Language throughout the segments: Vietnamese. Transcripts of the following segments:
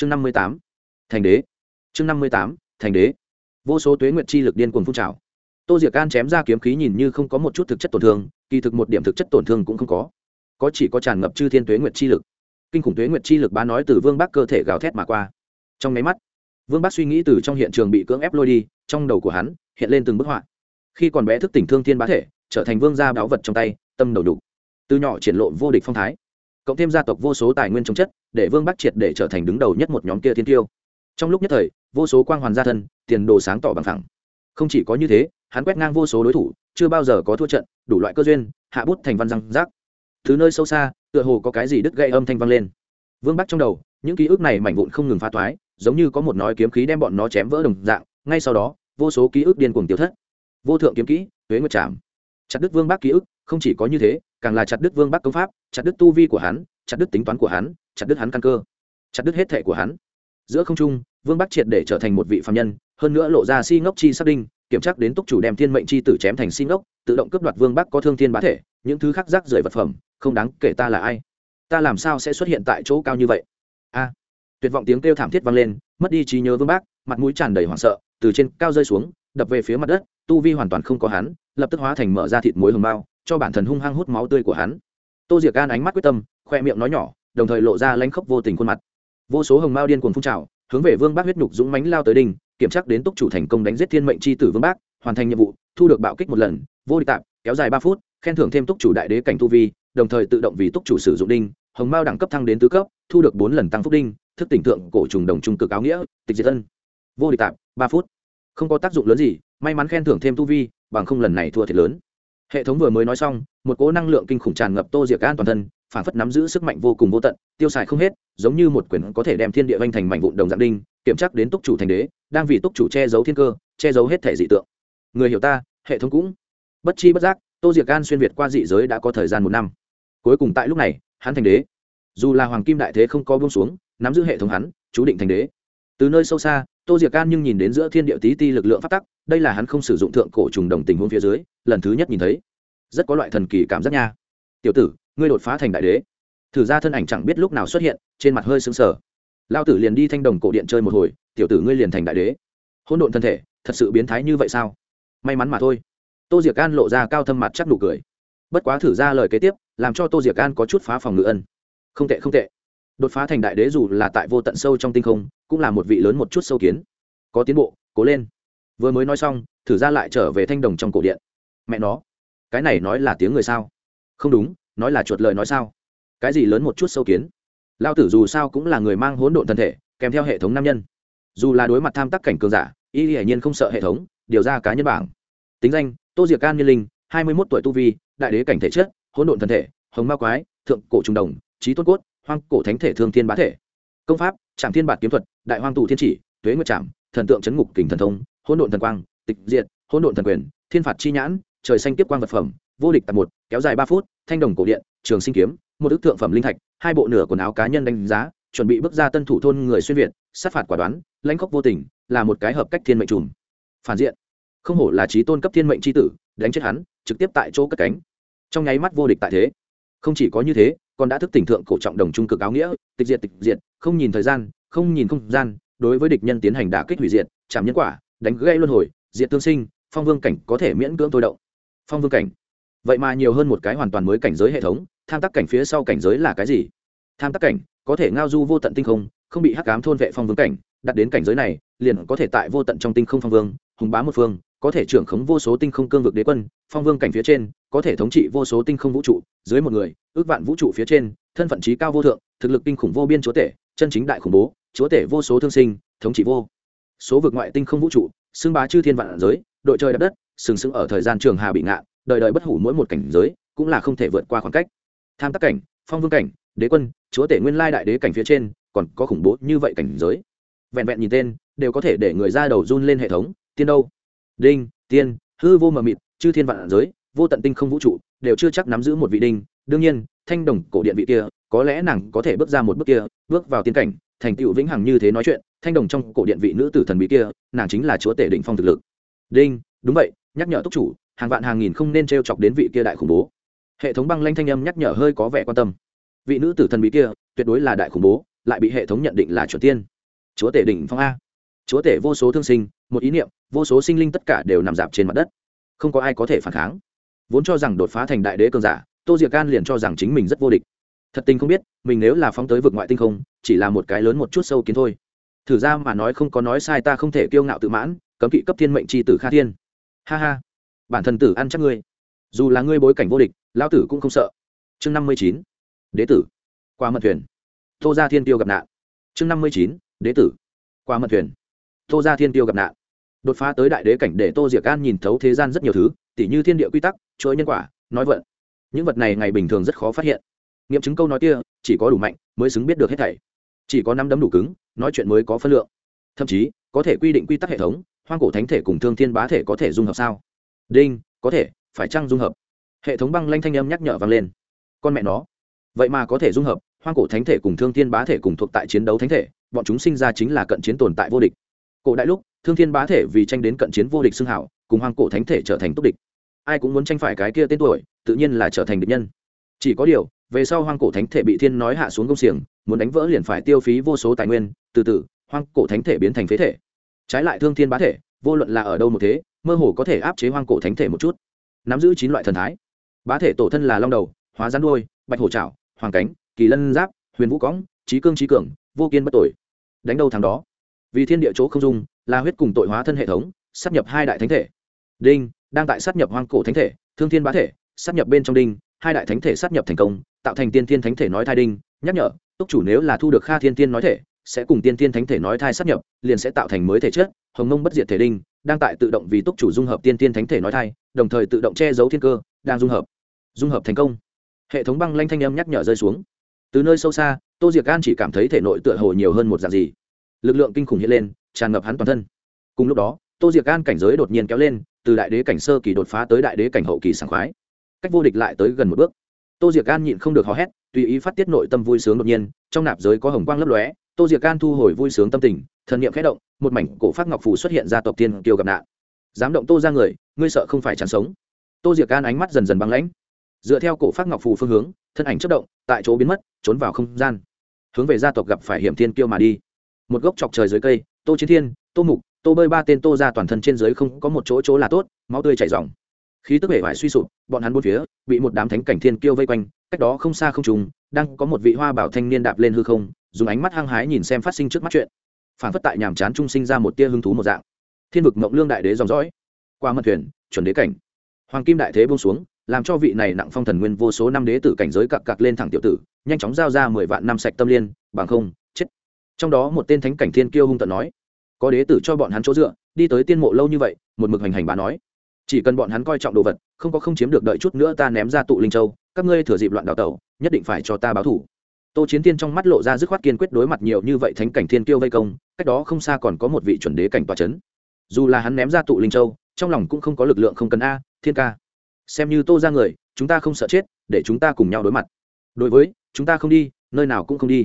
chương năm mươi tám, thành đế. Chương năm mươi tám, thành đế. Vô số tuế nguyệt chi lực điên cuồng phun trào. Tô diệc can chém ra kiếm khí nhìn như không có một chút thực chất tổn thương, kỳ thực một điểm thực chất tổn thương cũng không có. Có chỉ có tràn ngập chư thiên tuế nguyệt chi lực. Kinh khủng tuế nguyệt chi lực bá nói từ vương bắc cơ thể gào thét mà qua. Trong máy mắt, vương bắc suy nghĩ từ trong hiện trường bị cưỡng ép lôi đi, trong đầu của hắn hiện lên từng bức họa. Khi còn bé thức tỉnh thương thiên bá thể, trở thành vương gia báu vật trong tay, tâm đầu đục. Từ nhỏ triển lộ vô địch phong thái cộng thêm gia tộc vô số tài nguyên chống chất, để vương bắc triệt để trở thành đứng đầu nhất một nhóm kia thiên tiêu. Trong lúc nhất thời, vô số quang hoàn gia thân, tiền đồ sáng tỏ bằng thẳng không chỉ có như thế, hắn quét ngang vô số đối thủ, chưa bao giờ có thua trận, đủ loại cơ duyên, hạ bút thành văn răng rác. Thứ nơi sâu xa, tựa hồ có cái gì đứt gây âm thanh vang lên. Vương bắc trong đầu, những ký ức này mảnh vụn không ngừng phá toái, giống như có một nói kiếm khí đem bọn nó chém vỡ đồng dạng, ngay sau đó, vô số ký ức điên cuồng tiêu thất. Vô thượng kiếm kỹ huế nguyệt trảm. Chặt đứt vương bắc ký ức không chỉ có như thế, càng là chặt đứt vương bắc công pháp, chặt đứt tu vi của hắn, chặt đứt tính toán của hắn, chặt đứt hắn căn cơ, chặt đứt hết thể của hắn. Giữa không trung, vương bắc triệt để trở thành một vị phạm nhân, hơn nữa lộ ra si ngốc chi xác đinh, kiểm tra đến túc chủ đem thiên mệnh chi tử chém thành si ngốc, tự động cướp đoạt vương bắc có thương thiên bá thể, những thứ khác rác rưởi vật phẩm, không đáng kể ta là ai. Ta làm sao sẽ xuất hiện tại chỗ cao như vậy? A. Tuyệt vọng tiếng kêu thảm thiết vang lên, mất đi trí nhớ vương bác mặt mũi tràn đầy hoảng sợ, từ trên cao rơi xuống, đập về phía mặt đất, tu vi hoàn toàn không có hắn, lập tức hóa thành mở ra thịt muối hồng bao cho bản thân hung hăng hút máu tươi của hắn. Tô diệc gan ánh mắt quyết tâm, khoe miệng nói nhỏ, đồng thời lộ ra lanh khóc vô tình khuôn mặt. Vô số hồng mao điên cuồng phun trào, hướng về vương bác huyết nhục dũng mánh lao tới đình kiểm tra đến túc chủ thành công đánh giết thiên mệnh c h i tử vương bác, hoàn thành nhiệm vụ, thu được bạo kích một lần, vô địch tạm, kéo dài ba phút, khen thưởng thêm túc chủ đại đế cảnh tu vi, đồng thời tự động vì túc chủ sử dụng đinh hồng mao đẳng cấp thăng đến tứ cấp, thu được bốn lần tăng phúc đinh thức tỉnh tượng cổ trùng đồng trung cực áo nghĩa, tịch diệt ân. Vô địch tạm, ba phút. Không có tác dụng lớn gì, may mắn khen thưởng thêm tu vi, bằng không lần này thua thiệt lớn hệ thống vừa mới nói xong, một cỗ năng lượng kinh khủng tràn ngập tô diệc an toàn thân phản phất nắm giữ sức mạnh vô cùng vô tận, tiêu xài không hết, giống như một quyển có thể đem thiên địa vanh thành mảnh vụn đồng dạng đinh, kiểm chắc đến túc chủ thành đế, đang vì túc chủ che giấu thiên cơ, che giấu hết thể dị tượng. Người hiểu ta, hệ thống cũng. Bất chi bất giác, tô diệc an xuyên việt qua dị giới đã có thời gian một năm. Cuối cùng tại lúc này, hắn thành đế. Dù là hoàng kim đại thế không có buông xuống, nắm giữ hệ thống hắn, chú định thành đế. Từ nơi sâu xa tô diệc an nhưng nhìn đến giữa thiên địa tí ti lực lượng phát tắc, đây là hắn không sử dụng thượng cổ trùng đồng tình huống phía dưới, lần thứ nhất nhìn thấy. Rất có loại thần kỳ cảm giác nha. Tiểu tử, ngươi đột phá thành đại đế. Thử ra thân ảnh chẳng biết lúc nào xuất hiện, trên mặt hơi sững sờ. Lao tử liền đi thanh đồng cổ điện chơi một hồi, tiểu tử ngươi liền thành đại đế. Hôn độn thân thể, thật sự biến thái như vậy sao? May mắn mà thôi. Tô diệc an lộ ra cao thâm mặt chắc nụ cười. Bất quá thử ra lời kế tiếp, làm cho tô diệc an có chút phá phòng ngự ân. Không tệ không tệ. Đột phá thành đại đế dù là tại vô tận sâu trong tinh không cũng là một vị lớn một chút sâu kiến. Có tiến bộ, cố lên. Vừa mới nói xong, thử ra lại trở về thanh đồng trong cổ điện. Mẹ nó, cái này nói là tiếng người sao? Không đúng, nói là chuột lời nói sao? Cái gì lớn một chút sâu kiến? Lao tử dù sao cũng là người mang hỗn độn thân thể, kèm theo hệ thống nam nhân. Dù là đối mặt tham tắc cảnh cường giả, y hiển nhiên không sợ hệ thống, điều ra cá nhân bảng. Tính danh, tô diệc can nhân linh, hai mươi mốt tuổi tu vi, đại đế cảnh thể chất, hỗn độn thân thể, hồng ma quái, thượng cổ trung đồng trí tôn cốt, hoang cổ thánh thể thương thiên bá thể. Công pháp trạm thiên bản kiếm thuật đại hoang tù thiên chỉ, tuế nguyệt trạm thần tượng chấn ngục kình thần thông, hỗn độn thần quang, tịch diệt, hỗn độn thần quyền, thiên phạt chi nhãn, trời xanh tiếp quang vật phẩm, vô địch tạp một, kéo dài ba phút, thanh đồng cổ điện, trường sinh kiếm, một ức thượng phẩm linh thạch, hai bộ nửa quần áo cá nhân đánh giá, chuẩn bị bước ra tân thủ thôn người xuyên việt, sát phạt quả đoán, lãnh khốc vô tình, là một cái hợp cách thiên mệnh trùm. Phản diện, không hổ là trí tôn cấp thiên mệnh c tử, đánh chết hắn, trực tiếp tại chỗ cất cánh. Trong nháy mắt vô địch tại thế. Không chỉ có như thế, còn đã thức tỉnh thượng cổ trọng đồng trung cực áo nghĩa tịch diệt tịch diệt, không nhìn thời gian, không nhìn không gian, đối với địch nhân tiến hành đả kích hủy diệt, chạm nhân quả, đánh gây luân hồi, diệt tương sinh, phong vương cảnh có thể miễn cưỡng tôi động. Phong vương cảnh. Vậy mà nhiều hơn một cái hoàn toàn mới cảnh giới hệ thống, tham tác cảnh phía sau cảnh giới là cái gì? Tham tác cảnh, có thể ngao du vô tận tinh không không bị hắc cám thôn vệ phong vương cảnh, đặt đến cảnh giới này, liền có thể tại vô tận trong tinh không phong vương, hùng bá một phương, có thể trưởng khống vô số tinh không cương vực đế quân, phong vương cảnh phía trên, có thể thống trị vô số tinh không vũ trụ, dưới một người, ước vạn vũ trụ phía trên thân phận trí cao vô thượng, thực lực kinh khủng vô biên chúa tể, chân chính đại khủng bố, chúa tể vô số thương sinh, thống trị vô số vực ngoại tinh không vũ trụ, xưng bá chư thiên vạn giới, đội trời đập đất, sừng sững ở thời gian trường hà bị ngạn, đời đời bất hủ mỗi một cảnh giới, cũng là không thể vượt qua khoảng cách. Tham tác cảnh, phong vương cảnh, đế quân, chúa tể nguyên lai đại đế cảnh phía trên, còn có khủng bố như vậy cảnh giới. Vẹn vẹn nhìn tên, đều có thể để người ra đầu run lên hệ thống, tiên đâu? Đinh, tiên, hư vô mờ mịt, chư thiên vạn giới, vô tận tinh không vũ trụ, đều chưa chắc nắm giữ một vị đinh. Đương nhiên thanh đồng cổ điện vị kia, có lẽ nàng có thể bước ra một bước kia, bước vào tiên cảnh, thành tựu vĩnh hằng như thế nói chuyện, thanh đồng trong cổ điện vị nữ tử thần bí kia, nàng chính là chúa tể định phong thực lực. Đinh, đúng vậy, nhắc nhở túc chủ, hàng vạn hàng nghìn không nên t r e o chọc đến vị kia đại khủng bố. Hệ thống băng lanh thanh âm nhắc nhở hơi có vẻ quan tâm. Vị nữ tử thần bí kia, tuyệt đối là đại khủng bố, lại bị hệ thống nhận định là chuẩn tiên. Chúa tể đỉnh phong a. Chúa tể vô số thương sinh, một ý niệm, vô số sinh linh tất cả đều nằm dạp trên mặt đất. Không có ai có thể phản kháng. Vốn cho rằng đột phá thành đại đế cường giả tô diệc can liền cho rằng chính mình rất vô địch. Thật tình không biết, mình nếu là phóng tới vực ngoại tinh không, chỉ là một cái lớn một chút sâu kiến thôi. Thử ra mà nói không có nói sai ta không thể kiêu ngạo tự mãn, cấm kỵ cấp thiên mệnh c h i tử kha thiên. Ha ha. Bản thần tử ăn chắc ngươi. Dù là ngươi bối cảnh vô địch, lão tử cũng không sợ. Chương năm mươi chín. Đế tử. Qua mật thuyền. Tô ra thiên tiêu gặp nạn. Chương năm mươi chín. Đế tử. Qua mật thuyền. Tô ra thiên tiêu gặp nạn. Đột phá tới đại đế cảnh để tô diệc an nhìn thấu thế gian rất nhiều thứ, tỉ như thiên địa quy tắc, chuỗi nhân quả, nói vận những vật này ngày bình thường rất khó phát hiện. Nghiệm chứng câu nói kia, chỉ có đủ mạnh mới xứng biết được hết thảy. Chỉ có năm đấm đủ cứng, nói chuyện mới có phân lượng. Thậm chí, có thể quy định quy tắc hệ thống, hoang cổ thánh thể cùng thương thiên bá thể có thể dung hợp sao? Đinh, có thể, phải chăng dung hợp? Hệ thống băng lanh thanh âm nhắc nhở vang lên. Con mẹ nó. Vậy mà có thể dung hợp, hoang cổ thánh thể cùng thương thiên bá thể cùng thuộc tại chiến đấu thánh thể, bọn chúng sinh ra chính là cận chiến tồn tại vô địch. Cổ đại lúc, thương thiên bá thể vì tranh đến cận chiến vô địch xưng hảo, cùng hoang cổ thánh thể trở thành túc địch ai cũng muốn tranh phải cái kia tên tuổi, tự nhiên là trở thành địch nhân. Chỉ có điều, về sau hoang cổ thánh thể bị thiên nói hạ xuống công xiềng, muốn đánh vỡ liền phải tiêu phí vô số tài nguyên, từ từ, hoang cổ thánh thể biến thành phế thể. Trái lại thương thiên bá thể, vô luận là ở đâu một thế, mơ hồ có thể áp chế hoang cổ thánh thể một chút. Nắm giữ chín loại thần thái. Bá thể tổ thân là long đầu, hóa rắn đuôi, bạch hổ trảo, hoàng cánh, kỳ lân giáp, huyền vũ cõng, trí cương trí cường, vô kiên bất tội. Đánh đâu thằng đó? Vì thiên địa chỗ không dung, là huyết cùng tội hóa thân hệ thống sắp nhập hai đại thánh thể. Đinh đang tại sát nhập hoang cổ thánh thể, thương thiên bá thể, sát nhập bên trong đinh, hai đại thánh thể sát nhập thành công, tạo thành tiên thiên thánh thể nói thai đinh. Nhắc nhở, túc chủ nếu là thu được kha thiên tiên nói thể, sẽ cùng tiên thiên thánh thể nói thai sát nhập, liền sẽ tạo thành mới thể chất, hồng mông bất diệt thể đinh, đang tại tự động vì túc chủ dung hợp tiên thiên thánh thể nói thai, đồng thời tự động che giấu thiên cơ, đang dung hợp. Dung hợp thành công. Hệ thống băng lanh thanh âm nhắc nhở rơi xuống. Từ nơi sâu xa, tô diệc gan chỉ cảm thấy thể nội tựa hồ nhiều hơn một dạng gì. Lực lượng kinh khủng hiện lên, tràn ngập hắn toàn thân. Cùng lúc đó tô diệc gan cảnh giới đột nhiên kéo lên, từ đại đế cảnh sơ kỳ đột phá tới đại đế cảnh hậu kỳ sảng khoái. Cách vô địch lại tới gần một bước. Tô diệc gan nhịn không được hò hét, tùy ý phát tiết nội tâm vui sướng đột nhiên, trong nạp giới có hồng quang lấp lóe, tô diệc gan thu hồi vui sướng tâm tình, thần niệm khẽ động, một mảnh cổ phát ngọc phù xuất hiện ra tộc tiên kiều gặp nạn. Dám động tô ra người, ngươi sợ không phải chán sống. Tô diệc gan ánh mắt dần dần băng lãnh. Dựa theo cổ phát ngọc phù phương hướng, thân ảnh chất động, tại chỗ biến mất, trốn vào không gian. Hướng về gia tộc gặp phải hiểm thiên kiêu mà đi. Một gốc chọc trời dưới cây, tô chiến thiên, tô mục tô bơi ba tên tô ra toàn thân trên dưới không có một chỗ chỗ là tốt, máu tươi chảy dòng khí tức bể vải suy sụp, bọn hắn bốn phía bị một đám thánh cảnh thiên kiêu vây quanh, cách đó không xa không trùng, đang có một vị hoa bảo thanh niên đạp lên hư không, dùng ánh mắt hăng hái nhìn xem phát sinh trước mắt chuyện. Phản phất tại nhàm chán trung sinh ra một tia hứng thú một dạng. Thiên vực mộng lương đại đế dòng dõi. Qua mật thuyền, chuẩn đế cảnh. Hoàng kim đại thế buông xuống, làm cho vị này nặng phong thần nguyên vô số năm đế tử cảnh giới cặc cặc lên thẳng tiểu tử, nhanh chóng giao ra mười vạn năm sạch tâm liên, bằng không, chết. Trong đó một tên thánh cảnh thiên kiêu hung tận nói có đế tử cho bọn hắn chỗ dựa, đi tới tiên mộ lâu như vậy, một mực hành hành bà nói. Chỉ cần bọn hắn coi trọng đồ vật, không có không chiếm được đợi chút nữa ta ném ra tụ linh châu, các ngươi thừa dịp loạn đào tẩu, nhất định phải cho ta báo thủ. Tô chiến tiên trong mắt lộ ra dứt khoát kiên quyết đối mặt nhiều như vậy thánh cảnh thiên kiêu vây công, cách đó không xa còn có một vị chuẩn đế cảnh tòa c h ấ n dù là hắn ném ra tụ linh châu, trong lòng cũng không có lực lượng không cần a, thiên ca. Xem như tô ra người, chúng ta không sợ chết, để chúng ta cùng nhau đối mặt. Đối với, chúng ta không đi, nơi nào cũng không đi.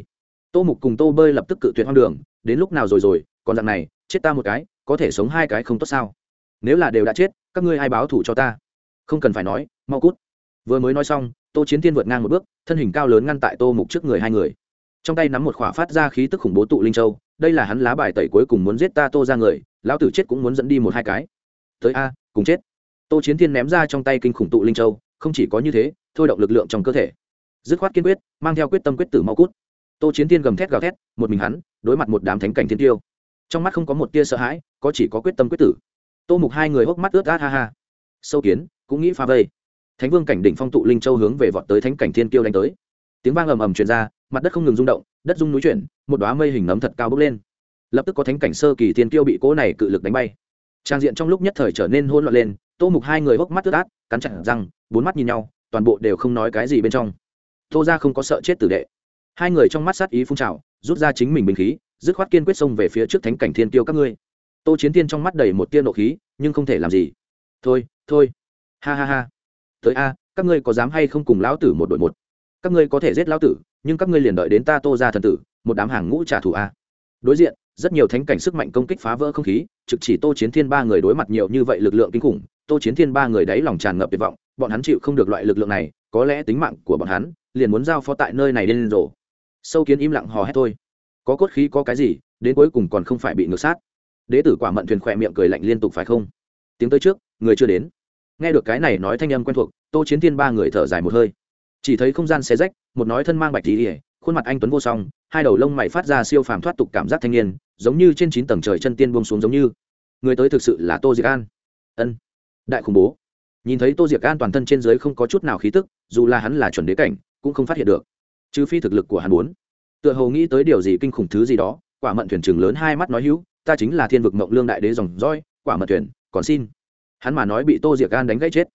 Tô mục cùng tô bơi lập tức cự tuyệt hoang đường, đến lúc nào rồi rồi còn dạng này, chết ta một cái, có thể sống hai cái không tốt sao? Nếu là đều đã chết, các ngươi ai báo thủ cho ta? Không cần phải nói, mau cút. Vừa mới nói xong, tô chiến thiên vượt ngang một bước, thân hình cao lớn ngăn tại tô mục trước người hai người. Trong tay nắm một khỏa phát ra khí tức khủng bố tụ linh châu, đây là hắn lá bài tẩy cuối cùng muốn giết ta tô ra người, lão tử chết cũng muốn dẫn đi một hai cái. Tới a, cùng chết. Tô chiến thiên ném ra trong tay kinh khủng tụ linh châu, không chỉ có như thế, thôi động lực lượng trong cơ thể. Dứt khoát kiên quyết, mang theo quyết tâm quyết tử mau cút. Tô chiến thiên gầm thét gào thét, một mình hắn, đối mặt một đám thánh cảnh thiên tiêu trong mắt không có một tia sợ hãi, có chỉ có quyết tâm quyết tử. Tô mục hai người hốc mắt ướt át ha ha. Sâu kiến, cũng nghĩ phá vây. Thánh vương cảnh đỉnh phong tụ linh châu hướng về vọt tới thánh cảnh thiên kiêu đánh tới. Tiếng vang ầm ầm truyền ra, mặt đất không ngừng rung động, đất rung núi chuyển, một đoá mây hình nấm thật cao bốc lên. Lập tức có thánh cảnh sơ kỳ thiên kiêu bị cỗ này cự lực đánh bay. Trang diện trong lúc nhất thời trở nên hôn loạn lên, tô mục hai người hốc mắt ướt át, cắn chặt răng, bốn mắt nhìn nhau, toàn bộ đều không nói cái gì bên trong. Tô ra không có sợ chết tử đệ. Hai người trong mắt sát ý phun trào, rút ra chính mình bình khí dứt khoát kiên quyết xông về phía trước thánh cảnh thiên tiêu các ngươi. Tô chiến thiên trong mắt đầy một tiên nộ khí, nhưng không thể làm gì. Thôi thôi. Ha ha ha. Tới a, các ngươi có dám hay không cùng lão tử một đội một? Các ngươi có thể giết lão tử, nhưng các ngươi liền đợi đến ta tô ra thần tử, một đám hàng ngũ trả thù a. Đối diện, rất nhiều thánh cảnh sức mạnh công kích phá vỡ không khí, trực chỉ tô chiến thiên ba người đối mặt nhiều như vậy lực lượng kinh khủng, tô chiến thiên ba người đáy lòng tràn ngập tuyệt vọng, bọn hắn chịu không được loại lực lượng này, có lẽ tính mạng của bọn hắn, liền muốn giao phó tại nơi này lên rổ sâu kiến im lặng hò hét thôi có cốt khí có cái gì, đến cuối cùng còn không phải bị ngược sát. Đế tử quả mận thuyền khỏe miệng cười lạnh liên tục phải không? Tiếng tới trước, người chưa đến. Nghe được cái này nói thanh âm quen thuộc, tô chiến thiên ba người thở dài một hơi. Chỉ thấy không gian xé rách, một nói thân mang bạch tí ỉa khuôn mặt anh tuấn vô song, hai đầu lông mày phát ra siêu phàm thoát tục cảm giác thanh niên, giống như trên chín tầng trời chân tiên buông xuống giống như. Người tới thực sự là tô diệc an. Ân, đại khủng bố. Nhìn thấy tô diệc an toàn thân trên dưới không có chút nào khí tức, dù là hắn là chuẩn đế cảnh, cũng không phát hiện được. Trừ phi thực lực của hắn muốn tựa hồ nghĩ tới điều gì kinh khủng thứ gì đó, quả mận thuyền trưởng lớn hai mắt nói hữu, ta chính là thiên vực mộng lương đại đế dòng roi quả mận thuyền, còn xin. Hắn mà nói bị tô diệc gan đánh gãy chết.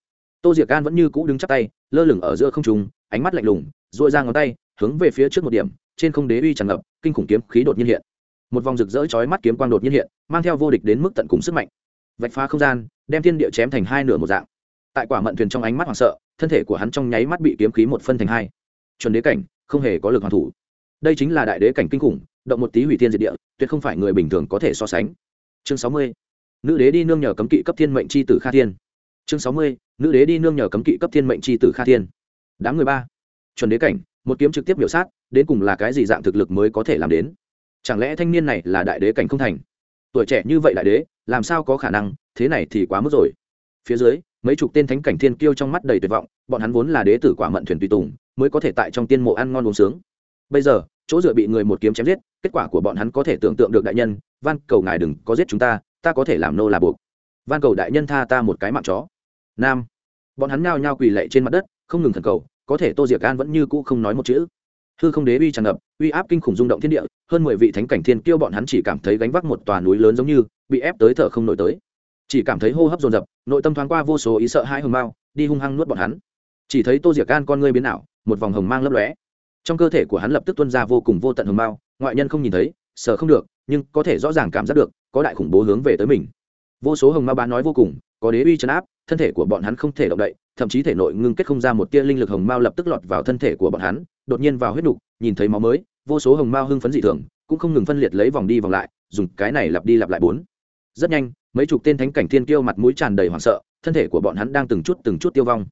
Tô diệc gan vẫn như cũ đứng chắc tay, lơ lửng ở giữa không trùng ánh mắt lạnh lùng dội ra ngón tay, hướng về phía trước một điểm, trên không đế uy tràn ngập, kinh khủng kiếm khí đột nhiên hiện. Một vòng rực rỡ chói mắt kiếm quang đột nhiên hiện, mang theo vô địch đến mức tận cùng sức mạnh. Vạch phá không gian, đem thiên địa chém thành hai nửa một dạng. Tại quả mận thuyền trong ánh mắt hoảng sợ, thân thể của hắn trong nháy mắt bị kiếm khí một phân thành hai. Chuẩn đế cảnh, không hề có lực hoàn thủ đây chính là đại đế cảnh kinh khủng, động một tí hủy thiên diệt địa, tuyệt không phải người bình thường có thể so sánh. Chương sáu mươi, nữ đế đi nương nhờ cấm kỵ cấp thiên mệnh c h i tử kha thiên. Chương sáu mươi, nữ đế đi nương nhờ cấm kỵ cấp thiên mệnh c h i tử kha thiên. Đám người ba, chuẩn đế cảnh, một kiếm trực tiếp biểu sát, đến cùng là cái gì dạng thực lực mới có thể làm đến? Chẳng lẽ thanh niên này là đại đế cảnh không thành? Tuổi trẻ như vậy đại đế, làm sao có khả năng, thế này thì quá mức rồi. Phía dưới, mấy chục tên thánh cảnh thiên kiêu trong mắt đầy tuyệt vọng, bọn hắn vốn là đế tử quả mận thuyền tùy tùng, mới có thể tại trong tiên mộ ăn ngon uống sướng bây giờ, chỗ dựa bị người một kiếm chém giết, kết quả của bọn hắn có thể tưởng tượng được đại nhân, van cầu ngài đừng có giết chúng ta ta có thể làm nô là buộc. Van cầu đại nhân tha ta một cái mạng chó. Nam. Bọn hắn nhao nhao quỳ lệ trên mặt đất, không ngừng thần cầu, có thể tô diệc an vẫn như cũ không nói một chữ. Hư không đế uy tràn ngập, uy áp kinh khủng rung động thiên địa, hơn mười vị thánh cảnh thiên kiêu bọn hắn chỉ cảm thấy gánh vác một tòa núi lớn giống như, bị ép tới thở không nổi tới. Chỉ cảm thấy hô hấp dồn dập, nội tâm thoáng qua vô số ý sợ hai hồng mao đi hung hăng nuốt bọn hắn. Chỉ thấy tô diệc an con ngươi biến ảo, một vòng hồng mang lấp lóe trong cơ thể của hắn lập tức tuân ra vô cùng vô tận hồng mao, ngoại nhân không nhìn thấy sợ không được, nhưng có thể rõ ràng cảm giác được, có đại khủng bố hướng về tới mình. Vô số hồng mao bán nói vô cùng, có đế uy chấn áp, thân thể của bọn hắn không thể động đậy, thậm chí thể nội ngưng kết không ra một tia linh lực hồng mao lập tức lọt vào thân thể của bọn hắn, đột nhiên vào huyết đục nhìn thấy máu mới, vô số hồng mao hưng phấn dị thường, cũng không ngừng phân liệt lấy vòng đi vòng lại, dùng cái này lặp đi lặp lại bốn. Rất nhanh, mấy chục tên thánh cảnh thiên kiêu mặt mũi tràn đầy hoảng sợ, thân thể của bọn hắn đang từng chút từng chút tiêu vong.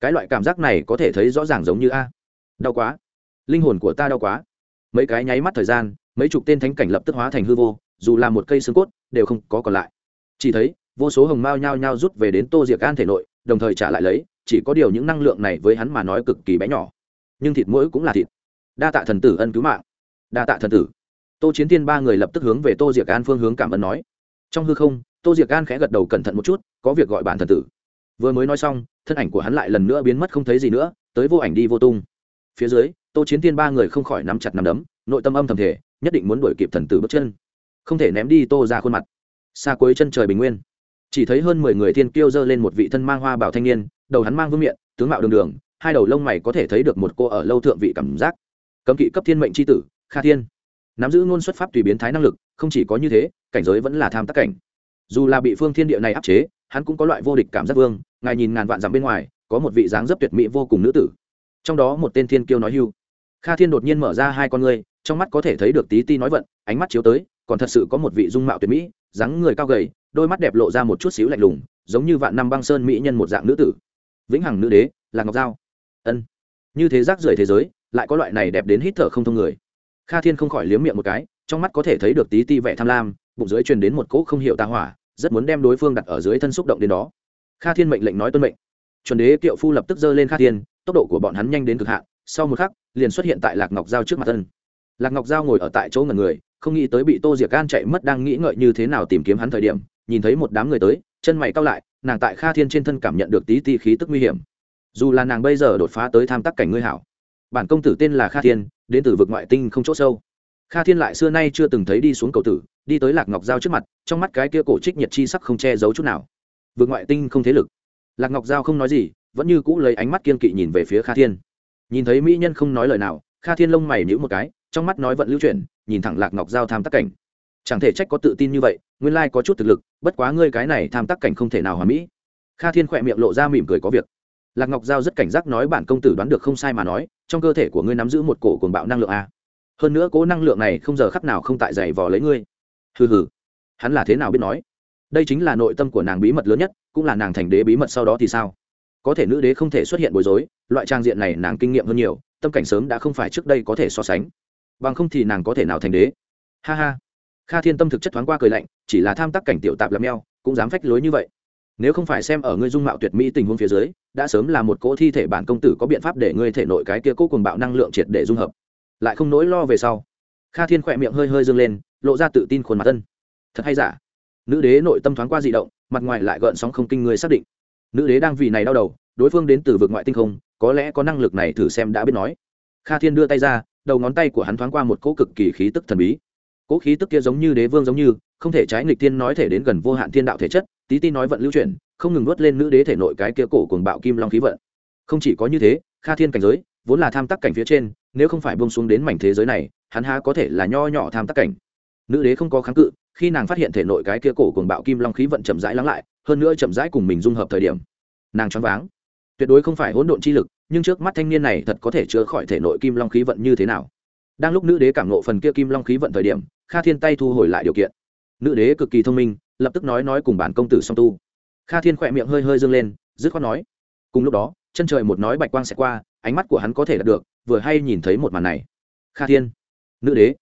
Cái loại cảm giác này có thể thấy rõ ràng giống như a. Đau quá linh hồn của ta đau quá. Mấy cái nháy mắt thời gian, mấy chục tên thánh cảnh lập tức hóa thành hư vô, dù là một cây xương cốt, đều không có còn lại. Chỉ thấy, vô số hồng mao nhao nhao rút về đến tô diệc an thể nội, đồng thời trả lại lấy, chỉ có điều những năng lượng này với hắn mà nói cực kỳ bé nhỏ. Nhưng thịt mũi cũng là thịt. Đa tạ thần tử ân cứu mạng. Đa tạ thần tử. Tô chiến tiên ba người lập tức hướng về tô diệc an phương hướng cảm ơn nói. Trong hư không, tô diệc an khẽ gật đầu cẩn thận một chút, có việc gọi bản thần tử. Vừa mới nói xong, thân ảnh của hắn lại lần nữa biến mất không thấy gì nữa, tới vô ảnh đi vô tung. Phía dưới tô chiến tiên ba người không khỏi nắm chặt nắm đấm, nội tâm âm thầm thể nhất định muốn đuổi kịp thần tử bước chân. Không thể ném đi tô ra khuôn mặt. Xa cuối chân trời bình nguyên. Chỉ thấy hơn mười người thiên kiêu dơ lên một vị thân mang hoa bảo thanh niên, đầu hắn mang vương miện, tướng mạo đường đường, hai đầu lông mày có thể thấy được một cô ở lâu thượng vị cảm giác. Cấm kỵ cấp thiên mệnh tri tử, kha thiên. Nắm giữ ngôn xuất pháp tùy biến thái năng lực, không chỉ có như thế, cảnh giới vẫn là tham tác cảnh. Dù là bị phương thiên địa này áp chế, hắn cũng có loại vô địch cảm giác vương, ngài nhìn ngàn vạn dặm bên ngoài, có một vị dáng dấp tuyệt mỹ vô cùng nữ tử. Trong đó một tên thiên kiêu nói hưu kha thiên đột nhiên mở ra hai con ngươi, trong mắt có thể thấy được tí ti nói vận, ánh mắt chiếu tới, còn thật sự có một vị dung mạo tuyệt mỹ, dáng người cao gầy, đôi mắt đẹp lộ ra một chút xíu lạnh lùng, giống như vạn năm băng sơn mỹ nhân một dạng nữ tử. Vĩnh hằng nữ đế, là ngọc giao. Ân. Như thế rác rưởi thế giới, lại có loại này đẹp đến hít thở không thông người. Kha thiên không khỏi liếm miệng một cái, trong mắt có thể thấy được tí ti vẻ tham lam, bụng dưới truyền đến một cỗ không hiểu ta hỏa, rất muốn đem đối phương đặt ở dưới thân xúc động đến đó. Kha thiên mệnh lệnh nói tuân mệnh. Chuẩn đế kiệu phu lập tức giơ lên kha thiên, tốc độ của bọn hắn nhanh đến cực hạn, sau một khắc liền xuất hiện tại lạc ngọc giao trước mặt thân lạc ngọc giao ngồi ở tại chỗ ngần người, không nghĩ tới bị tô diệc gan chạy mất đang nghĩ ngợi như thế nào tìm kiếm hắn thời điểm, nhìn thấy một đám người tới, chân mày cao lại, nàng tại kha thiên trên thân cảm nhận được tí ti khí tức nguy hiểm. Dù là nàng bây giờ đột phá tới tham tắc cảnh ngươi hảo, bản công tử tên là kha thiên, đến từ vực ngoại tinh không chỗ sâu. Kha thiên lại xưa nay chưa từng thấy đi xuống cầu tử, đi tới lạc ngọc giao trước mặt, trong mắt cái kia cổ trích nhiệt chi sắc không che giấu chút nào. Vực ngoại tinh không thế lực. Lạc ngọc giao không nói gì, vẫn như cũ lấy ánh mắt kiên kỵ nhìn về phía kha thiên nhìn thấy mỹ nhân không nói lời nào, kha thiên lông mày nhữ một cái, trong mắt nói vận lưu chuyển, nhìn thẳng lạc ngọc giao tham tác cảnh. Chẳng thể trách có tự tin như vậy, nguyên lai có chút thực lực, bất quá ngươi cái này tham tác cảnh không thể nào hòa mỹ. Kha thiên khỏe miệng lộ ra mỉm cười có việc. Lạc ngọc giao rất cảnh giác nói bản công tử đoán được không sai mà nói, trong cơ thể của ngươi nắm giữ một cổ cồn bạo năng lượng a. Hơn nữa cố năng lượng này không giờ khắc nào không tại dày vò lấy ngươi. Hừ hừ. Hắn là thế nào biết nói? Đây chính là nội tâm của nàng bí mật lớn nhất, cũng là nàng thành đế bí mật sau đó thì sao? Có thể nữ đế không thể xuất hiện bối rối, loại trang diện này nàng kinh nghiệm hơn nhiều, tâm cảnh sớm đã không phải trước đây có thể so sánh. Bằng không thì nàng có thể nào thành đế? Ha ha. Kha thiên tâm thực chất thoáng qua cười lạnh, chỉ là tham tác cảnh tiểu tạp làm neo cũng dám phách lối như vậy. Nếu không phải xem ở ngươi dung mạo tuyệt mỹ tình huống phía dưới, đã sớm là một cỗ thi thể bản công tử có biện pháp để ngươi thể nội cái kia cố cùng bạo năng lượng triệt để dung hợp. Lại không nỗi lo về sau. Kha thiên khỏe miệng hơi hơi dâng lên, lộ ra tự tin khuôn mặt tân thật hay giả? Nữ đế nội tâm thoáng qua dị động, mặt ngoài lại gợn sóng không kinh người xác định nữ đế đang vì này đau đầu, đối phương đến từ vực ngoại tinh không, có lẽ có năng lực này thử xem đã biết nói. Kha thiên đưa tay ra, đầu ngón tay của hắn thoáng qua một cỗ cực kỳ khí tức thần bí. Cỗ khí tức kia giống như đế vương giống như, không thể trái nghịch tiên nói thể đến gần vô hạn thiên đạo thể chất, tí ti nói vận lưu chuyển, không ngừng nuốt lên nữ đế thể nội cái kia cổ cuồng bạo kim long khí vận. Không chỉ có như thế, kha thiên cảnh giới, vốn là tham tắc cảnh phía trên, nếu không phải bông xuống đến mảnh thế giới này, hắn há có thể là nho nhỏ tham tắc cảnh. Nữ đế không có kháng cự, khi nàng phát hiện thể nội cái kia cổ cuồng bạo kim long khí vận chậm rãi lắng lại hơn nữa chậm rãi cùng mình dung hợp thời điểm. Nàng choáng váng. Tuyệt đối không phải hỗn độn chi lực, nhưng trước mắt thanh niên này thật có thể chữa khỏi thể nội kim long khí vận như thế nào? Đang lúc nữ đế cảm nộ phần kia kim long khí vận thời điểm, kha thiên tay thu hồi lại điều kiện. Nữ đế cực kỳ thông minh, lập tức nói nói cùng bản công tử song tu. Kha thiên khỏe miệng hơi hơi dâng lên, dứt khoát nói. Cùng lúc đó, chân trời một nói bạch quang sẽ qua, ánh mắt của hắn có thể đạt được, vừa hay nhìn thấy một màn này. Kha thiên. Nữ đế.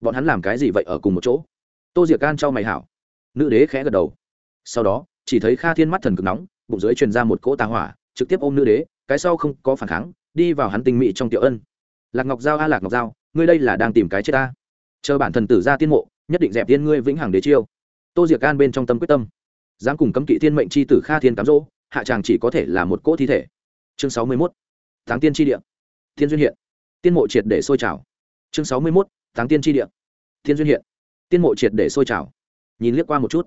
Bọn hắn làm cái gì vậy ở cùng một chỗ? Tô diệc can cho mày hảo. Nữ đế khẽ gật đầu. Sau đó chỉ thấy kha thiên mắt thần cực nóng, bụng dưới truyền ra một cỗ tà hỏa, trực tiếp ôm nữ đế, cái sau không có phản kháng, đi vào hắn tinh mị trong tiểu ân. Lạc ngọc giao a, lạc ngọc giao, ngươi đây là đang tìm cái chết ta. Chờ bản thần tử ra tiên mộ, nhất định dẹp tiên ngươi vĩnh hằng đế chiêu. Tô diệc can bên trong tâm quyết tâm. Dám cùng cấm kỵ thiên mệnh c h i tử kha thiên cám dỗ, hạ tràng chỉ có thể là một cỗ thi thể. Chương sáu mươi mốt tháng tiên tri địa. Thiên duyên hiện. Tiên mộ triệt để sôi trào. Chương sáu mươi mốt tháng tiên tri địa. Thiên duyên hiện. Tiên mộ triệt để sôi trào. Nhìn liếc qua một chút.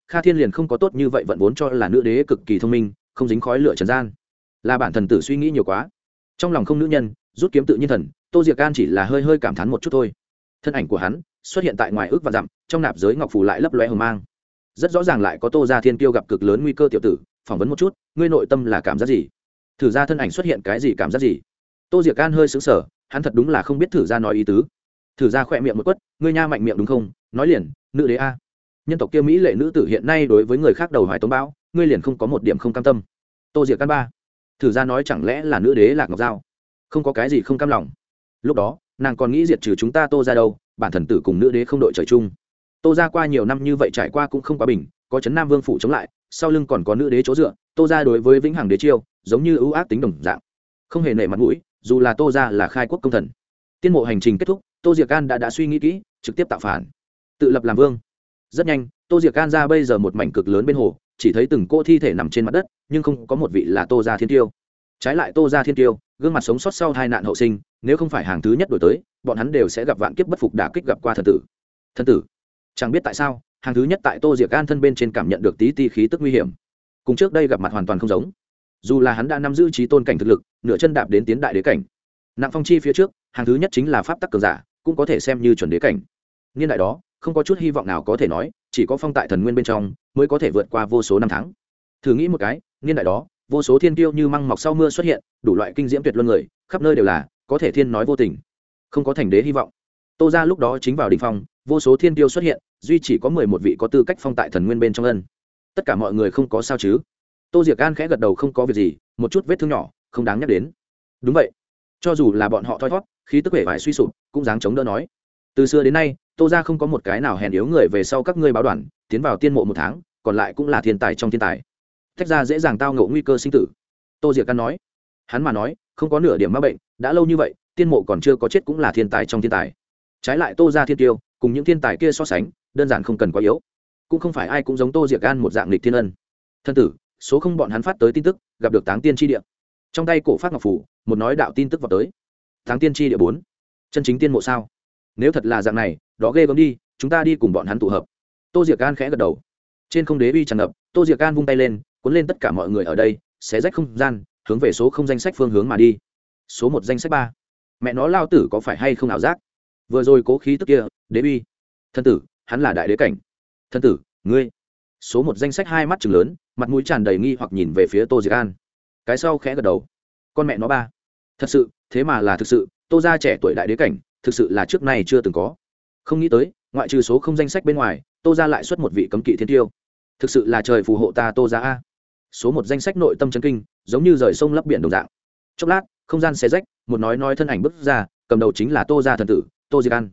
kha thiên liền không có tốt như vậy vận vốn cho là nữ đế cực kỳ thông minh, không dính khói lửa trần gian. Là bản thần tử suy nghĩ nhiều quá. Trong lòng không nữ nhân, rút kiếm tự nhiên thần, tô diệc can chỉ là hơi hơi cảm thán một chút thôi. Thân ảnh của hắn xuất hiện tại ngoài ước và dặm, trong nạp giới ngọc phủ lại lấp loe hờ mang. Rất rõ ràng lại có tô gia thiên tiêu gặp cực lớn nguy cơ tiểu tử, phỏng vấn một chút, ngươi nội tâm là cảm giác gì? Thử ra thân ảnh xuất hiện cái gì cảm giác gì? Tô diệc can hơi xứng sở hắn thật đúng là không biết thử ra nói ý tứ. Thử ra khỏe miệng một quất, ngươi nha mạnh miệng đúng không? Nói liền, nữ đế a nhân tộc kia mỹ lệ nữ tử hiện nay đối với người khác đầu hoài tống bão, ngươi liền không có một điểm không cam tâm. Tô diệc căn ba. Thử ra nói chẳng lẽ là nữ đế lạc ngọc giao? Không có cái gì không cam lòng. Lúc đó, nàng còn nghĩ diệt trừ chúng ta tô ra đâu, bản thần tử cùng nữ đế không đội trời chung. Tô ra qua nhiều năm như vậy trải qua cũng không quá bình, có chấn nam vương phủ chống lại, sau lưng còn có nữ đế chỗ dựa, tô ra đối với vĩnh hằng đế chiêu, giống như ưu ác tính đồng dạng. Không hề nể mặt mũi, dù là tô ra là khai quốc công thần. Tiên mộ hành trình kết thúc, tô diệc An đã đã suy nghĩ kỹ, trực tiếp tạo phản. Tự lập làm vương rất nhanh, tô diệc can ra bây giờ một mảnh cực lớn bên hồ, chỉ thấy từng cô thi thể nằm trên mặt đất, nhưng không có một vị là tô gia thiên tiêu. Trái lại tô gia thiên tiêu, gương mặt sống sót sau hai nạn hậu sinh, nếu không phải hàng thứ nhất đổi tới, bọn hắn đều sẽ gặp vạn kiếp bất phục đả kích gặp qua thần tử. Thần tử? Chẳng biết tại sao, hàng thứ nhất tại tô diệc an thân bên trên cảm nhận được tí ti khí tức nguy hiểm. Cùng trước đây gặp mặt hoàn toàn không giống. Dù là hắn đã nắm giữ trí tôn cảnh thực lực, nửa chân đạp đến tiến đại đế cảnh. Nặng phong chi phía trước, hàng thứ nhất chính là pháp tắc cường giả, cũng có thể xem như chuẩn đế cảnh. Niên đại đó không có chút hy vọng nào có thể nói, chỉ có phong tại thần nguyên bên trong mới có thể vượt qua vô số năm tháng. Thử nghĩ một cái, niên đại đó, vô số thiên tiêu như măng mọc sau mưa xuất hiện, đủ loại kinh diễm tuyệt luân người, khắp nơi đều là, có thể thiên nói vô tình. Không có thành đế hy vọng. Tô ra lúc đó chính vào đình phong, vô số thiên tiêu xuất hiện, duy chỉ có mười một vị có tư cách phong tại thần nguyên bên trong ân. Tất cả mọi người không có sao chứ? Tô diệc gan khẽ gật đầu không có việc gì, một chút vết thương nhỏ, không đáng nhắc đến. Đúng vậy. Cho dù là bọn họ thoi thót khi tức vẻ vải suy sụp, cũng dáng chống đỡ nói. Từ xưa đến nay tô ra không có một cái nào hèn yếu người về sau các ngươi báo đoàn, tiến vào tiên mộ một tháng, còn lại cũng là thiên tài trong thiên tài. Tách ra dễ dàng tao ngộ nguy cơ sinh tử. Tô diệc căn nói. Hắn mà nói, không có nửa điểm mắc bệnh, đã lâu như vậy, tiên mộ còn chưa có chết cũng là thiên tài trong thiên tài. Trái lại tô ra thiên tiêu, cùng những thiên tài kia so sánh, đơn giản không cần quá yếu. Cũng không phải ai cũng giống tô diệc gan một dạng lịch thiên ân. Thân tử, số không bọn hắn phát tới tin tức, gặp được táng tiên tri địa. Trong tay cổ phát ngọc phủ, một nói đạo tin tức vào tới. Táng tiên tri địa bốn. Chân chính tiên mộ sao? Nếu thật là dạng này, đó ghê gớm đi, chúng ta đi cùng bọn hắn tụ hợp. Tô diệc gan khẽ gật đầu. Trên không đế uy tràn ngập, tô diệc gan vung tay lên, cuốn lên tất cả mọi người ở đây, xé rách không gian, hướng về số không danh sách phương hướng mà đi. Số một danh sách ba. Mẹ nó, lao tử có phải hay không ảo giác? Vừa rồi cố khí tức kia, đế bi thân tử, hắn là đại đế cảnh. Thân tử, ngươi. Số một danh sách hai mắt chừng lớn, mặt mũi tràn đầy nghi hoặc nhìn về phía tô diệc an. Cái sau khẽ gật đầu. Con mẹ nó ba. Thật sự, thế mà là thực sự, tô ra trẻ tuổi đại đế cảnh thực sự là trước nay chưa từng có. Không nghĩ tới, ngoại trừ số không danh sách bên ngoài, tô ra lại xuất một vị cấm kỵ thiên tiêu. Thực sự là trời phù hộ ta, tô ra a. Số một danh sách nội tâm chân kinh, giống như rời sông lấp biển đồng dạng. Chốc lát, không gian xé rách, một nói nói thân ảnh bước ra, cầm đầu chính là tô gia thần tử, tô diệc an.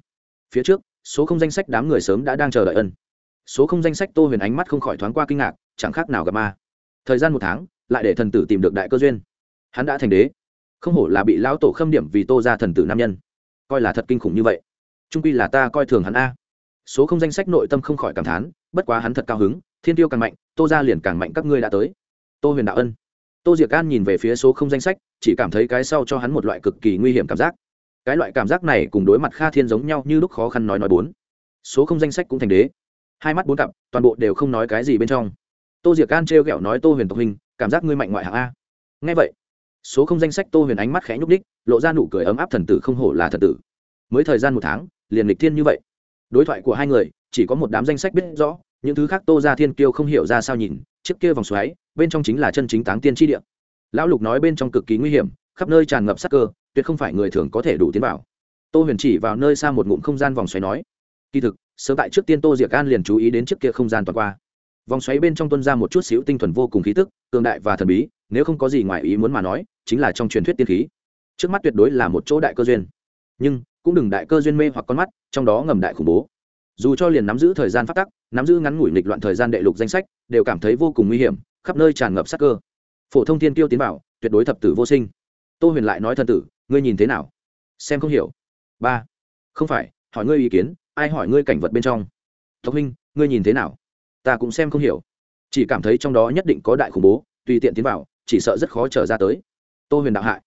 Phía trước, số không danh sách đám người sớm đã đang chờ đợi ân. Số không danh sách tô huyền ánh mắt không khỏi thoáng qua kinh ngạc, chẳng khác nào gặp ma. Thời gian một tháng, lại để thần tử tìm được đại cơ duyên. Hắn đã thành đế. Không hổ là bị lão tổ khâm điểm vì tô ra thần tử nam nhân coi là thật kinh khủng như vậy. Trung quy là ta coi thường hắn a. Số không danh sách nội tâm không khỏi cảm thán, bất quá hắn thật cao hứng, thiên tiêu càng mạnh, tô ra liền càng mạnh các ngươi đã tới. Tô huyền đạo ân. Tô diệc an nhìn về phía số không danh sách, chỉ cảm thấy cái sau cho hắn một loại cực kỳ nguy hiểm cảm giác. Cái loại cảm giác này cùng đối mặt kha thiên giống nhau như lúc khó khăn nói nói bốn. Số không danh sách cũng thành đế. Hai mắt bốn cặp, toàn bộ đều không nói cái gì bên trong. Tô diệc an trêu ghẹo nói tô huyền tộc hình cảm giác ngươi mạnh ngoại hạng a. Ngay vậy số không danh sách tô huyền ánh mắt khẽ nhúc đích lộ ra nụ cười ấm áp thần tử không hổ là thần tử. Mới thời gian một tháng, liền lịch thiên như vậy. Đối thoại của hai người, chỉ có một đám danh sách biết rõ, những thứ khác tô ra thiên kiêu không hiểu ra sao nhìn, chiếc kia vòng xoáy, bên trong chính là chân chính táng tiên tri địa. Lão lục nói bên trong cực kỳ nguy hiểm, khắp nơi tràn ngập sắc cơ, tuyệt không phải người thường có thể đủ tiến vào. Tô huyền chỉ vào nơi xa một ngụm không gian vòng xoáy nói, kỳ thực, sớm tại trước tiên tô diệc an liền chú ý đến trước kia không gian toàn qua. Vòng xoáy bên trong tuân ra một chút xíu tinh thuần vô cùng khí tức, cường đại và thần bí nếu không có gì ngoài ý muốn mà nói, chính là trong truyền thuyết tiên khí. Trước mắt tuyệt đối là một chỗ đại cơ duyên. Nhưng, cũng đừng đại cơ duyên mê hoặc con mắt, trong đó ngầm đại khủng bố. Dù cho liền nắm giữ thời gian phát tắc, nắm giữ ngắn ngủi nghịch loạn thời gian đệ lục danh sách, đều cảm thấy vô cùng nguy hiểm, khắp nơi tràn ngập sắc cơ. Phổ thông thiên tiêu tiến bảo, tuyệt đối thập tử vô sinh. Tô huyền lại nói thân tử, ngươi nhìn thế nào? Xem không hiểu. Ba. Không phải, hỏi ngươi ý kiến, ai hỏi ngươi cảnh vật bên trong? Tộc huynh, ngươi nhìn thế nào? Ta cũng xem không hiểu. Chỉ cảm thấy trong đó nhất định có đại khủng bố, tùy tiện tiến vào chỉ sợ rất khó trở ra tới. Tô huyền đạo hại,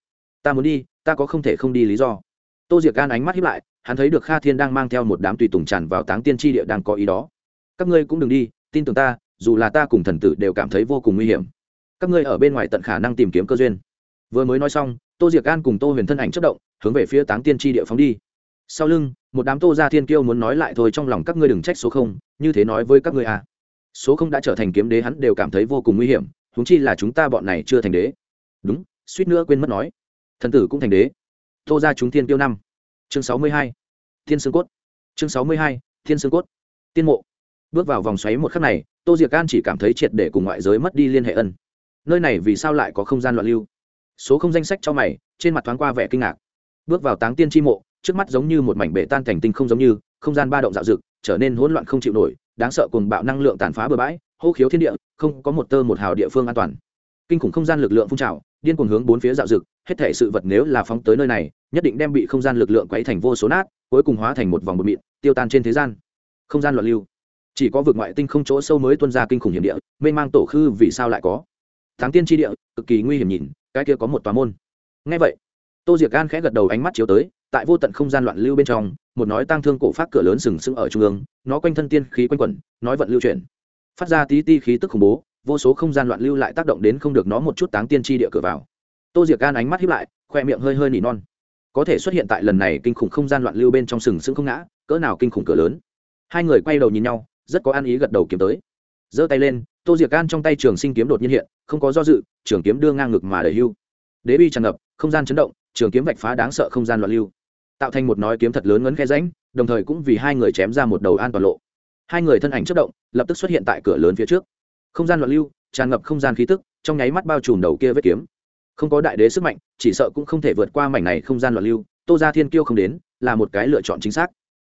ta muốn đi, ta có không thể không đi lý do. Tô diệc Gan ánh mắt hiếp lại, hắn thấy được kha thiên đang mang theo một đám tùy tùng tràn vào táng tiên tri địa đang có ý đó. Các ngươi cũng đừng đi, tin tưởng ta, dù là ta cùng thần tử đều cảm thấy vô cùng nguy hiểm. Các ngươi ở bên ngoài tận khả năng tìm kiếm cơ duyên. Vừa mới nói xong, tô diệc Gan cùng tô huyền thân ảnh chất động, hướng về phía táng tiên tri địa phóng đi. Sau lưng, một đám tô gia thiên kiêu muốn nói lại thôi trong lòng các ngươi đừng trách số không, như thế nói với các ngươi à. số không đã trở thành kiếm đế hắn đều cảm thấy vô cùng nguy hiểm huống chi là chúng ta bọn này chưa thành đế. Đúng, suýt nữa quên mất nói. Thần tử cũng thành đế. Tô ra chúng thiên tiêu năm. Chương sáu mươi hai. Thiên sương cốt. Chương sáu mươi hai. Thiên sương cốt. Tiên mộ. Bước vào vòng xoáy một khắc này, tô diệc an chỉ cảm thấy triệt để cùng ngoại giới mất đi liên hệ ân. Nơi này vì sao lại có không gian loạn lưu? Số không danh sách cho mày, trên mặt thoáng qua vẻ kinh ngạc. Bước vào táng tiên tri mộ, trước mắt giống như một mảnh bể tan thành tinh không giống như, không gian ba động dạo dực trở nên hỗn loạn không chịu nổi, đáng sợ cùng bạo năng lượng tàn phá bừa bãi hô khiếu thiên địa, không có một tơ một hào địa phương an toàn. Kinh khủng không gian lực lượng phun trào, điên cuồng hướng bốn phía dạo dực hết thể sự vật nếu là phóng tới nơi này, nhất định đem bị không gian lực lượng quấy thành vô số nát, cuối cùng hóa thành một vòng bột mịn, tiêu tan trên thế gian. Không gian loạn lưu. Chỉ có vực ngoại tinh không chỗ sâu mới tuân ra kinh khủng hiểm địa mê mang tổ khư vì sao lại có? Tháng tiên tri địa, cực kỳ nguy hiểm nhìn, cái kia có một tòa môn. Ngay vậy, tô diệc gan khẽ gật đầu ánh mắt chiếu tới, tại vô tận không gian loạn lưu bên trong, một nói tang thương cổ phát cửa lớn sừng sững ở trung ương, nó quanh thân tiên khí quanh quẩn, nói vận lưu chuyển phát ra tí ti khí tức khủng bố, vô số không gian loạn lưu lại tác động đến không được nó một chút táng tiên tri địa cửa vào. Tô diệc gan ánh mắt hiếp lại, khoe miệng hơi hơi nỉ non. Có thể xuất hiện tại lần này kinh khủng không gian loạn lưu bên trong sừng sững không ngã, cỡ nào kinh khủng cửa lớn. Hai người quay đầu nhìn nhau, rất có ăn ý gật đầu kiếm tới. Giơ tay lên, tô diệc gan trong tay trường sinh kiếm đột nhiên hiện, không có do dự, trường kiếm đưa ngang ngực mà đẩy hưu. Đế bi tràn ngập, không gian chấn động, trường kiếm vạch phá đáng sợ không gian loạn lưu. Tạo thành một nói kiếm thật lớn ngấn khe ránh đồng thời cũng vì hai người chém ra một đầu an toàn lộ hai người thân ảnh chất động, lập tức xuất hiện tại cửa lớn phía trước. Không gian loạn lưu, tràn ngập không gian khí tức, trong nháy mắt bao trùm đầu kia vết kiếm. Không có đại đế sức mạnh, chỉ sợ cũng không thể vượt qua mảnh này không gian loạn lưu, tô ra thiên kiêu không đến, là một cái lựa chọn chính xác.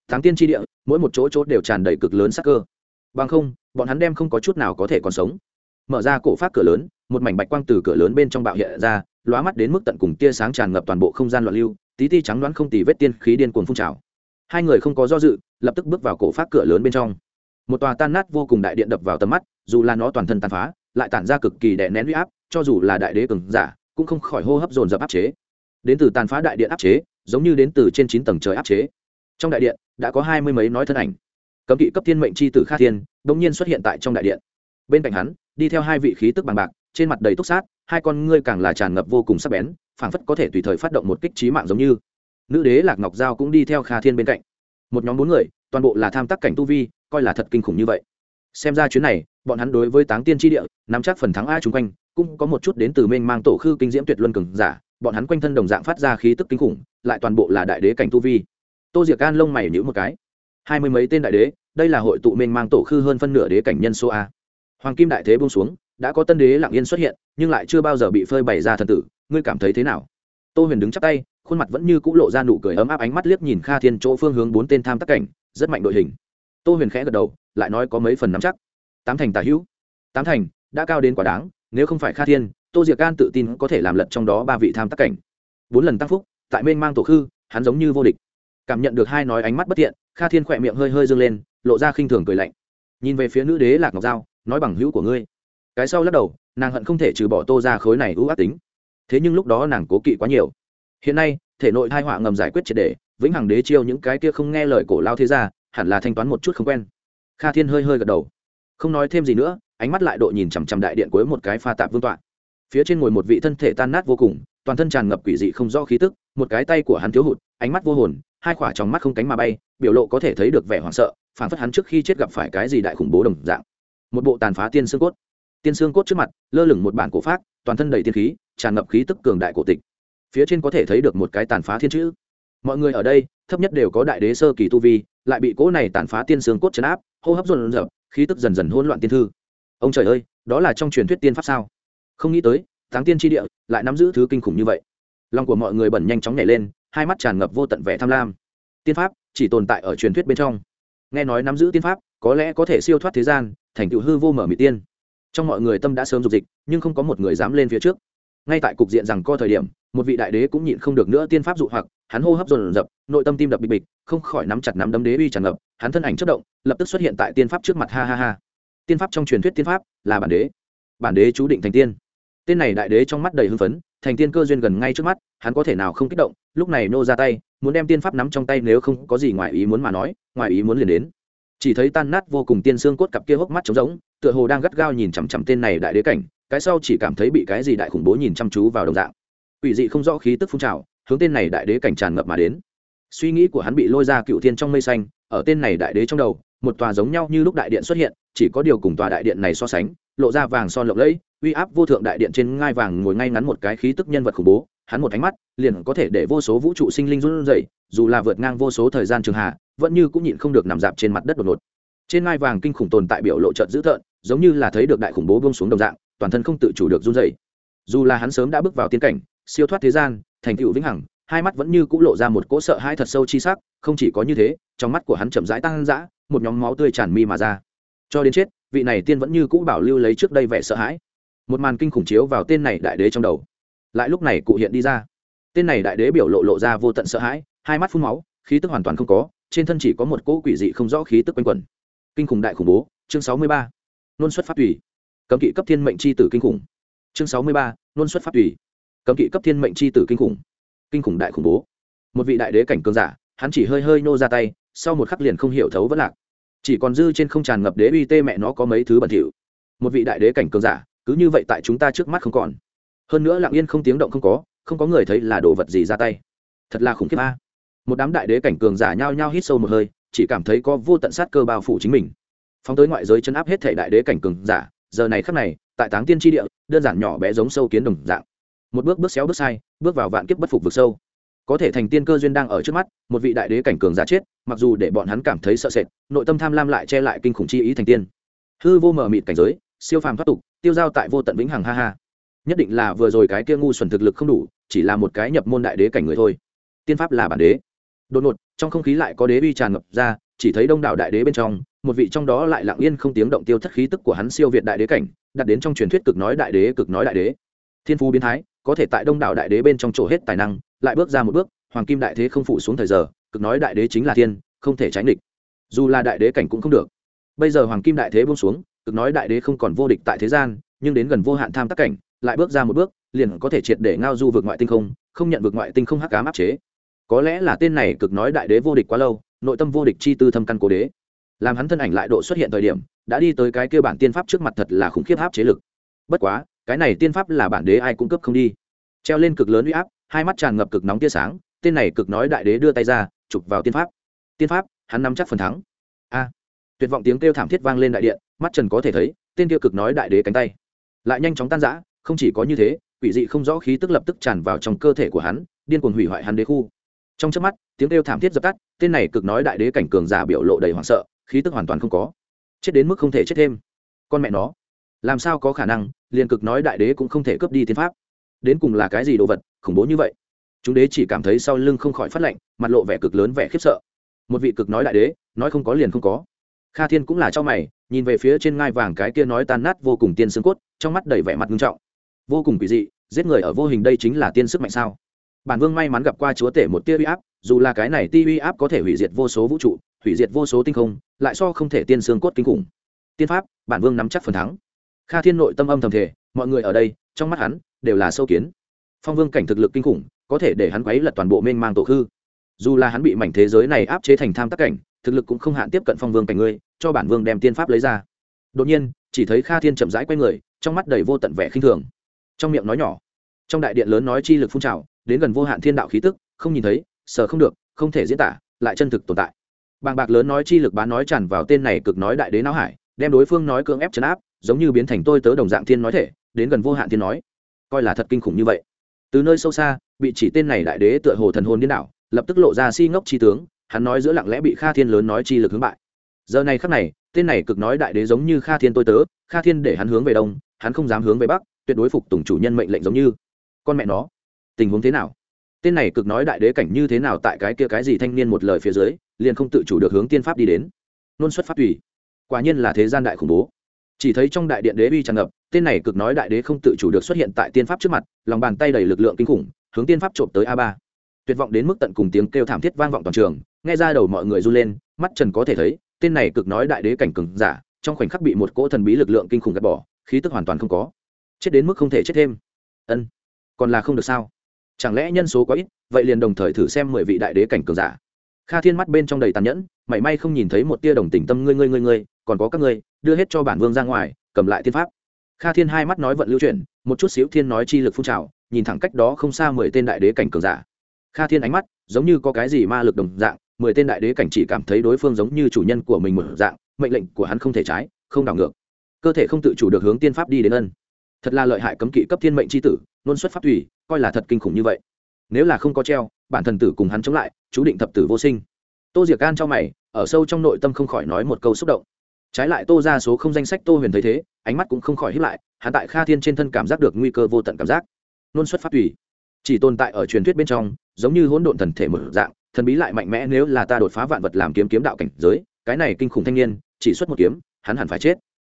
Tháng tiên tri địa, mỗi một chỗ chốt đều tràn đầy cực lớn sắc cơ. Bằng không, bọn hắn đem không có chút nào có thể còn sống. Mở ra cổ phát cửa lớn, một mảnh bạch quang từ cửa lớn bên trong bạo hiện ra, lóa mắt đến mức tận cùng tia sáng tràn ngập toàn bộ không gian loạn lưu, tí ti trắng đoán không tì vết tiên khí điên cuồng phun trào. Hai người không có do dự, lập tức bước vào cổ phát cửa lớn bên trong một tòa tan nát vô cùng đại điện đập vào tầm mắt, dù là nó toàn thân tàn phá, lại tản ra cực kỳ đè nén huy áp, cho dù là đại đế cường giả, cũng không khỏi hô hấp dồn dập áp chế. Đến từ tàn phá đại điện áp chế, giống như đến từ trên chín tầng trời áp chế. Trong đại điện, đã có hai mươi mấy nói thân ảnh. Cấm kỵ cấp thiên mệnh c h i tử kha thiên đ ỗ n g nhiên xuất hiện tại trong đại điện. Bên cạnh hắn, đi theo hai vị khí tức bằng bạc, trên mặt đầy túc sát, hai con ngươi càng là tràn ngập vô cùng sắc bén, phảng phất có thể tùy thời phát động một kích trí mạng giống như. Nữ đế lạc ngọc giao cũng đi theo kha thiên bên cạnh. Một nhóm bốn người, toàn bộ là tham tác cảnh tu vi coi là thật kinh khủng như vậy. Xem ra chuyến này, bọn hắn đối với táng tiên tri địa, nắm chắc phần thắng a chung quanh, cũng có một chút đến từ mênh mang tổ khư kinh diễm tuyệt luân cường giả, bọn hắn quanh thân đồng dạng phát ra khí tức kinh khủng, lại toàn bộ là đại đế cảnh tu vi. Tô diệc can lông mày nhữ một cái. Hai mươi mấy tên đại đế, đây là hội tụ mênh mang tổ khư hơn phân nửa đế cảnh nhân số a. Hoàng kim đại thế buông xuống, đã có tân đế lặng yên xuất hiện, nhưng lại chưa bao giờ bị phơi bày ra thần tử, ngươi cảm thấy thế nào? Tô huyền đứng chắp tay, khuôn mặt vẫn như c ũ lộ ra nụ cười ấm áp ánh mắt liếc nhìn kha thiên chỗ phương hướng bốn tên tham tác cảnh, rất mạnh đội hình tô huyền khẽ gật đầu, lại nói có mấy phần nắm chắc. Tám thành tả hữu. Tám thành, đã cao đến quả đáng, nếu không phải kha thiên, tô diệc can tự tin có thể làm lật trong đó ba vị tham tác cảnh. Bốn lần tăng phúc, tại mênh mang tổ khư, hắn giống như vô địch. Cảm nhận được hai nói ánh mắt bất thiện, kha thiên khỏe miệng hơi hơi dâng lên, lộ ra khinh thường cười lạnh. Nhìn về phía nữ đế lạc ngọc giao, nói bằng hữu của ngươi. Cái sau lắc đầu, nàng hận không thể trừ bỏ tô ra khối này ưu ác tính. Thế nhưng lúc đó nàng cố kỵ quá nhiều. Hiện nay, thể nội hai họa ngầm giải quyết triệt đề vĩnh hằng đế chiêu những cái kia không nghe lời cổ lao thế ra hẳn là thanh toán một chút không quen. Kha thiên hơi hơi gật đầu. Không nói thêm gì nữa, ánh mắt lại độ nhìn chằm chằm đại điện cuối một cái pha tạp vương tọa. Phía trên ngồi một vị thân thể tan nát vô cùng, toàn thân tràn ngập quỷ dị không rõ khí tức, một cái tay của hắn thiếu hụt, ánh mắt vô hồn, hai khỏa trong mắt không cánh mà bay, biểu lộ có thể thấy được vẻ hoảng sợ phản phất hắn trước khi chết gặp phải cái gì đại khủng bố đồng dạng. Một bộ tàn phá tiên xương cốt. Tiên xương cốt trước mặt, lơ lửng một bản cổ pháp toàn thân đầy tiên khí, tràn ngập khí tức cường đại cổ tịch. Phía trên có thể thấy được một cái tàn phá thiên chữ. Mọi người ở đây thấp nhất đều có đại đế sơ kỳ tu vi, lại bị cỗ này tàn phá tiên xương cốt chấn áp, hô hấp run dập khí tức dần dần hỗn loạn tiên thư. Ông trời ơi, đó là trong truyền thuyết tiên pháp sao? Không nghĩ tới táng tiên tri địa lại nắm giữ thứ kinh khủng như vậy. Lòng của mọi người bẩn nhanh chóng nhảy lên, hai mắt tràn ngập vô tận vẻ tham lam. Tiên pháp chỉ tồn tại ở truyền thuyết bên trong. Nghe nói nắm giữ tiên pháp, có lẽ có thể siêu thoát thế gian, thành tựu hư vô mở mỹ tiên. Trong mọi người tâm đã sớm dục dịch, nhưng không có một người dám lên phía trước ngay tại cục diện rằng co thời điểm, một vị đại đế cũng nhịn không được nữa tiên pháp dụ hoặc, hắn hô hấp dồn dập, nội tâm tim đập bịch bịch, không khỏi nắm chặt nắm đấm đế uy tràn ngập, hắn thân ảnh chất động, lập tức xuất hiện tại tiên pháp trước mặt, ha ha ha. Tiên pháp trong truyền thuyết tiên pháp là bản đế. Bản đế chú định thành tiên. Tên này đại đế trong mắt đầy hưng phấn, thành tiên cơ duyên gần ngay trước mắt, hắn có thể nào không kích động, lúc này nô ra tay, muốn đem tiên pháp nắm trong tay nếu không có gì ngoài ý muốn mà nói, ngoài ý muốn liền đến. Chỉ thấy tan nát vô cùng tiên xương cốt cặp kia hốc mắt trống rỗng, tựa hồ đang gắt gao nhìn chằm chằm tên này đại đế cảnh cái sau chỉ cảm thấy bị cái gì đại khủng bố nhìn chăm chú vào đồng dạng. Ủy dị không rõ khí tức phun trào, hướng tên này đại đế cảnh tràn ngập mà đến. Suy nghĩ của hắn bị lôi ra cựu thiên trong mây xanh, ở tên này đại đế trong đầu, một tòa giống nhau như lúc đại điện xuất hiện, chỉ có điều cùng tòa đại điện này so sánh, lộ ra vàng son lộng lẫy, uy áp vô thượng đại điện trên ngai vàng ngồi ngay ngắn một cái khí tức nhân vật khủng bố, hắn một ánh mắt, liền có thể để vô số vũ trụ sinh linh run rẩy, dù là vượt ngang vô số thời gian trường hạ, vẫn như cũng nhịn không được nằm dạp trên mặt đất đột ngột. Trên ngai vàng kinh khủng tồn tại biểu lộ trợn dữ tợn, giống như là thấy được đại khủng bố buông xuống đồng dạng toàn thân không tự chủ được run rẩy. Dù là hắn sớm đã bước vào tiên cảnh, siêu thoát thế gian, thành tựu vĩnh hằng, hai mắt vẫn như cũ lộ ra một cỗ sợ hãi thật sâu chi sắc, không chỉ có như thế, trong mắt của hắn chậm rãi tăng dã, một nhóm máu tươi tràn mi mà ra. Cho đến chết, vị này tiên vẫn như cũ bảo lưu lấy trước đây vẻ sợ hãi. Một màn kinh khủng chiếu vào tên này đại đế trong đầu. Lại lúc này cụ hiện đi ra. Tên này đại đế biểu lộ lộ ra vô tận sợ hãi, hai mắt phun máu, khí tức hoàn toàn không có, trên thân chỉ có một cỗ quỷ dị không rõ khí tức quanh quẩn. Kinh khủng đại khủng bố, chương sáu mươi ba. Nôn xuất phát tùy cấm kỵ cấp thiên mệnh c h i tử kinh khủng. Chương sáu mươi ba luân xuất phát tùy. Cấm kỵ cấp thiên mệnh c h i tử kinh khủng. Kinh khủng đại khủng bố. Một vị đại đế cảnh cường giả, hắn chỉ hơi hơi nô ra tay, sau một khắc liền không hiểu thấu vẫn lạc. Chỉ còn dư trên không tràn ngập đế uy tê mẹ nó có mấy thứ bẩn thỉu. Một vị đại đế cảnh cường giả, cứ như vậy tại chúng ta trước mắt không còn. Hơn nữa lặng yên không tiếng động không có không có người thấy là đồ vật gì ra tay. Thật là khủng khiếp a. Một đám đại đế cảnh cường giả nhao nhao hít sâu một hơi, chỉ cảm thấy có vô tận sát cơ bao phủ chính mình. Phóng tới ngoại giới chấn áp hết thể đại đế cảnh cường giả giờ này khắc này, tại táng tiên tri địa, đơn giản nhỏ bé giống sâu kiến đồng dạng. Một bước bước xéo bước sai, bước vào vạn kiếp bất phục vực sâu. Có thể thành tiên cơ duyên đang ở trước mắt, một vị đại đế cảnh cường giả chết, mặc dù để bọn hắn cảm thấy sợ sệt, nội tâm tham lam lại che lại kinh khủng chi ý thành tiên. Hư vô mờ mịt cảnh giới, siêu phàm thoát tục, tiêu dao tại vô tận vĩnh hằng ha ha. Nhất định là vừa rồi cái kia ngu xuẩn thực lực không đủ, chỉ là một cái nhập môn đại đế cảnh người thôi. Tiên pháp là bản đế. Đột ngột, trong không khí lại có đế uy tràn ngập ra, chỉ thấy đông đảo đại đế bên trong một vị trong đó lại lặng yên không tiếng động tiêu thất khí tức của hắn siêu việt đại đế cảnh, đặt đến trong truyền thuyết cực nói đại đế, cực nói đại đế. Thiên phú biến thái, có thể tại đông đảo đại đế bên trong chỗ hết tài năng, lại bước ra một bước, hoàng kim đại thế không phụ xuống thời giờ, cực nói đại đế chính là thiên, không thể tránh địch. Dù là đại đế cảnh cũng không được. Bây giờ hoàng kim đại thế buông xuống, cực nói đại đế không còn vô địch tại thế gian, nhưng đến gần vô hạn tham tác cảnh, lại bước ra một bước, liền có thể triệt để ngao du vượt ngoại tinh không không nhận vượt ngoại tinh không hắc cám áp chế. Có lẽ là tên này cực nói đại đế vô địch quá lâu, nội tâm vô địch chi tư thâm căn cố đế làm hắn thân ảnh lại độ xuất hiện thời điểm, đã đi tới cái kia bản tiên pháp trước mặt thật là khủng khiếp áp chế lực. Bất quá, cái này tiên pháp là bản đế ai cung cấp không đi. Treo lên cực lớn uy áp, hai mắt tràn ngập cực nóng tia sáng, tên này cực nói đại đế đưa tay ra, chụp vào tiên pháp. Tiên pháp, hắn nắm chắc phần thắng. A! Tuyệt vọng tiếng kêu thảm thiết vang lên đại điện, mắt trần có thể thấy, tên kia cực nói đại đế cánh tay. Lại nhanh chóng tan rã, không chỉ có như thế, quỷ dị không rõ khí tức lập tức tràn vào trong cơ thể của hắn, điên cuồng hủy hoại hắn đế khu. Trong trước mắt, tiếng kêu thảm thiết dập tắt, tên này cực nói đại đế cảnh cường giả biểu lộ đầy hoảng sợ khí tức hoàn toàn không có. Chết đến mức không thể chết thêm. Con mẹ nó, làm sao có khả năng, liền cực nói đại đế cũng không thể cướp đi tiên pháp. Đến cùng là cái gì đồ vật, khủng bố như vậy. Chúng đế chỉ cảm thấy sau lưng không khỏi phát lạnh, mặt lộ vẻ cực lớn vẻ khiếp sợ. Một vị cực nói đại đế, nói không có liền không có. Kha thiên cũng là cho mày, nhìn về phía trên ngai vàng cái kia nói tan nát vô cùng tiên xương cốt, trong mắt đầy vẻ mặt nghiêm trọng. Vô cùng kỳ dị, giết người ở vô hình đây chính là tiên sức mạnh sao? Bản vương may mắn gặp qua chúa tể một tia uy áp, dù là cái này ti uy áp có thể hủy diệt vô số vũ trụ hủy diệt vô số tinh không, lại so không thể tiên xương cốt kinh khủng. Tiên pháp, bản vương nắm chắc phần thắng. Kha thiên nội tâm âm thầm thể mọi người ở đây, trong mắt hắn, đều là sâu kiến. Phong vương cảnh thực lực kinh khủng, có thể để hắn quấy lật toàn bộ mênh mang tổ khư. Dù là hắn bị mảnh thế giới này áp chế thành tham tác cảnh, thực lực cũng không hạn tiếp cận phong vương cảnh ngươi, cho bản vương đem tiên pháp lấy ra. Đột nhiên, chỉ thấy kha thiên chậm rãi quay người, trong mắt đầy vô tận vẻ khinh thường. Trong miệng nói nhỏ, trong đại điện lớn nói chi lực phun trào, đến gần vô hạn thiên đạo khí tức, không nhìn thấy sờ không được, không thể diễn tả, lại chân thực tồn tại bàng bạc lớn nói chi lực bán nói tràn vào tên này cực nói đại đế não hải, đem đối phương nói cưỡng ép chấn áp, giống như biến thành tôi tớ đồng dạng thiên nói thể, đến gần vô hạn thiên nói. Coi là thật kinh khủng như vậy. Từ nơi sâu xa, bị chỉ tên này đại đế tựa hồ thần hồn điên đảo, lập tức lộ ra si ngốc chi tướng, hắn nói giữa lặng lẽ bị kha thiên lớn nói chi lực hướng bại. Giờ này khắc này, tên này cực nói đại đế giống như kha thiên tôi tớ, kha thiên để hắn hướng về đông, hắn không dám hướng về bắc, tuyệt đối phục tùng chủ nhân mệnh lệnh giống như. Con mẹ nó, tình huống thế nào? Tên này cực nói đại đế cảnh như thế nào tại cái kia cái gì thanh niên một lời phía dưới liền không tự chủ được hướng tiên pháp đi đến. Nôn xuất pháp tùy. Quả nhiên là thế gian đại khủng bố. Chỉ thấy trong đại điện đế uy tràn ngập, tên này cực nói đại đế không tự chủ được xuất hiện tại tiên pháp trước mặt, lòng bàn tay đầy lực lượng kinh khủng, hướng tiên pháp trộm tới a ba. Tuyệt vọng đến mức tận cùng tiếng kêu thảm thiết vang vọng toàn trường, nghe ra đầu mọi người run lên, mắt trần có thể thấy, tên này cực nói đại đế cảnh cường giả, trong khoảnh khắc bị một cỗ thần bí lực lượng kinh khủng gạt bỏ, khí tức hoàn toàn không có. Chết đến mức không thể chết thêm. Ân, còn là không được sao? Chẳng lẽ nhân số quá ít, vậy liền đồng thời thử xem mười vị đại đế cảnh cường giả kha thiên mắt bên trong đầy tàn nhẫn, mảy may không nhìn thấy một tia đồng tình tâm ngươi ngươi ngươi ngươi, còn có các ngươi, đưa hết cho bản vương ra ngoài, cầm lại thiên pháp. Kha thiên hai mắt nói vận lưu chuyển, một chút xíu thiên nói chi lực phun trào, nhìn thẳng cách đó không xa mười tên đại đế cảnh cường giả. Kha thiên ánh mắt giống như có cái gì ma lực đồng dạng, mười tên đại đế cảnh chỉ cảm thấy đối phương giống như chủ nhân của mình một dạng, mệnh lệnh của hắn không thể trái, không đảo ngược. Cơ thể không tự chủ được hướng tiên pháp đi đến ân. Thật là lợi hại cấm kỵ cấp thiên mệnh c h i tử nôn xuất pháp thủy coi là thật kinh khủng như vậy. Nếu là không có treo, bản thần tử cùng hắn chống lại chú định thập tử vô sinh. Tô diệc gan cho mày, ở sâu trong nội tâm không khỏi nói một câu xúc động. Trái lại tô ra số không danh sách tô huyền thấy thế, ánh mắt cũng không khỏi hiếp lại, hắn tại kha thiên trên thân cảm giác được nguy cơ vô tận cảm giác. Nôn xuất phát tùy. Chỉ tồn tại ở truyền thuyết bên trong, giống như hỗn độn thần thể một dạng, thần bí lại mạnh mẽ nếu là ta đột phá vạn vật làm kiếm kiếm đạo cảnh giới, cái này kinh khủng thanh niên, chỉ xuất một kiếm, hắn hẳn phải chết.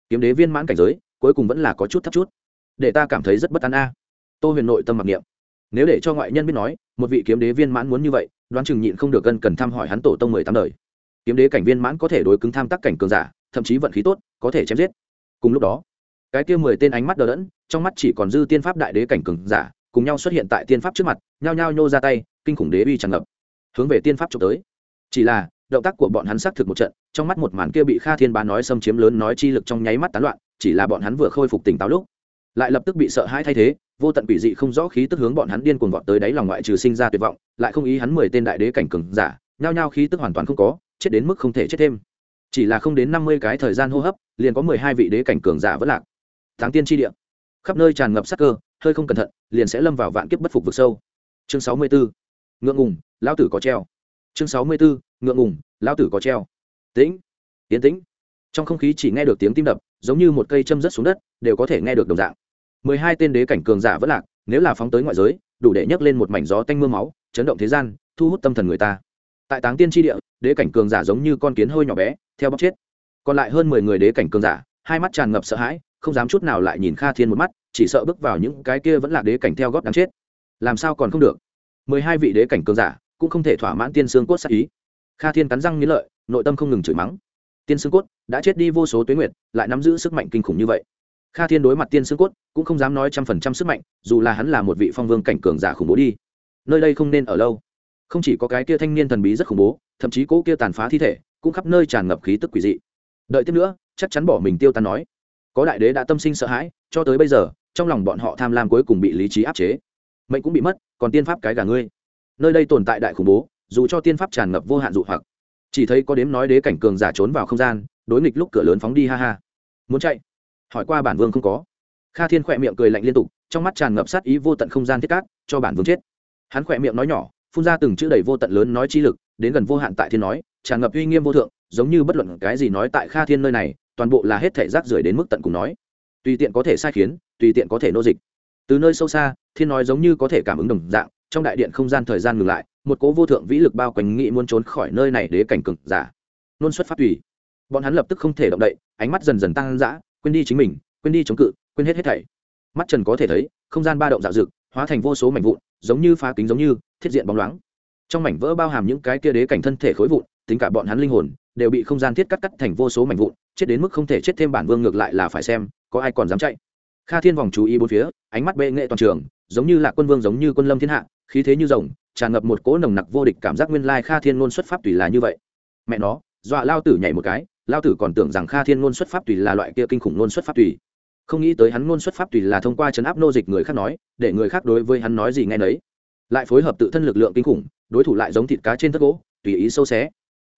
Kiếm đế viên mãn cảnh giới, cuối cùng vẫn là có chút thấp chút. Để ta cảm thấy rất bất an a. Tô huyền nội tâm mặc niệm. Nếu để cho ngoại nhân biết nói, một vị kiếm đế viên mãn muốn như vậy đoán chừng nhịn không được gân cần thăm hỏi hắn tổ tông mười tám đời. Kiếm đế cảnh viên mãn có thể đối cứng tham tác cảnh cường giả, thậm chí vận khí tốt, có thể chém giết. Cùng lúc đó, cái kia mười tên ánh mắt đờ đẫn, trong mắt chỉ còn dư tiên pháp đại đế cảnh cường giả, cùng nhau xuất hiện tại tiên pháp trước mặt, nhao nhao nhô ra tay, kinh khủng đế uy tràn ngập. Hướng về tiên pháp trộm tới. Chỉ là, động tác của bọn hắn xác thực một trận, trong mắt một màn kia bị kha thiên bá nói xâm chiếm lớn nói chi lực trong nháy mắt tán loạn, chỉ là bọn hắn vừa khôi phục tỉnh táo lúc, lại lập tức bị sợ hãi thay thế vô tận quỷ dị không rõ khí tức hướng bọn hắn điên cuồng vọt tới đáy lòng ngoại trừ sinh ra tuyệt vọng, lại không ý hắn mười tên đại đế cảnh cường giả, nhao nhao khí tức hoàn toàn không có, chết đến mức không thể chết thêm. Chỉ là không đến năm mươi cái thời gian hô hấp, liền có mười hai vị đế cảnh cường giả vẫn lạc. Tháng tiên tri địa. Khắp nơi tràn ngập sắc cơ, hơi không cẩn thận, liền sẽ lâm vào vạn kiếp bất phục vực sâu. Chương sáu mươi bốn, ngượng ngùng, lão tử có treo. Chương sáu mươi bốn, ngượng ngùng, lão tử có treo. Tĩnh tiến tĩnh. Trong không khí chỉ nghe được tiếng tim đập, giống như một cây châm rớt xuống đất, đều có thể nghe được đồng dạng mười hai tên đế cảnh cường giả vẫn lạc, nếu là phóng tới ngoại giới, đủ để nhấc lên một mảnh gió tanh m ư a máu, chấn động thế gian, thu hút tâm thần người ta. Tại táng tiên tri địa, đế cảnh cường giả giống như con kiến hơi nhỏ bé, theo bóc chết. Còn lại hơn mười người đế cảnh cường giả, hai mắt tràn ngập sợ hãi, không dám chút nào lại nhìn kha thiên một mắt, chỉ sợ bước vào những cái kia vẫn là đế cảnh theo gót đáng chết. Làm sao còn không được? mười hai vị đế cảnh cường giả cũng không thể thỏa mãn tiên xương cốt sắc ý. Kha thiên cắn răng nghĩ lợi, nội tâm không ngừng chửi mắng. Tiên xương cốt đã chết đi vô số tuyến nguyệt, lại nắm giữ sức mạnh kinh khủng như vậy kha thiên đối mặt tiên xương cốt, cũng không dám nói trăm phần trăm sức mạnh, dù là hắn là một vị phong vương cảnh cường giả khủng bố đi. Nơi đây không nên ở lâu. Không chỉ có cái kia thanh niên thần bí rất khủng bố, thậm chí cỗ kia tàn phá thi thể, cũng khắp nơi tràn ngập khí tức quỷ dị. Đợi tiếp nữa, chắc chắn bỏ mình tiêu tan nói. Có đại đế đã tâm sinh sợ hãi, cho tới bây giờ, trong lòng bọn họ tham lam cuối cùng bị lý trí áp chế. Mệnh cũng bị mất, còn tiên pháp cái gà ngươi. Nơi đây tồn tại đại khủng bố, dù cho tiên pháp tràn ngập vô hạn dụ hoặc. Chỉ thấy có đếm nói đế cảnh cường giả trốn vào không gian, đối nghịch lúc cửa lớn phóng đi, ha ha. Muốn chạy? Hỏi qua bản vương không có. Kha thiên khỏe miệng cười lạnh liên tục, trong mắt tràn ngập sát ý vô tận không gian thiết cát, cho bản vương chết. Hắn khỏe miệng nói nhỏ, phun ra từng chữ đầy vô tận lớn nói chi lực, đến gần vô hạn tại thiên nói, tràn ngập uy nghiêm vô thượng, giống như bất luận cái gì nói tại kha thiên nơi này, toàn bộ là hết thể rác rưởi đến mức tận cùng nói. Tùy tiện có thể sai khiến, tùy tiện có thể nô dịch. Từ nơi sâu xa, thiên nói giống như có thể cảm ứng đồng dạng, trong đại điện không gian thời gian ngừng lại, một cố vô thượng vĩ lực bao quanh nghị muốn trốn khỏi nơi này đế cảnh cực giả. Nôn xuất phát tùy. Bọn hắn lập tức không thể động đậy, ánh mắt dần dần tăng dã quên đi chính mình, quên đi chống cự, quên hết hết thảy. Mắt trần có thể thấy, không gian ba động dạo dực hóa thành vô số mảnh vụn, giống như phá kính giống như, thiết diện bóng loáng. Trong mảnh vỡ bao hàm những cái kia đế cảnh thân thể khối vụn, tính cả bọn hắn linh hồn, đều bị không gian thiết cắt cắt thành vô số mảnh vụn, chết đến mức không thể chết thêm bản vương ngược lại là phải xem, có ai còn dám chạy. Kha thiên vòng chú ý bốn phía, ánh mắt bệ nghệ toàn trường, giống như là quân vương giống như quân lâm thiên hạ, khí thế như rồng, tràn ngập một cỗ nồng nặc vô địch cảm giác nguyên lai kha thiên luôn xuất pháp tùy là như vậy. Mẹ nó, dọa lao tử nhảy một cái lao tử còn tưởng rằng kha thiên ngôn xuất pháp tùy là loại kia kinh khủng ngôn xuất pháp tùy. Không nghĩ tới hắn ngôn xuất pháp tùy là thông qua chấn áp nô dịch người khác nói, để người khác đối với hắn nói gì ngay nấy. Lại phối hợp tự thân lực lượng kinh khủng, đối thủ lại giống thịt cá trên thất gỗ, tùy ý sâu xé.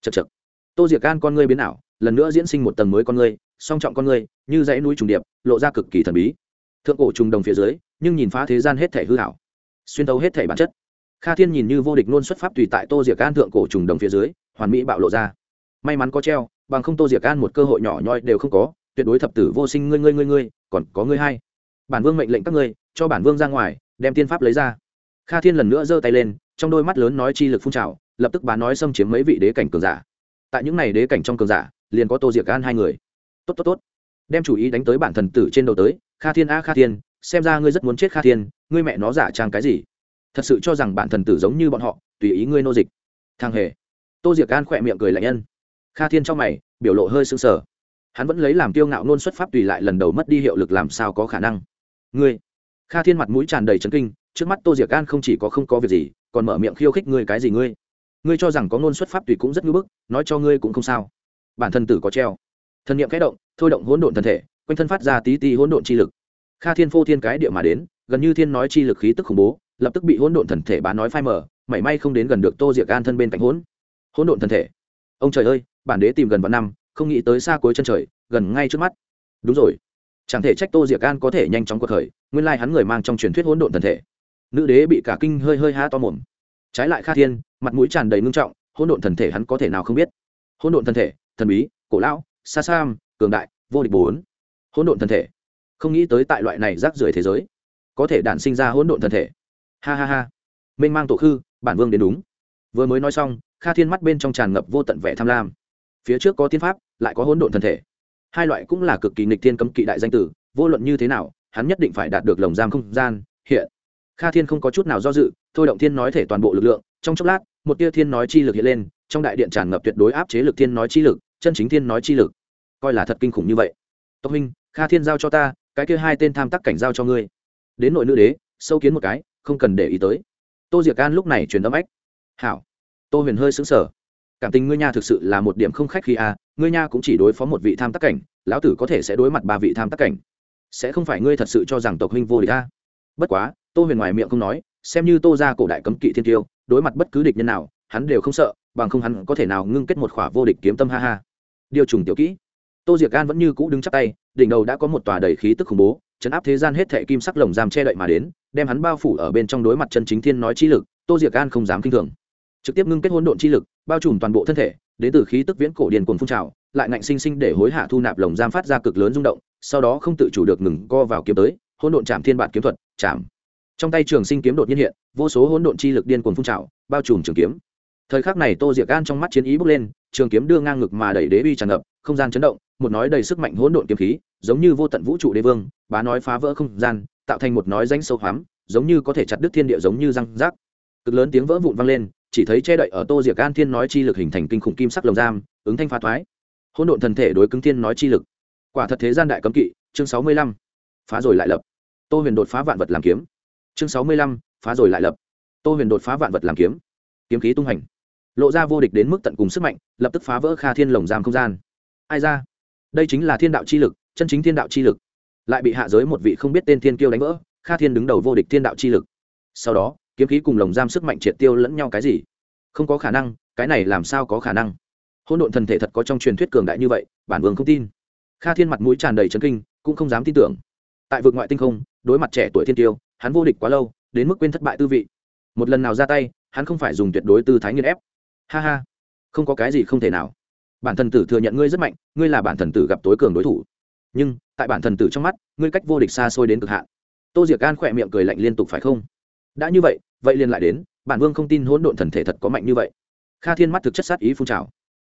Chật chật tô diệc can con ngươi biến ảo, lần nữa diễn sinh một tầng mới con ngươi, song trọng con ngươi, như dãy núi trùng điệp, lộ ra cực kỳ thần bí. Thượng cổ trùng đồng phía dưới, nhưng nhìn phá thế gian hết thể hư hảo xuyên tấu hết thể bản chất. Kha thiên nhìn như vô địch nôn xuất pháp tùy tại tô diệc can thượng cổ trùng đồng phía dưới, hoàn mỹ bạo lộ ra. May mắn có treo bằng không tô diệc can một cơ hội nhỏ nhoi đều không có, tuyệt đối thập tử vô sinh ngươi ngươi ngươi ngươi, còn có ngươi hay. Bản vương mệnh lệnh các ngươi, cho bản vương ra ngoài, đem tiên pháp lấy ra. Kha thiên lần nữa giơ tay lên, trong đôi mắt lớn nói chi lực phun trào, lập tức bà nói xâm chiếm mấy vị đế cảnh cường giả. Tại những này đế cảnh trong cường giả, liền có tô diệc an hai người. Tốt tốt tốt. Đem chủ ý đánh tới bản thần tử trên đầu tới, kha thiên a kha thiên, xem ra ngươi rất muốn chết kha thiên, ngươi mẹ nó giả trang cái gì? Thật sự cho rằng bản thần tử giống như bọn họ, tùy ý ngươi nô dịch. Thằng hề. Tô diệc an khỏe miệng cười lạnh nhân kha thiên trong mày biểu lộ hơi sưng sờ. Hắn vẫn lấy làm tiêu ngạo nôn xuất pháp tùy lại lần đầu mất đi hiệu lực làm sao có khả năng. Ngươi. Kha thiên mặt mũi tràn đầy trấn kinh trước mắt tô diệc gan không chỉ có không có việc gì còn mở miệng khiêu khích ngươi cái gì ngươi? Ngươi cho rằng có nôn xuất pháp tùy cũng rất ngưỡng bức nói cho ngươi cũng không sao. Bản thân tử có treo. Thần niệm kẽ động thôi động hỗn độn thân thể quanh thân phát ra tí ti hỗn độn chi lực. Kha thiên phô thiên cái địa mà đến gần như thiên nói chi lực khí tức khủng bố lập tức bị hỗn độn thần thể bán nói phai mở, mảy may không đến gần được tô diệc gan thân bên cạnh hỗn. Hỗn độn thần thể. Ông trời ơi bản đế tìm gần vào năm, không nghĩ tới xa cuối chân trời, gần ngay trước mắt. Đúng rồi. Chẳng thể trách tô diệc gan có thể nhanh chóng cuộc khởi, nguyên lai hắn người mang trong truyền thuyết hỗn độn thần thể. Nữ đế bị cả kinh hơi hơi há to mồm. Trái lại kha thiên, mặt mũi tràn đầy ngưng trọng, hỗn độn thần thể hắn có thể nào không biết? Hỗn độn thần thể, thần bí, cổ lão, xa sam cường đại, vô địch bốn. Hỗn độn thần thể. Không nghĩ tới tại loại này rác rưởi thế giới, có thể đản sinh ra hỗn độn thần thể. Ha ha ha. Mênh mang tổ khư, bản vương đến đúng. Vừa mới nói xong, kha thiên mắt bên trong tràn ngập vô tận vẻ tham lam phía trước có tiên pháp, lại có hỗn độn thần thể. Hai loại cũng là cực kỳ nghịch thiên cấm kỵ đại danh tử, vô luận như thế nào, hắn nhất định phải đạt được lồng giam không gian, hiện. Kha thiên không có chút nào do dự, thôi động thiên nói thể toàn bộ lực lượng, trong chốc lát, một tia thiên nói chi lực hiện lên, trong đại điện tràn ngập tuyệt đối áp chế lực thiên nói chi lực, chân chính thiên nói chi lực. Coi là thật kinh khủng như vậy. Tộc huynh, kha thiên giao cho ta, cái kia hai tên tham tắc cảnh giao cho ngươi. Đến nội nữ đế, sâu kiến một cái, không cần để ý tới. Tô diệc an lúc này truyền âm ách. Hảo. Tô huyền hơi xứng sở cảm tình ngươi nha thực sự là một điểm không khách khi a à, ngươi nha cũng chỉ đối phó một vị tham tắc cảnh lão tử có thể sẽ đối mặt ba vị tham tắc cảnh. Sẽ không phải ngươi thật sự cho rằng tộc huynh vô địch a. Bất quá tô huyền ngoài miệng không nói xem như tô ra cổ đại cấm kỵ thiên tiêu đối mặt bất cứ địch nhân nào hắn đều không sợ bằng không hắn có thể nào ngưng kết một khỏa vô địch kiếm tâm ha ha. Điều trùng tiểu kỹ. Tô diệc gan vẫn như cũ đứng chắc tay đỉnh đầu đã có một tòa đầy khí tức khủng bố chấn áp thế gian hết thệ kim sắc lồng giam che đậy mà đến đem hắn bao phủ ở bên trong đối mặt chân chính thiên nói chi lực tô diệc gan không dám kinh thường trực tiếp ngưng kết hỗn độn chi lực, bao trùm toàn bộ thân thể, đến từ khí tức viễn cổ điền cuồng phun trào, lại ngạnh sinh sinh để hối hạ thu nạp lồng giam phát ra cực lớn rung động, sau đó không tự chủ được ngừng co vào kiếm tới, hỗn độn chạm thiên bản kiếm thuật, chạm. Trong tay trường sinh kiếm đột nhiên hiện, vô số hỗn độn chi lực điên cuồng phun trào, bao trùm trường kiếm. Thời khắc này tô diệc gan trong mắt chiến ý bốc lên, trường kiếm đưa ngang ngực mà đẩy đế uy tràn ngập, không gian chấn động, một nói đầy sức mạnh hỗn độn kiếm khí, giống như vô tận vũ trụ đế vương, bá nói phá vỡ không gian, tạo thành một nói danh sâu hoắm, giống như có thể chặt đứt thiên địa giống như răng rác. Cực lớn tiếng vỡ vụn vang lên chỉ thấy che đậy ở tô diệc gan thiên nói chi lực hình thành kinh khủng kim sắc lồng giam, ứng thanh phá thoái. Hỗn độn thần thể đối cứng thiên nói chi lực. Quả thật thế gian đại cấm kỵ, chương sáu mươi lăm. Phá rồi lại lập. Tô huyền đột phá vạn vật làm kiếm. Chương sáu mươi lăm, phá rồi lại lập. Tô huyền đột phá vạn vật làm kiếm. Kiếm khí tung hành. Lộ ra vô địch đến mức tận cùng sức mạnh, lập tức phá vỡ kha thiên lồng giam không gian. Ai ra? Đây chính là thiên đạo chi lực, chân chính thiên đạo chi lực. Lại bị hạ giới một vị không biết tên thiên kiêu đánh vỡ, kha thiên đứng đầu vô địch thiên đạo chi lực. Sau đó kiếm khí cùng lồng giam sức mạnh triệt tiêu lẫn nhau cái gì? Không có khả năng, cái này làm sao có khả năng? Hỗn độn thần thể thật có trong truyền thuyết cường đại như vậy, bản vương không tin. Kha thiên mặt mũi tràn đầy trấn kinh, cũng không dám tin tưởng. Tại vực ngoại tinh không, đối mặt trẻ tuổi thiên tiêu, hắn vô địch quá lâu, đến mức quên thất bại tư vị. Một lần nào ra tay, hắn không phải dùng tuyệt đối tư thái nghiên ép. Ha ha, không có cái gì không thể nào. Bản thần tử thừa nhận ngươi rất mạnh, ngươi là bản thần tử gặp tối cường đối thủ. Nhưng, tại bản thần tử trong mắt, ngươi cách vô địch xa xôi đến cực hạn. Tô diệc an khỏe miệng cười lạnh liên tục phải không? Đã như vậy vậy liền lại đến, bản vương không tin hỗn độn thần thể thật có mạnh như vậy. Kha thiên mắt thực chất sát ý phun trào.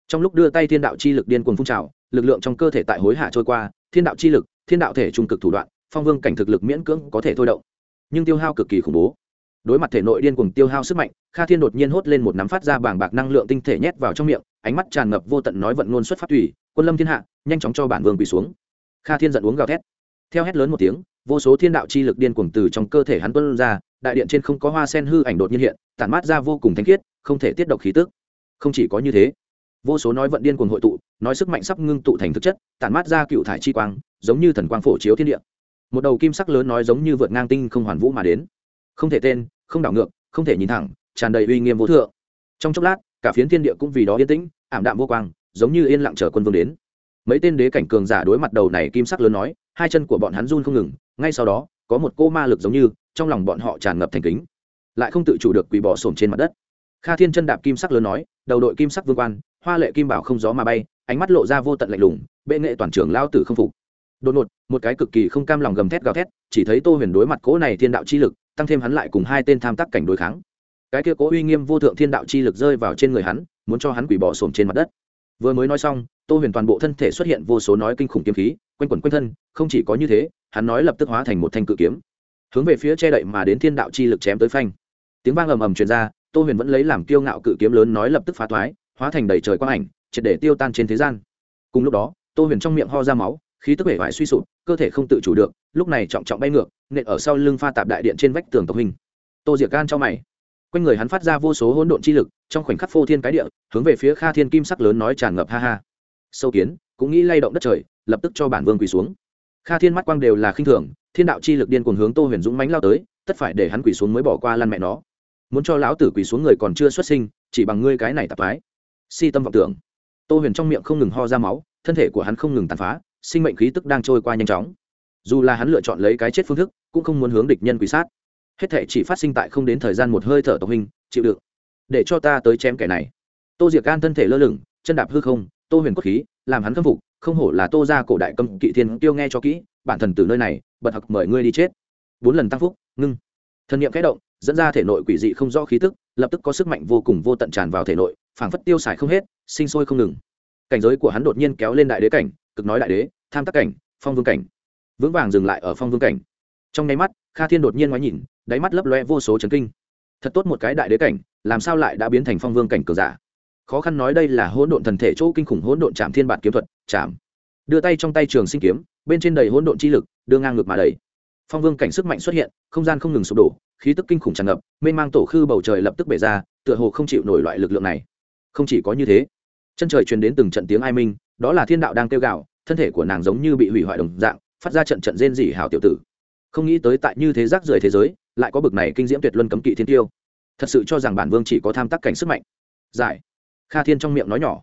Trong lúc đưa tay thiên đạo chi lực điên cuồng phun trào, lực lượng trong cơ thể tại hối hạ trôi qua, thiên đạo chi lực, thiên đạo thể trung cực thủ đoạn, phong vương cảnh thực lực miễn cưỡng có thể thôi động. Nhưng tiêu hao cực kỳ khủng bố. Đối mặt thể nội điên cuồng tiêu hao sức mạnh, kha thiên đột nhiên hốt lên một nắm phát ra bảng bạc năng lượng tinh thể nhét vào trong miệng, ánh mắt tràn ngập vô tận nói vận ngôn xuất phát thủy quân lâm thiên hạ, nhanh chóng cho bản vương quỳ xuống. Kha thiên giận uống gào thét theo hét lớn một tiếng, vô số thiên đạo chi lực điên cuồng từ trong cơ thể hắn tuân ra, đại điện trên không có hoa sen hư ảnh đột nhiên hiện, tản mát ra vô cùng thanh khiết, không thể tiết độc khí tức. Không chỉ có như thế, vô số nói vận điên cuồng hội tụ, nói sức mạnh sắp ngưng tụ thành thực chất, tản mát ra cựu thải chi quang, giống như thần quang phổ chiếu thiên địa. Một đầu kim sắc lớn nói giống như vượt ngang tinh không hoàn vũ mà đến. Không thể tên, không đảo ngược, không thể nhìn thẳng, tràn đầy uy nghiêm vô thượng. Trong chốc lát, cả phiến thiên địa cũng vì đó yên tĩnh, ảm đạm vô quang, giống như yên lặng chờ quân vương đến. Mấy tên đế cảnh cường giả đối mặt đầu này kim sắc lớn nói hai chân của bọn hắn run không ngừng, ngay sau đó, có một cô ma lực giống như, trong lòng bọn họ tràn ngập thành kính, lại không tự chủ được quỳ bỏ sồn trên mặt đất. Kha thiên chân đạp kim sắc lớn nói, đầu đội kim sắc vương quan, hoa lệ kim bảo không gió mà bay, ánh mắt lộ ra vô tận lạnh lùng, bệ nghệ toàn trường lao tử không phục. Đột ngột, một cái cực kỳ không cam lòng gầm thét gào thét, chỉ thấy tô huyền đối mặt cỗ này thiên đạo chi lực, tăng thêm hắn lại cùng hai tên tham tác cảnh đối kháng. Cái kia cố uy nghiêm vô thượng thiên đạo chi lực rơi vào trên người hắn, muốn cho hắn quỷ bỏ sổm trên mặt đất vừa mới nói xong, tô huyền toàn bộ thân thể xuất hiện vô số nói kinh khủng kiếm khí, quanh quẩn quanh thân, không chỉ có như thế, hắn nói lập tức hóa thành một thanh cự kiếm. Hướng về phía che đậy mà đến thiên đạo chi lực chém tới phanh. Tiếng vang ầm ầm truyền ra, tô huyền vẫn lấy làm kiêu ngạo cự kiếm lớn nói lập tức phá thoái, hóa thành đầy trời quang ảnh, triệt để tiêu tan trên thế gian. Cùng lúc đó, tô huyền trong miệng ho ra máu, khí tức vẻ vải suy sụp, cơ thể không tự chủ được, lúc này trọng trọng bay ngược, nện ở sau lưng pha tạp đại điện trên vách tường tộc hình. Tô diệc gan cho mày. Quanh người hắn phát ra vô số hỗn độn chi lực trong khoảnh khắc phô thiên cái địa, hướng về phía kha thiên kim sắc lớn nói tràn ngập ha ha. Sâu kiến, cũng nghĩ lay động đất trời, lập tức cho bản vương quỳ xuống. Kha thiên mắt quang đều là khinh thường, thiên đạo chi lực điên cuồng hướng tô huyền dũng mánh lao tới, tất phải để hắn quỳ xuống mới bỏ qua lăn mẹ nó. Muốn cho lão tử quỳ xuống người còn chưa xuất sinh, chỉ bằng ngươi cái này tạp mái si tâm vọng tưởng. Tô huyền trong miệng không ngừng ho ra máu, thân thể của hắn không ngừng tàn phá, sinh mệnh khí tức đang trôi qua nhanh chóng. Dù là hắn lựa chọn lấy cái chết phương thức, cũng không muốn hướng địch nhân quỳ sát. Hết thể chỉ phát sinh tại không đến thời gian một hơi thở tộc hình, chịu đựng để cho ta tới chém kẻ này. Tô diệc gan thân thể lơ lửng, chân đạp hư không, tô huyền cốt khí, làm hắn khâm phục, không hổ là tô ra cổ đại cầm kỵ thiên tiêu nghe cho kỹ, bản thần từ nơi này, bật học mời ngươi đi chết. Bốn lần tăng phúc, ngưng. Thần niệm kẽ động, dẫn ra thể nội quỷ dị không rõ khí tức, lập tức có sức mạnh vô cùng vô tận tràn vào thể nội, phảng phất tiêu xài không hết, sinh sôi không ngừng. Cảnh giới của hắn đột nhiên kéo lên đại đế cảnh, cực nói đại đế, tham tác cảnh, phong vương cảnh. Vững vàng dừng lại ở phong vương cảnh. Trong nháy mắt, kha thiên đột nhiên ngoái nhìn, đáy mắt lấp loe vô số chấn kinh thật tốt một cái đại đế cảnh, làm sao lại đã biến thành phong vương cảnh cờ giả? Khó khăn nói đây là hỗn độn thần thể chỗ kinh khủng hỗn độn chạm thiên bản kiếm thuật chạm đưa tay trong tay trường sinh kiếm, bên trên đầy hỗn độn chi lực, đưa ngang ngược mà đầy phong vương cảnh sức mạnh xuất hiện, không gian không ngừng sụp đổ, khí tức kinh khủng tràn ngập, mênh mang tổ khư bầu trời lập tức bể ra, tựa hồ không chịu nổi loại lực lượng này. Không chỉ có như thế, chân trời truyền đến từng trận tiếng ai minh, đó là thiên đạo đang kêu gào, thân thể của nàng giống như bị hủy hoại đồng dạng, phát ra trận trận rên rỉ hào tiểu tử. Không nghĩ tới tại như thế rác rưởi thế giới lại có bực này kinh diễm tuyệt luân cấm kỵ thiên tiêu. Thật sự cho rằng bản vương chỉ có tham tác cảnh sức mạnh. Giải. Kha thiên trong miệng nói nhỏ.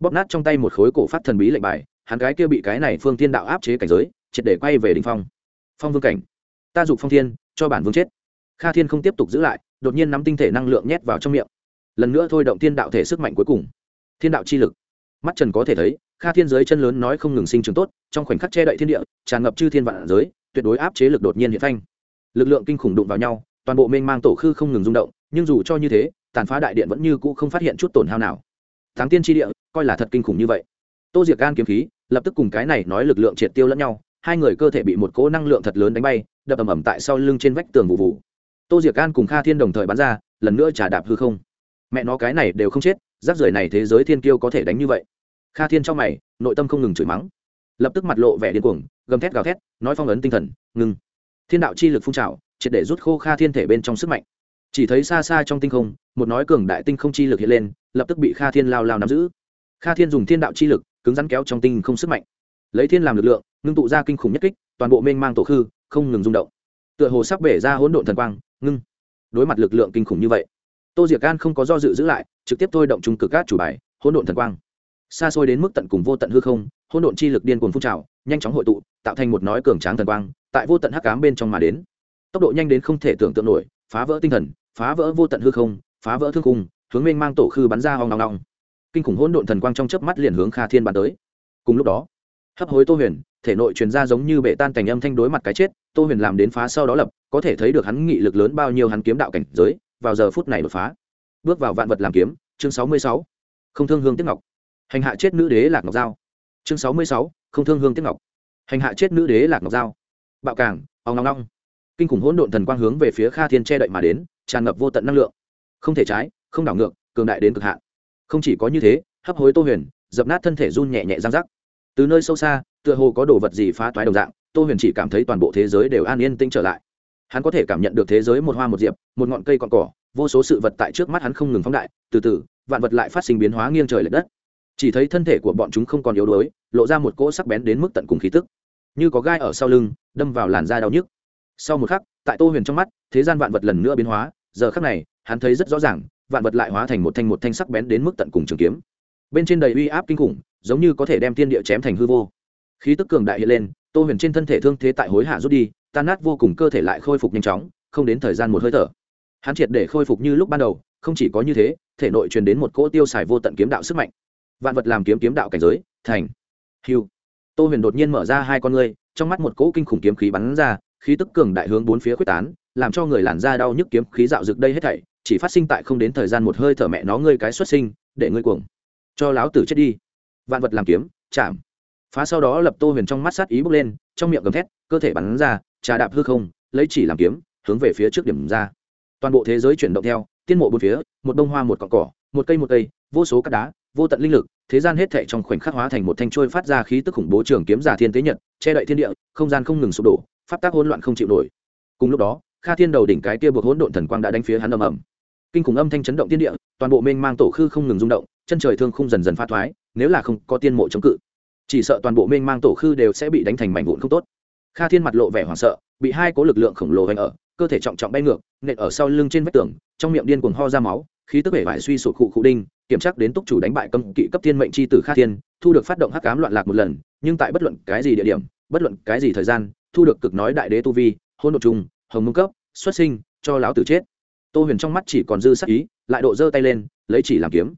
Bóp nát trong tay một khối cổ phát thần bí lệnh bài, hắn gái kia bị cái này phương thiên đạo áp chế cảnh giới, triệt để quay về đình phong. Phong vương cảnh. Ta dục phong thiên, cho bản vương chết. Kha thiên không tiếp tục giữ lại, đột nhiên nắm tinh thể năng lượng nhét vào trong miệng. Lần nữa thôi động thiên đạo thể sức mạnh cuối cùng. Thiên đạo chi lực. Mắt trần có thể thấy, kha thiên giới chân lớn nói không ngừng sinh trưởng tốt, trong khoảnh khắc che đậy thiên địa, tràn ngập chư thiên vạn giới, tuyệt đối áp chế lực đột nhiên hiện phanh lực lượng kinh khủng đụng vào nhau, toàn bộ mênh mang tổ khư không ngừng rung động, nhưng dù cho như thế, tàn phá đại điện vẫn như cũ không phát hiện chút tổn hao nào. Thắng tiên tri địa, coi là thật kinh khủng như vậy. Tô diệc gan kiếm khí, lập tức cùng cái này nói lực lượng triệt tiêu lẫn nhau, hai người cơ thể bị một cỗ năng lượng thật lớn đánh bay, đập ầm ầm tại sau lưng trên vách tường vụ vụ. Tô diệc gan cùng kha thiên đồng thời bắn ra, lần nữa trả đạp hư không. Mẹ nó cái này đều không chết rác rưởi này thế giới thiên kiêu có thể đánh như vậy. Kha thiên trong mày, nội tâm không ngừng chửi mắng. Lập tức mặt lộ vẻ điên cuồng, gầm thét gào thét, nói phong ấn tinh thần, ngừng thiên đạo chi lực phun trào, triệt để rút khô kha thiên thể bên trong sức mạnh. Chỉ thấy xa xa trong tinh không, một nói cường đại tinh không chi lực hiện lên, lập tức bị kha thiên lao lao nắm giữ. Kha thiên dùng thiên đạo chi lực, cứng rắn kéo trong tinh không sức mạnh. Lấy thiên làm lực lượng, ngưng tụ ra kinh khủng nhất kích, toàn bộ mênh mang tổ khư, không ngừng rung động. Tựa hồ sắp bể ra hỗn độn thần quang, ngưng. Đối mặt lực lượng kinh khủng như vậy, tô diệc gan không có do dự giữ lại, trực tiếp thôi động trung cực cát chủ bài, hỗn độn thần quang. Xa xôi đến mức tận cùng vô tận hư không, hỗn độn chi lực điên cuồng phun trào, nhanh chóng hội tụ, tạo thành một nói cường tráng thần quang tại vô tận hắc ám bên trong mà đến. Tốc độ nhanh đến không thể tưởng tượng nổi, phá vỡ tinh thần, phá vỡ vô tận hư không, phá vỡ thương cung hướng mênh mang tổ khư bắn ra hoang ngong ngong kinh khủng hỗn độn thần quang trong chớp mắt liền hướng kha thiên bắn tới. Cùng lúc đó, hấp hối tô huyền, thể nội truyền ra giống như bệ tan cảnh âm thanh đối mặt cái chết, tô huyền làm đến phá sau đó lập, có thể thấy được hắn nghị lực lớn bao nhiêu hắn kiếm đạo cảnh giới, vào giờ phút này đột phá. Bước vào vạn vật làm kiếm, chương sáu mươi sáu, không thương hương tiếc ngọc. Hành hạ chết nữ đế lạc ngọc giao. Chương sáu mươi sáu, không thương hương tiếc ngọc. Hành hạ chết nữ đế lạc ngọc giao bạo càng ong ong ong, kinh khủng hỗn độn thần quang hướng về phía kha thiên che đậy mà đến tràn ngập vô tận năng lượng. Không thể trái không đảo ngược cường đại đến cực hạn. Không chỉ có như thế hấp hối tô huyền dập nát thân thể run nhẹ nhẹ giang rắc. Từ nơi sâu xa tựa hồ có đồ vật gì phá toái đồng dạng tô huyền chỉ cảm thấy toàn bộ thế giới đều an yên tĩnh trở lại. Hắn có thể cảm nhận được thế giới một hoa một diệp một ngọn cây còn cỏ vô số sự vật tại trước mắt hắn không ngừng phóng đại từ từ vạn vật lại phát sinh biến hóa nghiêng trời l ệ đất. Chỉ thấy thân thể của bọn chúng không còn yếu đuối lộ ra một cỗ sắc bén đến mức tận cùng khí tức như có gai ở sau lưng, đâm vào làn da đau nhức. Sau một khắc, tại tô huyền trong mắt, thế gian vạn vật lần nữa biến hóa, giờ khắc này, hắn thấy rất rõ ràng, vạn vật lại hóa thành một thanh một thanh sắc bén đến mức tận cùng trường kiếm. Bên trên đầy uy áp kinh khủng, giống như có thể đem tiên địa chém thành hư vô. Khí tức cường đại hiện lên, tô huyền trên thân thể thương thế tại hối hạ rút đi, tan nát vô cùng cơ thể lại khôi phục nhanh chóng, không đến thời gian một hơi thở. Hắn triệt để khôi phục như lúc ban đầu, không chỉ có như thế, thể nội truyền đến một cỗ tiêu xài vô tận kiếm đạo sức mạnh. Vạn vật làm kiếm kiếm đạo cảnh giới, thành. Hiu tô huyền đột nhiên mở ra hai con ngươi, trong mắt một cỗ kinh khủng kiếm khí bắn ra, khí tức cường đại hướng bốn phía quyết tán, làm cho người làn da đau nhức kiếm khí dạo rực đây hết thảy, chỉ phát sinh tại không đến thời gian một hơi thở mẹ nó ngươi cái xuất sinh, để ngươi cuồng. Cho láo tử chết đi. Vạn vật làm kiếm, chạm. Phá sau đó lập tô huyền trong mắt sát ý bước lên, trong miệng gầm thét, cơ thể bắn ra, trà đạp hư không, lấy chỉ làm kiếm, hướng về phía trước điểm ra. Toàn bộ thế giới chuyển động theo, tiên mộ bốn phía, một bông hoa một cọn cỏ, một cây một cây, vô số cát đá, vô tận linh lực thế gian hết thệ trong khoảnh khắc hóa thành một thanh trôi phát ra khí tức khủng bố trường kiếm giả thiên tế nhật, che đậy thiên địa, không gian không ngừng sụp đổ, pháp tác hỗn loạn không chịu nổi. Cùng lúc đó, kha thiên đầu đỉnh cái kia buộc hỗn độn thần quang đã đánh phía hắn ầm ầm. Kinh khủng âm thanh chấn động thiên địa, toàn bộ mênh mang tổ khư không ngừng rung động, chân trời thương không dần dần pha thoái, nếu là không có tiên mộ chống cự, chỉ sợ toàn bộ mênh mang tổ khư đều sẽ bị đánh thành mảnh vụn không tốt. Kha thiên mặt lộ vẻ hoảng sợ, bị hai cố lực lượng khổng lồ hành ở, cơ thể trọng trọng bay ngược, nện ở sau lưng trên vách tường, trong miệng điên cuồng ho ra máu khí tức vẻ vải suy sụp cụ cụ đinh, kiểm tra đến túc chủ đánh bại cấm kỵ cấp thiên mệnh c h i tử kha thiên, thu được phát động hắc cám loạn lạc một lần, nhưng tại bất luận cái gì địa điểm, bất luận cái gì thời gian, thu được cực nói đại đế tu vi hôn đ ộ trung hồng mông cấp, xuất sinh, cho láo tử chết. Tô huyền trong mắt chỉ còn dư sắc ý, lại độ giơ tay lên, lấy chỉ làm kiếm.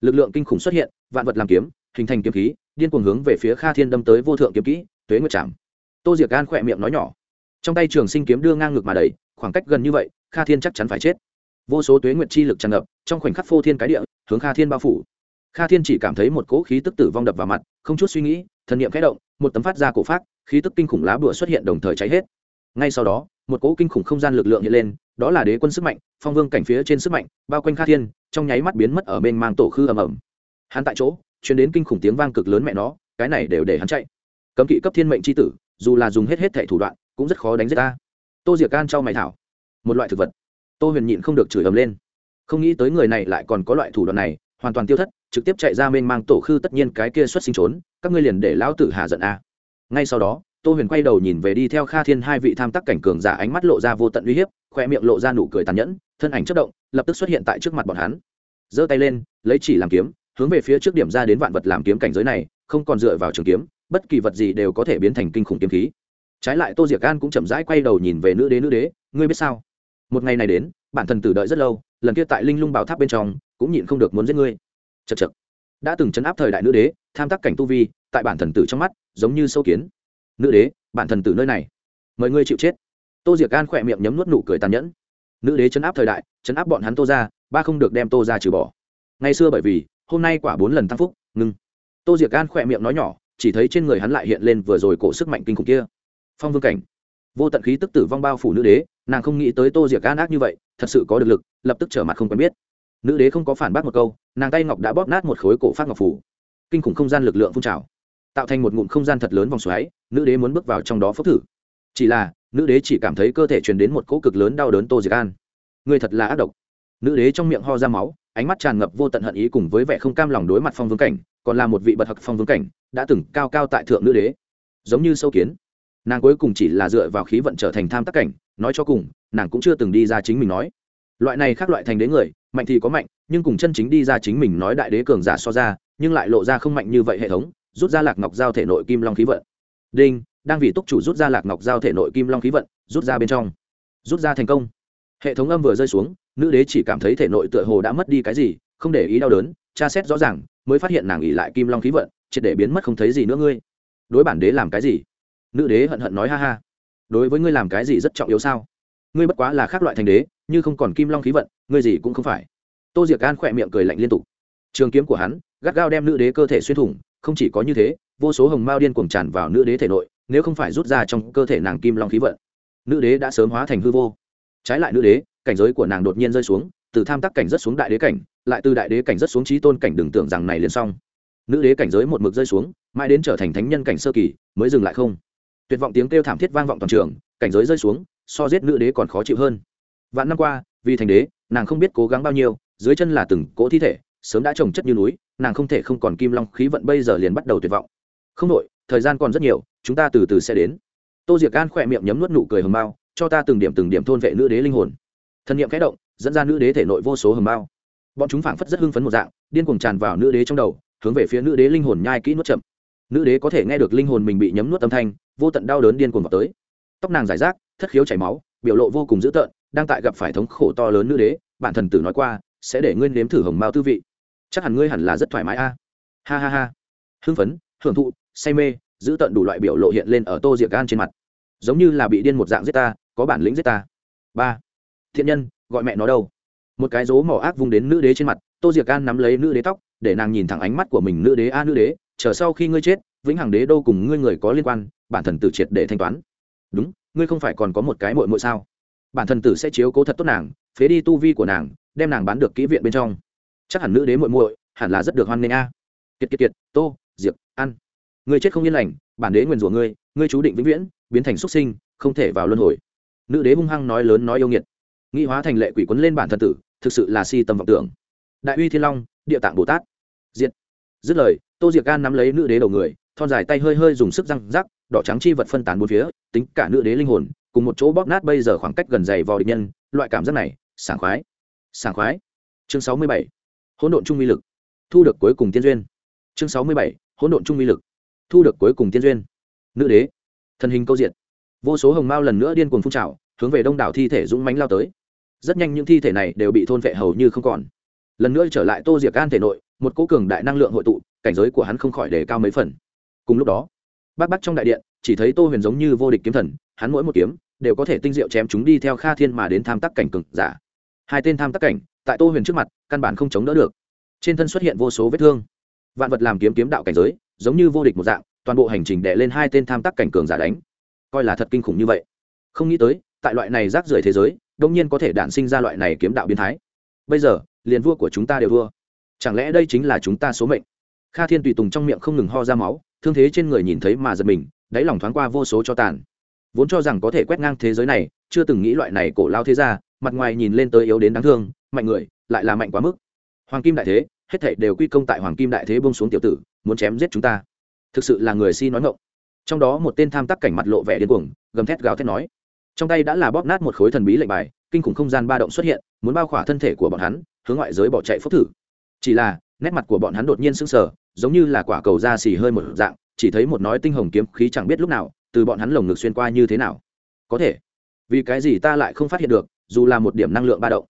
Lực lượng kinh khủng xuất hiện, vạn vật làm kiếm, hình thành kiếm khí, điên cuồng hướng về phía kha thiên đâm tới vô thượng kiếm kỹ, tuế nguyệt trảm. Tô diệc gan khỏe miệng nói nhỏ. Trong tay trường sinh kiếm đưa ngang ngực mà đầy khoảng cách gần như vậy kha thiên chắc chắn phải chết vô số tuế nguyệt chi lực tràn ngập, trong khoảnh khắc phô thiên cái địa, hướng kha thiên bao phủ. Kha thiên chỉ cảm thấy một cỗ khí tức tử vong đập vào mặt, không chút suy nghĩ, thần niệm khẽ động, một tấm phát ra cổ phát khí tức kinh khủng lá bùa xuất hiện đồng thời cháy hết. Ngay sau đó, một cỗ kinh khủng không gian lực lượng hiện lên, đó là đế quân sức mạnh, phong vương cảnh phía trên sức mạnh, bao quanh kha thiên, trong nháy mắt biến mất ở bên mang tổ khư ầm ầm. Hắn tại chỗ chuyển đến kinh khủng tiếng vang cực lớn mẹ nó, cái này đều để hắn chạy. Cấm kỵ cấp thiên mệnh c h i tử, dù là dùng hết hết thẻ thủ đoạn, cũng rất khó đánh giết ta. Tô diệc can trao mày thảo. Một loại thực vật tô huyền nhịn không được chửi ầm lên. Không nghĩ tới người này lại còn có loại thủ đoạn này, hoàn toàn tiêu thất, trực tiếp chạy ra mênh mang tổ khư tất nhiên cái kia xuất sinh trốn, các ngươi liền để lão tử hạ giận a. Ngay sau đó, tô huyền quay đầu nhìn về đi theo kha thiên hai vị tham tắc cảnh cường giả, ánh mắt lộ ra vô tận uy hiếp khoe miệng lộ ra nụ cười tàn nhẫn, thân ảnh chất động, lập tức xuất hiện tại trước mặt bọn hắn. Giơ tay lên, lấy chỉ làm kiếm, hướng về phía trước điểm ra đến vạn vật làm kiếm cảnh giới này, không còn dựa vào trường kiếm, bất kỳ vật gì đều có thể biến thành kinh khủng kiếm khí. Trái lại tô diệc gan cũng chậm rãi quay đầu nhìn về nữ đế nữ đế, ngươi biết sao? Một ngày này đến, bản thần tử đợi rất lâu, lần kia tại linh lung bảo tháp bên trong, cũng nhịn không được muốn giết ngươi. Chật chật đã từng chấn áp thời đại nữ đế, tham tác cảnh tu vi, tại bản thần tử trong mắt, giống như sâu kiến. Nữ đế, bản thần tử nơi này. Mời ngươi chịu chết. Tô diệc gan khỏe miệng nhấm nuốt nụ cười tàn nhẫn. Nữ đế chấn áp thời đại, chấn áp bọn hắn tô ra ba không được đem tô ra trừ bỏ. Ngày xưa bởi vì, hôm nay quả bốn lần tăng phúc, ngưng. Tô diệc gan khỏe miệng nói nhỏ, chỉ thấy trên người hắn lại hiện lên vừa rồi cổ sức mạnh kinh khủng kia. Phong vương cảnh. Vô tận khí tức tử vong bao phủ nữ đế nàng không nghĩ tới tô diệc gan ác như vậy, thật sự có được lực, lập tức trở mặt không quen biết. Nữ đế không có phản bác một câu, nàng tay ngọc đã bóp nát một khối cổ phát ngọc phủ. Kinh khủng không gian lực lượng phun trào, tạo thành một ngụm không gian thật lớn vòng xoáy, nữ đế muốn bước vào trong đó phốc thử. Chỉ là, nữ đế chỉ cảm thấy cơ thể truyền đến một cỗ cực lớn đau đớn tô diệc an. Người thật là ác độc. Nữ đế trong miệng ho ra máu, ánh mắt tràn ngập vô tận hận ý cùng với vẻ không cam lòng đối mặt phong vương cảnh, còn là một vị bậc hặc phong vương cảnh, đã từng cao cao tại thượng nữ đế. Giống như sâu kiến, nàng cuối cùng chỉ là dựa vào khí vận trở thành tham tác cảnh nói cho cùng, nàng cũng chưa từng đi ra chính mình nói. Loại này khác loại thành đế người, mạnh thì có mạnh, nhưng cùng chân chính đi ra chính mình nói đại đế cường giả so ra, nhưng lại lộ ra không mạnh như vậy hệ thống, rút ra lạc ngọc giao thể nội kim long khí vận. Đinh, đang vì túc chủ rút ra lạc ngọc giao thể nội kim long khí vận, rút ra bên trong. Rút ra thành công. Hệ thống âm vừa rơi xuống, nữ đế chỉ cảm thấy thể nội tựa hồ đã mất đi cái gì, không để ý đau đớn, tra xét rõ ràng, mới phát hiện nàng ỉ lại kim long khí vận, triệt để biến mất không thấy gì nữa ngươi. Đối bản đế làm cái gì? Nữ đế hận hận nói ha ha đối với ngươi làm cái gì rất trọng yếu sao? Ngươi bất quá là khác loại thành đế, như không còn kim long khí vận, ngươi gì cũng không phải. Tô diệc gan khỏe miệng cười lạnh liên tục. Trường kiếm của hắn, gắt gao đem nữ đế cơ thể xuyên thủng, không chỉ có như thế, vô số hồng mao điên cuồng tràn vào nữ đế thể nội, nếu không phải rút ra trong cơ thể nàng kim long khí vận, nữ đế đã sớm hóa thành hư vô. Trái lại nữ đế, cảnh giới của nàng đột nhiên rơi xuống, từ tham tác cảnh rất xuống đại đế cảnh, lại từ đại đế cảnh rất xuống trí tôn cảnh đừng tưởng rằng này liền xong. Nữ đế cảnh giới một mực rơi xuống, mãi đến trở thành thánh nhân cảnh sơ kỳ, mới dừng lại không tuyệt vọng tiếng kêu thảm thiết vang vọng toàn trường, cảnh giới rơi xuống, so giết nữ đế còn khó chịu hơn. Vạn năm qua, vì thành đế, nàng không biết cố gắng bao nhiêu, dưới chân là từng cỗ thi thể, sớm đã trồng chất như núi, nàng không thể không còn kim long khí vận bây giờ liền bắt đầu tuyệt vọng. Không đội thời gian còn rất nhiều, chúng ta từ từ sẽ đến. Tô diệc gan khỏe miệng nhấm nuốt nụ cười hầm bao cho ta từng điểm từng điểm thôn vệ nữ đế linh hồn. Thân nhiệm kẽ động, dẫn ra nữ đế thể nội vô số hầm bao bọn chúng phảng phất rất hưng phấn một dạng, điên cuồng tràn vào nữ đế trong đầu, hướng về phía nữ đế linh hồn nhai kỹ nuốt chậm. Nữ đế có thể nghe được linh hồn mình bị nhấm nuốt âm thanh vô tận đau đớn điên cuồng vào tới. Tóc nàng giải rác, thất khiếu chảy máu, biểu lộ vô cùng dữ tợn, đang tại gặp phải thống khổ to lớn nữ đế, bản thần tử nói qua, sẽ để ngươi nếm thử hồng mao tư vị. Chắc hẳn ngươi hẳn là rất thoải mái a. Ha ha ha. Hưng phấn, hưởng thụ, say mê giữ tận đủ loại biểu lộ hiện lên ở tô diệc gan trên mặt. Giống như là bị điên một dạng giết ta, có bản lĩnh giết ta. Ba. Thiện nhân, gọi mẹ nó đâu? Một cái dố mỏ ác vung đến nữ đế trên mặt, tô diệc gan nắm lấy nữ đế tóc, để nàng nhìn thẳng ánh mắt của mình nữ đế a nữ đế, chờ sau khi ngươi chết vĩnh hằng đế đô cùng ngươi người có liên quan, bản thần tử triệt để thanh toán. Đúng, ngươi không phải còn có một cái mội mội sao? Bản thần tử sẽ chiếu cố thật tốt nàng, phế đi tu vi của nàng, đem nàng bán được kỹ viện bên trong. Chắc hẳn nữ đế muội muội, hẳn là rất được hoan nghênh a. Kiệt kiệt kiệt, tô, diệp, ăn. Ngươi chết không yên lành, bản đế nguyền rủa ngươi ngươi chú định vĩnh viễn, biến thành xuất sinh, không thể vào luân hồi. Nữ đế hung hăng nói lớn nói yêu nghiệt. Nghĩ hóa thành lệ quỷ quấn lên bản thân tử, thực sự là si tầm vọng tưởng. Đại uy thiên long, địa tạng bồ tát. Diệt. Dứt lời, tô diệc gan nắm lấy nữ đế đầu người thon dài tay hơi hơi dùng sức răng rắc, đỏ trắng chi vật phân tán bốn phía, tính cả nữ đế linh hồn, cùng một chỗ bóp nát bây giờ khoảng cách gần dày vò địch nhân, loại cảm giác này, sảng khoái. Sảng khoái. Chương sáu mươi bảy. Hỗn độn trung uy lực. Thu được cuối cùng tiên duyên. Chương sáu mươi bảy. Hỗn độn trung uy lực. Thu được cuối cùng tiên duyên. Nữ đế. Thân hình câu diện vô số hồng mao lần nữa điên cuồng phun trào, hướng về đông đảo thi thể dũng mánh lao tới. Rất nhanh những thi thể này đều bị thôn vệ hầu như không còn. Lần nữa trở lại tô diệc an thể nội, một cố cường đại năng lượng hội tụ, cảnh giới của hắn không khỏi đề cao mấy phần cùng lúc đó, bác bác trong đại điện, chỉ thấy tô huyền giống như vô địch kiếm thần, hắn mỗi một kiếm đều có thể tinh diệu chém chúng đi theo kha thiên mà đến tham tắc cảnh cực giả. Hai tên tham tắc cảnh, tại tô huyền trước mặt, căn bản không chống đỡ được. Trên thân xuất hiện vô số vết thương. Vạn vật làm kiếm kiếm đạo cảnh giới, giống như vô địch một dạng, toàn bộ hành trình đè lên hai tên tham tắc cảnh cường giả đánh. Coi là thật kinh khủng như vậy. Không nghĩ tới, tại loại này rác rưởi thế giới đông nhiên có thể đản sinh ra loại này kiếm đạo biến thái. Bây giờ, liền vua của chúng ta đều vua chẳng lẽ đây chính là chúng ta số mệnh? Kha thiên tùy tùng trong miệng không ngừng ho ra máu thương thế trên người nhìn thấy mà giật mình, đáy lòng thoáng qua vô số cho tàn. Vốn cho rằng có thể quét ngang thế giới này, chưa từng nghĩ loại này cổ lao thế ra mặt ngoài nhìn lên tới yếu đến đáng thương, mạnh người, lại là mạnh quá mức. Hoàng kim đại thế, hết thảy đều quy công tại hoàng kim đại thế bông xuống tiểu tử, muốn chém giết chúng ta. Thực sự là người si nói ngộng trong đó một tên tham tắc cảnh mặt lộ vẻ điên cuồng, gầm thét gào thét nói. Trong tay đã là bóp nát một khối thần bí lệnh bài, kinh khủng không gian ba động xuất hiện, muốn bao khỏa thân thể của bọn hắn, hướng ngoại giới bỏ chạy phốc thử. Chỉ là, nét mặt của bọn hắn đột nhiên sững sờ giống như là quả cầu da xì hơi một dạng, chỉ thấy một nói tinh hồng kiếm khí chẳng biết lúc nào, từ bọn hắn lồng ngực xuyên qua như thế nào. Có thể, vì cái gì ta lại không phát hiện được, dù là một điểm năng lượng ba động.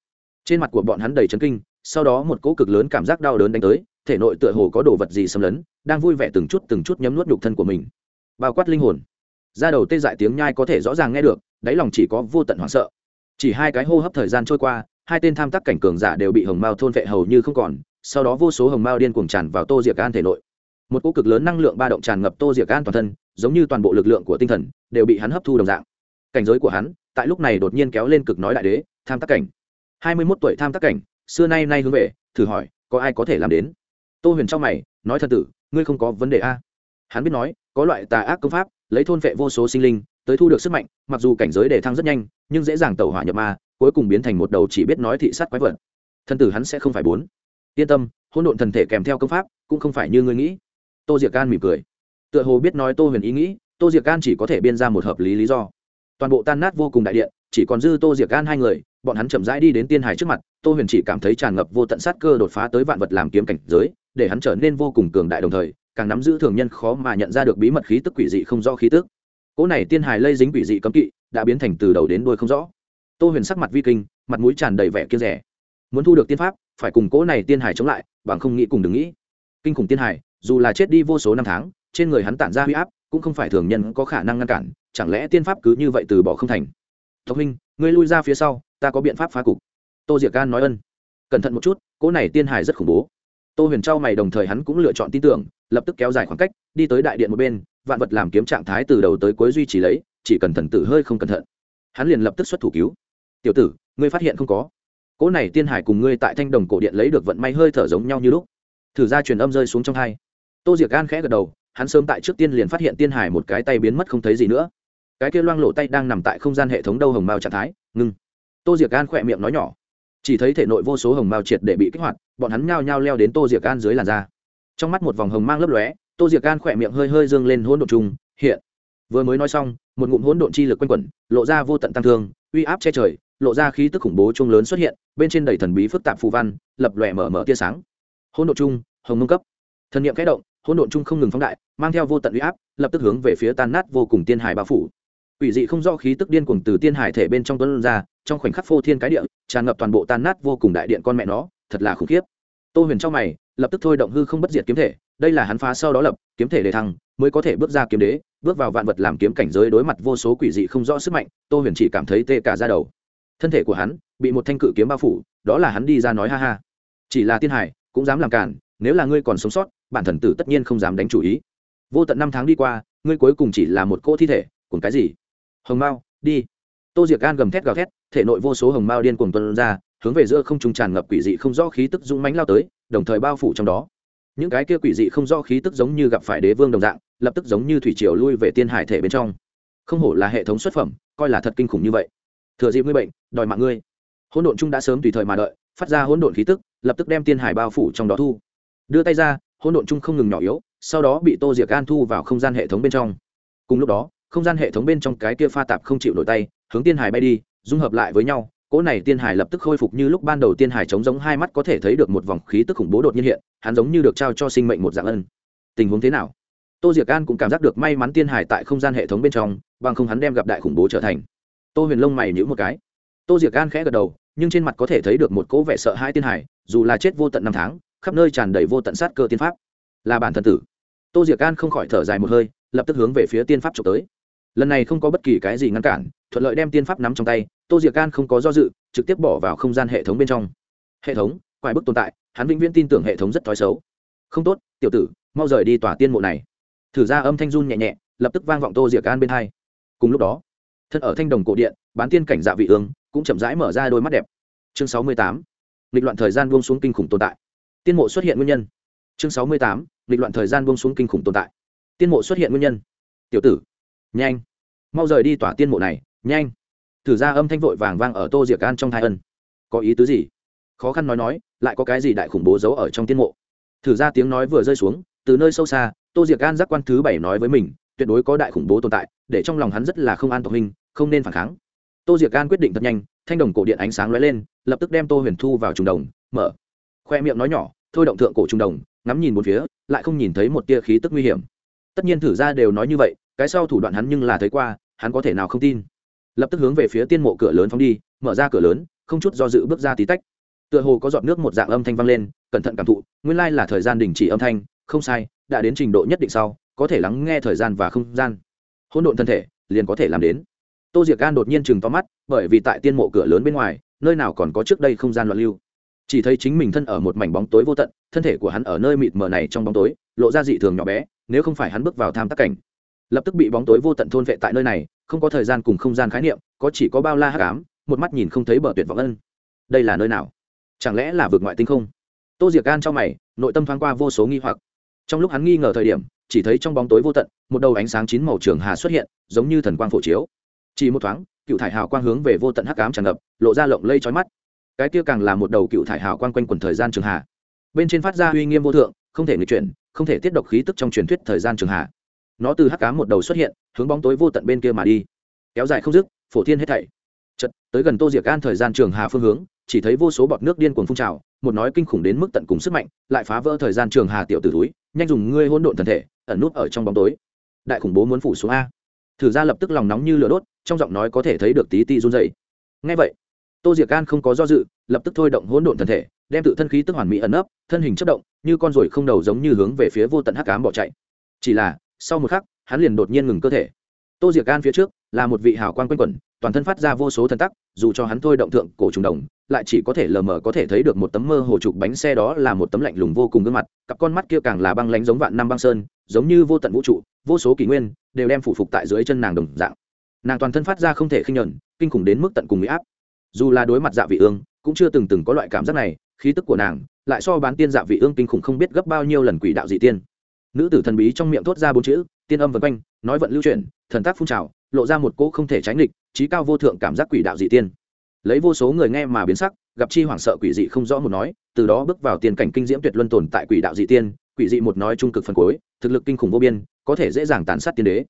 Trên mặt của bọn hắn đầy chấn kinh, sau đó một cỗ cực lớn cảm giác đau đớn đánh tới, thể nội tựa hồ có đồ vật gì xâm lấn, đang vui vẻ từng chút từng chút nhấm nuốt nhục thân của mình. Bao quát linh hồn. Ra đầu tê dại tiếng nhai có thể rõ ràng nghe được, đáy lòng chỉ có vô tận hoảng sợ. Chỉ hai cái hô hấp thời gian trôi qua, hai tên tham tác cảnh cường giả đều bị hồng mao thôn vệ hầu như không còn sau đó vô số hồng mao điên cuồng tràn vào tô diệc an thể nội. Một cỗ cực lớn năng lượng ba động tràn ngập tô diệc an toàn thân, giống như toàn bộ lực lượng của tinh thần đều bị hắn hấp thu đồng dạng. Cảnh giới của hắn tại lúc này đột nhiên kéo lên cực nói đại đế, tham tác cảnh. Hai mươi mốt tuổi tham tác cảnh, xưa nay nay hướng về, thử hỏi, có ai có thể làm đến? Tô huyền trong mày, nói thân tử, ngươi không có vấn đề a? Hắn biết nói, có loại tà ác công pháp, lấy thôn vệ vô số sinh linh, tới thu được sức mạnh, mặc dù cảnh giới đề thăng rất nhanh, nhưng dễ dàng tẩu hỏa nhập ma, cuối cùng biến thành một đầu chỉ biết nói thị sát quái vật. Thân tử hắn sẽ không phải bốn yên tâm, hỗn độn thần thể kèm theo công pháp, cũng không phải như ngươi nghĩ. Tô diệc can mỉm cười. Tựa hồ biết nói tô huyền ý nghĩ, tô diệc can chỉ có thể biên ra một hợp lý lý do. Toàn bộ tan nát vô cùng đại điện, chỉ còn dư tô diệc can hai người, bọn hắn chậm rãi đi đến tiên hải trước mặt, tô huyền chỉ cảm thấy tràn ngập vô tận sát cơ đột phá tới vạn vật làm kiếm cảnh giới, để hắn trở nên vô cùng cường đại đồng thời, càng nắm giữ thường nhân khó mà nhận ra được bí mật khí tức quỷ dị không rõ khí tức. Cỗ này tiên hải lây dính quỷ dị cấm kỵ, đã biến thành từ đầu đến đuôi không rõ. Tô huyền sắc mặt vi kinh, mặt mũi tràn đầy vẻ kia rẻ muốn thu được tiên pháp phải cùng cỗ này tiên hải chống lại, bằng không nghĩ cùng đừng nghĩ. Kinh khủng tiên hải, dù là chết đi vô số năm tháng, trên người hắn tản ra huy áp, cũng không phải thường nhân có khả năng ngăn cản, chẳng lẽ tiên pháp cứ như vậy từ bỏ không thành? Tộc huynh, ngươi lui ra phía sau, ta có biện pháp phá cục. Tô diệc can nói ân. Cẩn thận một chút, cỗ này tiên hải rất khủng bố. Tô huyền trao mày đồng thời hắn cũng lựa chọn tin tưởng, lập tức kéo dài khoảng cách, đi tới đại điện một bên, vạn vật làm kiếm trạng thái từ đầu tới cuối duy trì lấy, chỉ cần thần tử hơi không cẩn thận. Hắn liền lập tức xuất thủ cứu. Tiểu tử, ngươi phát hiện không có cỗ này tiên hải cùng ngươi tại thanh đồng cổ điện lấy được vận may hơi thở giống nhau như lúc. Thử ra truyền âm rơi xuống trong hai. Tô diệc gan khẽ gật đầu, hắn sớm tại trước tiên liền phát hiện tiên hải một cái tay biến mất không thấy gì nữa. Cái kia loang lộ tay đang nằm tại không gian hệ thống đâu hồng mao trạng thái ngưng tô diệc gan khỏe miệng nói nhỏ. Chỉ thấy thể nội vô số hồng mao triệt để bị kích hoạt, bọn hắn nhao nhao leo đến tô diệc gan dưới làn da. Trong mắt một vòng hồng mang lấp lóe, tô diệc gan khỏe miệng hơi hơi dương lên hỗn độn chung hiện. Vừa mới nói xong, một ngụm hỗn độn chi lực quanh quẩn, lộ ra vô tận tăng thương, uy áp che trời lộ ra khí tức khủng bố chung lớn xuất hiện, bên trên đầy thần bí phức tạp phù văn, lập lòe mở mở tia sáng. Hỗn độn chung, hồng nông cấp. Thần niệm kẽ động, hỗn độn chung không ngừng phóng đại, mang theo vô tận uy áp, lập tức hướng về phía tan nát vô cùng tiên hải bao phủ. Ủy dị không rõ khí tức điên cuồng từ tiên hải thể bên trong tuấn ra, trong khoảnh khắc phô thiên cái địa, tràn ngập toàn bộ tan nát vô cùng đại điện con mẹ nó, thật là khủng khiếp. Tô huyền trong mày, lập tức thôi động hư không bất diệt kiếm thể, đây là hắn phá sau đó lập, kiếm thể đề thăng, mới có thể bước ra kiếm đế, bước vào vạn vật làm kiếm cảnh giới đối mặt vô số quỷ dị không rõ sức mạnh, tô huyền chỉ cảm thấy tê cả ra đầu thân thể của hắn bị một thanh cự kiếm bao phủ, đó là hắn đi ra nói ha ha. Chỉ là tiên hải cũng dám làm cản nếu là ngươi còn sống sót, bản thần tử tất nhiên không dám đánh chủ ý. Vô tận năm tháng đi qua, ngươi cuối cùng chỉ là một cỗ thi thể cùng cái gì? Hồng mao, đi. Tô diệc gan gầm thét gào thét, thể nội vô số hồng mao điên cuồng tuân ra, hướng về giữa không trung tràn ngập quỷ dị không rõ khí tức dũng mãnh lao tới, đồng thời bao phủ trong đó. Những cái kia quỷ dị không rõ khí tức giống như gặp phải đế vương đồng dạng, lập tức giống như thủy triều lui về tiên hải thể bên trong. Không hổ là hệ thống xuất phẩm, coi là thật kinh khủng như vậy thừa dịp ngươi bệnh, đòi mạng ngươi. Hỗn độn chung đã sớm tùy thời mà đợi, phát ra hỗn độn khí tức, lập tức đem tiên hải bao phủ trong đó thu. Đưa tay ra, hỗn độn chung không ngừng nhỏ yếu, sau đó bị tô diệc an thu vào không gian hệ thống bên trong. Cùng lúc đó, không gian hệ thống bên trong cái kia pha tạp không chịu nổi tay, hướng tiên hải bay đi, dung hợp lại với nhau, cỗ này tiên hải lập tức khôi phục như lúc ban đầu tiên hải chống giống hai mắt có thể thấy được một vòng khí tức khủng bố đột nhiên hiện, hắn giống như được trao cho sinh mệnh một dạng ân. Tình huống thế nào? Tô diệc an cũng cảm giác được may mắn tiên hải tại không gian hệ thống bên trong, bằng không hắn đem gặp đại khủng bố trở thành tô huyền lông mày nhữ một cái. Tô diệc an khẽ gật đầu, nhưng trên mặt có thể thấy được một cỗ vẻ sợ hai tiên hải, dù là chết vô tận năm tháng, khắp nơi tràn đầy vô tận sát cơ tiên pháp. Là bản thần tử. Tô diệc an không khỏi thở dài một hơi, lập tức hướng về phía tiên pháp trộm tới. Lần này không có bất kỳ cái gì ngăn cản, thuận lợi đem tiên pháp nắm trong tay, tô diệc an không có do dự, trực tiếp bỏ vào không gian hệ thống bên trong. Hệ thống quài bức tồn tại, hắn vĩnh viễn tin tưởng hệ thống rất thói xấu. Không tốt, tiểu tử, mau rời đi tòa tiên mộ này. Thử ra âm thanh run nhẹ nhẹ, lập tức vang vọng tô diệc an bên hai. Cùng lúc đó thân ở thanh đồng cổ điện, bán tiên cảnh dạ vị ương, cũng chậm rãi mở ra đôi mắt đẹp. Chương sáu mươi tám, nghịch loạn thời gian buông xuống kinh khủng tồn tại. Tiên mộ xuất hiện nguyên nhân. Chương sáu mươi tám, nghịch loạn thời gian buông xuống kinh khủng tồn tại. Tiên mộ xuất hiện nguyên nhân. Tiểu tử, nhanh. Mau rời đi tỏa tiên mộ này, nhanh. Thử ra âm thanh vội vàng vang ở tô diệc an trong thai ân. Có ý tứ gì? Khó khăn nói nói, lại có cái gì đại khủng bố giấu ở trong tiên mộ? Thử ra tiếng nói vừa rơi xuống, từ nơi sâu xa, tô diệc an giác quan thứ bảy nói với mình tuyệt đối có đại khủng bố tồn tại, để trong lòng hắn rất là không an tộc hình, không nên phản kháng. Tô diệc Gan quyết định thật nhanh, thanh đồng cổ điện ánh sáng lóe lên, lập tức đem tô huyền thu vào trùng đồng, mở. Khoe miệng nói nhỏ, thôi động thượng cổ trùng đồng, ngắm nhìn một phía, lại không nhìn thấy một tia khí tức nguy hiểm. Tất nhiên thử ra đều nói như vậy, cái sau thủ đoạn hắn nhưng là thấy qua, hắn có thể nào không tin? Lập tức hướng về phía tiên mộ cửa lớn phóng đi, mở ra cửa lớn, không chút do dự bước ra tí tách. Tựa hồ có giọt nước một dạng âm thanh vang lên, cẩn thận cảm thụ, nguyên lai là thời gian đình chỉ âm thanh, không sai, đã đến trình độ nhất định sau có thể lắng nghe thời gian và không gian. Hỗn độn thân thể liền có thể làm đến. Tô diệc gan đột nhiên chừng to mắt, bởi vì tại tiên mộ cửa lớn bên ngoài, nơi nào còn có trước đây không gian loạn lưu. Chỉ thấy chính mình thân ở một mảnh bóng tối vô tận, thân thể của hắn ở nơi mịt mờ này trong bóng tối, lộ ra dị thường nhỏ bé, nếu không phải hắn bước vào tham tác cảnh. Lập tức bị bóng tối vô tận thôn vệ tại nơi này, không có thời gian cùng không gian khái niệm, có chỉ có bao la hát cám một mắt nhìn không thấy bờ tuyệt vọng ân. Đây là nơi nào? Chẳng lẽ là vượt ngoại tinh không? Tô diệc gan trong mày, nội tâm thoáng qua vô số nghi hoặc. Trong lúc hắn nghi ngờ thời điểm chỉ thấy trong bóng tối vô tận, một đầu ánh sáng chín màu trường hà xuất hiện, giống như thần quang phổ chiếu. Chỉ một thoáng, cựu thải hào quang hướng về vô tận hắc ám tràn ngập, lộ ra lộng lây trói mắt. Cái kia càng là một đầu cựu thải hào quang quanh quần thời gian trường hà. Bên trên phát ra uy nghiêm vô thượng, không thể nghịch chuyển, không thể tiết độc khí tức trong truyền thuyết thời gian trường hà. Nó từ hắc ám một đầu xuất hiện, hướng bóng tối vô tận bên kia mà đi. Kéo dài không dứt, phổ thiên hết thảy. Chật tới gần tô diệc an thời gian trường hà phương hướng, chỉ thấy vô số bọt nước điên cuồng phun trào, một nói kinh khủng đến mức tận cùng sức mạnh, lại phá vỡ thời gian trường hà tiểu tử túi, nhanh dùng ngươi hôn độn thần thể ẩn nút ở trong bóng tối. Đại khủng bố muốn phủ xuống a. Thử ra lập tức lòng nóng như lửa đốt trong giọng nói có thể thấy được tí ti run dày ngay vậy tô diệc gan không có do dự lập tức thôi động hỗn độn thân thể đem tự thân khí tức hoàn mỹ ẩn nấp, thân hình chất động như con ruồi không đầu giống như hướng về phía vô tận hắc cám bỏ chạy. Chỉ là sau một khắc hắn liền đột nhiên ngừng cơ thể. Tô diệc gan phía trước là một vị hào quan quanh quẩn toàn thân phát ra vô số thần tắc, dù cho hắn thôi động thượng cổ trùng đồng, lại chỉ có thể lờ mờ có thể thấy được một tấm mơ hồ trục bánh xe đó là một tấm lạnh lùng vô cùng gương mặt, cặp con mắt kia càng là băng lánh giống vạn năm băng sơn, giống như vô tận vũ trụ, vô số kỷ nguyên đều đem phủ phục tại dưới chân nàng đồng dạng. Nàng toàn thân phát ra không thể khinh nhẫn, kinh khủng đến mức tận cùng mỹ áp. Dù là đối mặt dạ vị ương, cũng chưa từng từng có loại cảm giác này, khí tức của nàng lại so bán tiên dạ vị ương kinh khủng không biết gấp bao nhiêu lần quỷ đạo dị tiên. Nữ tử thần bí trong miệng thốt ra bốn chữ, tiên âm vân quanh, nói vận lưu chuyển, thần tác phun trào, lộ ra một cỗ không thể tránh địch trí cao vô thượng cảm giác quỷ đạo dị tiên. Lấy vô số người nghe mà biến sắc, gặp chi hoảng sợ quỷ dị không rõ một nói, từ đó bước vào tiền cảnh kinh diễm tuyệt luân tồn tại quỷ đạo dị tiên, quỷ dị một nói trung cực phần cuối, thực lực kinh khủng vô biên, có thể dễ dàng tàn sát tiên đế.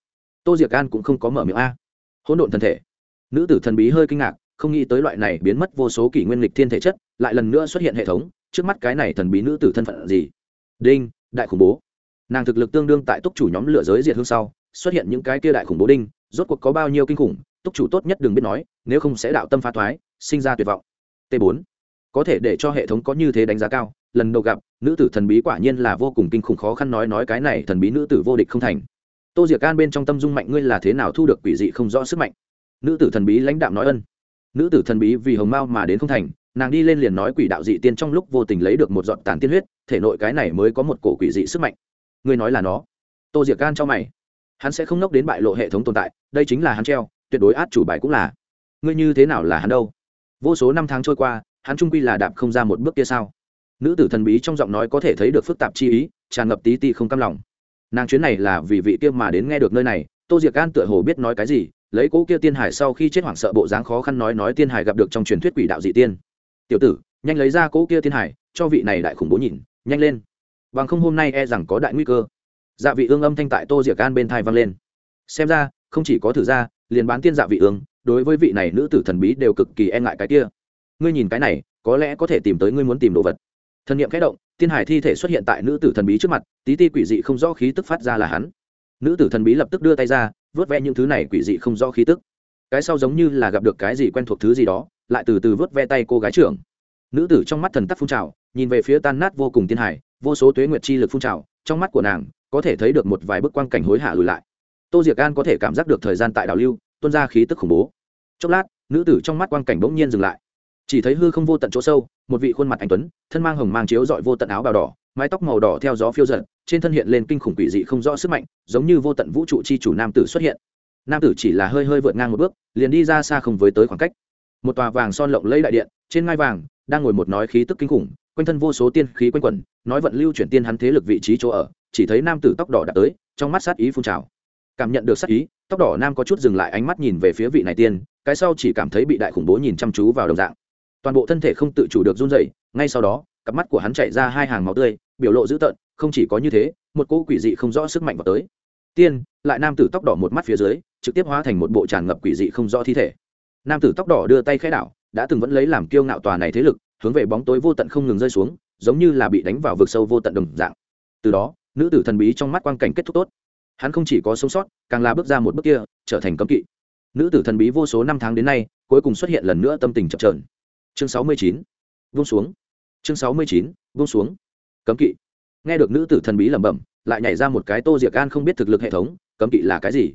Tô diệc an cũng không có mở miệng a. Hỗn độn thân thể. Nữ tử thần bí hơi kinh ngạc, không nghĩ tới loại này biến mất vô số kỷ nguyên lịch thiên thể chất, lại lần nữa xuất hiện hệ thống, trước mắt cái này thần bí nữ tử thân phận gì? Đinh, đại khủng bố. Nàng thực lực tương đương tại túc chủ nhóm lửa giới diệt hương sau, xuất hiện những cái kia đại khủng bố đinh, rốt cuộc có bao nhiêu kinh khủng túc chủ tốt nhất đừng biết nói, nếu không sẽ đạo tâm phá thoái, sinh ra tuyệt vọng. T 4 có thể để cho hệ thống có như thế đánh giá cao, lần đầu gặp, nữ tử thần bí quả nhiên là vô cùng kinh khủng khó khăn nói nói cái này thần bí nữ tử vô địch không thành. Tô diệc can bên trong tâm dung mạnh ngươi là thế nào thu được quỷ dị không rõ sức mạnh? Nữ tử thần bí lãnh đạo nói ân. Nữ tử thần bí vì hồng mao mà đến không thành, nàng đi lên liền nói quỷ đạo dị tiên trong lúc vô tình lấy được một giọt tàn tiên huyết, thể nội cái này mới có một cổ quỷ dị sức mạnh. Ngươi nói là nó. Tô diệc can cho mày. Hắn sẽ không nốc đến bại lộ hệ thống tồn tại, đây chính là hắn treo tuyệt đối át chủ bài cũng là. Ngươi như thế nào là hắn đâu? Vô số năm tháng trôi qua, hắn trung quy là đạp không ra một bước kia sao? Nữ tử thần bí trong giọng nói có thể thấy được phức tạp chi ý, tràn ngập tí ti không cam lòng. Nàng chuyến này là vì vị kia mà đến nghe được nơi này, tô diệc an tựa hồ biết nói cái gì, lấy cỗ kia tiên hải sau khi chết hoảng sợ bộ dáng khó khăn nói nói tiên hải gặp được trong truyền thuyết quỷ đạo dị tiên. Tiểu tử, nhanh lấy ra cỗ kia tiên hải, cho vị này đại khủng bố nhìn, nhanh lên. Bằng không hôm nay e rằng có đại nguy cơ. Dạ vị ương âm thanh tại tô diệc an bên thai vang lên. Xem ra, không chỉ có thử ra liền bán tiên dạ vị ương, đối với vị này nữ tử thần bí đều cực kỳ e ngại cái kia. Ngươi nhìn cái này, có lẽ có thể tìm tới ngươi muốn tìm đồ vật. Thần niệm kẽ động, tiên hải thi thể xuất hiện tại nữ tử thần bí trước mặt, tí ti quỷ dị không rõ khí tức phát ra là hắn. Nữ tử thần bí lập tức đưa tay ra, vớt ve những thứ này quỷ dị không rõ khí tức. Cái sau giống như là gặp được cái gì quen thuộc thứ gì đó, lại từ từ vớt ve tay cô gái trưởng. Nữ tử trong mắt thần tắc phun trào, nhìn về phía tan nát vô cùng tiên hải, vô số tuế nguyệt chi lực phun trào, trong mắt của nàng, có thể thấy được một vài bức quang cảnh hối hả lùi lại tô diệc an có thể cảm giác được thời gian tại đảo lưu, tuôn ra khí tức khủng bố. Chốc lát, nữ tử trong mắt quang cảnh bỗng nhiên dừng lại. Chỉ thấy hư không vô tận chỗ sâu, một vị khuôn mặt anh tuấn, thân mang hồng mang chiếu dọi vô tận áo bào đỏ, mái tóc màu đỏ theo gió phiêu giận trên thân hiện lên kinh khủng quỷ dị không rõ sức mạnh, giống như vô tận vũ trụ chi chủ nam tử xuất hiện. Nam tử chỉ là hơi hơi vượt ngang một bước, liền đi ra xa không với tới khoảng cách. Một tòa vàng son lộng lẫy đại điện, trên ngai vàng, đang ngồi một nói khí tức kinh khủng, quanh thân vô số tiên khí quanh quẩn, nói vận lưu chuyển tiên hắn thế lực vị trí chỗ ở, chỉ thấy nam tử tóc đỏ đã tới, trong mắt sát ý phun trào cảm nhận được sát ý, tóc đỏ nam có chút dừng lại ánh mắt nhìn về phía vị này tiên, cái sau chỉ cảm thấy bị đại khủng bố nhìn chăm chú vào đồng dạng. Toàn bộ thân thể không tự chủ được run rẩy, ngay sau đó, cặp mắt của hắn chạy ra hai hàng máu tươi, biểu lộ dữ tợn, không chỉ có như thế, một cỗ quỷ dị không rõ sức mạnh vào tới. Tiên, lại nam tử tóc đỏ một mắt phía dưới, trực tiếp hóa thành một bộ tràn ngập quỷ dị không rõ thi thể. Nam tử tóc đỏ đưa tay khẽ đảo, đã từng vẫn lấy làm kiêu ngạo tòa này thế lực, hướng về bóng tối vô tận không ngừng rơi xuống, giống như là bị đánh vào vực sâu vô tận đồng dạng. Từ đó, nữ tử thần bí trong mắt quang cảnh kết thúc tốt hắn không chỉ có sống sót, càng là bước ra một bước kia, trở thành cấm kỵ. Nữ tử thần bí vô số năm tháng đến nay, cuối cùng xuất hiện lần nữa tâm tình chập trờn chương sáu mươi chín vung xuống. Chương sáu mươi chín vung xuống. Cấm kỵ. Nghe được nữ tử thần bí lẩm bẩm, lại nhảy ra một cái tô diệc an không biết thực lực hệ thống, cấm kỵ là cái gì?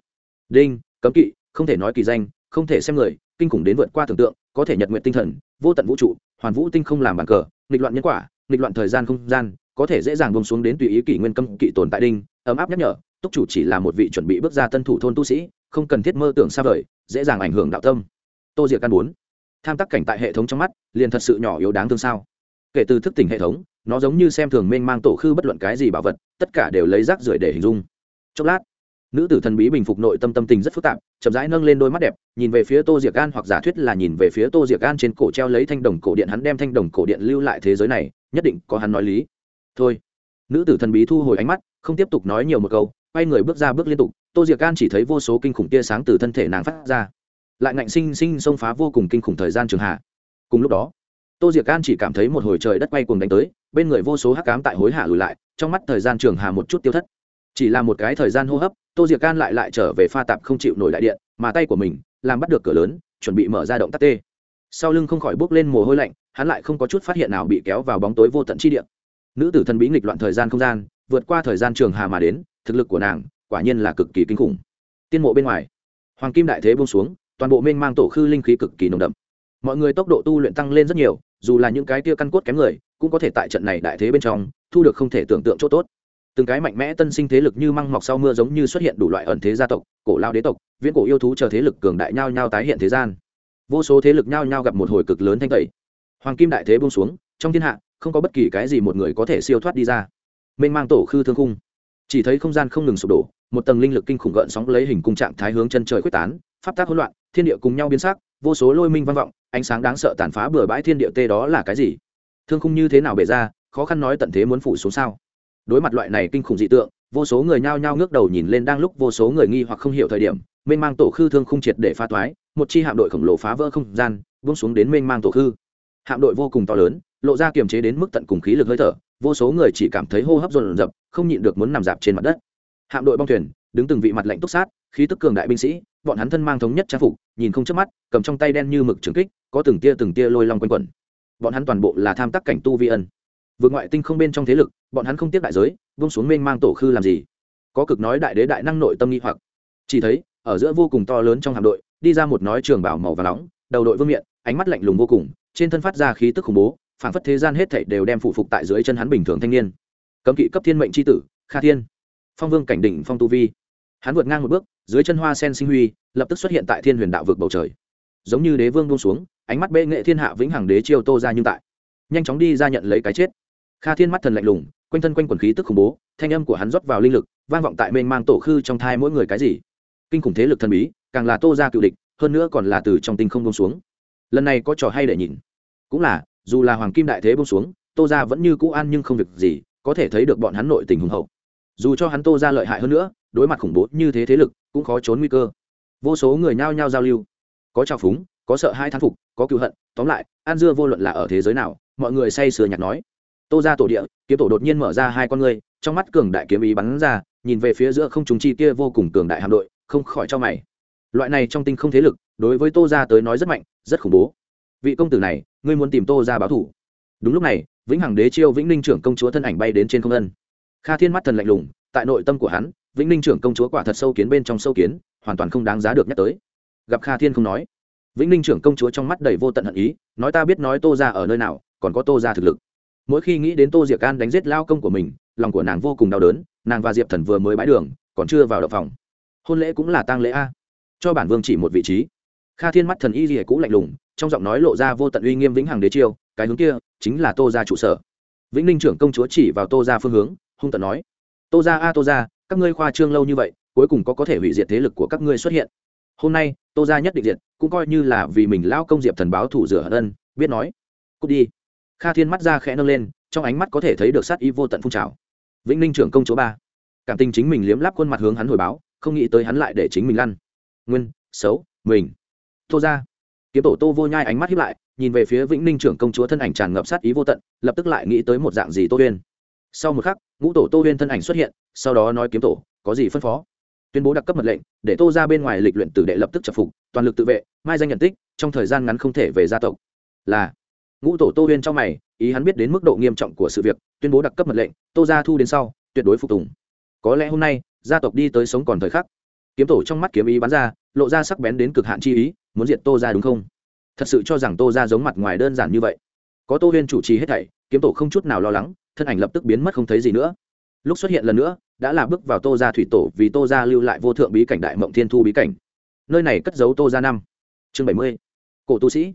Đinh, cấm kỵ, không thể nói kỳ danh, không thể xem người, kinh khủng đến vượt qua tưởng tượng, có thể nhật nguyện tinh thần, vô tận vũ trụ, hoàn vũ tinh không làm bàn cờ, nghịch loạn nhân quả, nghịch loạn thời gian không gian, có thể dễ dàng bông xuống đến tùy ý kỷ nguyên cấm kỵ tồn tại đinh, ấm áp nhắc nhở túc chủ chỉ là một vị chuẩn bị bước ra tân thủ thôn tu sĩ, không cần thiết mơ tưởng xa vời, dễ dàng ảnh hưởng đạo tâm. Tô diệc căn bốn tham tác cảnh tại hệ thống trong mắt, liền thật sự nhỏ yếu đáng thương sao? Kể từ thức tỉnh hệ thống, nó giống như xem thường mênh mang tổ khư bất luận cái gì bảo vật, tất cả đều lấy rác rưởi để hình dung. Chốc lát, nữ tử thần bí bình phục nội tâm tâm tình rất phức tạp, chậm rãi nâng lên đôi mắt đẹp, nhìn về phía tô diệc gan hoặc giả thuyết là nhìn về phía tô diệc gan trên cổ treo lấy thanh đồng cổ điện, hắn đem thanh đồng cổ điện lưu lại thế giới này, nhất định có hắn nói lý. Thôi. Nữ tử thần bí thu hồi ánh mắt, không tiếp tục nói nhiều một câu quay người bước ra bước liên tục, tô diệc an chỉ thấy vô số kinh khủng tia sáng từ thân thể nàng phát ra. Lại ngạnh sinh sinh xông phá vô cùng kinh khủng thời gian trường hạ. Cùng lúc đó, tô diệc can chỉ cảm thấy một hồi trời đất quay cuồng đánh tới, bên người vô số hắc cám tại hối hạ lùi lại, trong mắt thời gian trường hà một chút tiêu thất. Chỉ là một cái thời gian hô hấp, tô diệc can lại lại trở về pha tạp không chịu nổi đại điện, mà tay của mình làm bắt được cửa lớn, chuẩn bị mở ra động tắc tê. Sau lưng không khỏi bước lên mồ hôi lạnh, hắn lại không có chút phát hiện nào bị kéo vào bóng tối vô tận chi điện nữ tử thần bí nghịch loạn thời gian không gian, vượt qua thời gian trường hà mà đến thực lực của nàng quả nhiên là cực kỳ kinh khủng. Tiên mộ bên ngoài, hoàng kim đại thế buông xuống, toàn bộ mênh mang tổ khư linh khí cực kỳ nồng đậm. Mọi người tốc độ tu luyện tăng lên rất nhiều, dù là những cái tia căn cốt kém người, cũng có thể tại trận này đại thế bên trong thu được không thể tưởng tượng chỗ tốt. Từng cái mạnh mẽ tân sinh thế lực như măng mọc sau mưa giống như xuất hiện đủ loại ẩn thế gia tộc, cổ lao đế tộc, viễn cổ yêu thú chờ thế lực cường đại nhao nhao tái hiện thế gian. Vô số thế lực nhao nhao gặp một hồi cực lớn thanh tẩy. Hoàng kim đại thế buông xuống, trong thiên hạ, không có bất kỳ cái gì một người có thể siêu thoát đi ra. Mênh mang tổ khư thương khung chỉ thấy không gian không ngừng sụp đổ, một tầng linh lực kinh khủng gợn sóng lấy hình cung trạng thái hướng chân trời quyết tán, pháp tác hỗn loạn, thiên địa cùng nhau biến sắc, vô số lôi minh vang vọng, ánh sáng đáng sợ tàn phá bừa bãi thiên địa tê đó là cái gì? Thương khung như thế nào bể ra, khó khăn nói tận thế muốn phủ xuống sao? Đối mặt loại này kinh khủng dị tượng, vô số người nhao nhao ngước đầu nhìn lên đang lúc vô số người nghi hoặc không hiểu thời điểm, mênh mang tổ khư thương khung triệt để pha toái một chi hạm đội khổng lồ phá vỡ không gian, buông xuống đến mênh mang tổ khư. Hạm đội vô cùng to lớn, lộ ra kiềm chế đến mức tận cùng khí lực hơi thở vô số người chỉ cảm thấy hô hấp dồn dập không nhịn được muốn nằm dạp trên mặt đất. Hạm đội bong thuyền, đứng từng vị mặt lạnh túc sát, khí tức cường đại binh sĩ, bọn hắn thân mang thống nhất trang phục, nhìn không chớp mắt, cầm trong tay đen như mực trường kích, có từng tia từng tia lôi long quanh quẩn. Bọn hắn toàn bộ là tham tác cảnh tu vi ân. Vượt ngoại tinh không bên trong thế lực, bọn hắn không tiếp đại giới vung xuống mênh mang tổ khư làm gì? Có cực nói đại đế đại năng nội tâm nghi hoặc. Chỉ thấy, ở giữa vô cùng to lớn trong hạm đội, đi ra một nói trường bảo màu và nóng, đầu đội vương miện, ánh mắt lạnh lùng vô cùng, trên thân phát ra khí tức khủng bố phảng phất thế gian hết thảy đều đem phụ phục tại dưới chân hắn bình thường thanh niên. Cấm kỵ cấp thiên mệnh c h i tử, kha thiên. Phong vương cảnh đỉnh phong tu vi. Hắn vượt ngang một bước, dưới chân hoa sen sinh huy, lập tức xuất hiện tại thiên huyền đạo vực bầu trời. Giống như đế vương buông xuống, ánh mắt bệ nghệ thiên hạ vĩnh hằng đế chiêu tô ra nhưng tại. Nhanh chóng đi ra nhận lấy cái chết. Kha thiên mắt thần lạnh lùng, quanh thân quanh quần khí tức khủng bố, thanh âm của hắn rót vào linh lực, vang vọng tại mênh mang tổ khư trong thai mỗi người cái gì. Kinh khủng thế lực thần bí, càng là tô ra cựu địch, hơn nữa còn là từ trong tinh không buông xuống. Lần này có trò hay để nhìn. Cũng là dù là hoàng kim đại thế bông xuống, tô ra vẫn như cũ an nhưng không việc gì, có thể thấy được bọn hắn nội tình hùng hậu. Dù cho hắn tô ra lợi hại hơn nữa, đối mặt khủng bố như thế thế lực, cũng khó trốn nguy cơ. Vô số người nhao nhao giao lưu. Có trào phúng, có sợ hai thán phục, có cựu hận, tóm lại, an dưa vô luận là ở thế giới nào, mọi người say sưa nhạc nói. Tô ra tổ địa, kiếm tổ đột nhiên mở ra hai con ngươi, trong mắt cường đại kiếm ý bắn ra, nhìn về phía giữa không trùng chi kia vô cùng cường đại hạm đội, không khỏi cho mày. Loại này trong tinh không thế lực, đối với tô ra tới nói rất mạnh, rất khủng bố. Vị công tử này ngươi muốn tìm tô ra báo thủ. Đúng lúc này, vĩnh hằng đế chiêu vĩnh ninh trưởng công chúa thân ảnh bay đến trên không ân. Kha thiên mắt thần lạnh lùng, tại nội tâm của hắn, vĩnh ninh trưởng công chúa quả thật sâu kiến bên trong sâu kiến, hoàn toàn không đáng giá được nhắc tới. Gặp kha thiên không nói, vĩnh ninh trưởng công chúa trong mắt đầy vô tận hận ý, nói ta biết nói tô ra ở nơi nào, còn có tô ra thực lực. Mỗi khi nghĩ đến tô diệc can đánh giết lao công của mình, lòng của nàng vô cùng đau đớn, nàng và diệp thần vừa mới bãi đường, còn chưa vào đậu phòng. Hôn lễ cũng là tang lễ a. Cho bản vương chỉ một vị trí. Kha thiên mắt thần y gì cũ lạnh lùng trong giọng nói lộ ra vô tận uy nghiêm vĩnh hằng đế chiêu, cái hướng kia chính là tô ra trụ sở. Vĩnh ninh trưởng công chúa chỉ vào tô ra phương hướng, hung tận nói, tô ra a, tô ra các ngươi khoa trương lâu như vậy, cuối cùng có có thể hủy diệt thế lực của các ngươi xuất hiện. Hôm nay, tô ra nhất định diệt, cũng coi như là vì mình lao công diệp thần báo thủ rửa hận ân, biết nói, cút đi. Kha thiên mắt ra khẽ nâng lên, trong ánh mắt có thể thấy được sát ý vô tận phun trào. Vĩnh ninh trưởng công chúa ba, cảm tình chính mình liếm láp khuôn mặt hướng hắn hồi báo, không nghĩ tới hắn lại để chính mình lăn. Nguyên, xấu, mình. Tô ra kiếm tổ tô vô nhai ánh mắt hiếp lại, nhìn về phía vĩnh ninh trưởng công chúa thân ảnh tràn ngập sát ý vô tận, lập tức lại nghĩ tới một dạng gì tô huyên. Sau một khắc, ngũ tổ tô huyên thân ảnh xuất hiện, sau đó nói kiếm tổ, có gì phân phó? Tuyên bố đặc cấp mật lệnh, để tô ra bên ngoài lịch luyện tử đệ lập tức chập phục, toàn lực tự vệ, mai danh nhận tích, trong thời gian ngắn không thể về gia tộc. Là, ngũ tổ tô huyên trong mày, ý hắn biết đến mức độ nghiêm trọng của sự việc, tuyên bố đặc cấp mật lệnh, tô ra thu đến sau, tuyệt đối phục tùng. Có lẽ hôm nay, gia tộc đi tới sống còn thời khắc kiếm tổ trong mắt kiếm ý bắn ra, lộ ra sắc bén đến cực hạn chi ý, muốn diệt tô ra đúng không? Thật sự cho rằng tô ra giống mặt ngoài đơn giản như vậy. Có tô huyên chủ trì hết thảy, kiếm tổ không chút nào lo lắng, thân ảnh lập tức biến mất không thấy gì nữa. Lúc xuất hiện lần nữa, đã là bước vào tô ra thủy tổ vì tô ra lưu lại vô thượng bí cảnh đại mộng thiên thu bí cảnh. Nơi này cất giấu tô ra năm. Chương bảy mươi. Cổ tu sĩ.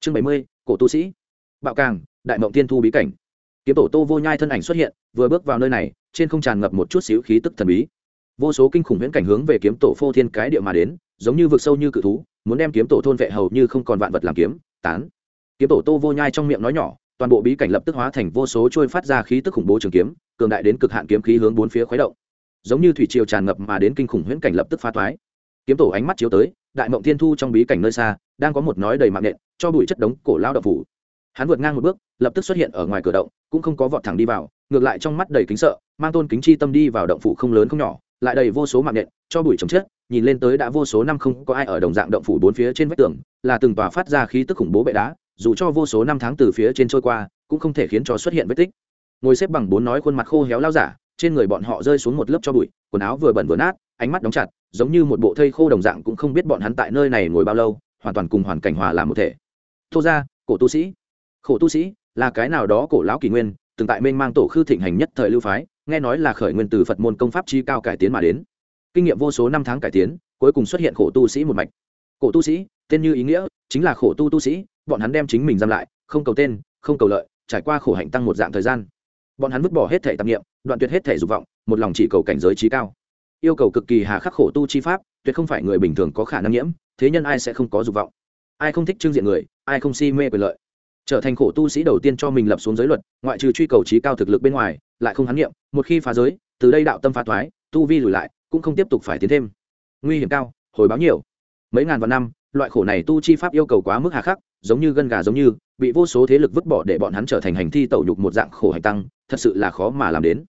Chương bảy mươi, cổ tu sĩ. Bạo càng, đại mộng thiên thu bí cảnh. Kiếm tổ tô vô nhai thân ảnh xuất hiện, vừa bước vào nơi này, trên không tràn ngập một chút xíu khí tức thần bí vô số kinh khủng viễn cảnh hướng về kiếm tổ phô thiên cái địa mà đến, giống như vực sâu như cự thú, muốn đem kiếm tổ thôn vệ hầu như không còn vạn vật làm kiếm. Tán. Kiếm tổ tô vô nhai trong miệng nói nhỏ, toàn bộ bí cảnh lập tức hóa thành vô số trôi phát ra khí tức khủng bố trường kiếm, cường đại đến cực hạn kiếm khí hướng bốn phía khuấy động. Giống như thủy triều tràn ngập mà đến kinh khủng huyễn cảnh lập tức phá thoái kiếm tổ ánh mắt chiếu tới, đại mộng thiên thu trong bí cảnh nơi xa, đang có một nói đầy mạng nện, cho bụi chất đống cổ lao động phủ. Hắn vượt ngang một bước, lập tức xuất hiện ở ngoài cửa động, cũng không có vọt thẳng đi vào, ngược lại trong mắt đầy kính sợ, mang tôn kính chi tâm đi vào động phủ không lớn không nhỏ lại đầy vô số mạng nện cho bụi chấm chết, nhìn lên tới đã vô số năm không có ai ở đồng dạng động phủ bốn phía trên vách tường, là từng tòa phát ra khí tức khủng bố bệ đá, dù cho vô số năm tháng từ phía trên trôi qua, cũng không thể khiến cho xuất hiện vết tích. Ngồi xếp bằng bốn nói khuôn mặt khô héo lao giả, trên người bọn họ rơi xuống một lớp cho bụi, quần áo vừa bẩn vừa nát, ánh mắt đóng chặt, giống như một bộ thây khô đồng dạng cũng không biết bọn hắn tại nơi này ngồi bao lâu, hoàn toàn cùng hoàn cảnh hòa làm một thể. Thô ra cổ tu sĩ. Khổ tu sĩ là cái nào đó cổ lão kỷ nguyên từng tại mênh mang tổ khư thịnh hành nhất thời lưu phái, nghe nói là khởi nguyên từ phật môn công pháp chi cao cải tiến mà đến. Kinh nghiệm vô số năm tháng cải tiến, cuối cùng xuất hiện khổ tu sĩ một mạch. Cổ tu sĩ, tên như ý nghĩa, chính là khổ tu tu sĩ, bọn hắn đem chính mình giam lại, không cầu tên, không cầu lợi, trải qua khổ hạnh tăng một dạng thời gian. Bọn hắn vứt bỏ hết thể tạp nghiệm đoạn tuyệt hết thể dục vọng, một lòng chỉ cầu cảnh giới trí cao. Yêu cầu cực kỳ hà khắc khổ tu chi pháp, tuyệt không phải người bình thường có khả năng nhiễm, thế nhân ai sẽ không có dục vọng? Ai không thích trưng diện người, ai không si mê quyền lợi? Trở thành khổ tu sĩ đầu tiên cho mình lập xuống giới luật, ngoại trừ truy cầu trí cao thực lực bên ngoài, lại không hắn nghiệm một khi phá giới, từ đây đạo tâm phá thoái, tu vi lùi lại, cũng không tiếp tục phải tiến thêm. Nguy hiểm cao, hồi báo nhiều. Mấy ngàn vạn năm, loại khổ này tu chi pháp yêu cầu quá mức hà khắc, giống như gân gà giống như, bị vô số thế lực vứt bỏ để bọn hắn trở thành hành thi tẩu nhục một dạng khổ hành tăng, thật sự là khó mà làm đến.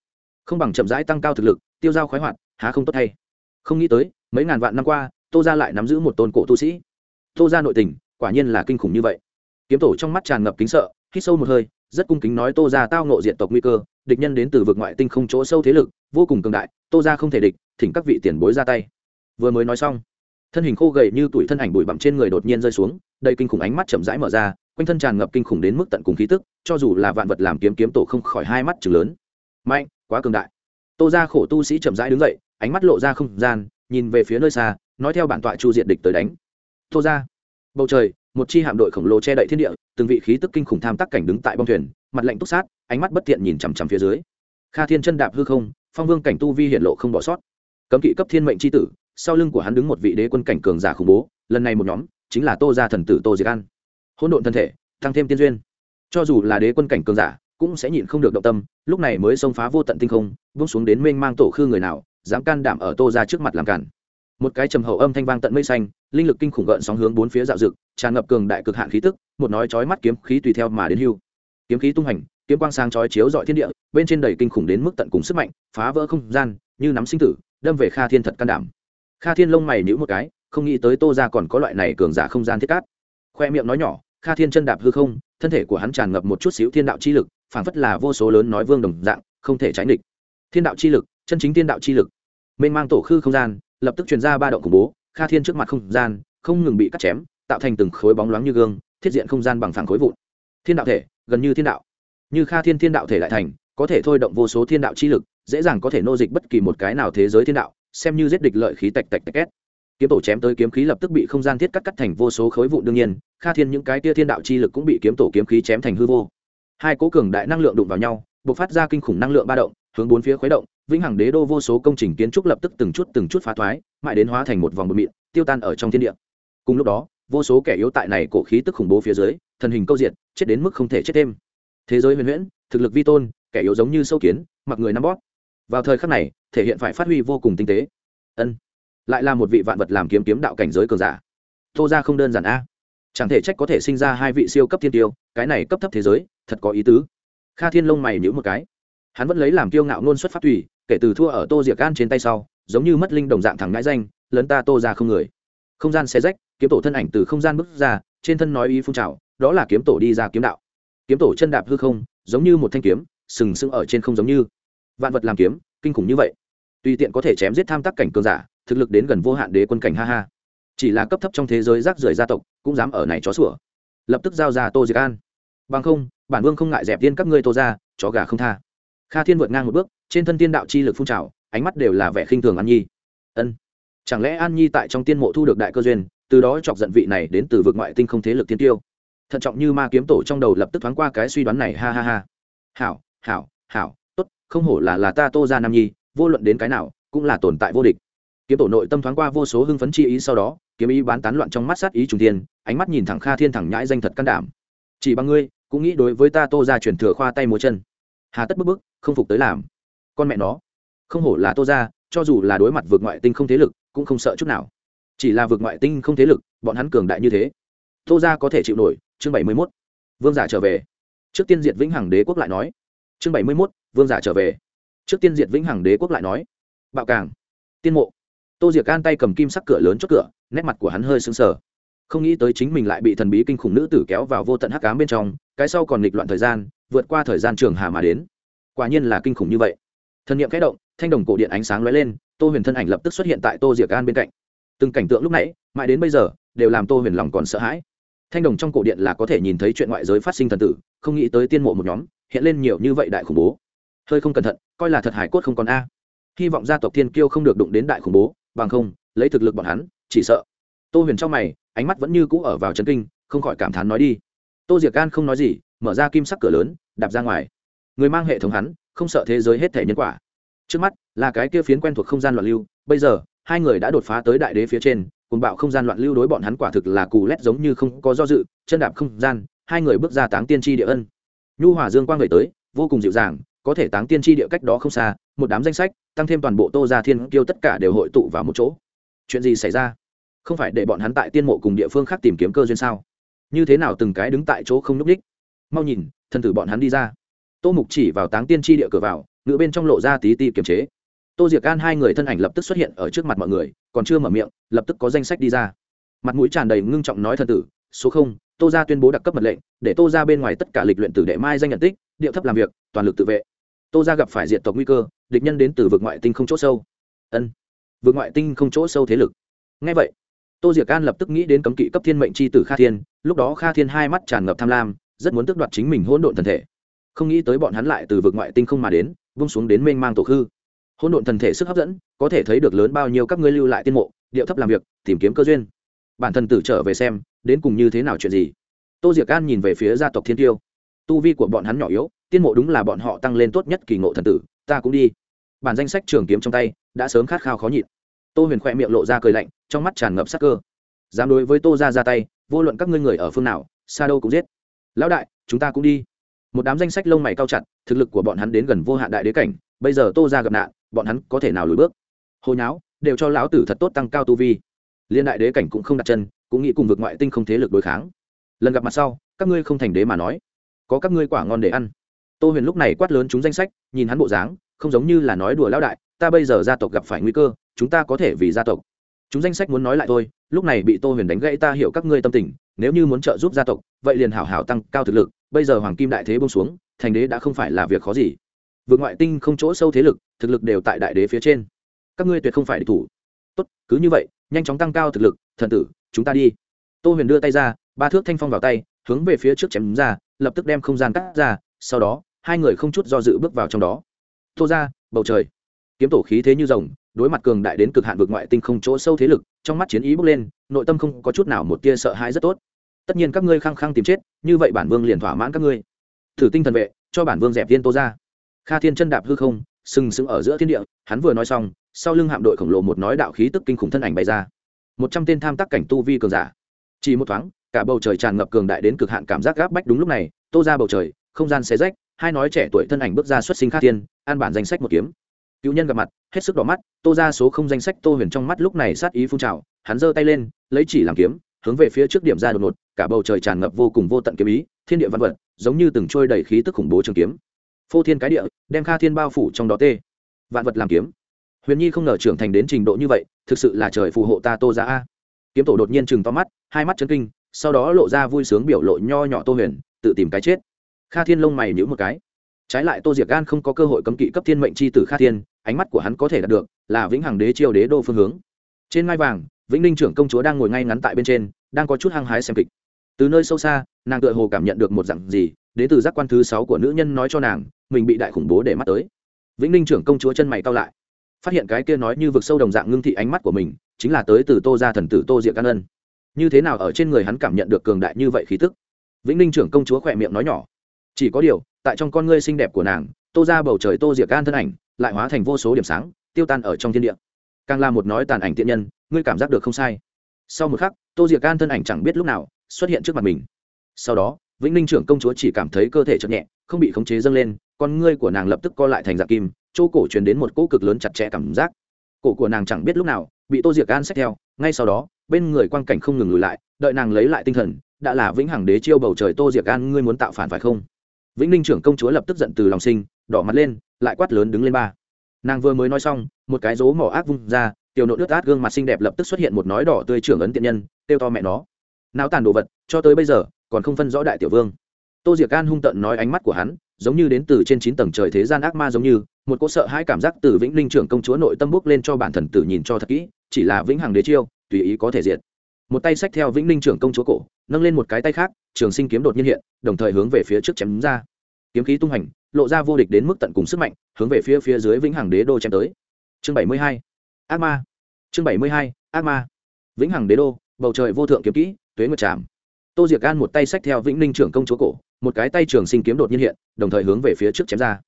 Không bằng chậm rãi tăng cao thực lực, tiêu dao khoái hoạt, há không tốt hay không nghĩ tới, mấy ngàn vạn năm qua, tô ra lại nắm giữ một tôn cổ tu sĩ. Tô ra nội tình, quả nhiên là kinh khủng như vậy kiếm tổ trong mắt tràn ngập kính sợ, hít sâu một hơi, rất cung kính nói, tô ra tao nộ diện tộc nguy cơ, địch nhân đến từ vực ngoại tinh không chỗ sâu thế lực, vô cùng cường đại, tô ra không thể địch, thỉnh các vị tiền bối ra tay. Vừa mới nói xong, thân hình khô gầy như tuổi thân ảnh bụi bặm trên người đột nhiên rơi xuống, đầy kinh khủng ánh mắt chậm rãi mở ra, quanh thân tràn ngập kinh khủng đến mức tận cùng khí tức, cho dù là vạn vật làm kiếm kiếm tổ không khỏi hai mắt chừng lớn. Mạnh, quá cường đại. Tô ra khổ tu sĩ chậm rãi đứng dậy, ánh mắt lộ ra không gian, nhìn về phía nơi xa, nói theo bản tọa chu diện địch tới đánh. Tô ra bầu trời một chi hạm đội khổng lồ che đậy thiên địa, từng vị khí tức kinh khủng tham tác cảnh đứng tại bong thuyền, mặt lạnh túc sát, ánh mắt bất tiện nhìn chằm chằm phía dưới. Kha thiên chân đạp hư không, phong vương cảnh tu vi hiện lộ không bỏ sót. Cấm kỵ cấp thiên mệnh c h i tử, sau lưng của hắn đứng một vị đế quân cảnh cường giả khủng bố, lần này một nhóm, chính là tô gia thần tử tô diệt an. Hỗn độn thân thể, tăng thêm tiên duyên. Cho dù là đế quân cảnh cường giả, cũng sẽ nhịn không được động tâm, lúc này mới xông phá vô tận tinh không vung xuống đến mênh mang tổ khư người nào, dám can đảm ở tô ra trước mặt làm cản. Một cái trầm hậu âm thanh vang tận mây xanh, linh lực kinh khủng gợn sóng hướng bốn phía dạo dực tràn ngập cường đại cực hạn khí tức, một nói chói mắt kiếm khí tùy theo mà đến hưu. Kiếm khí tung hành, kiếm quang sáng chói chiếu dọi thiên địa, bên trên đầy kinh khủng đến mức tận cùng sức mạnh, phá vỡ không gian, như nắm sinh tử, đâm về kha thiên thật can đảm. Kha thiên lông mày nhíu một cái, không nghĩ tới tô ra còn có loại này cường giả không gian thiết cát. Khoe miệng nói nhỏ, kha thiên chân đạp hư không, thân thể của hắn tràn ngập một chút xíu thiên đạo chi lực, phảng phất là vô số lớn nói vương đồng dạng, không thể tránh địch. Thiên đạo chi lực, chân chính thiên đạo chi lực. Mênh mang tổ khư không gian, lập tức truyền ra ba động khủng bố, kha thiên trước mặt không gian, không ngừng bị cắt chém tạo thành từng khối bóng loáng như gương, thiết diện không gian bằng phẳng khối vụn. Thiên đạo thể, gần như thiên đạo. Như kha thiên thiên đạo thể lại thành, có thể thôi động vô số thiên đạo chi lực, dễ dàng có thể nô dịch bất kỳ một cái nào thế giới thiên đạo, xem như giết địch lợi khí tạch tạch tạch két. Kiếm tổ chém tới kiếm khí lập tức bị không gian thiết cắt cắt thành vô số khối vụn đương nhiên, kha thiên những cái tia thiên đạo chi lực cũng bị kiếm tổ kiếm khí chém thành hư vô. Hai cố cường đại năng lượng đụng vào nhau b ộ c phát ra kinh khủng năng lượng ba động, hướng bốn phía khuấy động, vĩnh hằng đế đô vô số công trình kiến trúc lập tức từng chút từng chút phá thoái, mãi đến hóa thành một vòng bờ mịn, tiêu tan ở trong thiên địa. Cùng lúc đó vô số kẻ yếu tại này cổ khí tức khủng bố phía dưới, thần hình câu diện chết đến mức không thể chết thêm. Thế giới huyền huyễn, thực lực vi tôn, kẻ yếu giống như sâu kiến, mặc người nắm bóp. Vào thời khắc này, thể hiện phải phát huy vô cùng tinh tế. Ân, lại là một vị vạn vật làm kiếm kiếm đạo cảnh giới cường giả. Tô ra không đơn giản a. Chẳng thể trách có thể sinh ra hai vị siêu cấp thiên tiêu, cái này cấp thấp thế giới, thật có ý tứ. Kha thiên lông mày nhữ một cái. Hắn vẫn lấy làm kiêu ngạo nôn xuất phát tùy, kể từ thua ở tô diệc gan trên tay sau, giống như mất linh đồng dạng thẳng ngãi danh lấn ta, tô ra không người không gian xe rách, kiếm tổ thân ảnh từ không gian bước ra, trên thân nói ý phun trào, đó là kiếm tổ đi ra kiếm đạo. Kiếm tổ chân đạp hư không, giống như một thanh kiếm, sừng sững ở trên không giống như. Vạn vật làm kiếm, kinh khủng như vậy. Tùy tiện có thể chém giết tham tác cảnh cường giả, thực lực đến gần vô hạn đế quân cảnh ha ha. Chỉ là cấp thấp trong thế giới rác rưởi gia tộc, cũng dám ở này chó sủa. Lập tức giao ra tô diệc an. Bằng không, bản vương không ngại dẹp tiên các ngươi tô ra chó gà không tha. Kha thiên vượt ngang một bước, trên thân tiên đạo chi lực phun trào, ánh mắt đều là vẻ khinh thường ăn nhi. Ân chẳng lẽ an nhi tại trong tiên mộ thu được đại cơ duyên, từ đó chọc giận vị này đến từ vực ngoại tinh không thế lực tiên tiêu? Thận trọng như ma kiếm tổ trong đầu lập tức thoáng qua cái suy đoán này, ha ha ha. Hảo hảo hảo, tốt, không hổ là là ta tô ra nam nhi, vô luận đến cái nào, cũng là tồn tại vô địch. Kiếm tổ nội tâm thoáng qua vô số hưng phấn chi ý sau đó, kiếm ý bán tán loạn trong mắt sát ý trùng tiên ánh mắt nhìn thẳng kha thiên thẳng nhãi danh thật can đảm. Chỉ bằng ngươi, cũng nghĩ đối với ta tô ra chuyển thừa khoa tay múa chân. Hà tất bức bức, không phục tới làm. Con mẹ nó, không hổ là tô ra cho dù là đối mặt vượt ngoại tinh không thế lực cũng không sợ chút nào. Chỉ là vượt ngoại tinh không thế lực, bọn hắn cường đại như thế, tô ra có thể chịu nổi, chương bảy mươi mốt, vương giả trở về. Trước tiên diệt vĩnh hằng đế quốc lại nói, chương bảy mươi mốt, vương giả trở về. Trước tiên diệt vĩnh hằng đế quốc lại nói, bạo càng, tiên mộ. Tô diệc can tay cầm kim sắc cửa lớn chốt cửa, nét mặt của hắn hơi sững sờ. Không nghĩ tới chính mình lại bị thần bí kinh khủng nữ tử kéo vào vô tận hắc cám bên trong, cái sau còn nghịch loạn thời gian, vượt qua thời gian trường hà mà đến. Quả nhiên là kinh khủng như vậy. Thần niệm kẽ động, thanh đồng cổ điện ánh sáng lóe lên tô huyền thân ảnh lập tức xuất hiện tại tô diệc an bên cạnh. Từng cảnh tượng lúc nãy, mãi đến bây giờ, đều làm tô huyền lòng còn sợ hãi. Thanh đồng trong cổ điện là có thể nhìn thấy chuyện ngoại giới phát sinh thần tử, không nghĩ tới tiên mộ một nhóm, hiện lên nhiều như vậy đại khủng bố. Hơi không cẩn thận, coi là thật hải cốt không còn a. Hy vọng gia tộc thiên kiêu không được đụng đến đại khủng bố, bằng không, lấy thực lực bọn hắn, chỉ sợ. Tô huyền trong mày, ánh mắt vẫn như cũ ở vào trấn kinh, không khỏi cảm thán nói đi. Tô diệc gan không nói gì, mở ra kim sắc cửa lớn, đạp ra ngoài. Người mang hệ thống hắn, không sợ thế giới hết thể nhân quả trước mắt, là cái kia phiến quen thuộc không gian loạn lưu, bây giờ, hai người đã đột phá tới đại đế phía trên cùng bạo không gian loạn lưu đối bọn hắn quả thực là cù lét giống như không có do dự, chân đạp không gian, hai người bước ra táng tiên tri địa ân. Nhu hòa dương quang người tới, vô cùng dịu dàng, có thể táng tiên tri địa cách đó không xa, một đám danh sách, tăng thêm toàn bộ tô gia thiên tiêu tất cả đều hội tụ vào một chỗ. Chuyện gì xảy ra? Không phải để bọn hắn tại tiên mộ cùng địa phương khác tìm kiếm cơ duyên sao? Như thế nào từng cái đứng tại chỗ không n ú c đích? Mau nhìn thân tử bọn hắn đi ra. Tô mục chỉ vào táng tiên tri địa cửa vào ngựa bên trong lộ ra tí ti kiềm chế. Tô diệc an hai người thân ảnh lập tức xuất hiện ở trước mặt mọi người, còn chưa mở miệng, lập tức có danh sách đi ra. Mặt mũi tràn đầy ngưng trọng nói thân tử, số không, tô ra tuyên bố đặc cấp mật lệnh, để tô ra bên ngoài tất cả lịch luyện tử đệ mai danh nhận tích, điệu thấp làm việc, toàn lực tự vệ. Tô ra gặp phải diện tộc nguy cơ, địch nhân đến từ vực ngoại tinh không chỗ sâu. Ân. Vực ngoại tinh không chỗ sâu thế lực. Ngay vậy, tô diệc an lập tức nghĩ đến cấm kỵ cấp thiên mệnh c h i tử kha thiên, lúc đó kha thiên hai mắt tràn ngập tham lam, rất muốn tước đoạt chính mình hỗn độn thần thể. Không nghĩ tới bọn hắn lại từ vực ngoại tinh không mà đến vung xuống đến mênh mang tổ khư. Hỗn độn thần thể sức hấp dẫn, có thể thấy được lớn bao nhiêu các ngươi lưu lại tiên mộ, điệu thấp làm việc, tìm kiếm cơ duyên. Bản thân tử trở về xem, đến cùng như thế nào chuyện gì. Tô diệc an nhìn về phía gia tộc thiên tiêu. Tu vi của bọn hắn nhỏ yếu, tiên mộ đúng là bọn họ tăng lên tốt nhất kỳ ngộ thần tử, ta cũng đi. Bản danh sách trường kiếm trong tay, đã sớm khát khao khó nhịn. Tô huyền khoe miệng lộ ra cười lạnh, trong mắt tràn ngập sắc cơ. Dám đối với tô ra ra tay, vô luận các ngươi người ở phương nào xa đâu cũng giết. Lão đại, chúng ta cũng đi một đám danh sách lông mày cao chặt, thực lực của bọn hắn đến gần vô hạn đại đế cảnh, bây giờ tô ra gặp nạn, bọn hắn có thể nào lùi bước? Hồi nháo, đều cho lão tử thật tốt tăng cao tu vi. Liên đại đế cảnh cũng không đặt chân, cũng nghĩ cùng vực ngoại tinh không thế lực đối kháng. Lần gặp mặt sau, các ngươi không thành đế mà nói. Có các ngươi quả ngon để ăn. Tô huyền lúc này quát lớn chúng danh sách, nhìn hắn bộ dáng, không giống như là nói đùa lão đại, ta bây giờ gia tộc gặp phải nguy cơ, chúng ta có thể vì gia tộc. Chúng danh sách muốn nói lại thôi, lúc này bị tô huyền đánh gãy ta hiểu các ngươi tâm tình, nếu như muốn trợ giúp gia tộc, vậy liền hảo hảo tăng cao thực lực bây giờ hoàng kim đại thế bông xuống, thành đế đã không phải là việc khó gì. Vượt ngoại tinh không chỗ sâu thế lực, thực lực đều tại đại đế phía trên. Các ngươi tuyệt không phải địch thủ. Tốt, cứ như vậy, nhanh chóng tăng cao thực lực, thần tử, chúng ta đi. Tô huyền đưa tay ra, ba thước thanh phong vào tay, hướng về phía trước chém ra, lập tức đem không gian cắt ra, sau đó, hai người không chút do dự bước vào trong đó. Tô ra bầu trời. Kiếm tổ khí thế như rồng, đối mặt cường đại đến cực hạn vượt ngoại tinh không chỗ sâu thế lực, trong mắt chiến ý bốc lên, nội tâm không có chút nào một tia sợ hãi rất tốt tất nhiên các ngươi khăng khăng tìm chết, như vậy bản vương liền thỏa mãn các ngươi. Thử tinh thần vệ, cho bản vương dẹp viên tô ra. Kha thiên chân đạp hư không, sừng sững ở giữa thiên địa, hắn vừa nói xong, sau lưng hạm đội khổng lồ một nói đạo khí tức kinh khủng thân ảnh bay ra. Một trăm tên tham tác cảnh tu vi cường giả. Chỉ một thoáng, cả bầu trời tràn ngập cường đại đến cực hạn cảm giác gáp bách đúng lúc này, tô ra bầu trời, không gian xé rách, hai nói trẻ tuổi thân ảnh bước ra xuất sinh kha thiên, an bản danh sách một kiếm. Cựu nhân gặp mặt, hết sức đỏ mắt, tô ra số không danh sách tô huyền trong mắt lúc này sát ý phun trào, hắn giơ tay lên, lấy chỉ làm kiếm hướng về phía trước điểm ra đột ngột, cả bầu trời tràn ngập vô cùng vô tận kiếm ý, thiên địa văn vật, giống như từng trôi đầy khí tức khủng bố trường kiếm. Phô thiên cái địa, đem kha thiên bao phủ trong đó tê. Vạn vật làm kiếm. Huyền nhi không ngờ trưởng thành đến trình độ như vậy, thực sự là trời phù hộ ta tô ra a. Kiếm tổ đột nhiên chừng to mắt, hai mắt chân kinh, sau đó lộ ra vui sướng biểu lộ nho nhỏ tô huyền, tự tìm cái chết. Kha thiên lông mày nhữ một cái. Trái lại tô diệc gan không có cơ hội cấm kỵ cấp thiên mệnh c h i tử kha thiên, ánh mắt của hắn có thể đạt được là vĩnh hằng đế triều đế đô phương hướng. Trên ngai vàng vĩnh ninh trưởng công chúa đang ngồi ngay ngắn tại bên trên, đang có chút hăng hái xem kịch. Từ nơi sâu xa, nàng tựa hồ cảm nhận được một dặn gì, đến từ giác quan thứ sáu của nữ nhân nói cho nàng, mình bị đại khủng bố để mắt tới. Vĩnh ninh trưởng công chúa chân mày cao lại. Phát hiện cái kia nói như vực sâu đồng dạng ngưng thị ánh mắt của mình, chính là tới từ tô ra thần tử tô diệc can ân. Như thế nào ở trên người hắn cảm nhận được cường đại như vậy khí tức? Vĩnh ninh trưởng công chúa khỏe miệng nói nhỏ. Chỉ có điều, tại trong con ngươi xinh đẹp của nàng, tô ra bầu trời tô diệc can thân ảnh, lại hóa thành vô số điểm sáng, tiêu tan ở trong thiên địa. Càng là một nói tàn ảnh tiện nhân ngươi cảm giác được không sai. Sau một khắc, tô diệc gan thân ảnh chẳng biết lúc nào xuất hiện trước mặt mình. Sau đó, vĩnh ninh trưởng công chúa chỉ cảm thấy cơ thể chậm nhẹ, không bị khống chế dâng lên, con ngươi của nàng lập tức co lại thành dạng kim, chỗ cổ truyền đến một cỗ cực lớn chặt chẽ cảm giác. Cổ của nàng chẳng biết lúc nào bị tô diệc an xét theo, ngay sau đó, bên người quan cảnh không ngừng lùi lại, đợi nàng lấy lại tinh thần, đã là vĩnh hằng đế chiêu bầu trời tô diệc an, ngươi muốn tạo phản phải không? Vĩnh ninh trưởng công chúa lập tức giận từ lòng sinh, đỏ mặt lên, lại quát lớn đứng lên ba. Nàng vừa mới nói xong, một cái rố mỏ ác vung ra tiểu nội nước át gương mặt xinh đẹp lập tức xuất hiện một nói đỏ tươi trưởng ấn tiện nhân, kêu to mẹ nó. Náo tàn đồ vật, cho tới bây giờ, còn không phân rõ đại tiểu vương. Tô diệc an hung tợn nói ánh mắt của hắn, giống như đến từ trên chín tầng trời thế gian ác ma giống như, một cô sợ hai cảm giác từ vĩnh linh trưởng công chúa nội tâm bước lên cho bản thần tử nhìn cho thật kỹ, chỉ là vĩnh hằng đế chiêu, tùy ý có thể diệt. Một tay xách theo vĩnh linh trưởng công chúa cổ, nâng lên một cái tay khác, trường sinh kiếm đột nhiên hiện, đồng thời hướng về phía trước chém ra. Kiếm khí tung hành, lộ ra vô địch đến mức tận cùng sức mạnh, hướng về phía phía dưới vĩnh hằng đế đô chém tới. Chương bảy mươi hai ác ma. Chương bảy mươi hai, ác ma. Vĩnh hằng đế đô, bầu trời vô thượng kiếm kỹ, tuế nguyệt tràm tô diệc an một tay xách theo vĩnh ninh trưởng công chúa cổ, một cái tay trường sinh kiếm đột nhiên hiện, đồng thời hướng về phía trước chém ra.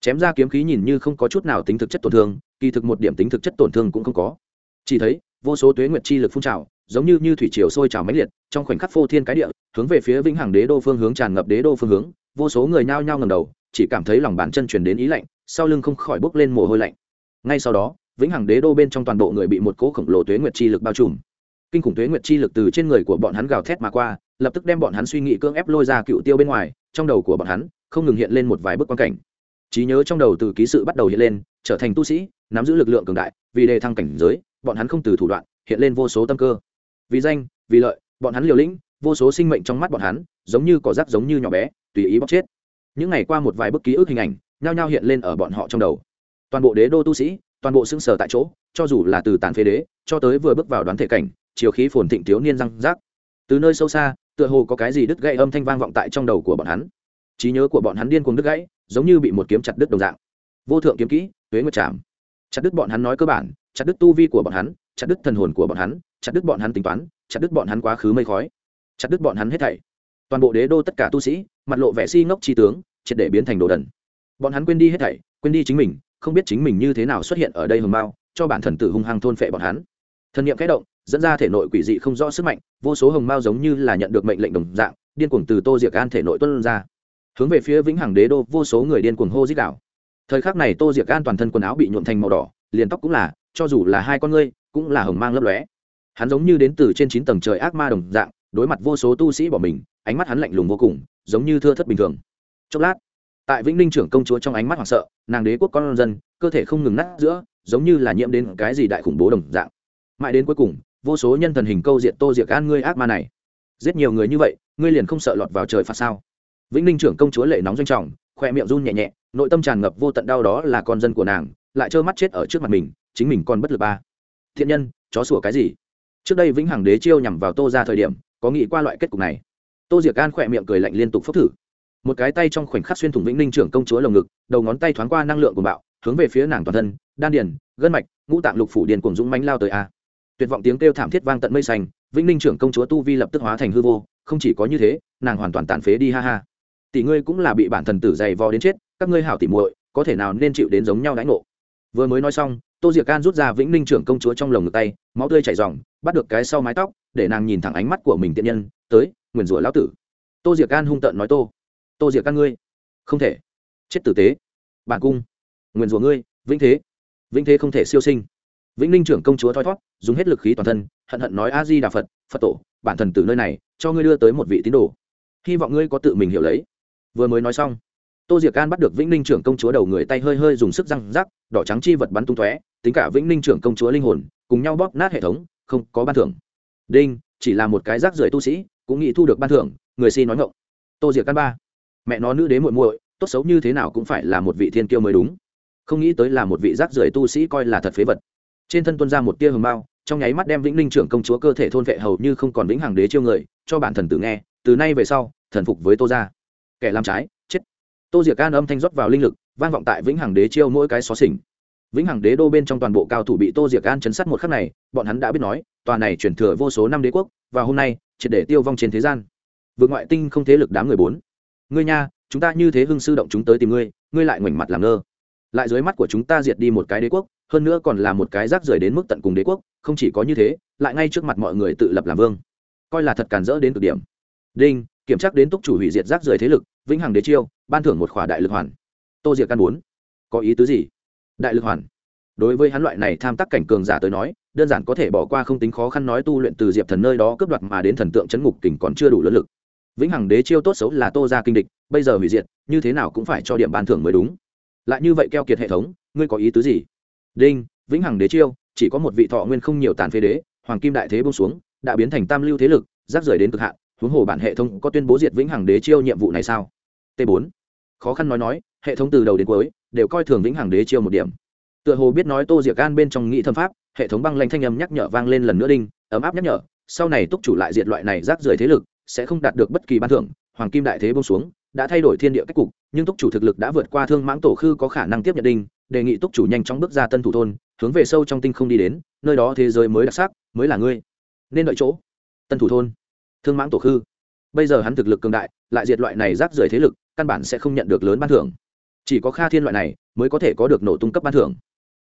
Chém ra kiếm khí nhìn như không có chút nào tính thực chất tổn thương, kỳ thực một điểm tính thực chất tổn thương cũng không có. Chỉ thấy, vô số tuế nguyệt chi lực phun trào, giống như như thủy triều sôi trào mãnh liệt, trong khoảnh khắc phô thiên cái địa, hướng về phía vĩnh hằng đế đô phương hướng tràn ngập đế đô phương hướng, vô số người nhao nhao ngầm đầu, chỉ cảm thấy lòng bàn chân chuyển đến ý lạnh, sau lưng không khỏi bốc lên mồ hôi lạnh. Ngay sau đó vĩnh hằng đế đô bên trong toàn bộ người bị một cỗ khổng lồ tuế nguyệt chi lực bao trùm. Kinh khủng tuế nguyệt chi lực từ trên người của bọn hắn gào thét mà qua, lập tức đem bọn hắn suy nghĩ cưỡng ép lôi ra cựu tiêu bên ngoài, trong đầu của bọn hắn không ngừng hiện lên một vài bức quan cảnh. Trí nhớ trong đầu từ ký sự bắt đầu hiện lên, trở thành tu sĩ, nắm giữ lực lượng cường đại, vì đề thăng cảnh giới, bọn hắn không từ thủ đoạn, hiện lên vô số tâm cơ. Vì danh, vì lợi, bọn hắn liều lĩnh, vô số sinh mệnh trong mắt bọn hắn, giống như cỏ rác giống như nhỏ bé, tùy ý bóc chết. Những ngày qua một vài bức ký ức hình ảnh, nhao nhao hiện lên ở bọn họ trong đầu. Toàn bộ đế đô tu sĩ toàn bộ xưng sở tại chỗ, cho dù là từ tàn phế đế, cho tới vừa bước vào đoán thể cảnh, chiều khí phồn thịnh thiếu niên răng rác. Từ nơi sâu xa, tựa hồ có cái gì đứt gãy âm thanh vang vọng tại trong đầu của bọn hắn. Trí nhớ của bọn hắn điên cuồng đứt gãy, giống như bị một kiếm chặt đứt đồng dạng. Vô thượng kiếm kỹ huế nguyệt chạm chặt đứt bọn hắn nói cơ bản, chặt đứt tu vi của bọn hắn, chặt đứt thần hồn của bọn hắn, chặt đứt bọn hắn tính toán, chặt đứt bọn hắn quá khứ mây khói. Chặt đứt bọn hắn hết thảy. Toàn bộ đế đô tất cả tu sĩ, mặt lộ vẻ si ngốc chi tướng, triệt để biến thành đồ đần. Bọn hắn quên đi hết thảy, quên đi chính mình không biết chính mình như thế nào xuất hiện ở đây hồng mao cho bản thần tử hung hăng thôn phệ bọn hắn. Thần niệm kẽ động, dẫn ra thể nội quỷ dị không rõ sức mạnh, vô số hồng mao giống như là nhận được mệnh lệnh đồng dạng, điên cuồng từ tô diệc an thể nội tuân ra. Hướng về phía vĩnh hằng đế đô, vô số người điên cuồng hô dích đảo thời khắc này tô diệc an toàn thân quần áo bị nhuộm thành màu đỏ, liền tóc cũng là, cho dù là hai con ngươi, cũng là hồng mang lấp lóe. Hắn giống như đến từ trên chín tầng trời ác ma đồng dạng, đối mặt vô số tu sĩ bỏ mình, ánh mắt hắn lạnh lùng vô cùng, giống như thưa thất bình thường. Chốc lát tại vĩnh ninh trưởng công chúa trong ánh mắt hoảng sợ, nàng đế quốc con dân, cơ thể không ngừng nát giữa, giống như là nhiễm đến cái gì đại khủng bố đồng dạng. Mãi đến cuối cùng, vô số nhân thần hình câu diện tô diệc an ngươi ác ma này. Giết nhiều người như vậy, ngươi liền không sợ lọt vào trời phạt sao? Vĩnh ninh trưởng công chúa lệ nóng doanh trọng, khoe miệng run nhẹ nhẹ, nội tâm tràn ngập vô tận đau đó là con dân của nàng, lại trơ mắt chết ở trước mặt mình, chính mình còn bất lực ba. Thiện nhân, chó sủa cái gì? Trước đây vĩnh hằng đế chiêu nhằm vào tô ra thời điểm, có nghĩ qua loại kết cục này? Tô diệc an khỏe miệng cười lạnh liên tục phốc thử một cái tay trong khoảnh khắc xuyên thủng vĩnh ninh trưởng công chúa lồng ngực, đầu ngón tay thoáng qua năng lượng của bạo, hướng về phía nàng toàn thân, đan điền, gân mạch, ngũ tạng lục phủ điền cùng dũng mánh lao tới a. Tuyệt vọng tiếng kêu thảm thiết vang tận mây xanh, vĩnh ninh trưởng công chúa tu vi lập tức hóa thành hư vô, không chỉ có như thế, nàng hoàn toàn tàn phế đi ha ha. Tỷ ngươi cũng là bị bản thần tử dày vò đến chết, các ngươi hảo tỉ muội, có thể nào nên chịu đến giống nhau đãi ngộ? Vừa mới nói xong, tô diệc can rút ra vĩnh ninh trưởng công chúa trong lồng ngực tay, máu tươi chảy r bắt được cái sau mái tóc, để nàng nhìn thẳng ánh mắt của mình tiện nhân, tới, nguyền rủa lão tử. Tô diệc can hung tợn nói tô tô diệc các ngươi. Không thể. Chết tử tế. Bản cung. Nguyền rủa ngươi, vĩnh thế. Vĩnh thế không thể siêu sinh. Vĩnh ninh trưởng công chúa thoi thót dùng hết lực khí toàn thân, hận hận nói a di đà phật phật tổ, bản thần từ nơi này, cho ngươi đưa tới một vị tín đồ. Hy vọng ngươi có tự mình hiểu lấy. Vừa mới nói xong, tô diệc can bắt được vĩnh ninh trưởng công chúa đầu người tay hơi hơi dùng sức răng rắc, đỏ trắng chi vật bắn tung tóe, tính cả vĩnh ninh trưởng công chúa linh hồn, cùng nhau bóp nát hệ thống, không có ban thưởng. Đinh, chỉ là một cái rác rưởi tu sĩ, cũng nghĩ thu được ban thưởng, người si nói ngộng tô diệc can ba mẹ nó nữ đế muội muội, tốt xấu như thế nào cũng phải là một vị thiên kiêu mới đúng. Không nghĩ tới là một vị rác rưởi tu sĩ coi là thật phế vật. Trên thân tuân ra một tia hồng bao, trong nháy mắt đem vĩnh linh trưởng công chúa cơ thể thôn vệ hầu như không còn vĩnh hằng đế chiêu người, cho bản thần tử nghe, từ nay về sau, thần phục với tô ra kẻ làm trái, chết. Tô diệc can âm thanh rót vào linh lực, vang vọng tại vĩnh hằng đế chiêu mỗi cái xó xỉnh. Vĩnh hằng đế đô bên trong toàn bộ cao thủ bị tô diệc an chấn sát một khắc này, bọn hắn đã biết nói, tòa này chuyển thừa vô số năm đế quốc, và hôm nay, triệt để tiêu vong trên thế gian. Vượt ngoại tinh không thế lực đám người bốn ngươi nha, chúng ta như thế hưng sư động chúng tới tìm ngươi ngươi lại ngoảnh mặt làm ngơ. Lại dưới mắt của chúng ta diệt đi một cái đế quốc, hơn nữa còn là một cái rác rưởi đến mức tận cùng đế quốc, không chỉ có như thế, lại ngay trước mặt mọi người tự lập làm vương. Coi là thật cản rỡ đến cực điểm. Đinh, kiểm tra đến túc chủ hủy diệt rác rưởi thế lực, vĩnh hằng đế chiêu, ban thưởng một khỏa đại lực hoàn. Tô diệc căn bốn có ý tứ gì? Đại lực hoàn. Đối với hắn loại này tham tác cảnh cường giả tới nói, đơn giản có thể bỏ qua không tính khó khăn nói tu luyện từ diệp thần nơi đó cướp đoạt mà đến thần tượng chấn ngục kình còn chưa đủ lớn lực vĩnh hằng đế chiêu tốt xấu là tô ra kinh địch, bây giờ hủy diệt, như thế nào cũng phải cho điểm ban thưởng mới đúng. Lại như vậy keo kiệt hệ thống, ngươi có ý tứ gì? Đinh, vĩnh hằng đế chiêu, chỉ có một vị thọ nguyên không nhiều tàn phế đế, hoàng kim đại thế bông xuống, đã biến thành tam lưu thế lực rác rời đến cực hạn, huống hồ bản hệ thống có tuyên bố diệt vĩnh hằng đế chiêu nhiệm vụ này sao? T 4 khó khăn nói nói, hệ thống từ đầu đến cuối, đều coi thường vĩnh hằng đế chiêu một điểm. Tựa hồ biết nói tô diệc gan bên trong nghĩ thâm pháp, hệ thống băng lanh thanh âm nhắc nhở vang lên lần nữa đinh, ấm áp nhắc nhở, sau này túc chủ lại diệt loại này rác rưởi thế lực sẽ không đạt được bất kỳ ban thưởng, hoàng kim đại thế bông xuống, đã thay đổi thiên địa cách cục, nhưng túc chủ thực lực đã vượt qua thương mãng tổ khư có khả năng tiếp nhận đinh, đề nghị túc chủ nhanh chóng bước ra tân thủ thôn, hướng về sâu trong tinh không đi đến, nơi đó thế giới mới đặc sắc, mới là ngươi. Nên đợi chỗ. Tân thủ thôn. Thương mãng tổ khư. Bây giờ hắn thực lực cường đại, lại diệt loại này rác rưởi thế lực, căn bản sẽ không nhận được lớn ban thưởng. Chỉ có kha thiên loại này, mới có thể có được nổ tung cấp ban thưởng.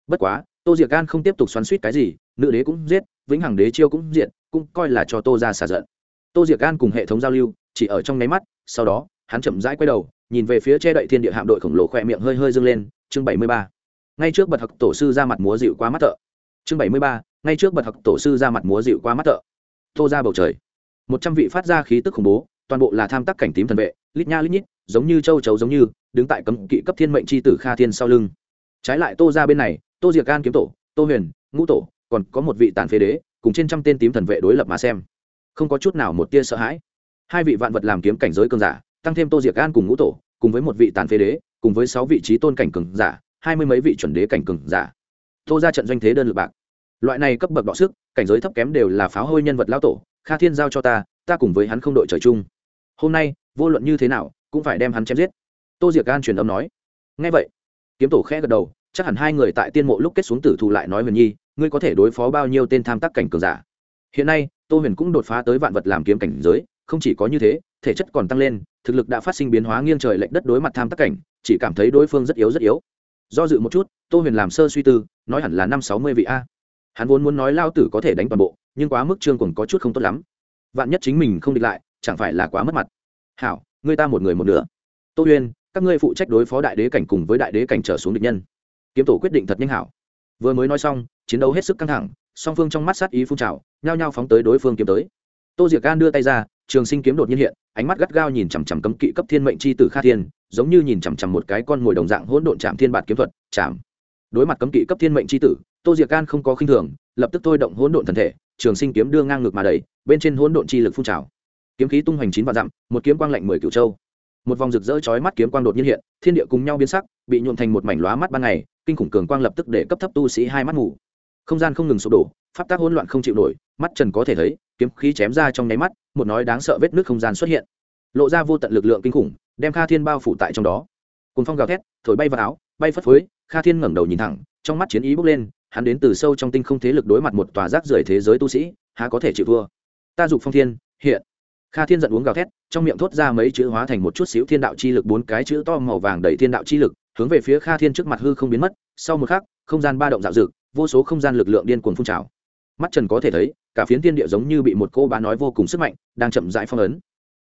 Bất quá, tô diệc gan không tiếp tục xoắn suýt cái gì, nữ đế cũng giết, vĩnh hằng đế chiêu cũng diện cũng coi là cho tô ra xả giận tô diệc gan cùng hệ thống giao lưu, chỉ ở trong nháy mắt, sau đó, hắn chậm rãi quay đầu, nhìn về phía che đậy thiên địa hạm đội khổng lồ khỏe miệng hơi hơi dâng lên, chương bảy mươi ba. Ngay trước bật học tổ sư ra mặt múa dịu qua mắt thợ. Chương bảy mươi ba, ngay trước bật học tổ sư ra mặt múa dịu qua mắt thợ. Tô ra bầu trời. Một trăm vị phát ra khí tức khủng bố, toàn bộ là tham tắc cảnh tím thần vệ, lít nha lít nhít, giống như châu chấu giống như, đứng tại cấm kỵ cấp thiên mệnh c h i tử kha thiên sau lưng. Trái lại tô ra bên này, tô diệc gan kiếm tổ, tô huyền, ngũ tổ, còn có một vị tàn phế đế, cùng trên trăm tên tím thần vệ đối lập mà xem không có chút nào một tia sợ hãi. Hai vị vạn vật làm kiếm cảnh giới cường giả, tăng thêm tô diệc an cùng ngũ tổ, cùng với một vị tàn phế đế, cùng với sáu vị trí tôn cảnh cường giả, hai mươi mấy vị chuẩn đế cảnh cường giả. Tô ra trận doanh thế đơn lực bạc. Loại này cấp bậc đọ sức, cảnh giới thấp kém đều là pháo hôi nhân vật lao tổ, kha thiên giao cho ta ta cùng với hắn không đội trời chung. Hôm nay, vô luận như thế nào, cũng phải đem hắn chém giết. Tô diệc an truyền âm nói. Ngay vậy, kiếm tổ khẽ gật đầu, chắc hẳn hai người tại tiên mộ lúc kết xuống tử thù lại nói huyền nhi, ngươi có thể đối phó bao nhiêu tên tham tác cảnh cường giả? Hiện nay tô huyền cũng đột phá tới vạn vật làm kiếm cảnh giới, không chỉ có như thế, thể chất còn tăng lên, thực lực đã phát sinh biến hóa nghiêng trời lệch đất đối mặt tham tác cảnh, chỉ cảm thấy đối phương rất yếu rất yếu. Do dự một chút, tô huyền làm sơ suy tư, nói hẳn là năm sáu mươi vị a. Hắn vốn muốn nói lao tử có thể đánh toàn bộ, nhưng quá mức trương còn có chút không tốt lắm. Vạn nhất chính mình không địch lại, chẳng phải là quá mất mặt. Hảo người ta một người một nửa. Tô huyền, các ngươi phụ trách đối phó đại đế cảnh cùng với đại đế cảnh trở xuống địch nhân. Kiếm tổ quyết định thật nhanh hảo. Vừa mới nói xong, chiến đấu hết sức căng thẳng song phương trong mắt sát ý phun trào, nhao nhao phóng tới đối phương kiếm tới. Tô diệc gan đưa tay ra, trường sinh kiếm đột nhiên hiện, ánh mắt gắt gao nhìn chằm chằm cấm kỵ cấp thiên mệnh c h i tử kha thiên, giống như nhìn chằm chằm một cái con ngồi đồng dạng hỗn độn chạm thiên bạt kiếm thuật, chạm. Đối mặt cấm kỵ cấp thiên mệnh c h i tử, tô diệc gan không có khinh thường, lập tức thôi động hỗn độn thần thể, trường sinh kiếm đưa ngang ngược mà đầy bên trên hỗn độn chi lực phun trào. Kiếm khí tung hoành chín và dặm, một kiếm quang lạnh mười cựu châu. Một vòng rực rỡ chói mắt kiếm quang đột nhiên hiện, thiên địa cùng nhau biến sắc, bị nhuộn thành một mảnh lóa mắt ban ngày, kinh khủng cường quang lập tức để cấp thấp tu sĩ hai mắt ngủ không gian không ngừng sụp đổ, pháp tác hỗn loạn không chịu nổi, mắt trần có thể thấy, kiếm khí chém ra trong nháy mắt, một nói đáng sợ vết nước không gian xuất hiện. Lộ ra vô tận lực lượng kinh khủng, đem kha thiên bao phủ tại trong đó. Cùng phong gào thét, thổi bay vào áo, bay phất phới, kha thiên ngẩng đầu nhìn thẳng, trong mắt chiến ý bốc lên, hắn đến từ sâu trong tinh không thế lực đối mặt một tòa rác rưởi thế giới tu sĩ, há có thể chịu thua? Ta dục phong thiên, hiện. Kha thiên giận uống gào thét, trong miệng thốt ra mấy chữ hóa thành một chút xíu thiên đạo chi lực, bốn cái chữ to màu vàng đầy thiên đạo chi lực, hướng về phía kha thiên trước mặt hư không biến mất, sau một khắc, không gian ba động dạo dực vô số không gian lực lượng điên cuồng phun trào. Mắt trần có thể thấy, cả phiến thiên địa giống như bị một cô bá nói vô cùng sức mạnh, đang chậm rãi phong ấn.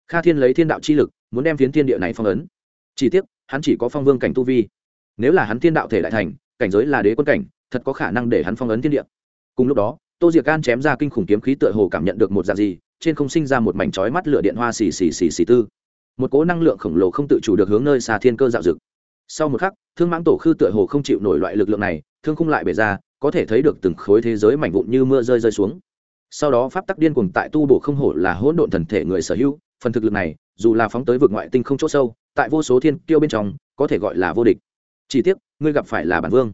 Kha thiên lấy thiên đạo chi lực, muốn đem phiến thiên địa này phong ấn. Chỉ tiếc, hắn chỉ có phong vương cảnh tu vi. Nếu là hắn thiên đạo thể đại thành, cảnh giới là đế quân cảnh, thật có khả năng để hắn phong ấn thiên địa. Cùng lúc đó, tô diệc can chém ra kinh khủng kiếm khí tựa hồ cảm nhận được một dạng gì, trên không sinh ra một mảnh chói mắt lửa điện hoa xì xì xì xì tư. Một cố năng lượng khổng lồ không tự chủ được hướng nơi xa thiên cơ dạo dực. Sau một khắc, thương mãng tổ khư tựa hồ không chịu nổi loại lực lượng này, thương khung lại bể ra có thể thấy được từng khối thế giới mảnh vụn như mưa rơi rơi xuống. Sau đó pháp tắc điên cuồng tại tu bổ không hổ là hỗn độn thần thể người sở hữu, phần thực lực này, dù là phóng tới vực ngoại tinh không chỗ sâu, tại vô số thiên kiêu bên trong, có thể gọi là vô địch. Chỉ tiếc, ngươi gặp phải là bản vương.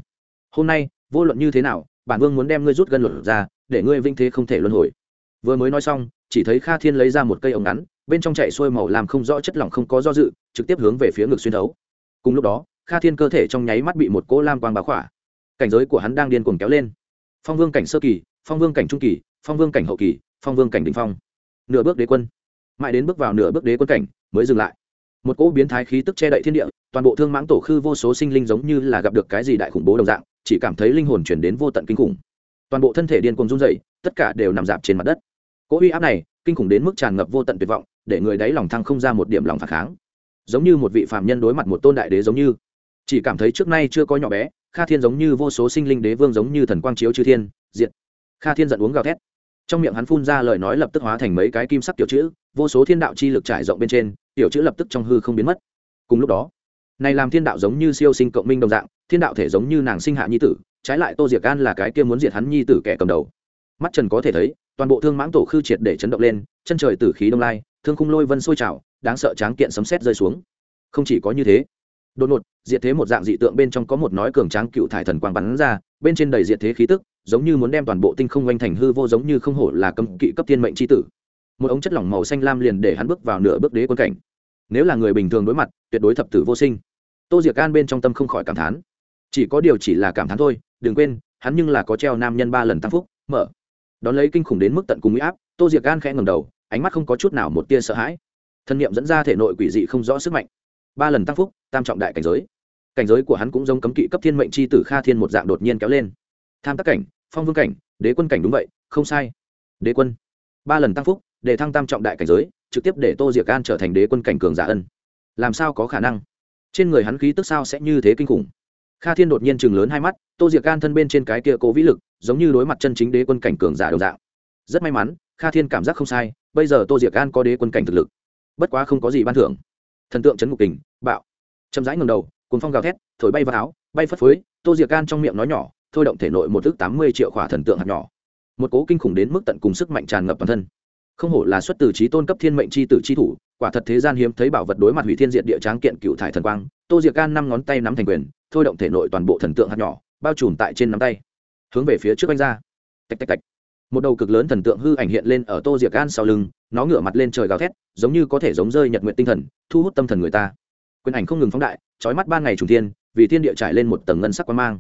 Hôm nay, vô luận như thế nào, bản vương muốn đem ngươi rút gân luật ra, để ngươi vinh thế không thể luân hồi. Vừa mới nói xong, chỉ thấy kha thiên lấy ra một cây ống ngắn, bên trong chạy xuôi màu làm không rõ chất lỏng không có do dự, trực tiếp hướng về phía ngực xuyên thấu. Cùng lúc đó, kha thiên cơ thể trong nháy mắt bị một cỗ lam quang bao khỏa cảnh giới của hắn đang điên cuồng kéo lên. Phong vương cảnh sơ kỳ phong vương cảnh trung kỳ phong vương cảnh hậu kỳ phong vương cảnh đ ỉ n h phong. Nửa bước đế quân. Mãi đến bước vào nửa bước đế quân cảnh mới dừng lại. Một cỗ biến thái khí tức che đậy thiên địa toàn bộ thương mãng tổ khư vô số sinh linh giống như là gặp được cái gì đại khủng bố đồng dạng chỉ cảm thấy linh hồn chuyển đến vô tận kinh khủng. Toàn bộ thân thể điên cuồng run rẩy, tất cả đều nằm dạp trên mặt đất. Cỗ uy áp này kinh khủng đến mức tràn ngập vô tận tuyệt vọng để người đáy lòng thăng không ra một điểm lòng phản kháng. Giống như một vị phạm nhân đối mặt một tôn đại đế giống như chỉ cảm thấy trước nay chưa có nhỏ bé, kha thiên giống như vô số sinh linh đế vương giống như thần quang chiếu chư thiên diện kha thiên giận uống gào thét. Trong miệng hắn phun ra lời nói lập tức hóa thành mấy cái kim sắc tiểu chữ, vô số thiên đạo chi lực trải rộng bên trên, tiểu chữ lập tức trong hư không biến mất. Cùng lúc đó, này làm thiên đạo giống như siêu sinh cộng minh đồng dạng, thiên đạo thể giống như nàng sinh hạ nhi tử, trái lại tô diệc an là cái kia muốn diệt hắn nhi tử kẻ cầm đầu. Mắt trần có thể thấy, toàn bộ thương mãng tổ khư triệt để chấn động lên, chân trời tử khí đông lai, thương khung lôi vân sôi trào, đáng sợ tráng kiện sấm sét rơi xuống. Không chỉ có như thế đột ngột, diệt thế một dạng dị tượng bên trong có một nói cường tráng cựu thải thần quang bắn ra, bên trên đầy diệt thế khí tức, giống như muốn đem toàn bộ tinh không oanh thành hư vô giống như không hổ là cấm kỵ cấp thiên mệnh c h i tử. Một ống chất lỏng màu xanh lam liền để hắn bước vào nửa bước đế quân cảnh. Nếu là người bình thường đối mặt, tuyệt đối thập tử vô sinh. Tô diệc an bên trong tâm không khỏi cảm thán. Chỉ có điều chỉ là cảm thán thôi, đừng quên, hắn nhưng là có treo nam nhân ba lần tăng phúc, mở. Đón lấy kinh khủng đến mức tận cùng huy áp, tô diệc an khẽ ngầm đầu, ánh mắt không có chút nào một tia sợ hãi. Thân nhiệm dẫn ra thể nội quỷ dị không rõ sức mạnh. Ba lần tăng phúc tam trọng đại cảnh giới. Cảnh giới của hắn cũng giống cấm kỵ cấp thiên mệnh c h i tử kha thiên một dạng đột nhiên kéo lên. Tham tác cảnh, phong vương cảnh, đế quân cảnh đúng vậy, không sai. Đế quân. Ba lần tăng phúc, để thăng tam trọng đại cảnh giới, trực tiếp để tô diệc an trở thành đế quân cảnh cường giả ân. Làm sao có khả năng? Trên người hắn khí tức sao sẽ như thế kinh khủng? Kha thiên đột nhiên chừng lớn hai mắt, tô diệc an thân bên trên cái kia cố vĩ lực, giống như đối mặt chân chính đế quân cảnh cường giả đồng dạng. Rất may mắn, kha thiên cảm giác không sai, bây giờ tô diệc an có đế quân cảnh thực lực. Bất quá không có gì ban thưởng. Thần tượng chấn ngục kình, bạo chậm rãi ngầm đầu cùng phong gào thét, thổi bay vào áo, bay phất phới, tô diệc can trong miệng nói nhỏ, thôi động thể nội một ước tám mươi triệu khỏa thần tượng hạt nhỏ. Một cố kinh khủng đến mức tận cùng sức mạnh tràn ngập bản thân. Không hổ là xuất từ trí tôn cấp thiên mệnh c h i tử c h i thủ, quả thật thế gian hiếm thấy bảo vật đối mặt hủy thiên diện địa tráng kiện cựu thải thần quang, tô diệc can năm ngón tay nắm thành quyền, thôi động thể nội toàn bộ thần tượng hạt nhỏ, bao trùm tại trên nắm tay. Hướng về phía trước anh ra. Tạch tạch tạch. Một đầu cực lớn thần tượng hư ảnh hiện lên ở tô diệc can sau lưng, nó ngửa mặt lên trời gào thét, giống như có thể giống rơi nhật nguyện tinh thần, thu hút tâm thần người ta quyền ảnh không ngừng phóng đại trói mắt ban ngày trùng thiên, vì thiên địa trải lên một tầng ngân sắc quang mang.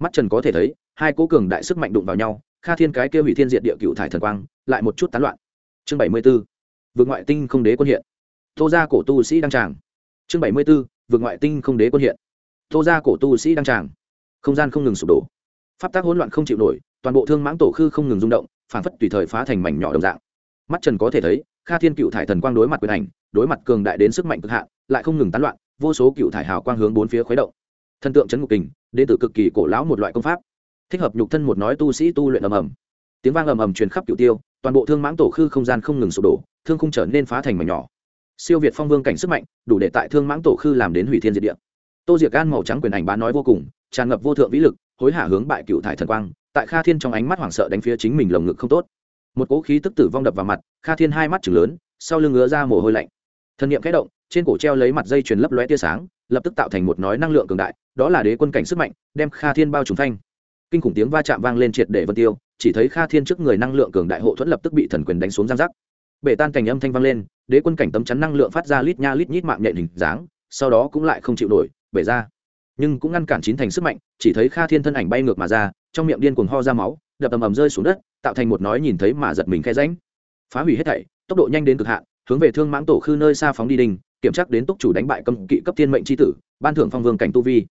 Mắt trần có thể thấy, hai cố cường đại sức mạnh đụng vào nhau, kha thiên cái kia hủy thiên diện địa cựu thải thần quang, lại một chút tán loạn. Chương bảy mươi b ố vượt ngoại tinh không đế quân hiện. Tô ra cổ tu sĩ đăng tràng. Chương bảy mươi b ố vượt ngoại tinh không đế quân hiện. Tô ra cổ tu sĩ đăng tràng. Không gian không ngừng sụp đổ. Pháp tác hỗn loạn không chịu nổi, toàn bộ thương mãng tổ khư không ngừng rung động, phản phất tùy thời phá thành mảnh nhỏ đồng dạng. Mắt trần có thể thấy, kha thiên cựu thải thần quang đối mặt quyền ảnh, đối mặt cường đại đến sức mạnh cực hạn, lại không ngừng tán loạn vô số cựu thải hào quang hướng bốn phía khuấy động. Thần tượng chấn ngục kình đến từ cực kỳ cổ lão một loại công pháp. Thích hợp nhục thân một nói tu sĩ tu luyện ầm ầm. Tiếng vang ầm ầm truyền khắp cựu tiêu, toàn bộ thương mãng tổ khư không gian không ngừng sụp đổ, thương không trở nên phá thành mảnh nhỏ. Siêu việt phong vương cảnh sức mạnh, đủ để tại thương mãng tổ khư làm đến hủy thiên diệt địa. Tô diệc gan màu trắng quyền ảnh bán nói vô cùng, tràn ngập vô thượng vĩ lực, hối hả hướng bại cựu thải thần quang, tại kha thiên trong ánh mắt hoảng sợ đánh phía chính mình lồng ngực không tốt. Một cỗ khí tức tử vong đập vào mặt, kha thiên hai mắt chừng lớn, sau lưng ngứa ra mồ hôi lạnh. Thân nhiệm khẽ động trên cổ treo lấy mặt dây chuyền lấp lóe tia sáng, lập tức tạo thành một nói năng lượng cường đại, đó là đế quân cảnh sức mạnh, đem kha thiên bao trùng thanh kinh khủng tiếng va chạm vang lên triệt để vân tiêu, chỉ thấy kha thiên trước người năng lượng cường đại hộ thuẫn lập tức bị thần quyền đánh xuống giang giác. Bể tan cảnh âm thanh vang lên, đế quân cảnh tấm chắn năng lượng phát ra lít nha lít nhít mạng nhện hình dáng, sau đó cũng lại không chịu nổi, bể ra. Nhưng cũng ngăn cản chín thành sức mạnh, chỉ thấy kha thiên thân ảnh bay ngược mà ra, trong miệng điên cuồng ho ra máu, đập ầm ầm rơi xuống đất, tạo thành một nói nhìn thấy mà giật mình khe ránh phá hủy hết thảy, tốc độ nhanh đến cực hạn, hướng về thương mãng tổ khư nơi xa phóng đi đình kiểm tra đến túc chủ đánh bại cầm kỵ cấp thiên mệnh tri tử, ban thưởng phong vương cảnh tu vi.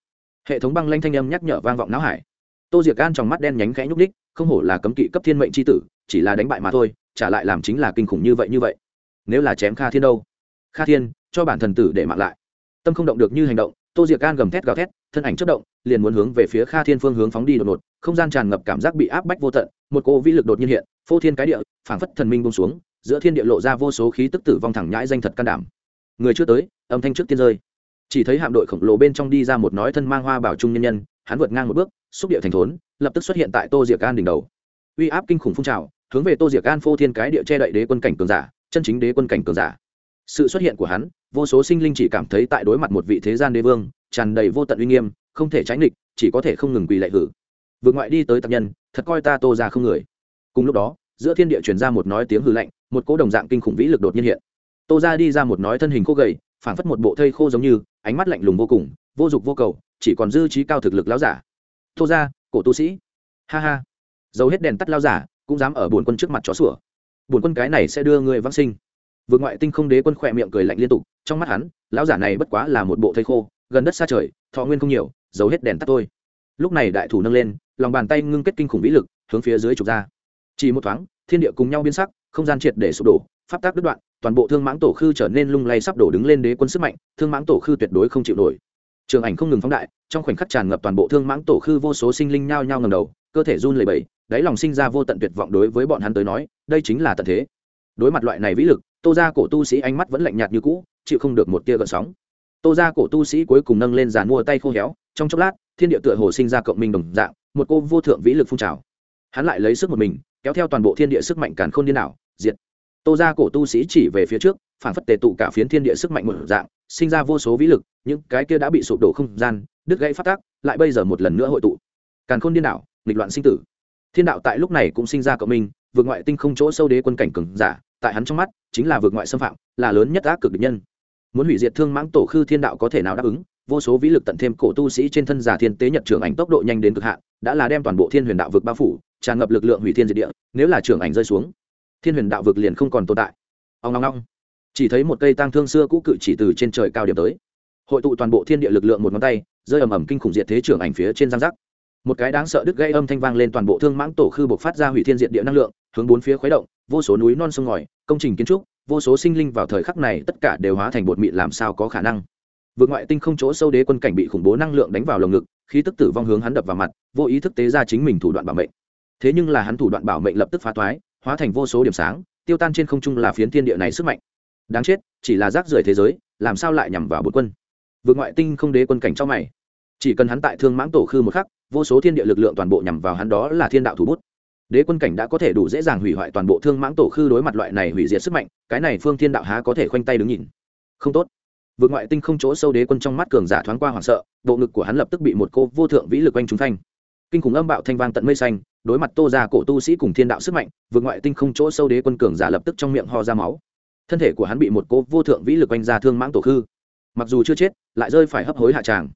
Hệ thống băng lanh thanh âm nhắc nhở vang vọng não hải. Tô diệc gan trong mắt đen nhánh khẽ nhúc ních không hổ là cấm kỵ cấp thiên mệnh tri tử, chỉ là đánh bại mà thôi, trả lại làm chính là kinh khủng như vậy như vậy. Nếu là chém kha thiên đâu? Kha thiên, cho bản thần tử để mạng lại. Tâm không động được như hành động, tô diệc gan gầm thét gào thét, thân ảnh chất động, liền muốn hướng về phía kha thiên phương hướng phóng đi đột ngột, không gian tràn ngập cảm giác bị áp bách vô tận, một cô vĩ lực đột nhiên hiện, phô thiên cái địa, phảng phất thần minh bông xuống, giữa thiên địa lộ ra vô số khí tức tử vong thẳng nhãi danh thật can đảm người chưa tới, âm thanh trước tiên rơi. Chỉ thấy hạm đội khổng lồ bên trong đi ra một nói thân mang hoa bảo trung nhân nhân, hắn vượt ngang một bước, xúc địa thành thốn, lập tức xuất hiện tại tô diệc an đỉnh đầu. Uy áp kinh khủng phun trào, hướng về tô diệc an phô thiên cái địa che đậy đế quân cảnh cường giả, chân chính đế quân cảnh cường giả. Sự xuất hiện của hắn, vô số sinh linh chỉ cảm thấy tại đối mặt một vị thế gian đế vương, tràn đầy vô tận uy nghiêm, không thể tránh địch chỉ có thể không ngừng quỳ lệ hử. Vượt ngoại đi tới tập nhân, thật coi ta tô ra không người. Cùng lúc đó, giữa thiên địa truyền ra một nói tiếng hư lạnh, một cỗ đồng dạng kinh khủng vĩ lực đột nhiên hiện tô ra đi ra một nói thân hình khô gầy, phảng phất một bộ thây khô giống như, ánh mắt lạnh lùng vô cùng, vô dục vô cầu, chỉ còn dư trí cao thực lực lão giả. Tô ra cổ tu sĩ. Ha ha. Giấu hết đèn tắt lao giả, cũng dám ở buồn quân trước mặt chó sủa. Buồn quân cái này sẽ đưa người vãng sinh. Vượt ngoại tinh không đế quân khỏe miệng cười lạnh liên tục, trong mắt hắn, lão giả này bất quá là một bộ thây khô, gần đất xa trời, thọ nguyên không nhiều giấu hết đèn tắt tôi lúc này đại thủ nâng lên, lòng bàn tay ngưng kết kinh khủng vĩ lực, hướng phía dưới trục ra. Chỉ một thoáng, thiên địa cùng nhau biến sắc, không gian triệt để sụp đổ pháp tác đứt đoạn, toàn bộ thương mãng tổ khư trở nên lung lay sắp đổ đứng lên đế quân sức mạnh, thương mãng tổ khư tuyệt đối không chịu nổi. Trường ảnh không ngừng phóng đại, trong khoảnh khắc tràn ngập toàn bộ thương mãng tổ khư vô số sinh linh nhao nhao ngầm đầu, cơ thể run lẩy bẩy, đáy lòng sinh ra vô tận tuyệt vọng đối với bọn hắn tới nói, đây chính là tận thế. Đối mặt loại này vĩ lực, tô ra cổ tu sĩ ánh mắt vẫn lạnh nhạt như cũ, chịu không được một tia gợn sóng. Tô ra cổ tu sĩ cuối cùng nâng lên giàn mua tay khô héo, trong chốc lát, thiên địa tựa hồ sinh ra cộng minh đồng dạng, một cô vô thượng vĩ lực phun trào. Hắn lại lấy sức một mình, kéo theo toàn bộ thiên địa sức mạnh càn khôn điên đảo, diệt tô ra cổ tu sĩ chỉ về phía trước phản phất tề tụ cả phiến thiên địa sức mạnh một dạng, sinh ra vô số vĩ lực, những cái kia đã bị sụp đổ không gian, đứt gãy phát tác lại bây giờ một lần nữa hội tụ. Càn khôn điên đảo, nghịch loạn sinh tử. Thiên đạo tại lúc này cũng sinh ra cộng minh, vượt ngoại tinh không chỗ sâu đế quân cảnh cường giả, tại hắn trong mắt, chính là vượt ngoại xâm phạm, là lớn nhất ác cực địch nhân. Muốn hủy diệt thương mãng tổ khư thiên đạo có thể nào đáp ứng, vô số vĩ lực tận thêm cổ tu sĩ trên thân giả thiên tế nhật trưởng ảnh tốc độ nhanh đến cực hạn, đã là đem toàn bộ thiên huyền đạo vực bao phủ, tràn ngập lực lượng hủy thiên diệt địa, nếu là trưởng ảnh rơi xuống thiên huyền đạo vực liền không còn tồn tại. Ông long long chỉ thấy một cây tang thương xưa cũ cự chỉ từ trên trời cao điểm tới. Hội tụ toàn bộ thiên địa lực lượng một ngón tay, rơi ầm ầm kinh khủng diệt thế trưởng ảnh phía trên giang giác. Một cái đáng sợ đứt gây âm thanh vang lên toàn bộ thương mãng tổ khư bộc phát ra hủy thiên diện địa năng lượng, hướng bốn phía khuấy động, vô số núi non sông ngòi, công trình kiến trúc, vô số sinh linh vào thời khắc này tất cả đều hóa thành bột mịn làm sao có khả năng. Vượt ngoại tinh không chỗ sâu đế quân cảnh bị khủng bố năng lượng đánh vào lồng ngực, khí tức tử vong hướng hắn đập vào mặt, vô ý thức tế ra chính mình thủ đoạn bảo mệnh. Thế nhưng là hắn thủ đoạn bảo mệnh lập tức phá thoái hóa thành vô số điểm sáng, tiêu tan trên không trung là phiến thiên địa này sức mạnh. Đáng chết, chỉ là rác rưởi thế giới, làm sao lại nhằm vào bột quân? Vượt ngoại tinh không đế quân cảnh trong mày. Chỉ cần hắn tại thương mãng tổ khư một khắc, vô số thiên địa lực lượng toàn bộ nhằm vào hắn đó là thiên đạo thủ bút. Đế quân cảnh đã có thể đủ dễ dàng hủy hoại toàn bộ thương mãng tổ khư đối mặt loại này hủy diệt sức mạnh, cái này phương thiên đạo há có thể khoanh tay đứng nhìn. Không tốt. Vượt ngoại tinh không chỗ sâu đế quân trong mắt cường giả thoáng qua hoảng sợ, bộ ngực của hắn lập tức bị một cô vô thượng vĩ lực quanh trúng thanh kinh khủng âm bạo thanh vang tận mây xanh, đối mặt tô ra cổ tu sĩ cùng thiên đạo sức mạnh, vượt ngoại tinh không chỗ sâu đế quân cường giả lập tức trong miệng ho ra máu. Thân thể của hắn bị một cô vô thượng vĩ lực oanh ra thương mãng tổ khư. Mặc dù chưa chết, lại rơi phải hấp hối hạ tràng.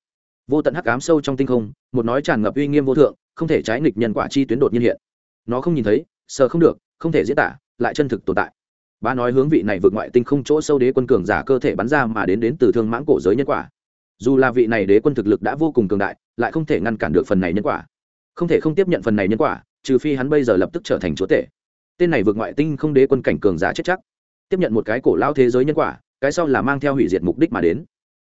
Vô tận hắc ám sâu trong tinh không, một nói tràn ngập uy nghiêm vô thượng, không thể trái nghịch nhân quả chi tuyến đột nhiên hiện. Nó không nhìn thấy, sờ không được, không thể diễn tả, lại chân thực tồn tại. Ba nói hướng vị này vượt ngoại tinh không chỗ sâu đế quân cường giả cơ thể bắn ra mà đến đến từ thương mãng cổ giới nhân quả. Dù là vị này đế quân thực lực đã vô cùng cường đại, lại không thể ngăn cản được phần này nhân quả không thể không tiếp nhận phần này nhân quả, trừ phi hắn bây giờ lập tức trở thành chúa tể. Tên này vượt ngoại tinh không đế quân cảnh cường giả chết chắc. Tiếp nhận một cái cổ lao thế giới nhân quả, cái sau là mang theo hủy diệt mục đích mà đến.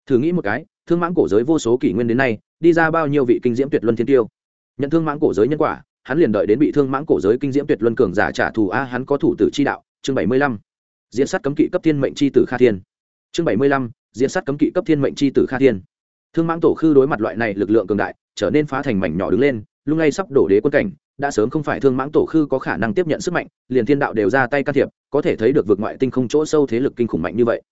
Thử nghĩ một cái, thương mãng cổ giới vô số kỷ nguyên đến nay, đi ra bao nhiêu vị kinh diễm tuyệt luân thiên tiêu? Nhận thương mãng cổ giới nhân quả, hắn liền đợi đến bị thương mãng cổ giới kinh diễm tuyệt luân cường giả trả thù a, hắn có thủ tử chi đạo, chương bảy mươi lăm. Diễn sát cấm kỵ cấp thiên mệnh c h i tử kha thiên. Chương bảy mươi lăm, diễn sát cấm kỵ cấp thiên mệnh c h i tử kha thiên. Thương mãng tổ khư đối mặt loại này lực lượng cường đại trở nên phá thành mảnh nhỏ đứng lên, lung lay sắp đổ đế quân cảnh, đã sớm không phải thương mãng tổ khư có khả năng tiếp nhận sức mạnh, liền thiên đạo đều ra tay can thiệp, có thể thấy được vượt ngoại tinh không chỗ sâu thế lực kinh khủng mạnh như vậy.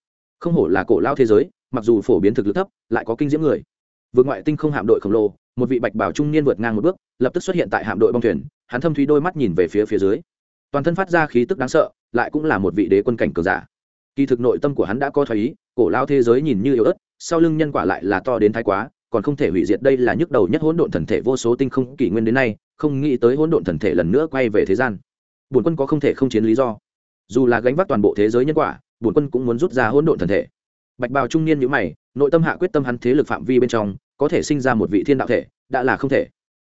Không hổ là cổ lao thế giới, mặc dù phổ biến thực lực thấp, lại có kinh diễm người. Vượt ngoại tinh không hạm đội khổng lồ, một vị bạch bảo trung niên vượt ngang một bước, lập tức xuất hiện tại hạm đội bong thuyền, hắn thâm thúy đôi mắt nhìn về phía phía dưới. Toàn thân phát ra khí tức đáng sợ, lại cũng là một vị đế quân cảnh cường giả. Kỳ thực nội tâm của hắn đã có thoái ý, cổ lao thế giới nhìn như yếu ớt, sau lưng nhân quả lại là to đến thái quá còn không thể hủy diệt đây là nhức đầu nhất hỗn độn thần thể vô số tinh không kỷ nguyên đến nay, không nghĩ tới hỗn độn thần thể lần nữa quay về thế gian. Bổn quân có không thể không chiến lý do. Dù là gánh vác toàn bộ thế giới nhân quả, bổn quân cũng muốn rút ra hỗn độn thần thể. Bạch bào trung niên nhữ mày, nội tâm hạ quyết tâm hắn thế lực phạm vi bên trong, có thể sinh ra một vị thiên đạo thể, đã là không thể.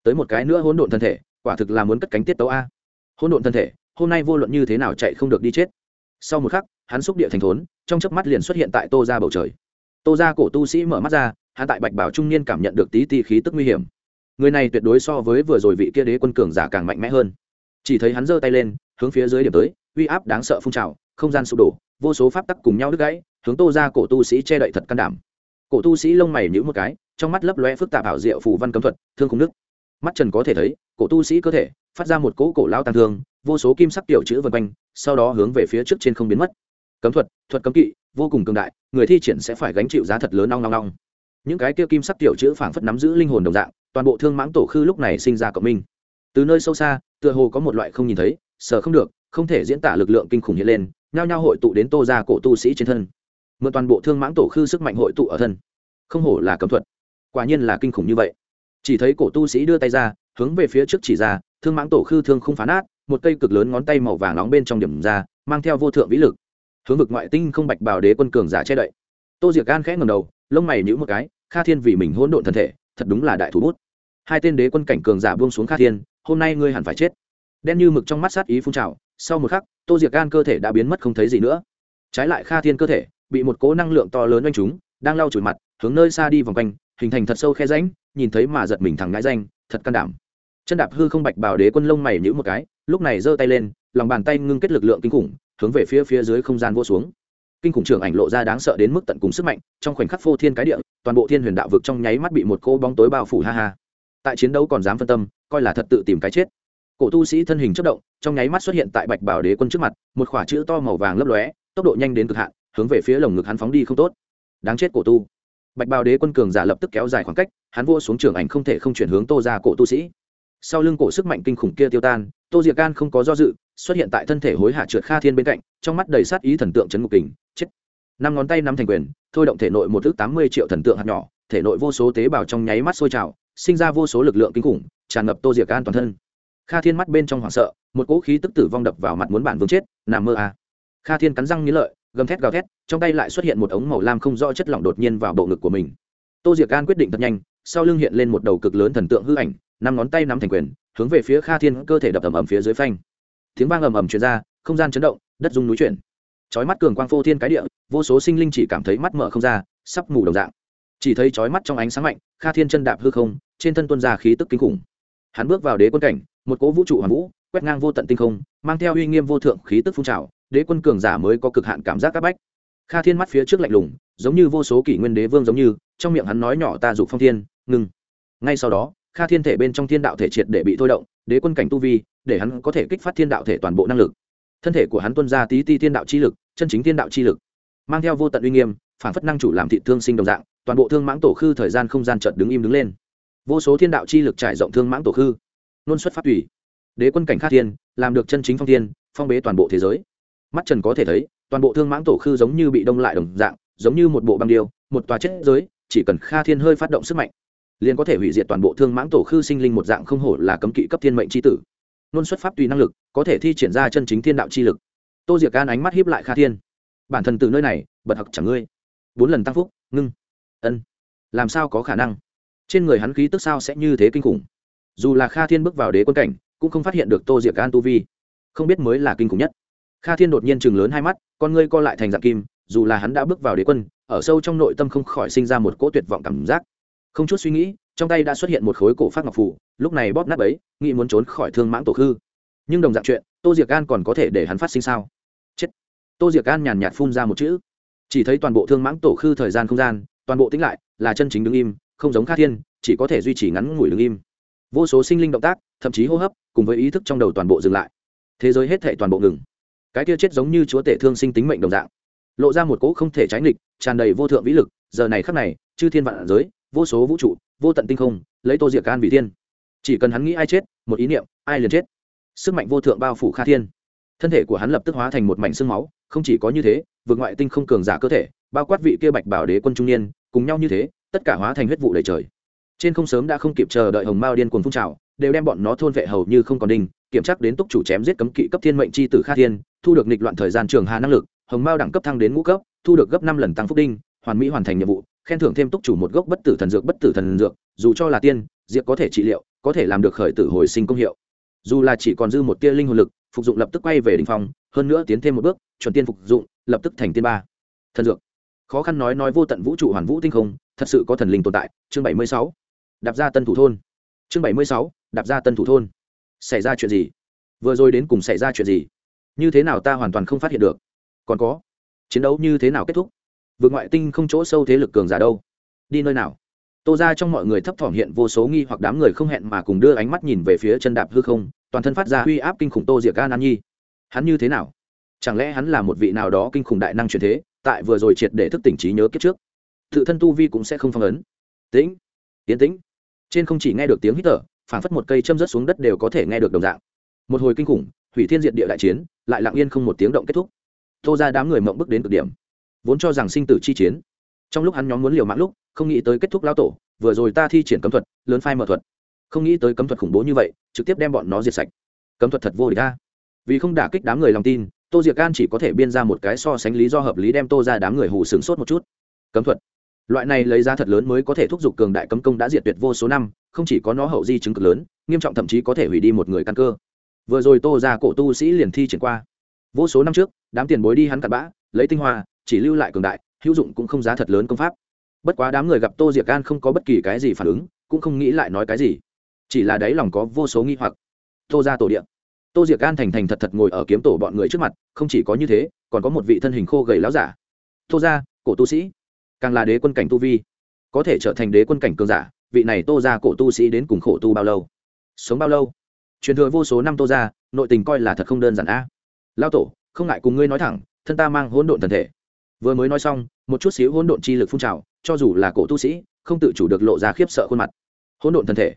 Tới một cái nữa hỗn độn thân thể, quả thực là muốn cất cánh tiết tấu a. Hỗn độn thân thể, hôm nay vô luận như thế nào chạy không được đi chết. Sau một khắc, hắn xúc địa thành thốn, trong chớp mắt liền xuất hiện tại tô ra bầu trời. Tô ra cổ tu sĩ mở mắt ra hắn tại bạch bảo trung niên cảm nhận được tí ti khí tức nguy hiểm. Người này tuyệt đối so với vừa rồi vị kia đế quân cường giả càng mạnh mẽ hơn. Chỉ thấy hắn giơ tay lên, hướng phía dưới điểm tới, uy áp đáng sợ phun trào, không gian sụp đổ, vô số pháp tắc cùng nhau đứt gãy, hướng tô ra cổ tu sĩ che đậy thật can đảm. Cổ tu sĩ lông mày nhữ một cái, trong mắt lấp loe phức tạp ảo diệu phù văn cấm thuật, thương không đức mắt trần có thể thấy, cổ tu sĩ cơ thể phát ra một cỗ cổ lao tàn thương, vô số kim sắc tiểu chữ vân quanh, sau đó hướng về phía trước trên không biến mất. Cấm thuật thuật cấm kỵ, vô cùng cường đại, người thi triển sẽ phải gánh chịu giá thật lớn nong nong nong những cái kia kim sắc tiểu chữ phảng phất nắm giữ linh hồn đồng dạng, toàn bộ thương mãng tổ khư lúc này sinh ra cộng minh. Từ nơi sâu xa, tựa hồ có một loại không nhìn thấy, sợ không được, không thể diễn tả lực lượng kinh khủng hiện lên, nhao nhao hội tụ đến tô ra cổ tu sĩ trên thân. Mượn toàn bộ thương mãng tổ khư sức mạnh hội tụ ở thân. Không hổ là cấm thuật. Quả nhiên là kinh khủng như vậy. Chỉ thấy cổ tu sĩ đưa tay ra, hướng về phía trước chỉ ra, thương mãng tổ khư thương không phá nát, một cây cực lớn ngón tay màu vàng nóng bên trong điểm ra, mang theo vô thượng vĩ lực. Hướng vực ngoại tinh không bạch bảo đế quân cường giả che đậy. Tô diệc gan khẽ ngầm đầu lông mày nhữ một cái, kha thiên vì mình hỗn độn thân thể, thật đúng là đại thủ bút. Hai tên đế quân cảnh cường giả buông xuống kha thiên, hôm nay ngươi hẳn phải chết. Đen như mực trong mắt sát ý phun trào, sau một khắc, tô diệc gan cơ thể đã biến mất không thấy gì nữa. Trái lại kha thiên cơ thể, bị một cố năng lượng to lớn oanh chúng đang lau chùi mặt, hướng nơi xa đi vòng quanh, hình thành thật sâu khe rãnh, nhìn thấy mà giật mình thẳng ngãi danh thật can đảm. Chân đạp hư không bạch bảo đế quân lông mày nhữ một cái, lúc này giơ tay lên, lòng bàn tay ngưng kết lực lượng kinh khủng, hướng về phía phía dưới không gian vô xuống kinh khủng trưởng ảnh lộ ra đáng sợ đến mức tận cùng sức mạnh, trong khoảnh khắc phô thiên cái địa, toàn bộ thiên huyền đạo vực trong nháy mắt bị một cô bóng tối bao phủ ha ha. Tại chiến đấu còn dám phân tâm, coi là thật tự tìm cái chết. Cổ tu sĩ thân hình chất động, trong nháy mắt xuất hiện tại bạch bảo đế quân trước mặt, một khỏa chữ to màu vàng lấp lóe, tốc độ nhanh đến cực hạn, hướng về phía lồng ngực hắn phóng đi không tốt. Đáng chết cổ tu. Bạch bảo đế quân cường giả lập tức kéo dài khoảng cách, hắn vua xuống trường ảnh không thể không chuyển hướng tô ra cổ tu sĩ sau lưng cổ sức mạnh kinh khủng kia tiêu tan, tô diệc can không có do dự, xuất hiện tại thân thể hối hạ trượt kha thiên bên cạnh, trong mắt đầy sát ý thần tượng trấn ngục kình, chết. Năm ngón tay nắm thành quyền, thôi động thể nội một thước tám mươi triệu thần tượng hạt nhỏ, thể nội vô số tế bào trong nháy mắt sôi trào, sinh ra vô số lực lượng kinh khủng, tràn ngập tô diệc can toàn thân. Kha thiên mắt bên trong hoảng sợ, một cỗ khí tức tử vong đập vào mặt muốn bản vương chết nằm mơ à. kha thiên cắn răng nghĩ lợi, gầm thét gào thét, trong tay lại xuất hiện một ống màu lam không rõ chất lỏng đột nhiên vào bộ ngực của mình. Tô diệc can quyết định thật nhanh, sau lưng hiện lên một đầu cực lớn thần tượng hư ảnh năm ngón tay nắm thành quyền, hướng về phía kha thiên cơ thể đập ầm ầm phía dưới phanh. Tiếng vang ầm ầm truyền ra, không gian chấn động, đất rung núi chuyển. Chói mắt cường quang phô thiên cái địa, vô số sinh linh chỉ cảm thấy mắt mở không ra, sắp mù đồng dạng. Chỉ thấy chói mắt trong ánh sáng mạnh, kha thiên chân đạp hư không, trên thân tuân ra khí tức kinh khủng. Hắn bước vào đế quân cảnh, một cỗ vũ trụ hoàn vũ, quét ngang vô tận tinh không, mang theo uy nghiêm vô thượng khí tức phun trào, đế quân cường giả mới có cực hạn cảm giác áp bách. Kha thiên mắt phía trước lạnh lùng, giống như vô số kỷ nguyên đế vương giống như, trong miệng hắn nói nhỏ ta dục phong thiên, ngừng. Ngay sau đó kha thiên thể bên trong thiên đạo thể triệt để bị thôi động, đế quân cảnh tu vi, để hắn có thể kích phát thiên đạo thể toàn bộ năng lực. Thân thể của hắn tuân ra tí ti thiên đạo chi lực, chân chính thiên đạo chi lực, mang theo vô tận uy nghiêm, phản phất năng chủ làm thị thương sinh đồng dạng, toàn bộ thương mãng tổ khư thời gian không gian chợt đứng im đứng lên. Vô số thiên đạo chi lực trải rộng thương mãng tổ khư nôn xuất phát thủy đế quân cảnh kha thiên, làm được chân chính phong thiên, phong bế toàn bộ thế giới. Mắt trần có thể thấy, toàn bộ thương mãng tổ khư giống như bị đông lại đồng dạng, giống như một bộ băng điêu, một tòa chết giới, chỉ cần kha thiên hơi phát động sức mạnh liền có thể hủy diệt toàn bộ thương mãng tổ khư sinh linh một dạng không hổ là cấm kỵ cấp thiên mệnh c h i tử. Nôn xuất pháp tùy năng lực, có thể thi triển ra chân chính thiên đạo chi lực. Tô diệc can ánh mắt hiếp lại kha thiên. Bản thân từ nơi này, bật học chẳng ngươi. Bốn lần tăng phúc, ngưng. Ân. Làm sao có khả năng? Trên người hắn khí tức sao sẽ như thế kinh khủng? Dù là kha thiên bước vào đế quân cảnh, cũng không phát hiện được tô diệc can tu vi. Không biết mới là kinh khủng nhất. Kha thiên đột nhiên chừng lớn hai mắt, con ngươi co lại thành dạng kim, dù là hắn đã bước vào đế quân, ở sâu trong nội tâm không khỏi sinh ra một cỗ tuyệt vọng cảm giác không chút suy nghĩ, trong tay đã xuất hiện một khối cổ phát ngọc phủ, lúc này bóp nát ấy nghĩ muốn trốn khỏi thương mãng tổ khư. Nhưng đồng dạng chuyện, tô diệc an còn có thể để hắn phát sinh sao? Chết! Tô diệc an nhàn nhạt phun ra một chữ. Chỉ thấy toàn bộ thương mãng tổ khư thời gian không gian, toàn bộ tính lại, là chân chính đứng im, không giống kha thiên, chỉ có thể duy trì ngắn ngủi đứng im. Vô số sinh linh động tác, thậm chí hô hấp, cùng với ý thức trong đầu toàn bộ dừng lại. Thế giới hết thệ toàn bộ ngừng. Cái kia chết giống như chúa tể thương sinh tính mệnh đồng dạng. Lộ ra một cỗ không thể tránh nghịch, tràn đầy vô thượng vĩ lực, giờ này khắc này, chư thiên vạn giới vô số vũ trụ vô tận tinh không lấy tô diệc can vị thiên. Chỉ cần hắn nghĩ ai chết một ý niệm ai liền chết. Sức mạnh vô thượng bao phủ kha thiên. Thân thể của hắn lập tức hóa thành một mảnh xương máu không chỉ có như thế vượt ngoại tinh không cường giả cơ thể bao quát vị kia bạch bảo đế quân trung niên cùng nhau như thế tất cả hóa thành huyết vụ đầy trời. Trên không sớm đã không kịp chờ đợi hồng mao điên cuồng phun trào đều đem bọn nó thôn vệ hầu như không còn đình, kiểm tra đến túc chủ chém giết cấm kỵ cấp thiên mệnh c h i tử kha thiên thu được nịch loạn thời gian trường hà năng lực hồng mao đẳng cấp thăng đến ngũ cấp thu được gấp năm lần tăng phúc đinh hoàn mỹ hoàn thành nhiệm vụ khen thưởng thêm túc chủ một gốc bất tử thần dược bất tử thần dược, dù cho là tiên diệp có thể trị liệu, có thể làm được khởi tử hồi sinh công hiệu. Dù là chỉ còn dư một tia linh hồn lực, phục dụng lập tức quay về đ ỉ n h phong, hơn nữa tiến thêm một bước, chuẩn tiên phục dụng, lập tức thành tiên ba. Thần dược. Khó khăn nói nói vô tận vũ trụ hoàn vũ tinh không, thật sự có thần linh tồn tại, chương bảy mươi sáu. Đạp ra tân thủ thôn. Chương bảy mươi sáu, đạp ra tân thủ thôn. Xảy ra chuyện gì? Vừa rồi đến cùng xảy ra chuyện gì? Như thế nào ta hoàn toàn không phát hiện được. Còn có, chiến đấu như thế nào kết thúc? Vượt ngoại tinh không chỗ sâu thế lực cường giả đâu? Đi nơi nào? Tô ra trong mọi người thấp thỏm hiện vô số nghi hoặc đám người không hẹn mà cùng đưa ánh mắt nhìn về phía chân đạp hư không, toàn thân phát ra uy áp kinh khủng tô diệc gan nan nhi. Hắn như thế nào? Chẳng lẽ hắn là một vị nào đó kinh khủng đại năng truyền thế, tại vừa rồi triệt để thức tỉnh trí nhớ kiếp trước? Tự thân tu vi cũng sẽ không phong ấn. Tĩnh tiến tĩnh. Trên không chỉ nghe được tiếng hít thở, phảng phất một cây châm rớt xuống đất đều có thể nghe được đồng dạng. Một hồi kinh khủng, hủy thiên diệt địa đại chiến, lại lặng yên không một tiếng động kết thúc. Tô ra đám người mộng bức đến cực điểm vốn cho rằng sinh tử chi chiến. Trong lúc hắn nhóm muốn liều mạng lúc, không nghĩ tới kết thúc lao tổ, vừa rồi ta thi triển cấm thuật, lớn phai mở thuật. Không nghĩ tới cấm thuật khủng bố như vậy, trực tiếp đem bọn nó diệt sạch. Cấm thuật thật vô địch ta vì không đả kích đám người lòng tin, tô diệc can chỉ có thể biên ra một cái so sánh lý do hợp lý đem tô ra đám người hù sướng sốt một chút. Cấm thuật. Loại này lấy giá thật lớn mới có thể thúc giục cường đại cấm công đã diệt tuyệt vô số năm, không chỉ có nó hậu di chứng cực lớn, nghiêm trọng thậm chí có thể hủy đi một người căn cơ. Vừa rồi tô ra cổ tu sĩ liền thi triển qua. Vô số năm trước, đám tiền bối đi hắn cặn bã, lấy tinh hoa chỉ lưu lại cường đại, hữu dụng cũng không giá thật lớn công pháp. Bất quá đám người gặp tô diệc gan không có bất kỳ cái gì phản ứng, cũng không nghĩ lại nói cái gì. Chỉ là đáy lòng có vô số nghi hoặc. Tô ra tổ điện. Tô diệc gan thành thành thật thật ngồi ở kiếm tổ bọn người trước mặt, không chỉ có như thế, còn có một vị thân hình khô gầy láo giả. Tô ra, cổ tu sĩ. Càng là đế quân cảnh tu vi. Có thể trở thành đế quân cảnh cường giả, vị này tô ra cổ tu sĩ đến cùng khổ tu bao lâu? Sống bao lâu? Truyền thừa vô số năm tô ra, nội tình coi là thật không đơn giản a. Lao tổ, không ngại cùng ngươi nói thẳng, thân ta mang hỗn độn thần thể vừa mới nói xong, một chút xíu hỗn độn chi lực phun trào, cho dù là cổ tu sĩ, không tự chủ được lộ ra khiếp sợ khuôn mặt. Hỗn độn thần thể.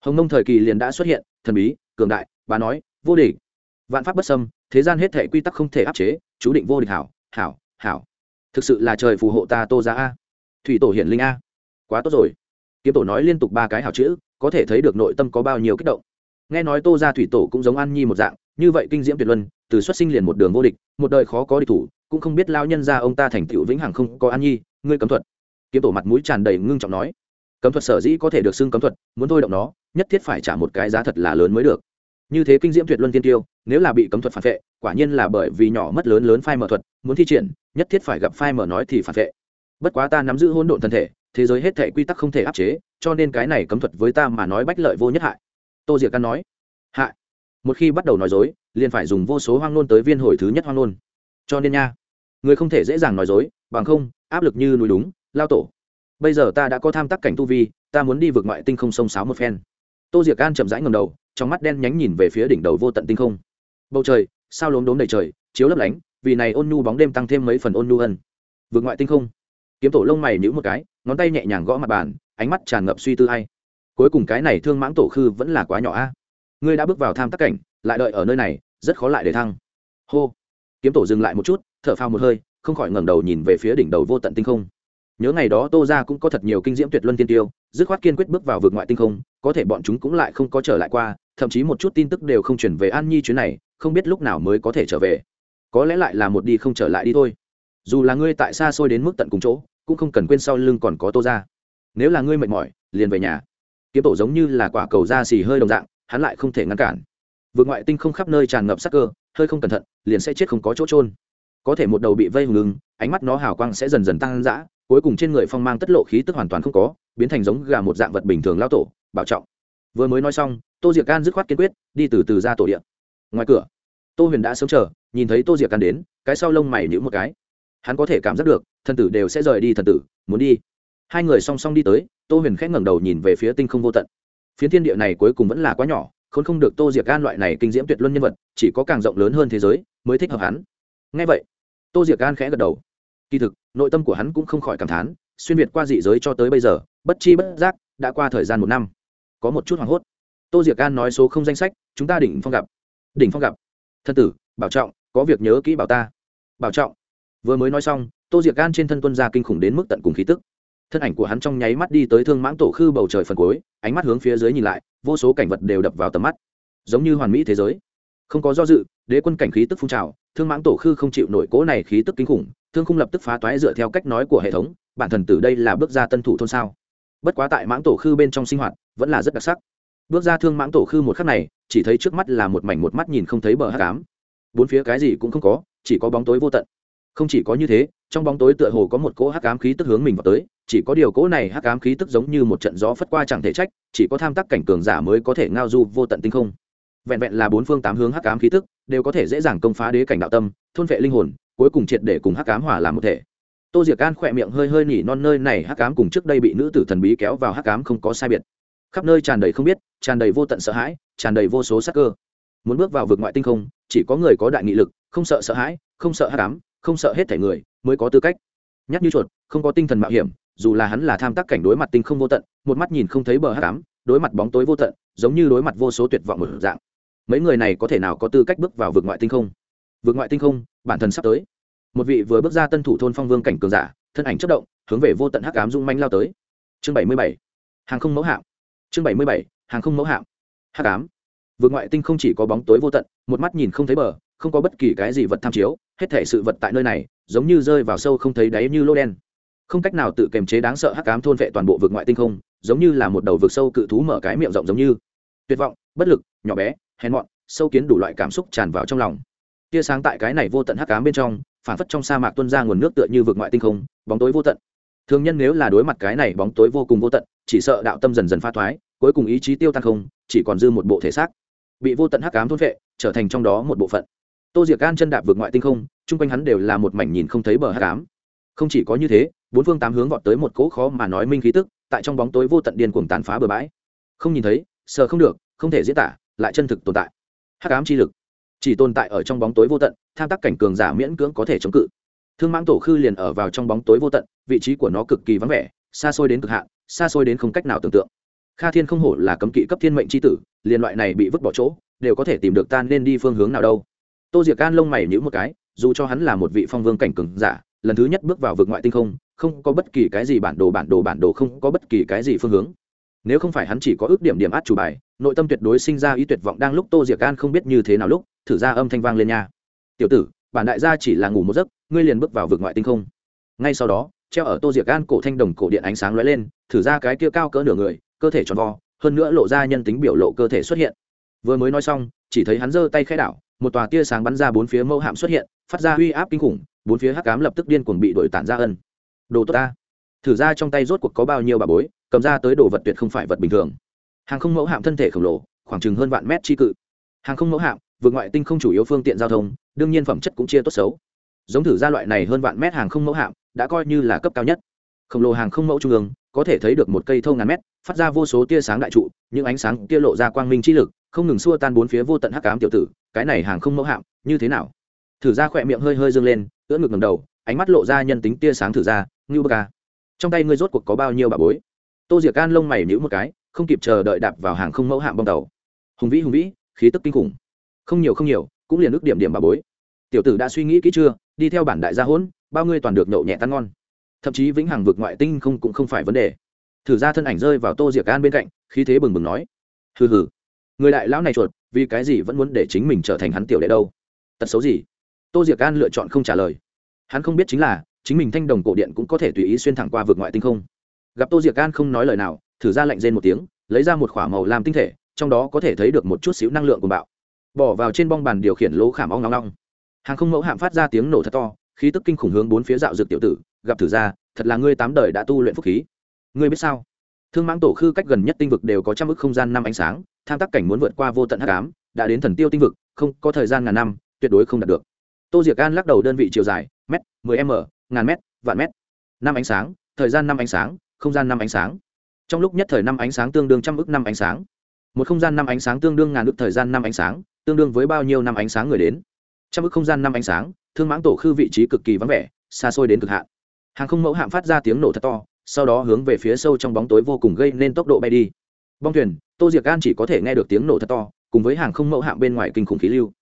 Hồng nông thời kỳ liền đã xuất hiện, thần bí, cường đại bà nói, vô địch. Vạn pháp bất xâm, thế gian hết thể quy tắc không thể áp chế, chú định vô địch hảo hảo hảo. Thực sự là trời phù hộ ta tô ra a. Thủy tổ hiển linh a. Quá tốt rồi. Kiếm tổ nói liên tục ba cái hảo chữ, có thể thấy được nội tâm có bao nhiêu kích động. Nghe nói tô ra thủy tổ cũng giống an nhi một dạng, như vậy kinh diễm tuyệt luân, từ xuất sinh liền một đường vô địch, một đời khó có địch thủ cũng không biết lao nhân ra ông ta thành tựu vĩnh hằng không có an nhi, ngươi cấm thuật. Kiếm tổ mặt mũi tràn đầy ngưng trọng nói. Cấm thuật sở dĩ có thể được xưng cấm thuật, muốn thôi động nó, nhất thiết phải trả một cái giá thật là lớn mới được. Như thế kinh diễm tuyệt luân tiên tiêu, nếu là bị cấm thuật phản vệ, quả nhiên là bởi vì nhỏ mất lớn lớn phai mở thuật, muốn thi triển, nhất thiết phải gặp phai mở nói thì phản vệ. Bất quá ta nắm giữ hỗn độn thân thể, thế giới hết thể quy tắc không thể áp chế, cho nên cái này cấm thuật với ta mà nói bách lợi vô nhất hại. Tô diệc căn nói. Hại. Một khi bắt đầu nói dối, liền phải dùng vô số hoang nôn tới viên hồi thứ nhất hoang nôn cho nên nha, người không thể dễ dàng nói dối, bằng không, áp lực như núi đúng, lao tổ. Bây giờ ta đã có tham tắc cảnh tu vi, ta muốn đi vượt ngoại tinh không sông sáo một phen. Tô diệc an chậm rãi ngầm đầu, trong mắt đen nhánh nhìn về phía đỉnh đầu vô tận tinh không. Bầu trời, sao lốm đốm đầy trời, chiếu lấp lánh, vì này ôn nhu bóng đêm tăng thêm mấy phần ôn nhu ân. Vượt ngoại tinh không. Kiếm tổ lông mày nhữ một cái, ngón tay nhẹ nhàng gõ mặt bàn, ánh mắt tràn ngập suy tư hay cuối cùng cái này thương mãng tổ khư vẫn là quá nhỏ a. Ngươi đã bước vào tham tắc cảnh, lại đợi ở nơi này, rất khó lại để thăng. Hô kiếm tổ dừng lại một chút, thở phao một hơi, không khỏi ngẩng đầu nhìn về phía đỉnh đầu vô tận tinh không. Nhớ ngày đó tô ra cũng có thật nhiều kinh diễm tuyệt luân tiên tiêu, dứt khoát kiên quyết bước vào vượt ngoại tinh không, có thể bọn chúng cũng lại không có trở lại qua, thậm chí một chút tin tức đều không chuyển về an nhi chuyến này, không biết lúc nào mới có thể trở về. Có lẽ lại là một đi không trở lại đi thôi. Dù là ngươi tại xa xôi đến mức tận cùng chỗ, cũng không cần quên sau lưng còn có tô ra nếu là ngươi mệt mỏi, liền về nhà. Kiếm tổ giống như là quả cầu da xì hơi đồng dạng, hắn lại không thể ngăn cản vượt ngoại tinh không khắp nơi tràn ngập sắc cơ, hơi không cẩn thận, liền sẽ chết không có chỗ trôn có thể một đầu bị vây hùng ứng ánh mắt nó hào quang sẽ dần dần tăng dã, cuối cùng trên người phong mang tất lộ khí tức hoàn toàn không có, biến thành giống gà một dạng vật bình thường lao tổ, bảo trọng. Vừa mới nói xong, tô diệc can dứt khoát kiên quyết, đi từ từ ra tổ điện ngoài cửa, tô huyền đã sớm chờ, nhìn thấy tô diệc can đến, cái sau lông mày nhữ một cái. Hắn có thể cảm giác được, thần tử đều sẽ rời đi thần tử, muốn đi. Hai người song song đi tới, tô huyền khẽ ngẩng đầu nhìn về phía tinh không vô tận. Phiến thiên địa này cuối cùng vẫn là quá nhỏ khốn không được tô diệc gan loại này kinh diễm tuyệt luân nhân vật, chỉ có càng rộng lớn hơn thế giới mới thích hợp hắn. Ngay vậy, tô diệc gan khẽ gật đầu. Kỳ thực, nội tâm của hắn cũng không khỏi cảm thán, xuyên việt qua dị giới cho tới bây giờ, bất chi bất giác, đã qua thời gian một năm. Có một chút hoảng hốt. Tô diệc gan nói số không danh sách, chúng ta đỉnh phong gặp. Đỉnh phong gặp. Thân tử, bảo trọng, có việc nhớ kỹ bảo ta. Bảo trọng. Vừa mới nói xong, tô diệc gan trên thân tuân ra kinh khủng đến mức tận cùng khí tức thân ảnh của hắn trong nháy mắt đi tới thương mãng tổ khư bầu trời phần cuối, ánh mắt hướng phía dưới nhìn lại, vô số cảnh vật đều đập vào tầm mắt. Giống như hoàn mỹ thế giới. Không có do dự, đế quân cảnh khí tức phun trào, thương mãng tổ khư không chịu nổi cố này khí tức kinh khủng, thương không lập tức phá toái dựa theo cách nói của hệ thống, bản thần tử đây là bước ra tân thủ thôn sao? Bất quá tại mãng tổ khư bên trong sinh hoạt, vẫn là rất đặc sắc. Bước ra thương mãng tổ khư một khắc này, chỉ thấy trước mắt là một mảnh một mắt nhìn không thấy bờ hát cám bốn phía cái gì cũng không có, chỉ có bóng tối vô tận. Không chỉ có như thế, trong bóng tối tựa hồ có một cỗ hắc ám khí tức hướng mình vào tới chỉ có điều cỗ này hắc ám khí tức giống như một trận gió phất qua chẳng thể trách, chỉ có tham tác cảnh cường giả mới có thể ngao du vô tận tinh không. Vẹn vẹn là bốn phương tám hướng hắc ám khí tức, đều có thể dễ dàng công phá đế cảnh đạo tâm, thôn vệ linh hồn, cuối cùng triệt để cùng hắc ám hòa làm một thể. Tô diệc an khỏe miệng hơi hơi nỉ non nơi này hắc ám cùng trước đây bị nữ tử thần bí kéo vào hắc ám không có sai biệt. Khắp nơi tràn đầy không biết, tràn đầy vô tận sợ hãi, tràn đầy vô số sắc cơ. Muốn bước vào vực ngoại tinh không, chỉ có người có đại nghị lực, không sợ sợ hãi, không sợ hắc ám, không sợ hết thể người, mới có tư cách. Nhắc như chuột, không có tinh thần mạo hiểm dù là hắn là tham tác cảnh đối mặt tinh không vô tận, một mắt nhìn không thấy bờ hát cám, đối mặt bóng tối vô tận, giống như đối mặt vô số tuyệt vọng một dạng. Mấy người này có thể nào có tư cách bước vào vực ngoại tinh không? Vực ngoại tinh không, bản thân sắp tới. Một vị vừa bước ra tân thủ thôn phong vương cảnh cường giả, thân ảnh chất động, hướng về vô tận hắc ám dung manh lao tới. Chương bảy mươi bảy. Hàng không mẫu hạm. Chương bảy mươi bảy. Hàng không mẫu hạm. Hắc ám. Vượt ngoại tinh không chỉ có bóng tối vô tận, một mắt nhìn không thấy bờ, không có bất kỳ cái gì vật tham chiếu, hết thể sự vật tại nơi này, giống như rơi vào sâu không thấy đáy như lô đen không cách nào tự kiềm chế đáng sợ hắc ám thôn vệ toàn bộ vực ngoại tinh không, giống như là một đầu vực sâu cự thú mở cái miệng rộng giống như. Tuyệt vọng, bất lực, nhỏ bé, hèn mọn, sâu kiến đủ loại cảm xúc tràn vào trong lòng. Tia sáng tại cái này vô tận hắc ám bên trong, phản phất trong sa mạc tuân ra nguồn nước tựa như vực ngoại tinh không, bóng tối vô tận. Thường nhân nếu là đối mặt cái này bóng tối vô cùng vô tận, chỉ sợ đạo tâm dần dần pha thoái, cuối cùng ý chí tiêu tan không, chỉ còn dư một bộ thể xác. Bị vô tận hắc ám thôn vệ, trở thành trong đó một bộ phận. Tô diệc gan chân đạp vượt ngoại tinh không, chung quanh hắn đều là một mảnh nhìn không thấy bờ hắc ám. Không chỉ có như thế bốn phương tám hướng vọt tới một cỗ khó mà nói minh khí tức, tại trong bóng tối vô tận điên cuồng tàn phá bờ bãi. Không nhìn thấy sợ không được, không thể diễn tả, lại chân thực tồn tại. Hắc ám chi lực, chỉ tồn tại ở trong bóng tối vô tận, tham tác cảnh cường giả miễn cưỡng có thể chống cự. Thương mãng tổ khư liền ở vào trong bóng tối vô tận, vị trí của nó cực kỳ vắng vẻ, xa xôi đến cực hạn, xa xôi đến không cách nào tưởng tượng. Kha thiên không hổ là cấm kỵ cấp thiên mệnh c h i tử, liền loại này bị vứt bỏ chỗ, đều có thể tìm được tan nên đi phương hướng nào đâu. Tô diệc can lông mày nhữ một cái, dù cho hắn là một vị phong vương cảnh cường giả lần thứ nhất bước vào vực ngoại tinh không không có bất kỳ cái gì bản đồ bản đồ bản đồ không có bất kỳ cái gì phương hướng. Nếu không phải hắn chỉ có ước điểm điểm át chủ bài, nội tâm tuyệt đối sinh ra ý tuyệt vọng đang lúc tô diệc can không biết như thế nào lúc, thử ra âm thanh vang lên nha. Tiểu tử, bản đại gia chỉ là ngủ một giấc, ngươi liền bước vào vực ngoại tinh không. Ngay sau đó, treo ở tô diệc gan cổ thanh đồng cổ điện ánh sáng lóe lên, thử ra cái kia cao cỡ nửa người, cơ thể tròn vo, hơn nữa lộ ra nhân tính biểu lộ cơ thể xuất hiện. Vừa mới nói xong, chỉ thấy hắn giơ tay khai đảo, một tòa tia sáng bắn ra bốn phía mâu hạm xuất hiện, phát ra uy áp kinh khủng bốn phía hắc cám lập tức điên cuồng bị đội tản ra ân. Đồ tốt ta. Thử ra trong tay rốt cuộc có bao nhiêu bà bối, cầm ra tới đồ vật tuyệt không phải vật bình thường. Hàng không mẫu hạm thân thể khổng lồ, khoảng chừng hơn vạn mét chi cự. Hàng không mẫu hạm, vượt ngoại tinh không chủ yếu phương tiện giao thông, đương nhiên phẩm chất cũng chia tốt xấu. Giống thử ra loại này hơn vạn mét hàng không mẫu hạm, đã coi như là cấp cao nhất. Khổng lồ hàng không mẫu trung ương, có thể thấy được một cây thâu ngàn mét, phát ra vô số tia sáng đại trụ, những ánh sáng tia lộ ra quang minh chi lực, không ngừng xua tan bốn phía vô tận hắc cám tiểu tử, cái này hàng không mẫu hạm, như thế nào? Thử ra khỏe miệng hơi hơi dâng lên ưỡn ngực ngầm đầu, ánh mắt lộ ra nhân tính tia sáng thử ra, ngưu bơ ca, trong tay ngươi rốt cuộc có bao nhiêu bà bối? Tô diệc can lông mày nhữ một cái, không kịp chờ đợi đạp vào hàng không mẫu hạm bong tàu. Hùng vĩ hùng vĩ, khí tức kinh khủng. Không nhiều không nhiều, cũng liền ước điểm điểm bà bối. Tiểu tử đã suy nghĩ kỹ chưa? Đi theo bản đại gia hỗn, bao ngươi toàn được nhậu nhẹ tan ngon. Thậm chí vĩnh hằng vực ngoại tinh không cũng không phải vấn đề. Thử ra thân ảnh rơi vào tô diệc an bên cạnh, khí thế bừng bừng nói, hừ hừ, người đại lão này chuột, vì cái gì vẫn muốn để chính mình trở thành hắn tiểu đệ đâu? Tật xấu gì? Tô diệc an lựa chọn không trả lời. Hắn không biết chính là, chính mình thanh đồng cổ điện cũng có thể tùy ý xuyên thẳng qua vượt ngoại tinh không. Gặp tô diệc an không nói lời nào, thử ra lạnh rên một tiếng, lấy ra một k h ỏ a màu làm tinh thể, trong đó có thể thấy được một chút xíu năng lượng của bạo. Bỏ vào trên bong bàn điều khiển lỗ khảm ong ngong ngong hàng không mẫu hạm phát ra tiếng nổ thật to, khí tức kinh khủng hướng bốn phía dạo dược tiểu tử, gặp thử ra, thật là ngươi tám đời đã tu luyện phúc khí. Ngươi biết sao? Thương mãng tổ khư cách gần nhất tinh vực đều có trăm ức không gian năm ánh sáng, tham tác cảnh muốn vượt qua vô tận hắc ám, đã đến thần tiêu tinh vực, không có thời gian ngàn năm, tuyệt đối không đạt được tô diệc an lắc đầu đơn vị chiều dài m mười m, ngàn m vạn m năm ánh sáng, thời gian năm ánh sáng, không gian năm ánh sáng. Trong lúc nhất thời năm ánh sáng tương đương trăm ức năm ánh sáng. Một không gian năm ánh sáng tương đương ngàn ức thời gian năm ánh sáng, tương đương với bao nhiêu năm ánh sáng người đến. Trăm ức không gian năm ánh sáng, thương mãng tổ khư vị trí cực kỳ vắng vẻ, xa xôi đến cực hạn. Hàng không mẫu hạm phát ra tiếng nổ thật to, sau đó hướng về phía sâu trong bóng tối vô cùng gây nên tốc độ bay đi. Bong thuyền, tô diệc gan chỉ có thể nghe được tiếng nổ thật to, cùng với hàng không mẫu hạm bên ngoài kinh khủng khí lưu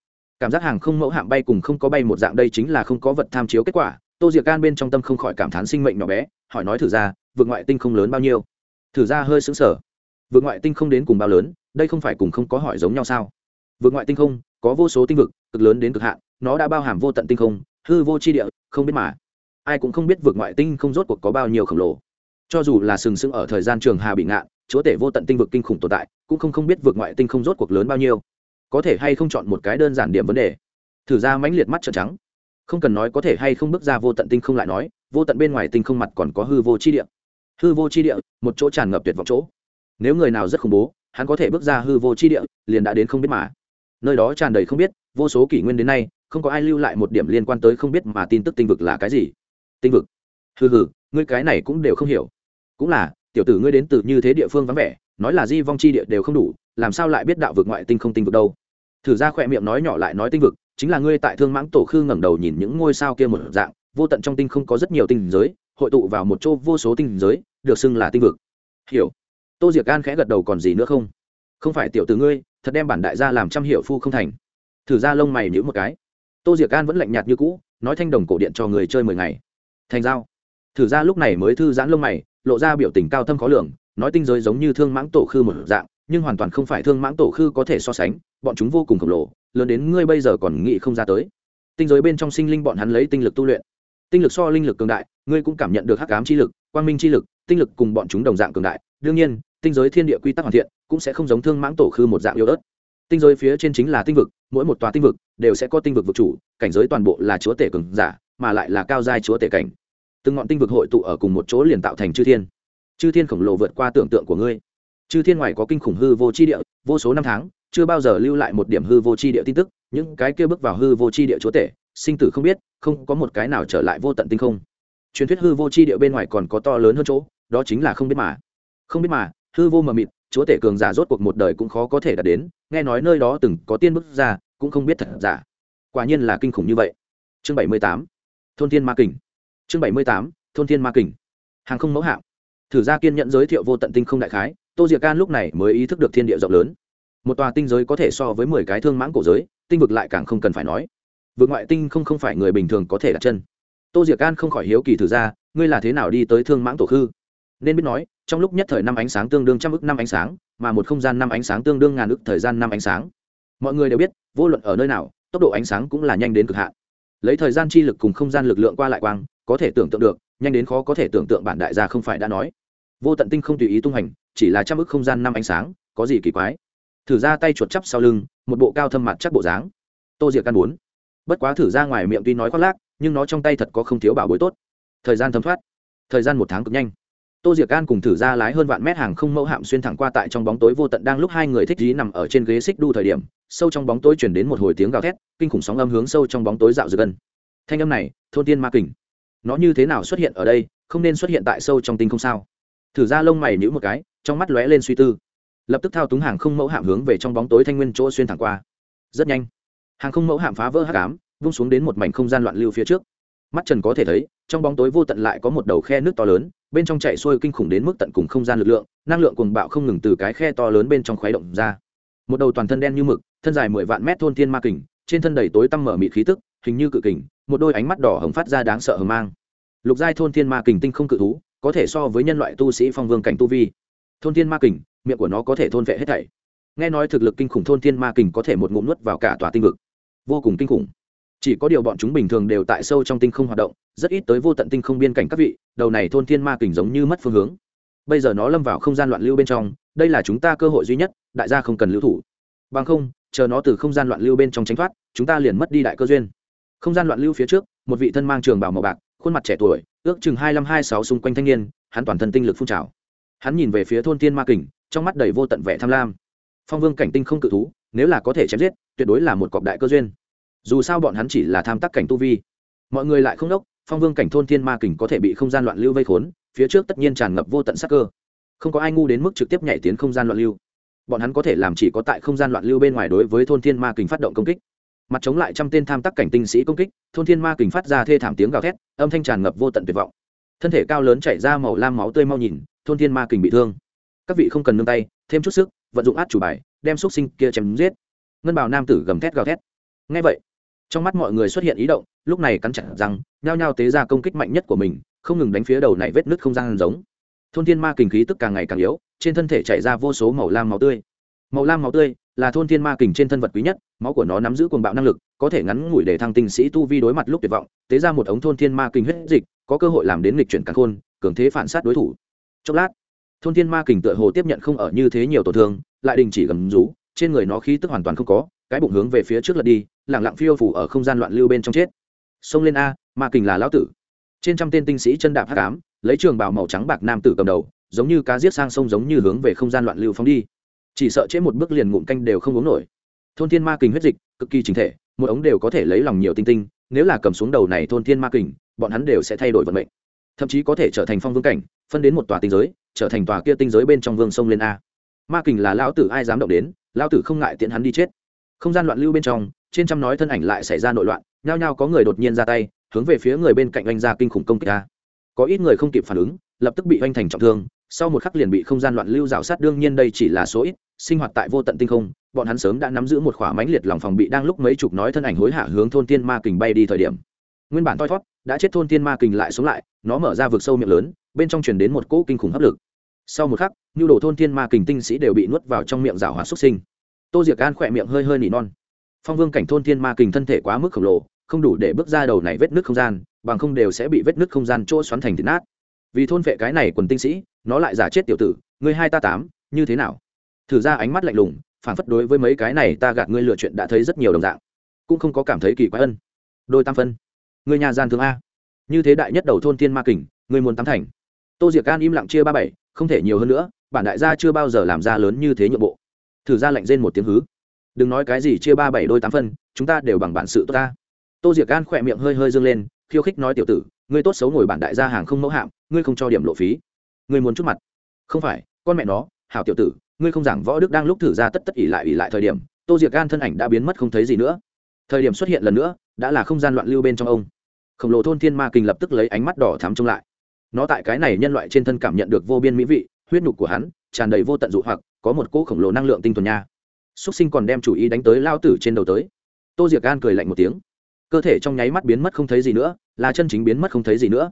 cảm giác hàng không mẫu hạm bay cùng không có bay một dạng đây chính là không có vật tham chiếu kết quả. Tô diệc gan bên trong tâm không khỏi cảm thán sinh mệnh nhỏ bé, hỏi nói thử ra vượt ngoại tinh không lớn bao nhiêu? Thử ra hơi xứng sở vượt ngoại tinh không đến cùng bao lớn, đây không phải cùng không có hỏi giống nhau sao? Vượt ngoại tinh không, có vô số tinh vực, cực lớn đến cực hạn, nó đã bao hàm vô tận tinh không, hư vô c h i địa, không biết mà. Ai cũng không biết vượt ngoại tinh không rốt cuộc có bao nhiêu khổng lồ. Cho dù là sừng sững ở thời gian trường hà bị ngạn, chúa tể vô tận tinh vực kinh khủng tồn tại, cũng không không biết vượt ngoại tinh không rốt cuộc lớn bao nhiêu có thể hay không chọn một cái đơn giản điểm vấn đề? Thử ra mãnh liệt mắt trợn trắng. Không cần nói có thể hay không bước ra vô tận tinh không lại nói, vô tận bên ngoài tinh không mặt còn có hư vô chi địa. Hư vô chi địa, một chỗ tràn ngập tuyệt vọng chỗ. Nếu người nào rất khủng bố, hắn có thể bước ra hư vô chi địa, liền đã đến không biết mà. Nơi đó tràn đầy không biết, vô số kỷ nguyên đến nay, không có ai lưu lại một điểm liên quan tới không biết mà tin tức tinh vực là cái gì. Tinh vực. Hừ hừ, ngươi cái này cũng đều không hiểu. Cũng là, tiểu tử ngươi đến từ như thế địa phương vắng vẻ, nói là di vong chi địa đều không đủ, làm sao lại biết đạo vực ngoại tinh không tinh vực đâu? Thử ra khỏe miệng nói nhỏ lại nói tinh vực, chính là ngươi tại thương mãng tổ khư ngẩng đầu nhìn những ngôi sao kia một dạng, vô tận trong tinh không có rất nhiều tinh giới, hội tụ vào một chỗ vô số tinh giới, được xưng là tinh vực. Hiểu. Tô diệc gan khẽ gật đầu còn gì nữa không? Không phải tiểu tử ngươi, thật đem bản đại gia làm trăm hiệu phu không thành. Thử ra lông mày nhữ một cái. Tô diệc gan vẫn lạnh nhạt như cũ, nói thanh đồng cổ điện cho người chơi mười ngày. Thành giao. Thử ra lúc này mới thư giãn lông mày, lộ ra biểu tình cao thâm khó lường, nói tinh giới giống như thương mãng tổ khư một dạng nhưng hoàn toàn không phải thương mãng tổ khư có thể so sánh, bọn chúng vô cùng khổng lồ, lớn đến ngươi bây giờ còn nghĩ không ra tới. Tinh giới bên trong sinh linh bọn hắn lấy tinh lực tu luyện. Tinh lực so linh lực cường đại, ngươi cũng cảm nhận được hắc ám chi lực, quang minh chi lực, tinh lực cùng bọn chúng đồng dạng cường đại. Đương nhiên, tinh giới thiên địa quy tắc hoàn thiện, cũng sẽ không giống thương mãng tổ khư một dạng yếu ớt. Tinh giới phía trên chính là tinh vực, mỗi một tòa tinh vực đều sẽ có tinh vực vực chủ, cảnh giới toàn bộ là chúa tể cường giả, mà lại là cao giai chúa tể cảnh. Từng ngọn tinh vực hội tụ ở cùng một chỗ liền tạo thành chư thiên. Chư thiên khổng lồ vượt qua tưởng tượng của ngươi chư thiên ngoài có kinh khủng hư vô c h i địa, vô số năm tháng, chưa bao giờ lưu lại một điểm hư vô c h i địa tin tức, những cái kia bước vào hư vô c h i địa chúa tể, sinh tử không biết, không có một cái nào trở lại vô tận tinh không. Truyền thuyết hư vô c h i địa bên ngoài còn có to lớn hơn chỗ, đó chính là không biết mà. Không biết mà, hư vô mờ mịt, chúa tể cường giả rốt cuộc một đời cũng khó có thể đạt đến, nghe nói nơi đó từng có tiên bước ra, cũng không biết thật giả. Quả nhiên là kinh khủng như vậy. Chương bảy mươi tám, thôn thiên ma kình. Chương bảy mươi tám, thôn thiên ma kình. Hàng không mẫu hạm. Thử gia kiên nhận giới thiệu vô tận tinh không đại khái tô diệc can lúc này mới ý thức được thiên địa rộng lớn. Một tòa tinh giới có thể so với mười cái thương mãng cổ giới, tinh vực lại càng không cần phải nói. Vượt ngoại tinh không không phải người bình thường có thể đặt chân. Tô diệc can không khỏi hiếu kỳ thử ra, ngươi là thế nào đi tới thương mãng tổ khư? Nên biết nói, trong lúc nhất thời năm ánh sáng tương đương trăm ức năm ánh sáng, mà một không gian năm ánh sáng tương đương ngàn ức thời gian năm ánh sáng. Mọi người đều biết, vô luận ở nơi nào, tốc độ ánh sáng cũng là nhanh đến cực hạn. Lấy thời gian chi lực cùng không gian lực lượng qua lại quang, có thể tưởng tượng được, nhanh đến khó có thể tưởng tượng bản đại gia không phải đã nói. Vô tận tinh không tùy ý tung hành chỉ là trăm ức không gian năm ánh sáng, có gì kỳ quái? Thử ra tay chuột chắp sau lưng, một bộ cao thâm mặt chắc bộ dáng. Tô diệc ăn muốn bất quá thử ra ngoài miệng tuy nói khoác lác, nhưng nó trong tay thật có không thiếu bảo bối tốt. Thời gian thấm thoát. Thời gian một tháng cực nhanh. Tô diệc an cùng thử ra lái hơn vạn mét hàng không mẫu hạm xuyên thẳng qua tại trong bóng tối vô tận đang lúc hai người thích dí nằm ở trên ghế xích đu thời điểm, sâu trong bóng tối chuyển đến một hồi tiếng gào thét, kinh khủng sóng âm hướng sâu trong bóng tối dạo dược gần thanh âm này, thôn tiên ma kình. Nó như thế nào xuất hiện ở đây, không nên xuất hiện tại sâu trong tinh không sao? Thử ra lông mày nhữ một cái trong mắt lóe lên suy tư. Lập tức thao túng hàng không mẫu hạm hướng về trong bóng tối thanh nguyên chỗ xuyên thẳng qua. Rất nhanh, hàng không mẫu hạm phá vỡ hát cám vung xuống đến một mảnh không gian loạn lưu phía trước. Mắt trần có thể thấy, trong bóng tối vô tận lại có một đầu khe nước to lớn, bên trong chạy xuôi kinh khủng đến mức tận cùng không gian lực lượng, năng lượng cuồng bạo không ngừng từ cái khe to lớn bên trong khuấy động ra. Một đầu toàn thân đen như mực, thân dài mười vạn mét thôn thiên ma kình, trên thân đầy tối tăm mở mịt khí tức, hình như cự kình, một đôi ánh mắt đỏ hồng phát ra đáng sợ hờ mang. Lục giai thôn thiên ma kình tinh không cự thú, có thể so với nhân loại tu sĩ phong vương cảnh tu vi thôn thiên ma kình, miệng của nó có thể thôn vệ hết thảy. Nghe nói thực lực kinh khủng thôn thiên ma kình có thể một ngụm nuốt vào cả tòa tinh vực. Vô cùng kinh khủng. Chỉ có điều bọn chúng bình thường đều tại sâu trong tinh không hoạt động, rất ít tới vô tận tinh không biên cảnh các vị, đầu này thôn thiên ma kình giống như mất phương hướng. Bây giờ nó lâm vào không gian loạn lưu bên trong, đây là chúng ta cơ hội duy nhất, đại gia không cần lưu thủ. Bằng không, chờ nó từ không gian loạn lưu bên trong tránh thoát, chúng ta liền mất đi đại cơ duyên. Không gian loạn lưu phía trước, một vị thân mang trường bảo màu bạc, khuôn mặt trẻ tuổi, ước chừng hai mươi hai sáu xung quanh thanh niên, hắn toàn thân tinh lực phun trào hắn nhìn về phía thôn thiên ma kình, trong mắt đầy vô tận vẻ tham lam. Phong vương cảnh tinh không cự thú, nếu là có thể chém giết, tuyệt đối là một cọc đại cơ duyên. Dù sao bọn hắn chỉ là tham tác cảnh tu vi. Mọi người lại không đốc, phong vương cảnh thôn thiên ma kình có thể bị không gian loạn lưu vây khốn, phía trước tất nhiên tràn ngập vô tận sắc cơ. Không có ai ngu đến mức trực tiếp nhảy tiến không gian loạn lưu. Bọn hắn có thể làm chỉ có tại không gian loạn lưu bên ngoài đối với thôn thiên ma kình phát động công kích. Mặt chống lại trăm tên tham tác cảnh tinh sĩ công kích, thôn thiên ma kình phát ra thê thảm tiếng gào thét, âm thanh tràn ngập vô tận tuyệt vọng. Thân thể cao lớn chảy ra màu lam máu tươi mau nhìn thôn thiên ma kình bị thương. Các vị không cần nương tay, thêm chút sức, vận dụng át chủ bài, đem xúc sinh kia chém giết. Ngân bào nam tử gầm thét gào thét. Ngay vậy, trong mắt mọi người xuất hiện ý động, lúc này cắn chặt rằng nhao nhao tế ra công kích mạnh nhất của mình, không ngừng đánh phía đầu này vết nứt không gian giống. Thôn thiên ma kình khí tức càng ngày càng yếu, trên thân thể chảy ra vô số màu lam máu tươi. Màu lam máu tươi là thôn thiên ma kình trên thân vật quý nhất, máu của nó nắm giữ cuồng bạo năng lực, có thể ngắn ngủi để thăng tinh sĩ tu vi đối mặt lúc tuyệt vọng, tế ra một ống thôn thiên ma kình huyết dịch, có cơ hội làm đến lịch chuyển càng khôn, cường thế phản sát đối thủ chốc lát, thôn thiên ma kình tựa hồ tiếp nhận không ở như thế nhiều tổn thương, lại đình chỉ gầm rú, trên người nó khí tức hoàn toàn không có, cái bụng hướng về phía trước lật đi lẳng lặng phiêu phủ ở không gian loạn lưu bên trong chết. Xông lên a, ma kình là lão tử. Trên trăm tên tinh sĩ chân đạp hát cám lấy trường bào màu trắng bạc nam tử cầm đầu, giống như cá giết sang sông giống như hướng về không gian loạn lưu phóng đi. Chỉ sợ chế một bước liền ngụm canh đều không uống nổi. Thôn thiên ma kình huyết dịch, cực kỳ chính thể một ống đều có thể lấy lòng nhiều tinh tinh, nếu là cầm xuống đầu này thôn thiên ma kình, bọn hắn đều sẽ thay đổi vận mệnh, thậm chí có thể trở thành phong vương cảnh phân đến một tòa tinh giới, trở thành tòa kia tinh giới bên trong vương sông lên a. Ma kình là lão tử ai dám động đến, lão tử không ngại tiện hắn đi chết. Không gian loạn lưu bên trong, trên trăm nói thân ảnh lại xảy ra nội loạn, nhao nhao có người đột nhiên ra tay, hướng về phía người bên cạnh anh ra kinh khủng công kích a. Có ít người không kịp phản ứng, lập tức bị oanh thành trọng thương, sau một khắc liền bị không gian loạn lưu rào sát, đương nhiên đây chỉ là số ít, sinh hoạt tại vô tận tinh không, bọn hắn sớm đã nắm giữ một khỏa mãnh liệt lòng phòng bị đang lúc mấy chục nói thân ảnh hối hả hướng thôn tiên ma kình bay đi thời điểm nguyên bản thoi thót, đã chết thôn tiên ma kình lại sống lại, nó mở ra vực sâu miệng lớn, bên trong truyền đến một cỗ kinh khủng hấp lực. Sau một khắc, nhu đồ thôn tiên ma kình tinh sĩ đều bị nuốt vào trong miệng rào hóa xuất sinh. Tô diệc an khỏe miệng hơi hơi nỉ non. Phong vương cảnh thôn tiên ma kình thân thể quá mức khổng lồ, không đủ để bước ra đầu này vết nước không gian, bằng không đều sẽ bị vết nước không gian chỗ xoắn thành thịt nát. Vì thôn vệ cái này quần tinh sĩ, nó lại giả chết tiểu tử, ngươi hai ta tám, như thế nào? Thử ra ánh mắt lạnh lùng, phản phất đối với mấy cái này ta gạt ngươi lựa chuyện đã thấy rất nhiều đồng dạng, cũng không có cảm thấy kỳ quái ân. Đôi tam phân người nhà gian thương a. Như thế đại nhất đầu thôn thiên ma kình người muốn tắm thành. Tô diệc can im lặng chia ba bảy, không thể nhiều hơn nữa, bản đại gia chưa bao giờ làm ra lớn như thế nhượng bộ. Thử ra lệnh rên một tiếng hứ. Đừng nói cái gì chia ba bảy đôi tám phân, chúng ta đều bằng bản sự tốt ta. Tô diệc can khỏe miệng hơi hơi dâng lên, khiêu khích nói tiểu tử, ngươi tốt xấu ngồi bản đại gia hàng không mẫu hạm, ngươi không cho điểm lộ phí. Ngươi muốn chút mặt. Không phải, con mẹ nó, hảo tiểu tử, ngươi không giảng võ đức đang lúc thử ra tất tất ỉ lại ỉ lại thời điểm, tô diệc gan thân ảnh đã biến mất không thấy gì nữa. Thời điểm xuất hiện lần nữa đã là không gian loạn lưu bên trong ông. Khổng lồ thôn thiên ma kình lập tức lấy ánh mắt đỏ thắm trông lại. Nó tại cái này nhân loại trên thân cảm nhận được vô biên mỹ vị, huyết nhục của hắn tràn đầy vô tận dụ hoặc, có một cỗ khổng lồ năng lượng tinh thuần nha. Xúc sinh còn đem chủ ý đánh tới lao tử trên đầu tới. Tô diệc gan cười lạnh một tiếng. Cơ thể trong nháy mắt biến mất không thấy gì nữa, là chân chính biến mất không thấy gì nữa.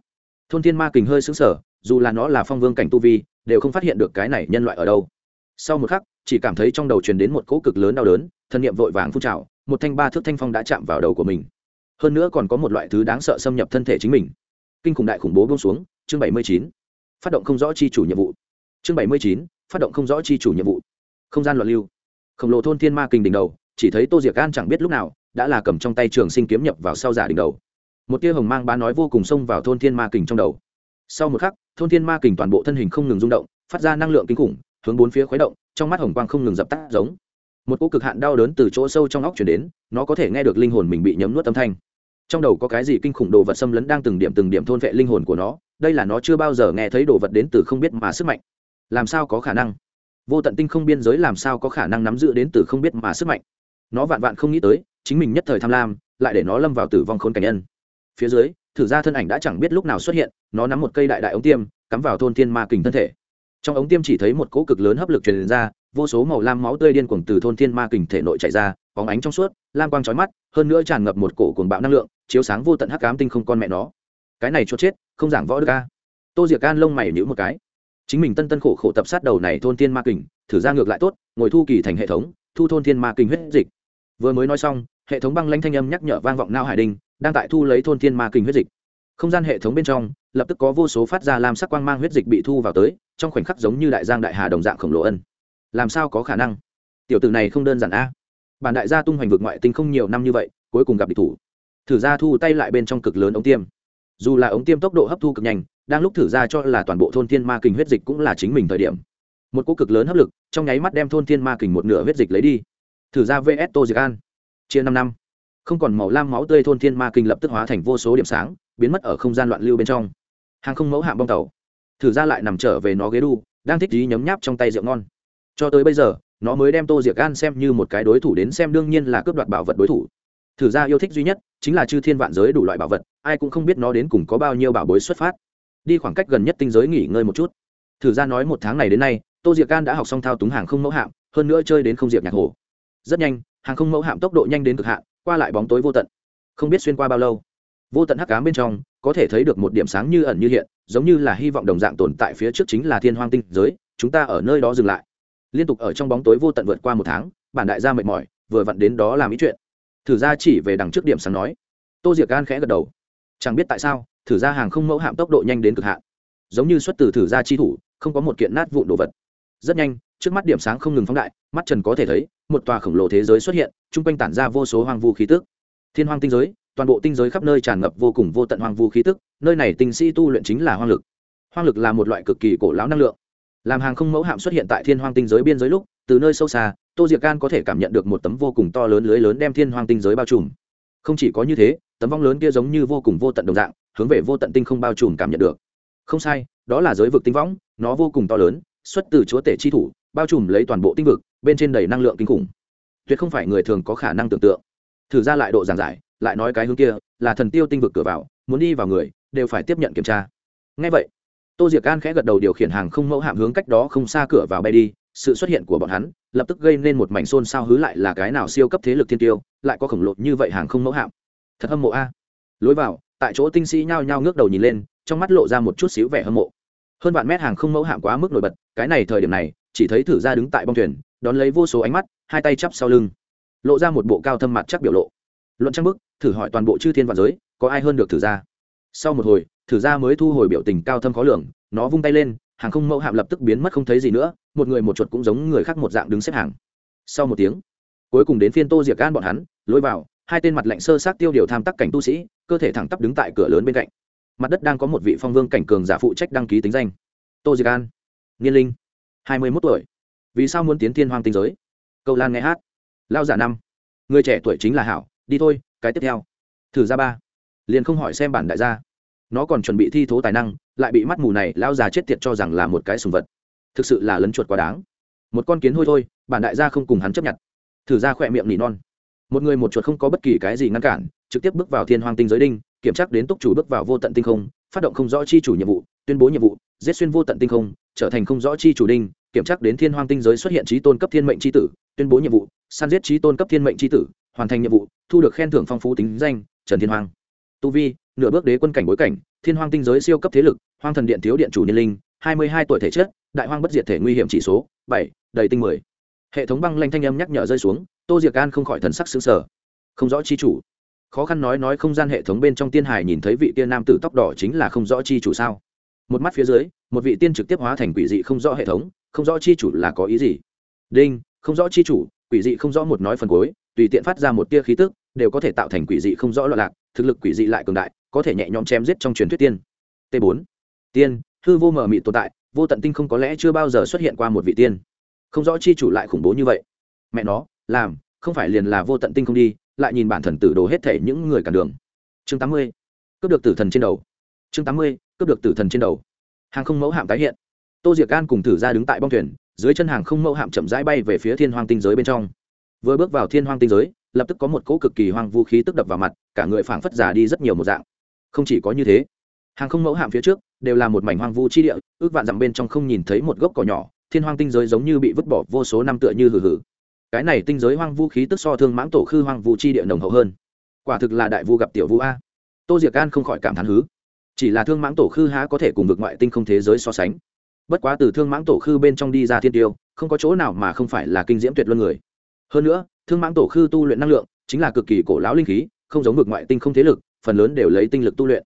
Thôn thiên ma kình hơi xứng sở dù là nó là phong vương cảnh tu vi, đều không phát hiện được cái này nhân loại ở đâu. Sau một khắc, chỉ cảm thấy trong đầu truyền đến một cỗ cực lớn đau đớn, thân nhiệm vội vàng phun trào một thanh ba thước thanh phong đã chạm vào đầu của mình. Hơn nữa còn có một loại thứ đáng sợ xâm nhập thân thể chính mình. Kinh khủng đại khủng bố buông xuống, chương bảy mươi chín. Phát động không rõ chi chủ nhiệm vụ. Chương bảy mươi chín, phát động không rõ chi chủ nhiệm vụ. Không gian loạn lưu. Khổng lồ thôn thiên ma kình đỉnh đầu, chỉ thấy tô diệc gan chẳng biết lúc nào, đã là cầm trong tay trường sinh kiếm nhập vào sau giả đỉnh đầu. Một tia hồng mang bá nói vô cùng xông vào thôn thiên ma kình trong đầu. Sau một khắc, thôn thiên ma kình toàn bộ thân hình không ngừng rung động, phát ra năng lượng kinh khủng, hướng bốn phía khuấy động, trong mắt hồng quang không ngừng dập tắt giống một cỗ cực hạn đau đớn từ chỗ sâu trong óc chuyển đến, nó có thể nghe được linh hồn mình bị nhấm nuốt âm thanh. Trong đầu có cái gì kinh khủng đồ vật xâm lấn đang từng điểm từng điểm thôn vệ linh hồn của nó, đây là nó chưa bao giờ nghe thấy đồ vật đến từ không biết mà sức mạnh. Làm sao có khả năng? Vô tận tinh không biên giới làm sao có khả năng nắm giữ đến từ không biết mà sức mạnh? Nó vạn vạn không nghĩ tới, chính mình nhất thời tham lam, lại để nó lâm vào tử vong khốn cảnh nhân. Phía dưới, thử ra thân ảnh đã chẳng biết lúc nào xuất hiện, nó nắm một cây đại đại ống tiêm, cắm vào thôn thiên ma kình thân thể trong ống tiêm chỉ thấy một cỗ cực lớn hấp lực truyền ra, vô số màu lam máu tươi điên cuồng từ thôn thiên ma kình thể nội chạy ra, bóng ánh trong suốt, lam quang trói mắt, hơn nữa tràn ngập một cổ cuồng bạo năng lượng, chiếu sáng vô tận hắc ám tinh không con mẹ nó. Cái này cho chết, không giảng võ được ca tô diệc can lông mày nhữ một cái. Chính mình tân tân khổ khổ tập sát đầu này thôn thiên ma kình, thử ra ngược lại tốt, ngồi thu kỳ thành hệ thống, thu thôn thiên ma kình huyết dịch. Vừa mới nói xong, hệ thống băng lãnh thanh âm nhắc nhở vang vọng nao hải đình đang tại thu lấy thôn thiên ma kình huyết dịch. Không gian hệ thống bên trong, lập tức có vô số phát ra làm sắc quang mang huyết dịch bị thu vào tới trong khoảnh khắc giống như đại giang đại hà đồng dạng khổng lồ ân. Làm sao có khả năng? Tiểu tử này không đơn giản a. Bản đại gia tung hoành vực ngoại tinh không nhiều năm như vậy, cuối cùng gặp địch thủ. Thử ra thu tay lại bên trong cực lớn ống tiêm. Dù là ống tiêm tốc độ hấp thu cực nhanh, đang lúc thử ra cho là toàn bộ thôn thiên ma kình huyết dịch cũng là chính mình thời điểm. Một cỗ cực lớn hấp lực, trong nháy mắt đem thôn thiên ma kình một nửa huyết dịch lấy đi. Thử ra vs tô diệc an. Chia năm năm. Không còn màu lam máu tươi thôn thiên ma kình lập tức hóa thành vô số điểm sáng, biến mất ở không gian loạn lưu bên trong. Hàng không mẫu hạm bong tàu thử ra lại nằm trở về nó ghế đu, đang thích ý nhấm nháp trong tay rượu ngon. Cho tới bây giờ, nó mới đem tô diệc gan xem như một cái đối thủ đến xem đương nhiên là cướp đoạt bảo vật đối thủ. Thử ra yêu thích duy nhất chính là chư thiên vạn giới đủ loại bảo vật, ai cũng không biết nó đến cùng có bao nhiêu bảo bối xuất phát. Đi khoảng cách gần nhất tinh giới nghỉ ngơi một chút. Thử ra nói một tháng này đến nay, tô diệc gan đã học xong thao túng hàng không mẫu hạm, hơn nữa chơi đến không diệp nhạc hồ. Rất nhanh, hàng không mẫu hạm tốc độ nhanh đến cực hạn, qua lại bóng tối vô tận. Không biết xuyên qua bao lâu vô tận hắc cám bên trong, có thể thấy được một điểm sáng như ẩn như hiện, giống như là hy vọng đồng dạng tồn tại phía trước chính là thiên hoang tinh giới, chúng ta ở nơi đó dừng lại. Liên tục ở trong bóng tối vô tận vượt qua một tháng, bản đại gia mệt mỏi, vừa vặn đến đó làm ý chuyện. Thử ra chỉ về đằng trước điểm sáng nói. Tô diệc gan khẽ gật đầu. Chẳng biết tại sao, thử ra hàng không mẫu hạm tốc độ nhanh đến cực hạn. Giống như xuất từ thử ra chi thủ, không có một kiện nát vụn đồ vật. Rất nhanh, trước mắt điểm sáng không ngừng phóng đại, mắt trần có thể thấy, một tòa khổng lồ thế giới xuất hiện, chung quanh tản ra vô số hoang vu khí tức. Thiên hoang tinh giới toàn bộ tinh giới khắp nơi tràn ngập vô cùng vô tận hoang vu khí tức, nơi này tinh sĩ tu luyện chính là hoang lực. Hoang lực là một loại cực kỳ cổ lão năng lượng. Làm hàng không mẫu hạm xuất hiện tại thiên hoang tinh giới biên giới lúc, từ nơi sâu xa, tô diệc can có thể cảm nhận được một tấm vô cùng to lớn lưới lớn đem thiên hoang tinh giới bao trùm. Không chỉ có như thế, tấm vong lớn kia giống như vô cùng vô tận đồng dạng, hướng về vô tận tinh không bao trùm cảm nhận được. Không sai, đó là giới vực tinh võng, nó vô cùng to lớn, xuất từ chúa tể chi thủ, bao trùm lấy toàn bộ tinh vực, bên trên đầy năng lượng kinh khủng. Tuyệt không phải người thường có khả năng tưởng tượng. Thử ra lại độ giảng giải lại nói cái hướng kia, là thần tiêu tinh vực cửa vào, muốn đi vào người, đều phải tiếp nhận kiểm tra. Ngay vậy, tô diệc an khẽ gật đầu điều khiển hàng không mẫu hạm hướng cách đó không xa cửa vào bay đi, sự xuất hiện của bọn hắn, lập tức gây nên một mảnh xôn xao hứ lại là cái nào siêu cấp thế lực thiên tiêu, lại có khổng lồ như vậy hàng không mẫu hạm. Thật hâm mộ a. Lối vào, tại chỗ tinh sĩ nhao nhao ngước đầu nhìn lên, trong mắt lộ ra một chút xíu vẻ hâm mộ. Hơn vạn mét hàng không mẫu hạm quá mức nổi bật, cái này thời điểm này, chỉ thấy thử ra đứng tại bong thuyền, đón lấy vô số ánh mắt, hai tay chắp sau lưng, lộ ra một bộ cao thâm mặt chắc biểu lộ. Luận trang bức thử hỏi toàn bộ chư thiên và giới, có ai hơn được thử ra sau một hồi, thử ra mới thu hồi biểu tình cao thâm khó lường, nó vung tay lên, hàng không mẫu hạm lập tức biến mất không thấy gì nữa, một người một chuột cũng giống người khác một dạng đứng xếp hàng. Sau một tiếng, cuối cùng đến phiên tô diệc gan bọn hắn, lối vào, hai tên mặt lạnh sơ sát tiêu điều tham tắc cảnh tu sĩ, cơ thể thẳng tắp đứng tại cửa lớn bên cạnh. Mặt đất đang có một vị phong vương cảnh cường giả phụ trách đăng ký tính danh. Tô diệc an, niên linh, hai mươi mốt tuổi. Vì sao muốn tiến thiên hoang tinh giới? Câu lan nghe hát. Lao giả năm. Người trẻ tuổi chính là hảo, đi thôi cái tiếp theo. Thử ra ba. Liền không hỏi xem bản đại gia. Nó còn chuẩn bị thi thố tài năng, lại bị mắt mù này lao già chết tiệt cho rằng là một cái sùng vật. Thực sự là lấn chuột quá đáng. Một con kiến hôi thôi, bản đại gia không cùng hắn chấp nhận. Thử ra khỏe miệng nỉ non. Một người một chuột không có bất kỳ cái gì ngăn cản, trực tiếp bước vào thiên hoàng tinh giới đinh, kiểm tra đến túc chủ bước vào vô tận tinh không, phát động không rõ chi chủ nhiệm vụ, tuyên bố nhiệm vụ, giết xuyên vô tận tinh không, trở thành không rõ chi chủ đinh, kiểm tra đến thiên hoàng tinh giới xuất hiện trí tôn cấp thiên mệnh c tử tuyên bố nhiệm vụ, săn giết trí tôn cấp thiên mệnh tri tử, hoàn thành nhiệm vụ, thu được khen thưởng phong phú tính danh, trần thiên hoàng tu vi, nửa bước đế quân cảnh bối cảnh, thiên hoàng tinh giới siêu cấp thế lực, hoang thần điện thiếu điện chủ niên linh, hai mươi hai tuổi thể chất, đại hoang bất diệt thể nguy hiểm chỉ số, bảy, đầy tinh mười. Hệ thống băng lanh thanh âm nhắc nhở rơi xuống, tô diệc an không khỏi thần sắc xứng sở không rõ chi chủ. Khó khăn nói nói không gian hệ thống bên trong tiên hải nhìn thấy vị tiên nam tử tóc đỏ chính là không rõ chi chủ sao? Một mắt phía dưới, một vị tiên trực tiếp hóa thành quỷ dị không rõ hệ thống, không rõ chi chủ là có ý gì? Đinh không rõ chi chủ, quỷ dị không rõ một nói phần cuối, tùy tiện phát ra một tia khí tức, đều có thể tạo thành quỷ dị không rõ loạn lạc, thực lực quỷ dị lại cường đại, có thể nhẹ nhõm chém giết trong truyền thuyết tiên. T 4 tiên, hư vô mờ mị tồn tại, vô tận tinh không có lẽ chưa bao giờ xuất hiện qua một vị tiên. Không rõ chi chủ lại khủng bố như vậy. Mẹ nó, làm, không phải liền là vô tận tinh không đi, lại nhìn bản thần tử đồ hết thể những người cản đường. Chương tám mươi. Cướp được tử thần trên đầu. Chương tám mươi, cướp được tử thần trên đầu. Hàng không mẫu hạm tái hiện. Tô diệc gan cùng thử ra đứng tại bong thuyền dưới chân hàng không mẫu hạm chậm rãi bay về phía thiên hoang tinh giới bên trong. Vừa bước vào thiên hoang tinh giới, lập tức có một cỗ cực kỳ hoang vũ khí tức đập vào mặt, cả người phảng phất già đi rất nhiều một dạng. Không chỉ có như thế, hàng không mẫu hạm phía trước đều là một mảnh hoang vu chi địa, ước vạn dặm bên trong không nhìn thấy một gốc cỏ nhỏ, thiên hoang tinh giới giống như bị vứt bỏ vô số năm tựa như hừ hừ. Cái này tinh giới hoang vu khí tức so thương mãng tổ khư hoang vu chi địa nồng hậu hơn. Quả thực là đại vu gặp tiểu vu a. Tô diệc an không khỏi cảm thán hứ. Chỉ là thương mãng tổ khư há có thể cùng vực ngoại tinh không thế giới so sánh bất quá từ thương mãng tổ khư bên trong đi ra thiên tiêu, không có chỗ nào mà không phải là kinh diễm tuyệt luân người. Hơn nữa, thương mãng tổ khư tu luyện năng lượng, chính là cực kỳ cổ lão linh khí, không giống vực ngoại tinh không thế lực, phần lớn đều lấy tinh lực tu luyện.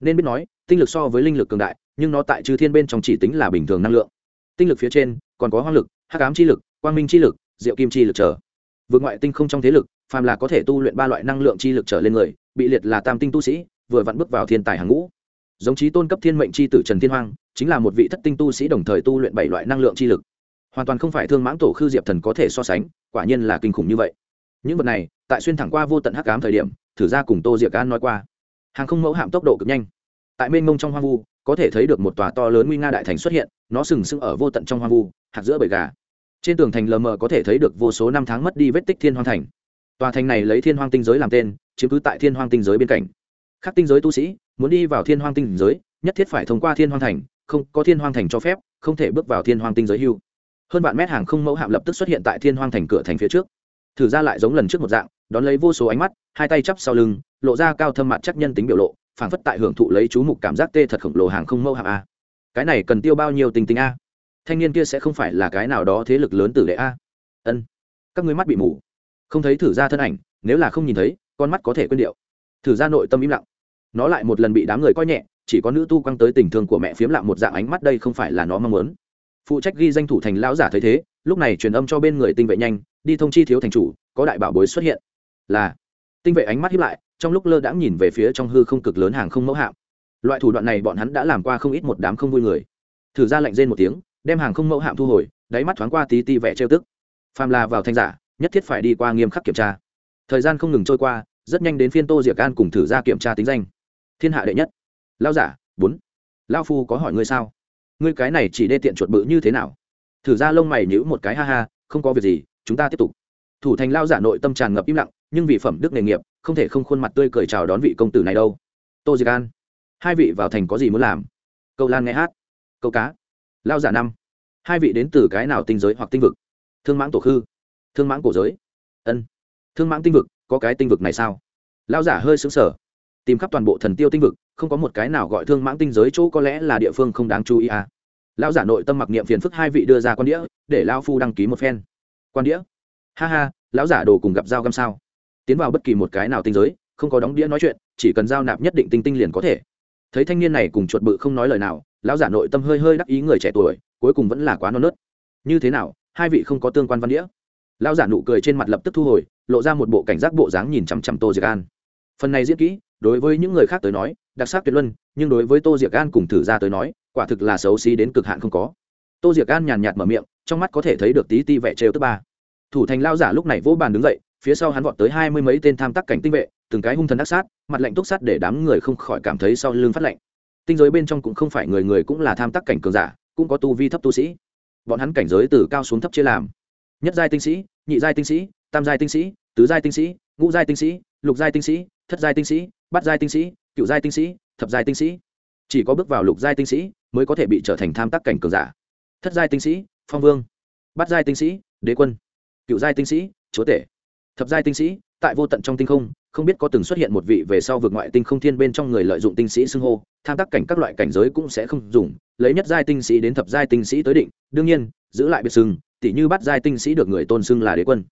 Nên biết nói, tinh lực so với linh lực cường đại, nhưng nó tại chư thiên bên trong chỉ tính là bình thường năng lượng. Tinh lực phía trên, còn có hoang lực, hắc ám chi lực, quang minh chi lực, diệu kim chi lực trở. Vượt ngoại tinh không trong thế lực, phàm là có thể tu luyện ba loại năng lượng chi lực trở lên người, bị liệt là tam tinh tu sĩ, vừa vặn bước vào thiên tài hàng ngũ giống chí tôn cấp thiên mệnh chi tử trần thiên hoang, chính là một vị thất tinh tu sĩ đồng thời tu luyện bảy loại năng lượng chi lực. Hoàn toàn không phải thương mãng tổ khư diệp thần có thể so sánh, quả nhiên là kinh khủng như vậy. Những vật này, tại xuyên thẳng qua vô tận hắc ám thời điểm, thử ra cùng tô diệc an nói qua. Hàng không mẫu hạm tốc độ cực nhanh. Tại mênh mông trong hoang vu, có thể thấy được một tòa to lớn nguy nga đại thành xuất hiện, nó sừng sững ở vô tận trong hoang vu, hạt giữa bầy gà. Trên tường thành lờ mờ có thể thấy được vô số năm tháng mất đi vết tích thiên hoang thành. Tòa thành này lấy thiên hoang tinh giới làm tên, chiếm cứ tại thiên hoang tinh giới bên cạnh. Các tinh giới tu sĩ muốn đi vào thiên hoang tinh giới, nhất thiết phải thông qua thiên hoang thành, không, có thiên hoang thành cho phép, không thể bước vào thiên hoang tinh giới hưu. Hơn vạn mét hàng không mẫu hạm lập tức xuất hiện tại thiên hoang thành cửa thành phía trước. Thử ra lại giống lần trước một dạng, đón lấy vô số ánh mắt, hai tay chắp sau lưng, lộ ra cao thâm mặt chắc nhân tính biểu lộ, phảng phất tại hưởng thụ lấy chú mục cảm giác tê thật khổng lồ hàng không mẫu hạm a. Cái này cần tiêu bao nhiêu tình tình a? Thanh niên kia sẽ không phải là cái nào đó thế lực lớn tử đệ a. Ân. Các ngươi mắt bị mù. Không thấy thử ra thân ảnh, nếu là không nhìn thấy, con mắt có thể quên điệu. Thử ra nội tâm im lặng nó lại một lần bị đám người coi nhẹ, chỉ có nữ tu quăng tới tình thương của mẹ phiếm lặng một dạng ánh mắt đây không phải là nó mong muốn. Phụ trách ghi danh thủ thành lão giả thấy thế, lúc này truyền âm cho bên người tinh vệ nhanh, đi thông chi thiếu thành chủ, có đại bảo bối xuất hiện. Là. Tinh vệ ánh mắt hiếp lại, trong lúc lơ đãng nhìn về phía trong hư không cực lớn hàng không mẫu hạm. Loại thủ đoạn này bọn hắn đã làm qua không ít một đám không vui người. Thử ra lệnh rên một tiếng, đem hàng không mẫu hạm thu hồi, đáy mắt thoáng qua tí ti vẻ trêu tức. Phàm là vào thanh giả, nhất thiết phải đi qua nghiêm khắc kiểm tra. Thời gian không ngừng trôi qua, rất nhanh đến phiên tô diệc an cùng thử ra kiểm tra tính danh thiên hạ đệ nhất. Lao giả, bốn. Lao phu có hỏi ngươi sao? Ngươi cái này chỉ đê tiện chuột bự như thế nào? Thử ra lông mày nhữ một cái, ha ha, không có việc gì, chúng ta tiếp tục. Thủ thành lao giả nội tâm tràn ngập im lặng, nhưng vì phẩm đức nghề nghiệp, không thể không khuôn mặt tươi cười chào đón vị công tử này đâu. Tô diệc an, hai vị vào thành có gì muốn làm? Câu lan nghe hát. Câu cá. Lao giả năm. Hai vị đến từ cái nào tinh giới hoặc tinh vực? Thương mãng tổ khư. Thương mãng cổ giới. Ân. Thương mãng tinh vực, có cái tinh vực này sao? Lao giả hơi xứng sở tìm khắp toàn bộ thần tiêu tinh vực, không có một cái nào gọi thương mãng tinh giới chỗ có lẽ là địa phương không đáng chú ý à. lão giả nội tâm mặc niệm phiền phức hai vị đưa ra con đĩa, để lao phu đăng ký một phen. Quan đĩa? Ha ha, lão giả đồ cùng gặp dao găm sao? Tiến vào bất kỳ một cái nào tinh giới, không có đóng đĩa nói chuyện, chỉ cần giao nạp nhất định tinh tinh liền có thể. Thấy thanh niên này cùng chuột bự không nói lời nào, lão giả nội tâm hơi hơi đắc ý người trẻ tuổi, cuối cùng vẫn là quá non nớt. Như thế nào, hai vị không có tương quan văn đĩa? Lão giả nụ cười trên mặt lập tức thu hồi, lộ ra một bộ cảnh giác bộ dáng nhìn chằm chằm tô diệc an. Phần này diễn kỹ đối với những người khác tới nói, đặc sắc tuyệt luân, nhưng đối với tô diệc an cùng thử ra tới nói, quả thực là xấu xí đến cực hạn không có. Tô diệc an nhàn nhạt mở miệng, trong mắt có thể thấy được tí ti vẻ trêu tức ba. Thủ thành lao giả lúc này vỗ bàn đứng dậy, phía sau hắn vọt tới hai mươi mấy tên tham tác cảnh tinh vệ, từng cái hung thần đắc sát, mặt lạnh túc sát để đám người không khỏi cảm thấy sau lưng phát lạnh. Tinh giới bên trong cũng không phải người người cũng là tham tác cảnh cường giả, cũng có tu vi thấp tu sĩ. Bọn hắn cảnh giới từ cao xuống thấp chia làm. Nhất giai tinh sĩ, nhị giai tinh sĩ, tam giai tinh sĩ, tứ giai tinh sĩ, ngũ giai tinh sĩ, lục giai tinh sĩ, thất giai tinh sĩ bát giai tinh sĩ cựu giai tinh sĩ thập giai tinh sĩ chỉ có bước vào lục giai tinh sĩ mới có thể bị trở thành tham tác cảnh cường giả thất giai tinh sĩ phong vương bát giai tinh sĩ đế quân cựu giai tinh sĩ chúa tể thập giai tinh sĩ tại vô tận trong tinh không không biết có từng xuất hiện một vị về sau vượt ngoại tinh không thiên bên trong người lợi dụng tinh sĩ xưng hô tham tác cảnh các loại cảnh giới cũng sẽ không dùng lấy nhất giai tinh sĩ đến thập giai tinh sĩ tới định đương nhiên giữ lại biệt xưng tỷ như bắt giai tinh sĩ được người tôn xưng là đế quân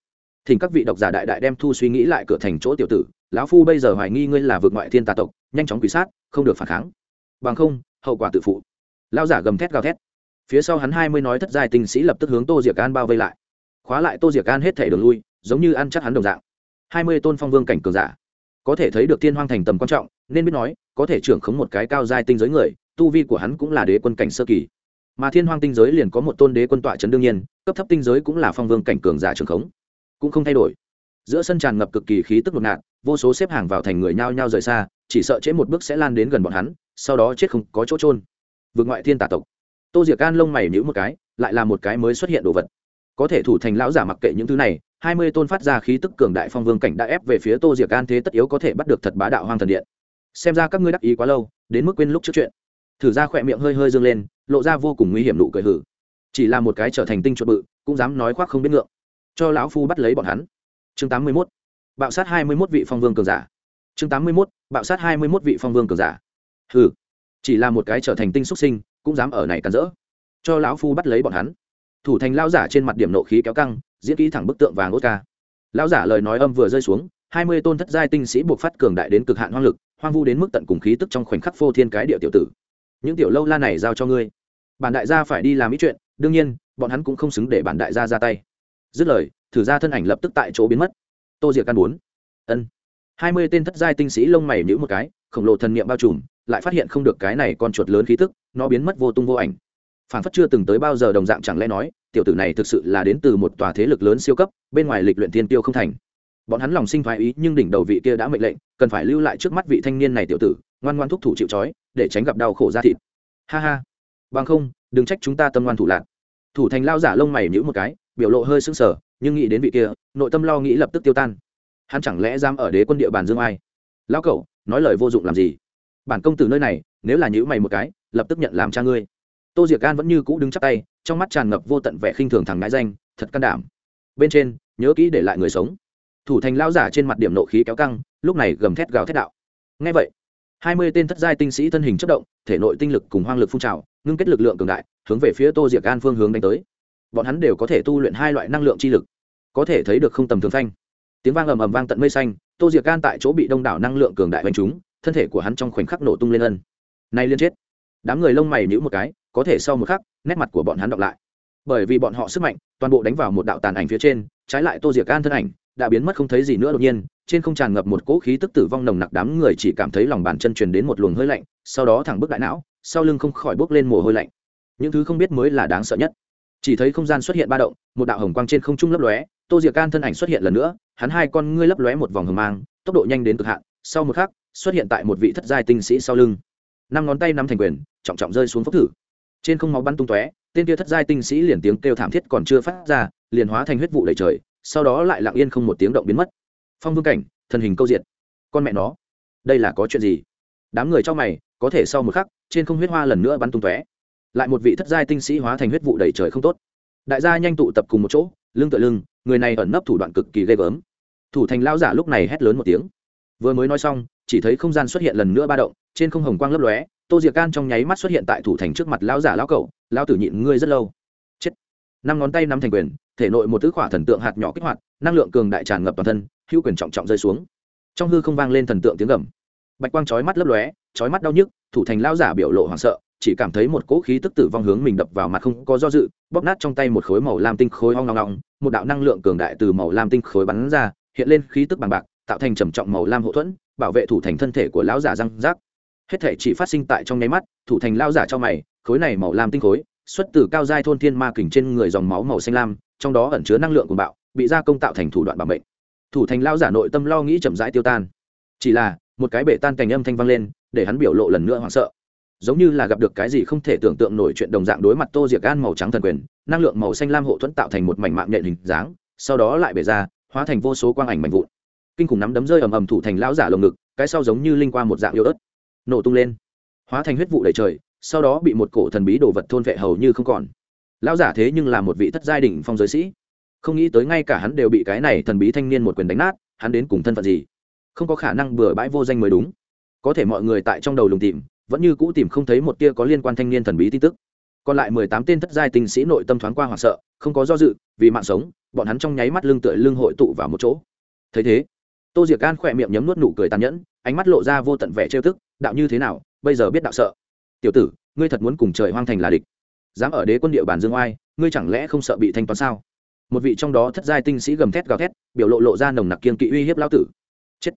thỉnh các vị độc giả đại đại đem thu suy nghĩ lại cửa thành chỗ tiểu tử, lão phu bây giờ hoài nghi ngươi là vượt ngoại thiên tà tộc, nhanh chóng quỷ sát, không được phản kháng. Bằng không, hậu quả tự phụ. Lao giả gầm thét gào thét. Phía sau hắn hai mươi nói thất giai tinh sĩ lập tức hướng tô diệc an bao vây lại. Khóa lại tô diệc an hết thể đường lui, giống như ăn chắc hắn đồng dạng. Hai mươi tôn phong vương cảnh cường giả. Có thể thấy được thiên hoang thành tầm quan trọng, nên biết nói, có thể trưởng khống một cái cao giai tinh giới người, tu vi của hắn cũng là đế quân cảnh sơ kỳ. Mà thiên hoang tinh giới liền có một tôn đế quân tọa trấn đương nhiên, cấp thấp tinh giới cũng là phong vương cảnh cường giả trưởng khống cũng không thay đổi. Giữa sân tràn ngập cực kỳ khí tức ngột ngạt, vô số xếp hàng vào thành người nhao nhao rời xa, chỉ sợ trễ một bước sẽ lan đến gần bọn hắn, sau đó chết không có chỗ trôn vượt ngoại thiên tà tộc. Tô diệc can lông mày nhữ một cái, lại là một cái mới xuất hiện đồ vật. Có thể thủ thành lão giả mặc kệ những thứ này, hai mươi tôn phát ra khí tức cường đại phong vương cảnh đã ép về phía tô diệc an thế tất yếu có thể bắt được thật bá đạo hoang thần điện. Xem ra các ngươi đắc ý quá lâu, đến mức quên lúc trước chuyện. Thử ra khỏe miệng hơi hơi dâng lên, lộ ra vô cùng nguy hiểm nụ cười hử. Chỉ là một cái trở thành tinh chuột bự, cũng dám nói khoác không biết ngượng cho lão phu bắt lấy bọn hắn. Chương tám mươi mốt, bạo sát hai mươi mốt vị phong vương cường giả. Chương tám mươi mốt, bạo sát hai mươi mốt vị phong vương cường giả. Hừ, chỉ là một cái trở thành tinh xuất sinh, cũng dám ở này cắn rỡ. Cho lão phu bắt lấy bọn hắn. Thủ thành lao giả trên mặt điểm nộ khí kéo căng, diễn kỹ thẳng bức tượng vàng ốt ca. Lao giả lời nói âm vừa rơi xuống, hai mươi tôn thất giai tinh sĩ buộc phát cường đại đến cực hạn hoang lực, hoang vu đến mức tận cùng khí tức trong khoảnh khắc phô thiên cái địa tiểu tử. Những tiểu lâu la này giao cho ngươi. Bản đại gia phải đi làm ý chuyện, đương nhiên, bọn hắn cũng không xứng để bản đại gia ra tay dứt lời, thử ra thân ảnh lập tức tại chỗ biến mất. Tô diệc căn bốn ân. Hai mươi tên thất giai tinh sĩ lông mày nhữ một cái, khổng lồ thần niệm bao trùm, lại phát hiện không được cái này con chuột lớn khí tức, nó biến mất vô tung vô ảnh. Phản phất chưa từng tới bao giờ đồng dạng chẳng lẽ nói, tiểu tử này thực sự là đến từ một tòa thế lực lớn siêu cấp, bên ngoài lịch luyện thiên tiêu không thành. Bọn hắn lòng sinh thoái ý, nhưng đỉnh đầu vị kia đã mệnh lệnh, cần phải lưu lại trước mắt vị thanh niên này tiểu tử, ngoan ngoan thúc thủ chịu trói, để tránh gặp đau khổ ra thịt. Ha ha. Bằng không, đừng trách chúng ta tâm ngoan thủ lạc. Thủ thành lao giả lông mày nhữ một cái biểu lộ hơi sững sờ, nhưng nghĩ đến vị kia, nội tâm lo nghĩ lập tức tiêu tan. Hắn chẳng lẽ dám ở đế quân địa bàn dương ai? Lão cậu nói lời vô dụng làm gì? Bản công tử nơi này, nếu là nhữ mày một cái, lập tức nhận làm cha ngươi. Tô diệc gan vẫn như cũ đứng chắp tay, trong mắt tràn ngập vô tận vẻ khinh thường thằng ngãi danh, thật can đảm. Bên trên, nhớ kỹ để lại người sống. Thủ thành lao giả trên mặt điểm nộ khí kéo căng, lúc này gầm thét gào thét đạo. Ngay vậy, hai mươi tên thất giai tinh sĩ thân hình chất động, thể nội tinh lực cùng hoang lực phun trào, ngưng kết lực lượng cường đại, hướng về phía tô diệc gan phương hướng đánh tới bọn hắn đều có thể tu luyện hai loại năng lượng chi lực. Có thể thấy được không tầm thường phanh. Tiếng vang ầm ầm vang tận mây xanh, tô diệc gan tại chỗ bị đông đảo năng lượng cường đại đánh trúng, thân thể của hắn trong khoảnh khắc nổ tung lên ân. Nay liên chết. Đám người lông mày nhữ một cái, có thể sau một khắc, nét mặt của bọn hắn đọc lại. Bởi vì bọn họ sức mạnh, toàn bộ đánh vào một đạo tàn ảnh phía trên, trái lại tô diệc gan thân ảnh đã biến mất không thấy gì nữa đột nhiên, trên không tràn ngập một cỗ khí tức tử vong nồng nặc đám người chỉ cảm thấy lòng bàn chân truyền đến một luồng hơi lạnh, sau đó thẳng bức đại não, sau lưng không khỏi bốc lên mồ hôi lạnh. Những thứ không biết mới là đáng sợ nhất chỉ thấy không gian xuất hiện ba động, một đạo hồng quang trên không trung lấp lóe, tô diệc can thân ảnh xuất hiện lần nữa, hắn hai con ngươi lấp lóe một vòng hồng mang, tốc độ nhanh đến cực hạn, sau một khắc, xuất hiện tại một vị thất giai tinh sĩ sau lưng. Năm ngón tay nắm thành quyền, trọng trọng rơi xuống phốc thử. Trên không máu bắn tung tóe, tên kia thất giai tinh sĩ liền tiếng kêu thảm thiết còn chưa phát ra, liền hóa thành huyết vụ đầy trời, sau đó lại lặng yên không một tiếng động biến mất. Phong vương cảnh, thần hình câu diện con mẹ nó, đây là có chuyện gì? Đám người trong mày, có thể sau một khắc, trên không huyết hoa lần nữa bắn tung tóe lại một vị thất giai tinh sĩ hóa thành huyết vụ đầy trời không tốt. Đại gia nhanh tụ tập cùng một chỗ, lưng tựa lưng, người này ẩn nấp thủ đoạn cực kỳ ghê gớm. Thủ thành lao giả lúc này hét lớn một tiếng. Vừa mới nói xong, chỉ thấy không gian xuất hiện lần nữa ba động, trên không hồng quang lấp lóe, tô diệc can trong nháy mắt xuất hiện tại thủ thành trước mặt lão giả lão cậu lão tử nhịn ngươi rất lâu. Chết. Năm ngón tay nắm thành quyền, thể nội một thứ khỏa thần tượng hạt nhỏ kích hoạt, năng lượng cường đại tràn ngập toàn thân, hữu quyền trọng trọng rơi xuống. Trong hư không vang lên thần tượng tiếng gầm. Bạch quang chói mắt lấp lóe, chói mắt đau nhức, thủ thành lão giả biểu lộ hoảng sợ chỉ cảm thấy một cỗ khí tức tử vong hướng mình đập vào mặt không có do dự, bóp nát trong tay một khối màu lam tinh khối hoang ngong ngong một đạo năng lượng cường đại từ màu lam tinh khối bắn ra, hiện lên khí tức bằng bạc, tạo thành trầm trọng màu lam hậu thuẫn, bảo vệ thủ thành thân thể của lão giả răng rác hết thể chỉ phát sinh tại trong nháy mắt, thủ thành lão giả cho mày, khối này màu lam tinh khối xuất từ cao giai thôn thiên ma kình trên người dòng máu màu xanh lam, trong đó ẩn chứa năng lượng của bạo, bị gia công tạo thành thủ đoạn bảo mệnh. Thủ thành lão giả nội tâm lo nghĩ chậm rãi tiêu tan. Chỉ là, một cái bể tan cành âm thanh vang lên, để hắn biểu lộ lần nữa hoảng sợ giống như là gặp được cái gì không thể tưởng tượng nổi chuyện đồng dạng đối mặt tô diệc gan màu trắng thần quyền, năng lượng màu xanh lam hộ thuẫn tạo thành một mảnh mạng nhện hình dáng, sau đó lại bể ra, hóa thành vô số quang ảnh mạnh vụn. Kinh khủng nắm đấm rơi ầm ầm thủ thành lão giả lồng ngực, cái sau giống như linh qua một dạng yêu ớt, nổ tung lên, hóa thành huyết vụ đầy trời, sau đó bị một cổ thần bí đồ vật thôn vệ hầu như không còn. Lão giả thế nhưng là một vị thất giai đỉnh phong giới sĩ. Không nghĩ tới ngay cả hắn đều bị cái này thần bí thanh niên một quyền đánh nát, hắn đến cùng thân phận gì? Không có khả năng bừa bãi vô danh mới đúng. Có thể mọi người tại trong đầu lùng tìm vẫn như cũ tìm không thấy một tia có liên quan thanh niên thần bí tin tức. Còn lại mười tám tên thất giai tinh sĩ nội tâm thoáng qua hoảng sợ, không có do dự, vì mạng sống, bọn hắn trong nháy mắt lưng tựa lưng hội tụ vào một chỗ. Thấy thế, tô diệc gan khỏe miệng nhấm nuốt nụ cười tàn nhẫn, ánh mắt lộ ra vô tận vẻ trêu tức, đạo như thế nào, bây giờ biết đạo sợ. Tiểu tử, ngươi thật muốn cùng trời hoang thành là địch. Dám ở đế quân địa bàn dương oai, ngươi chẳng lẽ không sợ bị thanh toán sao? Một vị trong đó thất giai tinh sĩ gầm thét gào thét, biểu lộ lộ ra nồng nặc kiên kỵ uy hiếp lão tử. Chết.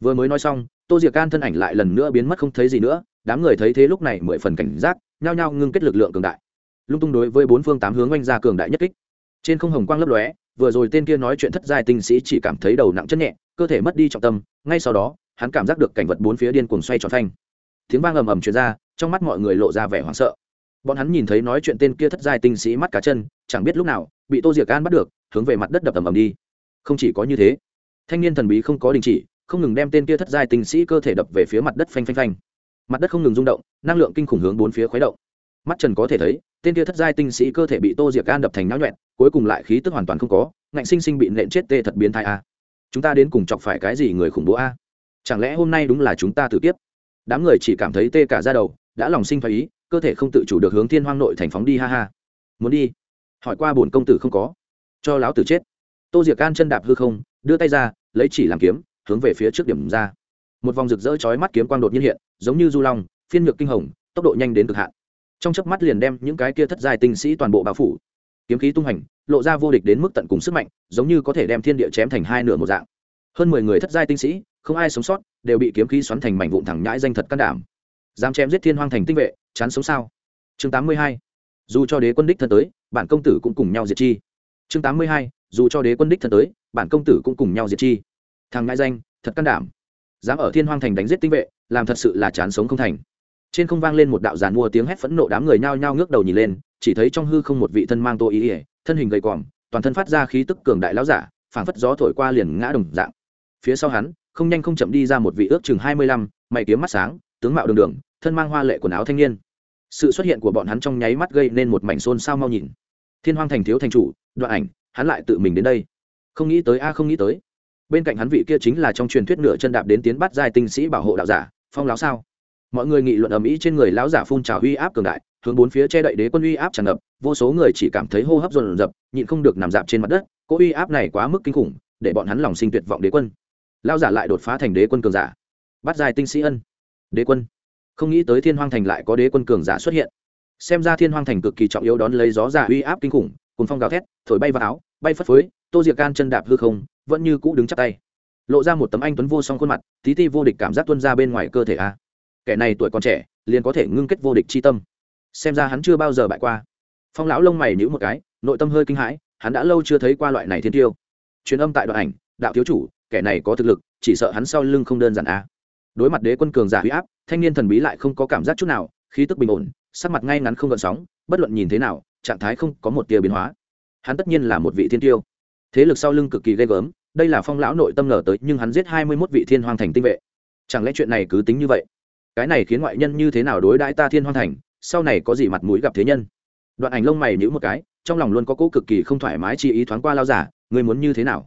Vừa mới nói xong, tô diệc can thân ảnh lại lần nữa biến mất không thấy gì nữa đám người thấy thế lúc này mười phần cảnh giác, nhao nhao ngưng kết lực lượng cường đại. Lung tung đối với bốn phương tám hướng oanh ra cường đại nhất kích. Trên không hồng quang lấp lóe, vừa rồi tên kia nói chuyện thất giai tinh sĩ chỉ cảm thấy đầu nặng chân nhẹ, cơ thể mất đi trọng tâm, ngay sau đó, hắn cảm giác được cảnh vật bốn phía điên cuồng xoay tròn phanh. Tiếng vang ầm ầm truyền ra, trong mắt mọi người lộ ra vẻ hoảng sợ. Bọn hắn nhìn thấy nói chuyện tên kia thất giai tinh sĩ mắt cá chân, chẳng biết lúc nào, bị tô diệc an bắt được, hướng về mặt đất đập ầm ầm đi. Không chỉ có như thế, thanh niên thần bí không có đình chỉ, không ngừng đem tên kia thất giai tinh sĩ cơ thể đập về phía mặt đất phanh phanh phanh mặt đất không ngừng rung động, năng lượng kinh khủng hướng bốn phía khuấy động. Mắt trần có thể thấy, tên kia thất giai tinh sĩ cơ thể bị tô diệc gan đập thành náo nhuẹn, cuối cùng lại khí tức hoàn toàn không có, ngạnh sinh sinh bị nện chết tê thật biến thai a. Chúng ta đến cùng chọc phải cái gì người khủng bố a? Chẳng lẽ hôm nay đúng là chúng ta tự tiếp đám người chỉ cảm thấy tê cả ra đầu, đã lòng sinh thoái ý, cơ thể không tự chủ được hướng thiên hoang nội thành phóng đi, ha ha. Muốn đi? Hỏi qua bổn công tử không có. Cho láo tử chết. Tô diệc gan chân đạp hư không, đưa tay ra, lấy chỉ làm kiếm, hướng về phía trước điểm ra một vòng rực rỡ chói mắt kiếm quang đột nhiên hiện, giống như du long, phiên nhược kinh hồng, tốc độ nhanh đến cực hạn. Trong chớp mắt liền đem những cái kia thất giai tinh sĩ toàn bộ bao phủ. Kiếm khí tung hành, lộ ra vô địch đến mức tận cùng sức mạnh, giống như có thể đem thiên địa chém thành hai nửa một dạng. Hơn mười người thất giai tinh sĩ, không ai sống sót, đều bị kiếm khí xoắn thành mảnh vụn thẳng nhãi danh thật can đảm. Dám chém giết thiên hoang thành tinh vệ, chán sống sao? Chương tám mươi hai. Dù cho đế quân đích thân tới, bản công tử cũng cùng nhau diệt chi. Chương tám mươi hai. Dù cho đế quân đích thân tới, bản công tử cũng cùng nhau diệt chi. Thằng nhãi danh, thật can đảm dám ở thiên hoang thành đánh giết tinh vệ, làm thật sự là chán sống không thành. Trên không vang lên một đạo giàn mua tiếng hét phẫn nộ đám người nhao nhao ngước đầu nhìn lên, chỉ thấy trong hư không một vị thân mang tô ý ỉa thân hình gầy còm, toàn thân phát ra khí tức cường đại lão giả, phảng phất gió thổi qua liền ngã đồng dạng. Phía sau hắn, không nhanh không chậm đi ra một vị ước chừng hai mươi lăm, mày kiếm mắt sáng, tướng mạo đường đường, thân mang hoa lệ quần áo thanh niên. Sự xuất hiện của bọn hắn trong nháy mắt gây nên một mảnh xôn xao mau nhìn. Thiên hoang thành thiếu thành chủ, đoạn ảnh, hắn lại tự mình đến đây. Không nghĩ tới a, không nghĩ tới bên cạnh hắn vị kia chính là trong truyền thuyết nửa chân đạp đến tiến bắt giai tinh sĩ bảo hộ đạo giả, phong láo sao. Mọi người nghị luận ầm ĩ trên người lão giả phun trào uy áp cường đại, hướng bốn phía che đậy đế quân uy áp tràn ngập, vô số người chỉ cảm thấy hô hấp dồn dập nhịn không được nằm dạp trên mặt đất, cỗ uy áp này quá mức kinh khủng, để bọn hắn lòng sinh tuyệt vọng đế quân. Lão giả lại đột phá thành đế quân cường giả. Bắt giai tinh sĩ ân. Đế quân. Không nghĩ tới thiên hoang thành lại có đế quân cường giả xuất hiện. Xem ra thiên hoang thành cực kỳ trọng yếu đón lấy gió giả uy áp kinh khủng cùng phong gào thét, thổi bay vào áo, bay phất phới, tô diệc can chân đạp hư không vẫn như cũ đứng chắp tay. Lộ ra một tấm anh tuấn vô song khuôn mặt, tí ti vô địch cảm giác tuân ra bên ngoài cơ thể a. Kẻ này tuổi còn trẻ, liền có thể ngưng kết vô địch chi tâm. Xem ra hắn chưa bao giờ bại qua. Phong lão lông mày nhữ một cái, nội tâm hơi kinh hãi, hắn đã lâu chưa thấy qua loại này thiên tiêu. Truyền âm tại đoạn ảnh, đạo thiếu chủ, kẻ này có thực lực, chỉ sợ hắn sau lưng không đơn giản a. Đối mặt đế quân cường giả huy áp, thanh niên thần bí lại không có cảm giác chút nào, khí tức bình ổn, sắc mặt ngay ngắn không gợn sóng, bất luận nhìn thế nào, trạng thái không có một tia biến hóa. Hắn tất nhiên là một vị thiên tiêu thế lực sau lưng cực kỳ ghê gớm, đây là phong lão nội tâm ngờ tới, nhưng hắn giết hai mươi mốt vị thiên hoàng thành tinh vệ. Chẳng lẽ chuyện này cứ tính như vậy? Cái này khiến ngoại nhân như thế nào đối đãi ta thiên hoàng thành, sau này có gì mặt mũi gặp thế nhân? Đoạn ảnh lông mày nhữ một cái, trong lòng luôn có cỗ cực kỳ không thoải mái chi ý thoáng qua lao giả, ngươi muốn như thế nào?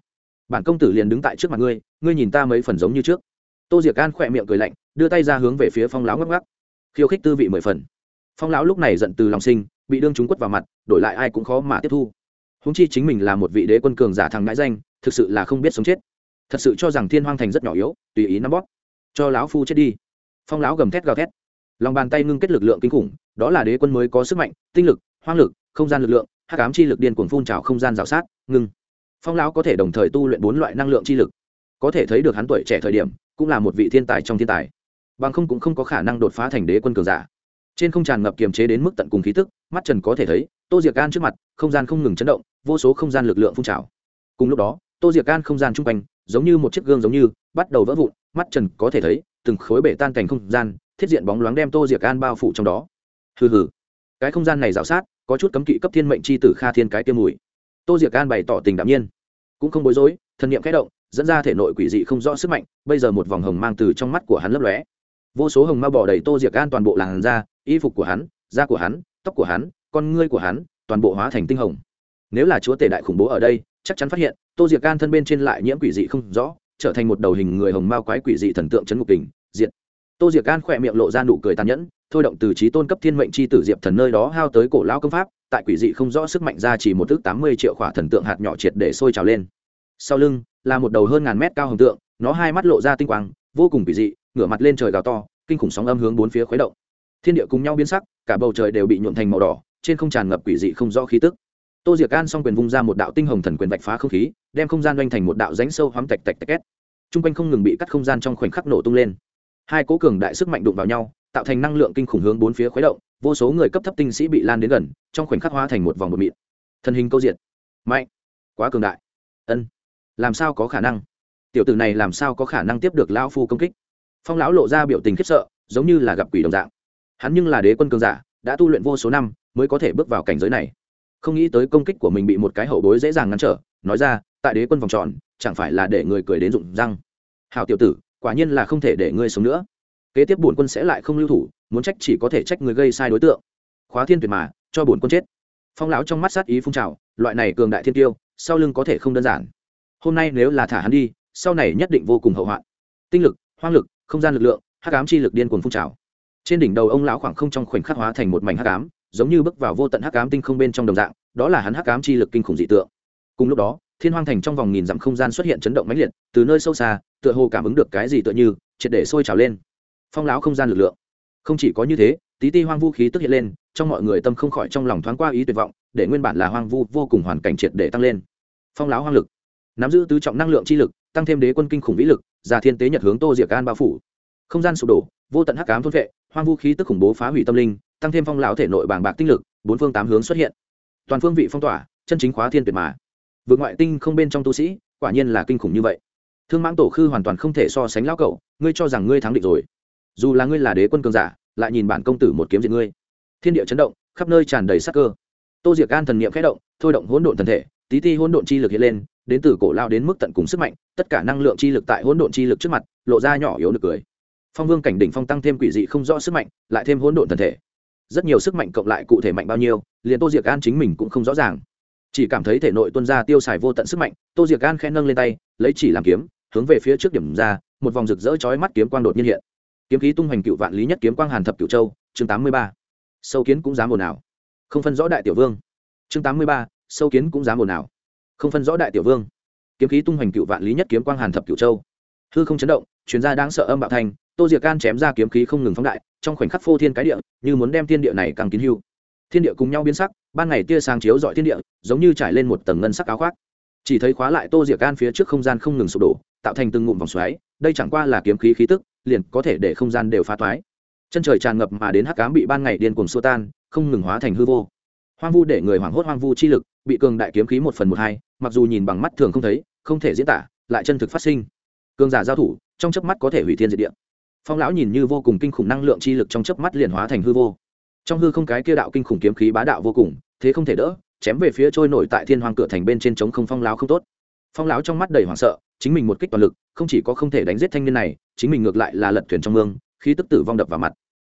Bản công tử liền đứng tại trước mặt ngươi ngươi nhìn ta mấy phần giống như trước. Tô diệc an khỏe miệng cười lạnh, đưa tay ra hướng về phía phong lão ngắc ngắc. Khiêu khích tư vị mười phần. Phong lão lúc này giận từ lòng sinh, bị đương chúng quất vào mặt, đổi lại ai cũng khó mà tiếp thu húng chi chính mình là một vị đế quân cường giả thằng ngãi danh, thực sự là không biết sống chết. Thật sự cho rằng thiên hoang thành rất nhỏ yếu, tùy ý nắm bóp. Cho lão phu chết đi. Phong lão gầm thét gào thét. Lòng bàn tay ngưng kết lực lượng kinh khủng, đó là đế quân mới có sức mạnh, tinh lực, hoang lực, không gian lực lượng, hắc ám chi lực điên cuồng phun trào không gian rào sát, ngưng. Phong lão có thể đồng thời tu luyện bốn loại năng lượng chi lực. Có thể thấy được hắn tuổi trẻ thời điểm, cũng là một vị thiên tài trong thiên tài. Bằng không cũng không có khả năng đột phá thành đế quân cường giả. Trên không tràn ngập kiềm chế đến mức tận cùng khí tức, mắt trần có thể thấy tô diệc gan trước mặt, không gian không ngừng chấn động, vô số không gian lực lượng phun trào. Cùng lúc đó, tô diệc gan không gian chung quanh, giống như một chiếc gương giống như, bắt đầu vỡ vụn, mắt trần có thể thấy, từng khối bể tan cảnh không gian, thiết diện bóng loáng đem tô diệc gan bao phủ trong đó. Hừ hừ. Cái không gian này rào sát, có chút cấm kỵ cấp thiên mệnh c h i tử kha thiên cái tiêm mùi. Tô diệc gan bày tỏ tình đạm nhiên. Cũng không bối rối thần niệm kẽ động, dẫn ra thể nội quỷ dị không rõ sức mạnh, bây giờ một vòng hồng mang từ trong mắt của hắn lấp lóe. Vô số hồng ma bỏ đầy tô diệc gan toàn bộ làn da, y phục của hắn, da của hắn, tóc của hắn con ngươi của hắn toàn bộ hóa thành tinh hồng. Nếu là chúa tể đại khủng bố ở đây, chắc chắn phát hiện, tô diệc gan thân bên trên lại nhiễm quỷ dị không rõ, trở thành một đầu hình người hồng mao quái quỷ dị thần tượng chấn ngục kình, diệt. Tô diệc gan khỏe miệng lộ ra nụ cười tàn nhẫn, thôi động từ trí tôn cấp thiên mệnh c h i tử diệp thần nơi đó hao tới cổ lao công pháp, tại quỷ dị không rõ sức mạnh ra chỉ một thước tám mươi triệu khỏa thần tượng hạt nhỏ triệt để sôi trào lên. Sau lưng, là một đầu hơn ngàn mét cao hồng tượng, nó hai mắt lộ ra tinh quang, vô cùng quỷ dị, ngửa mặt lên trời gào to, kinh khủng sóng âm hướng bốn phía khuấy động. Thiên địa cùng nhau biến sắc, cả bầu trời đều bị nhuộm thành màu đỏ trên không tràn ngập quỷ dị không rõ khí tức. Tô diệc an s o n g quyền vung ra một đạo tinh hồng thần quyền vạch phá không khí, đem không gian oanh thành một đạo ránh sâu hoắm tạch tạch tạch két. T r u n g quanh không ngừng bị cắt không gian trong khoảnh khắc nổ tung lên. Hai cố cường đại sức mạnh đụng vào nhau, tạo thành năng lượng kinh khủng hướng bốn phía khuấy động, vô số người cấp thấp tinh sĩ bị lan đến gần, trong khoảnh khắc hóa thành một vòng bột mịn. Thân hình câu diện mạnh. Quá cường đại. Ân. Làm sao có khả năng? Tiểu tử này làm sao có khả năng tiếp được lão phu công kích? Phong lão lộ ra biểu tình khiếp sợ, giống như là gặp quỷ đồng dạng. Hắn nhưng là đế quân cường giả, đã tu luyện vô số năm mới có thể bước vào cảnh giới này. Không nghĩ tới công kích của mình bị một cái hậu bối dễ dàng ngăn trở, nói ra, tại đế quân vòng tròn, chẳng phải là để người cười đến rụng răng. Hào tiểu tử, quả nhiên là không thể để ngươi sống nữa. Kế tiếp bổn quân sẽ lại không lưu thủ, muốn trách chỉ có thể trách người gây sai đối tượng. Khóa thiên tuyệt mà, cho bổn quân chết. Phong lão trong mắt sát ý phun trào, loại này cường đại thiên tiêu, sau lưng có thể không đơn giản. Hôm nay nếu là thả hắn đi, sau này nhất định vô cùng hậu hoạn. Tinh lực, hoang lực, không gian lực lượng, hắc ám chi lực điên cuồng phun trào. Trên đỉnh đầu ông lão khoảng không trong khoảnh khắc hóa thành một mảnh hắc ám giống như bước vào vô tận hắc ám tinh không bên trong đồng dạng, đó là hắn hắc ám chi lực kinh khủng dị tượng. Cùng lúc đó, thiên hoang thành trong vòng nghìn dặm không gian xuất hiện chấn động mãnh liệt, từ nơi sâu xa, tựa hồ cảm ứng được cái gì tựa như, triệt để sôi trào lên. Phong lão không gian lực lượng. Không chỉ có như thế, tí ti hoang vu khí tức hiện lên, trong mọi người tâm không khỏi trong lòng thoáng qua ý tuyệt vọng, để nguyên bản là hoang vu vô cùng hoàn cảnh triệt để tăng lên. Phong lão hoang lực. Nắm giữ tứ trọng năng lượng chi lực, tăng thêm đế quân kinh khủng vĩ lực già thiên tế nhật hướng tô diệc an bao phủ. Không gian sụp đổ, vô tận hắc ám thôn vệ, hoang vu khí tức khủng bố phá hủy tâm linh tăng thêm phong lão thể nội bàng bạc tinh lực, bốn phương tám hướng xuất hiện. Toàn phương vị phong tỏa, chân chính khóa thiên tuyệt mà. Vượt ngoại tinh không bên trong tu sĩ, quả nhiên là kinh khủng như vậy. Thương mãng tổ khư hoàn toàn không thể so sánh lão cậu ngươi cho rằng ngươi thắng định rồi. Dù là ngươi là đế quân cường giả, lại nhìn bản công tử một kiếm diệt ngươi. Thiên địa chấn động, khắp nơi tràn đầy sắc cơ. Tô diệc gan thần niệm khẽ động, thôi động hỗn độn thần thể, tí ti hỗn độn chi lực hiện lên, đến từ cổ lao đến mức tận cùng sức mạnh, tất cả năng lượng chi lực tại hỗn độn chi lực trước mặt, lộ ra nhỏ yếu được cười. Phong vương cảnh đỉnh phong tăng thêm quỷ dị không rõ sức mạnh, lại thêm hỗn độn thần thể rất nhiều sức mạnh cộng lại cụ thể mạnh bao nhiêu, liền tô diệc an chính mình cũng không rõ ràng. Chỉ cảm thấy thể nội tuân ra tiêu xài vô tận sức mạnh, tô diệc an khen nâng lên tay, lấy chỉ làm kiếm, hướng về phía trước điểm ra, một vòng rực rỡ chói mắt kiếm quang đột nhiên hiện. Kiếm khí tung hoành cựu vạn lý nhất kiếm quang hàn thập cựu châu, chương tám mươi ba. Sâu kiến cũng dám ồn ào. Không phân rõ đại tiểu vương. Chương tám mươi ba, sâu kiến cũng dám ồn ào. Không phân rõ đại tiểu vương. Kiếm khí tung hoành cựu vạn lý nhất kiếm quang hàn thập cựu châu. Hư không chấn động chuyên gia đang sợ âm bạo thành tô diệc can chém ra kiếm khí không ngừng phóng đại trong khoảnh khắc phô thiên cái địa, như muốn đem thiên địa này càng kín hưu. Thiên địa cùng nhau biến sắc, ban ngày tia sáng chiếu dọi thiên địa, giống như trải lên một tầng ngân sắc áo khoác. Chỉ thấy khóa lại tô diệc can phía trước không gian không ngừng sụp đổ, tạo thành từng ngụm vòng xoáy, đây chẳng qua là kiếm khí khí tức, liền có thể để không gian đều phá toái chân trời tràn ngập mà đến hắc cám bị ban ngày điên cuồng xua tan, không ngừng hóa thành hư vô. Hoang vu để người hoảng hốt hoang vu chi lực, bị cường đại kiếm khí một phần một hai, mặc dù nhìn bằng mắt thường không thấy, không thể diễn tả, lại chân thực phát sinh. Cường giả giao thủ, trong chớp mắt có thể hủy thiên diệt địa phong lão nhìn như vô cùng kinh khủng năng lượng chi lực trong chớp mắt liền hóa thành hư vô. Trong hư không cái kia đạo kinh khủng kiếm khí bá đạo vô cùng, thế không thể đỡ, chém về phía trôi nổi tại thiên hoàng cửa thành bên trên trống không phong lão không tốt. Phong lão trong mắt đầy hoảng sợ, chính mình một kích toàn lực, không chỉ có không thể đánh giết thanh niên này, chính mình ngược lại là lật thuyền trong mương, khí tức tử vong đập vào mặt.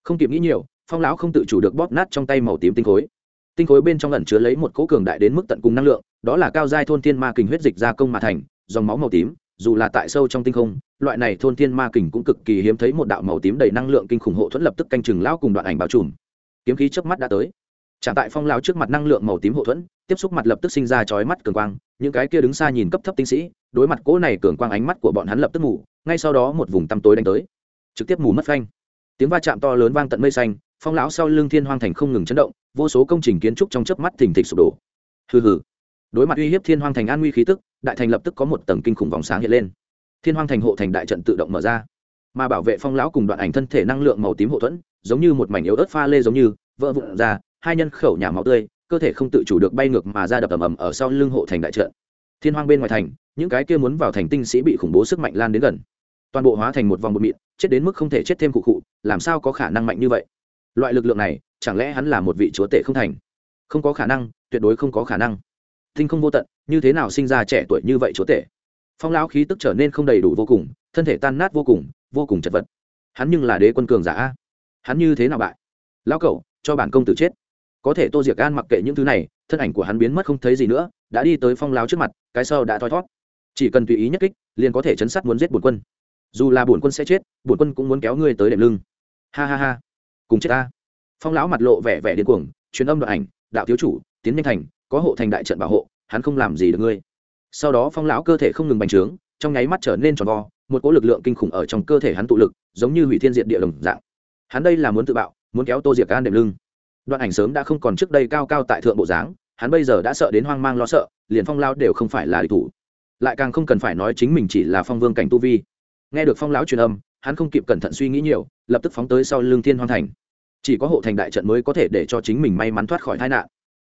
Không kịp nghĩ nhiều, phong lão không tự chủ được bóp nát trong tay màu tím tinh khối. Tinh khối bên trong ẩn chứa lấy một cỗ cường đại đến mức tận cùng năng lượng, đó là cao giai thôn tiên ma kình huyết dịch gia công mà thành, dòng máu màu tím dù là tại sâu trong tinh không, loại này thôn thiên ma kình cũng cực kỳ hiếm thấy một đạo màu tím đầy năng lượng kinh khủng hộ thuẫn lập tức canh chừng lão cùng đoạn ảnh bao trùm. Kiếm khí trước mắt đã tới. Trả tại phong lão trước mặt năng lượng màu tím hộ thuẫn, tiếp xúc mặt lập tức sinh ra chói mắt cường quang, những cái kia đứng xa nhìn cấp thấp tinh sĩ, đối mặt cỗ này cường quang ánh mắt của bọn hắn lập tức mù, ngay sau đó một vùng tăm tối đánh tới. Trực tiếp mù mất phanh. Tiếng va chạm to lớn vang tận mây xanh, phong lão sau lưng thiên hoang thành không ngừng chấn động, vô số công trình kiến trúc trong chớp mắt thình thịch sụp đổ. Hừ hừ. Đối mặt uy hiếp thiên hoang thành an nguy khí tức đại thành lập tức có một tầng kinh khủng vòng sáng hiện lên. Thiên hoang thành hộ thành đại trận tự động mở ra, mà bảo vệ phong lão cùng đoạn ảnh thân thể năng lượng màu tím hộ thuẫn, giống như một mảnh yếu ớt pha lê giống như, vỡ vụn ra, hai nhân khẩu nhà máu tươi, cơ thể không tự chủ được bay ngược mà ra đập ầm ầm ở sau lưng hộ thành đại trận. Thiên hoang bên ngoài thành, những cái kia muốn vào thành tinh sĩ bị khủng bố sức mạnh lan đến gần. Toàn bộ hóa thành một vòng bột mịn, chết đến mức không thể chết thêm cụ cụ làm sao có khả năng mạnh như vậy? Loại lực lượng này, chẳng lẽ hắn là một vị chúa tể không thành? Không có khả năng, tuyệt đối không có khả năng tinh không vô tận, như thế nào sinh ra trẻ tuổi như vậy chúa tể? Phong lão khí tức trở nên không đầy đủ vô cùng, thân thể tan nát vô cùng vô cùng chật vật. Hắn nhưng là đế quân cường giả hắn như thế nào bại? Lão cậu cho bản công tử chết. Có thể tô diệc an mặc kệ những thứ này, thân ảnh của hắn biến mất không thấy gì nữa, đã đi tới phong lão trước mặt, cái sau đã thoi thót. Chỉ cần tùy ý nhất kích, liền có thể chấn sát muốn giết bổn quân. Dù là bổn quân sẽ chết, bổn quân cũng muốn kéo ngươi tới đệm lưng. Ha ha ha. Cùng chết ta. Phong lão mặt lộ vẻ vẻ điên cuồng, truyền âm đoạn ảnh, đạo thiếu chủ, tiến nhanh thành có hộ thành đại trận bảo hộ, hắn không làm gì được ngươi. Sau đó phong lão cơ thể không ngừng bành trướng, trong nháy mắt trở nên tròn vo, một cỗ lực lượng kinh khủng ở trong cơ thể hắn tụ lực, giống như hủy thiên diện địa đồng dạng. Hắn đây là muốn tự bạo, muốn kéo tô diệc gan đệm lưng. Đoạn ảnh sớm đã không còn trước đây cao cao tại thượng bộ dáng, hắn bây giờ đã sợ đến hoang mang lo sợ, liền phong lao đều không phải là địch thủ. Lại càng không cần phải nói chính mình chỉ là phong vương cảnh tu vi. Nghe được phong lão truyền âm, hắn không kịp cẩn thận suy nghĩ nhiều, lập tức phóng tới sau lưng thiên hoang thành. Chỉ có hộ thành đại trận mới có thể để cho chính mình may mắn thoát khỏi tai nạn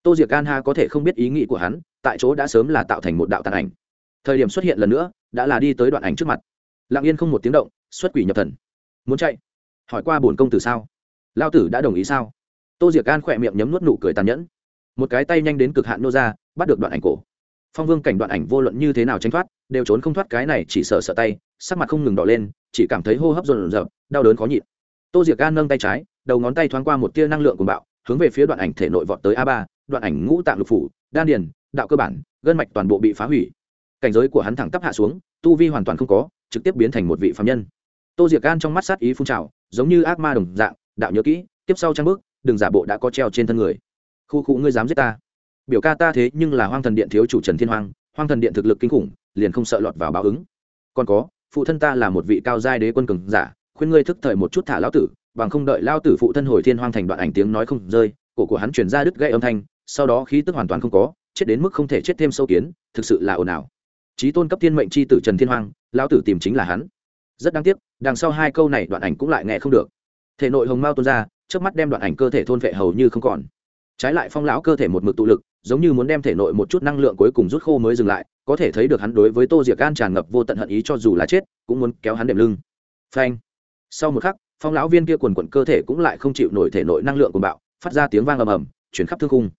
tô diệc An ha có thể không biết ý nghĩ của hắn, tại chỗ đã sớm là tạo thành một đạo tàn ảnh. Thời điểm xuất hiện lần nữa, đã là đi tới đoạn ảnh trước mặt. Lặng yên không một tiếng động, xuất quỷ nhập thần. Muốn chạy? Hỏi qua bổn công tử sao? Lao tử đã đồng ý sao? Tô diệc An khỏe miệng nhấm nuốt nụ cười tàn nhẫn. Một cái tay nhanh đến cực hạn nô ra, bắt được đoạn ảnh cổ. Phong vương cảnh đoạn ảnh vô luận như thế nào tránh thoát, đều trốn không thoát cái này chỉ sợ sợ tay, sắc mặt không ngừng đỏ lên, chỉ cảm thấy hô hấp rộn rợp đau đớn khó nhịn. Tô diệc gan nâng tay trái, đầu ngón tay thoáng qua một tia năng lượng của bạo, hướng về phía đoạn ảnh thể nội vọt tới a ba đoạn ảnh ngũ tạng lục phủ, đan điền, đạo cơ bản, gân mạch toàn bộ bị phá hủy. Cảnh giới của hắn thẳng tắp hạ xuống, tu vi hoàn toàn không có, trực tiếp biến thành một vị phạm nhân. Tô diệc gan trong mắt sát ý phun trào, giống như ác ma đồng dạng, đạo nhớ kỹ, tiếp sau trang bước, đừng giả bộ đã có treo trên thân người. Khu khu, ngươi dám giết ta? Biểu ca ta thế nhưng là hoang thần điện thiếu chủ trần thiên hoàng hoang thần điện thực lực kinh khủng, liền không sợ lọt vào báo ứng. Còn có, phụ thân ta là một vị cao giai đế quân cường giả, khuyên ngươi thức thời một chút thả lão tử, bằng không đợi lao tử phụ thân hồi thiên hoang thành đoạn ảnh tiếng nói không rơi, cổ của hắn chuyển ra đứt gây âm thanh sau đó khí tức hoàn toàn không có, chết đến mức không thể chết thêm sâu kiến, thực sự là ồn ào. Trí tôn cấp thiên mệnh c h i tử trần thiên hoàng lão tử tìm chính là hắn. Rất đáng tiếc, đằng sau hai câu này đoạn ảnh cũng lại nghe không được. Thể nội hồng mao tuôn ra trước mắt đem đoạn ảnh cơ thể thôn vệ hầu như không còn. Trái lại phong lão cơ thể một mực tụ lực, giống như muốn đem thể nội một chút năng lượng cuối cùng rút khô mới dừng lại, có thể thấy được hắn đối với tô diệc gan tràn ngập vô tận hận ý cho dù là chết, cũng muốn kéo hắn đệm lưng. Phanh. Sau một khắc, phong lão viên kia quần quận cơ thể cũng lại không chịu nổi thể nội năng lượng của bạo, phát ra tiếng vang ầm ầm, chuyển khắp thương khung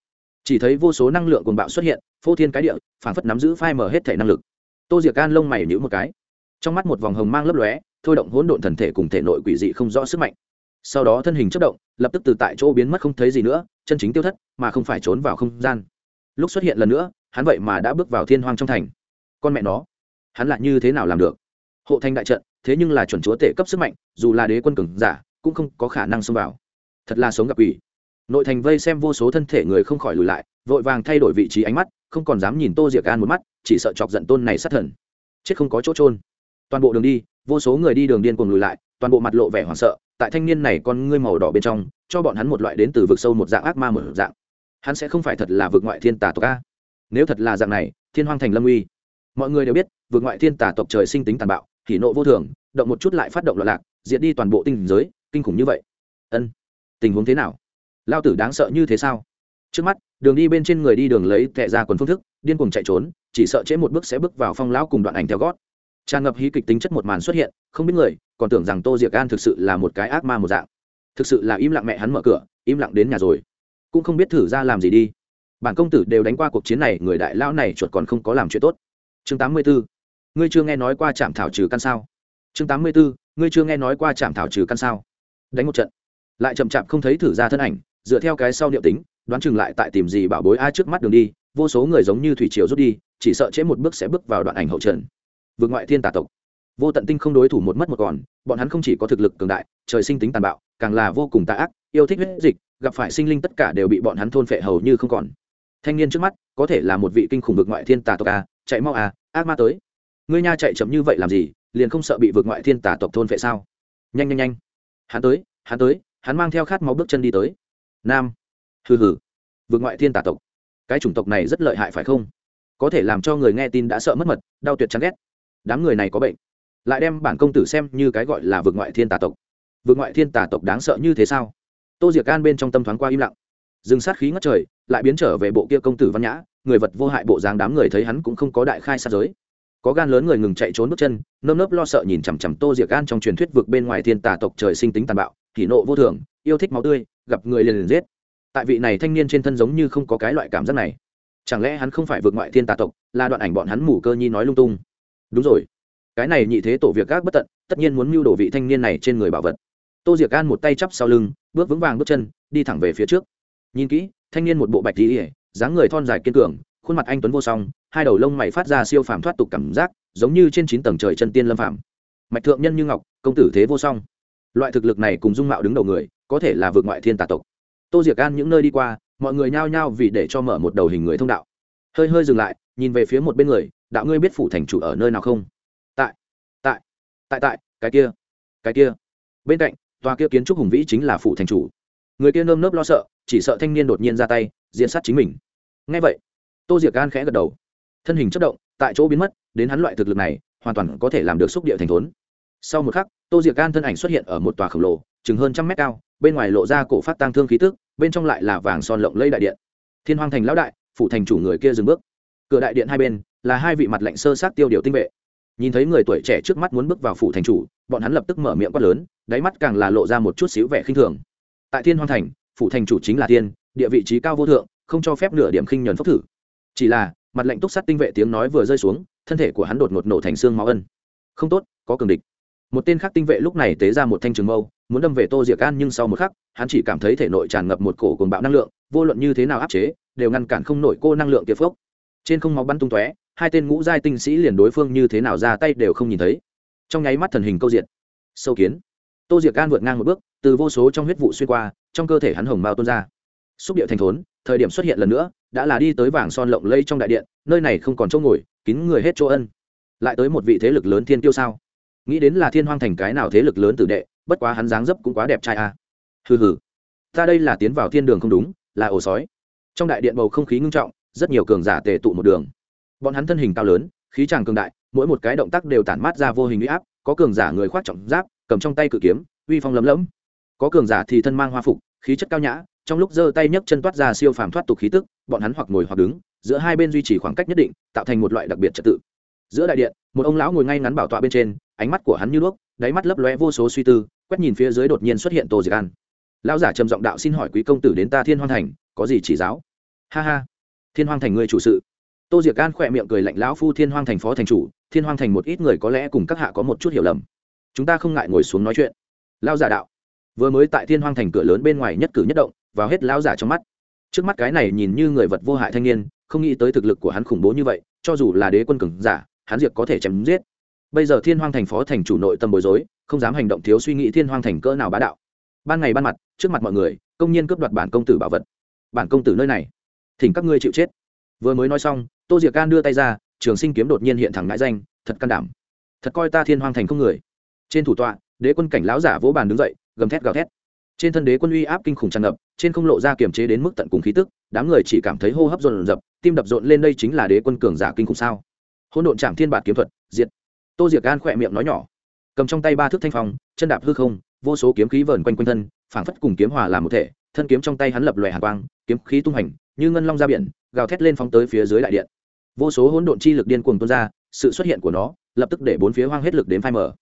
chỉ thấy vô số năng lượng cuồng bạo xuất hiện, phô thiên cái địa phản phất nắm giữ phai mở hết thể năng lực. Tô diệc gan lông mày nhữ một cái. Trong mắt một vòng hồng mang lấp lóe, thôi động hỗn độn thần thể cùng thể nội quỷ dị không rõ sức mạnh. Sau đó thân hình chất động, lập tức từ tại chỗ biến mất không thấy gì nữa, chân chính tiêu thất, mà không phải trốn vào không gian. Lúc xuất hiện lần nữa, hắn vậy mà đã bước vào thiên hoang trong thành. Con mẹ nó, hắn lại như thế nào làm được? Hộ thành đại trận, thế nhưng là chuẩn chúa tể cấp sức mạnh, dù là đế quân cường giả, cũng không có khả năng xông vào. Thật là sống gặp quỷ nội thành vây xem vô số thân thể người không khỏi lùi lại, vội vàng thay đổi vị trí ánh mắt, không còn dám nhìn tô diệc an một mắt, chỉ sợ chọc giận tôn này sát thần. Chết không có chỗ trôn toàn bộ đường đi, vô số người đi đường điên cuồng lùi lại, toàn bộ mặt lộ vẻ hoảng sợ, tại thanh niên này con ngươi màu đỏ bên trong, cho bọn hắn một loại đến từ vực sâu một dạng ác ma một dạng. Hắn sẽ không phải thật là vực ngoại thiên tà tộc a. Nếu thật là dạng này, thiên hoang thành lâm uy. Mọi người đều biết, vực ngoại thiên tà tộc trời sinh tính tàn bạo kỷ nộ vô thường, động một chút lại phát động loạn lạc, diệt đi toàn bộ tinh giới, kinh khủng như vậy. Ân, tình huống thế nào? Lao tử đáng sợ như thế sao? Trước mắt, đường đi bên trên người đi đường lấy tệ ra quần phương thức, điên cuồng chạy trốn, chỉ sợ trễ một bước sẽ bước vào phong lão cùng đoạn ảnh theo gót. Tràn ngập hí kịch tính chất một màn xuất hiện, không biết người, còn tưởng rằng tô diệc an thực sự là một cái ác ma một dạng. Thực sự là im lặng mẹ hắn mở cửa, im lặng đến nhà rồi. Cũng không biết thử ra làm gì đi. Bản công tử đều đánh qua cuộc chiến này, người đại lão này chuột còn không có làm chuyện tốt. Chương tám mươi 84. ngươi chưa nghe nói qua trạm thảo trừ căn sao? Chương tám mươi 84. ngươi chưa nghe nói qua trạm thảo trừ căn sao? Đánh một trận. Lại chậm chạp không thấy thử ra thân ảnh dựa theo cái sau niệm tính đoán chừng lại tại tìm gì bảo bối ai trước mắt đường đi vô số người giống như thủy triều rút đi chỉ sợ chế một bước sẽ bước vào đoạn ảnh hậu trần. Vượt ngoại thiên tà tộc. Vô tận tinh không đối thủ một mất một còn bọn hắn không chỉ có thực lực cường đại trời sinh tính tàn bạo càng là vô cùng tà ác yêu thích huyết dịch gặp phải sinh linh tất cả đều bị bọn hắn thôn phệ hầu như không còn. Thanh niên trước mắt có thể là một vị kinh khủng vượt ngoại thiên tà tộc à, chạy mau à, ác ma tới. Ngươi nha chạy chậm như vậy làm gì liền không sợ bị vượt ngoại thiên tà tộc thôn phệ sao? Nhanh nhanh nhanh. Hắn tới hắn tới hắn mang theo khát máu bước chân đi tới nam. Hừ hừ. Vượt ngoại thiên tà tộc. Cái chủng tộc này rất lợi hại phải không? Có thể làm cho người nghe tin đã sợ mất mật, đau tuyệt chán ghét. Đám người này có bệnh. Lại đem bản công tử xem như cái gọi là vượt ngoại thiên tà tộc. Vượt ngoại thiên tà tộc đáng sợ như thế sao? Tô diệc can bên trong tâm thoáng qua im lặng. Dừng sát khí ngất trời, lại biến trở về bộ kia công tử văn nhã, người vật vô hại bộ dáng đám người thấy hắn cũng không có đại khai sát giới. Có gan lớn người ngừng chạy trốn bước chân, nơm nớp lo sợ nhìn chằm chằm tô diệc gan trong truyền thuyết vực bên ngoài thiên tà tộc trời sinh tính tàn bạo kỷ nộ vô thường, yêu thích máu tươi gặp người liền liền giết. Tại vị này thanh niên trên thân giống như không có cái loại cảm giác này. Chẳng lẽ hắn không phải vượt ngoại thiên tà tộc, là đoạn ảnh bọn hắn mù cơ nhi nói lung tung? Đúng rồi. Cái này nhị thế tổ việc gác bất tận, tất nhiên muốn mưu đổ vị thanh niên này trên người bảo vật. Tô diệc an một tay chắp sau lưng, bước vững vàng bước chân, đi thẳng về phía trước. Nhìn kỹ, thanh niên một bộ bạch tỉ dáng người thon dài kiên cường, khuôn mặt anh tuấn vô song, hai đầu lông mày phát ra siêu phàm thoát tục cảm giác, giống như trên chín tầng trời chân tiên lâm phàm. Mạch thượng nhân như ngọc, công tử thế vô song. Loại thực lực này cùng dung mạo đứng đầu người có thể là vượt ngoại thiên tà tộc. Tô diệc an những nơi đi qua, mọi người nhao nhao vì để cho mở một đầu hình người thông đạo. Hơi hơi dừng lại, nhìn về phía một bên người, đạo ngươi biết phủ thành chủ ở nơi nào không? Tại tại tại tại, cái kia cái kia. Bên cạnh, tòa kia kiến trúc hùng vĩ chính là phủ thành chủ. Người kia nơm nớp lo sợ, chỉ sợ thanh niên đột nhiên ra tay diễn sát chính mình. Ngay vậy, tô diệc gan khẽ gật đầu. Thân hình chất động, tại chỗ biến mất, đến hắn loại thực lực này, hoàn toàn có thể làm được xúc địa thành thốn. Sau một khắc, tô diệc gan thân ảnh xuất hiện ở một tòa khổng lồ, chừng hơn trăm mét cao bên ngoài lộ ra cổ phát tăng thương khí tức, bên trong lại là vàng son lộng lây đại điện. Thiên hoàng thành lão đại, phủ thành chủ người kia dừng bước. Cửa đại điện hai bên là hai vị mặt lạnh sơ sát tiêu điều tinh vệ. Nhìn thấy người tuổi trẻ trước mắt muốn bước vào phủ thành chủ, bọn hắn lập tức mở miệng quát lớn, đáy mắt càng là lộ ra một chút xíu vẻ khinh thường. Tại thiên hoàng thành, phủ thành chủ chính là tiên, địa vị trí cao vô thượng, không cho phép nửa điểm khinh nhẫn phốc thử. Chỉ là, mặt lệnh túc sát tinh vệ tiếng nói vừa rơi xuống, thân thể của hắn đột ngột nổ thành xương máu ân. Không tốt, có cường địch một tên khác tinh vệ lúc này tế ra một thanh trường mâu, muốn đâm về tô diệc an nhưng sau một khắc, hắn chỉ cảm thấy thể nội tràn ngập một cổ cồn bạo năng lượng, vô luận như thế nào áp chế, đều ngăn cản không nổi cô năng lượng kiệt phốc. Trên không máu bắn tung tóe, hai tên ngũ giai tinh sĩ liền đối phương như thế nào ra tay đều không nhìn thấy. Trong nháy mắt thần hình câu diện, sâu kiến. Tô diệc an vượt ngang một bước, từ vô số trong huyết vụ xuyên qua, trong cơ thể hắn hồng mao tuôn ra. Xúc điệu thành thốn, thời điểm xuất hiện lần nữa, đã là đi tới vàng son lộng lây trong đại điện, nơi này không còn chỗ ngồi, kín người hết chỗ ân. Lại tới một vị thế lực lớn thiên tiêu sao? Nghĩ đến là thiên hoang thành cái nào thế lực lớn tử đệ, bất quá hắn dáng dấp cũng quá đẹp trai a. À. hừ hừ. Ta đây là tiến vào thiên đường không đúng, là ổ sói. Trong đại điện bầu không khí ngưng trọng, rất nhiều cường giả tề tụ một đường. Bọn hắn thân hình cao lớn, khí tràng cường đại, mỗi một cái động tác đều tản mát ra vô hình uy áp, có cường giả người khoác trọng giáp, cầm trong tay cự kiếm, uy phong lấm lấm. Có cường giả thì thân mang hoa phục, khí chất cao nhã, trong lúc giơ tay nhấc chân toát ra siêu phàm thoát tục khí tức, bọn hắn hoặc ngồi hoặc đứng, giữa hai bên duy trì khoảng cách nhất định, tạo thành một loại đặc biệt trật tự. Giữa đại điện, một ông lão ngồi ngay ngắn bảo tọa bên trên ánh mắt của hắn như đuốc, đáy mắt lấp lóe vô số suy tư, quét nhìn phía dưới đột nhiên xuất hiện tô diệc an. Lão giả trầm giọng đạo xin hỏi quý công tử đến ta thiên hoang thành, có gì chỉ giáo? Ha ha. Thiên hoang thành người chủ sự. Tô diệc an khỏe miệng cười lạnh, lão phu thiên hoang thành phó thành chủ, thiên hoang thành một ít người có lẽ cùng các hạ có một chút hiểu lầm. Chúng ta không ngại ngồi xuống nói chuyện. Lão giả đạo. Vừa mới tại thiên hoang thành cửa lớn bên ngoài nhất cử nhất động, vào hết lão giả trong mắt. Trước mắt cái này nhìn như người vật vô hại thanh niên, không nghĩ tới thực lực của hắn khủng bố như vậy, cho dù là đế quân cường giả, hắn diệt có thể chém giết bây giờ thiên hoang thành phó thành chủ nội tâm bối rối, không dám hành động thiếu suy nghĩ thiên hoang thành cỡ nào bá đạo. Ban ngày ban mặt, trước mặt mọi người, công nhiên cướp đoạt bản công tử bảo vật. Bản công tử nơi này, thỉnh các ngươi chịu chết. Vừa mới nói xong, tô diệc can đưa tay ra, trường sinh kiếm đột nhiên hiện thẳng ngãi danh, thật can đảm. Thật coi ta thiên hoang thành không người. Trên thủ tọa, đế quân cảnh lão giả vỗ bàn đứng dậy, gầm thét gào thét. Trên thân đế quân uy áp kinh khủng tràn ngập, trên không lộ ra kiềm chế đến mức tận cùng khí tức, đám người chỉ cảm thấy hô hấp rộn rập tim đập rộn lên đây chính là đế quân cường giả kinh khủng sao? Hỗn độn trạm thiên bạt kiếm thuật, diệt tô diệc gan khỏe miệng nói nhỏ. Cầm trong tay ba thước thanh phong, chân đạp hư không, vô số kiếm khí vờn quanh quanh thân, phảng phất cùng kiếm hòa làm một thể, thân kiếm trong tay hắn lập lòe hàn quang, kiếm khí tung hành, như ngân long ra biển, gào thét lên phóng tới phía dưới đại điện. Vô số hỗn độn chi lực điên cuồng tuôn ra, sự xuất hiện của nó, lập tức để bốn phía hoang hết lực đến phai mở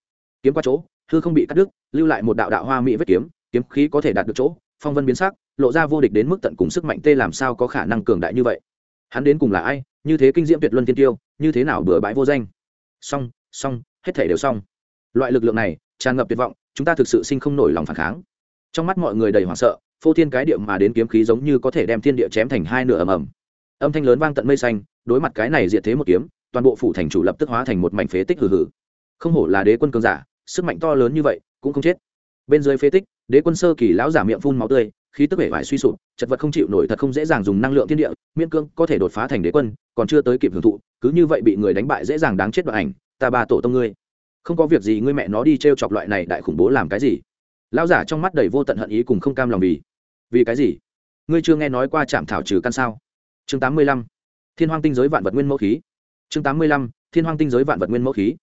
kiếm qua chỗ, hư không bị cắt đứt, lưu lại một đạo đạo hoa mỹ vết kiếm kiếm khí có thể đạt được chỗ, phong vân biến sắc, lộ ra vô địch đến mức tận cùng sức mạnh tê làm sao có khả năng cường đại như vậy. Hắn đến cùng là ai? Như thế kinh diễm tuyệt luân tiên tiêu, như thế nào bừa bãi vô danh? Song xong, hết thể đều xong. Loại lực lượng này, tràn ngập tuyệt vọng, chúng ta thực sự sinh không nổi lòng phản kháng. Trong mắt mọi người đầy hoảng sợ, phô thiên cái điệu mà đến kiếm khí giống như có thể đem thiên địa chém thành hai nửa ầm ầm. Âm thanh lớn vang tận mây xanh, đối mặt cái này diệt thế một kiếm, toàn bộ phủ thành chủ lập tức hóa thành một mảnh phế tích hừ hừ. Không hổ là đế quân cường giả, sức mạnh to lớn như vậy, cũng không chết. Bên dưới phế tích, đế quân sơ kỳ lão giả miệng phun máu tươi, khí tức vẻ vải suy sụp, chật vật không chịu nổi thật không dễ dàng dùng năng lượng thiên địa, miễn cương có thể đột phá thành đế quân, còn chưa tới kịp hưởng thụ, cứ như vậy bị người đánh bại dễ dàng đáng chết đoạn ảnh ta ba tổ tông ngươi. Không có việc gì, ngươi mẹ nó đi t r e o chọc loại này đại khủng bố làm cái gì? Lão giả trong mắt đầy vô tận hận ý cùng không cam lòng vì. Vì cái gì? Ngươi chưa nghe nói qua trạm thảo trừ căn sao? Chương tám mươi lăm. Thiên hoang tinh giới vạn vật nguyên mẫu khí. Chương tám mươi lăm. Thiên hoang tinh giới vạn vật nguyên mẫu khí.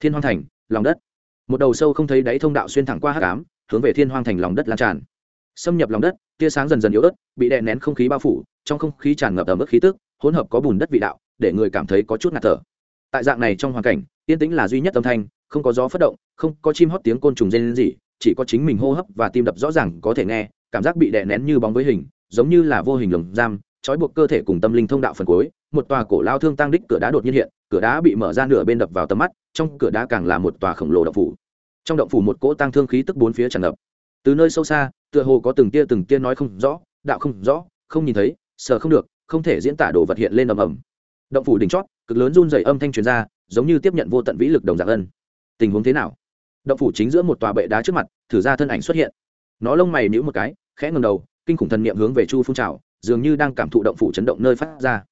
Thiên hoang thành, lòng đất. Một đầu sâu không thấy đáy thông đạo xuyên thẳng qua hắc ám, hướng về thiên hoang thành lòng đất lan tràn. Xâm nhập lòng đất, tia sáng dần dần yếu ớt, bị đè nén không khí bao phủ, trong không khí tràn ngập ở mức khí tức, hỗn hợp có bùn đất vị đạo, để người cảm thấy có chút ngạt thở. Tại dạng này trong hoàn cảnh yên tĩnh là duy nhất âm thanh, không có gió phất động, không có chim hót tiếng côn trùng rên gì chỉ có chính mình hô hấp và tim đập rõ ràng có thể nghe, cảm giác bị đè nén như bóng với hình, giống như là vô hình lồng giam, trói buộc cơ thể cùng tâm linh thông đạo phần cuối, một tòa cổ lao thương tăng đích cửa đá đột nhiên hiện, cửa đá bị mở ra nửa bên đập vào tầm mắt, trong cửa đá càng là một tòa khổng lồ động phủ. Trong động phủ một cỗ tăng thương khí tức bốn phía tràn ngập. Từ nơi sâu xa, tựa hồ có từng tia từng tia nói không rõ, đạo không rõ, không nhìn thấy sợ không được, không thể diễn tả đồ vật hiện lên ầm ầm. Động phủ đỉnh chót, cực lớn run dày âm thanh truyền ra giống như tiếp nhận vô tận vĩ lực đồng dạng ân. Tình huống thế nào? Động phủ chính giữa một tòa bệ đá trước mặt, thử ra thân ảnh xuất hiện. Nó lông mày nhíu một cái, khẽ ngầm đầu, kinh khủng thần niệm hướng về chu phun trào dường như đang cảm thụ động phủ chấn động nơi phát ra.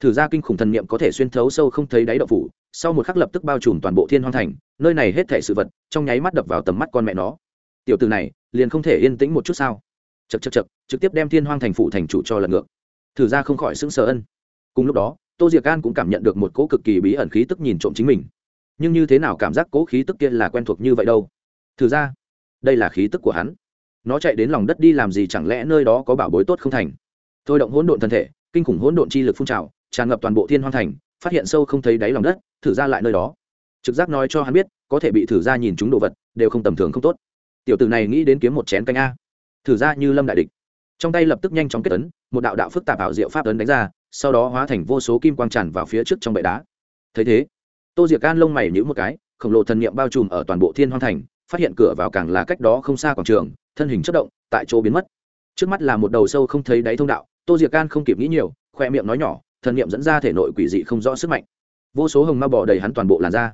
Thử ra kinh khủng thần niệm có thể xuyên thấu sâu không thấy đáy động phủ, sau một khắc lập tức bao trùm toàn bộ thiên hoang thành, nơi này hết thể sự vật, trong nháy mắt đập vào tầm mắt con mẹ nó. Tiểu từ này, liền không thể yên tĩnh một chút sao? Chật chật chật trực tiếp đem thiên hoang thành phủ thành chủ cho lần ngược. Thử ra không khỏi sững sờ ân. Cùng lúc đó tô diệc an cũng cảm nhận được một cỗ cực kỳ bí ẩn khí tức nhìn trộm chính mình. Nhưng như thế nào cảm giác cỗ khí tức kia là quen thuộc như vậy đâu? Thử ra, đây là khí tức của hắn. Nó chạy đến lòng đất đi làm gì chẳng lẽ nơi đó có bảo bối tốt không thành? Thôi động hỗn độn thân thể, kinh khủng hỗn độn chi lực phun trào, tràn ngập toàn bộ thiên hoang thành, phát hiện sâu không thấy đáy lòng đất, thử ra lại nơi đó. Trực giác nói cho hắn biết, có thể bị thử ra nhìn chúng đồ vật, đều không tầm thường không tốt. Tiểu tử này nghĩ đến kiếm một chén canh a. Thử ra như lâm đại địch. Trong tay lập tức nhanh chóng kết ấn, một đạo đạo phức tạp ảo diệu pháp ấn đánh ra sau đó hóa thành vô số kim quang tràn vào phía trước trong bệ đá. Thấy thế, tô diệc can lông mày nhữ một cái, khổng lồ thần niệm bao trùm ở toàn bộ thiên hoang thành, phát hiện cửa vào càng là cách đó không xa quảng trường, thân hình chất động, tại chỗ biến mất. Trước mắt là một đầu sâu không thấy đáy thông đạo, tô diệc can không kịp nghĩ nhiều, khoe miệng nói nhỏ, thần niệm dẫn ra thể nội quỷ dị không rõ sức mạnh. Vô số hồng ma bò đầy hắn toàn bộ làn da.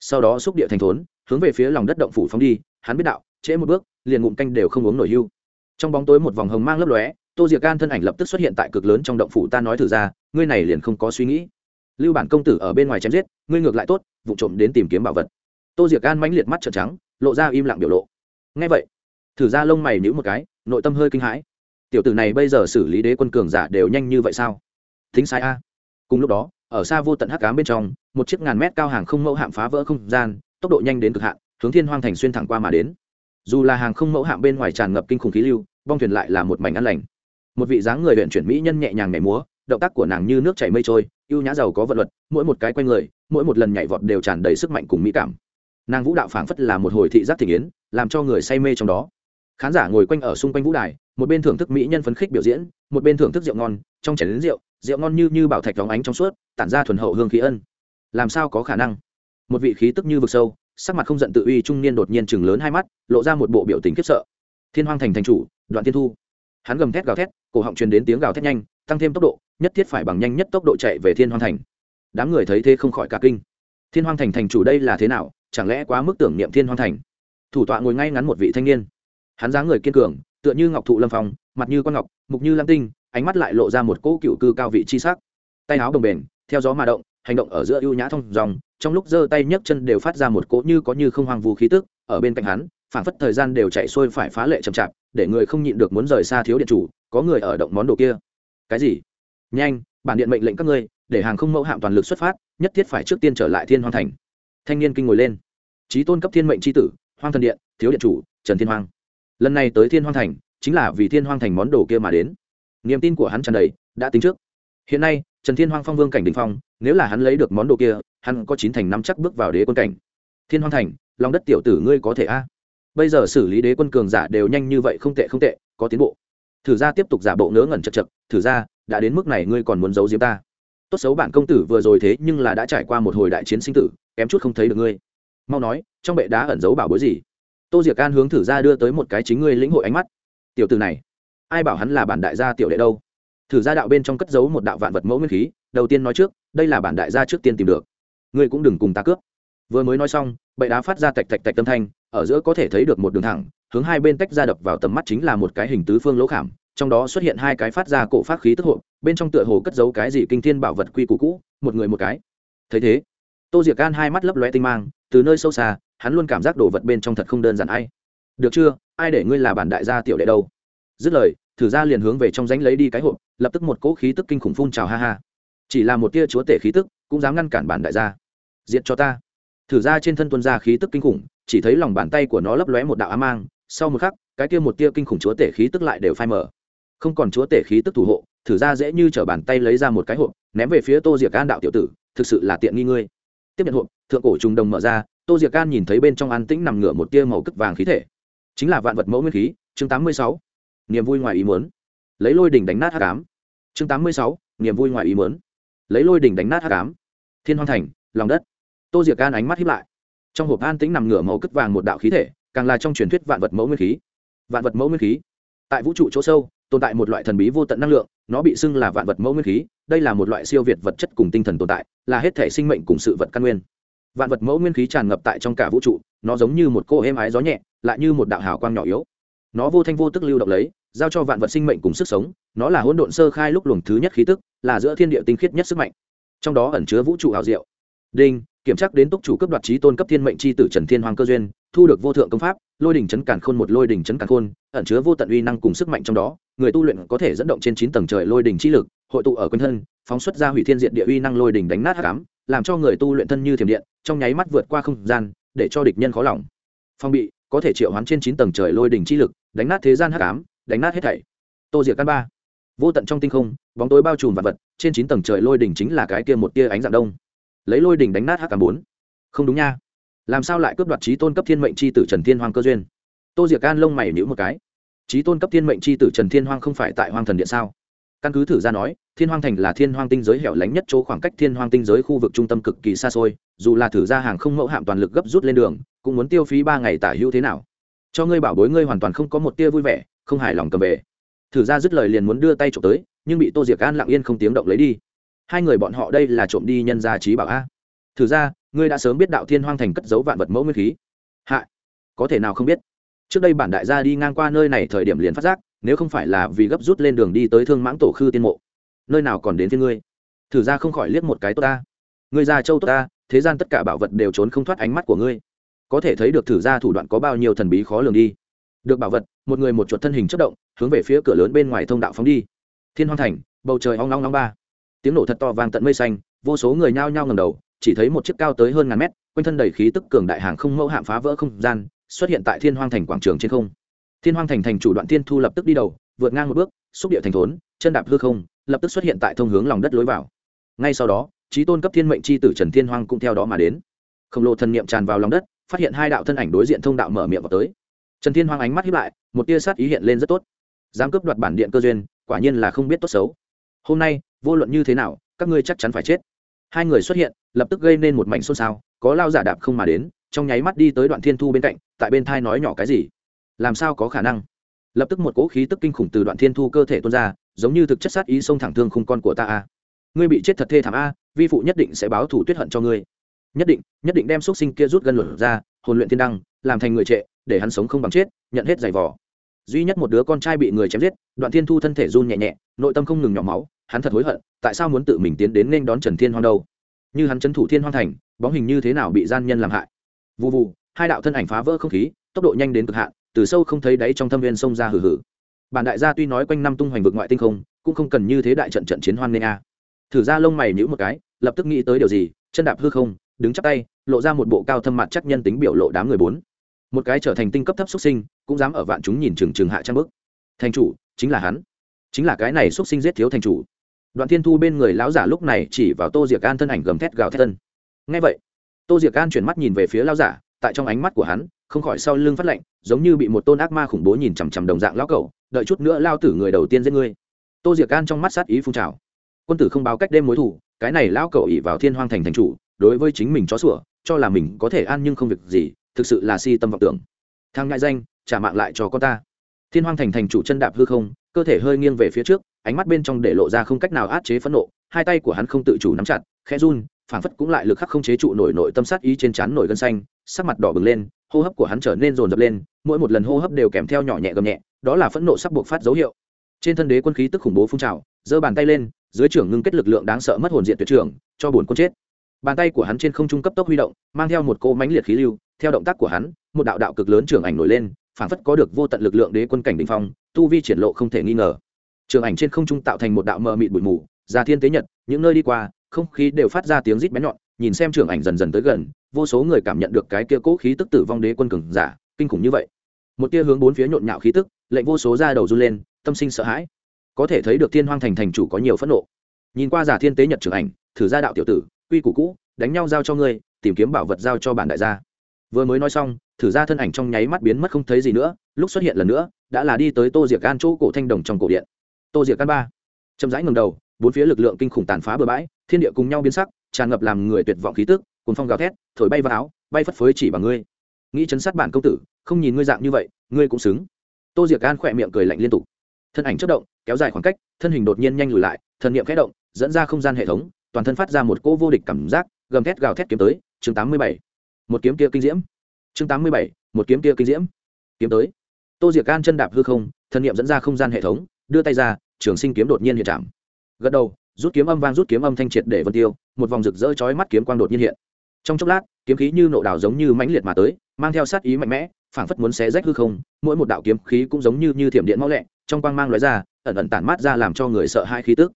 Sau đó xúc địa thành thốn, hướng về phía lòng đất động phủ phóng đi, hắn biết đạo, trễ một bước, liền ngụm canh đều không uống nổi hưu. Trong bóng tối một vòng hồng mang lấp lóe tô diệc gan thân ảnh lập tức xuất hiện tại cực lớn trong động phủ, ta nói thử ra, ngươi này liền không có suy nghĩ. Lưu bản công tử ở bên ngoài chém giết, ngươi ngược lại tốt, vụ trộm đến tìm kiếm bảo vật. Tô diệc gan mãnh liệt mắt trợn trắng, lộ ra im lặng biểu lộ. Ngay vậy, thử ra lông mày nhữ một cái, nội tâm hơi kinh hãi. Tiểu tử này bây giờ xử lý đế quân cường giả đều nhanh như vậy sao? Thính sai a. Cùng lúc đó, ở xa vô tận hắc cám bên trong, một chiếc ngàn mét cao hàng không mẫu hạm phá vỡ không gian, tốc độ nhanh đến cực hạn, hướng thiên hoang thành xuyên thẳng qua mà đến. Dù là hàng không mẫu hạm bên ngoài tràn ngập kinh khủng khí lưu, bong thuyền lại là một mảnh ăn lành một vị dáng người luyện chuyển mỹ nhân nhẹ nhàng nhảy múa, động tác của nàng như nước chảy mây trôi, ưu nhã giàu có vật luật, mỗi một cái quanh người, mỗi một lần nhảy vọt đều tràn đầy sức mạnh cùng mỹ cảm. Nàng vũ đạo phảng phất là một hồi thị giác thị yến, làm cho người say mê trong đó. Khán giả ngồi quanh ở xung quanh vũ đài, một bên thưởng thức mỹ nhân phấn khích biểu diễn, một bên thưởng thức rượu ngon, trong chảy đến rượu rượu ngon như như bảo thạch vóng ánh trong suốt, tản ra thuần hậu hương khí ân. Làm sao có khả năng? Một vị khí tức như vực sâu, sắc mặt không giận tự uy trung niên đột nhiên chừng lớn hai mắt, lộ ra một bộ biểu tình khiếp sợ. Thiên hoang thành thành chủ, đoạn tiên thu hắn gầm thét gào thét, cổ họng truyền đến tiếng gào thét nhanh, tăng thêm tốc độ, nhất thiết phải bằng nhanh nhất tốc độ chạy về thiên hoang thành. Đám người thấy thế không khỏi cả kinh. Thiên hoang thành thành chủ đây là thế nào? Chẳng lẽ quá mức tưởng niệm thiên hoang thành? Thủ tọa ngồi ngay ngắn một vị thanh niên. Hắn dáng người kiên cường, tựa như ngọc thụ lâm phong, mặt như con ngọc, mục như lam tinh, ánh mắt lại lộ ra một cỗ cựu cư cao vị chi sắc. Tay áo đồng bền theo gió mà động, hành động ở giữa ưu nhã thông dòng, trong lúc giơ tay nhấc chân đều phát ra một cỗ như có như không hoang vu khí tức, ở bên cạnh hắn phảng phất thời gian đều chạy xuôi phải phá lệ chậm chạp, để người không nhịn được muốn rời xa thiếu điện chủ, có người ở động món đồ kia. Cái gì? Nhanh, bản điện mệnh lệnh các ngươi, để hàng không mẫu hạm toàn lực xuất phát, nhất thiết phải trước tiên trở lại thiên hoang thành. Thanh niên kinh ngồi lên. Trí tôn cấp thiên mệnh tri tử, hoang thần điện, thiếu điện chủ, trần thiên hoang. Lần này tới thiên hoang thành, chính là vì thiên hoang thành món đồ kia mà đến. Niềm tin của hắn tràn đầy, đã tính trước. Hiện nay, trần thiên hoang phong vương cảnh đình phong, nếu là hắn lấy được món đồ kia, hắn có chín thành năm chắc bước vào đế quân cảnh. Thiên hoang thành, lòng đất tiểu tử ngươi có thể a? Bây giờ xử lý đế quân cường giả đều nhanh như vậy không tệ không tệ, có tiến bộ. Thử ra tiếp tục giả bộ ngớ ngẩn chật chật, thử ra, đã đến mức này ngươi còn muốn giấu diếm ta. Tốt xấu bản công tử vừa rồi thế nhưng là đã trải qua một hồi đại chiến sinh tử, kém chút không thấy được ngươi. Mau nói, trong bệ đá ẩn giấu bảo bối gì? Tô diệc can hướng thử ra đưa tới một cái chính ngươi lĩnh hội ánh mắt. Tiểu từ này, ai bảo hắn là bản đại gia tiểu đệ đâu? Thử ra đạo bên trong cất giấu một đạo vạn vật mẫu nguyên khí, đầu tiên nói trước, đây là bản đại gia trước tiên tìm được. Ngươi cũng đừng cùng ta cướp. Vừa mới nói xong bệ đá phát ra tạch tạch tạch tâm thanh, ở giữa có thể thấy được một đường thẳng, hướng hai bên tách ra đập vào tầm mắt chính là một cái hình tứ phương lỗ khảm, trong đó xuất hiện hai cái phát ra cổ phát khí tức hộ, bên trong tựa hồ cất giấu cái gì kinh thiên bảo vật quy củ cũ, một người một cái. Thấy thế, tô diệc gan hai mắt lấp lóe tinh mang, từ nơi sâu xa, hắn luôn cảm giác đồ vật bên trong thật không đơn giản ai. Được chưa, ai để ngươi là bản đại gia tiểu đệ đâu? Dứt lời, thử ra liền hướng về trong ránh lấy đi cái hộp, lập tức một cỗ khí tức kinh khủng phun trào ha ha. Chỉ là một tia chúa tể khí tức, cũng dám ngăn cản bản đại gia. Diệt cho ta thử ra trên thân tuân ra khí tức kinh khủng, chỉ thấy lòng bàn tay của nó lấp lóe một đạo á mang, sau một khắc, cái kia một tia kinh khủng chúa tể khí tức lại đều phai mở không còn chúa tể khí tức thủ hộ, thử ra dễ như t bàn tay lấy ra một cái hộp, ném về phía tô diệc an đạo tiểu tử, thực sự là tiện nghi ngươi. Tiếp nhận hộp, thượng cổ trùng đồng mở ra, tô diệc an nhìn thấy bên trong an tĩnh nằm ngửa một tia màu cất vàng khí thể. Chính là vạn vật mẫu nguyên khí, chương tám mươi sáu. Niềm vui ngoài ý muốn. Lấy lôi đỉnh đánh nát hát cám chương tám mươi sáu, niềm vui ngoài ý muốn. Lấy lôi đỉnh đánh nát hát cám thiên hoang thành, lòng đất tô diệc gan ánh mắt hiếp lại. Trong hộp an tĩnh nằm ngửa màu cất vàng một đạo khí thể, càng là trong truyền thuyết vạn vật mẫu nguyên khí. Vạn vật mẫu nguyên khí. Tại vũ trụ chỗ sâu, tồn tại một loại thần bí vô tận năng lượng, nó bị xưng là vạn vật mẫu nguyên khí, đây là một loại siêu việt vật chất cùng tinh thần tồn tại, là hết thể sinh mệnh cùng sự vật căn nguyên. Vạn vật mẫu nguyên khí tràn ngập tại trong cả vũ trụ, nó giống như một cô êm ái gió nhẹ, lại như một đạo hào quang nhỏ yếu. Nó vô thanh vô tức lưu động lấy, giao cho vạn vật sinh mệnh cùng sức sống, nó là hỗn độn sơ khai lúc luồng thứ nhất khí tức, là giữa thiên địa tinh khiết nhất sức mạnh. Trong đó ẩn chứa vũ trụ hào diệu. Đinh kiểm tra đến túc chủ cấp đoạt trí tôn cấp thiên mệnh c h i tử trần thiên hoàng cơ duyên, thu được vô thượng công pháp, lôi đỉnh chấn cản khôn một lôi đỉnh chấn cản khôn, ẩn chứa vô tận uy năng cùng sức mạnh trong đó, người tu luyện có thể dẫn động trên chín tầng trời lôi đỉnh chi lực, hội tụ ở quanh thân, phóng xuất ra hủy thiên diện địa uy năng lôi đỉnh đánh nát hạ cám làm cho người tu luyện thân như thiểm điện, trong nháy mắt vượt qua không gian, để cho địch nhân khó lòng. Phong bị, có thể triệu hoán trên chín tầng trời lôi đỉnh chi lực, đánh nát thế gian hắc ám, đánh nát hết thảy. Tô diệt căn ba. Vô tận trong tinh không, bóng tối bao trùm vật vật, trên chín tầng trời lôi đỉnh chính là cái kia một tia ánh dạng đông lấy lôi đỉnh đánh nát hắc ám bốn. Không đúng nha. Làm sao lại cướp đoạt trí tôn cấp thiên mệnh c h i tử trần thiên hoàng cơ duyên? Tô diệc can lông mày nhữ một cái. Trí tôn cấp thiên mệnh c h i tử trần thiên hoàng không phải tại hoàng thần điện sao? Căn cứ thử ra nói, thiên hoàng thành là thiên hoàng tinh giới hẻo lánh nhất chỗ khoảng cách thiên hoàng tinh giới khu vực trung tâm cực kỳ xa xôi, dù là thử ra hàng không mẫu hạm toàn lực gấp rút lên đường, cũng muốn tiêu phí ba ngày tả hữu thế nào? Cho ngươi bảo bối ngươi hoàn toàn không có một tia vui vẻ, không hài lòng cầm về. Thử ra dứt lời liền muốn đưa tay trộm tới, nhưng bị tô diệc an lặng yên không tiếng động lấy đi hai người bọn họ đây là trộm đi nhân gia trí bảo a. Thử ra, ngươi đã sớm biết đạo thiên hoang thành cất giấu vạn vật mẫu nguyên khí. Hạ, có thể nào không biết? Trước đây bản đại gia đi ngang qua nơi này thời điểm liền phát giác, nếu không phải là vì gấp rút lên đường đi tới thương mãng tổ khư tiên mộ, nơi nào còn đến thiên ngươi? Thử ra không khỏi liếc một cái tốt ta. Ngươi ra châu tốt ta, thế gian tất cả bảo vật đều trốn không thoát ánh mắt của ngươi. Có thể thấy được thử ra thủ đoạn có bao nhiêu thần bí khó lường đi. Được bảo vật, một người một chuột thân hình chất động, hướng về phía cửa lớn bên ngoài thông đạo phóng đi. Thiên hoang thành, bầu trời ong long long ba tiếng nổ thật to vang tận mây xanh, vô số người nhao nhao ngầm đầu, chỉ thấy một chiếc cao tới hơn ngàn mét, quanh thân đầy khí tức cường đại hàng không mẫu hạm phá vỡ không gian, xuất hiện tại thiên hoang thành quảng trường trên không. Thiên hoang thành thành chủ đoạn thiên thu lập tức đi đầu, vượt ngang một bước, xúc địa thành thốn, chân đạp hư không, lập tức xuất hiện tại thông hướng lòng đất lối vào. Ngay sau đó trí tôn cấp thiên mệnh c h i tử trần thiên hoang cũng theo đó mà đến. Khổng lồ thần n i ệ m tràn vào lòng đất, phát hiện hai đạo thân ảnh đối diện thông đạo mở miệng vào tới. Trần thiên hoang ánh mắt hiếp lại, một tia sát ý hiện lên rất tốt. Dám cướp đoạt bản điện cơ duyên, quả nhiên là không biết tốt xấu hôm nay, vô luận như thế nào, các ngươi chắc chắn phải chết. Hai người xuất hiện, lập tức gây nên một mảnh xôn xao, có lao giả đạp không mà đến, trong nháy mắt đi tới đoạn thiên thu bên cạnh, tại bên thai nói nhỏ cái gì? Làm sao có khả năng? Lập tức một cỗ khí tức kinh khủng từ đoạn thiên thu cơ thể tuôn ra, giống như thực chất sát ý xông thẳng thương khung con của ta a. Ngươi bị chết thật thê thảm a, vi phụ nhất định sẽ báo thủ tuyết hận cho ngươi. Nhất định nhất định đem x u ấ t sinh kia rút gân luật ra, hồn luyện thiên đăng, làm thành người trệ, để hắn sống không bằng chết, nhận hết giày vỏ duy nhất một đứa con trai bị người chém giết, đoạn thiên thu thân thể run nhẹ nhẹ, nội tâm không ngừng nhỏ máu, hắn thật hối hận, tại sao muốn tự mình tiến đến nên đón trần thiên hoang đâu? Như hắn trấn thủ thiên hoang thành, bóng hình như thế nào bị gian nhân làm hại? Vụ vụ hai đạo thân ảnh phá vỡ không khí, tốc độ nhanh đến cực hạn, từ sâu không thấy đáy trong thâm viên sông ra hử hử bản đại gia tuy nói quanh năm tung hoành vực ngoại tinh không, cũng không cần như thế đại trận trận chiến hoan nên a. Thử ra lông mày nhữ một cái, lập tức nghĩ tới điều gì, chân đạp hư không, đứng chắp tay, lộ ra một bộ cao thâm mặt chắc nhân tính biểu lộ đám người bốn một cái trở thành tinh cấp thấp xuất sinh, cũng dám ở vạn chúng nhìn chừng chừng hạ trang bức. Thành chủ, chính là hắn. Chính là cái này xuất sinh giết thiếu thành chủ. Đoạn thiên thu bên người lão giả lúc này chỉ vào tô diệc an thân ảnh gầm thét gào thét tân ngay vậy, tô diệc an chuyển mắt nhìn về phía lão giả, tại trong ánh mắt của hắn, không khỏi sau lưng phát lạnh, giống như bị một tôn ác ma khủng bố nhìn chằm chằm đồng dạng lão cẩu, đợi chút nữa lao tử người đầu tiên giết ngươi. Tô diệc an trong mắt sát ý phun trào. Quân tử không báo cách đêm mối thủ cái này lão cẩu ỉ vào thiên hoang thành thành chủ, đối với chính mình chó sủa, cho là mình có thể an nhưng không việc gì thực sự là si tâm vọng tưởng. Thang ngại danh, trả mạng lại cho con ta. Thiên hoang thành thành chủ chân đạp hư không, cơ thể hơi nghiêng về phía trước, ánh mắt bên trong để lộ ra không cách nào át chế phẫn nộ, hai tay của hắn không tự chủ nắm chặt, khẽ run, phảng phất cũng lại lực khắc không chế trụ nổi nội tâm sát ý trên trán nổi gân xanh, sắc mặt đỏ bừng lên, hô hấp của hắn trở nên rồn rập lên, mỗi một lần hô hấp đều kèm theo nhỏ nhẹ gầm nhẹ, đó là phẫn nộ sắp buộc phát dấu hiệu. Trên thân đế quân khí tức khủng bố phun trào, giơ bàn tay lên, dưới trưởng ngưng kết lực lượng đáng sợ mất hồn diện tuyệt trưởng, cho buồn quân chết. Bàn tay của hắn trên không trung cấp tốc huy động, mang theo một cô mánh liệt khí lưu theo động tác của hắn, một đạo đạo cực lớn trường ảnh nổi lên, phảng phất có được vô tận lực lượng đế quân cảnh đình phong, tu vi triển lộ không thể nghi ngờ. Trường ảnh trên không trung tạo thành một đạo mờ mịt bụi mù, ra thiên tế nhật, những nơi đi qua, không khí đều phát ra tiếng rít bén nhọn, nhìn xem trường ảnh dần dần tới gần, vô số người cảm nhận được cái kia cố khí tức tử vong đế quân cường giả, kinh khủng như vậy. Một tia hướng bốn phía nhộn nhạo khí tức, lệnh vô số ra đầu run lên, tâm sinh sợ hãi. Có thể thấy được thiên hoang thành thành chủ có nhiều phẫn nộ. Nhìn qua giả thiên tế nhật trưởng ảnh, thử ra đạo tiểu tử, quy củ cũ, đánh nhau giao cho ngươi, tìm kiếm bảo vật giao cho bản đại gia vừa mới nói xong, thử ra thân ảnh trong nháy mắt biến mất không thấy gì nữa, lúc xuất hiện lần nữa, đã là đi tới tô diệc gan chỗ cổ thanh đồng trong cổ điện. Tô diệc gan ba. Chậm rãi ngầm đầu, bốn phía lực lượng kinh khủng tàn phá bừa bãi, thiên địa cùng nhau biến sắc, tràn ngập làm người tuyệt vọng khí tức cùng phong gào thét, thổi bay vào áo, bay phất phới chỉ bằng ngươi. Nghĩ chấn sát bản công tử, không nhìn ngươi dạng như vậy, ngươi cũng xứng. Tô diệc gan khỏe miệng cười lạnh liên tục. Thân ảnh chất động, kéo dài khoảng cách, thân hình đột nhiên nhanh lùi lại, thần niệm khẽ động, dẫn ra không gian hệ thống, toàn thân phát ra một cỗ vô địch cảm giác, gầm thét gào thét kiếm tới, chương tám mươi bảy một kiếm kia kinh diễm. Chương tám mươi bảy, một kiếm kia kinh diễm. Kiếm tới. Tô diệc can chân đạp hư không, thân nhiệm dẫn ra không gian hệ thống, đưa tay ra, trường sinh kiếm đột nhiên hiện trạm gật đầu, rút kiếm âm vang, rút kiếm âm thanh triệt để vân tiêu, một vòng rực rỡ chói mắt kiếm quang đột nhiên hiện. Trong chốc lát, kiếm khí như nộ đảo giống như mãnh liệt mà tới, mang theo sát ý mạnh mẽ, phảng phất muốn xé rách hư không, mỗi một đạo kiếm khí cũng giống như như thiểm điện mau lẹ, trong quang mang lóe ra, ẩn ẩn tản mát ra làm cho người sợ hai khí tức.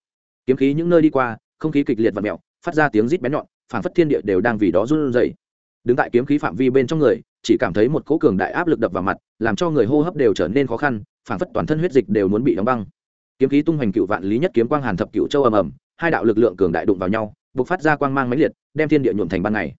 Kiếm khí những nơi đi qua, không khí kịch liệt và mẹo phát ra tiếng rít bén nhọn, phảng phất thiên địa đều đang vì đó run rẩy đứng tại kiếm khí phạm vi bên trong người, chỉ cảm thấy một cỗ cường đại áp lực đập vào mặt, làm cho người hô hấp đều trở nên khó khăn phản phất toàn thân huyết dịch đều muốn bị đóng băng. Kiếm khí tung hoành cựu vạn lý nhất kiếm quang hàn thập cựu châu ầm ầm, hai đạo lực lượng cường đại đụng vào nhau, bộc phát ra quang mang mãnh liệt, đem thiên địa nhuộm thành ban ngày.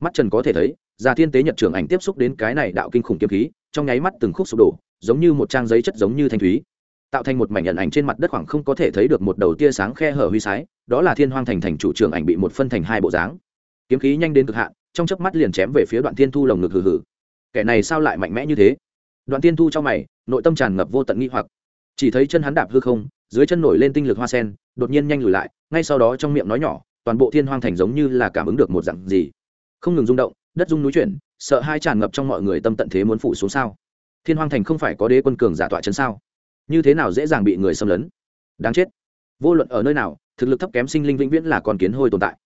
Mắt trần có thể thấy già thiên tế nhật trưởng ảnh tiếp xúc đến cái này đạo kinh khủng kiếm khí, trong nháy mắt từng khúc sụp đổ, giống như một trang giấy chất giống như thanh thúy, tạo thành một mảnh nhận ảnh trên mặt đất khoảng không có thể thấy được một đầu tia sáng khe hở huy sái, đó là thiên hoang thành thành chủ trưởng ảnh bị một phân thành hai bộ dáng kiếm khí nhanh đến cực hạn, trong chớp mắt liền chém về phía đoạn thiên thu lồng ngực hừ hừ. Kẻ này sao lại mạnh mẽ như thế? Đoạn thiên thu trong mày, nội tâm tràn ngập vô tận nghi hoặc. Chỉ thấy chân hắn đạp hư không, dưới chân nổi lên tinh lực hoa sen, đột nhiên nhanh lùi lại, ngay sau đó trong miệng nói nhỏ, toàn bộ thiên hoang thành giống như là cảm ứng được một dặn gì. Không ngừng rung động, đất rung núi chuyển, sợ hai tràn ngập trong mọi người tâm tận thế muốn phủ xuống sao? Thiên hoang thành không phải có đế quân cường giả tọa chân sao? Như thế nào dễ dàng bị người xâm lấn? Đáng chết. Vô luận ở nơi nào, thực lực thấp kém sinh linh vĩnh viễn là con kiến hôi tồn tại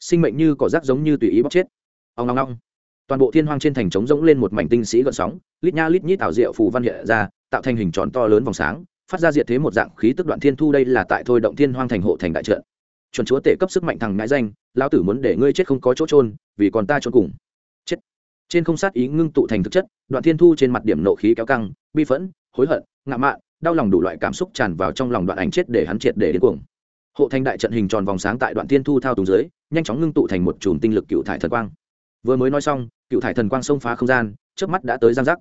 sinh mệnh như cỏ rác giống như tùy ý bóc chết. Ông long long toàn bộ thiên hoang trên thành trống rỗng lên một mảnh tinh sĩ gợn sóng, lít nha lít nhít tạo rượu phù văn hiện ra, tạo thành hình tròn to lớn vòng sáng, phát ra diệt thế một dạng khí tức đoạn thiên thu đây là tại thôi động thiên hoang thành hộ thành đại trận. Chuẩn chúa tể cấp sức mạnh thằng ngãi danh, lão tử muốn để ngươi chết không có chỗ trôn vì còn ta trốn cùng. Chết. Trên không sát ý ngưng tụ thành thực chất, đoạn thiên thu trên mặt điểm nộ khí kéo căng, bi phẫn, hối hận ngạo mạn, đau lòng đủ loại cảm xúc tràn vào trong lòng đoạn ảnh chết để hắn triệt để đến cuồng hộ thành đại trận hình tròn vòng sáng tại đoạn thiên thu thao túng dưới, nhanh chóng ngưng tụ thành một chùm tinh lực cựu thải thần quang. Vừa mới nói xong, cựu thải thần quang xông phá không gian trước mắt đã tới giang giác.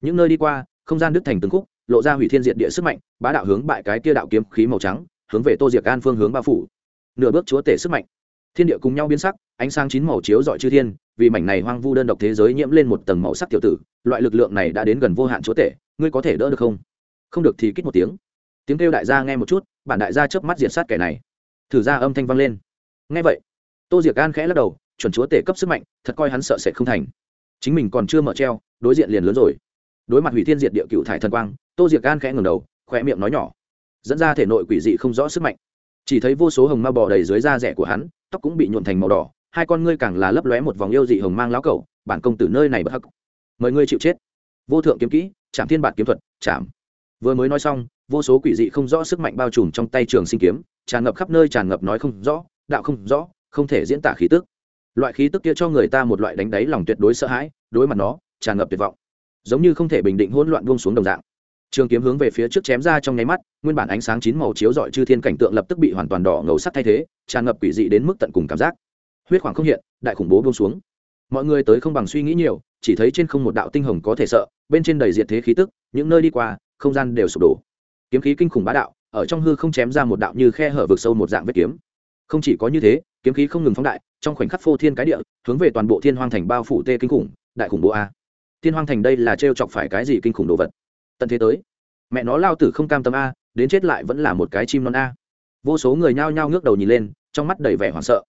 Những nơi đi qua, không gian đứt thành từng khúc, lộ ra hủy thiên diện địa sức mạnh, bá đạo hướng bại cái kia đạo kiếm khí màu trắng, hướng về tô diệc an phương hướng bao phủ. Nửa bước chúa tể sức mạnh. Thiên địa cùng nhau biến sắc, ánh sáng chín màu chiếu dọi chư thiên, vì mảnh này hoang vu đơn độc thế giới nhiễm lên một tầng màu sắc tiểu tử, loại lực lượng này đã đến gần vô hạn chúa tể, ngươi có thể đỡ được không? Không được thì kích một tiếng. Tiếng kêu đại gia nghe một chút bản đại gia chớp mắt diệt sát kẻ này. Thử ra âm thanh vang lên. Nghe vậy, tô diệc an khẽ lắc đầu, chuẩn chúa tể cấp sức mạnh, thật coi hắn sợ sẽ không thành. Chính mình còn chưa mở treo, đối diện liền lớn rồi. Đối mặt hủy thiên diệt địa cựu thải thần quang, tô diệc an khẽ ngừng đầu khỏe miệng nói nhỏ, dẫn ra thể nội quỷ dị không rõ sức mạnh. Chỉ thấy vô số hồng ma bò đầy dưới da rẻ của hắn, tóc cũng bị nhuộn thành màu đỏ, hai con ngươi càng là lấp lóe một vòng yêu dị hồng mang láo cầu bản công tử nơi này bất hắc. Mời ngươi chịu chết. Vô thượng kiếm kỹ chạm thiên bản kiếm thuật chạm vừa mới nói xong vô số quỷ dị không rõ sức mạnh bao trùm trong tay trường sinh kiếm, tràn ngập khắp nơi, tràn ngập nói không rõ, đạo không rõ, không thể diễn tả khí tức. Loại khí tức kia cho người ta một loại đánh đáy lòng tuyệt đối sợ hãi, đối mặt nó, tràn ngập tuyệt vọng. Giống như không thể bình định hỗn loạn buông xuống đồng dạng. Trường kiếm hướng về phía trước chém ra trong nháy mắt, nguyên bản ánh sáng chín màu chiếu dọi chư thiên cảnh tượng lập tức bị hoàn toàn đỏ ngầu sắc thay thế, tràn ngập quỷ dị đến mức tận cùng cảm giác. Huyết khoảng không hiện, đại khủng bố buông xuống. Mọi người tới không bằng suy nghĩ nhiều, chỉ thấy trên không một đạo tinh hồng có thể sợ, bên trên đầy diệt thế khí tức, những nơi đi qua, không gian đều sụp đổ kiếm khí kinh khủng bá đạo, ở trong hư không chém ra một đạo như khe hở vực sâu một dạng vết kiếm. Không chỉ có như thế, kiếm khí không ngừng phóng đại, trong khoảnh khắc phô thiên cái địa, hướng về toàn bộ thiên hoang thành bao phủ tê kinh khủng, đại khủng bố a. Thiên hoang thành đây là t chọc phải cái gì kinh khủng đồ vật? Tận thế tới. Mẹ nó lao tử không cam tâm a, đến chết lại vẫn là một cái chim non a. Vô số người nhao nhao ngước đầu nhìn lên, trong mắt đầy vẻ hoảng sợ.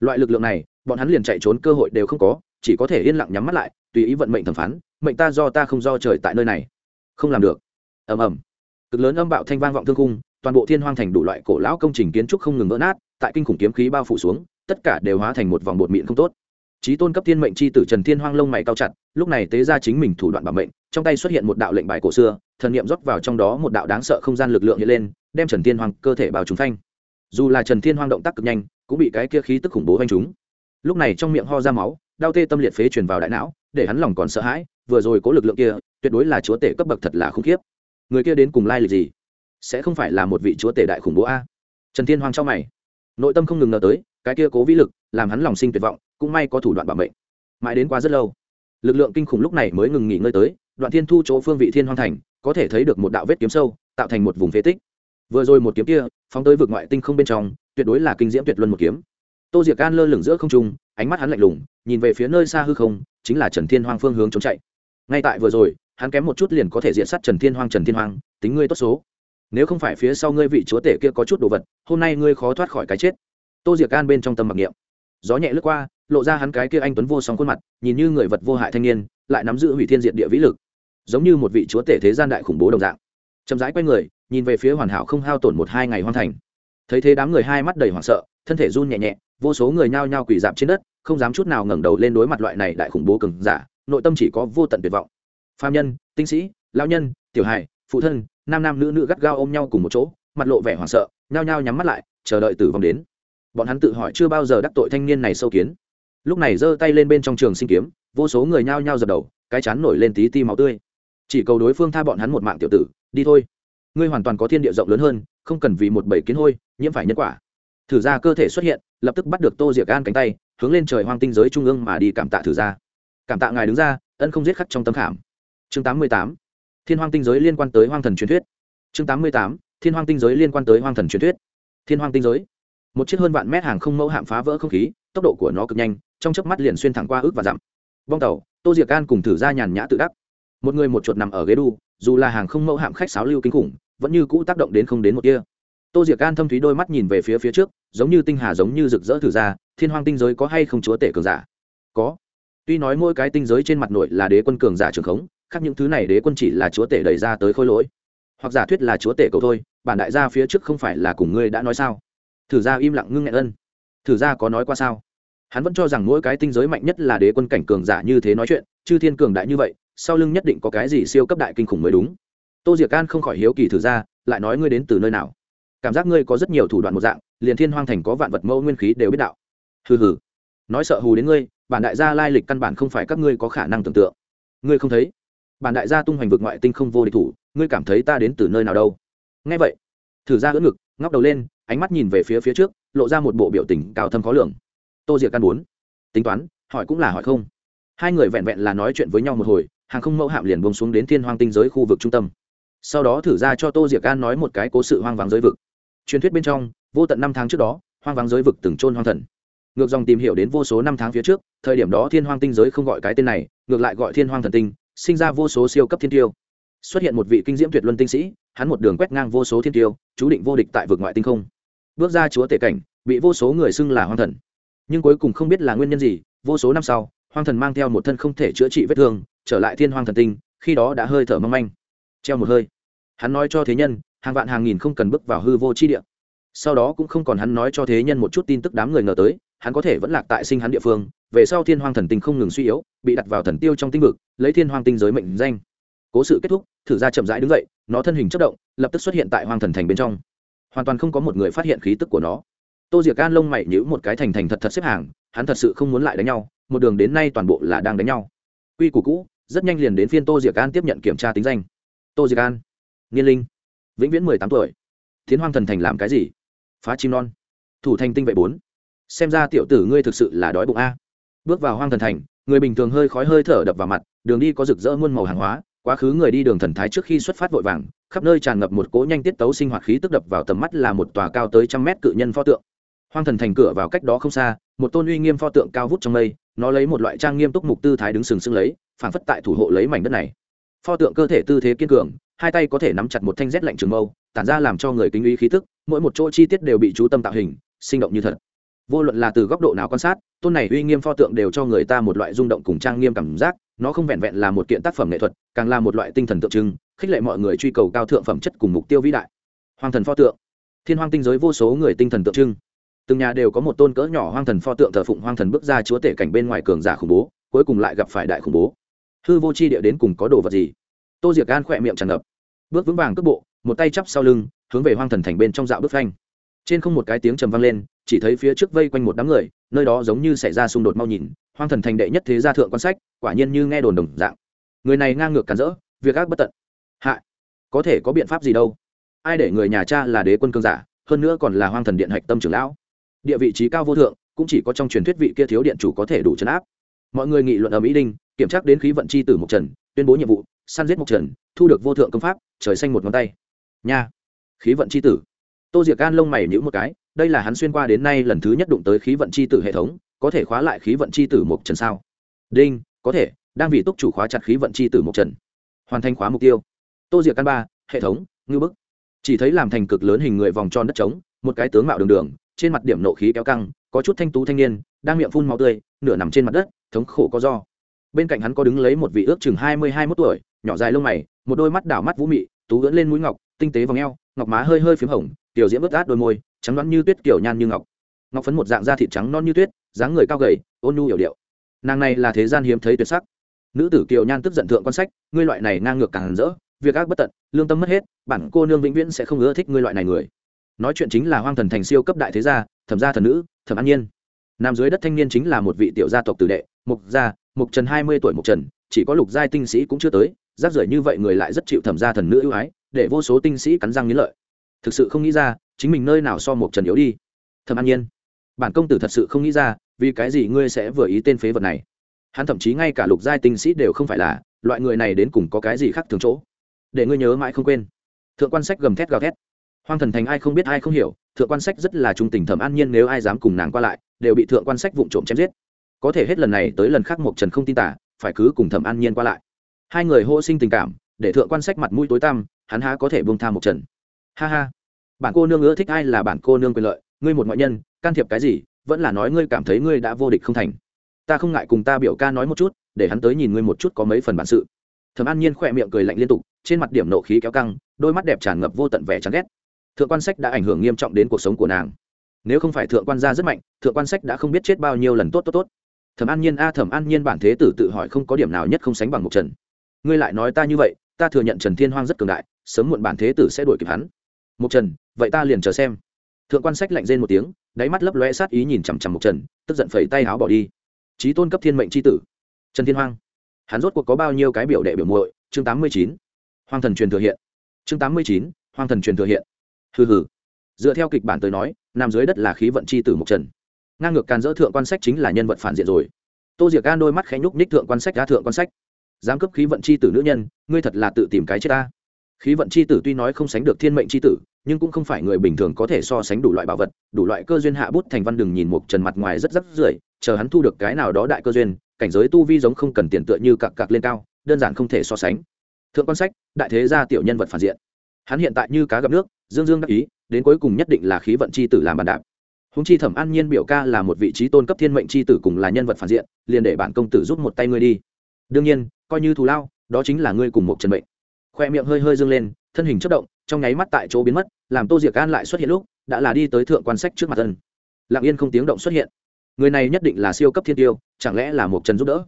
Loại lực lượng này, bọn hắn liền chạy trốn cơ hội đều không có, chỉ có thể yên lặng nhắm mắt lại, tùy ý vận mệnh thẩm phán, mệnh ta do ta không do trời tại nơi này. Không làm được. Ầm ầm cực lớn âm bạo thanh vang vọng thương cung toàn bộ thiên hoang thành đủ loại cổ lão công trình kiến trúc không ngừng vỡ nát, tại kinh khủng kiếm khí bao phủ xuống, tất cả đều hóa thành một vòng bột mịn không tốt. Trí tôn cấp thiên mệnh c h i tử trần thiên hoang lông mày cao chặt, lúc này tế ra chính mình thủ đoạn bảo mệnh, trong tay xuất hiện một đạo lệnh bài cổ xưa, thần n i ệ m rót vào trong đó một đạo đáng sợ không gian lực lượng hiện lên, đem trần thiên hoang cơ thể bào trúng phanh. Dù là trần thiên hoang động tác cực nhanh, cũng bị cái kia khí tức khủng bố anh chúng lúc này trong miệng ho ra máu, đau tê tâm liệt phế truyền vào đại não, để hắn lòng còn sợ hãi, vừa rồi có lực lượng kia, tuyệt đối là chúa tể cấp bậc thật là khủng khiếp người kia đến cùng lai lịch gì? Sẽ không phải là một vị chúa tể đại khủng bố a? Trần thiên hoàng cho mày. Nội tâm không ngừng ngờ tới, cái kia cố vĩ lực làm hắn lòng sinh tuyệt vọng, cũng may có thủ đoạn bảo mệnh. Mãi đến qua rất lâu, lực lượng kinh khủng lúc này mới ngừng nghỉ ngơi tới, đoạn thiên thu chỗ phương vị thiên hoang thành, có thể thấy được một đạo vết kiếm sâu, tạo thành một vùng phế tích. Vừa rồi một kiếm kia, phóng tới vực ngoại tinh không bên trong, tuyệt đối là kinh diễm tuyệt luân một kiếm. Tô diệc can lơ lửng giữa không trung, ánh mắt hắn lạnh lùng, nhìn về phía nơi xa hư không, chính là trần thiên hoang phương hướng trốn chạy. Ngay tại vừa rồi hắn kém một chút liền có thể diện sát trần thiên hoang, trần thiên hoang, tính ngươi tốt số. Nếu không phải phía sau ngươi vị chúa tể kia có chút đồ vật, hôm nay ngươi khó thoát khỏi cái chết. Tô diệc can bên trong tâm mặc niệm. Gió nhẹ lướt qua, lộ ra hắn cái kia anh tuấn vô song khuôn mặt, nhìn như người vật vô hại thanh niên, lại nắm giữ hủy thiên diện địa vĩ lực. Giống như một vị chúa tể thế gian đại khủng bố đồng dạng. Chậm rãi quay người, nhìn về phía hoàn hảo không hao tổn một hai ngày hoàn thành. Thấy thế đám người hai mắt đầy hoảng sợ, thân thể run nhẹ nhẹ, vô số người nhao nhao quỳ dạp trên đất, không dám chút nào ngẩng đầu lên đối mặt loại này đại khủng bố cường giả, nội tâm chỉ có vô tận tuyệt vọng phạm nhân, tinh sĩ lao nhân, tiểu hài, phụ thân, nam nam nữ nữ gắt gao ôm nhau cùng một chỗ, mặt lộ vẻ hoảng sợ, nhao nhao nhắm mắt lại, chờ đợi tử vong đến. Bọn hắn tự hỏi chưa bao giờ đắc tội thanh niên này sâu kiến. Lúc này giơ tay lên bên trong trường sinh kiếm, vô số người nhao nhao dập đầu, cái chán nổi lên tí ti máu tươi. Chỉ cầu đối phương tha bọn hắn một mạng tiểu tử, đi thôi. Ngươi hoàn toàn có thiên địa rộng lớn hơn, không cần vì một bầy kiến hôi, nhiễm phải nhân quả. Thử ra cơ thể xuất hiện, lập tức bắt được tô diệc gan cánh tay, hướng lên trời hoang tinh giới trung ương mà đi cảm tạ thử ra. Cảm tạ ngài đứng ra, ân không giết khắc trong tâm khảm chương tám mươi tám, thiên hoang tinh giới liên quan tới hoang thần truyền thuyết. Chương tám mươi tám, thiên hoang tinh giới liên quan tới hoang thần truyền thuyết. Thiên hoang tinh giới. Một chiếc hơn vạn mét hàng không mẫu hạm phá vỡ không khí, tốc độ của nó cực nhanh, trong chớp mắt liền xuyên thẳng qua ước và dặm. Bong tàu, tô diệc can cùng thử ra nhàn nhã tự đắc. Một người một chuột nằm ở ghế đu, dù là hàng không mẫu hạm khách sáo lưu kinh khủng, vẫn như cũ tác động đến không đến một kia tô diệc can thâm thúy đôi mắt nhìn về phía phía trước, giống như tinh hà giống như rực rỡ thử ra, thiên hoang tinh giới có hay không chúa tể cường giả? Có. Tuy nói mỗi cái tinh giới trên mặt nội là đế quân cường giả trường khống khác những thứ này đế quân chỉ là chúa tể đẩy ra tới khôi lỗi. Hoặc giả thuyết là chúa tể cầu thôi, bản đại gia phía trước không phải là cùng ngươi đã nói sao? Thử ra im lặng ngưng nghẹn ân. Thử ra có nói qua sao? Hắn vẫn cho rằng mỗi cái tinh giới mạnh nhất là đế quân cảnh cường giả như thế nói chuyện, chư thiên cường đại như vậy, sau lưng nhất định có cái gì siêu cấp đại kinh khủng mới đúng. Tô diệc can không khỏi hiếu kỳ thử ra, lại nói ngươi đến từ nơi nào? Cảm giác ngươi có rất nhiều thủ đoạn một dạng, liền thiên hoang thành có vạn vật mẫu nguyên khí đều biết đạo. Hừ hừ. Nói sợ hù đến ngươi, bản đại gia lai lịch căn bản không phải các ngươi có khả năng tưởng tượng. Ngươi không thấy? Bản đại gia tung hoành vực ngoại tinh không vô địch thủ, ngươi cảm thấy ta đến từ nơi nào đâu? Nghe vậy, thử ra ưỡn ngực, ngóc đầu lên, ánh mắt nhìn về phía phía trước, lộ ra một bộ biểu tình cao thâm khó lường. Tô diệc căn bốn tính toán, hỏi cũng là hỏi không. Hai người vẹn vẹn là nói chuyện với nhau một hồi, hàng không mẫu hạm liền bông xuống đến thiên hoang tinh giới khu vực trung tâm. Sau đó thử ra cho tô diệc an nói một cái cố sự hoang vắng giới vực. Truyền thuyết bên trong, vô tận năm tháng trước đó, hoang vắng giới vực từng trôn hoang thần. Ngược dòng tìm hiểu đến vô số năm tháng phía trước, thời điểm đó thiên hoang tinh giới không gọi cái tên này, ngược lại gọi thiên hoang thần tinh sinh ra vô số siêu cấp thiên tiêu. Xuất hiện một vị kinh diễm tuyệt luân tinh sĩ, hắn một đường quét ngang vô số thiên tiêu, chú định vô địch tại vực ngoại tinh không. Bước ra chúa tể cảnh, bị vô số người xưng là hoang thần. Nhưng cuối cùng không biết là nguyên nhân gì, vô số năm sau, hoang thần mang theo một thân không thể chữa trị vết thương, trở lại thiên hoang thần tinh, khi đó đã hơi thở mong manh. Treo một hơi. Hắn nói cho thế nhân, hàng vạn hàng nghìn không cần bước vào hư vô chi địa. Sau đó cũng không còn hắn nói cho thế nhân một chút tin tức đám người ngờ tới hắn có thể vẫn lạc tại sinh hắn địa phương, về sau thiên hoang thần tinh không ngừng suy yếu, bị đặt vào thần tiêu trong tinh vực, lấy thiên hoang tinh giới mệnh danh. Cố sự kết thúc, thử ra chậm rãi đứng dậy, nó thân hình chất động, lập tức xuất hiện tại hoang thần thành bên trong. Hoàn toàn không có một người phát hiện khí tức của nó. Tô diệc can lông mày nhữ một cái thành thành thật thật xếp hàng, hắn thật sự không muốn lại đánh nhau, một đường đến nay toàn bộ là đang đánh nhau. Quy củ cũ, rất nhanh liền đến phiên tô diệc an tiếp nhận kiểm tra tính danh. Tô diệc an, niên linh, vĩnh viễn mười tám tuổi. Thiến hoang thần thành làm cái gì? Phá chim non. Thủ thành tinh vệ bốn xem ra tiểu tử ngươi thực sự là đói bụng a. Bước vào hoang thần thành, người bình thường hơi khói hơi thở đập vào mặt, đường đi có rực rỡ muôn màu hàng hóa, quá khứ người đi đường thần thái trước khi xuất phát vội vàng, khắp nơi tràn ngập một cỗ nhanh tiết tấu sinh hoạt khí tức đập vào tầm mắt là một tòa cao tới trăm mét cự nhân pho tượng. Hoang thần thành cửa vào cách đó không xa, một tôn uy nghiêm pho tượng cao vút trong mây, nó lấy một loại trang nghiêm túc mục tư thái đứng sừng sững lấy, phảng phất tại thủ hộ lấy mảnh đất này. Pho tượng cơ thể tư thế kiên cường, hai tay có thể nắm chặt một thanh rét lạnh trường mâu, tản ra làm cho người kính uy khí tức, mỗi một chỗ chi tiết đều bị chú tâm tạo hình, sinh động như thật vô luận là từ góc độ nào quan sát, tôn này uy nghiêm pho tượng đều cho người ta một loại rung động cùng trang nghiêm cảm giác, nó không vẹn vẹn là một kiện tác phẩm nghệ thuật, càng là một loại tinh thần tượng trưng, khích lệ mọi người truy cầu cao thượng phẩm chất cùng mục tiêu vĩ đại. Hoàng thần pho tượng. Thiên hoàng tinh giới vô số người tinh thần tượng trưng. Từng nhà đều có một tôn cỡ nhỏ hoang thần pho tượng thờ phụng hoang thần bước ra chúa tể cảnh bên ngoài cường giả khủng bố, cuối cùng lại gặp phải đại khủng bố. Hư vô c h i địa đến cùng có đồ vật gì? Tô diệc gan khỏe miệng tràn ngập. Bước vững vàng cước bộ, một tay chắp sau lưng, hướng về hoang thần thành bên trong dạo bước phanh trên không một cái tiếng trầm vang lên, chỉ thấy phía trước vây quanh một đám người, nơi đó giống như xảy ra xung đột mau nhìn, hoang thần thành đệ nhất thế gia thượng quan sách, quả nhiên như nghe đồn đồng dạng. Người này ngang ngược cản rỡ, việc ác bất tận. Hạ có thể có biện pháp gì đâu? Ai để người nhà cha là đế quân cương giả, hơn nữa còn là hoang thần điện hạch tâm trưởng lão? Địa vị trí cao vô thượng, cũng chỉ có trong truyền thuyết vị kia thiếu điện chủ có thể đủ chấn áp. Mọi người nghị luận ở mỹ đinh, kiểm tra đến khí vận chi tử mộc trần tuyên bố nhiệm vụ, săn giết mộc trần thu được vô thượng công pháp, trời xanh một ngón tay. Nha. Khí vận chi tử tô diệc can lông mày nhữ một cái, đây là hắn xuyên qua đến nay lần thứ nhất đụng tới khí vận chi tử hệ thống, có thể khóa lại khí vận chi tử mộc trần sao? Đinh, có thể, đang vì túc chủ khóa chặt khí vận chi tử mộc trần hoàn thành khóa mục tiêu. Tô diệc can ba, hệ thống, ngư bức. Chỉ thấy làm thành cực lớn hình người vòng tròn đất trống, một cái tướng mạo đường đường, trên mặt điểm nộ khí kéo căng, có chút thanh tú thanh niên, đang miệng phun máu tươi, nửa nằm trên mặt đất, thống khổ có do. Bên cạnh hắn có đứng lấy một vị ước chừng hai mươi hai mốt tuổi, nhỏ dài lông mày, một đôi mắt đảo mắt vũ mị, tú ưỡn lên mũi ngọc, tinh tế vòng eo, ngọc má hơi hơi p h í m hồng tiểu diễm ướt át đôi môi, trắng đoán như tuyết kiểu nhan như ngọc. Ngọc phấn một dạng da thịt trắng non như tuyết, dáng người cao gầy, ôn nhu hiểu điệu. Nàng này là thế gian hiếm thấy tuyệt sắc. Nữ tử kiều nhan tức giận thượng quan sách, ngươi loại này ngang ngược càng rỡ, việc ác bất tận, lương tâm mất hết, bản cô nương vĩnh viễn sẽ không ưa thích ngươi loại này người. Nói chuyện chính là hoang thần thành siêu cấp đại thế gia, thẩm gia thần nữ, thẩm an nhiên. Nam dưới đất thanh niên chính là một vị tiểu gia tộc tử đệ, mục gia, mục trần hai mươi tuổi mục trần, chỉ có lục giai tinh sĩ cũng chưa tới, rác rưởi như vậy người lại rất chịu thẩm gia thần nữ ưu ái, để vô số tinh sĩ cắn răng nghiến lợi thực sự không nghĩ ra, chính mình nơi nào so một trần yếu đi. Thầm an nhiên, bản công tử thật sự không nghĩ ra, vì cái gì ngươi sẽ vừa ý tên phế vật này. Hắn thậm chí ngay cả lục giai tinh sĩ đều không phải là, loại người này đến cùng có cái gì khác thường chỗ. Để ngươi nhớ mãi không quên. Thượng quan sách gầm thét gào thét. Hoang thần thành ai không biết ai không hiểu, thượng quan sách rất là trung tình thẩm an nhiên nếu ai dám cùng nàng qua lại, đều bị thượng quan sách vụng trộm chém giết. Có thể hết lần này tới lần khác một trần không tin tả, phải cứ cùng thẩm an nhiên qua lại. Hai người hô sinh tình cảm, để thượng quan sách mặt mũi tối tăm, hắn há có thể buông tha một trần ha ha. Bản cô nương ưa thích ai là bản cô nương quyền lợi? Ngươi một ngoại nhân, can thiệp cái gì? Vẫn là nói ngươi cảm thấy ngươi đã vô địch không thành. Ta không ngại cùng ta biểu ca nói một chút, để hắn tới nhìn ngươi một chút có mấy phần bản sự. Thẩm an nhiên khỏe miệng cười lạnh liên tục, trên mặt điểm nộ khí kéo căng, đôi mắt đẹp tràn ngập vô tận vẻ chán ghét. Thượng quan sách đã ảnh hưởng nghiêm trọng đến cuộc sống của nàng. Nếu không phải thượng quan gia rất mạnh, thượng quan sách đã không biết chết bao nhiêu lần tốt tốt tốt. Thẩm an nhiên a, thẩm an nhiên bản thế tử tự hỏi không có điểm nào nhất không sánh bằng một trần. Ngươi lại nói ta như vậy, ta thừa nhận trần thiên hoang rất cường đại, sớm muộn bản thế tử sẽ đuổi kịp hắn một trần, vậy ta liền chờ xem. Thượng quan sách lạnh rên một tiếng, đáy mắt lấp lóe sát ý nhìn chằm chằm một trần, tức giận phẩy tay áo bỏ đi. Trí tôn cấp thiên mệnh c tử. Trần thiên hoang. Hắn rốt cuộc có bao nhiêu cái biểu đệ biểu muội? Chương tám mươi chín. Hoàng thần truyền thừa hiện. Chương tám mươi chín hoàng thần truyền thừa hiện. Hừ hừ. Dựa theo kịch bản tới nói, nằm dưới đất là khí vận c h i tử mục trần. Ngang ngược càn dỡ thượng quan sách chính là nhân vật phản diện rồi. Tô diệc gan đôi mắt khẽ nhúc ních thượng quan sách đã thượng quan sách. Giám cấp khí vận c h i tử nữ nhân, ngươi thật là tự tìm cái chết ta khí vận c h i tử tuy nói không sánh được thiên mệnh c h i tử, nhưng cũng không phải người bình thường có thể so sánh đủ loại bảo vật, đủ loại cơ duyên hạ bút thành văn đừng nhìn một trần mặt ngoài rất rất rưởi, chờ hắn thu được cái nào đó đại cơ duyên, cảnh giới tu vi giống không cần tiền tựa như cặc cặc lên cao, đơn giản không thể so sánh. Thượng quan sách, đại thế gia tiểu nhân vật phản diện. Hắn hiện tại như cá gặp nước, dương dương đắc ý, đến cuối cùng nhất định là khí vận c h i tử làm bàn đạp. Húng chi thẩm an nhiên biểu ca là một vị trí tôn cấp thiên mệnh c h i tử cùng là nhân vật phản diện, liền để bản công tử giúp một tay ngươi đi. Đương nhiên, coi như thù lao, đó chính là ngươi cùng một trần mệnh khoe miệng hơi hơi dâng lên, thân hình chất động, trong nháy mắt tại chỗ biến mất, làm tô diệc an lại xuất hiện lúc, đã là đi tới thượng quan sách trước mặt thân. Lặng yên không tiếng động xuất hiện. Người này nhất định là siêu cấp thiên tiêu, chẳng lẽ là một trần giúp đỡ?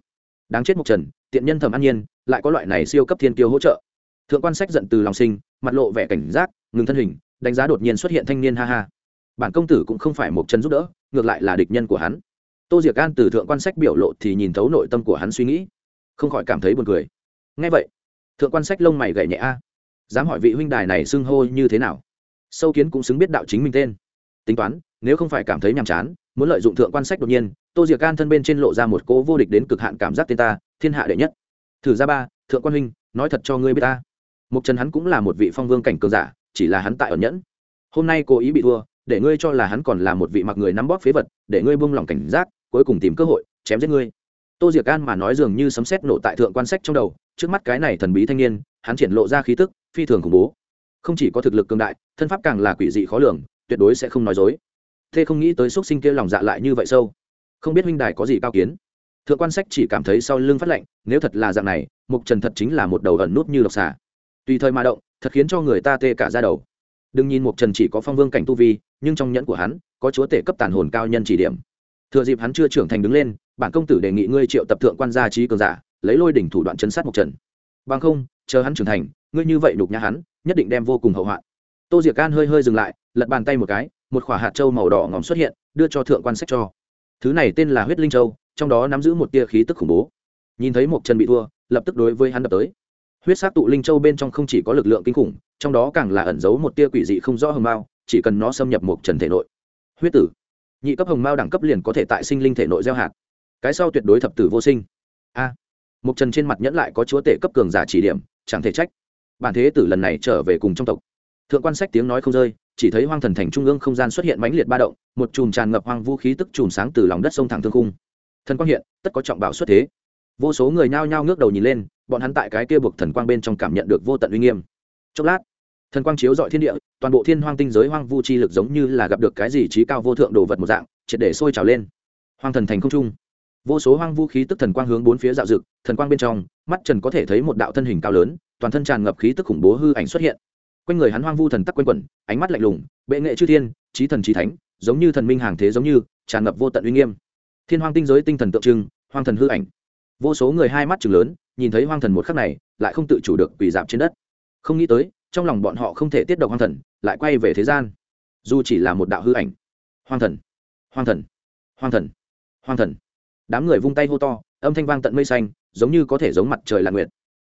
Đáng chết một trần, tiện nhân thẩm an nhiên, lại có loại này siêu cấp thiên tiêu hỗ trợ. Thượng quan sách giận từ lòng sinh, mặt lộ vẻ cảnh giác, ngừng thân hình, đánh giá đột nhiên xuất hiện thanh niên ha ha. Bản công tử cũng không phải một chân giúp đỡ, ngược lại là địch nhân của hắn. Tô diệc an từ thượng quan sách biểu lộ thì nhìn thấu nội tâm của hắn suy nghĩ, không khỏi cảm thấy buồn cười. Ngay vậy thượng quan sách lông mày gậy nhẹ a. Dám hỏi vị huynh đài này xưng hô như thế nào? Sâu kiến cũng xứng biết đạo chính mình tên. Tính toán, nếu không phải cảm thấy nhàm chán, muốn lợi dụng thượng quan sách đột nhiên, tô diệc can thân bên trên lộ ra một cố vô địch đến cực hạn cảm giác tên ta, thiên hạ đệ nhất. Thử ra ba, thượng quan huynh, nói thật cho ngươi biết ta. Mục trần hắn cũng là một vị phong vương cảnh cường giả, chỉ là hắn tại ẩn nhẫn. Hôm nay cố ý bị thua, để ngươi cho là hắn còn là một vị mặc người nắm bóp phế vật, để ngươi buông lỏng cảnh giác, cuối cùng tìm cơ hội, chém giết ngươi. Tô diệc an mà nói dường như sấm sét nổ tại thượng quan sách trong đầu trước mắt cái này thần bí thanh niên, hắn triển lộ ra khí tức, phi thường khủng bố. Không chỉ có thực lực cường đại, thân pháp càng là quỷ dị khó lường, tuyệt đối sẽ không nói dối. Thế không nghĩ tới xúc sinh kia lòng dạ lại như vậy sâu. Không biết huynh đài có gì cao kiến. Thượng quan sách chỉ cảm thấy sau lưng phát lạnh, nếu thật là dạng này, mục trần thật chính là một đầu ẩn nút như độc xà. Tùy thời mà động, thật khiến cho người ta tê cả ra đầu. Đừng nhìn mục trần chỉ có phong vương cảnh tu vi, nhưng trong nhẫn của hắn, có chúa tể cấp tàn hồn cao nhân chỉ điểm. Thừa dịp hắn chưa trưởng thành đứng lên, bản công tử đề nghị ngươi triệu tập thượng quan gia trí cường giả lấy lôi đỉnh thủ đoạn chân sát mục trần. Bằng không chờ hắn trưởng thành ngươi như vậy nhục nhã hắn nhất định đem vô cùng hậu hoạn. Tô diệc can hơi hơi dừng lại lật bàn tay một cái một khỏa hạt trâu màu đỏ ngòm xuất hiện đưa cho thượng quan sách cho. Thứ này tên là huyết linh châu trong đó nắm giữ một tia khí tức khủng bố. Nhìn thấy một trần bị thua lập tức đối với hắn đập tới. Huyết sắc tụ linh châu bên trong không chỉ có lực lượng kinh khủng trong đó càng là ẩn giấu một tia quỷ dị không rõ hồng mao chỉ cần nó xâm nhập một trần thể nội. Huyết tử nhị cấp hồng mao đẳng cấp liền có thể tại sinh linh thể nội gieo hạt. Cái sau tuyệt đối thập tử vô sinh. A. à, Mục trần trên mặt nhẫn lại có chúa tể cấp cường giả chỉ điểm, chẳng thể trách. Bản thế tử lần này trở về cùng trong tộc. Thượng quan sách tiếng nói không rơi, chỉ thấy hoang thần thành trung ương không gian xuất hiện mãnh liệt ba động, một chùm tràn ngập hoang vũ khí tức chùm sáng từ lòng đất sông thẳng thương khung. Thần quang hiện, tất có trọng bảo xuất thế. Vô số người nhao nhao ngước đầu nhìn lên, bọn hắn tại cái kia buộc thần quang bên trong cảm nhận được vô tận uy nghiêm. Chốc lát, thần quang chiếu dọi thiên địa, toàn bộ thiên hoang tinh giới hoang vu chi lực giống như là gặp được cái gì trí cao vô thượng đồ vật một dạng, triệt để sôi trào lên. Hoang thần thành không trung vô số hoang vũ khí tức thần quang hướng bốn phía dạo dực thần quang bên trong, mắt trần có thể thấy một đạo thân hình cao lớn, toàn thân tràn ngập khí tức khủng bố hư ảnh xuất hiện. Quanh người hắn hoang vu thần tắc quanh quẩn, ánh mắt lạnh lùng, bệ nghệ chư thiên trí thần trí thánh, giống như thần minh hàng thế giống như, tràn ngập vô tận uy nghiêm. Thiên hoang tinh giới tinh thần tượng trưng, hoang thần hư ảnh. Vô số người hai mắt chừng lớn, nhìn thấy hoang thần một khắc này, lại không tự chủ được quỳ dạp trên đất. Không nghĩ tới, trong lòng bọn họ không thể tiết độc hoang thần, lại quay về thế gian. Dù chỉ là một đạo hư ảnh. Hoang thần. Hoang thần. Hoang thần. Hoang thần đám người vung tay hô to, âm thanh vang tận mây xanh, giống như có thể giống mặt trời lạc nguyệt.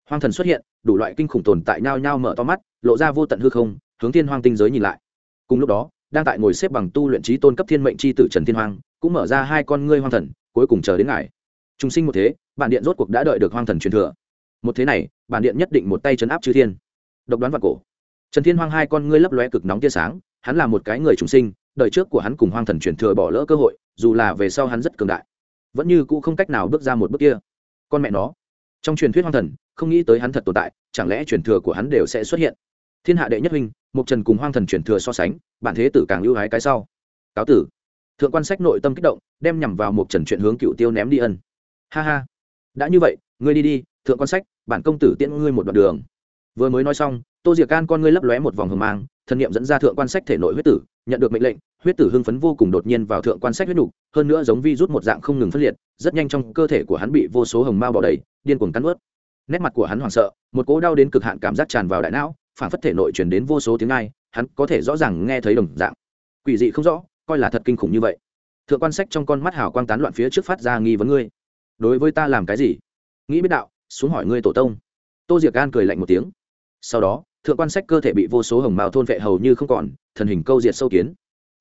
Hoang thần xuất hiện, đủ loại kinh khủng tồn tại nhao nhao mở to mắt, lộ ra vô tận hư không, hướng thiên hoang tinh giới nhìn lại. Cùng lúc đó, đang tại ngồi xếp bằng tu luyện trí tôn cấp thiên mệnh c h i tử trần thiên hoàng cũng mở ra hai con ngươi hoang thần, cuối cùng chờ đến ngài. Trung sinh một thế, bản điện rốt cuộc đã đợi được hoang thần truyền thừa. Một thế này, bản điện nhất định một tay chấn áp chư thiên. Độc đoán vào cổ. Trần thiên hoàng hai con ngươi lấp lóe cực nóng tia sáng, hắn là một cái người trùng sinh, đời trước của hắn cùng hoang thần truyền thừa bỏ lỡ cơ hội, dù là về sau hắn rất cường đại vẫn như cũ không cách nào bước ra một bước kia. Con mẹ nó, trong truyền thuyết hoang thần, không nghĩ tới hắn thật tồn tại, chẳng lẽ truyền thừa của hắn đều sẽ xuất hiện? Thiên hạ đệ nhất huynh mục trần cùng hoang thần truyền thừa so sánh bản thế tử càng ưu hái cái sau. Cáo tử. Thượng quan sách nội tâm kích động, đem nhằm vào mục trần chuyện hướng cựu tiêu ném đi ân. Ha ha. Đã như vậy, ngươi đi đi, thượng quan sách, bản công tử tiễn ngươi một đoạn đường. Vừa mới nói xong, tô diệc can con ngươi lấp lóe một vòng hờ mang, thần niệm dẫn ra thượng quan sách thể nội huyết tử nhận được mệnh lệnh, huyết tử hưng phấn vô cùng đột nhiên vào thượng quan sách huyết nục hơn nữa giống vi rút một dạng không ngừng phân liệt, rất nhanh trong cơ thể của hắn bị vô số hồng mao bỏ đầy, điên cuồng cắn ướt nét mặt của hắn hoảng sợ, một cỗ đau đến cực hạn cảm giác tràn vào đại não, phản phất thể nội truyền đến vô số tiếng ai, hắn có thể rõ ràng nghe thấy đồng dạng. Quỷ dị không rõ, coi là thật kinh khủng như vậy. Thượng quan sách trong con mắt hào quang tán loạn phía trước phát ra nghi vấn ngươi. Đối với ta làm cái gì? Nghĩ biết đạo, xuống hỏi ngươi tổ tông. Tô diệc gan cười lạnh một tiếng sau đó, thượng quan sách cơ thể bị vô số hồng mao thôn vệ hầu như không còn, thần hình câu diệt sâu kiến.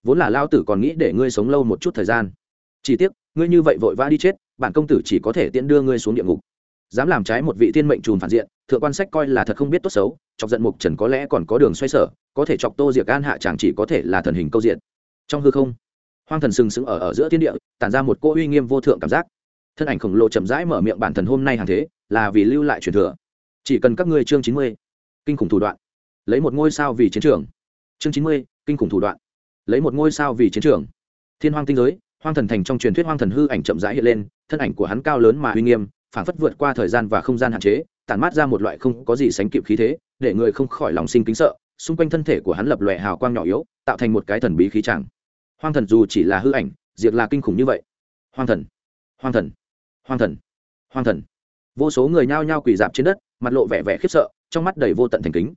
Vốn là lao tử còn nghĩ để ngươi sống lâu một chút thời gian. Chỉ tiếc, ngươi như vậy vội vã đi chết, bản công tử chỉ có thể tiễn đưa ngươi xuống địa ngục. Dám làm trái một vị thiên mệnh trùm phản diện, thượng quan sách coi là thật không biết tốt xấu, chọc giận mục trần có lẽ còn có đường xoay sở, có thể chọc tô diệc an hạ chẳng chỉ có thể là thần hình câu diện trong hư không, hoang thần sừng sững ở ở giữa thiên địa, tản ra một cô uy nghiêm vô thượng cảm giác. Thân ảnh khổng lồ chậm rãi mở miệng bản thần hôm nay hàng thế, là vì lưu lại truyền thừa. Chỉ cần các ngươi chương chín mươi kinh khủng thủ đoạn. Lấy một ngôi sao vì chiến trường. Chương chín mươi, kinh khủng thủ đoạn. Lấy một ngôi sao vì chiến trường. Thiên hoang tinh giới, hoang thần thành trong truyền thuyết hoang thần hư ảnh chậm rãi hiện lên, thân ảnh của hắn cao lớn mà uy nghiêm phản phất vượt qua thời gian và không gian hạn chế, tản mát ra một loại không có gì sánh kịp khí thế, để người không khỏi lòng sinh kính sợ, xung quanh thân thể của hắn lập lòe hào quang nhỏ yếu, tạo thành một cái thần bí khí tràng. Hoang thần dù chỉ là hư ảnh, diệt là kinh khủng như vậy. Hoang thần hoang thần hoang thần hoang thần. Vô số người nhao nhao quỳ dạp trên đất, mặt lộ vẻ vẻ khiếp sợ trong mắt đầy vô tận thành kính.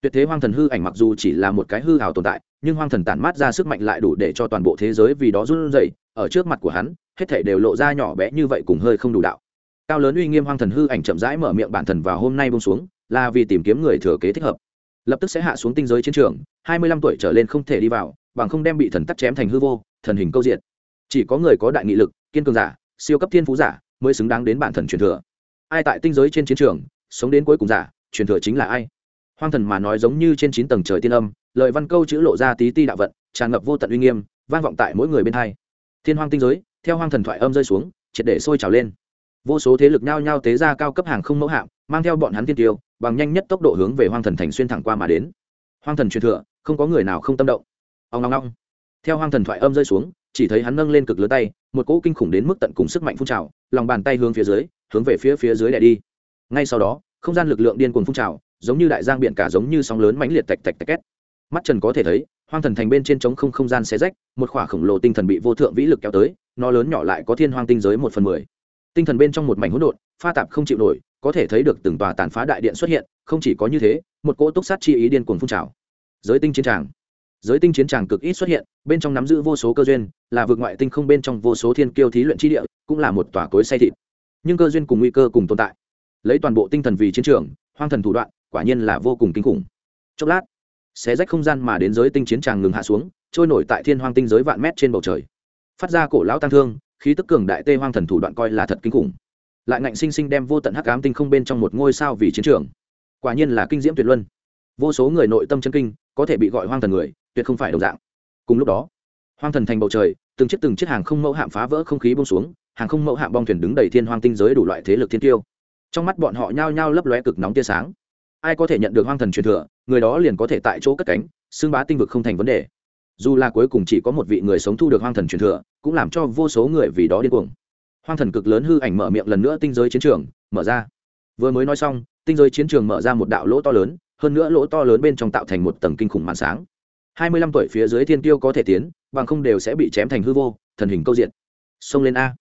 Tuyệt thế hoang thần hư ảnh mặc dù chỉ là một cái hư hào tồn tại, nhưng hoang thần tản mát ra sức mạnh lại đủ để cho toàn bộ thế giới vì đó run rẩy, ở trước mặt của hắn, hết thể đều lộ ra nhỏ bé như vậy cùng hơi không đủ đạo. Cao lớn uy nghiêm hoang thần hư ảnh chậm rãi mở miệng bản thần vào hôm nay bông xuống, là vì tìm kiếm người thừa kế thích hợp. Lập tức sẽ hạ xuống tinh giới chiến trường, hai mươi lăm tuổi trở lên không thể đi vào, bằng không đem bị thần tắc chém thành hư vô, thần hình câu diện chỉ có người có đại nghị lực, kiên cường giả, siêu cấp thiên phú giả mới xứng đáng đến bản thần truyền thừa. Ai tại tinh giới trên chiến trường, sống đến cuối cùng giả truyền thừa chính là ai? Hoang thần mà nói giống như trên chín tầng trời tiên âm, lời văn câu chữ lộ ra tí ti đạo vận, tràn ngập vô tận uy nghiêm, vang vọng tại mỗi người bên hai. Thiên hoang tinh giới, theo hoang thần thoại âm rơi xuống, triệt để sôi trào lên. Vô số thế lực nhao nhao tế ra cao cấp hàng không mẫu hạm, mang theo bọn hắn tiên tiêu, bằng nhanh nhất tốc độ hướng về hoang thần thành xuyên thẳng qua mà đến. Hoang thần truyền thừa, không có người nào không tâm động. Ông long long theo hoang thần thoại âm rơi xuống, chỉ thấy hắn nâng lên cực lớn tay, một cỗ kinh khủng đến mức tận cùng sức mạnh phun trào, lòng bàn tay hướng phía dưới, hướng về phía phía dưới đè đi. Ngay sau đó không gian lực lượng điên cuồng phun trào, giống như đại giang biển cả giống như sóng lớn mãnh liệt tạch tạch tạch két. Mắt trần có thể thấy, hoang thần thành bên trên trống không không gian xé rách, một khỏa khổng lồ tinh thần bị vô thượng vĩ lực kéo tới, nó lớn nhỏ lại có thiên hoang tinh giới một phần mười. Tinh thần bên trong một mảnh hỗn độn, pha tạp không chịu nổi, có thể thấy được từng tòa tàn phá đại điện xuất hiện, không chỉ có như thế, một cỗ túc sát chi ý điên cuồng phun trào. Giới tinh chiến tràng. Giới tinh chiến tràng cực ít xuất hiện, bên trong nắm giữ vô số cơ duyên, là vượt ngoại tinh không bên trong vô số thiên kiêu thí luyện tri địa, cũng là một tòa cối say thịt. Nhưng cơ duyên cùng nguy cơ cùng tồn tại lấy toàn bộ tinh thần vì chiến trường, hoang thần thủ đoạn, quả nhiên là vô cùng kinh khủng. Chốc lát, xé rách không gian mà đến giới tinh chiến tràng ngừng hạ xuống, trôi nổi tại thiên hoang tinh giới vạn mét trên bầu trời. Phát ra cổ lão tăng thương, khí tức cường đại tê hoang thần thủ đoạn coi là thật kinh khủng. Lại ngạnh sinh sinh đem vô tận hắc ám tinh không bên trong một ngôi sao vì chiến trường. Quả nhiên là kinh diễm tuyệt luân. Vô số người nội tâm chân kinh, có thể bị gọi hoang thần người, tuyệt không phải đồng dạng. Cùng lúc đó, hoang thần thành bầu trời, từng chiếc từng chiếc hàng không mẫu hạm phá vỡ không khí bông xuống, hàng không mẫu hạm bong thuyền đứng đầy thiên hoang tinh giới đủ loại thế lực thiên tiêu trong mắt bọn họ nhao nhao lấp lóe cực nóng tia sáng. Ai có thể nhận được hoang thần truyền thừa, người đó liền có thể tại chỗ cất cánh xương bá tinh vực không thành vấn đề. Dù là cuối cùng chỉ có một vị người sống thu được hoang thần truyền thừa, cũng làm cho vô số người vì đó điên cuồng. Hoang thần cực lớn hư ảnh mở miệng lần nữa tinh giới chiến trường, mở ra. Vừa mới nói xong, tinh giới chiến trường mở ra một đạo lỗ to lớn, hơn nữa lỗ to lớn bên trong tạo thành một tầng kinh khủng màn sáng. Hai mươi lăm tuổi phía dưới thiên tiêu có thể tiến, bằng không đều sẽ bị chém thành hư vô, thần hình câu diện. Xông lên a.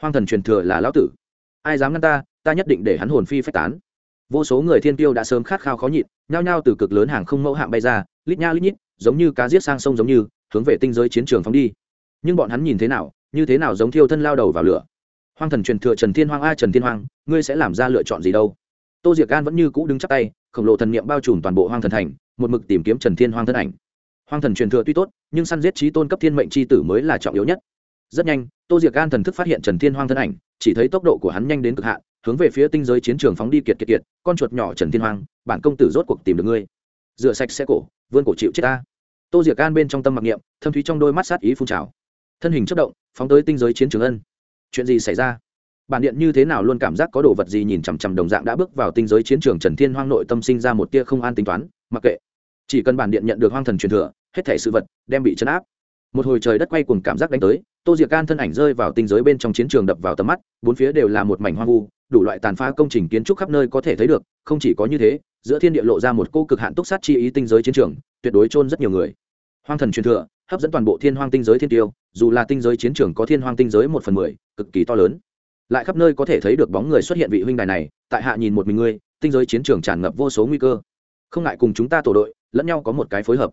Hoang thần truyền thừa là lão tử. Ai dám ngăn ta ta nhất định để hắn hồn phi phách tán. Vô số người thiên tiêu đã sớm khát khao khó nhịn, nhao nhao từ cực lớn hàng không mẫu hạm bay ra, lít nha lít nhít, giống như cá giết sang sông giống như, hướng về tinh giới chiến trường phóng đi. Nhưng bọn hắn nhìn thế nào, như thế nào giống thiêu thân lao đầu vào lửa. Hoang thần truyền thừa trần thiên hoang a trần thiên hoang, ngươi sẽ làm ra lựa chọn gì đâu? Tô diệc gan vẫn như cũ đứng chắc tay, khổng lồ thần niệm bao trùm toàn bộ hoang thần thành, một mực tìm kiếm trần thiên hoang thân ảnh. Hoang thần truyền thừa tuy tốt, nhưng săn giết trí tôn cấp thiên mệnh c h i tử mới là trọng yếu nhất. Rất nhanh, tô diệc gan thần thức phát hiện trần thiên hoang thân ảnh, chỉ thấy tốc độ của hắn nhanh đến cực hạn hướng về phía tinh giới chiến trường phóng đi kiệt kiệt kiệt, con chuột nhỏ trần thiên hoàng bản công tử rốt cuộc tìm được ngươi. Rửa sạch xe cổ, vươn cổ chịu chết ta. Tô diệc gan bên trong tâm mặc niệm, thâm thúy trong đôi mắt sát ý phun trào. Thân hình chất động, phóng tới tinh giới chiến trường ân. Chuyện gì xảy ra? Bản điện như thế nào luôn cảm giác có đồ vật gì nhìn chằm chằm đồng dạng đã bước vào tinh giới chiến trường trần thiên hoang nội tâm sinh ra một tia không an tính toán, mặc kệ. Chỉ cần bản điện nhận được hoang thần truyền thừa, hết thể sự vật đem bị chấn áp. Một hồi trời đất quay cùng cảm giác đánh tới, tô diệc can thân ảnh rơi vào tinh giới bên trong chiến trường đập vào tầm mắt, bốn phía đều là một mảnh hoang vu đủ loại tàn phá công trình kiến trúc khắp nơi có thể thấy được, không chỉ có như thế, giữa thiên địa lộ ra một cô cực hạn túc sát chi ý tinh giới chiến trường, tuyệt đối chôn rất nhiều người. Hoang thần truyền thừa, hấp dẫn toàn bộ thiên hoang tinh giới thiên tiêu, dù là tinh giới chiến trường có thiên hoang tinh giới một phần mười, cực kỳ to lớn. Lại khắp nơi có thể thấy được bóng người xuất hiện vị huynh đài này, tại hạ nhìn một mình ngươi, tinh giới chiến trường tràn ngập vô số nguy cơ. Không ngại cùng chúng ta tổ đội, lẫn nhau có một cái phối hợp.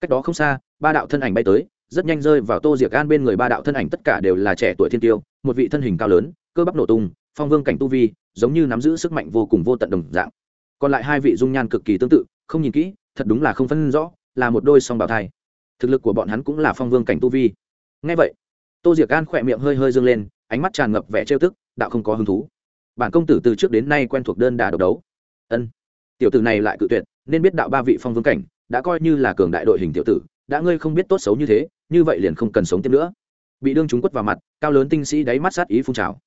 Cách đó không xa, ba đạo thân ảnh bay tới, rất nhanh rơi vào tô diệc an bên người ba đạo thân ảnh, tất cả đều là trẻ tuổi thiên tiêu, một vị thân hình cao lớn, cơ bắp nổ tung phong vương cảnh tu vi, giống như nắm giữ sức mạnh vô cùng vô tận đồng dạng. Còn lại hai vị dung nhan cực kỳ tương tự, không nhìn kỹ, thật đúng là không phân rõ, là một đôi song bào thai. Thực lực của bọn hắn cũng là phong vương cảnh tu vi. Ngay vậy, tô diệc an khỏe miệng hơi hơi dâng lên, ánh mắt tràn ngập vẻ trêu tức, đạo không có hứng thú. Bản công tử từ trước đến nay quen thuộc đơn đà độc đấu. Ân, tiểu tử này lại cự tuyệt, nên biết đạo ba vị phong vương cảnh, đã coi như là cường đại đội hình tiểu tử, đã ngươi không biết tốt xấu như thế, như vậy liền không cần sống tiếp nữa. Bị đương chúng quất vào mặt, cao lớn tinh sĩ đáy mắt sát ý phun trào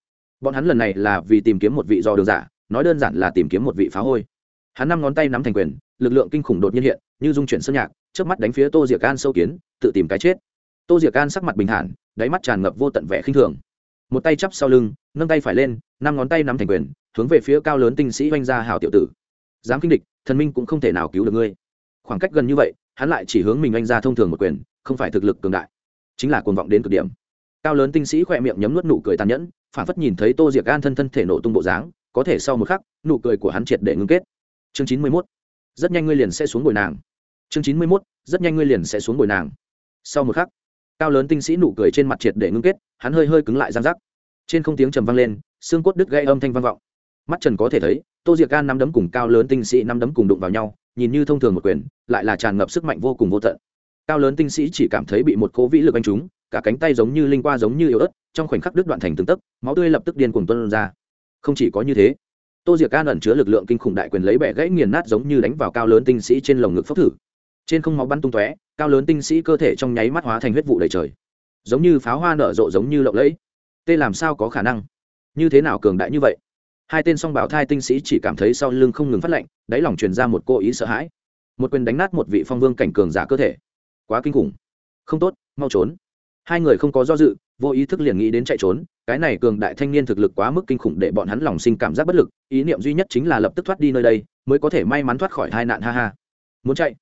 bọn hắn lần này là vì tìm kiếm một vị do đường giả, nói đơn giản là tìm kiếm một vị phá hôi. Hắn năm ngón tay nắm thành quyền, lực lượng kinh khủng đột nhiên hiện, như dung chuyển sơn nhạc trước mắt đánh phía tô diệc can sâu kiến, tự tìm cái chết. Tô diệc can sắc mặt bình thản, đáy mắt tràn ngập vô tận vẻ khinh thường. Một tay chắp sau lưng, nâng tay phải lên, năm ngón tay nắm thành quyền, hướng về phía cao lớn tinh sĩ oanh gia hảo tiểu tử. Dám kinh địch, thần minh cũng không thể nào cứu được ngươi. Khoảng cách gần như vậy, hắn lại chỉ hướng mình oanh gia thông thường một quyền, không phải thực lực cường đại. Chính là cuồng vọng đến cực điểm. Cao lớn tinh sĩ khỏe miệng nhấm nuốt nụ cười tàn nhẫn phản phất nhìn thấy tô diệc gan thân thân thể nổ tung bộ dáng, có thể sau một khắc, nụ cười của hắn triệt để ngưng kết. Chương chín mươi mốt. Rất nhanh ngươi liền sẽ xuống bồi nàng. Chương chín mươi mốt. Rất nhanh ngươi liền sẽ xuống bồi nàng. Sau một khắc, cao lớn tinh sĩ nụ cười trên mặt triệt để ngưng kết, hắn hơi hơi cứng lại giang rắc. Trên không tiếng trầm vang lên, xương cốt đứt gây âm thanh vang vọng. Mắt trần có thể thấy, tô diệc gan nắm đấm cùng cao lớn tinh sĩ nắm đấm cùng đụng vào nhau, nhìn như thông thường một quyền, lại là tràn ngập sức mạnh vô cùng vô tận. Cao lớn tinh sĩ chỉ cảm thấy bị một cố vĩ lực anh trúng cả cánh tay giống như linh qua giống như yếu ớt, trong khoảnh khắc đứt đoạn thành từng tấc, máu tươi lập tức điên cuồng tuân ra. Không chỉ có như thế, tô diệc can ẩn chứa lực lượng kinh khủng đại quyền lấy bẻ gãy nghiền nát giống như đánh vào cao lớn tinh sĩ trên lồng ngực phốc thử. Trên không máu bắn tung tóe, cao lớn tinh sĩ cơ thể trong nháy mắt hóa thành huyết vụ đầy trời. Giống như pháo hoa nở rộ giống như lộng lẫy. Tê làm sao có khả năng? Như thế nào cường đại như vậy? Hai tên song bảo thai tinh sĩ chỉ cảm thấy sau lưng không ngừng phát lạnh, đáy lòng truyền ra một cô ý sợ hãi. Một quyền đánh nát một vị phong vương cảnh cường giả cơ thể. Quá kinh khủng. Không tốt, mau trốn hai người không có do dự, vô ý thức liền nghĩ đến chạy trốn, cái này cường đại thanh niên thực lực quá mức kinh khủng để bọn hắn lòng sinh cảm giác bất lực, ý niệm duy nhất chính là lập tức thoát đi nơi đây, mới có thể may mắn thoát khỏi tai nạn, ha ha. Muốn chạy?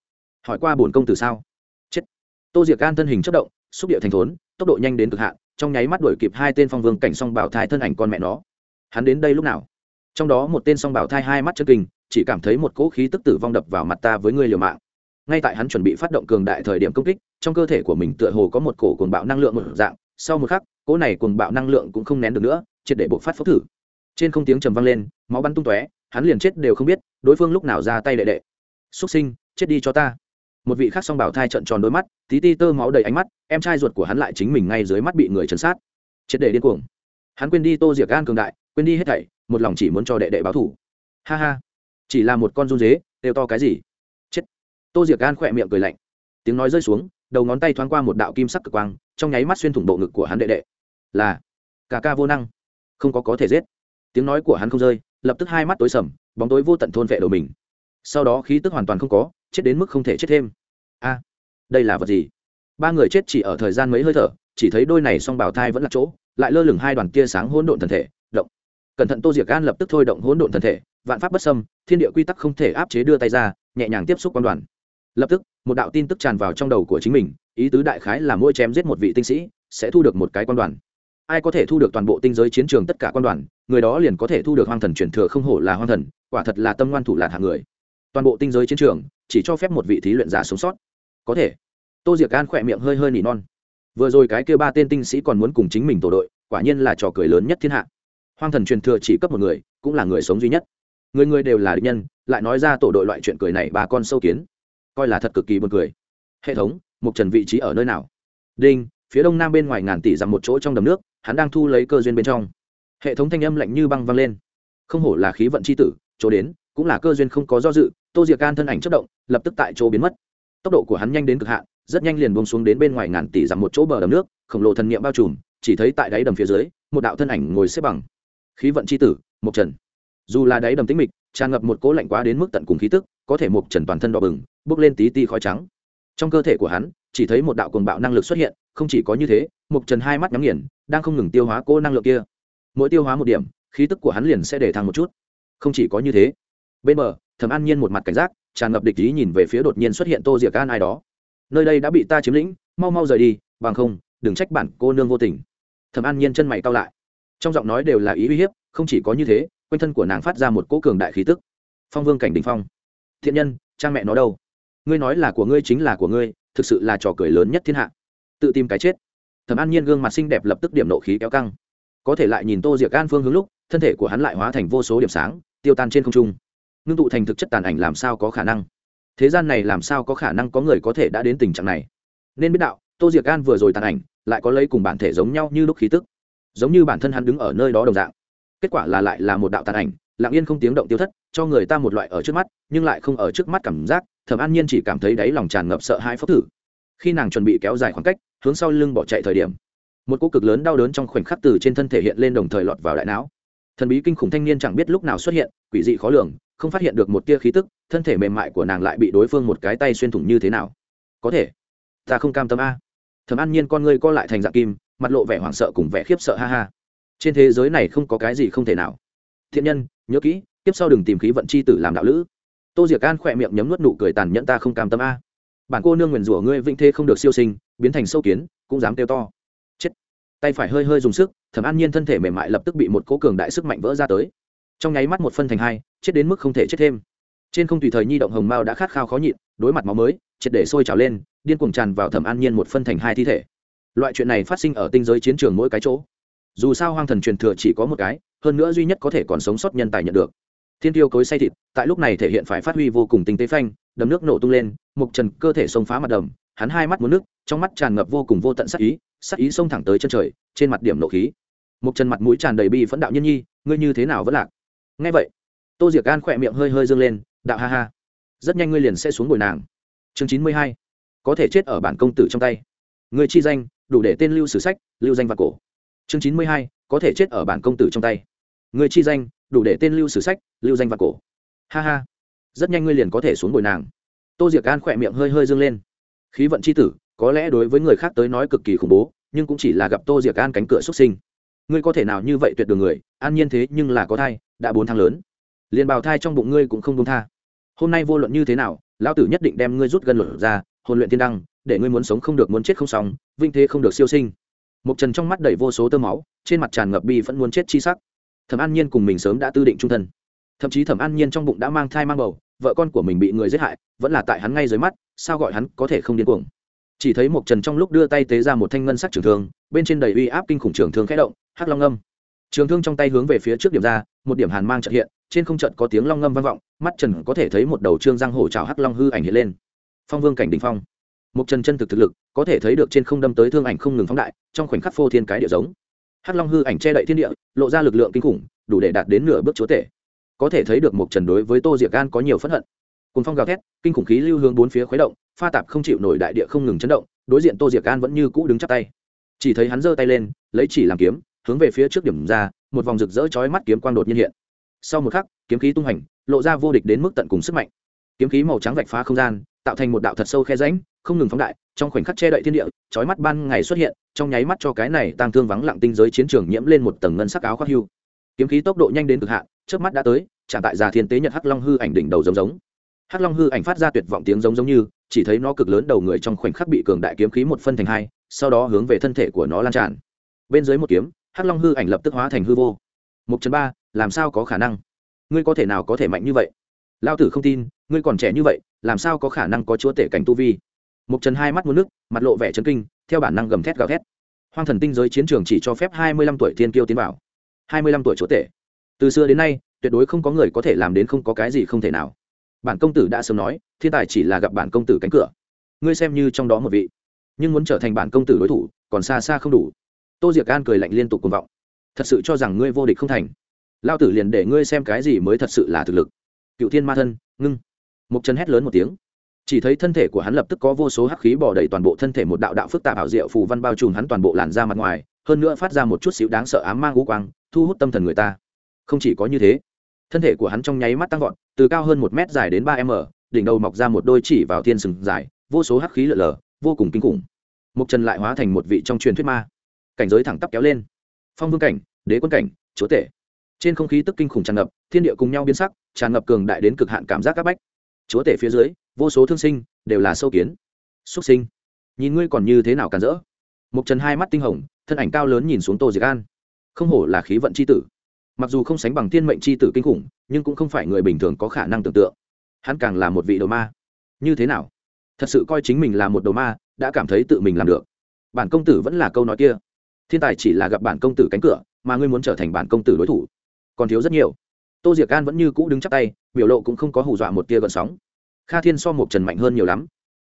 Hỏi qua bổn công tử sao? Chết. Tô diệc an thân hình chất động, xúc điệu thành thốn, tốc độ nhanh đến cực hạn, trong nháy mắt đuổi kịp hai tên phong vương cảnh song bảo thai thân ảnh con mẹ nó. Hắn đến đây lúc nào? Trong đó một tên song bảo thai hai mắt chân kinh, chỉ cảm thấy một cỗ khí tức tử vong đập vào mặt ta với ngươi liều mạng. Ngay tại hắn chuẩn bị phát động cường đại thời điểm công kích trong cơ thể của mình tựa hồ có một cổ cuồng bạo năng lượng một dạng, sau một khắc, cỗ này cuồng bạo năng lượng cũng không nén được nữa, triệt để buộc phát phốc thử. Trên không tiếng trầm vang lên, máu bắn tung tóe, hắn liền chết đều không biết, đối phương lúc nào ra tay đệ đệ. Xuất sinh, chết đi cho ta. Một vị khác song bảo thai trận tròn đôi mắt, tí ti tơ máu đầy ánh mắt, em trai ruột của hắn lại chính mình ngay dưới mắt bị người chấn sát. Triệt để điên cuồng. Hắn quên đi tô diệc gan cường đại, quên đi hết thảy, một lòng chỉ muốn cho đệ đệ báo thủ ha ha, chỉ là một con run dế đều to cái gì? Chết. Tô diệc gan khỏe miệng cười lạnh. Tiếng nói rơi xuống đầu ngón tay thoáng qua một đạo kim sắc cực quang, trong nháy mắt xuyên thủng bộ ngực của hắn đệ đệ. Là cả ca vô năng. Không có có thể giết. Tiếng nói của hắn không rơi, lập tức hai mắt tối sầm, bóng tối vô tận thôn vệ đồ mình. Sau đó khí tức hoàn toàn không có, chết đến mức không thể chết thêm. A, đây là vật gì? Ba người chết chỉ ở thời gian mấy hơi thở, chỉ thấy đôi này song bảo thai vẫn là chỗ, lại lơ lửng hai đoàn tia sáng hỗn độn thần thể, động. Cẩn thận tô diệc gan lập tức thôi động hỗn độn thần thể, vạn pháp bất xâm, thiên địa quy tắc không thể áp chế đưa tay ra, nhẹ nhàng tiếp xúc quan đoàn lập tức, một đạo tin tức tràn vào trong đầu của chính mình, ý tứ đại khái là mỗi chém giết một vị tinh sĩ, sẽ thu được một cái quan đoàn. Ai có thể thu được toàn bộ tinh giới chiến trường tất cả quan đoàn, người đó liền có thể thu được hoang thần truyền thừa không hổ là hoang thần, quả thật là tâm ngoan thủ lạc hạng người. Toàn bộ tinh giới chiến trường, chỉ cho phép một vị thí luyện giả sống sót. Có thể. Tô diệc an khỏe miệng hơi hơi nỉ non. Vừa rồi cái kêu ba tên tinh sĩ còn muốn cùng chính mình tổ đội, quả nhiên là trò cười lớn nhất thiên hạ. Hoang thần truyền thừa chỉ cấp một người, cũng là người sống duy nhất. Người người đều là địch nhân, lại nói ra tổ đội loại chuyện cười này bà con sâu kiến coi là thật cực kỳ buồn cười. Hệ thống một trần vị trí ở nơi nào? Đinh, phía đông nam bên ngoài ngàn tỷ dặm một chỗ trong đầm nước, hắn đang thu lấy cơ duyên bên trong. Hệ thống thanh âm lạnh như băng vang lên. Không hổ là khí vận c h i tử, chỗ đến, cũng là cơ duyên không có do dự, tô diệc can thân ảnh chất động, lập tức tại chỗ biến mất. Tốc độ của hắn nhanh đến cực hạn, rất nhanh liền buông xuống đến bên ngoài ngàn tỷ dặm một chỗ bờ đầm nước, khổng lồ thần niệm bao trùm, chỉ thấy tại đáy đầm phía dưới, một đạo thân ảnh ngồi xếp bằng. Khí vận c h i tử một trần. Dù là đáy đầm tĩnh mịch, tràn ngập một cỗ lạnh quá đến mức tận cùng khí tức có thể mục trần toàn thân đỏ bừng, bước lên tí ti khói trắng. Trong cơ thể của hắn, chỉ thấy một đạo cuồng bạo năng lực xuất hiện, không chỉ có như thế, mục trần hai mắt nhắm nghiền, đang không ngừng tiêu hóa cô năng lượng kia. Mỗi tiêu hóa một điểm, khí tức của hắn liền sẽ để thăng một chút. Không chỉ có như thế, bên bờ thẩm an nhiên một mặt cảnh giác, tràn ngập địch ý nhìn về phía đột nhiên xuất hiện tô diệc an ai đó. Nơi đây đã bị ta chiếm lĩnh, mau mau rời đi, bằng không, đừng trách bản cô nương vô tình. Thẩm an nhiên chân mày cao lại. Trong giọng nói đều là ý uy hiếp, không chỉ có như thế, quanh thân của nàng phát ra một cỗ cường đại khí tức. Phong vương cảnh đình phong thiện nhân, cha mẹ nó đâu? Ngươi nói là của ngươi chính là của ngươi, thực sự là trò cười lớn nhất thiên hạ. Tự tìm cái chết. Thẩm an nhiên gương mặt xinh đẹp lập tức điểm nộ khí kéo căng. Có thể lại nhìn tô diệc an phương hướng lúc, thân thể của hắn lại hóa thành vô số điểm sáng, tiêu tan trên không trung. Ngưng tụ thành thực chất tàn ảnh làm sao có khả năng? Thế gian này làm sao có khả năng có người có thể đã đến tình trạng này? Nên biết đạo, tô diệc an vừa rồi tàn ảnh, lại có lấy cùng bản thể giống nhau như lúc khí tức. Giống như bản thân hắn đứng ở nơi đó đồng dạng. Kết quả là lại là một đạo tàn ảnh lặng yên không tiếng động tiêu thất, cho người ta một loại ở trước mắt, nhưng lại không ở trước mắt cảm giác thẩm an nhiên chỉ cảm thấy đáy lòng tràn ngập sợ hãi phốc thử. Khi nàng chuẩn bị kéo dài khoảng cách, hướng sau lưng bỏ chạy thời điểm, một cô cực lớn đau đớn trong khoảnh khắc từ trên thân thể hiện lên đồng thời lọt vào đại não. Thần bí kinh khủng thanh niên chẳng biết lúc nào xuất hiện, quỷ dị khó lường, không phát hiện được một tia khí tức, thân thể mềm mại của nàng lại bị đối phương một cái tay xuyên thủng như thế nào. Có thể, ta không cam tâm a. Thẩm an nhiên con ngươi co lại thành dạng kim, mặt lộ vẻ hoảng sợ cùng vẻ khiếp sợ ha ha. Trên thế giới này không có cái gì không thể nào. Thiện nhân nhớ kỹ, tiếp sau đừng tìm khí vận c h i tử làm đạo lữ. Tô diệc an khỏe miệng nhấm nuốt nụ cười tàn nhẫn ta không cam tâm a. Bản cô nương nguyền rủa ngươi vĩnh thê không được siêu sinh, biến thành sâu kiến, cũng dám kêu to. Chết. Tay phải hơi hơi dùng sức, thẩm an nhiên thân thể mềm mại lập tức bị một cố cường đại sức mạnh vỡ ra tới. Trong nháy mắt một phân thành hai, chết đến mức không thể chết thêm. Trên không tùy thời nhi động hồng mao đã khát khao khó nhịn, đối mặt máu mới, triệt để sôi trào lên, điên cuồng tràn vào thẩm an nhiên một phân thành hai thi thể. Loại chuyện này phát sinh ở tinh giới chiến trường mỗi cái chỗ dù sao hoang thần truyền thừa chỉ có một cái, hơn nữa duy nhất có thể còn sống sót nhân tài nhận được. Thiên tiêu cối say thịt, tại lúc này thể hiện phải phát huy vô cùng tinh tế phanh đầm nước nổ tung lên, mục trần cơ thể xông phá mặt đầm, hắn hai mắt muốn nước, trong mắt tràn ngập vô cùng vô tận sắc ý sắc ý xông thẳng tới chân trời, trên mặt điểm nộ khí. Mục trần mặt mũi tràn đầy bi phẫn đạo nhân nhi, ngươi như thế nào vẫn lạc? Ngay vậy, tô diệc gan khỏe miệng hơi hơi dâng lên, đạo ha ha, rất nhanh ngươi liền sẽ xuống ngồi nàng. Chương chín mươi hai, có thể chết ở bản công tử trong tay. Người chi danh, đủ để tên lưu sử sách, lưu danh và cổ chương chín mươi hai có thể chết ở bản công tử trong tay. Người chi danh đủ để tên lưu sử sách lưu danh và cổ. Ha ha. Rất nhanh ngươi liền có thể xuống bồi nàng. Tô diệc an khỏe miệng hơi hơi dâng lên. Khí vận c h i tử có lẽ đối với người khác tới nói cực kỳ khủng bố nhưng cũng chỉ là gặp tô diệc an cánh cửa xuất sinh. Ngươi có thể nào như vậy tuyệt đường người an nhiên thế nhưng là có thai đã bốn tháng lớn. Liền bào thai trong bụng ngươi cũng không đúng tha. Hôm nay vô luận như thế nào lão tử nhất định đem ngươi rút gần luận ra hồn luyện tiên đăng để ngươi muốn sống không được muốn chết không sống, vinh thế không được siêu sinh một trần trong mắt đầy vô số tơ máu, trên mặt tràn ngập bi vẫn muốn chết chi sắc. Thẩm an nhiên cùng mình sớm đã tư định trung thân. Thậm chí thẩm an nhiên trong bụng đã mang thai mang bầu, vợ con của mình bị người giết hại, vẫn là tại hắn ngay dưới mắt, sao gọi hắn có thể không điên cuồng? Chỉ thấy Mộc trần trong lúc đưa tay tế ra một thanh ngân sắc trường thương, bên trên đầy uy áp kinh khủng trường thương khẽ động, hắc long âm trường thương trong tay hướng về phía trước điểm ra, một điểm hàn mang trợ hiện, trên không trận có tiếng long ngâm vang vọng, mắt trần có thể thấy một đầu trương răng hổ trào hắc long hư ảnh hiện lên. Phong vương cảnh đình phong một trần chân thực thực lực, có thể thấy được trên không đâm tới thương ảnh không ngừng phóng đại, trong khoảnh khắc phô thiên cái địa giống. Hắc long hư ảnh che đậy thiên địa, lộ ra lực lượng kinh khủng, đủ để đạt đến nửa bước chúa tể. Có thể thấy được một trần đối với tô diệc gan có nhiều phẫn hận. Cùng phong gào thét, kinh khủng khí lưu hướng bốn phía khuấy động, pha tạp không chịu nổi đại địa không ngừng chấn động, đối diện tô diệc gan vẫn như cũ đứng chắp tay. Chỉ thấy hắn giơ tay lên, lấy chỉ làm kiếm, hướng về phía trước điểm ra, một vòng rực rỡ chói mắt kiếm quang đột nhiên hiện. Sau một khắc, kiếm khí tung hành lộ ra vô địch đến mức tận cùng sức mạnh. Kiếm khí màu trắng vạch phá không gian, tạo thành một đạo thật sâu khe rãnh không ngừng phóng đại, trong khoảnh khắc che đậy thiên địa, chói mắt ban ngày xuất hiện, trong nháy mắt cho cái này tăng thương vắng lặng tinh giới chiến trường nhiễm lên một tầng ngân sắc áo khoác hưu. Kiếm khí tốc độ nhanh đến cực hạn trước mắt đã tới, chạm tại già thiên tế nhật hắc long hư ảnh đỉnh đầu giống giống. Hắc long hư ảnh phát ra tuyệt vọng tiếng giống giống như, chỉ thấy nó cực lớn đầu người trong khoảnh khắc bị cường đại kiếm khí một phân thành hai, sau đó hướng về thân thể của nó lan tràn. Bên dưới một kiếm, hắc long hư ảnh lập tức hóa thành hư vô. Một chấn ba, làm sao có khả năng? Ngươi có thể nào có thể mạnh như vậy? Lao tử không tin, ngươi còn trẻ như vậy, làm sao có khả năng có chúa tể cảnh tu vi? Mục trần hai mắt muốn nước, mặt lộ vẻ chấn kinh, theo bản năng gầm thét gào thét. Hoang thần tinh giới chiến trường chỉ cho phép hai mươi lăm tuổi thiên kiêu tiến bảo hai mươi lăm tuổi chỗ tệ từ xưa đến nay, tuyệt đối không có người có thể làm đến không có cái gì không thể nào. Bản công tử đã sớm nói, thiên tài chỉ là gặp bản công tử cánh cửa. Ngươi xem như trong đó một vị. Nhưng muốn trở thành bản công tử đối thủ, còn xa xa không đủ. Tô diệc an cười lạnh liên tục cuồng vọng. Thật sự cho rằng ngươi vô địch không thành. Lao tử liền để ngươi xem cái gì mới thật sự là thực lực. Cựu thiên ma thân, ngưng. Mục Trần hét lớn một tiếng chỉ thấy thân thể của hắn lập tức có vô số hắc khí bỏ đầy toàn bộ thân thể một đạo đạo phức tạp ảo diệu phù văn bao trùm hắn toàn bộ làn da mặt ngoài, hơn nữa phát ra một chút xíu đáng sợ ám mang ngũ quang, thu hút tâm thần người ta. Không chỉ có như thế, thân thể của hắn trong nháy mắt tăng vọt, từ cao hơn một mét dài đến ba m, đỉnh đầu mọc ra một đôi chỉ vào thiên sừng dài, vô số hắc khí lở lở, vô cùng kinh khủng. Mục trần lại hóa thành một vị trong truyền thuyết ma. Cảnh giới thẳng tắp kéo lên. Phong vương cảnh, đế quân cảnh, chúa tể. Trên không khí tức kinh khủng tràn ngập, thiên địa cùng nhau biến sắc, tràn ngập cường đại đến cực hạn cảm giác các bách chúa tể phía dưới, vô số thương sinh, đều là sâu kiến. Xuất sinh, nhìn ngươi còn như thế nào cản rỡ. Mục trần hai mắt tinh hồng, thân ảnh cao lớn nhìn xuống tô diệc an. Không hổ là khí vận c h i tử. Mặc dù không sánh bằng thiên mệnh c h i tử kinh khủng, nhưng cũng không phải người bình thường có khả năng tưởng tượng. Hắn càng là một vị đầu ma. Như thế nào? Thật sự coi chính mình là một đầu ma, đã cảm thấy tự mình làm được. Bản công tử vẫn là câu nói kia. Thiên tài chỉ là gặp bản công tử cánh cửa, mà ngươi muốn trở thành bản công tử đối thủ. Còn thiếu rất nhiều tô diệc an vẫn như cũ đứng chắc tay, biểu lộ cũng không có hù dọa một tia gợn sóng. Kha thiên so một trần mạnh hơn nhiều lắm.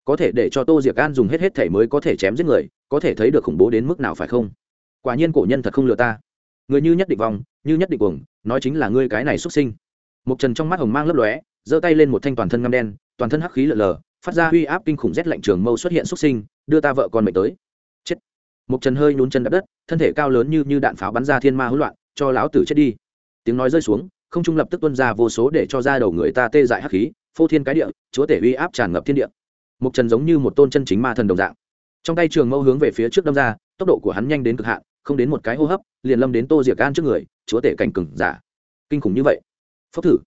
Có thể để cho tô diệc an dùng hết hết thể mới có thể chém giết người, có thể thấy được khủng bố đến mức nào phải không? Quả nhiên cổ nhân thật không lừa ta. Người như nhất định vòng như nhất định cuồng, nói chính là ngươi cái này xuất sinh. Một trần trong mắt hồng mang lấp lóe, giơ tay lên một thanh toàn thân ngăm đen, toàn thân hắc khí lở lờ, phát ra uy áp kinh khủng rét lạnh trường mâu xuất hiện xuất sinh, đưa ta vợ con mệnh tới. Chết. Một trần hơi nhún chân đập đất, thân thể cao lớn như như đạn pháo bắn ra thiên ma hỗn loạn, cho lão tử chết đi. Tiếng nói rơi xuống không trung lập tức tuân ra vô số để cho ra đầu người ta tê dại hắc khí, phô thiên cái địa, chúa tể uy áp tràn ngập thiên địa. Mục trần giống như một tôn chân chính ma thần đồng dạng. Trong tay trường mâu hướng về phía trước đâm ra, tốc độ của hắn nhanh đến cực hạn, không đến một cái hô hấp, liền lâm đến tô diệc gan trước người, chúa tể cảnh cừng giả. Kinh khủng như vậy. Phốc thử.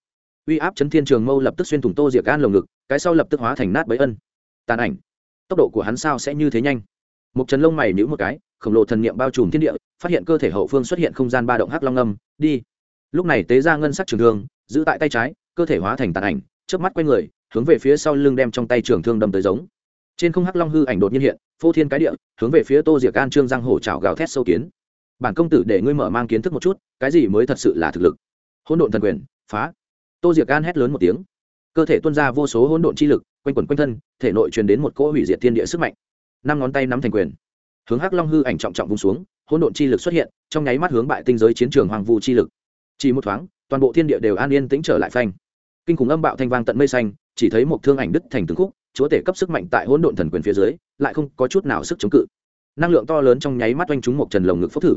Uy áp chấn thiên trường mâu lập tức xuyên thủng tô diệc gan lồng ngực, cái sau lập tức hóa thành nát bấy ân. Tàn ảnh. Tốc độ của hắn sao sẽ như thế nhanh? Mục trần lông mày nhữ một cái, khổng lồ thần niệm bao trùm thiên địa, phát hiện cơ thể hậu phương xuất hiện không gian ba động hắc long âm, đi lúc này tế ra ngân sắc trường thương, giữ tại tay trái, cơ thể hóa thành tàn ảnh trước mắt quay người, hướng về phía sau lưng đem trong tay trường thương đâm tới giống. Trên không hắc long hư ảnh đột nhiên hiện, phô thiên cái địa, hướng về phía tô diệc an trương giang hổ trào gào thét sâu kiến. Bản công tử để ngươi mở mang kiến thức một chút, cái gì mới thật sự là thực lực? Hỗn độn thần quyền, phá. Tô diệc an hét lớn một tiếng. Cơ thể tuân ra vô số hỗn độn chi lực, quanh quẩn quanh thân, thể nội truyền đến một cỗ hủy diệt thiên địa sức mạnh. Năm ngón tay nắm thành quyền. Hướng hắc long hư ảnh trọng trọng vung xuống, hỗn độn chi lực xuất hiện, trong nháy mắt hướng bại tinh giới chiến trường hoàng vu chi lực chỉ một thoáng, toàn bộ thiên địa đều an yên tĩnh trở lại phanh. Kinh khủng âm bạo thanh vang tận mây xanh, chỉ thấy một thương ảnh đứt thành từng khúc, chúa tể cấp sức mạnh tại hỗn độn thần quyền phía dưới, lại không có chút nào sức chống cự. Năng lượng to lớn trong nháy mắt oanh trúng một trần lồng ngực phốc thử.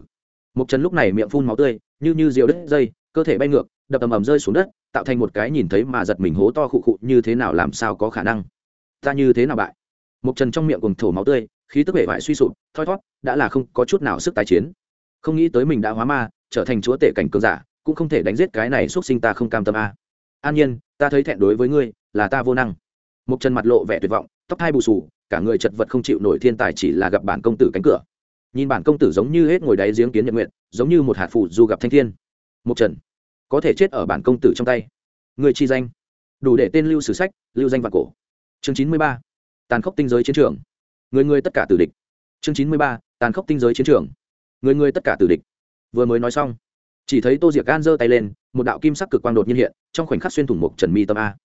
Một trần lúc này miệng phun máu tươi, như như diều đất dây, cơ thể bay ngược, đập ầm ầm rơi xuống đất, tạo thành một cái nhìn thấy mà giật mình hố to khụ khụ, như thế nào làm sao có khả năng? Ta như thế nào bại? Một trần trong miệng cùng thổ máu tươi, khí tức bể vải suy sụp, thoi thót, đã là không có chút nào sức tái chiến. Không nghĩ tới mình đã hóa ma, trở thành chúa tể cảnh cường giả cũng không thể đánh giết cái này xuất sinh ta không cam tâm a. An nhiên, ta thấy thẹn đối với ngươi, là ta vô năng. Một chân mặt lộ vẻ tuyệt vọng, tóc hai bù sù cả người chật vật không chịu nổi thiên tài chỉ là gặp bản công tử cánh cửa. Nhìn bản công tử giống như hết ngồi đáy giếng kiến nhật nguyện giống như một hạt phụ dù gặp thanh thiên. Một trần, có thể chết ở bản công tử trong tay. Người chi danh? Đủ để tên lưu sử sách, lưu danh vạn cổ. Chương chín mươi ba, tàn khốc tinh giới chiến trường. Người người tất cả tử địch. Chương chín mươi ba, tàn khốc tinh giới chiến trường. Người người tất cả tử địch. Vừa mới nói xong chỉ thấy tô diệc gan giơ tay lên, một đạo kim sắc cực quang đột nhiên hiện, trong khoảnh khắc xuyên thủng mục trần mi tâm a.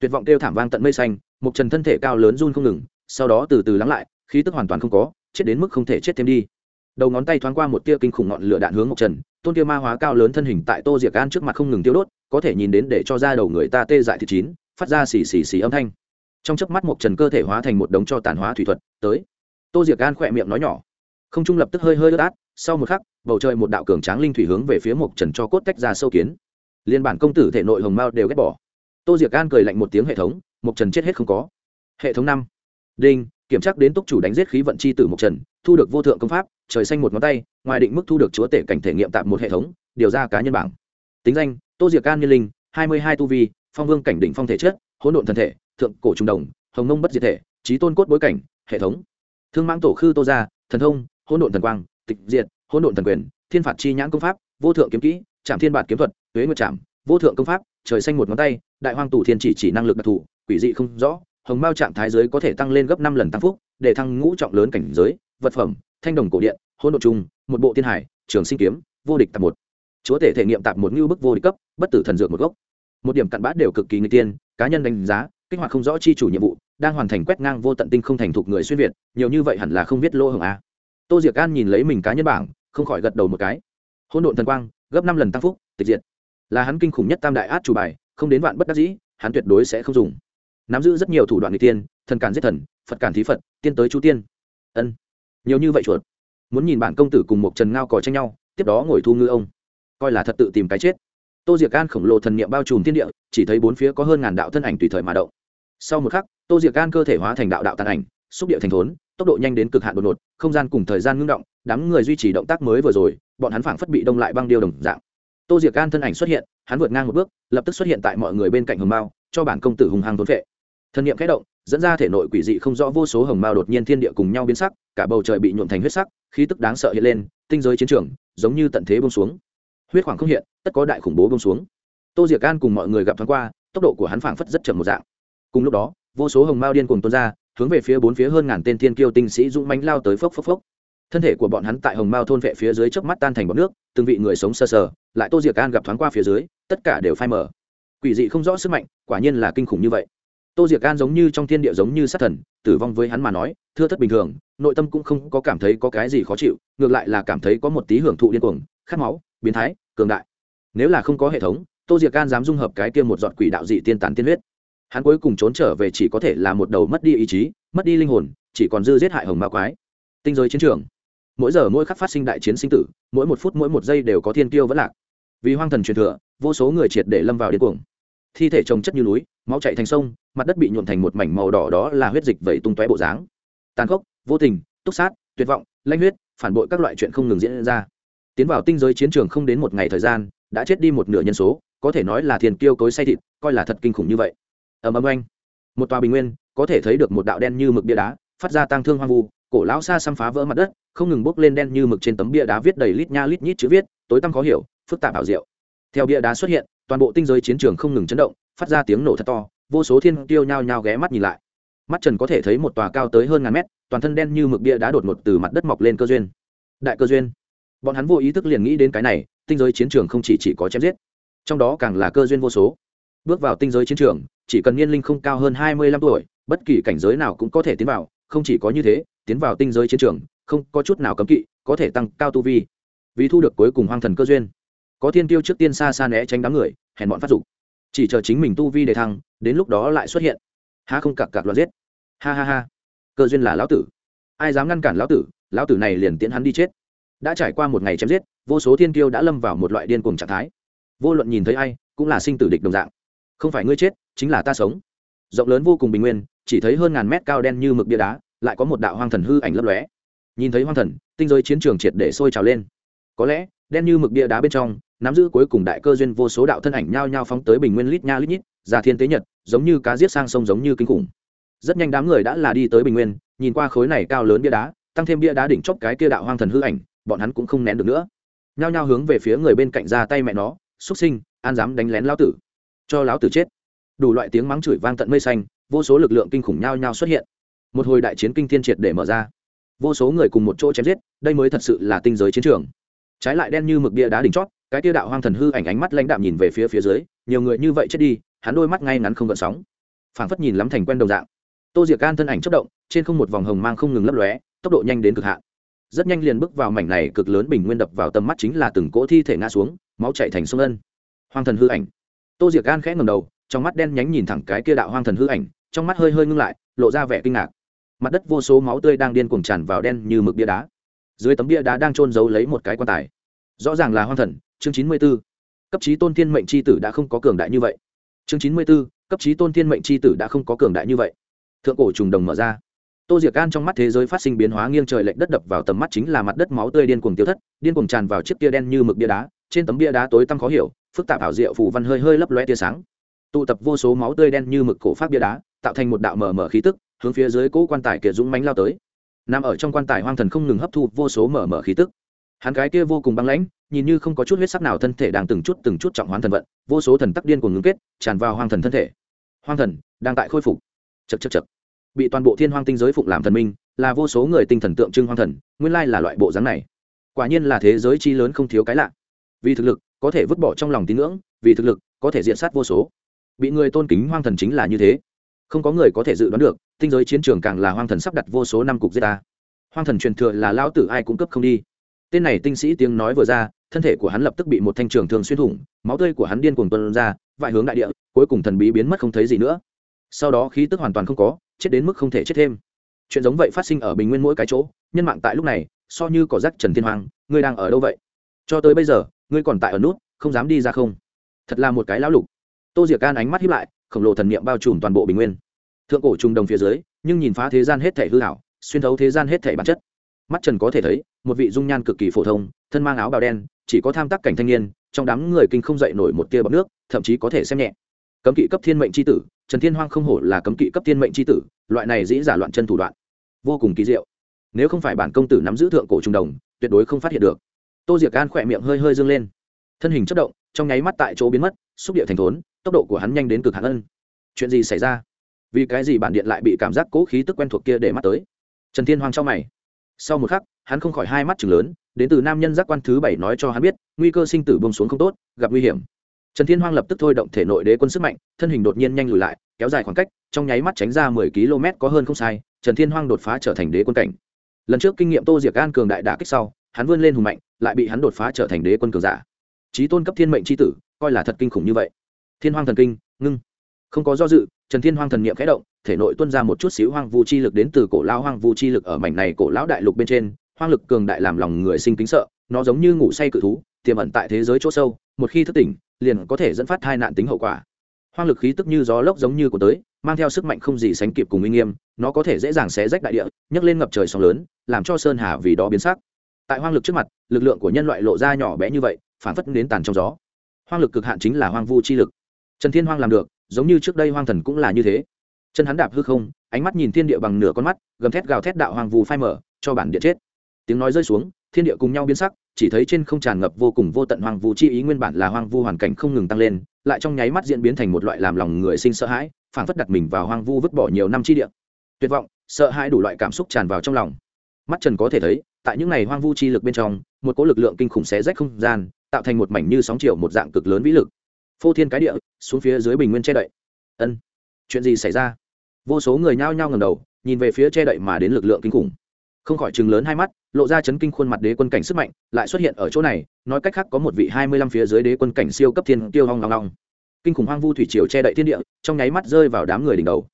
Tuyệt vọng kêu thảm vang tận mây xanh mục trần thân thể cao lớn run không ngừng, sau đó từ từ lắng lại, khí tức hoàn toàn không có, chết đến mức không thể chết thêm đi. Đầu ngón tay thoáng qua một tia kinh khủng ngọn lửa đạn hướng mục trần, tôn tia ma hóa cao lớn thân hình tại tô diệc gan trước mặt không ngừng tiêu đốt, có thể nhìn đến để cho ra đầu người ta tê dại thịt chín, phát ra xì xì xì âm thanh. Trong chớp mắt mục trần cơ thể hóa thành một đống cho tàn hóa thủy thuật, tới. Tô diệc gan khỏe miệng nói nhỏ, không trung lập tức hơi hơi ướt át sau một khắc, bầu trời một đạo cường tráng linh thủy hướng về phía mộc trần cho cốt tách ra sâu kiến. Liên bản công tử thể nội hồng mao đều ghét bỏ. Tô diệc gan cười lạnh một tiếng hệ thống, mộc trần chết hết không có. Hệ thống năm. Đinh, kiểm tra đến túc chủ đánh giết khí vận chi tử mộc trần, thu được vô thượng công pháp, trời xanh một ngón tay, ngoài định mức thu được chúa tể cảnh thể nghiệm tạm một hệ thống, điều ra cá nhân bảng. Tính danh, tô diệc an nhân linh, hai mươi hai tu vi, phong vương cảnh đỉnh phong thể chất, hỗn độn thân thể, thượng cổ trung đồng, hồng nông bất diệt thể trí tôn cốt bối cảnh, hệ thống. Thương mãng tổ khư tô gia, thần thông, hỗn độn thần quang tịch diệt, hỗn độn thần quyền, thiên phạt chi nhãn công pháp, vô thượng kiếm kỹ trạm thiên bạt kiếm thuật huế nguyệt trạm vô thượng công pháp, trời xanh một ngón tay, đại hoang tù thiên chỉ chỉ năng lực đặc thù, quỷ dị không rõ, hồng mao trạng thái giới có thể tăng lên gấp năm lần tăng phúc, để thăng ngũ trọng lớn cảnh giới, vật phẩm, thanh đồng cổ điện, hỗn độn chung một bộ thiên hải, trường sinh kiếm, vô địch tạp một. Chúa thể thể nghiệm tạp một ngưu bức vô địch cấp, bất tử thần dược một gốc. Một điểm cặn bã đều cực kỳ nguy tiên, cá nhân đánh giá, kích hoạt không rõ chi chủ nhiệm vụ, đang hoàn thành quét ngang vô tận tinh không thành thục người xuyên việt, nhiều như vậy hẳn là không biết lỗ hồng a tô diệc an nhìn lấy mình cá nhân bảng, không khỏi gật đầu một cái. Hôn độn thần quang, gấp năm lần tăng phúc, tịch diệt. Là hắn kinh khủng nhất tam đại át chủ bài, không đến vạn bất đắc dĩ, hắn tuyệt đối sẽ không dùng. Nắm giữ rất nhiều thủ đoạn người tiên thần cản giết thần, phật cản thí phật, tiên tới chú tiên. Ân. Nhiều như vậy chuột. Muốn nhìn bản công tử cùng một trần ngao cò tranh nhau, tiếp đó ngồi thu ngư ông. Coi là thật tự tìm cái chết. Tô diệc gan khổng lồ thần niệm bao trùm thiên địa, chỉ thấy bốn phía có hơn ngàn đạo thân ảnh tùy thời mà động. Sau một khắc, tô diệc gan cơ thể hóa thành đạo đạo tàn ảnh, xúc địa thành thốn tốc độ nhanh đến cực hạn đột ngột, không gian cùng thời gian ngưng động, đám người duy trì động tác mới vừa rồi, bọn hắn phảng phất bị đông lại băng điêu đồng dạng. Tô diệc gan thân ảnh xuất hiện, hắn vượt ngang một bước, lập tức xuất hiện tại mọi người bên cạnh hồng mao, cho bản công tử hùng hàng thốn vệ thân nhiệm kẽ động, dẫn ra thể nội quỷ dị không rõ vô số hồng mao đột nhiên thiên địa cùng nhau biến sắc, cả bầu trời bị nhuộm thành huyết sắc, khí tức đáng sợ hiện lên, tinh giới chiến trường, giống như tận thế bông xuống. Huyết khoảng không hiện, tất có đại khủng bố bông xuống. Tô diệc an cùng mọi người gặp thoáng qua, tốc độ của hắn phảng phất rất chậm một dạng. Cùng lúc đó, vô số hồng mao điên cùng tuôn ra hướng về phía bốn phía hơn ngàn tên thiên kiêu tinh sĩ dũng mánh lao tới phốc phốc phốc. Thân thể của bọn hắn tại hồng mao thôn vệ phía dưới chớp mắt tan thành bọt nước từng vị người sống sơ sờ, lại tô diệc an gặp thoáng qua phía dưới tất cả đều phai mở quỷ dị không rõ sức mạnh quả nhiên là kinh khủng như vậy. Tô diệc an giống như trong thiên địa giống như sát thần tử vong với hắn mà nói thưa thất bình thường nội tâm cũng không có cảm thấy có cái gì khó chịu ngược lại là cảm thấy có một tí hưởng thụ điên cuồng khát máu biến thái cường đại. Nếu là không có hệ thống tô diệc an dám dung hợp cái kia một giọt quỷ đạo dị tiên tán tiên huyết hắn cuối cùng trốn trở về chỉ có thể là một đầu mất đi ý chí, mất đi linh hồn, chỉ còn dư giết hại hồng ma quái. Tinh giới chiến trường. Mỗi giờ mỗi khắc phát sinh đại chiến sinh tử, mỗi một phút mỗi một giây đều có thiên tiêu vẫn lạc. Vì hoang thần truyền thừa, vô số người triệt để lâm vào điên cuồng. Thi thể trồng chất như núi, máu chạy thành sông, mặt đất bị nhuộn thành một mảnh màu đỏ đó là huyết dịch vẩy tung tóe bộ dáng. Tàn khốc, vô tình, túc sát, tuyệt vọng, lanh huyết, phản bội các loại chuyện không ngừng diễn ra. Tiến vào tinh giới chiến trường không đến một ngày thời gian, đã chết đi một nửa nhân số, có thể nói là thiền kiêu cối say thịt, coi là thật kinh khủng như vậy ầm ầm oanh. Một tòa bình nguyên có thể thấy được một đạo đen như mực bia đá phát ra tang thương hoang vu cổ lão xa xăm phá vỡ mặt đất không ngừng bốc lên đen như mực trên tấm bia đá viết đầy lít nha lít nhít chữ viết tối tăm khó hiểu phức tạp ảo diệu. Theo bia đá xuất hiện toàn bộ tinh giới chiến trường không ngừng chấn động phát ra tiếng nổ thật to vô số thiên tiêu nhao nhao ghé mắt nhìn lại. Mắt trần có thể thấy một tòa cao tới hơn ngàn mét toàn thân đen như mực bia đá đột ngột từ mặt đất mọc lên cơ duyên. Đại cơ duyên. Bọn hắn vô ý thức liền nghĩ đến cái này tinh giới chiến trường không chỉ, chỉ có chém giết trong đó càng là cơ duyên vô số bước vào tinh giới chiến trường, chỉ cần niên linh không cao hơn hai mươi lăm tuổi, bất kỳ cảnh giới nào cũng có thể tiến vào, không chỉ có như thế, tiến vào tinh giới chiến trường, không có chút nào cấm kỵ, có thể tăng cao tu vi. Vì thu được cuối cùng hoang thần cơ duyên. Có thiên tiêu trước tiên xa xa né tránh đám người, hèn bọn phát dục. Chỉ chờ chính mình tu vi để thăng, đến lúc đó lại xuất hiện. Ha không cặc cặc loạt giết. Ha ha ha. Cơ duyên là lão tử. Ai dám ngăn cản lão tử lão tử này liền tiễn hắn đi chết. Đã trải qua một ngày chém giết, vô số thiên tiêu đã lâm vào một loại điên cuồng trạng thái. Vô luận nhìn thấy ai, cũng là sinh tử địch đồng dạng không phải ngươi chết, chính là ta sống. Rộng lớn vô cùng bình nguyên, chỉ thấy hơn ngàn mét cao đen như mực bia đá, lại có một đạo hoang thần hư ảnh lấp lóe. Nhìn thấy hoang thần, tinh giới chiến trường triệt để sôi trào lên. Có lẽ, đen như mực bia đá bên trong, nắm giữ cuối cùng đại cơ duyên vô số đạo thân ảnh nhao nhao phóng tới bình nguyên lít nha lít nhít, già thiên tế nhật, giống như cá giết sang sông giống như kinh khủng. Rất nhanh đám người đã là đi tới bình nguyên, nhìn qua khối này cao lớn bia đá, tăng thêm bia đá đỉnh chóp cái kia đạo hoang thần hư ảnh, bọn hắn cũng không nén được nữa. Nhao nhao hướng về phía người bên cạnh ra tay mẹ nó xuất sinh, an dám đánh lén lão tử cho lão tử chết. Đủ loại tiếng mắng chửi vang tận mây xanh, vô số lực lượng kinh khủng nhao nhao xuất hiện. Một hồi đại chiến kinh thiên triệt để mở ra. Vô số người cùng một chỗ chém giết, đây mới thật sự là tinh giới chiến trường. Trái lại đen như mực bia đá đỉnh chót, cái tiêu đạo hoang thần hư ảnh ánh mắt lãnh đạm nhìn về phía phía dưới, nhiều người như vậy chết đi, hắn đôi mắt ngay ngắn không gợn sóng. Phảng phất nhìn lắm thành quen đồng dạng. Tô diệc can thân ảnh chất động, trên không một vòng hồng mang không ngừng lấp lóe, tốc độ nhanh đến cực hạn. Rất nhanh liền bước vào mảnh này cực lớn bình nguyên đập vào tầm mắt chính là từng cỗ thi thể ngã xuống, máu chạy thành sông ân. Hoang thần hư ảnh tô diệc gan khẽ ngầm đầu, trong mắt đen nhánh nhìn thẳng cái kia đạo hoang thần hư ảnh, trong mắt hơi hơi ngưng lại, lộ ra vẻ kinh ngạc. Mặt đất vô số máu tươi đang điên cuồng tràn vào đen như mực bia đá. Dưới tấm bia đá đang trôn giấu lấy một cái quan tài. Rõ ràng là hoang thần, chương chín mươi b ố cấp trí tôn thiên mệnh c h i tử đã không có cường đại như vậy. Chương chín mươi b ố cấp trí tôn thiên mệnh c h i tử đã không có cường đại như vậy. Thượng cổ trùng đồng mở ra. Tô diệc gan trong mắt thế giới phát sinh biến hóa nghiêng trời lệch đất đập vào tầm mắt chính là mặt đất máu tươi điên cuồng tiêu thất, điên cuồng tràn vào chiếc tia đen như mực bia đá. Trên tấm bia đá tối tăm khó hiểu phức tạp ảo diệu phủ văn hơi hơi lấp loe tia sáng. Tụ tập vô số máu tươi đen như mực cổ phát bia đá, tạo thành một đạo mở mở khí tức, hướng phía dưới cỗ quan tài kia dũng mánh lao tới. Nằm ở trong quan tài hoang thần không ngừng hấp thu vô số mở mở khí tức. Hắn cái kia vô cùng băng lãnh, nhìn như không có chút huyết sắc nào thân thể đang từng chút từng chút trọng hoán thần vận, vô số thần tắc điên của ngưng kết, tràn vào hoang thần thân thể. Hoang thần đang tại khôi phục. Chật chật chật bị toàn bộ thiên hoang tinh giới phụng làm thần minh, là vô số người tinh thần tượng trưng hoang thần, nguyên lai là loại bộ dáng này. Quả nhiên là thế giới chi lớn không thiếu cái lạ. Vì thực lực có thể vứt bỏ trong lòng tín ngưỡng, vì thực lực, có thể diện sát vô số. Bị người tôn kính hoang thần chính là như thế. Không có người có thể dự đoán được, tinh giới chiến trường càng là hoang thần sắp đặt vô số năm cục giết ta. Hoang thần truyền thừa là lão tử ai cũng cấp không đi. Tên này tinh sĩ tiếng nói vừa ra, thân thể của hắn lập tức bị một thanh trường thường xuyên thủng, máu tươi của hắn điên cuồng tuân ra vại hướng đại địa, cuối cùng thần bí biến mất không thấy gì nữa. Sau đó khí tức hoàn toàn không có, chết đến mức không thể chết thêm. Chuyện giống vậy phát sinh ở bình nguyên mỗi cái chỗ, nhân mạng tại lúc này, so như cỏ rác trần thiên hoàng ngươi đang ở đâu vậy? Cho tới bây giờ ngươi còn tại ở nút, không dám đi ra không? Thật là một cái lão lục. Tô diệc can ánh mắt hiếp lại, khổng lồ thần niệm bao trùm toàn bộ bình nguyên. Thượng cổ trùng đồng phía dưới, nhưng nhìn phá thế gian hết thể hư hảo xuyên thấu thế gian hết thể bản chất. Mắt trần có thể thấy, một vị dung nhan cực kỳ phổ thông, thân mang áo bào đen, chỉ có tham tác cảnh thanh niên, trong đám người kinh không dậy nổi một tia bọc nước, thậm chí có thể xem nhẹ. Cấm kỵ cấp thiên mệnh c h i tử, trần thiên hoang không hổ là cấm kỵ cấp thiên mệnh c h i tử, loại này dĩ giả loạn chân thủ đoạn, vô cùng kỳ diệu. Nếu không phải bản công tử nắm giữ thượng cổ trung đồng, tuyệt đối không phát hiện được tô diệc an khỏe miệng hơi hơi dâng lên. Thân hình chất động, trong nháy mắt tại chỗ biến mất, xúc địa thành thốn, tốc độ của hắn nhanh đến cực hạn ân chuyện gì xảy ra? Vì cái gì bản điện lại bị cảm giác cố khí tức quen thuộc kia để mắt tới? Trần thiên hoàng trong mày. Sau một khắc, hắn không khỏi hai mắt chừng lớn, đến từ nam nhân giác quan thứ bảy nói cho hắn biết, nguy cơ sinh tử bông xuống không tốt, gặp nguy hiểm. Trần thiên hoàng lập tức thôi động thể nội đế quân sức mạnh, thân hình đột nhiên nhanh lùi lại, kéo dài khoảng cách, trong nháy mắt tránh ra mười km có hơn không sai, trần thiên hoàng đột phá trở thành đế quân cảnh. Lần trước kinh nghiệm tô diệc an cường đại đả kích sau hắn vươn lên hùng mạnh, lại bị hắn đột phá trở thành đế quân cường giả. Trí tôn cấp thiên mệnh c tử, coi là thật kinh khủng như vậy. Thiên hoang thần kinh, ngưng. Không có do dự, trần thiên hoang thần n i ệ m khẽ động, thể nội tuân ra một chút xíu hoang vu chi lực đến từ cổ lao hoang vu chi lực ở mảnh này cổ lão đại lục bên trên. Hoang lực cường đại làm lòng người sinh kính sợ, nó giống như ngủ say cự thú, tiềm ẩn tại thế giới chỗ sâu, một khi thức tỉnh, liền có thể dẫn phát hai nạn tính hậu quả. Hoang lực khí tức như gió lốc giống như của tới, mang theo sức mạnh không gì sánh kịp cùng uy nghiêm, nó có thể dễ dàng xé rách đại địa, nhấc lên ngập trời sóng lớn, làm cho sơn hà vì đó biến sắc tại hoang lực trước mặt, lực lượng của nhân loại lộ ra nhỏ bé như vậy, phản phất đến tàn trong gió. Hoang lực cực hạn chính là hoang vu chi lực. Trần thiên hoang làm được, giống như trước đây hoang thần cũng là như thế. Chân hắn đạp hư không, ánh mắt nhìn thiên địa bằng nửa con mắt, gầm thét gào thét đạo hoàng vu phai mở cho bản địa chết. Tiếng nói rơi xuống, thiên địa cùng nhau biến sắc, chỉ thấy trên không tràn ngập vô cùng vô tận hoàng vu chi ý nguyên bản là hoàng vu hoàn cảnh không ngừng tăng lên, lại trong nháy mắt diễn biến thành một loại làm lòng người sinh sợ hãi, phản phất đặt mình vào hoàng vu vứt bỏ nhiều năm chi địa. Tuyệt vọng, sợ hãi đủ loại cảm xúc tràn vào trong lòng. Mắt trần có thể thấy tại những ngày hoang vu chi lực bên trong, một cỗ lực lượng kinh khủng xé rách không gian, tạo thành một mảnh như sóng chiều một dạng cực lớn vĩ lực. Phô thiên cái địa, xuống phía dưới bình nguyên che đậy. Ân, chuyện gì xảy ra? Vô số người nhao nhao ngầm đầu, nhìn về phía che đậy mà đến lực lượng kinh khủng. Không khỏi chừng lớn hai mắt, lộ ra chấn kinh khuôn mặt đế quân cảnh sức mạnh, lại xuất hiện ở chỗ này, nói cách khác có một vị hai mươi lăm phía dưới đế quân cảnh siêu cấp thiên tiêu hong long long kinh khủng hoang vu thủy triều che đậy thiên địa, trong nháy mắt rơi vào đám người đỉnh đầu.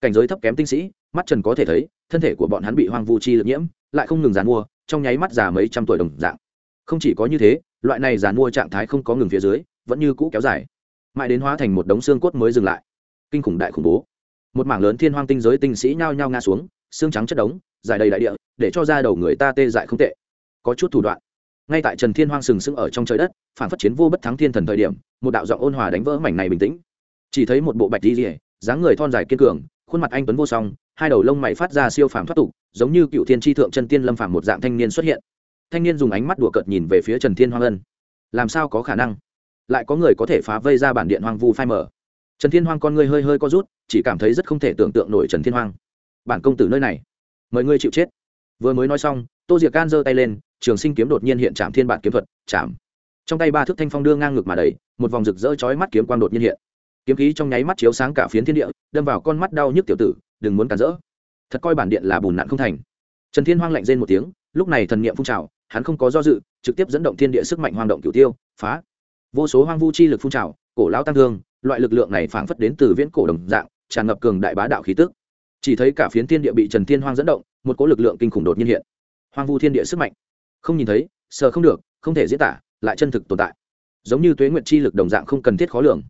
Cảnh giới thấp kém tinh sĩ, mắt trần có thể thấy, thân thể của bọn hắn bị hoang vu chi lực nhiễm, lại không ngừng giàn mua trong nháy mắt già mấy trăm tuổi đồng dạng. Không chỉ có như thế, loại này giàn mua trạng thái không có ngừng phía dưới, vẫn như cũ kéo dài. Mãi đến hóa thành một đống xương cốt mới dừng lại. Kinh khủng đại khủng bố. Một mảng lớn thiên hoang tinh giới tinh sĩ nhao nhao ngã xuống, xương trắng chất đống, dài đầy đại địa, để cho ra đầu người ta tê dại không tệ. Có chút thủ đoạn. Ngay tại trần thiên hoang sừng sững ở trong trời đất, phản phát chiến vô bất thắng thiên thần thời điểm, một đạo giọng ôn hòa đánh vỡ mảnh này bình tĩnh. Chỉ thấy một bộ bạch di rỉa dáng người thon dài kiên cường khuôn mặt anh tuấn vô song, hai đầu lông mày phát ra siêu phàm thoát tục, giống như cựu thiên tri thượng chân tiên lâm phàm một dạng thanh niên xuất hiện. Thanh niên dùng ánh mắt đùa cợt nhìn về phía trần thiên hoang ân. Làm sao có khả năng? Lại có người có thể phá vây ra bản điện hoang vu phai mở trần thiên hoang con ngươi hơi hơi co rút, chỉ cảm thấy rất không thể tưởng tượng nổi trần thiên hoang. Bản công tử nơi này, mời ngươi chịu chết. Vừa mới nói xong, tô diệc can giơ tay lên, trường sinh kiếm đột nhiên hiện chạm thiên bản kiếm thuật, chạm. Trong tay ba thước thanh phong đưa ngang ngực mà đầy một vòng rực rỡ chói mắt kiếm quang đột nhiên hiện kiếm khí trong nháy mắt chiếu sáng cả phiến thiên địa, đâm vào con mắt đau nhức tiểu tử, đừng muốn cản rỡ. Thật coi bản điện là bùn nạn không thành. Trần thiên hoang lạnh rên một tiếng, lúc này thần niệm phun trào, hắn không có do dự, trực tiếp dẫn động thiên địa sức mạnh hoang động cửu tiêu, phá. Vô số hoang vu chi lực phun trào, cổ lão tăng thương, loại lực lượng này phảng phất đến từ viễn cổ đồng dạng, tràn ngập cường đại bá đạo khí tức. Chỉ thấy cả phiến thiên địa bị trần thiên hoang dẫn động, một cỗ lực lượng kinh khủng đột nhiên hiện. Hoang vu thiên địa sức mạnh. Không nhìn thấy sợ không được, không thể diễn tả, lại chân thực tồn tại. Giống như tuế nguyện chi lực đồng dạng không cần thiết khó lường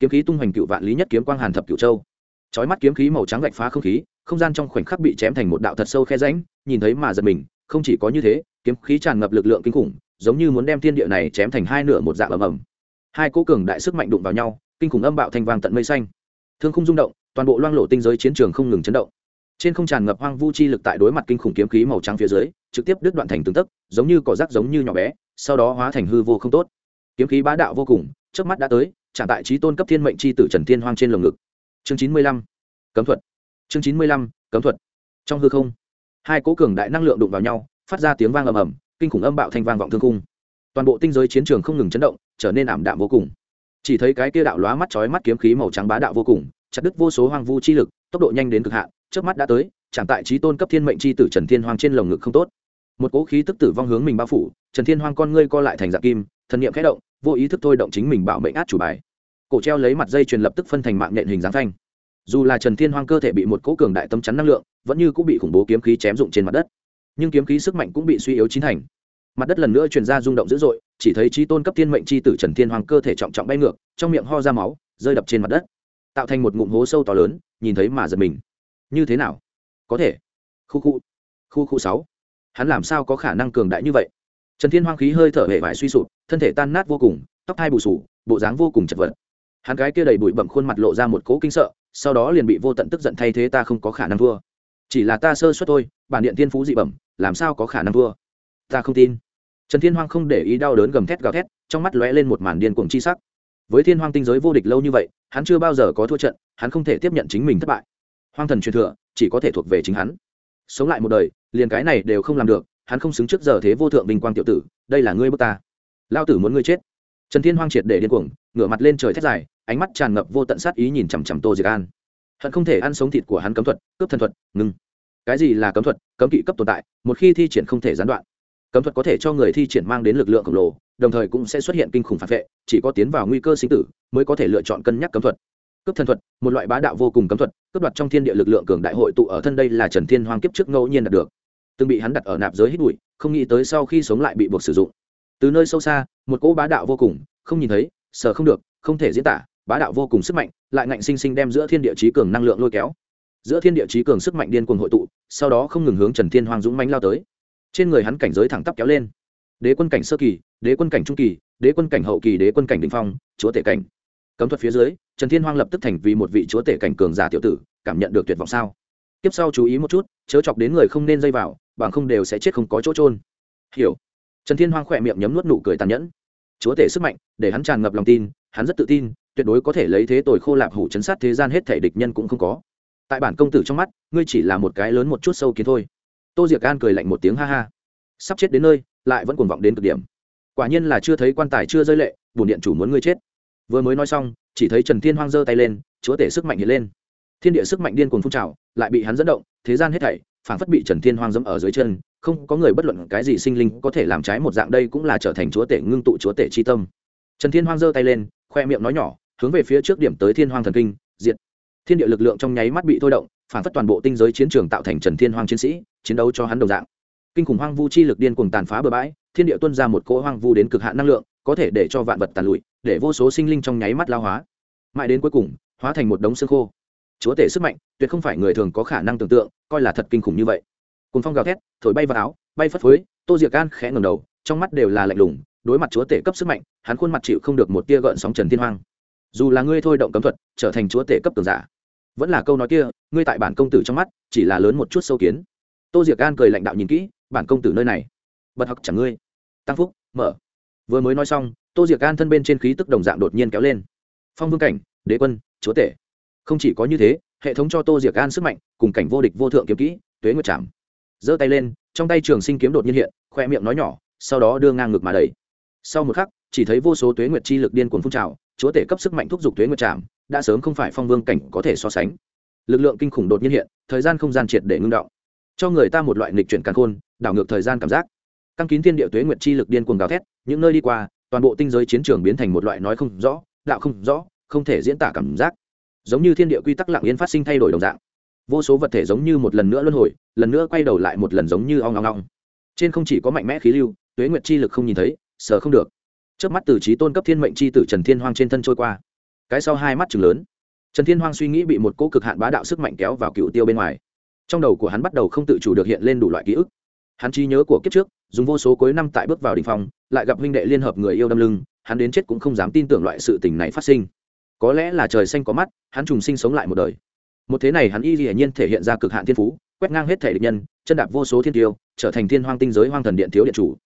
kiếm khí tung hoành cựu vạn lý nhất kiếm quang hàn thập cựu châu. Chói mắt kiếm khí màu trắng gạch phá không khí, không gian trong khoảnh khắc bị chém thành một đạo thật sâu khe rãnh, nhìn thấy mà giật mình, không chỉ có như thế, kiếm khí tràn ngập lực lượng kinh khủng, giống như muốn đem thiên địa này chém thành hai nửa một dạng ầm ầm. Hai cố cường đại sức mạnh đụng vào nhau, kinh khủng âm bạo thành vang tận mây xanh. Thương không rung động, toàn bộ loang lộ tinh giới chiến trường không ngừng chấn động. Trên không tràn ngập hoang vu chi lực tại đối mặt kinh khủng kiếm khí màu trắng phía dưới, trực tiếp đứt đoạn thành từng tấc, giống như cỏ rác giống như nhỏ bé, sau đó hóa thành hư vô không tốt. Kiếm khí bá đạo vô cùng trước mắt đã tới trả tại trí tôn cấp thiên mệnh c h i tử trần thiên hoang trên lồng ngực. Chương chín mươi lăm, cấm thuật. Chương chín mươi lăm, cấm thuật. Trong hư không, hai cố cường đại năng lượng đụng vào nhau, phát ra tiếng vang ầm ầm, kinh khủng âm bạo thanh vang vọng thương cung toàn bộ tinh giới chiến trường không ngừng chấn động, trở nên ảm đạm vô cùng. Chỉ thấy cái kia đạo lóa mắt chói mắt kiếm khí màu trắng bá đạo vô cùng, chặt đứt vô số hoang vu chi lực, tốc độ nhanh đến cực hạn trước mắt đã tới chẳng tại trí tôn cấp thiên mệnh c h i tử trần thiên hoang trên lồng ngực không tốt. Một cỗ khí tức tử vong hướng mình bao phủ, trần thiên hoang con ngươi co lại thành dạng kim thần niệm khẽ động, vô ý thức thôi động chính mình bảo mệnh át chủ bài. Cổ treo lấy mặt dây truyền lập tức phân thành mạng nhện hình dáng phanh. Dù là trần thiên hoang cơ thể bị một cỗ cường đại tâm chắn năng lượng, vẫn như cũng bị khủng bố kiếm khí chém dụng trên mặt đất. Nhưng kiếm khí sức mạnh cũng bị suy yếu chín thành. Mặt đất lần nữa truyền ra rung động dữ dội, chỉ thấy trí tôn cấp thiên mệnh c h i tử trần thiên hoàng cơ thể trọng trọng bay ngược, trong miệng ho ra máu, rơi đập trên mặt đất. Tạo thành một ngụm hố sâu to lớn, nhìn thấy mà giật mình. Như thế nào? Có thể. Khu khu. Khu khu sáu. Hắn làm sao có khả năng cường đại như vậy? Trần thiên hoang khí hơi thở hệ vải suy sụp, thân thể tan nát vô cùng, tóc hai bù sù, bộ dáng vô cùng chật vật. Hắn gái kia đầy bụi bẩm khuôn mặt lộ ra một cỗ kinh sợ, sau đó liền bị vô tận tức giận thay thế ta không có khả năng thua. Chỉ là ta sơ suất thôi, bản điện thiên phú dị bẩm, làm sao có khả năng thua? Ta không tin. Trần thiên hoang không để ý đau đớn gầm thét gào thét, trong mắt lóe lên một màn điên cuồng chi sắc. Với thiên hoang tinh giới vô địch lâu như vậy, hắn chưa bao giờ có thua trận, hắn không thể tiếp nhận chính mình thất bại. Hoang thần truyền thừa, chỉ có thể thuộc về chính hắn. Sống lại một đời, liền cái này đều không làm được hắn không xứng trước giờ thế vô thượng vinh quang tiểu tử, đây là ngươi bước ta. Lao tử muốn ngươi chết. Trần thiên hoang triệt để điên cuồng, ngửa mặt lên trời thét dài, ánh mắt tràn ngập vô tận sát ý nhìn chằm chằm tô diệc an. Hận không thể ăn sống thịt của hắn cấm thuật, cướp thần thuật, ngừng. Cái gì là cấm thuật? Cấm kỵ cấp tồn tại, một khi thi triển không thể gián đoạn. Cấm thuật có thể cho người thi triển mang đến lực lượng khổng lồ, đồng thời cũng sẽ xuất hiện kinh khủng phản vệ, chỉ có tiến vào nguy cơ sinh tử mới có thể lựa chọn cân nhắc cấm thuật. Cướp thần thuật, một loại bá đạo vô cùng cấm thuật, cướp đoạt trong thiên địa lực lượng cường đại hội tụ ở thân đây là trần thiên hoang kiếp trước ngẫu nhiên đạt được từng bị hắn đặt ở nạp giới hít bụi, không nghĩ tới sau khi sống lại bị buộc sử dụng. Từ nơi sâu xa, một cỗ bá đạo vô cùng, không nhìn thấy sợ không được, không thể diễn tả, bá đạo vô cùng sức mạnh, lại ngạnh sinh sinh đem giữa thiên địa trí cường năng lượng lôi kéo. Giữa thiên địa trí cường sức mạnh điên cuồng hội tụ, sau đó không ngừng hướng trần thiên hoàng dũng mánh lao tới. Trên người hắn cảnh giới thẳng tắp kéo lên. Đế quân cảnh sơ kỳ, đế quân cảnh trung kỳ, đế quân cảnh hậu kỳ, đế quân cảnh đình phong, chúa tể cảnh. Cấm thuật phía dưới, trần thiên hoàng lập tức thành vì một vị chúa tể cảnh cường giả tiểu tử, cảm nhận được tuyệt vọng sao? Tiếp sau chú ý một chút, chớ chọc đến người không nên dây vào bằng không đều sẽ chết không có chỗ trôn hiểu. Trần thiên hoang khỏe miệng nhấm nuốt nụ cười tàn nhẫn. Chúa tể sức mạnh, để hắn tràn ngập lòng tin, hắn rất tự tin, tuyệt đối có thể lấy thế tồi khô lạp hủ chấn sát thế gian hết thể địch nhân cũng không có. Tại bản công tử trong mắt, ngươi chỉ là một cái lớn một chút sâu kiến thôi. Tô diệc an cười lạnh một tiếng ha ha. Sắp chết đến nơi, lại vẫn cuồng vọng đến cực điểm. Quả nhiên là chưa thấy quan tài chưa rơi lệ bùn điện chủ muốn ngươi chết. Vừa mới nói xong, chỉ thấy trần thiên hoang giơ tay lên, chúa tể sức mạnh hiện lên thiên địa sức mạnh điên cuồng phun trào, lại bị hắn dẫn động, thế gian hết thảy phản phất bị trần thiên hoang dẫm ở dưới chân, không có người bất luận cái gì sinh linh có thể làm trái một dạng đây cũng là trở thành chúa tể ngưng tụ chúa tể chi tâm. Trần thiên hoang giơ tay lên, khoe miệng nói nhỏ, hướng về phía trước điểm tới thiên hoang thần kinh, diệt. Thiên địa lực lượng trong nháy mắt bị thôi động phản phất toàn bộ tinh giới chiến trường tạo thành trần thiên hoang chiến sĩ, chiến đấu cho hắn đồng dạng. Kinh khủng hoang vu chi lực điên cuồng tàn phá bừa bãi, thiên địa tuân ra một cỗ hoang vu đến cực hạn năng lượng, có thể để cho vạn vật tàn lụi, để vô số sinh linh trong nháy mắt lao hóa. Mãi đến cuối cùng, hóa thành một đống xương khô chúa tể sức mạnh, tuyệt không phải người thường có khả năng tưởng tượng, coi là thật kinh khủng như vậy. Cùng phong gào thét, thổi bay vào áo, bay phất phới, tô diệc gan khẽ ngầm đầu, trong mắt đều là lạnh lùng, đối mặt chúa tể cấp sức mạnh, hắn khuôn mặt chịu không được một tia gợn sóng trần thiên hoang. Dù là ngươi thôi động cấm thuật, trở thành chúa tể cấp tường giả, vẫn là câu nói kia, ngươi tại bản công tử trong mắt, chỉ là lớn một chút sâu kiến. Tô diệc gan cười lãnh đạo nhìn kỹ, bản công tử nơi này. Bật học chẳng ngươi. Tăng phúc, mở. Vừa mới nói xong, tô diệc gan thân bên trên khí tức đồng dạng đột nhiên kéo lên. Phong vương cảnh, đế quân, chúa tể không chỉ có như thế, hệ thống cho tô diệc an sức mạnh, cùng cảnh vô địch vô thượng kiếm kỹ, tuế nguyệt chạm. Giơ tay lên, trong tay trường sinh kiếm đột nhiên hiện, khoe miệng nói nhỏ, sau đó đưa ngang ngực mà đầy sau một khắc, chỉ thấy vô số tuế nguyệt chi lực điên cuồng phun trào, chúa tể cấp sức mạnh thúc giục tuế nguyệt chạm, đã sớm không phải phong vương cảnh có thể so sánh. Lực lượng kinh khủng đột nhiên hiện, thời gian không gian triệt để ngưng động. Cho người ta một loại nghịch chuyển càn khôn, đảo ngược thời gian cảm giác. Căng kín thiên địa tuế nguyệt chi lực điên cuồng gào thét, những nơi đi qua, toàn bộ tinh giới chiến trường biến thành một loại nói không rõ, đạo không rõ, không thể diễn tả cảm giác giống như thiên địa quy tắc lặng yên phát sinh thay đổi đồng dạng. Vô số vật thể giống như một lần nữa luân hồi, lần nữa quay đầu lại một lần giống như ong ong ong. Trên không chỉ có mạnh mẽ khí lưu, tuế nguyệt chi lực không nhìn thấy, sờ không được. Trước mắt từ trí tôn cấp thiên mệnh chi tử trần thiên hoang trên thân trôi qua. Cái sau hai mắt chừng lớn. Trần thiên hoang suy nghĩ bị một cỗ cực hạn bá đạo sức mạnh kéo vào cựu tiêu bên ngoài. Trong đầu của hắn bắt đầu không tự chủ được hiện lên đủ loại ký ức. Hắn trí nhớ của kiếp trước, dùng vô số cuối năm tại bước vào đình phòng lại gặp huynh đệ liên hợp người yêu đâm lưng, hắn đến chết cũng không dám tin tưởng loại sự tình này phát sinh có lẽ là trời xanh có mắt, hắn trùng sinh sống lại một đời. Một thế này hắn y hiển nhiên thể hiện ra cực hạn thiên phú, quét ngang hết thể địch nhân, chân đạp vô số thiên tiêu, trở thành thiên hoang tinh giới hoang thần điện thiếu điện chủ.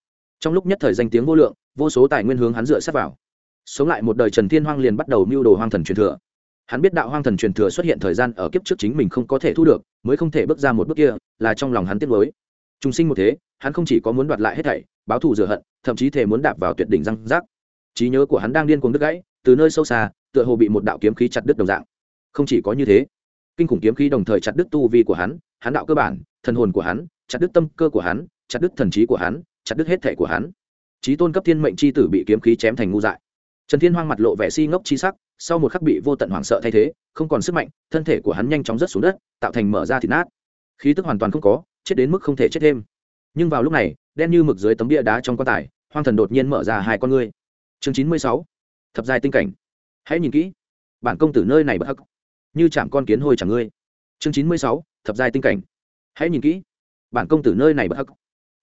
Trong lúc nhất thời danh tiếng vô lượng, vô số tài nguyên hướng hắn dựa sát vào. Sống lại một đời trần thiên hoang liền bắt đầu mưu đồ hoang thần truyền thừa. Hắn biết đạo hoang thần truyền thừa xuất hiện thời gian ở kiếp trước chính mình không có thể thu được, mới không thể bước ra một bước kia, là trong lòng hắn tiếc lối trung sinh một thế, hắn không chỉ có muốn đoạt lại hết thảy, báo thù rửa hận, thậm chí thể muốn đạp vào tuyệt đỉnh răng rác. Trí nhớ của hắn đang điên cuồng đứt gãy từ nơi sâu xa, tựa hồ bị một đạo kiếm khí chặt đứt đồng dạng. Không chỉ có như thế, kinh khủng kiếm khí đồng thời chặt đứt tu vi của hắn hắn đạo cơ bản, thần hồn của hắn, chặt đứt tâm cơ của hắn, chặt đứt thần trí của hắn, chặt đứt hết thể của hắn. Trí tôn cấp thiên mệnh c h i tử bị kiếm khí chém thành ngu dại. Trần thiên hoang mặt lộ vẻ si ngốc chi sắc, sau một khắc bị vô tận hoảng sợ thay thế, không còn sức mạnh, thân thể của hắn nhanh chóng rớt xuống đất, tạo thành mở ra thịt nát. Khí tức hoàn toàn không có, chết đến mức không thể chết thêm. Nhưng vào lúc này, đen như mực dưới tấm bia đá trong quan tài, hoang thần đột nhiên mở ra hai con ngươi. Chương chín mươi sáu thập giai tinh cảnh. Hãy nhìn kỹ. Bản công tử nơi này bất hắc. Như chạm con kiến hôi chẳng ngươi. Chương chín mươi sáu, thập giai tinh cảnh. Hãy nhìn kỹ. Bản công tử nơi này bất hắc.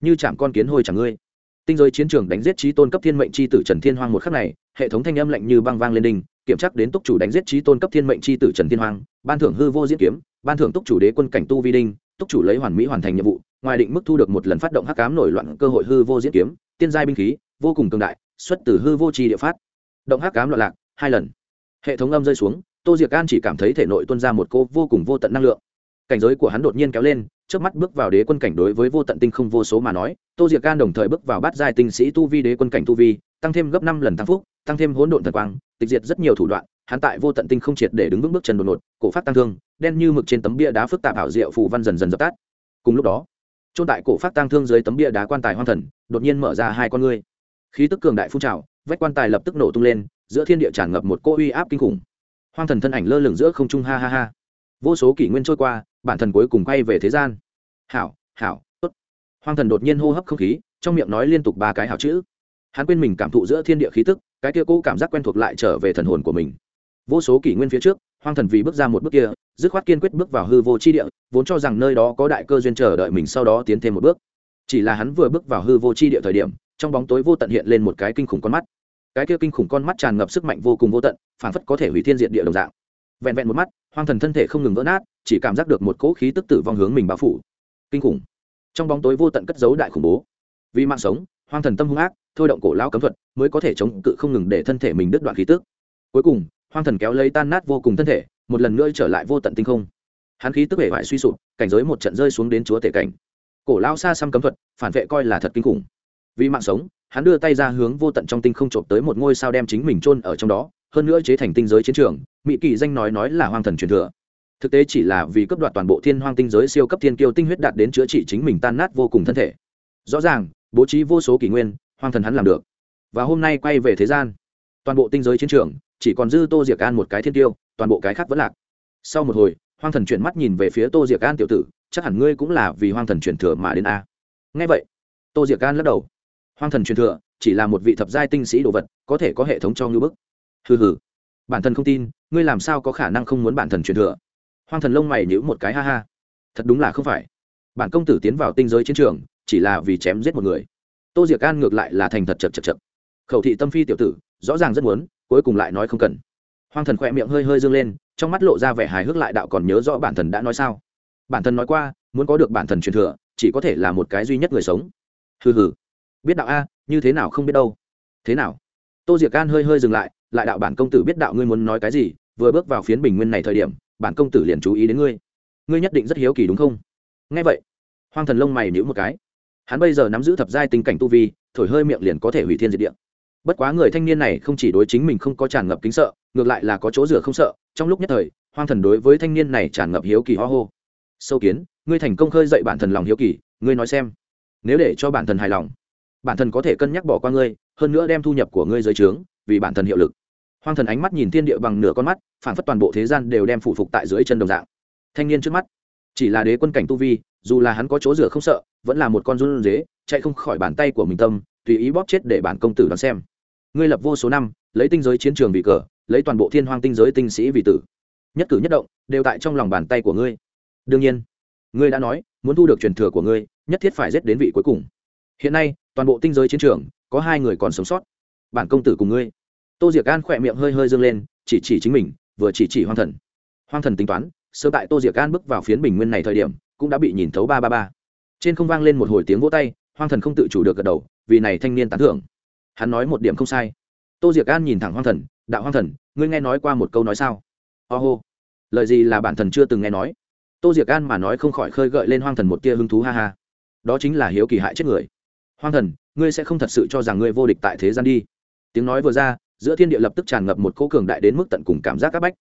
Như chạm con kiến hôi chẳng ngươi. Tinh giới chiến trường đánh giết trí tôn cấp thiên mệnh c h i tử trần thiên hoang một khắc này, hệ thống thanh âm lạnh như băng vang lên đình, kiểm tra đến túc chủ đánh giết trí tôn cấp thiên mệnh c h i tử trần thiên hoang, ban thưởng hư vô diễn kiếm, ban thưởng túc chủ đế quân cảnh tu vi đinh túc chủ lấy hoàn mỹ hoàn thành nhiệm vụ, ngoài định mức thu được một lần phát động hắc cám nổi loạn cơ hội hư vô diễn kiếm, tiên giai binh khí, vô cùng cường đại, xuất từ hư vô tri địa phát động hắc cám loạn lạc, hai lần. Hệ thống âm rơi xuống, tô diệc an chỉ cảm thấy thể nội tuân ra một cô vô cùng vô tận năng lượng. Cảnh giới của hắn đột nhiên kéo lên trước mắt bước vào đế quân cảnh đối với vô tận tinh không vô số mà nói, tô diệc can đồng thời bước vào bát giai tinh sĩ tu vi đế quân cảnh tu vi, tăng thêm gấp năm lần tăng phúc, tăng thêm hỗn độn thần quang, tịch diệt rất nhiều thủ đoạn, hắn tại vô tận tinh không triệt để đứng vững bước chân đột ngột, cổ phát tăng thương, đen như mực trên tấm bia đá phức tạp ảo diệu phù văn dần dần dập tắt. Cùng lúc đó trôn tại cổ phát tăng thương dưới tấm bia đá quan tài hoang thần, đột nhiên mở ra hai con ngươi. Khí tức cường đại phun trào vách quan tài lập tức nổ tung lên, giữa thiên địa tràn ngập một cô uy áp kinh khủng. Hoang thần thân ảnh lơ lửng giữa không trung, ha ha ha. Vô số kỷ nguyên trôi qua, bản thần cuối cùng quay về thế gian. Hảo hảo, tốt. Hoang thần đột nhiên hô hấp không khí, trong miệng nói liên tục ba cái hảo chữ. Hắn quên mình cảm thụ giữa thiên địa khí tức, cái kia cũ cảm giác quen thuộc lại trở về thần hồn của mình. Vô số kỷ nguyên phía trước, hoang thần vì bước ra một bước kia, dứt khoát kiên quyết bước vào hư vô chi địa, vốn cho rằng nơi đó có đại cơ duyên chờ đợi mình sau đó tiến thêm một bước. Chỉ là hắn vừa bước vào hư vô chi địa thời điểm trong bóng tối vô tận hiện lên một cái kinh khủng con mắt. Cái kia kinh khủng con mắt tràn ngập sức mạnh vô cùng vô tận phản phất có thể hủy thiên diệt địa đồng dạng. Vẹn vẹn một mắt, hoang thần thân thể không ngừng vỡ nát, chỉ cảm giác được một cỗ khí tức tử vong hướng mình bao phủ. Kinh khủng. Trong bóng tối vô tận cất giấu đại khủng bố. Vì mạng sống, hoang thần tâm hung ác, thôi động cổ lao cấm thuật, mới có thể chống cự không ngừng để thân thể mình đứt đoạn khí tức. Cuối cùng, hoang thần kéo lấy tan nát vô cùng thân thể, một lần nữa trở lại vô tận tinh không. Hắn khí tức hệ hoại suy sụp, cảnh giới một trận rơi xuống đến chúa tể cảnh. Cổ lao xa xăm cấm thuật, phản vệ coi là thật kinh khủng vì mạng sống, hắn đưa tay ra hướng vô tận trong tinh không trộm tới một ngôi sao đem chính mình chôn ở trong đó, hơn nữa chế thành tinh giới chiến trường mỹ kỳ danh nói nói là hoang thần truyền thừa. Thực tế chỉ là vì cấp đoạt toàn bộ thiên hoang tinh giới siêu cấp thiên kiêu tinh huyết đạt đến chữa trị chính mình tan nát vô cùng thân thể. Rõ ràng, bố trí vô số kỷ nguyên, hoang thần hắn làm được. Và hôm nay quay về thế gian, toàn bộ tinh giới chiến trường, chỉ còn dư tô diệc an một cái thiên tiêu toàn bộ cái khác vẫn lạc. Sau một hồi, hoang thần chuyển mắt nhìn về phía tô diệc an tiểu tử, chắc hẳn ngươi cũng là vì hoang thần truyền thừa mà đến a. Ngay vậy, tô diệc an lắc đầu hoang thần truyền thừa, chỉ là một vị thập giai tinh sĩ đồ vật, có thể có hệ thống cho ngư bức. Hừ hừ. Bản thân không tin, ngươi làm sao có khả năng không muốn bản thần truyền thừa? Hoang thần lông mày nhữ một cái ha ha. Thật đúng là không phải. Bản công tử tiến vào tinh giới chiến trường, chỉ là vì chém giết một người. Tô diệc an ngược lại là thành thật chật chật chật khẩu thị tâm phi tiểu tử, rõ ràng rất muốn, cuối cùng lại nói không cần. Hoang thần khỏe miệng hơi hơi dương lên, trong mắt lộ ra vẻ hài hước lại đạo còn nhớ rõ bản thần đã nói sao. Bản thân nói qua, muốn có được bản thần truyền thừa, chỉ có thể là một cái duy nhất người sống. Hừ hừ biết đạo a, như thế nào không biết đâu. Thế nào? Tô diệc an hơi hơi dừng lại lại đạo bản công tử biết đạo ngươi muốn nói cái gì, vừa bước vào phiến bình nguyên này thời điểm, bản công tử liền chú ý đến ngươi. Ngươi nhất định rất hiếu kỳ đúng không? Ngay vậy, hoang thần lông mày nhữ một cái. Hắn bây giờ nắm giữ thập giai tình cảnh tu vi, thổi hơi miệng liền có thể hủy thiên diệt địa. Bất quá người thanh niên này không chỉ đối chính mình không có tràn ngập kính sợ, ngược lại là có chỗ rửa không sợ. Trong lúc nhất thời, hoang thần đối với thanh niên này tràn ngập hiếu kỳ ho hô. Sâu kiến, ngươi thành công khơi dậy bản thần lòng hiếu kỳ, ngươi nói xem. Nếu để cho bản thần hài lòng bản thân có thể cân nhắc bỏ qua ngươi, hơn nữa đem thu nhập của ngươi dưới trướng, vì bản thân hiệu lực. Hoang thần ánh mắt nhìn thiên địa bằng nửa con mắt, phản phất toàn bộ thế gian đều đem phủ phục tại dưới chân đồng dạng. Thanh niên trước mắt, chỉ là đế quân cảnh tu vi, dù là hắn có chỗ rửa không sợ, vẫn là một con run dế, chạy không khỏi bàn tay của mình tâm, tùy ý bóp chết để bản công tử đoán xem. Ngươi lập vô số năm, lấy tinh giới chiến trường vì cờ, lấy toàn bộ thiên hoang tinh giới tinh sĩ vì tử. Nhất cử nhất động, đều tại trong lòng bàn tay của ngươi. Đương nhiên, ngươi đã nói, muốn thu được truyền thừa của ngươi, nhất thiết phải giết đến vị cuối cùng hiện nay, toàn bộ tinh giới chiến trường, có hai người còn sống sót. Bản công tử cùng ngươi. Tô diệc an khỏe miệng hơi hơi dâng lên, chỉ chỉ chính mình, vừa chỉ chỉ hoang thần. Hoang thần tính toán, sơ tại tô diệc an bước vào phiến bình nguyên này thời điểm, cũng đã bị nhìn thấu ba ba ba. Trên không vang lên một hồi tiếng vỗ tay, hoang thần không tự chủ được gật đầu, vì này thanh niên tán thưởng. Hắn nói một điểm không sai. Tô diệc an nhìn thẳng hoang thần, đạo hoang thần, ngươi nghe nói qua một câu nói sao? Ô、oh、hô. Lời gì là bản thần chưa từng nghe nói? Tô diệc an mà nói không khỏi khơi gợi lên hoang thần một tia hứng thú ha ha. Đó chính là hiếu kỳ hại chết người hoang thần, ngươi sẽ không thật sự cho rằng ngươi vô địch tại thế gian đi. Tiếng nói vừa ra, giữa thiên địa lập tức tràn ngập một cỗ cường đại đến mức tận cùng cảm giác áp bách.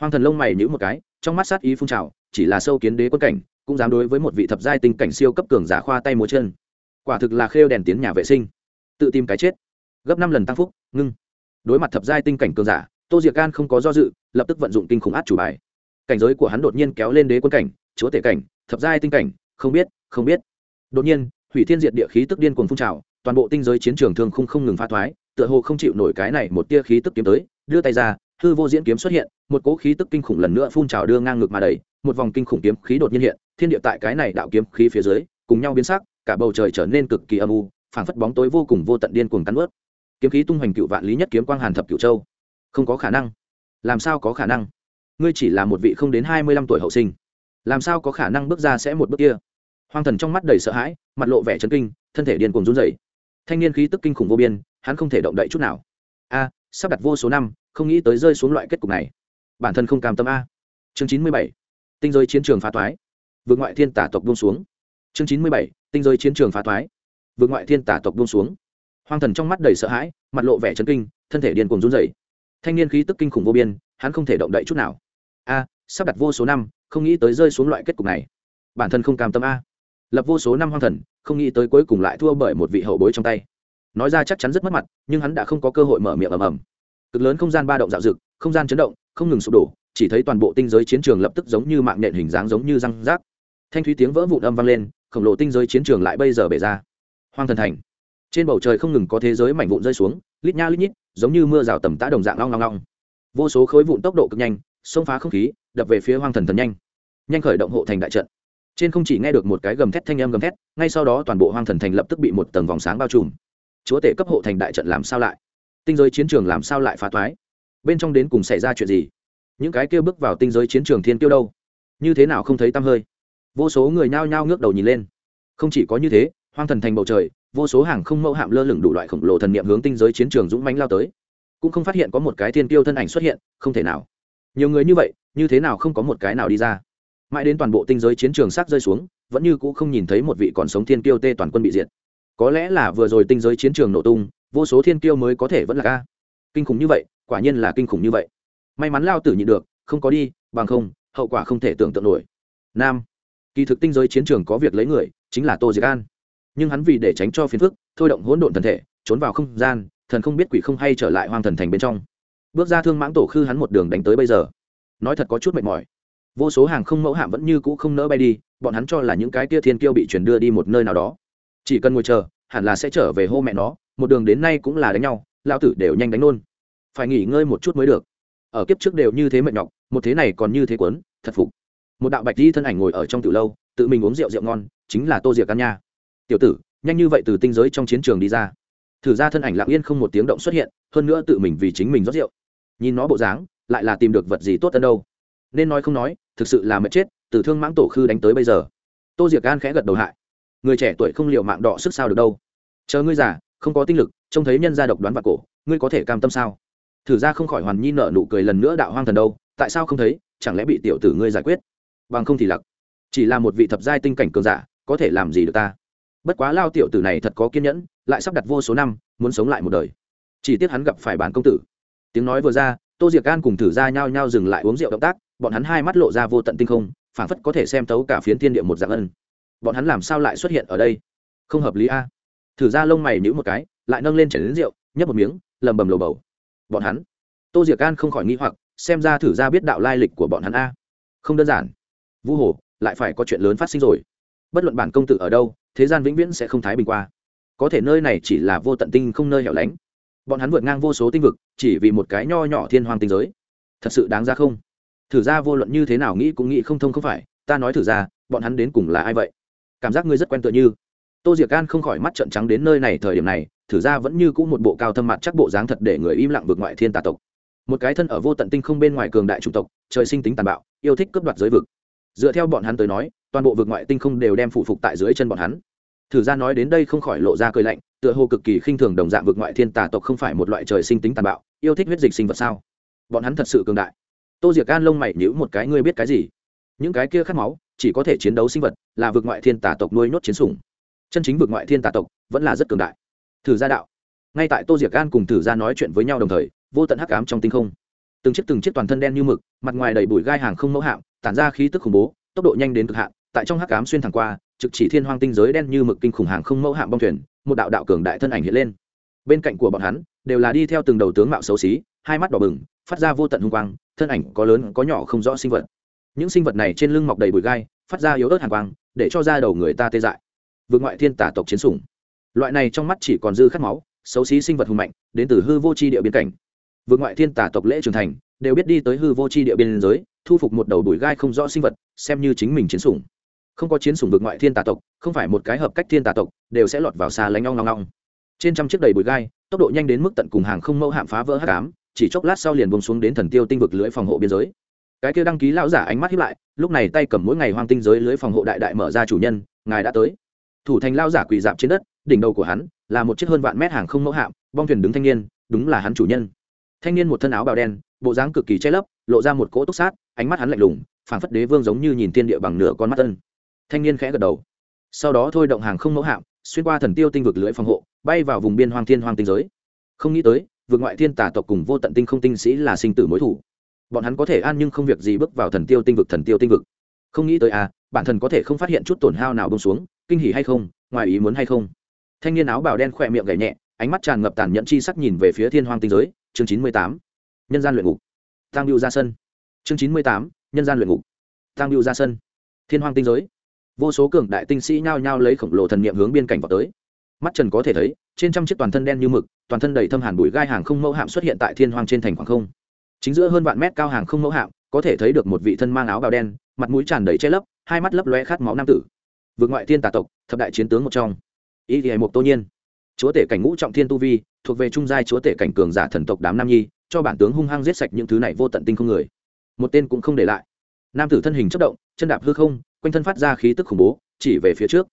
Hoang thần lông mày nhữ một cái, trong mắt sát ý phun trào, chỉ là sâu kiến đế quân cảnh, cũng dám đối với một vị thập giai tinh cảnh siêu cấp cường giả khoa tay múa chân. Quả thực là khêu đèn tiến nhà vệ sinh. Tự tìm cái chết. Gấp năm lần tăng phúc, ngưng. Đối mặt thập giai tinh cảnh cường giả, tô diệc can không có do dự, lập tức vận dụng kinh khủng át chủ bài. Cảnh giới của hắn đột nhiên kéo lên đế quân cảnh, chúa tể cảnh, thập giai tinh cảnh, không biết không biết. Đột nhiên hủy thiên diệt địa khí tức điên cuồng phun trào, toàn bộ tinh giới chiến trường thương không không ngừng phá thoái, tựa hồ không chịu nổi cái này một tia khí tức kiếm tới, đưa tay ra, hư vô diễn kiếm xuất hiện, một cỗ khí tức kinh khủng lần nữa phun trào đưa ngang ngược mà đầy một vòng kinh khủng kiếm khí đột nhiên hiện, thiên địa tại cái này đạo kiếm khí phía dưới, cùng nhau biến sắc, cả bầu trời trở nên cực kỳ âm u, phảng phất bóng tối vô cùng vô tận điên cuồng cắn ướt. Kiếm khí tung hoành cựu vạn lý nhất kiếm quang hàn thập cựu châu. Không có khả năng. Làm sao có khả năng? Ngươi chỉ là một vị không đến hai mươi lăm tuổi hậu sinh. Làm sao có khả năng bước ra sẽ một bước kia? Hoang thần trong mắt đầy sợ hãi, mặt lộ vẻ chấn kinh, thân thể điên cuồng run rẩy. Thanh niên khí tức kinh khủng vô biên, hắn không thể động đậy chút nào. A, sắp đặt vô số năm, không nghĩ tới rơi xuống loại kết cục này. Bản thân không cam tâm a. Chương chín mươi bảy, tinh giới chiến trường phá toái vượt ngoại thiên tả tộc buông xuống. Chương chín mươi bảy, tinh giới chiến trường phá toái vượt ngoại thiên tả tộc buông xuống. Hoang thần trong mắt đầy sợ hãi, mặt lộ vẻ chấn kinh, thân thể điên cuồng run rẩy. Thanh niên khí tức kinh khủng vô biên, hắn không thể động đậy chút nào. A, sắp đặt vô số năm, không nghĩ tới rơi xuống loại kết cục này. Bản thân không cam tâm a lập vô số năm hoang thần, không nghĩ tới cuối cùng lại thua bởi một vị hậu bối trong tay. Nói ra chắc chắn rất mất mặt, nhưng hắn đã không có cơ hội mở miệng ầm ầm. Cực lớn không gian ba động dạo dực không gian chấn động, không ngừng sụp đổ, chỉ thấy toàn bộ tinh giới chiến trường lập tức giống như mạng nện hình dáng giống như răng rác. Thanh thúy tiếng vỡ vụn âm vang lên, khổng lồ tinh giới chiến trường lại bây giờ bể ra. Hoang thần thành. Trên bầu trời không ngừng có thế giới mảnh vụn rơi xuống, lít nha lít nhít, giống như mưa rào tầm tã đồng dạng long long long. Vô số khối vụn tốc độ cực nhanh, xông phá không khí, đập về phía hoang thần thần nhanh. Nhanh khởi động hộ thành đại trận trên không chỉ nghe được một cái gầm thét thanh âm gầm thét, ngay sau đó toàn bộ hoang thần thành lập tức bị một tầng vòng sáng bao trùm. Chúa tể cấp hộ thành đại trận làm sao lại? Tinh giới chiến trường làm sao lại phá thoái bên trong đến cùng xảy ra chuyện gì? Những cái kia bước vào tinh giới chiến trường thiên tiêu đâu? Như thế nào không thấy tăm hơi? Vô số người nhao nhao ngước đầu nhìn lên. Không chỉ có như thế, hoang thần thành bầu trời, vô số hàng không mẫu hạm lơ lửng đủ loại khổng lồ thần niệm hướng tinh giới chiến trường dũng mãnh lao tới. Cũng không phát hiện có một cái thiên tiêu thân ảnh xuất hiện, không thể nào. Nhiều người như vậy, như thế nào không có một cái nào đi ra? Mãi đến toàn bộ tinh giới chiến trường xác rơi xuống, vẫn như cũ không nhìn thấy một vị còn sống thiên kiêu tê toàn quân bị diệt. Có lẽ là vừa rồi tinh giới chiến trường nổ tung, vô số thiên kiêu mới có thể vẫn là ca kinh khủng như vậy, quả nhiên là kinh khủng như vậy. May mắn lao tử nhịn được, không có đi, bằng không, hậu quả không thể tưởng tượng nổi. Nam. Kỳ thực tinh giới chiến trường có việc lấy người, chính là tô diệc an. Nhưng hắn vì để tránh cho phiền phức, thôi động hỗn độn thần thể, trốn vào không gian, thần không biết quỷ không hay trở lại hoang thần thành bên trong. Bước ra thương mãng tổ khư hắn một đường đánh tới bây giờ. Nói thật có chút mệt mỏi vô số hàng không mẫu hạm vẫn như cũ không nỡ bay đi, bọn hắn cho là những cái tia thiên kiêu bị chuyển đưa đi một nơi nào đó. Chỉ cần ngồi chờ, hẳn là sẽ trở về hô mẹ nó, một đường đến nay cũng là đánh nhau lao tử đều nhanh đánh nôn phải nghỉ ngơi một chút mới được. Ở kiếp trước đều như thế mệt nhọc, một thế này còn như thế quấn thật phục. Một đạo bạch di thân ảnh ngồi ở trong từ lâu, tự mình uống rượu rượu ngon, chính là tô diệc căn nha. Tiểu tử, nhanh như vậy từ tinh giới trong chiến trường đi ra. Thử ra thân ảnh lặng yên không một tiếng động xuất hiện, hơn nữa tự mình vì chính mình rót rượu. Nhìn nó bộ dáng, lại là tìm được vật gì tốt hơn đâu. Nên nói không nói thực sự là mệt chết, từ thương mãng tổ khư đánh tới bây giờ. Tô diệc gan khẽ gật đầu hại người trẻ tuổi không liệu mạng đọ sức sao được đâu. Chờ ngươi già, không có tinh lực, trông thấy nhân gia độc đoán và cổ, ngươi có thể cam tâm sao? Thử ra không khỏi hoàn nhi nợ nụ cười lần nữa đạo hoang thần đâu, tại sao không thấy, chẳng lẽ bị tiểu tử ngươi giải quyết? Bằng không thì lặc. Chỉ là một vị thập giai tinh cảnh cường giả, có thể làm gì được ta? Bất quá lao tiểu tử này thật có kiên nhẫn, lại sắp đặt vô số năm, muốn sống lại một đời. Chỉ tiếc hắn gặp phải bản công tử. Tiếng nói vừa ra, tô diệc gan cùng thử ra nhao nhao dừng lại uống rượu động tác bọn hắn hai mắt lộ ra vô tận tinh không, phảng phất có thể xem tấu cả phiến thiên địa một dạng ân. Bọn hắn làm sao lại xuất hiện ở đây? Không hợp lý a. Thử ra lông mày nhữ một cái, lại nâng lên chảy đến rượu, nhấp một miếng lầm bầm lầu bầu. Bọn hắn? Tô diệc can không khỏi nghĩ hoặc, xem ra thử ra biết đạo lai lịch của bọn hắn a. Không đơn giản. Vũ hồ, lại phải có chuyện lớn phát sinh rồi. Bất luận bản công tử ở đâu, thế gian vĩnh viễn sẽ không thái bình qua. Có thể nơi này chỉ là vô tận tinh không nơi hẻo lánh. Bọn hắn vượt ngang vô số tinh vực, chỉ vì một cái nho nhỏ thiên hoàng tinh giới. Thật sự đáng ra không? Thử ra vô luận như thế nào nghĩ cũng nghĩ không thông không phải, ta nói thử ra, bọn hắn đến cùng là ai vậy? Cảm giác ngươi rất quen tựa như. Tô diệc gan không khỏi mắt trận trắng đến nơi này thời điểm này, thử ra vẫn như cũng một bộ cao thâm mặt chắc bộ dáng thật để người im lặng vượt ngoại thiên tà tộc. Một cái thân ở vô tận tinh không bên ngoài cường đại chủng tộc, trời sinh tính tàn bạo, yêu thích cướp đoạt giới vực. Dựa theo bọn hắn tới nói, toàn bộ vực ngoại tinh không đều đem phụ phục tại dưới chân bọn hắn. Thử ra nói đến đây không khỏi lộ ra cười lạnh, tựa hồ cực kỳ khinh thường đồng dạng vực ngoại thiên tà tộc không phải một loại trời sinh tính tàn bạo, yêu thích huyết dịch sinh vật sao? Bọn hắn thật sự cường đại tô diệc can lông mày nhữ một cái, ngươi biết cái gì? Những cái kia khát máu, chỉ có thể chiến đấu sinh vật, là vực ngoại thiên tà tộc nuôi nhốt chiến sủng. Chân chính vực ngoại thiên tà tộc vẫn là rất cường đại. Thử gia đạo. Ngay tại tô diệc gan cùng thử gia nói chuyện với nhau đồng thời, vô tận hắc ám trong tinh không. Từng chiếc từng chiếc toàn thân đen như mực, mặt ngoài đầy bụi gai hàng không mẫu hạm, tản ra khí tức khủng bố, tốc độ nhanh đến cực hạn, tại trong hắc ám xuyên thẳng qua, trực chỉ thiên hoang tinh giới đen như mực kinh khủng hàng không mẫu hạm bong thuyền, một đạo đạo cường đại thân ảnh hiện lên. Bên cạnh của bọn hắn, đều là đi theo từng đầu tướng mạo xấu xí, hai mắt đỏ bừng, phát ra vô tận hung quang thân ảnh có lớn, có nhỏ không rõ sinh vật. Những sinh vật này trên lưng mọc đầy bụi gai, phát ra yếu ớt hàng quang, để cho ra đầu người ta tê dại. Vượt ngoại thiên tả tộc chiến sủng. Loại này trong mắt chỉ còn dư khát máu, xấu xí sinh vật hùng mạnh, đến từ hư vô c h i địa biên cảnh. Vượt ngoại thiên tả tộc lễ trưởng thành, đều biết đi tới hư vô c h i địa biên giới, thu phục một đầu bụi gai không rõ sinh vật, xem như chính mình chiến sủng. Không có chiến sủng vượt ngoại thiên tà tộc, không phải một cái hợp cách thiên tà tộc, đều sẽ lọt vào xa lánh ngong ngong trên trăm chiếc đầy bụi gai, tốc độ nhanh đến mức tận cùng hàng không mẫu hạm phá vỡ h tám chỉ chốc lát sau liền bông xuống đến thần tiêu tinh vực lưới phòng hộ biên giới. Cái kia đăng ký lão giả ánh mắt hiếp lại, lúc này tay cầm mỗi ngày hoang tinh giới lưới phòng hộ đại đại mở ra chủ nhân, ngài đã tới. Thủ thành lao giả quỳ dạp trên đất, đỉnh đầu của hắn là một chiếc hơn vạn mét hàng không mẫu hạm, bong thuyền đứng thanh niên, đúng là hắn chủ nhân. Thanh niên một thân áo bào đen, bộ dáng cực kỳ che lấp, lộ ra một cỗ túc sát, ánh mắt hắn lạnh lùng, phảng phất đế vương giống như nhìn tiên địa bằng nửa con mắt tân. Thanh niên khẽ gật đầu. Sau đó thôi động hàng không mẫu hạm, xuyên qua thần tiêu tinh vực lưỡi phòng hộ, bay vào vùng biên hoang thiên hoang tinh giới. Không nghĩ tới vượt ngoại thiên tà tộc cùng vô tận tinh không tinh sĩ là sinh tử mối thủ. Bọn hắn có thể an nhưng không việc gì bước vào thần tiêu tinh vực, thần tiêu tinh vực. Không nghĩ tới à bản thân có thể không phát hiện chút tổn hao nào bông xuống, kinh hỉ hay không, ngoài ý muốn hay không. Thanh niên áo bào đen khỏe miệng gảy nhẹ, ánh mắt tràn ngập tàn nhẫn chi sắc nhìn về phía thiên hoang tinh giới, chương chín mươi tám, nhân gian luyện ngục. Tăng biêu ra sân. Chương chín mươi tám, nhân gian luyện ngục. Tăng biêu ra sân. Thiên hoang tinh giới. Vô số cường đại tinh sĩ nhao nhao lấy khổng lồ thần niệm hướng biên cảnh vào tới mắt trần có thể thấy, trên trăm chiếc toàn thân đen như mực, toàn thân đầy thâm hàn bụi gai hàng không mẫu hạm xuất hiện tại thiên hoang trên thành khoảng không. Chính giữa hơn vạn mét cao hàng không mẫu hạm, có thể thấy được một vị thân mang áo bào đen, mặt mũi tràn đầy che lấp, hai mắt lấp lóe khát máu nam tử. Vượt ngoại thiên tà tộc, thập đại chiến tướng một trong. Ý thì một tô nhiên. Chúa tể cảnh ngũ trọng thiên tu vi, thuộc về trung giai chúa tể cảnh cường giả thần tộc đám nam nhi, cho bản tướng hung hăng giết sạch những thứ này vô tận tinh không người. Một tên cũng không để lại. Nam tử thân hình chất động, chân đạp hư không, quanh thân phát ra khí tức khủng bố, chỉ về phía trước.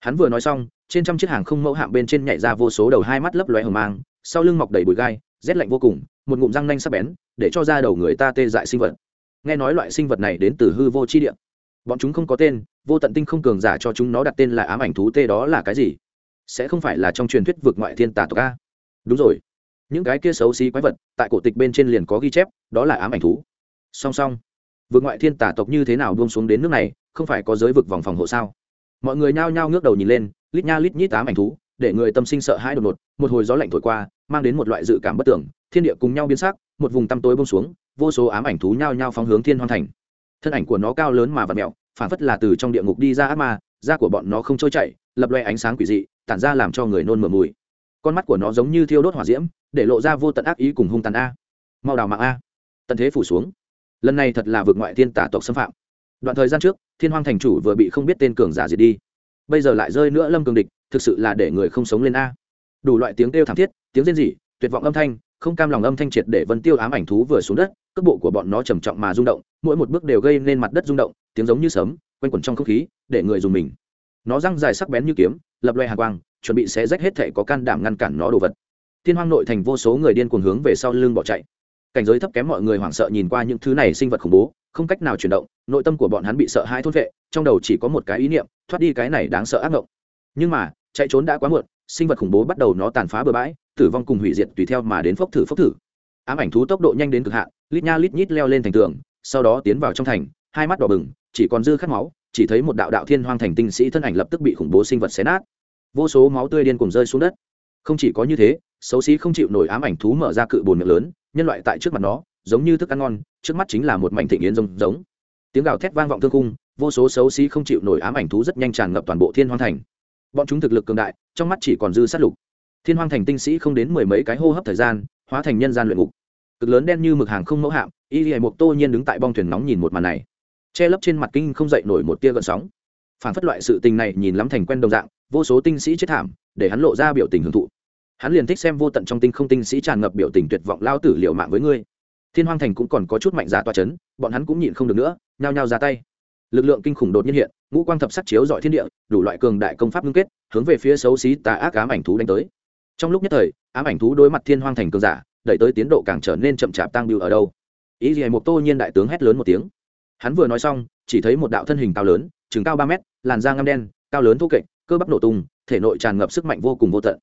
Hắn vừa nói xong trên trăm chiếc hàng không mẫu hạm bên trên nhảy ra vô số đầu hai mắt lấp lóe hờ mang, sau lưng mọc đầy bụi gai, rét lạnh vô cùng, một ngụm răng nanh sắc bén, để cho ra đầu người ta tê dại sinh vật. Nghe nói loại sinh vật này đến từ hư vô chi địa. Bọn chúng không có tên, vô tận tinh không cường giả cho chúng nó đặt tên là ám ảnh thú tê đó là cái gì? Sẽ không phải là trong truyền thuyết vượt ngoại thiên tà tộc a? Đúng rồi. Những cái kia xấu xí quái vật, tại cổ tịch bên trên liền có ghi chép, đó là ám ảnh thú. Song song vượt ngoại thiên tà tộc như thế nào buông xuống đến nước này, không phải có giới vực vòng phòng hộ sao? Mọi người nhao nhao ngước đầu nhìn lên lít nha lít nhít tám ảnh thú, để người tâm sinh sợ hãi đột ngột, một hồi gió lạnh thổi qua, mang đến một loại dự cảm bất tưởng, thiên địa cùng nhau biến sắc, một vùng tăm tối bông xuống, vô số ám ảnh thú nhao nhao phóng hướng thiên hoang thành. Thân ảnh của nó cao lớn mà vật mẹo phản phất là từ trong địa ngục đi ra ác ma, da của bọn nó không trôi chảy, lập loe ánh sáng quỷ dị, tản ra làm cho người nôn mửa mùi. Con mắt của nó giống như thiêu đốt hỏa diễm, để lộ ra vô tận ác ý cùng hung tàn a. Mau đào mạng a. Tận thế phủ xuống. Lần này thật là vượt ngoại thiên tả tộc xâm phạm. Đoạn thời gian trước, thiên hoang thành chủ vừa bị không biết tên cường giả diệt đi bây giờ lại rơi nữa lâm cường địch, thực sự là để người không sống lên a. Đủ loại tiếng kêu thảm thiết, tiếng rên rỉ, tuyệt vọng âm thanh, không cam lòng âm thanh triệt để vân tiêu ám ảnh thú vừa xuống đất, cước bộ của bọn nó trầm trọng mà rung động, mỗi một bước đều gây nên mặt đất rung động, tiếng giống như sấm, quanh quẩn trong không khí, để người dùng mình. Nó răng dài sắc bén như kiếm, lập loe hàng quang, chuẩn bị xé rách hết thể có can đảm ngăn cản nó đồ vật. Thiên hoang nội thành vô số người điên cuồng hướng về sau lưng bỏ chạy. Cảnh giới thấp kém mọi người hoảng sợ nhìn qua những thứ này sinh vật khủng bố không cách nào chuyển động, nội tâm của bọn hắn bị sợ hãi thốt vệ, trong đầu chỉ có một cái ý niệm, thoát đi cái này đáng sợ ác mộng nhưng mà, chạy trốn đã quá muộn, sinh vật khủng bố bắt đầu nó tàn phá bừa bãi, tử vong cùng hủy diệt tùy theo mà đến phốc thử phốc thử. Ám ảnh thú tốc độ nhanh đến cực hạn, lít nha lít nhít leo lên thành tường, sau đó tiến vào trong thành, hai mắt đỏ bừng, chỉ còn dư khát máu, chỉ thấy một đạo đạo thiên hoang thành tinh sĩ thân ảnh lập tức bị khủng bố sinh vật xé nát. Vô số máu tươi điên cùng rơi xuống đất. Không chỉ có như thế, xấu xí không chịu nổi ám ảnh thú mở ra cự bồn miệng lớn, nhân loại tại trước mặt nó giống như thức ăn ngon, trước mắt chính là một mảnh thịnh yến rông giống tiếng gào thét vang vọng thương cung vô số xấu xí không chịu nổi ám ảnh thú rất nhanh tràn ngập toàn bộ thiên hoang thành. Bọn chúng thực lực cường đại, trong mắt chỉ còn dư sát lục. Thiên hoang thành tinh sĩ không đến mười mấy cái hô hấp thời gian, hóa thành nhân gian luyện ngục. Cực lớn đen như mực hàng không mẫu hạm, y hề mục tô nhiên đứng tại bong thuyền nóng nhìn một màn này. Che lấp trên mặt kinh không dậy nổi một tia gợn sóng. Phản phất loại sự tình này nhìn lắm thành quen đồng dạng, vô số tinh sĩ chết thảm, để hắn lộ ra biểu tình hưởng thụ. Hắn liền thích xem vô tận trong tinh không tinh sĩ tràn ngập biểu tình tuyệt vọng lao tử liệu mạng với ngươi thiên hoang thành cũng còn có chút mạnh giả toa c h ấ n bọn hắn cũng nhịn không được nữa, nhao nhao ra tay. Lực lượng kinh khủng đột nhiên hiện, ngũ quang thập sắc chiếu dọi thiên địa, đủ loại cường đại công pháp ngưng kết, hướng về phía xấu xí tà ác ám ảnh thú đánh tới. Trong lúc nhất thời, ám ảnh thú đối mặt thiên hoang thành cường giả, đẩy tới tiến độ càng trở nên chậm chạp tăng biêu ở đâu. Ý gì một tô nhiên đại tướng hét lớn một tiếng. Hắn vừa nói xong, chỉ thấy một đạo thân hình cao lớn chừng cao ba mét, làn da ngăm đen, cao lớn thô kệch, cơ bắp nổ tung, thể nội tràn ngập sức mạnh vô cùng vô tận.